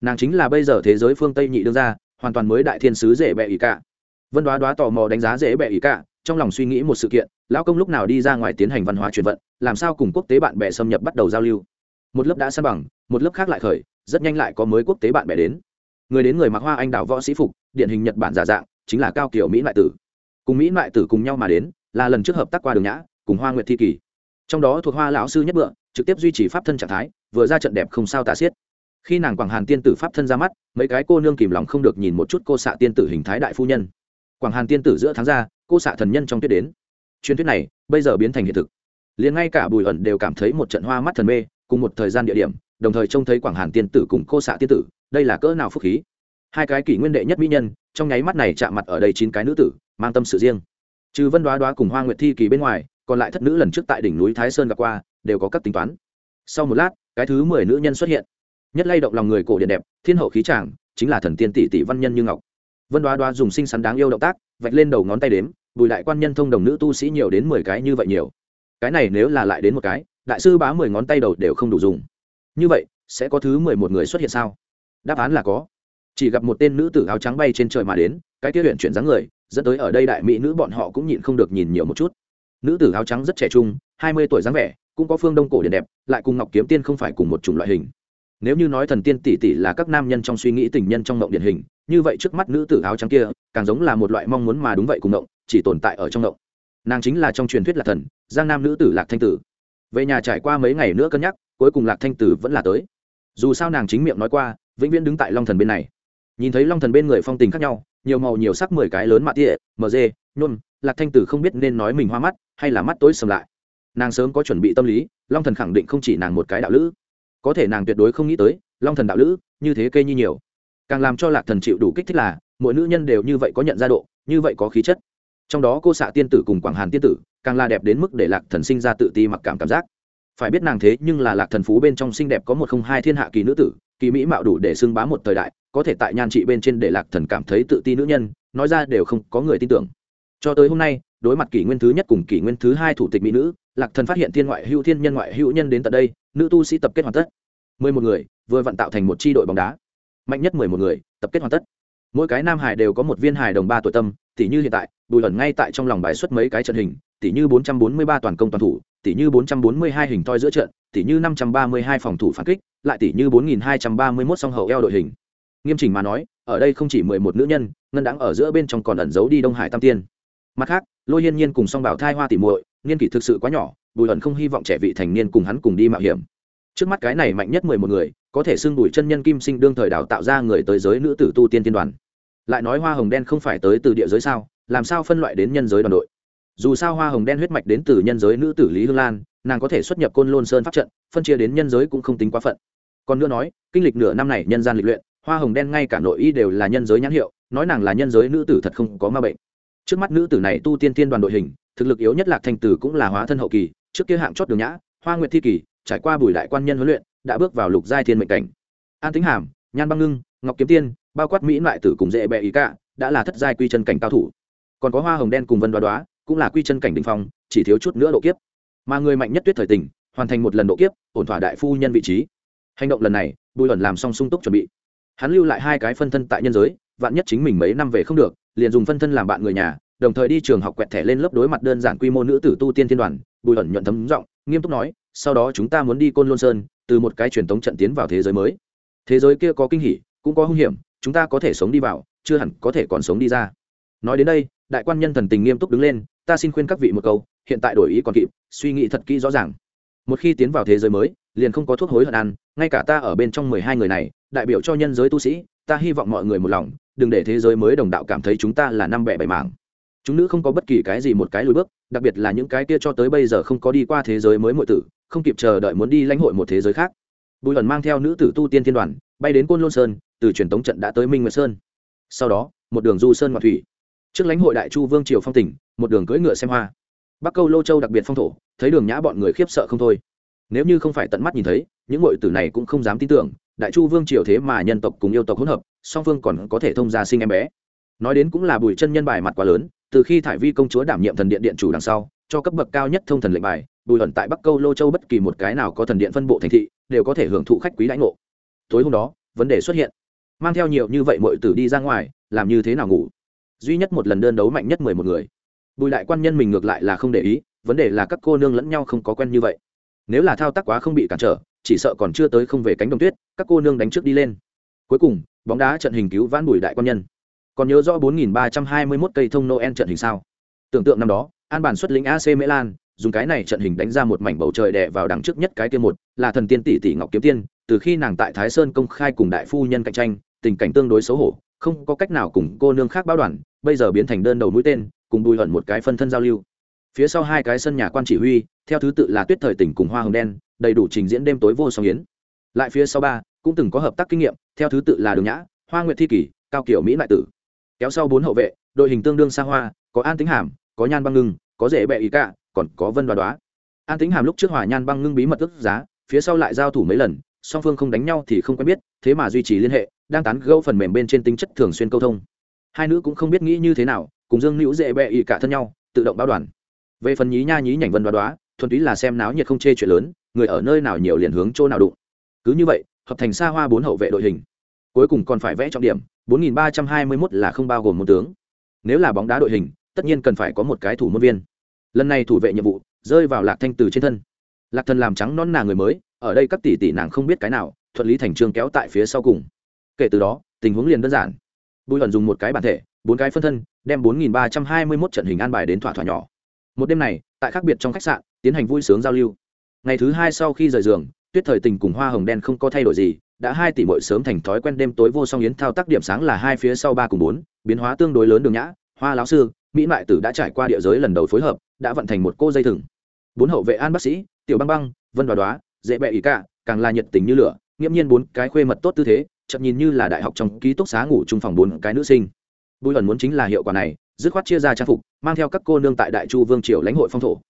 Nàng chính là bây giờ thế giới phương tây nhị đương ra hoàn toàn mới đại thiên sứ dễ bẹ ỷ cả. Vân đoá đoá tò mò đánh giá dễ bẹ ỷ cả, trong lòng suy nghĩ một sự kiện, lão công lúc nào đi ra ngoài tiến hành văn hóa truyền vận làm sao cùng quốc tế bạn bè xâm nhập bắt đầu giao lưu? Một lớp đã san bằng, một lớp khác lại khởi, rất nhanh lại có mới quốc tế bạn bè đến. Người đến người mặc hoa anh đào võ sĩ phục, điển hình nhật bản giả dạng, chính là cao kiểu mỹ lại tử. Cùng mỹ lại tử cùng nhau mà đến, là lần trước hợp tác qua đường nhã, cùng hoa nguyệt thi kỳ. Trong đó thuộc hoa lão sư nhất bựa, trực tiếp duy trì pháp thân trạng thái, vừa ra trận đẹp không sao tả xiết. Khi nàng quảng hàn tiên tử pháp thân ra mắt, mấy cái cô nương kìm lòng không được nhìn một chút cô xạ tiên tử hình thái đại phu nhân. Quảng hàn tiên tử giữa tháng ra, cô xạ thần nhân trong tuyết đến. Truyền thuyết này, bây giờ biến thành hiện thực liền ngay cả bùi ẩn đều cảm thấy một trận hoa mắt thần mê, cùng một thời gian địa điểm, đồng thời trông thấy quảng hàn tiên tử cùng cô xạ tiên tử, đây là cỡ nào phúc khí. Hai cái kỷ nguyên đệ nhất mỹ nhân, trong nháy mắt này chạm mặt ở đây chín cái nữ tử, mang tâm sự riêng. Trừ vân đoá đoá cùng hoa nguyệt thi kỳ bên ngoài, còn lại thất nữ lần trước tại đỉnh núi thái sơn gặp qua, đều có các tính toán. Sau một lát, cái thứ mười nữ nhân xuất hiện. Nhất lay động lòng người cổ điện đẹp, thiên hậu khí tràng chính là thần tiên tỷ tỷ văn nhân như ngọc. Vân đoá đoá dùng xinh xắn đáng yêu động tác, vạch lên đầu ngón tay đếm, bùi đại quan nhân thông đồng nữ tu sĩ nhiều đến mười cái như vậy nhiều cái này nếu là lại đến một cái, đại sư bá mười ngón tay đầu đều không đủ dùng. Như vậy, sẽ có thứ mười một người xuất hiện sao? Đáp án là có. Chỉ gặp một tên nữ tử áo trắng bay trên trời mà đến, cái kia huyện chuyển dáng người, dẫn tới ở đây đại mỹ nữ bọn họ cũng nhịn không được nhìn nhiều một chút. Nữ tử áo trắng rất trẻ trung, hai mươi tuổi dáng vẻ, cũng có phương đông cổ điển đẹp, lại cùng ngọc kiếm tiên không phải cùng một chủng loại hình. Nếu như nói thần tiên tỷ tỷ là các nam nhân trong suy nghĩ tình nhân trong ngộng điển hình, như vậy trước mắt nữ tử áo trắng kia, càng giống là một loại mong muốn mà đúng vậy cùng ngộng chỉ tồn tại ở trong ngộng nàng chính là trong truyền thuyết là thần giang nam nữ tử lạc thanh tử. Về nhà trải qua mấy ngày nữa cân nhắc, cuối cùng lạc thanh tử vẫn là tới. Dù sao nàng chính miệng nói qua, vĩnh viễn đứng tại long thần bên này. Nhìn thấy long thần bên người phong tình khác nhau, nhiều màu nhiều sắc mười cái lớn mạ mở dê nhôn lạc thanh tử không biết nên nói mình hoa mắt hay là mắt tối sầm lại. Nàng sớm có chuẩn bị tâm lý, long thần khẳng định không chỉ nàng một cái đạo lữ. Có thể nàng tuyệt đối không nghĩ tới, long thần đạo lữ như thế kê như nhiều. Càng làm cho lạc thần chịu đủ kích thích là, mỗi nữ nhân đều như vậy có nhận ra độ, như vậy có khí chất trong đó cô xạ tiên tử cùng quảng hàn tiên tử, càng là đẹp đến mức để lạc thần sinh ra tự ti mặc cảm cảm giác. Phải biết nàng thế nhưng là lạc thần phú bên trong xinh đẹp có một không hai thiên hạ kỳ nữ tử, kỳ mỹ mạo đủ để xưng bá một thời đại, có thể tại nhan trị bên trên để lạc thần cảm thấy tự ti nữ nhân, nói ra đều không có người tin tưởng. Cho tới hôm nay, đối mặt kỷ nguyên thứ nhất cùng kỷ nguyên thứ hai thủ tịch mỹ nữ, lạc thần phát hiện thiên ngoại hữu thiên nhân ngoại hữu nhân đến tận đây, nữ tu sĩ tập kết hoàn tất. Mười một người, vừa vận tạo thành một tri đội bóng đá. Mạnh nhất mười một người, tập kết hoàn tất. Mỗi cái nam hải đều có một viên hải đồng ba tuổi tâm tỷ như hiện tại, bùi ẩn ngay tại trong lòng bài xuất mấy cái trận hình tỷ như bốn trăm bốn mươi ba toàn công toàn thủ tỷ như bốn trăm bốn mươi hai hình toi giữa trận tỷ như năm trăm ba mươi hai phòng thủ phản kích, lại tỷ như bốn nghìn hai trăm ba mươi mốt song hậu eo đội hình. Nghiêm chỉnh mà nói, ở đây không chỉ mười một nữ nhân, ngân đáng ở giữa bên trong còn ẩn giấu đi đông hải tam tiên. Mặt khác, lôi hiên nhiên cùng song bảo thai hoa tỉ muội, niên kỷ thực sự quá nhỏ, bùi ẩn không hy vọng trẻ vị thành niên cùng hắn cùng đi mạo hiểm. Trước mắt cái này mạnh nhất mười một người, có thể xưng đuổi chân nhân kim sinh đương thời đào tạo ra người tới giới nữ tử tu tiên tiên đoàn lại nói hoa hồng đen không phải tới từ địa giới sao, làm sao phân loại đến nhân giới đoàn đội? Dù sao hoa hồng đen huyết mạch đến từ nhân giới nữ tử lý hương lan, nàng có thể xuất nhập côn lôn sơn pháp trận, phân chia đến nhân giới cũng không tính quá phận. Còn nữa nói, kinh lịch nửa năm này nhân gian lịch luyện, hoa hồng đen ngay cả nội y đều là nhân giới nhãn hiệu, nói nàng là nhân giới nữ tử thật không có ma bệnh. Trước mắt nữ tử này tu tiên tiên đoàn đội hình, thực lực yếu nhất lạc thanh tử cũng là hóa thân hậu kỳ, trước kia hạng chót đường nhã, hoa nguyệt thi kỳ, trải qua bùi đại quan nhân huấn luyện, đã bước vào lục giai thiên mệnh cảnh. An tính hàm, nhan băng ngưng, ngọc kiếm tiên bao quát mỹ loại tử cùng dễ bẹ ý cả, đã là thất giai quy chân cảnh cao thủ. Còn có hoa hồng đen cùng vân đoá đoá, cũng là quy chân cảnh đình phong, chỉ thiếu chút nữa độ kiếp. Mà người mạnh nhất tuyết thời tình, hoàn thành một lần độ kiếp, ổn thỏa đại phu nhân vị trí. Hành động lần này, bùi ẩn làm xong sung túc chuẩn bị. Hắn lưu lại hai cái phân thân tại nhân giới, vạn nhất chính mình mấy năm về không được, liền dùng phân thân làm bạn người nhà, đồng thời đi trường học quẹt thẻ lên lớp đối mặt đơn giản quy mô nữ tử tu tiên thiên đoàn, bùi ẩn nhuận thấm giọng, nghiêm túc nói, sau đó chúng ta muốn đi côn lôn sơn, từ một cái truyền thống trận tiến vào thế giới mới. Thế giới kia có kinh hỉ, cũng có hung hiểm chúng ta có thể sống đi vào, chưa hẳn có thể còn sống đi ra. Nói đến đây, đại quan nhân thần tình nghiêm túc đứng lên, ta xin khuyên các vị một câu, hiện tại đổi ý còn kịp, suy nghĩ thật kỹ rõ ràng. Một khi tiến vào thế giới mới, liền không có thuốc hối hận ăn, ngay cả ta ở bên trong mười hai người này, đại biểu cho nhân giới tu sĩ, ta hy vọng mọi người một lòng, đừng để thế giới mới đồng đạo cảm thấy chúng ta là năm bẻ bảy mảng. Chúng nữ không có bất kỳ cái gì một cái lùi bước, đặc biệt là những cái kia cho tới bây giờ không có đi qua thế giới mới muội tử, không kịp chờ đợi muốn đi lãnh hội một thế giới khác. Bùi ẩn mang theo nữ tử tu tiên thiên đoàn, bay đến côn lôn sơn từ truyền tống trận đã tới minh nguyệt sơn. Sau đó, một đường du sơn ngoại thủy. Trước lãnh hội đại chu vương triều phong tỉnh, một đường cưỡi ngựa xem hoa. Bắc câu lô châu đặc biệt phong thổ, thấy đường nhã bọn người khiếp sợ không thôi. Nếu như không phải tận mắt nhìn thấy, những ngội tử này cũng không dám tin tưởng, đại chu vương triều thế mà nhân tộc cùng yêu tộc hỗn hợp, song phương còn có thể thông gia sinh em bé. Nói đến cũng là bùi chân nhân bài mặt quá lớn, từ khi thải vi công chúa đảm nhiệm thần điện điện chủ đằng sau, cho cấp bậc cao nhất thông thần lệnh bài, bùi ẩn tại bắc câu lô châu bất kỳ một cái nào có thần điện phân bộ thành thị, đều có thể hưởng thụ khách quý lãnh ngộ. Tối hôm đó, vấn đề xuất hiện mang theo nhiều như vậy mọi tử đi ra ngoài, làm như thế nào ngủ? Duy nhất một lần đơn đấu mạnh nhất mười một người. Bùi đại quan nhân mình ngược lại là không để ý, vấn đề là các cô nương lẫn nhau không có quen như vậy. Nếu là thao tác quá không bị cản trở, chỉ sợ còn chưa tới không về cánh đồng tuyết, các cô nương đánh trước đi lên. Cuối cùng, bóng đá trận hình cứu vãn bùi đại quan nhân. Còn nhớ rõ 4.321 cây thông noel trận hình sao? Tưởng tượng năm đó, an bản xuất lĩnh ac milan, dùng cái này trận hình đánh ra một mảnh bầu trời đè vào đằng trước nhất cái kia một, là thần tiên tỷ tỷ ngọc kiếm tiên từ khi nàng tại thái sơn công khai cùng đại phu nhân cạnh tranh, tình cảnh tương đối xấu hổ, không có cách nào cùng cô nương khác báo đoàn, bây giờ biến thành đơn đầu mũi tên, cùng bùi hận một cái phân thân giao lưu. Phía sau hai cái sân nhà quan chỉ huy, theo thứ tự là tuyết thời tỉnh cùng hoa hồng đen, đầy đủ trình diễn đêm tối vô song yến. Lại phía sau ba, cũng từng có hợp tác kinh nghiệm, theo thứ tự là đường nhã, hoa nguyệt thi kỷ, cao kiểu mỹ đại tử. Kéo sau bốn hậu vệ, đội hình tương đương xa hoa, có an tính hàm, có nhan băng ngưng, có dễ bẹ ý cả còn có vân đoá đoá. An tính hàm lúc trước hòa nhan băng ngưng bí mật ức giá, phía sau lại giao thủ mấy lần song phương không đánh nhau thì không quen biết, thế mà duy trì liên hệ, đang tán gẫu phần mềm bên trên tính chất thường xuyên câu thông. Hai nữ cũng không biết nghĩ như thế nào, cùng dương nữ dễ bẹ ị cả thân nhau, tự động báo đoàn. Về phần nhí nha nhí nhảnh vân đoá đoá, thuần túy là xem náo nhiệt không chê chuyện lớn, người ở nơi nào nhiều liền hướng chỗ nào đụng. Cứ như vậy, hợp thành xa hoa bốn hậu vệ đội hình. Cuối cùng còn phải vẽ trọng điểm 4321 là không bao gồm một tướng. Nếu là bóng đá đội hình, tất nhiên cần phải có một cái thủ môn viên. Lần này thủ vệ nhiệm vụ, rơi vào lạc thanh từ trên thân. Lạc thần làm trắng non nà người mới ở đây các tỷ tỷ nàng không biết cái nào, thuận lý thành trương kéo tại phía sau cùng. Kể từ đó, tình huống liền đơn giản. Bùi hận dùng một cái bản thể, bốn cái phân thân, đem 4321 trận hình an bài đến thỏa thỏa nhỏ. Một đêm này, tại khác biệt trong khách sạn, tiến hành vui sướng giao lưu. Ngày thứ hai sau khi rời giường, tuyết thời tình cùng hoa hồng đen không có thay đổi gì, đã hai tỷ mội sớm thành thói quen đêm tối vô song yến thao tác điểm sáng là hai phía sau ba cùng bốn, biến hóa tương đối lớn đường nhã, hoa lão sư, mỹ mại tử đã trải qua địa giới lần đầu phối hợp, đã vận thành một cô dây thừng. Bốn hậu vệ an bác sĩ, tiểu băng băng, vân đoá đoá dễ bẹ ý cả, càng là nhiệt tình như lửa, nghiễm nhiên bốn cái khuê mật tốt tư thế, chậm nhìn như là đại học trong ký túc xá ngủ chung phòng bốn cái nữ sinh. Bùi ẩn muốn chính là hiệu quả này, dứt khoát chia ra trang phục, mang theo các cô nương tại đại chu vương triều lãnh hội phong thổ.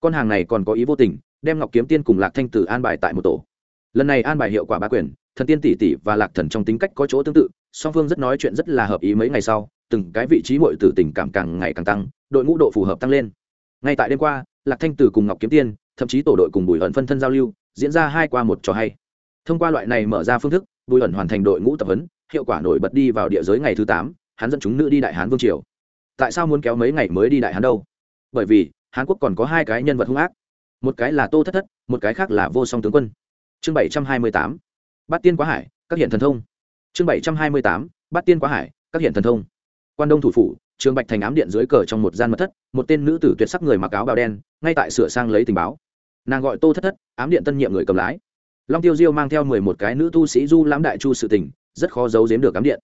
Con hàng này còn có ý vô tình, đem ngọc kiếm tiên cùng lạc thanh tử an bài tại một tổ. Lần này an bài hiệu quả ba quyền thần tiên tỷ tỷ và lạc thần trong tính cách có chỗ tương tự, song phương rất nói chuyện rất là hợp ý mấy ngày sau, từng cái vị trí mọi tử tình cảm càng ngày càng tăng, đội ngũ độ phù hợp tăng lên. Ngay tại đêm qua, lạc thanh tử cùng ngọc kiếm tiên, thậm chí tổ đội cùng bùi ẩn phân thân giao lưu diễn ra hai qua một trò hay. Thông qua loại này mở ra phương thức, bùi ẩn hoàn thành đội ngũ tập huấn, hiệu quả nổi bật đi vào địa giới ngày thứ tám, hắn dẫn chúng nữ đi đại hán vương triều. Tại sao muốn kéo mấy ngày mới đi đại hán đâu? Bởi vì, hán quốc còn có hai cái nhân vật hung ác. Một cái là tô thất thất, một cái khác là vô song tướng quân. Chương bảy trăm hai mươi tám, bát tiên quá hải, các hiện thần thông. Chương bảy trăm hai mươi tám, bát tiên quá hải, các hiện thần thông. Quan đông thủ phủ, trường bạch thành ám điện dưới cờ trong một gian mật thất, một tên nữ tử tuyệt sắc người mặc áo bào đen, ngay tại sửa sang lấy tình báo nàng gọi tô thất thất, ám điện tân nhiệm người cầm lái. Long tiêu diêu mang theo mười một cái nữ tu sĩ du lãm đại chu sự tình, rất khó giấu giếm được ám điện.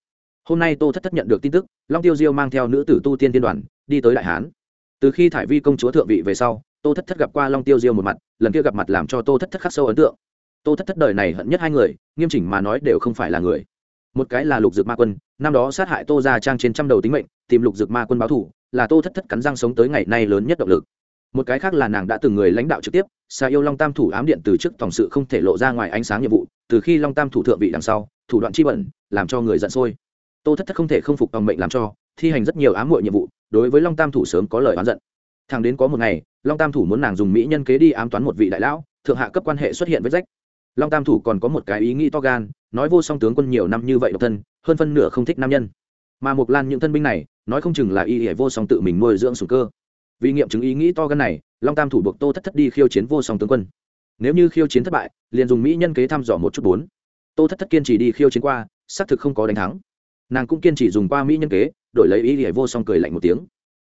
Hôm nay tô thất thất nhận được tin tức, long tiêu diêu mang theo nữ tử tu tiên tiên đoàn, đi tới đại hán. Từ khi thải vi công chúa thượng vị về sau, tô thất thất gặp qua long tiêu diêu một mặt, lần kia gặp mặt làm cho tô thất thất khắc sâu ấn tượng. Tô thất thất đời này hận nhất hai người, nghiêm chỉnh mà nói đều không phải là người. Một cái là lục dược ma quân, năm đó sát hại tô ra trang trên trăm đầu tính mệnh, tìm lục dược ma quân báo thủ là tô thất thất cắn răng sống tới ngày nay lớn nhất động lực một cái khác là nàng đã từng người lãnh đạo trực tiếp xa yêu long tam thủ ám điện từ chức tổng sự không thể lộ ra ngoài ánh sáng nhiệm vụ, từ khi long tam thủ thượng vị đằng sau, thủ đoạn chi bẩn, làm cho người giận sôi. Tô thất thất không thể không phục tòng mệnh làm cho, thi hành rất nhiều ám muội nhiệm vụ, đối với long tam thủ sớm có lời oán giận. Thằng đến có một ngày, long tam thủ muốn nàng dùng mỹ nhân kế đi ám toán một vị đại lão, thượng hạ cấp quan hệ xuất hiện với rách. Long tam thủ còn có một cái ý nghĩ to gan, nói vô song tướng quân nhiều năm như vậy độc thân, hơn phân nửa không thích nam nhân. Mà một lan những thân binh này, nói không chừng là y hệ vô song tự mình nuôi dưỡng sủng cơ vì nghiệm chứng ý nghĩ to gan này, long tam thủ buộc tô thất thất đi khiêu chiến vô song tướng quân. Nếu như khiêu chiến thất bại, liền dùng mỹ nhân kế thăm dò một chút bốn. Tô thất thất kiên trì đi khiêu chiến qua, xác thực không có đánh thắng. Nàng cũng kiên trì dùng qua mỹ nhân kế, đổi lấy ý để vô song cười lạnh một tiếng.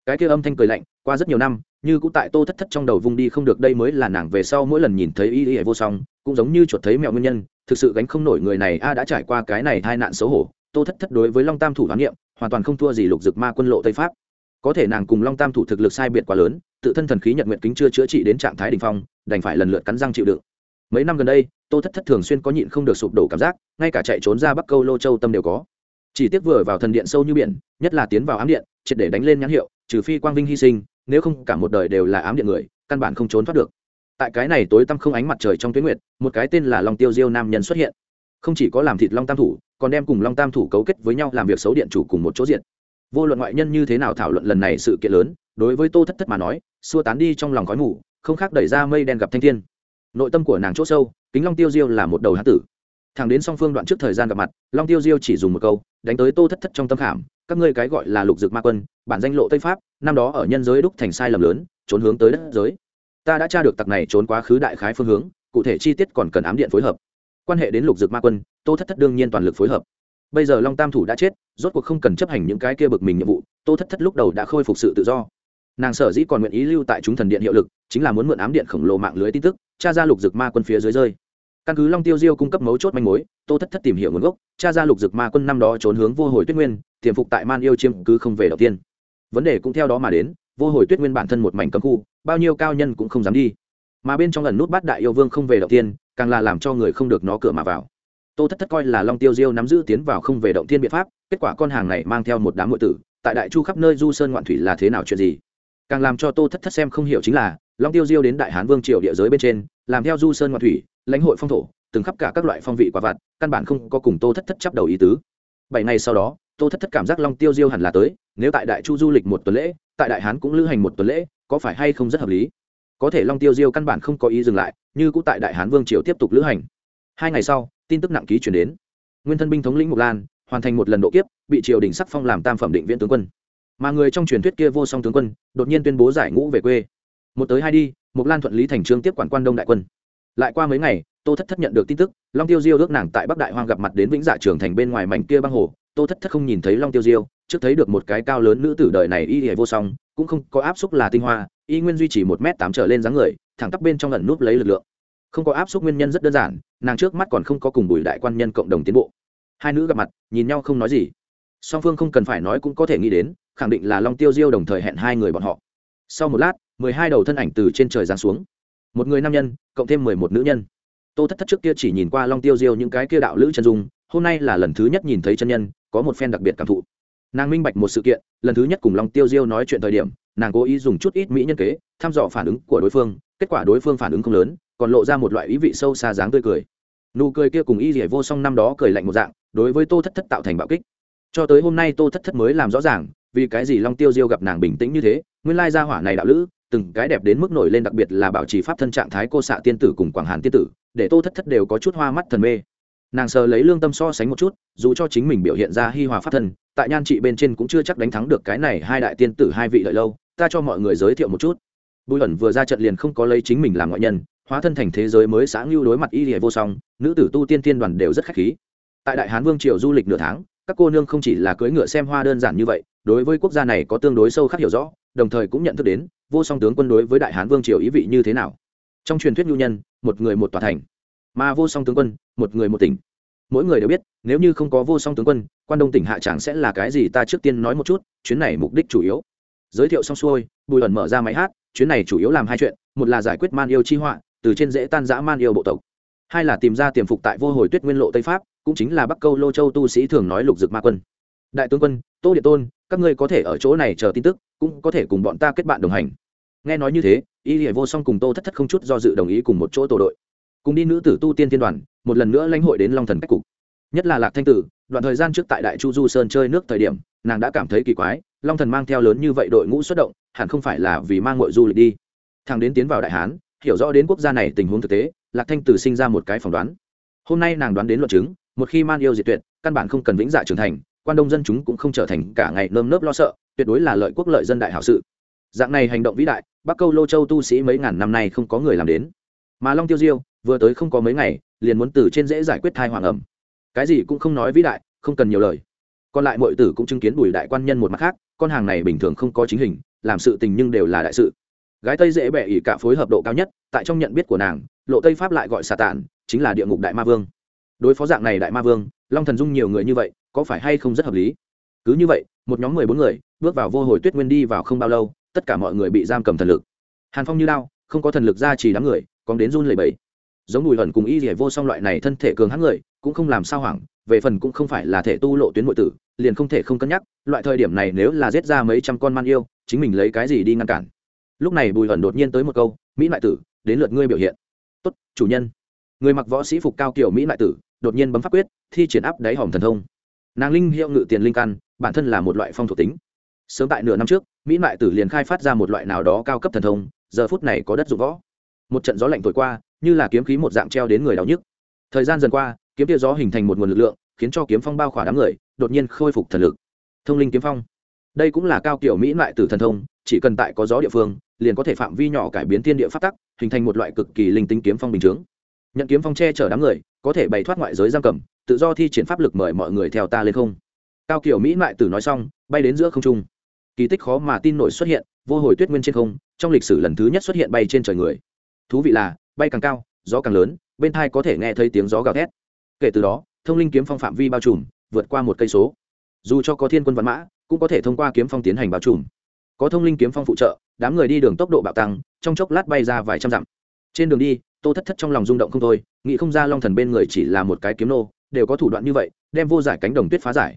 Cái kia âm thanh cười lạnh, qua rất nhiều năm, như cũng tại tô thất thất trong đầu vung đi không được đây mới là nàng về sau mỗi lần nhìn thấy y y vô song, cũng giống như chuột thấy mẹo nguyên nhân, thực sự gánh không nổi người này a đã trải qua cái này hai nạn xấu hổ. Tô thất thất đối với long tam thủ đoán niệm hoàn toàn không thua gì lục dực ma quân lộ tây pháp có thể nàng cùng long tam thủ thực lực sai biệt quá lớn, tự thân thần khí nhật nguyện kính chưa chữa trị đến trạng thái đ ỉ n h phong, đành phải lần lượt cắn răng chịu đựng. Mấy năm gần đây, tô thất thất thường xuyên có nhịn không được sụp đổ cảm giác, ngay cả chạy trốn ra bắc câu lô châu tâm đều có. Chỉ tiếc vừa vào thần điện sâu như biển, nhất là tiến vào ám điện, triệt để đánh lên nhãn hiệu, trừ phi quang vinh hy sinh, nếu không cả một đời đều là ám điện người, căn bản không trốn thoát được. Tại cái này tối tăm không ánh mặt trời trong tuyến nguyệt, một cái tên là long tiêu diêu nam nhân xuất hiện. Không chỉ có làm thịt long tam thủ, còn đem cùng long tam thủ cấu kết với nhau làm việc xấu điện chủ cùng một chỗ diện vô luận ngoại nhân như thế nào thảo luận lần này sự kiện lớn, đối với tô thất thất mà nói, xua tán đi trong lòng khói mù, không khác đẩy ra mây đen gặp thanh thiên. Nội tâm của nàng chỗ sâu, kính long tiêu diêu là một đầu hán tử. Thằng đến song phương đoạn trước thời gian gặp mặt, long tiêu diêu chỉ dùng một câu, đánh tới tô thất thất trong tâm khảm, các ngươi cái gọi là lục dược ma quân, bản danh lộ tây pháp, năm đó ở nhân giới đúc thành sai lầm lớn, trốn hướng tới đất giới. Ta đã tra được tặc này trốn quá khứ đại khái phương hướng, cụ thể chi tiết còn cần ám điện phối hợp. Quan hệ đến lục dược ma quân, tô thất thất đương nhiên toàn lực phối hợp bây giờ long tam thủ đã chết, rốt cuộc không cần chấp hành những cái kia bực mình nhiệm vụ, tô thất thất lúc đầu đã khôi phục sự tự do. Nàng sở dĩ còn nguyện ý lưu tại chúng thần điện hiệu lực, chính là muốn mượn ám điện khổng lồ mạng lưới tin tức tra ra lục dược ma quân phía dưới rơi. Căn cứ long tiêu diêu cung cấp mấu chốt manh mối, tô thất thất tìm hiểu nguồn gốc tra ra lục dược ma quân năm đó trốn hướng vô hồi tuyết nguyên, tiềm phục tại man yêu chiêm cứ không về đầu tiên. Vấn đề cũng theo đó mà đến, vô hồi tuyết nguyên bản thân một mảnh cấm khu, bao nhiêu cao nhân cũng không dám đi. Mà bên trong lần nút bát đại yêu vương không về đầu tiên, càng là làm cho người không được nó cửa mà vào tô thất thất coi là long tiêu diêu nắm giữ tiến vào không về động thiên biện pháp, kết quả con hàng này mang theo một đám ngụy tử, tại đại chu khắp nơi du sơn ngoạn thủy là thế nào chuyện gì? Càng làm cho tô thất thất xem không hiểu chính là, long tiêu diêu đến đại hán vương triều địa giới bên trên, làm theo du sơn ngoạn thủy, lãnh hội phong thổ, từng khắp cả các loại phong vị quả vặt, căn bản không có cùng tô thất thất chấp đầu ý tứ. Bảy ngày sau đó, tô thất thất cảm giác long tiêu diêu hẳn là tới, nếu tại đại chu du lịch một tuần lễ, tại đại hán cũng lữ hành một tuần lễ, có phải hay không rất hợp lý? Có thể long tiêu diêu căn bản không có ý dừng lại, như cũng tại đại hán vương triều tiếp tục lữ hành. Hai ngày sau tin tức nặng ký chuyển đến. Nguyên thân binh thống lĩnh mục lan, hoàn thành một lần độ kiếp, bị triều đình sắc phong làm tam phẩm định viện tướng quân. Mà người trong truyền thuyết kia vô song tướng quân, đột nhiên tuyên bố giải ngũ về quê. Một tới hai đi mục lan thuận lý thành trương tiếp quản quan đông đại quân. Lại qua mấy ngày, tô thất thất nhận được tin tức, long tiêu diêu ước nàng tại bắc đại hoang gặp mặt đến vĩnh dạ trường thành bên ngoài mảnh kia băng hồ. Tô thất thất không nhìn thấy long tiêu diêu, trước thấy được một cái cao lớn nữ tử đời này y hề vô song, cũng không có áp xúc là tinh hoa, y nguyên duy trì một m tám trở lên dáng người, thẳng tắp bên trong lần núp lấy lực lượng không có áp suất nguyên nhân rất đơn giản, nàng trước mắt còn không có cùng bùi đại quan nhân cộng đồng tiến bộ. Hai nữ gặp mặt, nhìn nhau không nói gì. Song phương không cần phải nói cũng có thể nghĩ đến, khẳng định là long tiêu diêu đồng thời hẹn hai người bọn họ. Sau một lát, mười hai đầu thân ảnh từ trên trời giáng xuống. Một người nam nhân, cộng thêm mười một nữ nhân. Tô thất thất trước kia chỉ nhìn qua long tiêu diêu những cái kia đạo lữ chân dung, hôm nay là lần thứ nhất nhìn thấy chân nhân, có một phen đặc biệt cảm thụ. Nàng minh bạch một sự kiện, lần thứ nhất cùng long tiêu diêu nói chuyện thời điểm, nàng cố ý dùng chút ít mỹ nhân kế, thăm dò phản ứng của đối phương, kết quả đối phương phản ứng không lớn còn lộ ra một loại ý vị sâu xa dáng tươi cười. Nụ cười kia cùng y rỉa vô song năm đó cười lạnh một dạng, đối với tô thất thất tạo thành bạo kích. Cho tới hôm nay tô thất thất mới làm rõ ràng, vì cái gì long tiêu diêu gặp nàng bình tĩnh như thế, nguyên lai gia hỏa này đạo lữ, từng cái đẹp đến mức nổi lên đặc biệt là bảo trì pháp thân trạng thái cô xạ tiên tử cùng quảng hàn tiên tử, để tô thất thất đều có chút hoa mắt thần mê. Nàng sờ lấy lương tâm so sánh một chút, dù cho chính mình biểu hiện ra hi hòa pháp thân, tại nhan trị bên trên cũng chưa chắc đánh thắng được cái này hai đại tiên tử hai vị lợi lâu, ta cho mọi người giới thiệu một chút. Bùi ẩn vừa ra trận liền không có lấy chính mình làm ngoại nhân hóa thân thành thế giới mới sáng lưu đối mặt y hề vô song, nữ tử tu tiên tiên đoàn đều rất khách khí. Tại đại hán vương triều du lịch nửa tháng, các cô nương không chỉ là cưỡi ngựa xem hoa đơn giản như vậy, đối với quốc gia này có tương đối sâu khắc hiểu rõ, đồng thời cũng nhận thức đến, vô song tướng quân đối với đại hán vương triều ý vị như thế nào. Trong truyền thuyết nhu nhân, một người một tòa thành, mà vô song tướng quân, một người một tỉnh. Mỗi người đều biết, nếu như không có vô song tướng quân, quan đông tỉnh hạ tràng sẽ là cái gì ta trước tiên nói một chút, chuyến này mục đích chủ yếu. Giới thiệu xong xuôi, bùi ẩn mở ra máy hát, chuyến này chủ yếu làm hai chuyện, một là giải quyết man yêu chi họa từ trên dễ tan dã man yêu bộ tộc. Hai là tìm ra tiềm phục tại vô hồi tuyết nguyên lộ tây pháp, cũng chính là bắc câu lô châu tu sĩ thường nói lục dực ma quân. Đại tướng quân, tô địa tôn, các ngươi có thể ở chỗ này chờ tin tức, cũng có thể cùng bọn ta kết bạn đồng hành. Nghe nói như thế, y hệ vô song cùng tô thất thất không chút do dự đồng ý cùng một chỗ tổ đội. Cùng đi nữ tử tu tiên thiên đoàn, một lần nữa lãnh hội đến long thần cách cục. Nhất là lạc thanh tử, đoạn thời gian trước tại đại chu du sơn chơi nước thời điểm, nàng đã cảm thấy kỳ quái, long thần mang theo lớn như vậy đội ngũ xuất động, hẳn không phải là vì mang ngội du lịch đi. Thằng đến tiến vào đại hán hiểu rõ đến quốc gia này tình huống thực tế, lạc thanh tử sinh ra một cái phỏng đoán. Hôm nay nàng đoán đến luận chứng, một khi man yêu diệt tuyệt, căn bản không cần vĩnh dạ trưởng thành, quan đông dân chúng cũng không trở thành cả ngày nơm nớp lo sợ, tuyệt đối là lợi quốc lợi dân đại hảo sự. Dạng này hành động vĩ đại, bắc câu lô châu tu sĩ mấy ngàn năm nay không có người làm đến. Mà long tiêu diêu, vừa tới không có mấy ngày, liền muốn từ trên dễ giải quyết thai hoàng ẩm. Cái gì cũng không nói vĩ đại, không cần nhiều lời. Còn lại mọi tử cũng chứng kiến bùi đại quan nhân một mặt khác, con hàng này bình thường không có chính hình, làm sự tình nhưng đều là đại sự gái tây dễ bẻ ỉ cả phối hợp độ cao nhất, tại trong nhận biết của nàng, lộ tây pháp lại gọi xà tản, chính là địa ngục đại ma vương. Đối phó dạng này đại ma vương, long thần dung nhiều người như vậy, có phải hay không rất hợp lý? Cứ như vậy, một nhóm mười bốn người, bước vào vô hồi tuyết nguyên đi vào không bao lâu, tất cả mọi người bị giam cầm thần lực. Hàn phong như đao, không có thần lực ra chỉ đám người, còn đến run lẩy bẩy. Giống bùi hẩn cùng y rỉa vô song loại này thân thể cường hãn người, cũng không làm sao hoảng, về phần cũng không phải là thể tu lộ tuyến nội tử, liền không thể không cân nhắc, loại thời điểm này nếu là giết ra mấy trăm con man yêu, chính mình lấy cái gì đi ngăn cản? Lúc này bùi hẩn đột nhiên tới một câu, mỹ lại tử, đến lượt ngươi biểu hiện. Tốt, chủ nhân. Người mặc võ sĩ phục cao kiểu mỹ lại tử đột nhiên bấm pháp quyết, thi triển áp đáy hòm thần thông. Nàng linh hiệu ngự tiền linh căn, bản thân là một loại phong thuộc tính. Sớm tại nửa năm trước, mỹ lại tử liền khai phát ra một loại nào đó cao cấp thần thông, giờ phút này có đất dụng võ. Một trận gió lạnh thổi qua, như là kiếm khí một dạng treo đến người đau nhức. Thời gian dần qua, kiếm tia gió hình thành một nguồn lực lượng, khiến cho kiếm phong bao khỏa đám người, đột nhiên khôi phục thần lực. Thông linh kiếm phong. Đây cũng là cao kiểu mỹ lại tử thần thông, chỉ cần tại có gió địa phương liền có thể phạm vi nhỏ cải biến thiên địa phát tắc, hình thành một loại cực kỳ linh tính kiếm phong bình chướng. Nhận kiếm phong che chở đám người, có thể bày thoát ngoại giới giam cầm, tự do thi triển pháp lực mời mọi người theo ta lên không. Cao kiểu mỹ mại tử nói xong, bay đến giữa không trung. Kỳ tích khó mà tin nổi xuất hiện, vô hồi tuyết nguyên trên không, trong lịch sử lần thứ nhất xuất hiện bay trên trời người. Thú vị là, bay càng cao, gió càng lớn, bên thai có thể nghe thấy tiếng gió gào thét. Kể từ đó, thông linh kiếm phong phạm vi bao trùm, vượt qua một cây số. Dù cho có thiên quân văn mã, cũng có thể thông qua kiếm phong tiến hành bao trùm có thông linh kiếm phong phụ trợ, đám người đi đường tốc độ bạo tăng, trong chốc lát bay ra vài trăm dặm. Trên đường đi, tô thất thất trong lòng rung động không thôi, nghĩ không ra long thần bên người chỉ là một cái kiếm nô, đều có thủ đoạn như vậy, đem vô giải cánh đồng tuyết phá giải.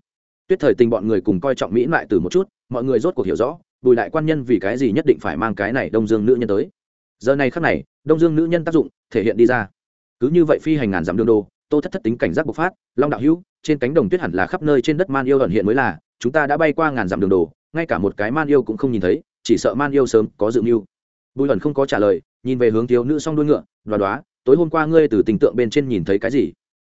Tuyết thời tình bọn người cùng coi trọng mỹ lại từ một chút, mọi người rốt cuộc hiểu rõ, bùi đại quan nhân vì cái gì nhất định phải mang cái này đông dương nữ nhân tới. Giờ này khắc này, đông dương nữ nhân tác dụng, thể hiện đi ra. Cứ như vậy phi hành ngàn dặm đường đô, tô thất thất tính cảnh giác bộc phát, long đạo hữu, trên cánh đồng tuyết hẳn là khắp nơi trên đất man yêu ẩn hiện mới là, chúng ta đã bay qua ngàn dặm đường đồ ngay cả một cái man yêu cũng không nhìn thấy, chỉ sợ man yêu sớm có dự mưu. Bùi ẩn không có trả lời, nhìn về hướng thiếu nữ song đuôi ngựa, đoá đoá, tối hôm qua ngươi từ tình tượng bên trên nhìn thấy cái gì?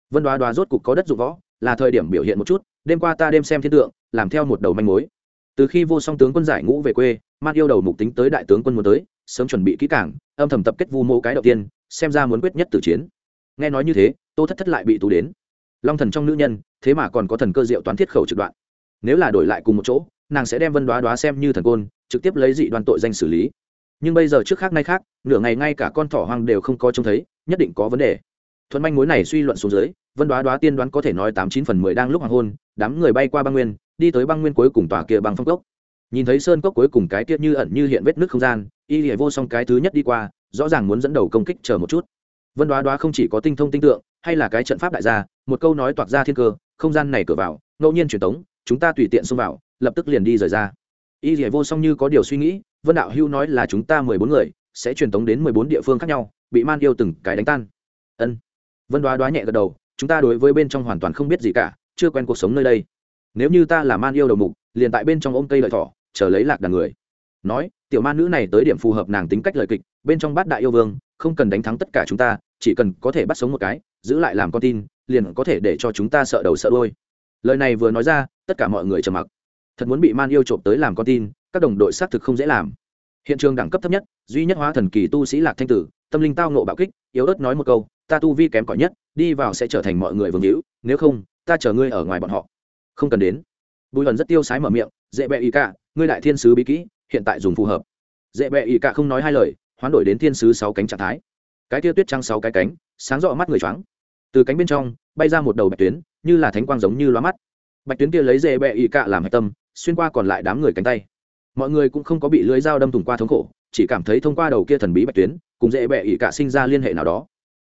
Vân đoá đoá rốt cục có đất dụng võ, là thời điểm biểu hiện một chút, đêm qua ta đêm xem thiên tượng, làm theo một đầu manh mối. Từ khi vô song tướng quân giải ngũ về quê, man yêu đầu mục tính tới đại tướng quân muốn tới, sớm chuẩn bị kỹ cảng âm thầm tập kết vu mô cái đầu tiên, xem ra muốn quyết nhất tử chiến. Nghe nói như thế, tô thất thất lại bị tù đến. Long thần trong nữ nhân, thế mà còn có thần cơ diệu toán thiết khẩu trực đoạn. Nếu là đổi lại cùng một chỗ nàng sẽ đem vân đoá đoá xem như thần côn, trực tiếp lấy dị đoan tội danh xử lý. Nhưng bây giờ trước khác nay khác, nửa ngày ngay cả con thỏ hoang đều không có trông thấy, nhất định có vấn đề. Thuận manh mối này suy luận xuống dưới, vân đoá đoá tiên đoán có thể nói tám chín phần mười đang lúc hoàng hôn, đám người bay qua băng nguyên, đi tới băng nguyên cuối cùng tòa kia băng phong cốc. Nhìn thấy sơn cốc cuối cùng cái tiết như ẩn như hiện vết nước không gian, y hệ vô song cái thứ nhất đi qua, rõ ràng muốn dẫn đầu công kích chờ một chút. Vân đoá đoá không chỉ có tinh thông tinh tượng, hay là cái trận pháp đại gia, một câu nói toạc ra thiên cơ, không gian này cửa vào, ngẫu nhiên truyền tống, chúng ta tùy tiện xông vào lập tức liền đi rời ra. Y hệ vô song như có điều suy nghĩ, vân đạo hưu nói là chúng ta mười bốn người, sẽ truyền tống đến mười bốn địa phương khác nhau, bị man yêu từng cái đánh tan. Ân. Vân đoá đoá nhẹ gật đầu, chúng ta đối với bên trong hoàn toàn không biết gì cả, chưa quen cuộc sống nơi đây. Nếu như ta là man yêu đầu mục, liền tại bên trong ôm cây lợi thỏ, chờ lấy lạc đàn người. Nói, tiểu man nữ này tới điểm phù hợp nàng tính cách lời kịch, bên trong bát đại yêu vương, không cần đánh thắng tất cả chúng ta, chỉ cần có thể bắt sống một cái, giữ lại làm con tin, liền có thể để cho chúng ta sợ đầu sợ đôi lời này vừa nói ra, tất cả mọi người trầm mặc thật muốn bị man yêu trộm tới làm con tin, các đồng đội xác thực không dễ làm. Hiện trường đẳng cấp thấp nhất, duy nhất hóa thần kỳ tu sĩ lạc thanh tử, tâm linh tao nộ bạo kích, yếu ớt nói một câu, ta tu vi kém cỏi nhất, đi vào sẽ trở thành mọi người vương hữu, nếu không, ta chờ ngươi ở ngoài bọn họ. Không cần đến. Bùi lần rất tiêu sái mở miệng, dễ bẹ ý cả, ngươi đại thiên sứ bí kỹ, hiện tại dùng phù hợp. Dễ bẹ ý cả không nói hai lời, hoán đổi đến thiên sứ sáu cánh trạng thái. Cái tia tuyết trăng sáu cái cánh, sáng rõ mắt người choáng. Từ cánh bên trong, bay ra một đầu bạch tuyến, như là thánh quang giống như loa mắt. Bạch tuyến kia lấy dễ bẹ ý cả làm hạch tâm xuyên qua còn lại đám người cánh tay. Mọi người cũng không có bị lưới dao đâm thủng qua thống khổ, chỉ cảm thấy thông qua đầu kia thần bí bạch tuyến, cùng dễ bẹ ỉ cả sinh ra liên hệ nào đó.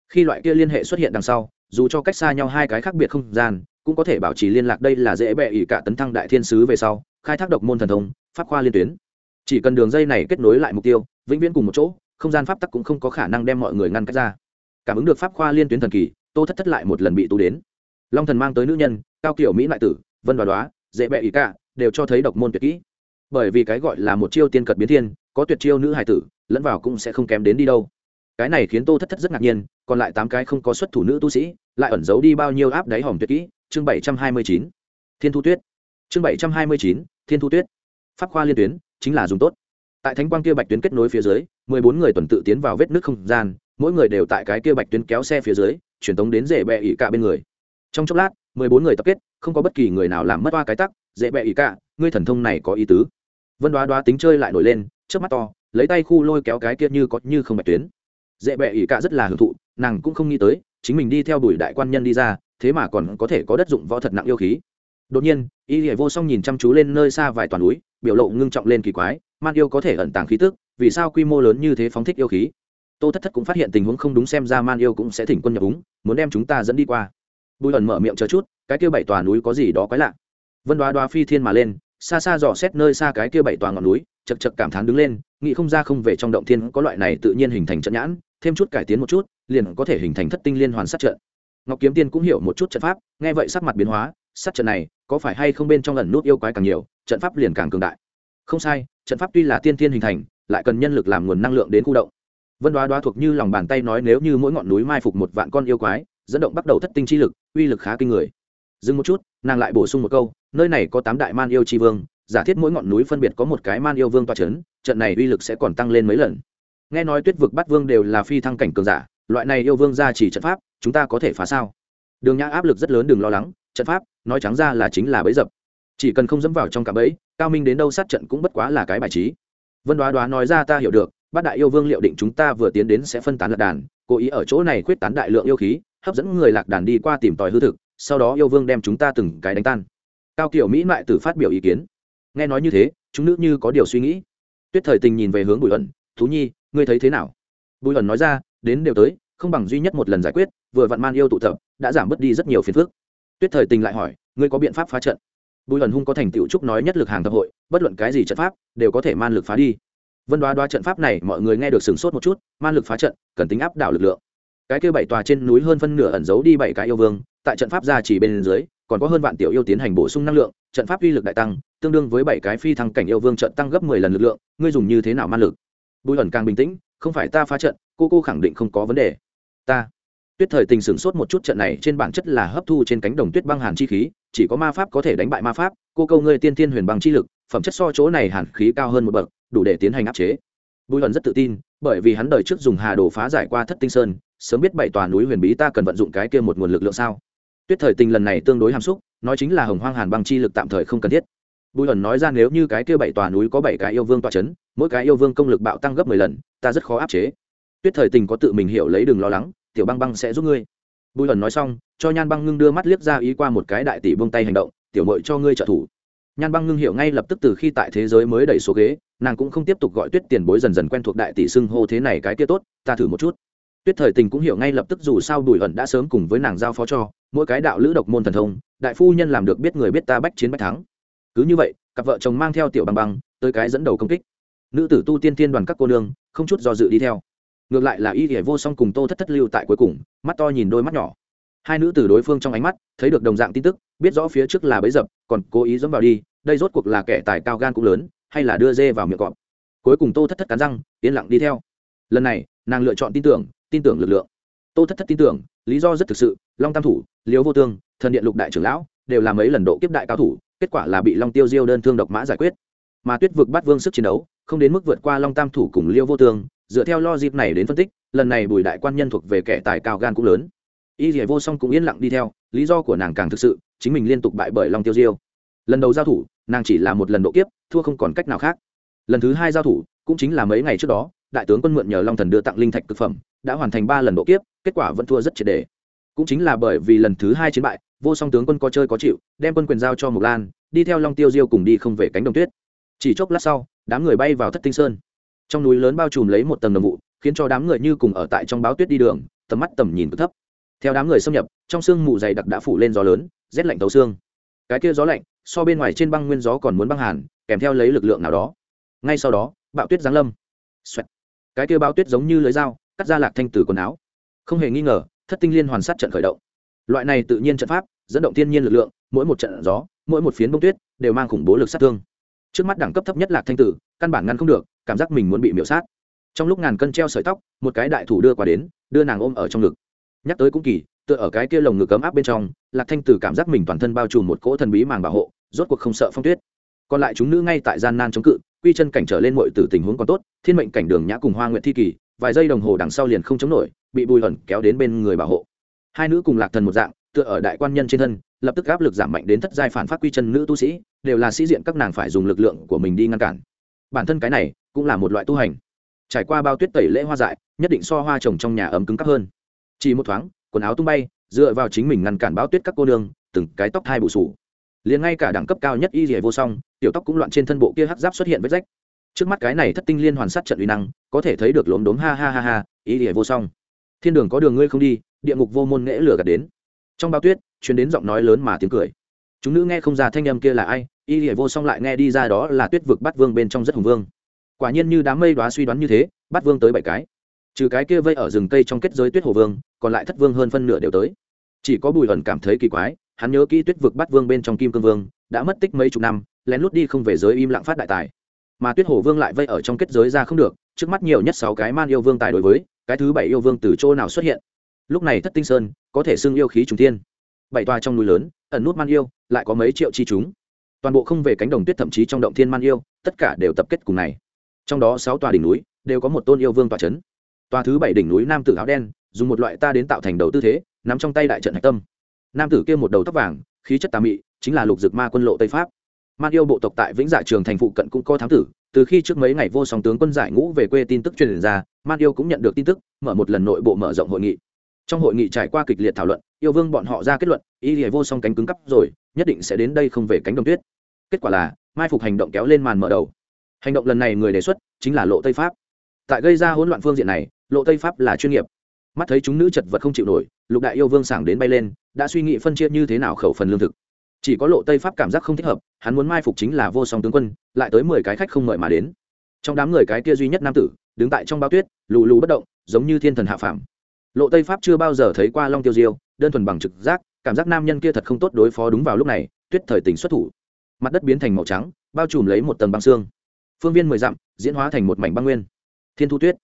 Khi loại kia liên hệ xuất hiện đằng sau, dù cho cách xa nhau hai cái khác biệt không gian, cũng có thể bảo trì liên lạc đây là dễ bẹ ỉ cả tấn thăng đại thiên sứ về sau, khai thác độc môn thần thông, pháp khoa liên tuyến. Chỉ cần đường dây này kết nối lại mục tiêu, vĩnh viễn cùng một chỗ, không gian pháp tắc cũng không có khả năng đem mọi người ngăn cách ra. Cảm ứng được pháp khoa liên tuyến thần kỳ, tô thất thất lại một lần bị tú đến. Long thần mang tới nữ nhân, cao kiểu mỹ lại tử, vân đoá đoá, dễ bẹ ỉ cả đều cho thấy độc môn tuyệt kỹ. Bởi vì cái gọi là một chiêu tiên cật biến thiên, có tuyệt chiêu nữ hải tử, lẫn vào cũng sẽ không kém đến đi đâu. Cái này khiến tô thất thất rất ngạc nhiên, còn lại tám cái không có xuất thủ nữ tu sĩ, lại ẩn giấu đi bao nhiêu áp đáy hòm tuyệt kỹ? Chương bảy trăm hai mươi chín. Thiên thu tuyết. Chương bảy trăm hai mươi chín, thiên thu tuyết. Pháp khoa liên tuyến, chính là dùng tốt. Tại thánh quang kia bạch tuyến kết nối phía dưới, mười bốn người tuần tự tiến vào vết nước không gian, mỗi người đều tại cái kia bạch tuyến kéo xe phía dưới truyền tống đến rể bẹ ỉ cả bên người. Trong chốc lát, mười bốn người tập kết không có bất kỳ người nào làm mất oa cái tắc, dễ bẹ ý cả, ngươi thần thông này có ý tứ. Vân đoá đoá tính chơi lại nổi lên trước mắt to, lấy tay khu lôi kéo cái kia như có như không bạch tuyến. Dễ bẹ ý cả rất là hưởng thụ, nàng cũng không nghĩ tới, chính mình đi theo đuổi đại quan nhân đi ra, thế mà còn có thể có đất dụng võ thật nặng yêu khí. Đột nhiên, y hệ vô song nhìn chăm chú lên nơi xa vài toàn núi, biểu lộ ngưng trọng lên kỳ quái, man yêu có thể ẩn tàng khí tức, vì sao quy mô lớn như thế phóng thích yêu khí? Tô thất thất cũng phát hiện tình huống không đúng xem ra man yêu cũng sẽ thỉnh quân nhập úng, muốn đem chúng ta dẫn đi qua bùi ẩn mở miệng chờ chút, cái kia bảy tòa núi có gì đó quái lạ. Vân đoá đoá phi thiên mà lên, xa xa dò xét nơi xa cái kia bảy tòa ngọn núi, chật chật cảm thán đứng lên, nghĩ không ra không về trong động thiên có loại này tự nhiên hình thành trận nhãn, thêm chút cải tiến một chút, liền có thể hình thành thất tinh liên hoàn sát trận. Ngọc kiếm tiên cũng hiểu một chút trận pháp, nghe vậy sắc mặt biến hóa, sát trận này có phải hay không bên trong ẩn nút yêu quái càng nhiều, trận pháp liền càng cường đại. Không sai, trận pháp tuy là tiên tiên hình thành, lại cần nhân lực làm nguồn năng lượng đến khu động. Vân đoá đoá thuộc như lòng bàn tay nói nếu như mỗi ngọn núi mai phục một vạn con yêu quái dẫn động bắt đầu thất tinh chi lực, uy lực khá kinh người. Dừng một chút, nàng lại bổ sung một câu, nơi này có tám đại man yêu tri vương, giả thiết mỗi ngọn núi phân biệt có một cái man yêu vương toa c h ấ n trận này uy lực sẽ còn tăng lên mấy lần. Nghe nói tuyết vực bắt vương đều là phi thăng cảnh cường giả, loại này yêu vương ra chỉ trận pháp, chúng ta có thể phá sao? Đường nhã áp lực rất lớn, đừng lo lắng, trận pháp, nói trắng ra là chính là bẫy dập. Chỉ cần không dẫm vào trong cả bẫy, cao minh đến đâu sát trận cũng bất quá là cái bài trí. Vân đoá đoá nói ra ta hiểu được, bát đại yêu vương liệu định chúng ta vừa tiến đến sẽ phân tán lật đàn, cố ý ở chỗ này khuyết tán đại lượng yêu khí hấp dẫn người lạc đàn đi qua tìm tòi hư thực, sau đó yêu vương đem chúng ta từng cái đánh tan. Cao kiểu mỹ mại tử phát biểu ý kiến. Nghe nói như thế, chúng nữ như có điều suy nghĩ. Tuyết thời tình nhìn về hướng bùi ẩn thú nhi, ngươi thấy thế nào? Bùi ẩn nói ra, đến đều tới, không bằng duy nhất một lần giải quyết, vừa vặn man yêu tụ tập, đã giảm bớt đi rất nhiều phiền phức. Tuyết thời tình lại hỏi, ngươi có biện pháp phá trận? Bùi ẩn hung có thành tựu trúc nói nhất lực hàng tập hội, bất luận cái gì trận pháp, đều có thể man lực phá đi. Vân đoá đoá trận pháp này, mọi người nghe được sửng sốt một chút, man lực phá trận, cần tính áp đảo lực lượng cái kia bảy tòa trên núi hơn phân nửa ẩn giấu đi bảy cái yêu vương, tại trận pháp gia chỉ bên dưới, còn có hơn vạn tiểu yêu tiến hành bổ sung năng lượng, trận pháp uy lực đại tăng, tương đương với bảy cái phi thăng cảnh yêu vương trận tăng gấp mười lần lực lượng, ngươi dùng như thế nào man lực? Bùi ẩn càng bình tĩnh, không phải ta phá trận, cô cô khẳng định không có vấn đề. Ta. Tuyết thời tình sửng sốt một chút trận này trên bản chất là hấp thu trên cánh đồng tuyết băng hàn chi khí, chỉ có ma pháp có thể đánh bại ma pháp, cô câu ngươi tiên tiên huyền băng chi lực, phẩm chất so chỗ này hàn khí cao hơn một bậc, đủ để tiến hành áp chế. Bùi ẩn rất tự tin, bởi vì hắn đời trước dùng hà đồ phá giải qua thất tinh sơn sớm biết bảy tòa núi huyền bí ta cần vận dụng cái kia một nguồn lực lượng sao? Tuyết thời tình lần này tương đối hàm xúc, nói chính là hồng hoang hàn băng chi lực tạm thời không cần thiết. Bùi ẩn nói ra nếu như cái kia bảy tòa núi có bảy cái yêu vương tọa c h ấ n mỗi cái yêu vương công lực bạo tăng gấp mười lần, ta rất khó áp chế. Tuyết thời tình có tự mình hiểu lấy đừng lo lắng, tiểu băng băng sẽ giúp ngươi. Bùi ẩn nói xong, cho nhan băng ngưng đưa mắt liếc ra ý qua một cái đại tỷ buông tay hành động, tiểu mội cho ngươi trợ thủ. Nhan băng ngưng hiểu ngay lập tức từ khi tại thế giới mới đẩy số ghế, nàng cũng không tiếp tục gọi tuyết tiền bối dần dần quen thuộc đại tỷ xưng hô thế này cái kia tốt, ta thử một chút tuyết thời tình cũng hiểu ngay lập tức dù sao bùi ẩn đã sớm cùng với nàng giao phó cho, mỗi cái đạo lữ độc môn thần thông, đại phu nhân làm được biết người biết ta bách chiến bách thắng. Cứ như vậy, cặp vợ chồng mang theo tiểu băng băng tới cái dẫn đầu công kích. Nữ tử tu tiên tiên đoàn các cô nương, không chút do dự đi theo. Ngược lại là y thể vô song cùng tô thất thất lưu tại cuối cùng, mắt to nhìn đôi mắt nhỏ. Hai nữ tử đối phương trong ánh mắt, thấy được đồng dạng tin tức, biết rõ phía trước là bấy dập, còn cố ý dẫm vào đi, đây rốt cuộc là kẻ tài cao gan cũng lớn, hay là đưa dê vào miệng cọp. Cuối cùng tô thất thất cắn răng, yên lặng đi theo. Lần này, nàng lựa chọn tin tưởng tin tưởng lực lượng. Tô thất thất tin tưởng, lý do rất thực sự, long tam thủ liếu vô tương, thần điện lục đại trưởng lão, đều là mấy lần độ kiếp đại cao thủ, kết quả là bị long tiêu diêu đơn thương độc mã giải quyết. Mà tuyết vực bắt vương sức chiến đấu, không đến mức vượt qua long tam thủ cùng liêu vô tương, dựa theo lo dịp này đến phân tích, lần này bùi đại quan nhân thuộc về kẻ tài cao gan cũng lớn. Y dỉa vô song cũng yên lặng đi theo, lý do của nàng càng thực sự, chính mình liên tục bại bởi long tiêu diêu. Lần đầu giao thủ, nàng chỉ là một lần độ kiếp, thua không còn cách nào khác. Lần thứ hai giao thủ, cũng chính là mấy ngày trước đó, đại tướng quân mượn nhờ long thần đưa tặng linh thạch thực phẩm đã hoàn thành ba lần độ kiếp, kết quả vẫn thua rất triệt đề. Cũng chính là bởi vì lần thứ hai chiến bại, vô song tướng quân có chơi có chịu, đem quân quyền giao cho mộc lan, đi theo long tiêu diêu cùng đi không về cánh đồng tuyết. Chỉ chốc lát sau, đám người bay vào thất tinh sơn. Trong núi lớn bao trùm lấy một tầng đồng vụ, khiến cho đám người như cùng ở tại trong báo tuyết đi đường, tầm mắt tầm nhìn cực thấp. Theo đám người xâm nhập, trong sương mù dày đặc đã phủ lên gió lớn, rét lạnh tấu xương. Cái kia gió lạnh, so bên ngoài trên băng nguyên gió còn muốn băng hàn, kèm theo lấy lực lượng nào đó. Ngay sau đó, bạo tuyết giáng lâm. Xoẹt. cái kia bao tuyết giống như lưới dao cắt ra lạc thanh tử quần áo. Không hề nghi ngờ, thất tinh liên hoàn sát trận khởi động. Loại này tự nhiên trận pháp, dẫn động thiên nhiên lực lượng, mỗi một trận gió, mỗi một phiến bông tuyết, đều mang khủng bố lực sát thương. Trước mắt đẳng cấp thấp nhất lạc thanh tử, căn bản ngăn không được, cảm giác mình muốn bị miễu sát. Trong lúc ngàn cân treo sợi tóc, một cái đại thủ đưa qua đến, đưa nàng ôm ở trong ngực. Nhắc tới cũng kỳ, tựa ở cái kia lồng ngực cấm áp bên trong, lạc thanh tử cảm giác mình toàn thân bao trùm một cỗ thần bí màng bảo hộ, rốt cuộc không sợ phong tuyết. Còn lại chúng nữ ngay tại gian nan chống cự, quy chân cảnh trở lên mọi từ tình huống còn tốt, thiên mệnh cảnh đường nhã cùng hoa nguyện thi kỳ vài giây đồng hồ đằng sau liền không chống nổi, bị bùi hẩn kéo đến bên người bảo hộ. Hai nữ cùng lạc thần một dạng, tựa ở đại quan nhân trên thân, lập tức áp lực giảm mạnh đến thất giai phản phát quy chân nữ tu sĩ, đều là sĩ diện các nàng phải dùng lực lượng của mình đi ngăn cản. Bản thân cái này cũng là một loại tu hành. Trải qua bao tuyết tẩy lễ hoa dại, nhất định so hoa trồng trong nhà ấm cứng cắp hơn. Chỉ một thoáng, quần áo tung bay, dựa vào chính mình ngăn cản bao tuyết các cô nương, từng cái tóc thai bù sù. Liền ngay cả đẳng cấp cao nhất y dì vô song, tiểu tóc cũng loạn trên thân bộ kia hắc giáp xuất hiện vết rách trước mắt cái này thất tinh liên hoàn sát trận uy năng, có thể thấy được lốm đốm ha ha ha ha, ý dì vô song. Thiên đường có đường ngươi không đi, địa ngục vô môn nghễ lửa gạt đến. Trong bao tuyết chuyến đến giọng nói lớn mà tiếng cười. Chúng nữ nghe không ra thanh âm kia là ai, ý dì vô song lại nghe đi ra đó là tuyết vực bắt vương bên trong rất hùng vương. Quả nhiên như đám mây đoá suy đoán như thế bắt vương tới bảy cái. Trừ cái kia vây ở rừng cây trong kết giới tuyết hồ vương, còn lại thất vương hơn phân nửa đều tới. Chỉ có bùi ẩn cảm thấy kỳ quái, hắn nhớ kỹ tuyết vực bắt vương bên trong kim cương vương, đã mất tích mấy chục năm, lén lút đi không về giới im lặng phát đại tài mà tuyết Hổ vương lại vây ở trong kết giới ra không được, trước mắt nhiều nhất sáu cái man yêu vương tài đối với, cái thứ bảy yêu vương từ chỗ nào xuất hiện? Lúc này thất tinh sơn, có thể xưng yêu khí trùng thiên. Bảy toa trong núi lớn, ẩn nút man yêu, lại có mấy triệu chi chúng. Toàn bộ không về cánh đồng tuyết thậm chí trong động thiên man yêu, tất cả đều tập kết cùng này. Trong đó sáu tòa đỉnh núi, đều có một tôn yêu vương tòa c h ấ n tòa thứ bảy đỉnh núi nam tử áo đen, dùng một loại ta đến tạo thành đầu tư thế, nắm trong tay đại trận hạch tâm. Nam tử kia một đầu tóc vàng, khí chất tà mị, chính là lục dực ma quân lộ tây pháp man yêu bộ tộc tại vĩnh dạ trường thành phụ cận cũng có thám tử, từ khi trước mấy ngày vô song tướng quân giải ngũ về quê tin tức truyền ra, man yêu cũng nhận được tin tức, mở một lần nội bộ mở rộng hội nghị. Trong hội nghị trải qua kịch liệt thảo luận, yêu vương bọn họ ra kết luận, y lìa vô song cánh cứng cắp rồi, nhất định sẽ đến đây không về cánh đồng tuyết. Kết quả là, mai phục hành động kéo lên màn mở đầu. Hành động lần này người đề xuất chính là lộ tây pháp. Tại gây ra hỗn loạn phương diện này, lộ tây pháp là chuyên nghiệp. Mắt thấy chúng nữ chật vật không chịu nổi, lục đại yêu vương sảng đến bay lên, đã suy nghĩ phân chia như thế nào khẩu phần lương thực chỉ có lộ tây pháp cảm giác không thích hợp, hắn muốn mai phục chính là vô song tướng quân, lại tới mười cái khách không mời mà đến. Trong đám người cái kia duy nhất nam tử, đứng tại trong bao tuyết, lù lù bất động, giống như thiên thần hạ phàm. Lộ tây pháp chưa bao giờ thấy qua long tiêu diêu, đơn thuần bằng trực giác, cảm giác nam nhân kia thật không tốt đối phó đúng vào lúc này, tuyết thời tình xuất thủ. Mặt đất biến thành màu trắng, bao trùm lấy một tầng băng xương. Phương viên mười dặm, diễn hóa thành một mảnh băng nguyên. Thiên thu tuyết.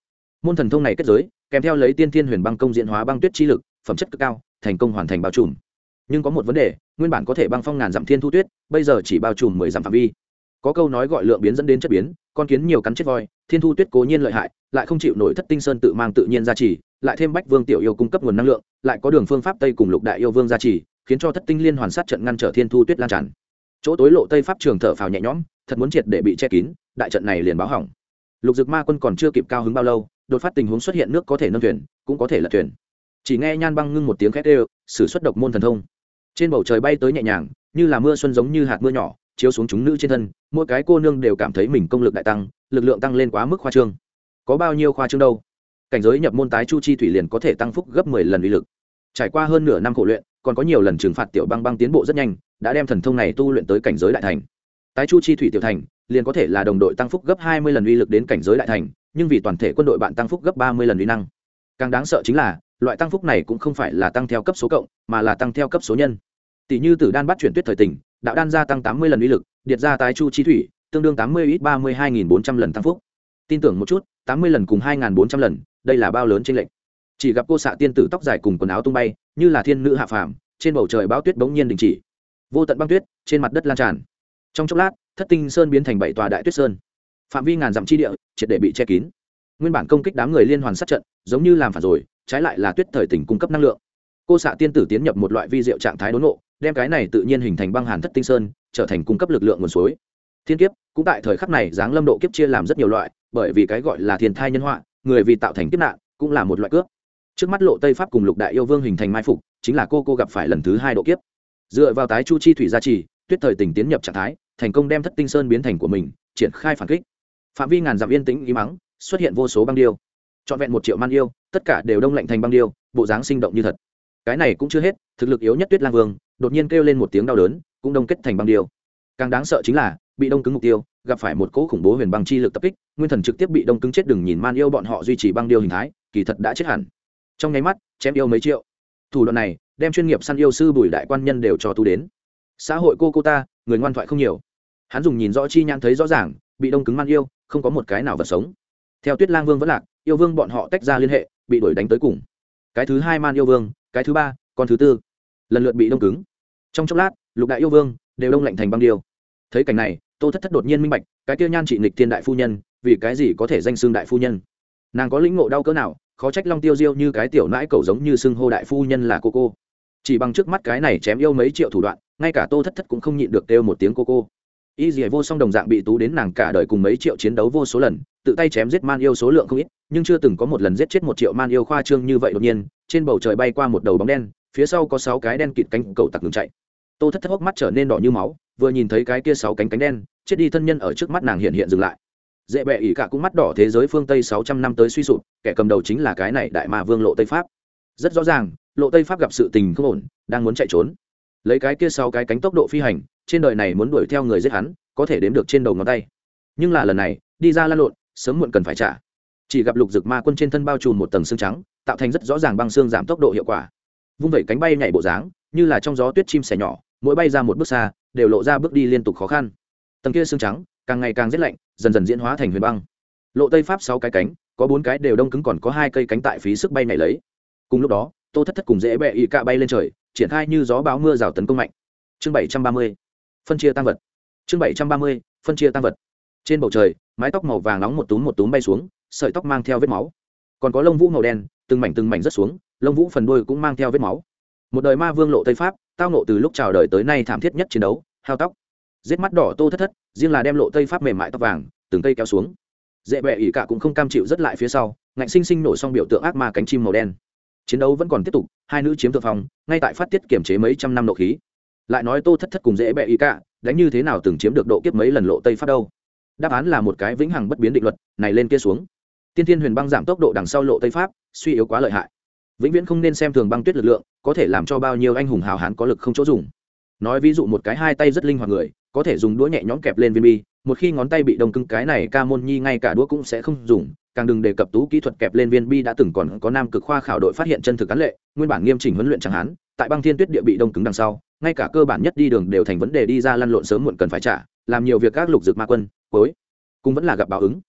Môn thần thông này kết giới, kèm theo lấy tiên thiên huyền băng công diễn hóa băng tuyết chi lực, phẩm chất cực cao, thành công hoàn thành bao trùm nhưng có một vấn đề, nguyên bản có thể băng phong ngàn dặm thiên thu tuyết, bây giờ chỉ bao trùm mười dặm phạm vi. Có câu nói gọi lượng biến dẫn đến chất biến, con kiến nhiều cắn chết voi, thiên thu tuyết cố nhiên lợi hại, lại không chịu nổi thất tinh sơn tự mang tự nhiên gia trì, lại thêm bách vương tiểu yêu cung cấp nguồn năng lượng, lại có đường phương pháp tây cùng lục đại yêu vương gia trì, khiến cho thất tinh liên hoàn sát trận ngăn trở thiên thu tuyết lan tràn. Chỗ tối lộ tây pháp trường thở phào nhẹ nhõm, thật muốn triệt để bị che kín, đại trận này liền báo hỏng. Lục dực ma quân còn chưa kịp cao hứng bao lâu, đột phát tình huống xuất hiện nước có thể nâng thuyền, cũng có thể lật thuyền. Chỉ nghe nhan băng ngưng một tiếng khét ê sử xuất độc môn thần thông trên bầu trời bay tới nhẹ nhàng, như là mưa xuân giống như hạt mưa nhỏ, chiếu xuống chúng nữ trên thân, mỗi cái cô nương đều cảm thấy mình công lực đại tăng, lực lượng tăng lên quá mức khoa trương. Có bao nhiêu khoa trương đâu? Cảnh giới nhập môn tái chu chi thủy liền có thể tăng phúc gấp mười lần uy lực. Trải qua hơn nửa năm khổ luyện, còn có nhiều lần trừng phạt tiểu băng băng tiến bộ rất nhanh, đã đem thần thông này tu luyện tới cảnh giới đại thành. Tái chu chi thủy tiểu thành, liền có thể là đồng đội tăng phúc gấp hai mươi lần uy lực đến cảnh giới đại thành, nhưng vì toàn thể quân đội bạn tăng phúc gấp ba mươi lần uy năng. Càng đáng sợ chính là, loại tăng phúc này cũng không phải là tăng theo cấp số cộng, mà là tăng theo cấp số nhân tỷ như tử đan bắt chuyển tuyết thời tình, đạo đan gia tăng tám mươi lần uy lực, điệt ra tái chu chi thủy, tương đương tám mươi ít ba mươi hai nghìn bốn trăm lần tăng phúc. Tin tưởng một chút, tám mươi lần cùng hai nghìn bốn trăm lần, đây là bao lớn trên lệnh chỉ gặp cô xạ tiên tử tóc dài cùng quần áo tung bay, như là thiên nữ hạ phàm, trên bầu trời bão tuyết bỗng nhiên đình chỉ. Vô tận băng tuyết trên mặt đất lan tràn. Trong chốc lát, thất tinh sơn biến thành bảy tòa đại tuyết sơn. Phạm vi ngàn dặm chi địa, triệt để bị che kín. Nguyên bản công kích đám người liên hoàn sát trận, giống như làm phản rồi, trái lại là tuyết thời tình cung cấp năng lượng. Cô xạ tiên tử tiến nhập một loại vi diệu trạng thái đốn nộ đem cái này tự nhiên hình thành băng hàn thất tinh sơn, trở thành cung cấp lực lượng nguồn suối. Thiên kiếp, cũng tại thời khắc này giáng lâm độ kiếp chia làm rất nhiều loại, bởi vì cái gọi là thiên thai nhân họa, người vì tạo thành kiếp nạn, cũng là một loại cướp. Trước mắt lộ tây pháp cùng lục đại yêu vương hình thành mai phục, chính là cô cô gặp phải lần thứ hai độ kiếp. Dựa vào tái chu chi thủy gia trì, tuyết thời tình tiến nhập trạng thái, thành công đem thất tinh sơn biến thành của mình, triển khai phản kích. Phạm vi ngàn dặm yên tĩnh ý mắng xuất hiện vô số băng điêu. Trọn vẹn một triệu man yêu, tất cả đều đông lạnh thành băng điêu, bộ dáng sinh động như thật. Cái này cũng chưa hết, thực lực yếu nhất tuyết lang vương đột nhiên kêu lên một tiếng đau đớn, cũng đông kết thành băng điêu. Càng đáng sợ chính là, bị đông cứng mục tiêu, gặp phải một cỗ khủng bố huyền băng chi lực tập kích, nguyên thần trực tiếp bị đông cứng chết đừng nhìn man yêu bọn họ duy trì băng điêu hình thái, kỳ thật đã chết hẳn. Trong nháy mắt, chém yêu mấy triệu. Thủ đoạn này, đem chuyên nghiệp săn yêu sư bùi đại quan nhân đều cho tu đến. Xã hội cô cô ta, người ngoan thoại không nhiều. Hắn dùng nhìn rõ chi nhãn thấy rõ ràng, bị đông cứng man yêu, không có một cái nào vật sống. Theo tuyết lang vương vẫn lạc, yêu vương bọn họ tách ra liên hệ, bị đuổi đánh tới cùng. Cái thứ hai man yêu vương, cái thứ ba, con thứ tư. Lần lượt bị đông cứng trong chốc lát, lục đại yêu vương đều đông lạnh thành băng điêu. Thấy cảnh này, tô thất thất đột nhiên minh bạch, cái tiêu nhan trị nịch thiên đại phu nhân, vì cái gì có thể danh xương đại phu nhân? Nàng có lĩnh ngộ đau cỡ nào, khó trách long tiêu diêu như cái tiểu nãi cầu giống như xưng hô đại phu nhân là cô cô. Chỉ bằng trước mắt cái này chém yêu mấy triệu thủ đoạn, ngay cả tô thất thất cũng không nhịn được kêu một tiếng cô cô. Y dì vô song đồng dạng bị tú đến nàng cả đời cùng mấy triệu chiến đấu vô số lần, tự tay chém giết man yêu số lượng không ít, nhưng chưa từng có một lần giết chết một triệu man yêu khoa trương như vậy đột nhiên, trên bầu trời bay qua một đầu bóng đen phía sau có sáu cái đen kịt cánh cầu tặc ngừng chạy. Tô thất thất hốc mắt trở nên đỏ như máu, vừa nhìn thấy cái kia sáu cánh cánh đen, chết đi thân nhân ở trước mắt nàng hiện hiện dừng lại. Dễ bẹ ỉ cả cũng mắt đỏ thế giới phương tây sáu trăm năm tới suy sụp, kẻ cầm đầu chính là cái này đại ma vương lộ tây pháp. Rất rõ ràng, lộ tây pháp gặp sự tình không ổn, đang muốn chạy trốn. Lấy cái kia sau cái cánh tốc độ phi hành, trên đời này muốn đuổi theo người giết hắn, có thể đếm được trên đầu ngón tay. Nhưng là lần này, đi ra lan lộn, sớm muộn cần phải trả. Chỉ gặp lục dực ma quân trên thân bao trùm một tầng xương trắng, tạo thành rất rõ ràng băng xương giảm tốc độ hiệu quả vung vẩy cánh bay nhảy bộ dáng, như là trong gió tuyết chim sẻ nhỏ, mỗi bay ra một bước xa, đều lộ ra bước đi liên tục khó khăn. Tầng kia xương trắng, càng ngày càng rét lạnh, dần dần diễn hóa thành huyền băng. Lộ tây pháp sáu cái cánh, có bốn cái đều đông cứng còn có hai cây cánh tại phí sức bay nhảy lấy. Cùng lúc đó, tô thất thất cùng dễ bẹ y cạ bay lên trời, triển khai như gió báo mưa rào tấn công mạnh. Chương bảy trăm ba mươi, phân chia tăng vật. Chương bảy trăm ba mươi, phân chia tăng vật. Trên bầu trời, mái tóc màu vàng nóng một túm một túm bay xuống, sợi tóc mang theo vết máu. Còn có lông vũ màu đen, từng mảnh từng mảnh rất xuống lông vũ phần đuôi cũng mang theo vết máu. Một đời ma vương lộ tây pháp tao nộ từ lúc chào đời tới nay thảm thiết nhất chiến đấu hao tóc. Giết mắt đỏ tô thất thất riêng là đem lộ tây pháp mềm mại tóc vàng từng cây kéo xuống. Dễ bẹ ỉ cả cũng không cam chịu rất lại phía sau ngạnh sinh sinh nổ xong biểu tượng ác ma cánh chim màu đen. Chiến đấu vẫn còn tiếp tục hai nữ chiếm thượng phòng, ngay tại phát tiết kiểm chế mấy trăm năm nộ khí. Lại nói tô thất thất cùng dễ bẹ ỉ cả đánh như thế nào từng chiếm được độ kiếp mấy lần lộ tây pháp đâu? Đáp án là một cái vĩnh hằng bất biến định luật này lên kia xuống. Tiên thiên huyền băng giảm tốc độ đằng sau lộ tây pháp suy yếu quá lợi hại vĩnh viễn không nên xem thường băng tuyết lực lượng, có thể làm cho bao nhiêu anh hùng hào hán có lực không chỗ dùng. Nói ví dụ một cái hai tay rất linh hoạt người, có thể dùng đũa nhẹ nhõm kẹp lên viên bi, một khi ngón tay bị đông cứng, cái này ca môn nhi ngay cả đũa cũng sẽ không dùng, càng đừng đề cập tú kỹ thuật kẹp lên viên bi đã từng còn có nam cực khoa khảo đội phát hiện chân thực cán lệ, nguyên bản nghiêm chỉnh huấn luyện chẳng hán tại băng thiên tuyết địa bị đông cứng đằng sau, ngay cả cơ bản nhất đi đường đều thành vấn đề đi ra lăn lộn sớm muộn cần phải trả, làm nhiều việc các lục dược ma quân cuối cũng vẫn là gặp báo ứng.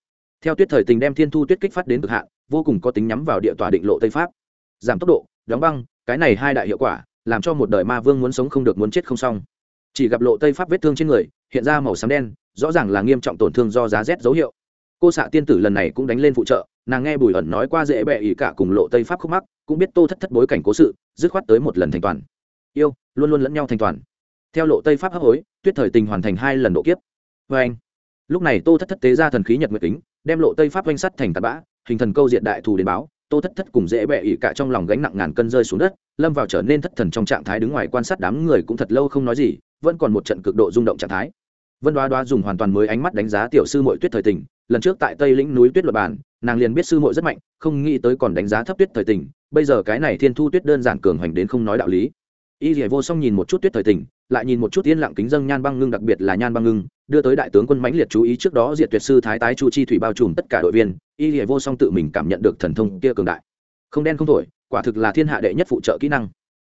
Theo tuyết thời tình đem thiên thu tuyết kích phát đến cực hạn, vô cùng có tính nhắm vào địa tòa định lộ tây pháp giảm tốc độ, đóng băng, cái này hai đại hiệu quả, làm cho một đời ma vương muốn sống không được muốn chết không xong. Chỉ gặp lộ tây pháp vết thương trên người, hiện ra màu xám đen, rõ ràng là nghiêm trọng tổn thương do giá rét dấu hiệu. Cô xạ tiên tử lần này cũng đánh lên phụ trợ, nàng nghe bùi ẩn nói qua dễ bẹ ỉ cả cùng lộ tây pháp khúc mắc, cũng biết tô thất thất bối cảnh cố sự, dứt khoát tới một lần thành toàn. Yêu, luôn luôn lẫn nhau thành toàn. Theo lộ tây pháp hấp hối, tuyết thời tình hoàn thành hai lần độ kiếp. Vê anh. Lúc này tô thất thất tế ra thần khí nhật nguyệt kính, đem lộ tây pháp oanh sắt thành tạt bã, hình thần câu diện đại thù đến báo tô thất thất cùng dễ bẹ ỉ cả trong lòng gánh nặng ngàn cân rơi xuống đất, lâm vào trở nên thất thần trong trạng thái đứng ngoài quan sát đám người cũng thật lâu không nói gì, vẫn còn một trận cực độ rung động trạng thái. Vân đoá đoá dùng hoàn toàn mới ánh mắt đánh giá tiểu sư mội tuyết thời tình, lần trước tại tây lĩnh núi tuyết luật bản, nàng liền biết sư mội rất mạnh, không nghĩ tới còn đánh giá thấp tuyết thời tình, bây giờ cái này thiên thu tuyết đơn giản cường hoành đến không nói đạo lý. Y dỉa vô song nhìn một chút tuyết thời tình lại nhìn một chút yên lặng kính dâng nhan băng ngưng, đặc biệt là nhan băng ngưng, đưa tới đại tướng quân mãnh liệt chú ý trước đó diệt tuyệt sư thái tái chu chi thủy bao trùm tất cả đội viên, y dỉa vô song tự mình cảm nhận được thần thông kia cường đại. Không đen không thổi, quả thực là thiên hạ đệ nhất phụ trợ kỹ năng.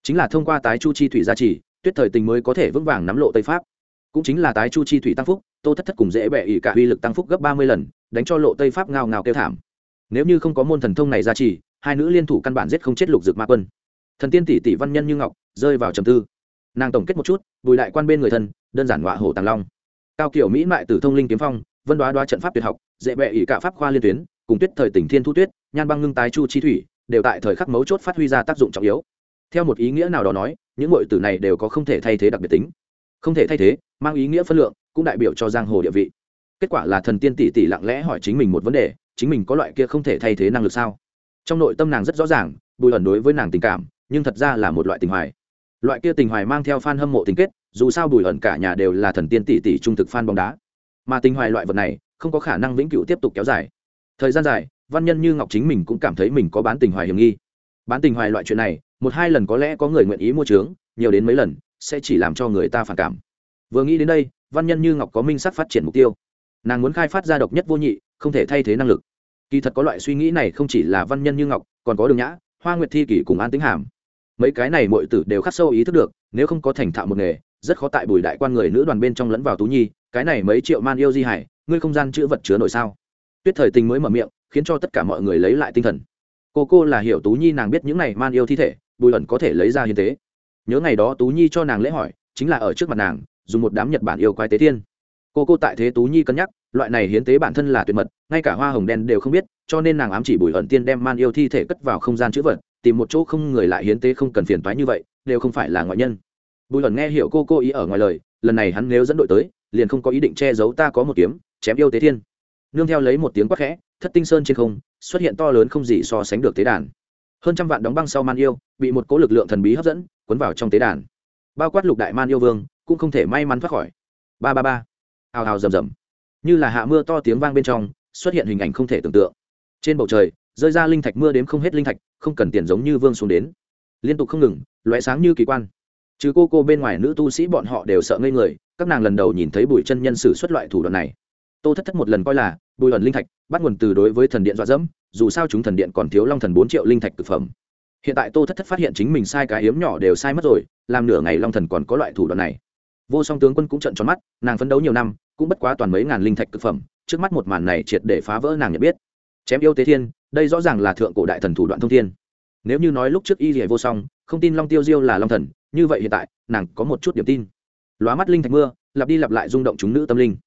Chính là thông qua tái chu chi thủy gia trì, tuyết thời tình mới có thể vững vàng nắm lộ tây pháp. Cũng chính là tái chu chi thủy tăng phúc, tô thất thất cùng dễ bẹ ỉ cả uy lực tăng phúc gấp ba mươi lần, đánh cho lộ tây pháp ngao ngao kêu thảm. Nếu như không có môn thần thông này gia trì, hai nữ liên thủ căn bản giết không chết lục dược ma quân. Thần tiên tỷ tỷ văn nhân như ngọc, rơi vào trầm tư nàng tổng kết một chút, bùi đại quan bên người thân, đơn giản ngọa hổ tàng long. Cao kiểu mỹ mại tử thông linh kiếm phong, vân đoá đoá trận pháp tuyệt học, dễ bệ ỷ cả pháp khoa liên tuyến, cùng tuyết thời tỉnh thiên thu tuyết, nhan băng ngưng tái chu chi thủy, đều tại thời khắc mấu chốt phát huy ra tác dụng trọng yếu. Theo một ý nghĩa nào đó nói, những ngội tử này đều có không thể thay thế đặc biệt tính. Không thể thay thế, mang ý nghĩa phân lượng, cũng đại biểu cho giang hồ địa vị. Kết quả là thần tiên tỷ tỷ lặng lẽ hỏi chính mình một vấn đề, chính mình có loại kia không thể thay thế năng lực sao? Trong nội tâm nàng rất rõ ràng, bùi ẩn đối với nàng tình cảm, nhưng thật ra là một loại tình hoài loại kia tình hoài mang theo f a n hâm mộ tình kết, dù sao bùi ẩn cả nhà đều là thần tiên tỷ tỷ trung thực f a n bóng đá. Mà tình hoài loại vật này, không có khả năng vĩnh cửu tiếp tục kéo dài. Thời gian dài, văn nhân như ngọc chính mình cũng cảm thấy mình có bán tình hoài hiểm nghi. Bán tình hoài loại chuyện này, một hai lần có lẽ có người nguyện ý mua trướng nhiều đến mấy lần, sẽ chỉ làm cho người ta phản cảm. Vừa nghĩ đến đây, văn nhân như ngọc có minh sắc phát triển mục tiêu. Nàng muốn khai phát ra độc nhất vô nhị, không thể thay thế năng lực. Kỳ thật có loại suy nghĩ này không chỉ là văn nhân như ngọc, còn có đường nhã, hoa nguyệt thi kỷ cùng an tính hàm mấy cái này mọi tử đều khắc sâu ý thức được, nếu không có thành thạo một nghề, rất khó tại bùi đại quan người nữ đoàn bên trong lẫn vào tú nhi, cái này mấy triệu man yêu di hải, ngươi không gian chữ vật chứa nổi sao? Tuyết thời tình mới mở miệng, khiến cho tất cả mọi người lấy lại tinh thần. Cô cô là hiểu tú nhi nàng biết những này man yêu thi thể, bùi ẩn có thể lấy ra hiến tế. Nhớ ngày đó tú nhi cho nàng lễ hỏi, chính là ở trước mặt nàng, dùng một đám nhật bản yêu quái tế thiên cô cô tại thế tú nhi cân nhắc, loại này hiến tế bản thân là tuyệt mật, ngay cả hoa hồng đen đều không biết, cho nên nàng ám chỉ bùi ẩn tiên đem man yêu thi thể cất vào không gian chữ vật tìm một chỗ không người lại hiến tế không cần phiền toái như vậy, đều không phải là ngoại nhân. Bùi ẩn nghe hiểu cô cô ý ở ngoài lời, lần này hắn nếu dẫn đội tới, liền không có ý định che giấu ta có một kiếm, chém yêu tế thiên. Nương theo lấy một tiếng quát khẽ, thất tinh sơn trên không, xuất hiện to lớn không gì so sánh được tế đàn. Hơn trăm vạn đóng băng sau man yêu, bị một cỗ lực lượng thần bí hấp dẫn, cuốn vào trong tế đàn. Bao quát lục đại man yêu vương, cũng không thể may mắn thoát khỏi. Ba ba ba. Hào hào rầm rầm. Như là hạ mưa to tiếng vang bên trong, xuất hiện hình ảnh không thể tưởng tượng. Trên bầu trời, rơi ra linh thạch mưa đếm không hết linh thạch không cần tiền giống như vương xuống đến. Liên tục không ngừng, lóe sáng như kỳ quan. Chứ cô cô bên ngoài nữ tu sĩ bọn họ đều sợ ngây người, các nàng lần đầu nhìn thấy bùi chân nhân sử xuất loại thủ đoạn này. Tô thất thất một lần coi là, bùi ẩn linh thạch, bắt nguồn từ đối với thần điện dọa dẫm, dù sao chúng thần điện còn thiếu long thần bốn triệu linh thạch thực phẩm. Hiện tại tô thất thất phát hiện chính mình sai cái hiếm nhỏ đều sai mất rồi, làm nửa ngày long thần còn có loại thủ đoạn này. Vô song tướng quân cũng trận tròn mắt, nàng phấn đấu nhiều năm, cũng bất quá toàn mấy ngàn linh thạch thực phẩm, trước mắt một màn này triệt để phá vỡ nàng nhận biết. Chém yêu tế thiên đây rõ ràng là thượng cổ đại thần thủ đoạn thông thiên. Nếu như nói lúc trước y dỉa vô song, không tin long tiêu diêu là long thần, như vậy hiện tại, nàng có một chút điểm tin. Lóa mắt linh thạch mưa, lặp đi lặp lại rung động chúng nữ tâm linh.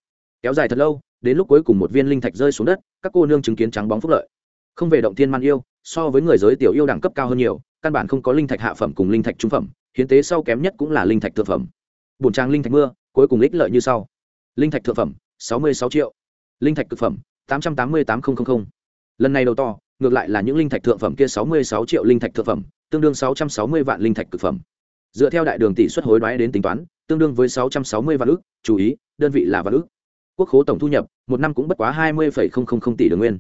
Kéo dài thật lâu, đến lúc cuối cùng một viên linh thạch rơi xuống đất, các cô nương chứng kiến trắng bóng phúc lợi. Không về động thiên man yêu, so với người giới tiểu yêu đẳng cấp cao hơn nhiều, căn bản không có linh thạch hạ phẩm cùng linh thạch trung phẩm, hiến tế sau kém nhất cũng là linh thạch thượng phẩm. Bùn trang linh thạch mưa, cuối cùng ích lợi như sau. Linh thạch thượng phẩm, sáu mươi sáu triệu. Linh thạch thực phẩm, tám trăm tám mươi tám nghìn lần này đầu to, ngược lại là những linh thạch thượng phẩm kia sáu mươi sáu triệu linh thạch thượng phẩm, tương đương sáu trăm sáu mươi vạn linh thạch cực phẩm. Dựa theo đại đường tỷ suất hối đoái đến tính toán, tương đương với sáu trăm sáu mươi vạn ước chú ý, đơn vị là vạn ước quốc khố tổng thu nhập, một năm cũng bất quá hai mươi tỷ đường nguyên.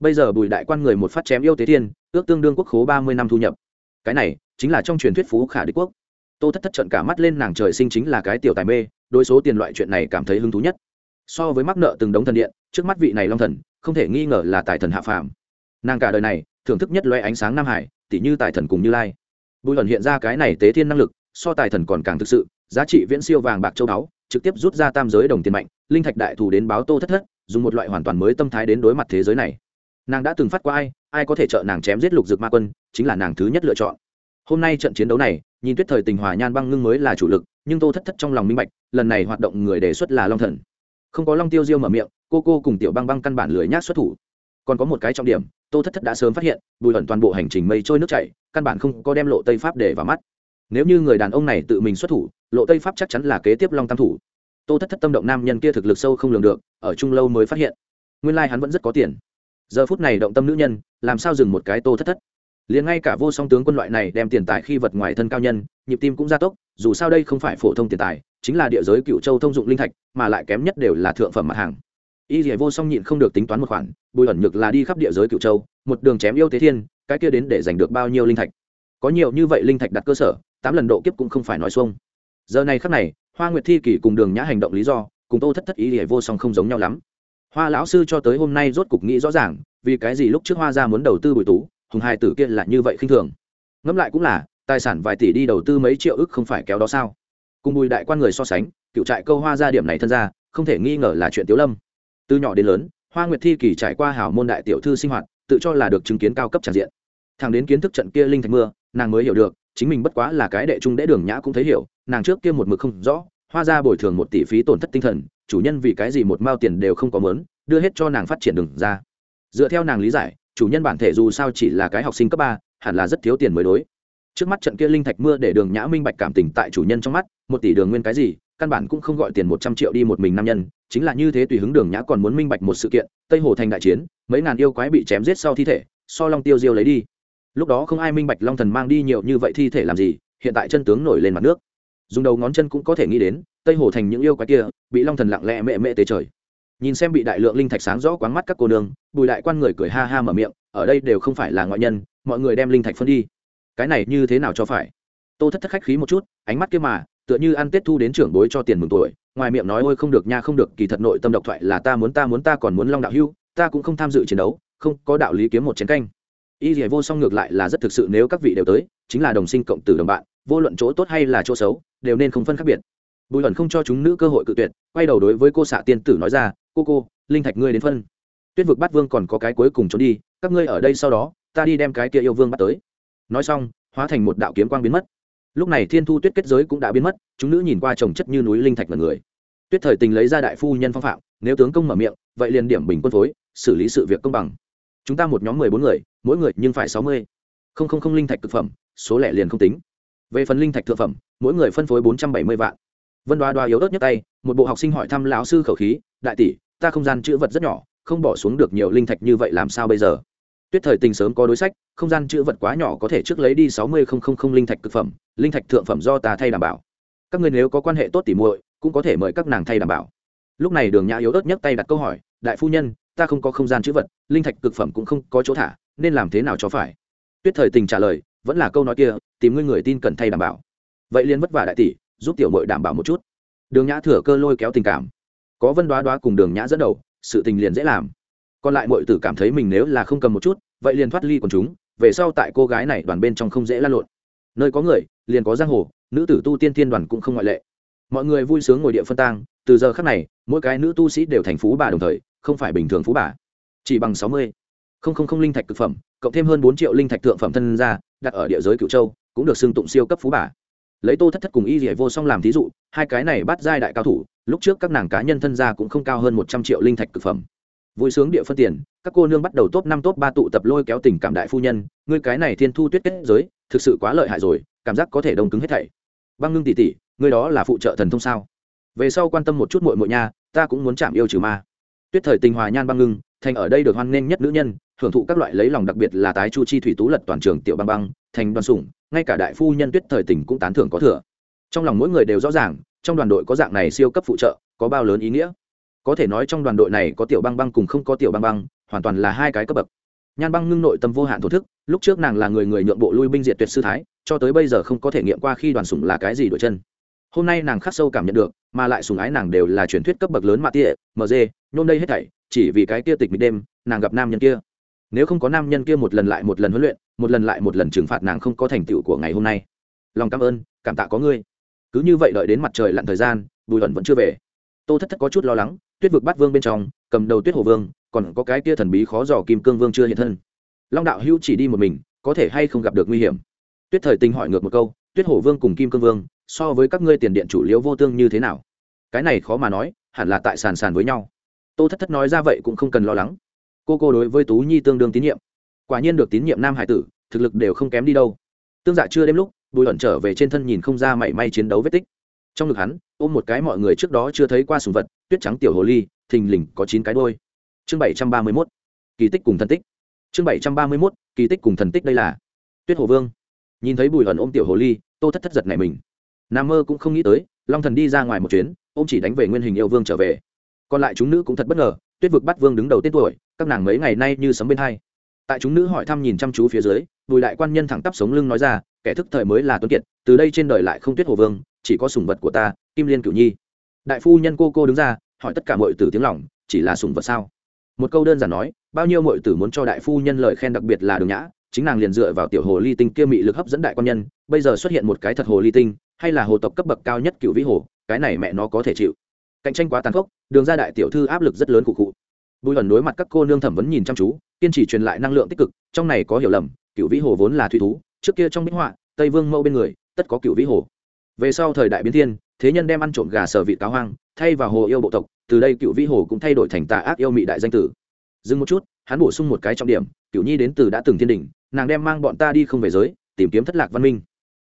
Bây giờ bùi đại quan người một phát chém yêu tế thiên, ước tương đương quốc khố ba mươi năm thu nhập. Cái này, chính là trong truyền thuyết phú khả đế quốc. Tô thất thất trận cả mắt lên nàng trời sinh chính là cái tiểu tài mê, đối số tiền loại chuyện này cảm thấy hứng thú nhất. So với mắc nợ từng đống thần điện, trước mắt vị này long thần không thể nghi ngờ là tài thần hạ phàm. Nàng cả đời này, thưởng thức nhất loe ánh sáng nam hải tỷ như tài thần cùng như lai. Bùi ẩn hiện ra cái này tế thiên năng lực, so tài thần còn càng thực sự, giá trị viễn siêu vàng bạc châu đáo trực tiếp rút ra tam giới đồng tiền mạnh, linh thạch đại thủ đến báo tô thất thất, dùng một loại hoàn toàn mới tâm thái đến đối mặt thế giới này. Nàng đã từng phát qua ai ai có thể trợ nàng chém giết lục dược ma quân, chính là nàng thứ nhất lựa chọn. Hôm nay trận chiến đấu này, nhìn tuyết thời tình hòa nhan băng ngưng mới là chủ lực, nhưng tô thất thất trong lòng minh bạch, lần này hoạt động người đề xuất là long thần không có long tiêu diêu mở miệng, cô cô cùng tiểu băng băng căn bản lười nhác xuất thủ. Còn có một cái trọng điểm, tô thất thất đã sớm phát hiện, bùi ẩn toàn bộ hành trình mây trôi nước chảy, căn bản không có đem lộ tây pháp để vào mắt. Nếu như người đàn ông này tự mình xuất thủ, lộ tây pháp chắc chắn là kế tiếp long tam thủ. Tô thất thất tâm động nam nhân kia thực lực sâu không lường được, ở Trung lâu mới phát hiện. Nguyên lai hắn vẫn rất có tiền. Giờ phút này động tâm nữ nhân, làm sao dừng một cái tô thất thất? Liền ngay cả vô song tướng quân loại này đem tiền tài khi vật ngoài thân cao nhân, nhịp tim cũng gia tốc, dù sao đây không phải phổ thông tiền tài chính là địa giới cựu châu thông dụng linh thạch, mà lại kém nhất đều là thượng phẩm mặt hàng. Y dỉa vô song nhịn không được tính toán một khoản, bùi ẩn nhược là đi khắp địa giới cựu châu, một đường chém yêu thế thiên, cái kia đến để giành được bao nhiêu linh thạch. Có nhiều như vậy linh thạch đặt cơ sở, tám lần độ kiếp cũng không phải nói xuông. Giờ này khắc này, hoa nguyệt thi kỷ cùng đường nhã hành động lý do, cùng tô thất thất ý dỉa vô song không giống nhau lắm. Hoa lão sư cho tới hôm nay rốt cục nghĩ rõ ràng, vì cái gì lúc trước hoa ra muốn đầu tư bùi tú, hùng hai tử kia là như vậy khinh thường. Ngẫm lại cũng là, tài sản vài tỷ đi đầu tư mấy triệu ức không phải kéo đó sao? Cùng bùi đại quan người so sánh, cựu trại câu hoa ra điểm này thân ra, không thể nghi ngờ là chuyện tiếu lâm. Từ nhỏ đến lớn, hoa nguyệt thi kỳ trải qua hảo môn đại tiểu thư sinh hoạt, tự cho là được chứng kiến cao cấp tràn diện. Thằng đến kiến thức trận kia linh thạch mưa, nàng mới hiểu được, chính mình bất quá là cái đệ trung đệ đường nhã cũng thấy hiểu, nàng trước kia một mực không rõ, hoa ra bồi thường một tỷ phí tổn thất tinh thần, chủ nhân vì cái gì một mao tiền đều không có mớn đưa hết cho nàng phát triển đường ra. Dựa theo nàng lý giải, chủ nhân bản thể dù sao chỉ là cái học sinh cấp ba, hẳn là rất thiếu tiền mới đối trước mắt trận kia linh thạch mưa để đường nhã minh bạch cảm tình tại chủ nhân trong mắt, một tỷ đường nguyên cái gì, căn bản cũng không gọi tiền một trăm triệu đi một mình nam nhân, chính là như thế tùy hứng đường nhã còn muốn minh bạch một sự kiện, tây hồ thành đại chiến, mấy ngàn yêu quái bị chém giết sau thi thể, so long tiêu diêu lấy đi. Lúc đó không ai minh bạch long thần mang đi nhiều như vậy thi thể làm gì, hiện tại chân tướng nổi lên mặt nước. Dùng đầu ngón chân cũng có thể nghĩ đến, tây hồ thành những yêu quái kia, bị long thần lặng lẽ mẹ mẹ tế trời. Nhìn xem bị đại lượng linh thạch sáng rõ quáng mắt các cô nương, bùi đại quan người cười ha ha mở miệng, ở đây đều không phải là ngoại nhân, mọi người đem linh thạch phân đi cái này như thế nào cho phải? Tô thất thất khách khí một chút, ánh mắt kia mà, tựa như ăn tết thu đến trưởng bối cho tiền mừng tuổi, ngoài miệng nói, ôi, không được nha, không được, kỳ thật nội tâm độc thoại là ta muốn ta muốn, ta còn muốn long đạo hưu, ta cũng không tham dự chiến đấu, không có đạo lý kiếm một chiến canh. Y dỉa vô song ngược lại là rất thực sự nếu các vị đều tới, chính là đồng sinh cộng tử đồng bạn, vô luận chỗ tốt hay là chỗ xấu, đều nên không phân khác biệt. Bùi ẩn không cho chúng nữ cơ hội cự tuyệt, quay đầu đối với cô xạ tiên tử nói ra, cô cô, linh thạch ngươi đến phân. Tuyết vực bát vương còn có cái cuối cùng trốn đi, các ngươi ở đây sau đó, ta đi đem cái kia yêu vương bắt tới nói xong, hóa thành một đạo kiếm quang biến mất. Lúc này thiên thu tuyết kết giới cũng đã biến mất, chúng nữ nhìn qua trồng chất như núi linh thạch mật người. Tuyết thời tình lấy ra đại phu nhân phong phạm, nếu tướng công mở miệng, vậy liền điểm bình quân phối, xử lý sự việc công bằng. Chúng ta một nhóm mười bốn người, mỗi người nhưng phải sáu mươi. Không không không linh thạch thực phẩm, số lẻ liền không tính. Về phần linh thạch thực phẩm, mỗi người phân phối bốn trăm bảy mươi vạn. Vân đoá đoá yếu ớt nhất tay, một bộ học sinh hỏi thăm lão sư khẩu khí, đại tỷ, ta không gian chữ vật rất nhỏ, không bỏ xuống được nhiều linh thạch như vậy làm sao bây giờ? Tuyết thời tình sớm có đối sách, không gian chữ vật quá nhỏ có thể trước lấy đi sáu mươi không không không linh thạch cực phẩm, linh thạch thượng phẩm do ta thay đảm bảo. Các ngươi nếu có quan hệ tốt tỉ muội, cũng có thể mời các nàng thay đảm bảo. Lúc này đường nhã yếu ớt nhấc tay đặt câu hỏi, đại phu nhân, ta không có không gian chữ vật, linh thạch cực phẩm cũng không có chỗ thả, nên làm thế nào cho phải? Tuyết thời tình trả lời, vẫn là câu nói kia, tìm ngươi người tin cần thay đảm bảo. Vậy liên vất vả đại tỷ, giúp tiểu mội đảm bảo một chút. Đường nhã thừa cơ lôi kéo tình cảm. Có vân đoá đoá cùng đường nhã dẫn đầu, sự tình liền dễ làm còn lại mọi tử cảm thấy mình nếu là không cầm một chút, vậy liền thoát ly quần chúng, về sau tại cô gái này đoàn bên trong không dễ lan lộn. Nơi có người, liền có giang hồ, nữ tử tu tiên tiên đoàn cũng không ngoại lệ. Mọi người vui sướng ngồi địa phân tang, từ giờ khắc này, mỗi cái nữ tu sĩ đều thành phú bà đồng thời, không phải bình thường phú bà. Chỉ bằng sáu mươi. Không không không linh thạch thực phẩm, cộng thêm hơn bốn triệu linh thạch thượng phẩm thân ra đặt ở địa giới cựu châu, cũng được xưng tụng siêu cấp phú bà. Lấy tô thất thất cùng y dỉa vô song làm thí dụ, hai cái này bắt giai đại cao thủ, lúc trước các nàng cá nhân thân gia cũng không cao hơn một trăm triệu linh thạch thực phẩm vui sướng địa phân tiền, các cô nương bắt đầu top năm, top ba tụ tập lôi kéo tình cảm đại phu nhân. Ngươi cái này thiên thu tuyết kết giới, thực sự quá lợi hại rồi, cảm giác có thể đông cứng hết thảy. Băng ngưng tỷ tỷ, ngươi đó là phụ trợ thần thông sao? Về sau quan tâm một chút muội muội nha, ta cũng muốn chạm yêu trừ ma. Tuyết thời tình hòa nhan băng ngưng, thành ở đây được hoan nghênh nhất nữ nhân, hưởng thụ các loại lấy lòng đặc biệt là tái chu chi thủy tú lật toàn trường tiểu băng băng, thành đoàn sủng, ngay cả đại phu nhân tuyết thời tình cũng tán thưởng có thừa. Trong lòng mỗi người đều rõ ràng, trong đoàn đội có dạng này siêu cấp phụ trợ, có bao lớn ý nghĩa? Có thể nói trong đoàn đội này có tiểu băng băng cùng không có tiểu băng băng, hoàn toàn là hai cái cấp bậc. Nhan băng ngưng nội tâm vô hạn thổ thức, lúc trước nàng là người người nhượng bộ lui binh diệt tuyệt sư thái, cho tới bây giờ không có thể nghiệm qua khi đoàn sủng là cái gì đổi chân. Hôm nay nàng khắc sâu cảm nhận được, mà lại sùng ái nàng đều là truyền thuyết cấp bậc lớn mạ tỉa mg nhôm đây hết thảy, chỉ vì cái kia tịch mịt đêm, nàng gặp nam nhân kia. Nếu không có nam nhân kia một lần lại một lần huấn luyện, một lần lại một lần trừng phạt nàng không có thành tựu của ngày hôm nay. Lòng cảm ơn, cảm tạ có ngươi. Cứ như vậy đợi đến mặt trời lặn thời gian, bùi ẩn vẫn chưa về. Tô thất thất có chút lo lắng tuyết vực bắt vương bên trong, cầm đầu tuyết hồ vương, còn có cái kia thần bí khó dò kim cương vương chưa hiện thân. Long đạo hữu chỉ đi một mình, có thể hay không gặp được nguy hiểm? Tuyết thời tình hỏi ngược một câu, tuyết hổ vương cùng kim cương vương, so với các ngươi tiền điện chủ liễu vô tương như thế nào? Cái này khó mà nói, hẳn là tại sàn sàn với nhau. Tô thất thất nói ra vậy cũng không cần lo lắng. Cô cô đối với tú nhi tương đương tín nhiệm. Quả nhiên được tín nhiệm nam hải tử, thực lực đều không kém đi đâu. Tương dạ chưa đêm lúc, bùi ẩn trở về trên thân nhìn không ra mảy may chiến đấu vết tích. Trong ngực hắn ôm một cái mọi người trước đó chưa thấy qua sùng vật, tuyết trắng tiểu hồ ly, thình lình có chín cái đôi. Chương bảy trăm ba mươi mốt, kỳ tích cùng thần tích. Chương bảy trăm ba mươi mốt, kỳ tích cùng thần tích đây là tuyết hồ vương. Nhìn thấy bùi hận ôm tiểu hồ ly, tô thất thất giật này mình. Nam mơ cũng không nghĩ tới, long thần đi ra ngoài một chuyến ô m chỉ đánh về nguyên hình yêu vương trở về. Còn lại chúng nữ cũng thật bất ngờ, tuyết vực bắt vương đứng đầu tên tuổi, các nàng mấy ngày nay như sấm bên hai. Tại chúng nữ hỏi thăm nhìn chăm chú phía dưới, bùi đại quan nhân thẳng tắp sống lưng nói ra, kẻ thức thời mới là tuấn kiệt, từ đây trên đời lại không tuyết hồ vương, chỉ có sùng vật của ta kim liên cửu nhi. Đại phu nhân cô cô đứng ra, hỏi tất cả mọi tử tiếng lòng, chỉ là sùng vật sao? Một câu đơn giản nói, bao nhiêu mọi tử muốn cho đại phu nhân lời khen đặc biệt là đường nhã, chính nàng liền dựa vào tiểu hồ ly tinh kia mị lực hấp dẫn đại quan nhân, bây giờ xuất hiện một cái thật hồ ly tinh, hay là hồ tộc cấp bậc cao nhất cựu vĩ hồ, cái này mẹ nó có thể chịu. Cạnh tranh quá tàn khốc, đường ra đại tiểu thư áp lực rất lớn cụ cụ. Bùi ẩn đối mặt các cô nương thẩm vấn nhìn chăm chú, kiên trì truyền lại năng lượng tích cực, trong này có hiểu lầm, cựu vĩ hồ vốn là thủy thú, trước kia trong minh họa, tây vương mẫu bên người, tất có cựu vĩ hồ. Về sau thời đại biến thiên thế nhân đem ăn trộm gà sở vị cáo hoang, thay vào hồ yêu bộ tộc, từ đây cựu vĩ hồ cũng thay đổi thành tà ác yêu mị đại danh tử. Dừng một chút, hắn bổ sung một cái trọng điểm, cựu nhi đến từ đã từng thiên đình, nàng đem mang bọn ta đi không về giới, tìm kiếm thất lạc văn minh.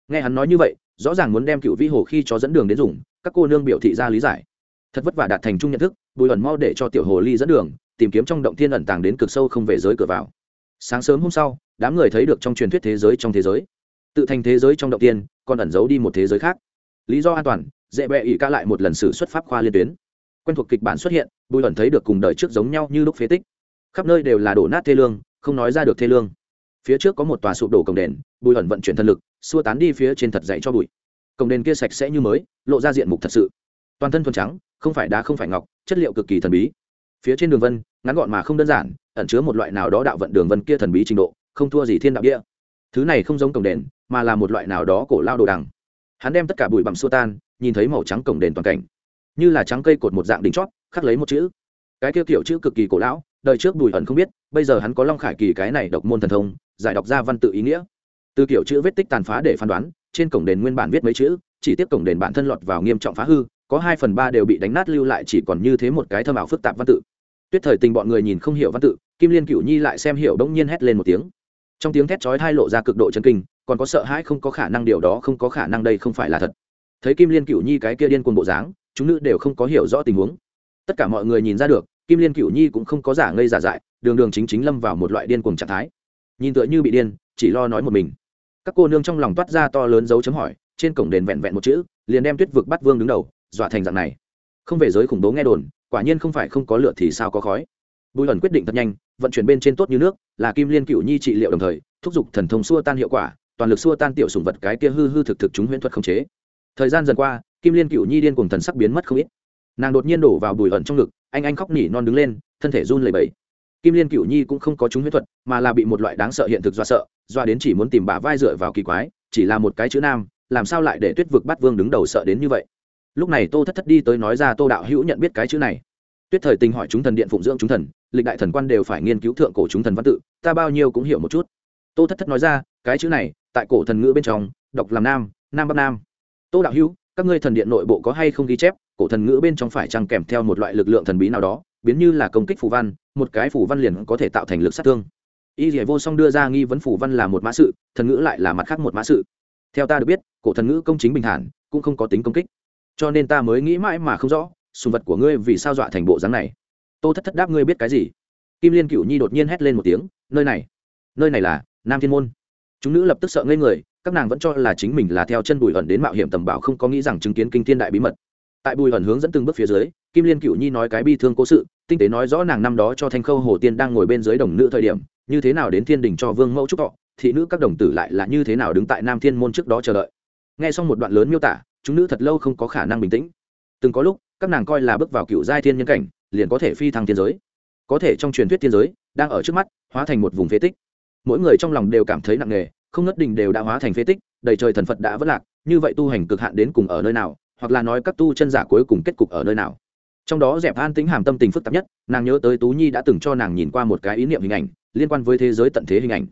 Nghe hắn nói như vậy, rõ ràng muốn đem cựu vĩ hồ khi cho dẫn đường đến dùng, các cô nương biểu thị ra lý giải. Thật vất vả đạt thành chung nhận thức, bùi ẩn mau để cho tiểu hồ ly dẫn đường, tìm kiếm trong động thiên ẩn tàng đến cực sâu không về giới cửa vào. Sáng sớm hôm sau, đám người thấy được trong truyền thuyết thế giới trong thế giới. Tự thành thế giới trong động tiên còn ẩn giấu đi một thế giới khác lý do an toàn, dễ bẹ ỉ ca lại một lần xử xuất pháp khoa liên tuyến. Quen thuộc kịch bản xuất hiện, bùi ẩn thấy được cùng đời trước giống nhau như lúc phế tích. Khắp nơi đều là đổ nát thê lương, không nói ra được thê lương. Phía trước có một tòa sụp đổ cổng đền, bùi ẩn vận chuyển thân lực, xua tán đi phía trên thật dậy cho bụi. Cổng đền kia sạch sẽ như mới, lộ ra diện mục thật sự. Toàn thân thuần trắng, không phải đá không phải ngọc, chất liệu cực kỳ thần bí. Phía trên đường vân, ngắn gọn mà không đơn giản, ẩn chứa một loại nào đó đạo vận đường vân kia thần bí trình độ, không thua gì thiên đạo địa. Thứ này không giống cổng đền, mà là một loại nào đó cổ lao đồ đằng hắn đem tất cả bụi bặm xua tan, nhìn thấy màu trắng cổng đền toàn cảnh. Như là trắng cây cột một dạng đỉnh chót, khắc lấy một chữ. Cái kia kiểu chữ cực kỳ cổ lão, đời trước bùi ẩn không biết, bây giờ hắn có long khải kỳ cái này độc môn thần thông, giải đọc ra văn tự ý nghĩa. Từ kiểu chữ vết tích tàn phá để phán đoán, trên cổng đền nguyên bản viết mấy chữ, chỉ tiếp cổng đền bản thân lọt vào nghiêm trọng phá hư, có hai phần ba đều bị đánh nát lưu lại chỉ còn như thế một cái thơm ảo phức tạp văn tự. Tuyết thời tình bọn người nhìn không hiểu văn tự, kim liên cửu nhi lại xem hiểu đông nhiên hét lên một tiếng. Trong tiếng thét chói hai lộ ra cực độ chân kinh còn có sợ hãi không có khả năng, điều đó không có khả năng, đây không phải là thật. Thấy kim liên cửu nhi cái kia điên cuồng bộ dáng, chúng nữ đều không có hiểu rõ tình huống. Tất cả mọi người nhìn ra được, kim liên cửu nhi cũng không có giả ngây giả dại, đường đường chính chính lâm vào một loại điên cuồng trạng thái. Nhìn tựa như bị điên, chỉ lo nói một mình. Các cô nương trong lòng toát ra to lớn dấu chấm hỏi, trên cổng đền vẹn vẹn một chữ, liền đem tuyết vực bắt vương đứng đầu, dọa thành dạng này. Không về giới khủng bố nghe đồn, quả nhiên không phải không có lửa thì sao có khói. Bùi ẩn quyết định thật nhanh, vận chuyển bên trên tốt như nước, là kim liên cựu nhi trị liệu đồng thời, thúc giục thần thông xua tan hiệu quả toàn lực xua tan tiểu sùng vật cái kia hư hư thực thực chúng huyễn thuật không chế. Thời gian dần qua, kim liên cựu nhi điên cùng thần sắc biến mất không ít. Nàng đột nhiên đổ vào bùi ẩn trong ngực, anh anh khóc nỉ non đứng lên, thân thể run lẩy bẩy. Kim liên cựu nhi cũng không có chúng huyễn thuật, mà là bị một loại đáng sợ hiện thực do sợ do đến chỉ muốn tìm bà vai dựa vào kỳ quái, chỉ là một cái chữ nam, làm sao lại để tuyết vực bắt vương đứng đầu sợ đến như vậy? Lúc này tô thất thất đi tới nói ra tô đạo hữu nhận biết cái chữ này. Tuyết thời tình hỏi chúng thần điện phụng dưỡng chúng thần, lịch đại thần quan đều phải nghiên cứu thượng cổ chúng thần văn tự, ta bao nhiêu cũng hiểu một chút. Tô thất thất nói ra, cái chữ này tại cổ thần ngữ bên trong, đọc làm nam nam bắc nam. Tô đạo hữu, các ngươi thần điện nội bộ có hay không ghi chép? Cổ thần ngữ bên trong phải chăng kèm theo một loại lực lượng thần bí nào đó, biến như là công kích phù văn, một cái phù văn liền có thể tạo thành lực sát thương. Y dỉa vô song đưa ra nghi vấn phù văn là một mã sự, thần ngữ lại là mặt khác một mã sự. Theo ta được biết, cổ thần ngữ công chính bình thản, cũng không có tính công kích. Cho nên ta mới nghĩ mãi mà không rõ, sùng vật của ngươi vì sao dọa thành bộ dáng này? Tô thất thất đáp ngươi biết cái gì? Kim liên cựu nhi đột nhiên hét lên một tiếng, nơi này nơi này là nam thiên môn chúng nữ lập tức sợ ngây người, các nàng vẫn cho là chính mình là theo chân bùi ẩn đến mạo hiểm tầm bảo, không có nghĩ rằng chứng kiến kinh thiên đại bí mật. Tại bùi ẩn hướng dẫn từng bước phía dưới, kim liên cựu nhi nói cái bi thương cố sự, tinh tế nói rõ nàng năm đó cho thanh khâu hồ tiên đang ngồi bên dưới đồng nữ thời điểm, như thế nào đến thiên đình cho vương mẫu trúc thọ, thị nữ các đồng tử lại là như thế nào đứng tại nam thiên môn trước đó chờ đợi. Nghe xong một đoạn lớn miêu tả, chúng nữ thật lâu không có khả năng bình tĩnh. Từng có lúc, các nàng coi là bước vào cựu giai thiên nhân cảnh, liền có thể phi thăng thiên giới. Có thể trong truyền thuyết thiên giới, đang ở trước mắt, hóa thành một vùng phế tích mỗi người trong lòng đều cảm thấy nặng nề, không ngất đình đều đã hóa thành phế tích, đầy trời thần phật đã vất lạc, như vậy tu hành cực hạn đến cùng ở nơi nào, hoặc là nói các tu chân giả cuối cùng kết cục ở nơi nào. Trong đó dẹp an tính hàm tâm tình phức tạp nhất, nàng nhớ tới tú nhi đã từng cho nàng nhìn qua một cái ý niệm hình ảnh, liên quan với thế giới tận thế hình ảnh.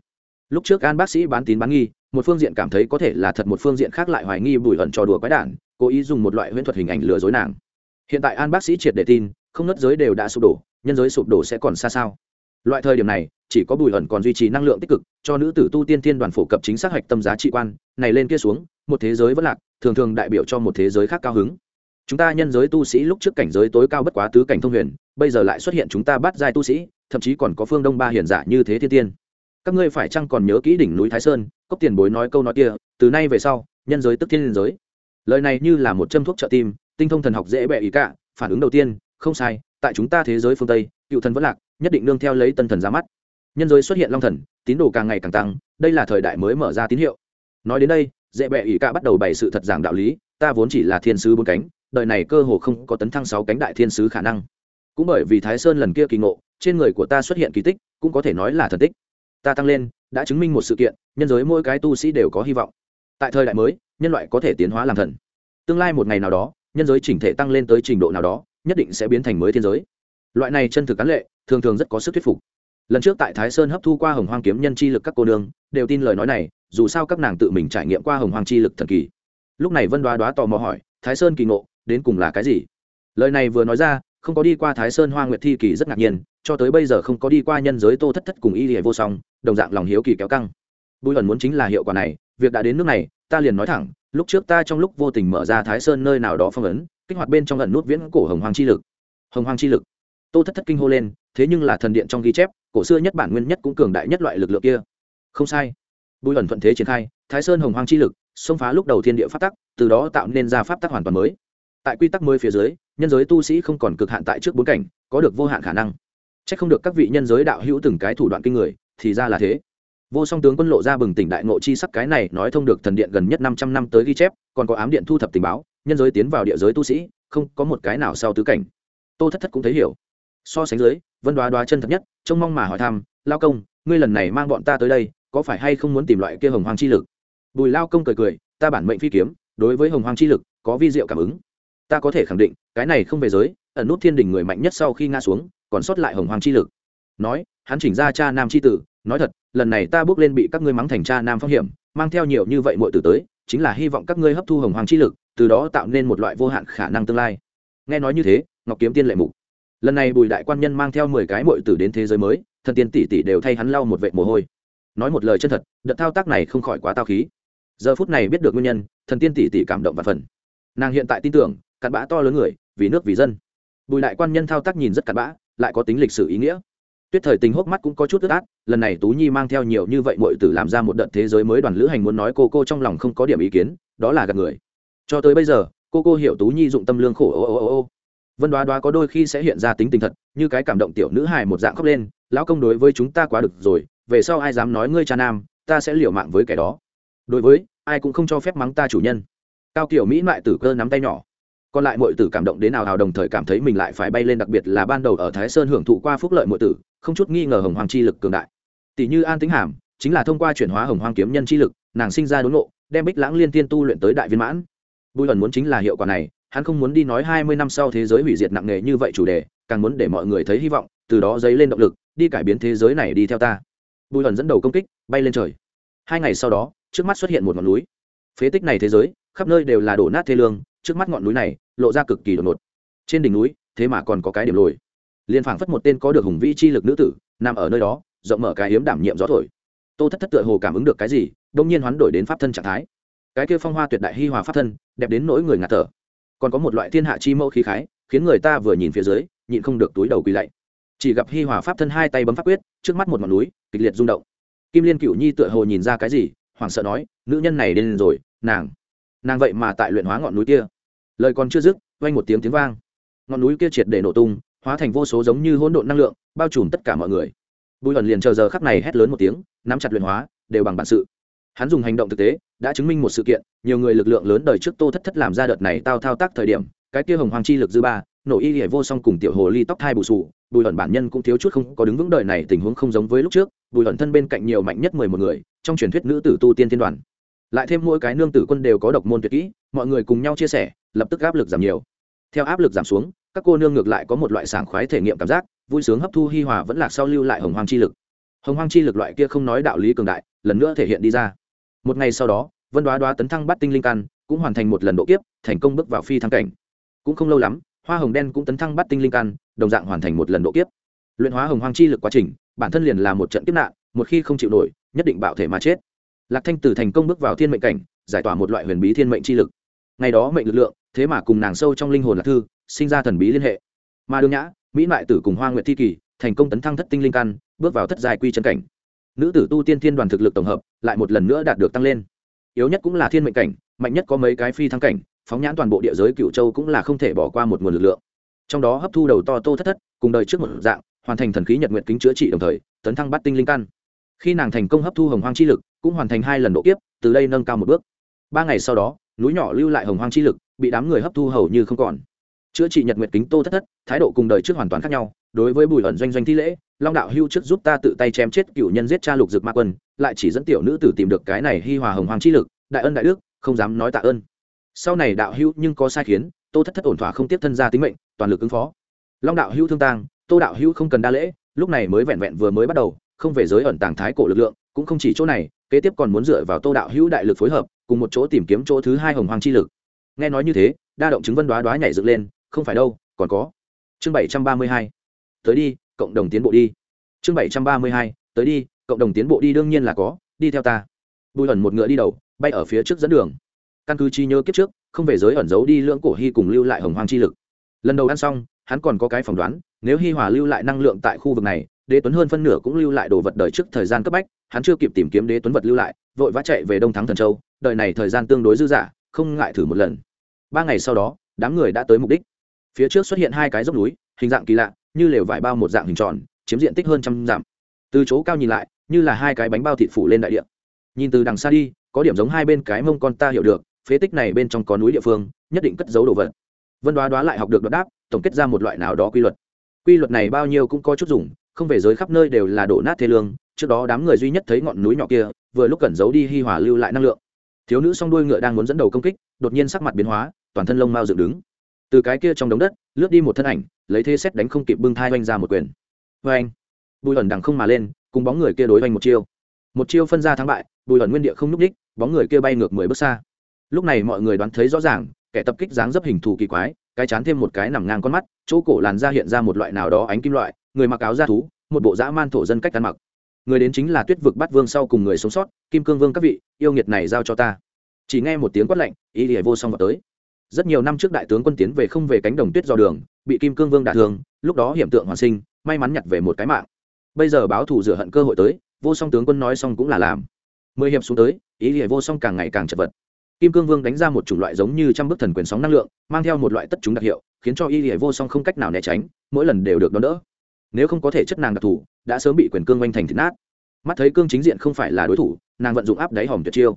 Lúc trước an bác sĩ bán tín bán nghi, một phương diện cảm thấy có thể là thật, một phương diện khác lại hoài nghi bùi ẩn trò đùa quái đản, cố ý dùng một loại huyễn thuật hình ảnh lừa dối nàng. Hiện tại an bác sĩ triệt để tin, không nứt giới đều đã sụp đổ, nhân giới sụp đổ sẽ còn xa sao? Loại thời điểm này chỉ có bùi ẩn còn duy trì năng lượng tích cực, cho nữ tử tu tiên thiên đoàn phổ cập chính xác hạch tâm giá trị quan, này lên kia xuống, một thế giới vẫn lạc, thường thường đại biểu cho một thế giới khác cao hứng. Chúng ta nhân giới tu sĩ lúc trước cảnh giới tối cao bất quá tứ cảnh thông huyền, bây giờ lại xuất hiện chúng ta bắt giai tu sĩ, thậm chí còn có phương đông ba hiền giả như thế thiên tiên. Các ngươi phải chăng còn nhớ kỹ đỉnh núi thái sơn, cốc tiền bối nói câu nói kia, từ nay về sau, nhân giới tức thiên liên giới. Lời này như là một châm thuốc trợ tim, tinh thông thần học dễ bẹ ý cả, phản ứng đầu tiên, không sai, tại chúng ta thế giới phương tây, cựu thần vẫn lạc, nhất định nương theo lấy tân thần ra mắt nhân giới xuất hiện long thần, tín đồ càng ngày càng tăng, đây là thời đại mới mở ra tín hiệu. Nói đến đây, dễ bẹ ỷ ca bắt đầu bày sự thật giảng đạo lý, ta vốn chỉ là thiên sứ bốn cánh, đời này cơ hồ không có tấn thăng sáu cánh đại thiên sứ khả năng. Cũng bởi vì thái sơn lần kia kỳ ngộ, trên người của ta xuất hiện kỳ tích, cũng có thể nói là thần tích. Ta tăng lên, đã chứng minh một sự kiện, nhân giới mỗi cái tu sĩ đều có hy vọng. Tại thời đại mới, nhân loại có thể tiến hóa làm thần. Tương lai một ngày nào đó, nhân giới chỉnh thể tăng lên tới trình độ nào đó, nhất định sẽ biến thành mới thiên giới. Loại này chân thực cán lệ, thường thường rất có sức thuyết phục lần trước tại thái sơn hấp thu qua hồng hoang kiếm nhân chi lực các cô nương, đều tin lời nói này, dù sao các nàng tự mình trải nghiệm qua hồng hoang chi lực thần kỳ. Lúc này vân đoá đoá tò mò hỏi, thái sơn kỳ ngộ, đến cùng là cái gì? Lời này vừa nói ra, không có đi qua thái sơn hoa nguyệt thi kỳ rất ngạc nhiên, cho tới bây giờ không có đi qua nhân giới tô thất thất cùng y hệ vô song, đồng dạng lòng hiếu kỳ kéo căng. Bùi ẩn muốn chính là hiệu quả này, việc đã đến nước này, ta liền nói thẳng, lúc trước ta trong lúc vô tình mở ra thái sơn nơi nào đó phong ấn, kích hoạt bên trong ẩn nút viễn cổ hồng hoàng chi lực. Hồng hoàng chi lực. Tô thất thất kinh hô lên thế nhưng là thần điện trong ghi chép, cổ xưa nhất bản nguyên nhất cũng cường đại nhất loại lực lượng kia. Không sai. Bùi ẩn thuận thế triển khai, thái sơn hồng hoàng chi lực, xông phá lúc đầu thiên địa pháp tắc, từ đó tạo nên ra pháp tắc hoàn toàn mới. Tại quy tắc mới phía dưới, nhân giới tu sĩ không còn cực hạn tại trước bốn cảnh, có được vô hạn khả năng. C h ắ c không được các vị nhân giới đạo hữu từng cái thủ đoạn kinh người, thì ra là thế. Vô song tướng quân lộ ra bừng tỉnh đại ngộ chi sắc cái này nói thông được thần điện gần nhất năm trăm năm tới ghi chép, còn có ám điện thu thập tình báo, nhân giới tiến vào địa giới tu sĩ, không có một cái nào sau tứ cảnh. Tô thất thất cũng thấy hiểu so sánh dưới, vân đoá đoá chân thật nhất, trông mong mà hỏi thăm, lao công, ngươi lần này mang bọn ta tới đây, có phải hay không muốn tìm loại kia hồng hoàng chi lực? Bùi lao công cười cười, ta bản mệnh phi kiếm, đối với hồng hoàng chi lực, có vi diệu cảm ứng. Ta có thể khẳng định, cái này không về giới, ẩn nút thiên đình người mạnh nhất sau khi ngã xuống, còn sót lại hồng hoàng chi lực. Nói, hắn chỉnh ra cha nam chi tử, nói thật, lần này ta bước lên bị các ngươi mắng thành cha nam phong hiểm, mang theo nhiều như vậy mọi tử tới, chính là hy vọng các ngươi hấp thu hồng hoàng chi lực, từ đó tạo nên một loại vô hạn khả năng tương lai. Nghe nói như thế, ngọc kiếm tiên lệ mục lần này bùi đại quan nhân mang theo mười cái mội tử đến thế giới mới, thần tiên tỷ tỷ đều thay hắn lau một vệ mồ hôi. Nói một lời chân thật, đợt thao tác này không khỏi quá tao khí. Giờ phút này biết được nguyên nhân, thần tiên tỷ tỷ cảm động và phần. Nàng hiện tại tin tưởng, cặn bã to lớn người, vì nước vì dân. Bùi đại quan nhân thao tác nhìn rất cặn bã, lại có tính lịch sử ý nghĩa. Tuyết thời tình hốc mắt cũng có chút ướt át, lần này tú nhi mang theo nhiều như vậy mọi tử làm ra một đợt thế giới mới đoàn lữ hành muốn nói cô cô trong lòng không có điểm ý kiến, đó là gặp người. Cho tới bây giờ, cô cô hiểu tú nhi dụng tâm lương khổ ô ô ô ô vân đoá đoá có đôi khi sẽ hiện ra tính tình thật, như cái cảm động tiểu nữ hài một dạng khóc lên, lão công đối với chúng ta quá được rồi, về sau ai dám nói ngươi cha nam, ta sẽ liều mạng với kẻ đó. Đối với, ai cũng không cho phép mắng ta chủ nhân. Cao kiểu mỹ lại tử cơ nắm tay nhỏ. Còn lại mọi tử cảm động đến nào hào đồng thời cảm thấy mình lại phải bay lên đặc biệt là ban đầu ở thái sơn hưởng thụ qua phúc lợi mọi tử, không chút nghi ngờ hồng hoàng chi lực cường đại. Tỷ như an tính hàm, chính là thông qua chuyển hóa hồng hoàng kiếm nhân chi lực, nàng sinh ra đốn ngộ, đem bích lãng liên tiên tu luyện tới đại viên mãn. Bùi lần muốn chính là hiệu quả này hắn không muốn đi nói hai mươi năm sau thế giới hủy diệt nặng nề như vậy chủ đề, càng muốn để mọi người thấy hy vọng, từ đó dấy lên động lực, đi cải biến thế giới này đi theo ta. Bùi ẩn dẫn đầu công kích, bay lên trời. Hai ngày sau đó, trước mắt xuất hiện một ngọn núi. Phế tích này thế giới, khắp nơi đều là đổ nát thê lương, trước mắt ngọn núi này, lộ ra cực kỳ đột ngột. Trên đỉnh núi, thế mà còn có cái điểm lồi. Liền phảng phất một tên có được hùng vĩ chi lực nữ tử, nằm ở nơi đó, rộng mở cái hiếm đảm nhiệm gió thổi. Tô thất thất tựa hồ cảm ứng được cái gì đông nhiên hoán đổi đến pháp thân trạng thái. Cái kia phong hoa tuyệt đại hi hòa pháp thân, đẹp đến nỗi người ngạt thở còn có một loại thiên hạ chi mẫu khí khái, khiến người ta vừa nhìn phía dưới, nhịn không được túi đầu quỳ lạy. Chỉ gặp hi hòa pháp thân hai tay bấm pháp quyết, trước mắt một ngọn núi, kịch liệt rung động. Kim liên cựu nhi tựa hồ nhìn ra cái gì, hoảng sợ nói, nữ nhân này đến rồi, nàng nàng vậy mà tại luyện hóa ngọn núi kia. Lời còn chưa dứt, vang một tiếng tiếng vang. Ngọn núi kia triệt để nổ tung, hóa thành vô số giống như hỗn độn năng lượng, bao trùm tất cả mọi người. Bùi ẩn liền chờ giờ khắc này hét lớn một tiếng, nắm chặt luyện hóa, đều bằng bản sự. Hắn dùng hành động thực tế đã chứng minh một sự kiện, nhiều người lực lượng lớn đời trước tô thất thất làm ra đợt này tao thao tác thời điểm, cái kia hồng hoàng chi lực dư ba, nổ y hệ vô song cùng tiểu hồ ly tóc thai bù sù, bùi ẩn bản nhân cũng thiếu chút không có đứng vững đời này tình huống không giống với lúc trước, bùi ẩn thân bên cạnh nhiều mạnh nhất mười một người, trong truyền thuyết nữ tử tu tiên thiên đoàn. Lại thêm mỗi cái nương tử quân đều có độc môn tuyệt kỹ, mọi người cùng nhau chia sẻ, lập tức áp lực giảm nhiều. Theo áp lực giảm xuống, các cô nương ngược lại có một loại sảng khoái thể nghiệm cảm giác, vui sướng hấp thu hi hòa vẫn là sau lưu lại hồng hoàng chi lực. Hồng hoàng chi lực loại kia không nói đạo lý cường đại, lần nữa thể hiện đi ra một ngày sau đó, vân đoá đoá tấn thăng bắt tinh linh căn, cũng hoàn thành một lần độ kiếp, thành công bước vào phi thăng cảnh. Cũng không lâu lắm, hoa hồng đen cũng tấn thăng bắt tinh linh căn, đồng dạng hoàn thành một lần độ kiếp. Luyện hóa hồng hoàng chi lực quá trình, bản thân liền là một trận kiếp nạn, một khi không chịu nổi, nhất định bạo thể mà chết. Lạc thanh tử thành công bước vào thiên mệnh cảnh, giải tỏa một loại huyền bí thiên mệnh chi lực. Ngày đó mệnh lực lượng, thế mà cùng nàng sâu trong linh hồn lạc thư, sinh ra thần bí liên hệ. Mà đương nhã, mỹ mại tử cùng hoa nguyệt thi kỳ, thành công tấn thăng thất tinh linh căn, bước vào thất giai quy chân cảnh. Nữ tử tu tiên thiên đoàn thực lực tổng hợp lại một lần nữa đạt được tăng lên. Yếu nhất cũng là thiên mệnh cảnh, mạnh nhất có mấy cái phi thăng cảnh, phóng nhãn toàn bộ địa giới cựu châu cũng là không thể bỏ qua một nguồn lực lượng. Trong đó hấp thu đầu to tô thất thất, cùng đời trước một dạng, hoàn thành thần khí nhật nguyện kính chữa trị đồng thời, tấn thăng bắt tinh linh căn. Khi nàng thành công hấp thu hồng hoang chi lực, cũng hoàn thành hai lần độ kiếp, từ đây nâng cao một bước. Ba ngày sau đó, núi nhỏ lưu lại hồng hoang chi lực, bị đám người hấp thu hầu như không còn. Chữa trị nhật nguyệt kính tô thất thất, thái độ cùng đời trước hoàn toàn khác nhau, đối với bùi ẩn doanh doanh thi lễ long đạo hưu trước giúp ta tự tay chém chết cựu nhân giết cha lục dực ma quân, lại chỉ dẫn tiểu nữ tử tìm được cái này hi hòa hồng hoàng chi lực, đại ân đại đức, không dám nói tạ ơn. Sau này đạo hưu nhưng có sai khiến, tô thất thất ổn thỏa không tiếp thân ra tính mệnh, toàn lực ứng phó. Long đạo hưu thương tang, tô đạo hưu không cần đa lễ, lúc này mới vẹn vẹn vừa mới bắt đầu, không về giới ẩn tàng thái cổ lực lượng, cũng không chỉ chỗ này, kế tiếp còn muốn dựa vào tô đạo hữu đại lực phối hợp, cùng một chỗ tìm kiếm chỗ thứ hai hồng hoàng chi lực. Nghe nói như thế, đa động chứng vân đoá đoá nhảy dựng lên, không phải đâu, còn có. Chương bảy trăm ba mươi hai. Tới đi cộng đồng tiến bộ đi. Chương bảy trăm ba mươi hai, tới đi, cộng đồng tiến bộ đi đương nhiên là có, đi theo ta. Bùi ẩn một ngựa đi đầu, bay ở phía trước dẫn đường. Căn cứ chi nhớ kiếp trước, không về giới ẩn giấu đi lưỡng cổ hy cùng lưu lại hồng hoang chi lực. Lần đầu ăn xong, hắn còn có cái phỏng đoán, nếu hy hòa lưu lại năng lượng tại khu vực này, đế tuấn hơn phân nửa cũng lưu lại đồ vật đời trước thời gian cấp bách, hắn chưa kịp tìm kiếm đế tuấn vật lưu lại, vội vã chạy về đông thắng thần châu, đời này thời gian tương đối dư dả, không ngại thử một lần. Ba ngày sau đó, đám người đã tới mục đích. Phía trước xuất hiện hai cái dốc núi, hình dạng kỳ lạ như lều vải bao một dạng hình tròn, chiếm diện tích hơn trăm dặm. Từ chỗ cao nhìn lại, như là hai cái bánh bao thịt phủ lên đại địa. Nhìn từ đằng xa đi, có điểm giống hai bên cái mông con ta hiểu được, phế tích này bên trong có núi địa phương, nhất định cất giấu đồ vật. Vân đoá đoá lại học được đột đáp, tổng kết ra một loại nào đó quy luật. Quy luật này bao nhiêu cũng có chút dùng, không về giới khắp nơi đều là đổ nát thế lương, trước đó đám người duy nhất thấy ngọn núi nhỏ kia, vừa lúc cẩn giấu đi hi hòa lưu lại năng lượng. Thiếu nữ song đuôi ngựa đang muốn dẫn đầu công kích, đột nhiên sắc mặt biến hóa, toàn thân lông mao dựng đứng. Từ cái kia trong đống đất, lướt đi một thân ảnh lấy thế xét đánh không kịp bưng thai oanh ra một quyền. Vê anh, bùi ẩn đằng không mà lên, cùng bóng người kia đối oanh một chiêu. Một chiêu phân ra thắng bại, bùi ẩn nguyên địa không n ú c đích bóng người kia bay ngược mười bước xa. Lúc này mọi người đoán thấy rõ ràng, kẻ tập kích dáng dấp hình thù kỳ quái, cái chán thêm một cái nằm ngang con mắt, chỗ cổ làn da hiện ra một loại nào đó ánh kim loại, người mặc áo da thú, một bộ dã man thổ dân cách ăn mặc. Người đến chính là tuyết vực bắt vương sau cùng người sống sót, kim cương vương các vị, yêu nghiệt này giao cho ta. Chỉ nghe một tiếng quát lạnh, ý ỉa vô song vào tới. Rất nhiều năm trước đại tướng quân tiến về không về cánh đồng tuyết do đường bị kim cương vương đả thương, lúc đó hiểm tượng hoàn sinh, may mắn nhặt về một cái mạng. Bây giờ báo thù rửa hận cơ hội tới, vô song tướng quân nói xong cũng là làm. Mười hiệp xuống tới, ý nghĩa vô song càng ngày càng chật vật. Kim cương vương đánh ra một chủng loại giống như trăm bức thần quyền sóng năng lượng, mang theo một loại tất chúng đặc hiệu, khiến cho y hệ vô song không cách nào né tránh, mỗi lần đều được đón đỡ. Nếu không có thể chất nàng đặc thù, đã sớm bị quyền cương oanh thành thịt nát. Mắt thấy cương chính diện không phải là đối thủ, nàng vận dụng áp đáy hòm tuyệt chiêu.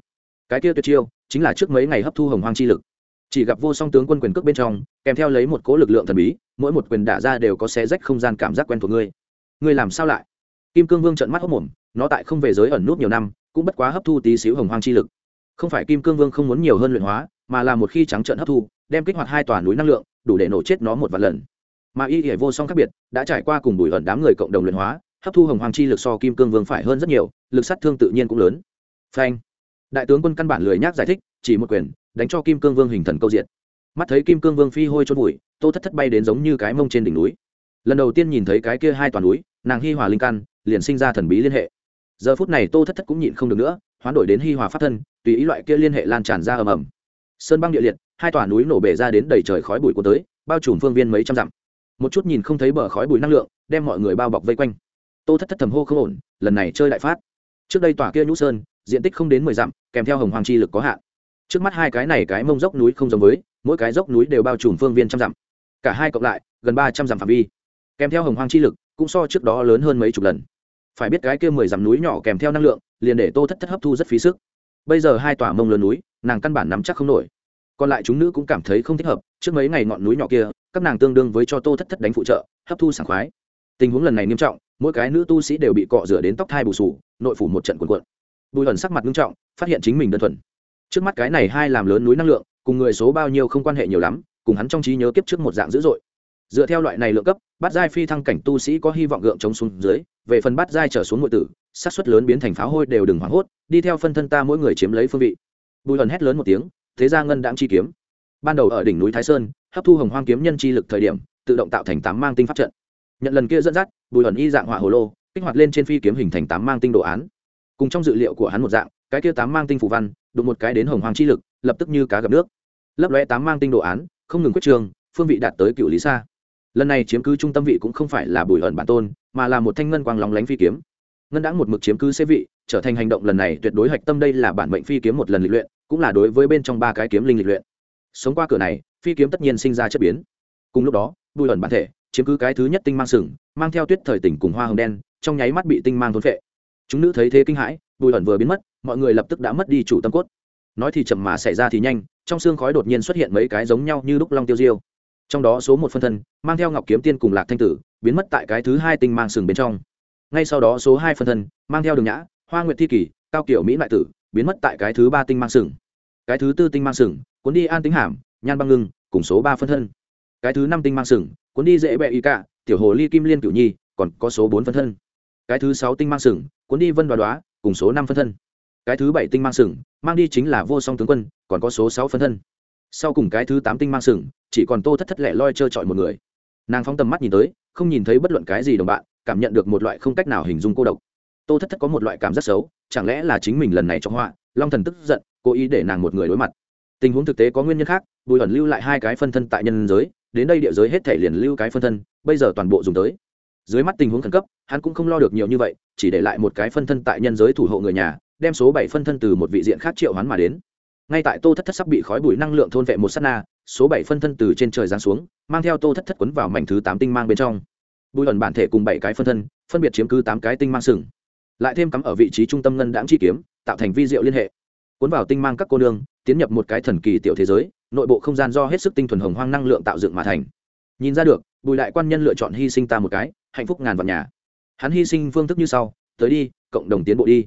Cái kia tuyệt chiêu, chính là trước mấy ngày hấp thu hồng hoang chi lực chỉ gặp vô song tướng quân quyền cước bên trong, kèm theo lấy một cố lực lượng thần bí, mỗi một quyền đả ra đều có xé rách không gian cảm giác quen thuộc ngươi. Ngươi làm sao lại? Kim cương vương trợn mắt hốc mồm, nó tại không về giới ẩn nút nhiều năm, cũng bất quá hấp thu tí xíu hồng hoang chi lực. Không phải kim cương vương không muốn nhiều hơn luyện hóa, mà là một khi trắng trợn hấp thu, đem kích hoạt hai tòa núi năng lượng, đủ để nổ chết nó một vài lần. Mà y hệ vô song khác biệt, đã trải qua cùng đùi ẩn đám người cộng đồng luyện hóa, hấp thu hồng hoàng chi lực so kim cương vương phải hơn rất nhiều, lực sát thương tự nhiên cũng lớn. Phanh! Đại tướng quân căn bản lười nhác giải thích, chỉ một quyền, đánh cho kim cương vương hình thần câu diện mắt thấy kim cương vương phi hôi chôn bụi, tô thất thất bay đến giống như cái mông trên đỉnh núi. Lần đầu tiên nhìn thấy cái kia hai toàn núi, nàng hi hòa linh căn, liền sinh ra thần bí liên hệ. Giờ phút này tô thất thất cũng nhịn không được nữa, hoán đổi đến hi hòa pháp thân, tùy ý loại kia liên hệ lan tràn ra ầm ầm. Sơn băng địa liệt, hai tòa núi nổ bể ra đến đầy trời khói bụi của tới, bao trùm phương viên mấy trăm dặm. Một chút nhìn không thấy bờ khói bụi năng lượng, đem mọi người bao bọc vây quanh. Tô thất thất thầm hô không ổn, lần này chơi đại phát. Trước đây tòa kia nhũ sơn diện tích không đến mười dặm, kèm theo hồng hoàng chi lực có hạn. Trước mắt hai cái này cái mông dốc núi không giống với, mỗi cái dốc núi đều bao trùm phương viên trăm dặm. Cả hai cộng lại, gần ba trăm dặm phạm vi. Kèm theo hồng hoàng chi lực, cũng so trước đó lớn hơn mấy chục lần. Phải biết cái kia mười dặm núi nhỏ kèm theo năng lượng, liền để tô thất thất hấp thu rất phí sức. Bây giờ hai tòa mông lớn núi, nàng căn bản nắm chắc không nổi. Còn lại chúng nữ cũng cảm thấy không thích hợp, trước mấy ngày ngọn núi nhỏ kia, các nàng tương đương với cho tô thất thất đánh phụ trợ, hấp thu sảng khoái. Tình huống lần này nghiêm trọng, mỗi cái nữ tu sĩ đều bị cọ rửa đến tóc thai bù sù, nội phủ một trận cuộn cuộn bùi ẩn sắc mặt nghiêm trọng, phát hiện chính mình đơn thuần. Trước mắt cái này hai làm lớn núi năng lượng, cùng người số bao nhiêu không quan hệ nhiều lắm, cùng hắn trong trí nhớ kiếp trước một dạng dữ dội. Dựa theo loại này lượng cấp, bát giai phi thăng cảnh tu sĩ có hy vọng gượng chống xuống dưới, về phần bát giai trở xuống ngụy tử sát xuất lớn biến thành pháo hôi đều đừng hoảng hốt, đi theo phân thân ta mỗi người chiếm lấy phương vị. Bùi ẩn hét lớn một tiếng, thế ra ngân đạm chi kiếm. Ban đầu ở đỉnh núi thái sơn, hấp thu hồng hoang kiếm nhân chi lực thời điểm, tự động tạo thành tám mang tinh pháp trận. Nhận lần kia dẫn dắt, bùi ẩn y dạng hỏa hồ lô, kích hoạt lên trên phi kiếm hình thành tám mang tinh đồ án cùng trong dự liệu của hắn một dạng, cái kia tám mang tinh phù văn, đụng một cái đến hồng hoàng chi lực, lập tức như cá gặp nước. Lấp lóe tám mang tinh đồ án, không ngừng quyết trường, phương vị đạt tới cựu lý xa. Lần này chiếm cứ trung tâm vị cũng không phải là bùi ẩn bản tôn, mà là một thanh ngân quang lóng lánh phi kiếm. Ngân đã một mực chiếm cứ xế vị, trở thành hành động lần này tuyệt đối hạch tâm đây là bản mệnh phi kiếm một lần lịch luyện, cũng là đối với bên trong ba cái kiếm linh lịch luyện. Sống qua cửa này, phi kiếm tất nhiên sinh ra chất biến. Cùng lúc đó, bùi ẩn bản thể, chiếm cứ cái thứ nhất tinh mang sừng, mang theo tuyết thời tỉnh cùng hoa hồng đen, trong nháy mắt bị tinh mang thôn phệ chúng nữ thấy thế kinh hãi, bùi ẩn vừa biến mất, mọi người lập tức đã mất đi chủ tâm cốt. Nói thì chậm mà xảy ra thì nhanh, trong xương khói đột nhiên xuất hiện mấy cái giống nhau như đúc long tiêu diêu. Trong đó số một phân thân, mang theo ngọc kiếm tiên cùng lạc thanh tử, biến mất tại cái thứ hai tinh mang sừng bên trong. Ngay sau đó số hai phân thân, mang theo đường nhã, hoa nguyệt thi kỳ cao kiểu mỹ lại tử, biến mất tại cái thứ ba tinh mang sừng. Cái thứ tư tinh mang sừng, cuốn đi an tính hàm, nhan băng ngưng, cùng số ba phân thân. Cái thứ năm tinh mang sừng, cuốn đi dễ bẹ y cả, tiểu hồ ly kim liên cửu nhi, còn có số bốn phân thân. Cái thứ sáu tinh mang sừng cuốn đi vân đoá đoá, cùng số năm phân thân. Cái thứ bảy tinh mang sừng, mang đi chính là vô song tướng quân, còn có số sáu phân thân. Sau cùng cái thứ tám tinh mang sừng, chỉ còn tô thất thất lẻ loi trơ trọi một người. Nàng phóng tầm mắt nhìn tới, không nhìn thấy bất luận cái gì đồng bạn, cảm nhận được một loại không cách nào hình dung cô độc. Tô thất thất có một loại cảm giác xấu, chẳng lẽ là chính mình lần này trong họa, long thần tức giận, cố ý để nàng một người đối mặt. Tình huống thực tế có nguyên nhân khác, bùi ẩn lưu lại hai cái phân thân tại nhân giới, đến đây địa giới hết thể liền lưu cái phân thân, bây giờ toàn bộ dùng tới dưới mắt tình huống khẩn cấp, hắn cũng không lo được nhiều như vậy, chỉ để lại một cái phân thân tại nhân giới thủ hộ người nhà, đem số bảy phân thân từ một vị diện khác triệu hắn mà đến. Ngay tại tô thất thất sắp bị khói bụi năng lượng thôn vệ một s á t na, số bảy phân thân từ trên trời giáng xuống, mang theo tô thất thất quấn vào mảnh thứ tám tinh mang bên trong. Bùi ẩn bản thể cùng bảy cái phân thân, phân biệt chiếm cứ tám cái tinh mang sừng. Lại thêm cắm ở vị trí trung tâm ngân đãng chi kiếm, tạo thành vi diệu liên hệ. Cuốn vào tinh mang các cô nương, tiến nhập một cái thần kỳ tiểu thế giới, nội bộ không gian do hết sức tinh thuần hồng hoang năng lượng tạo dựng mà thành. Nhìn ra được, bùi đại quan nhân lựa chọn hy sinh ta một cái hạnh phúc ngàn vạn nhà. Hắn hy sinh phương thức như sau, tới đi, cộng đồng tiến bộ đi.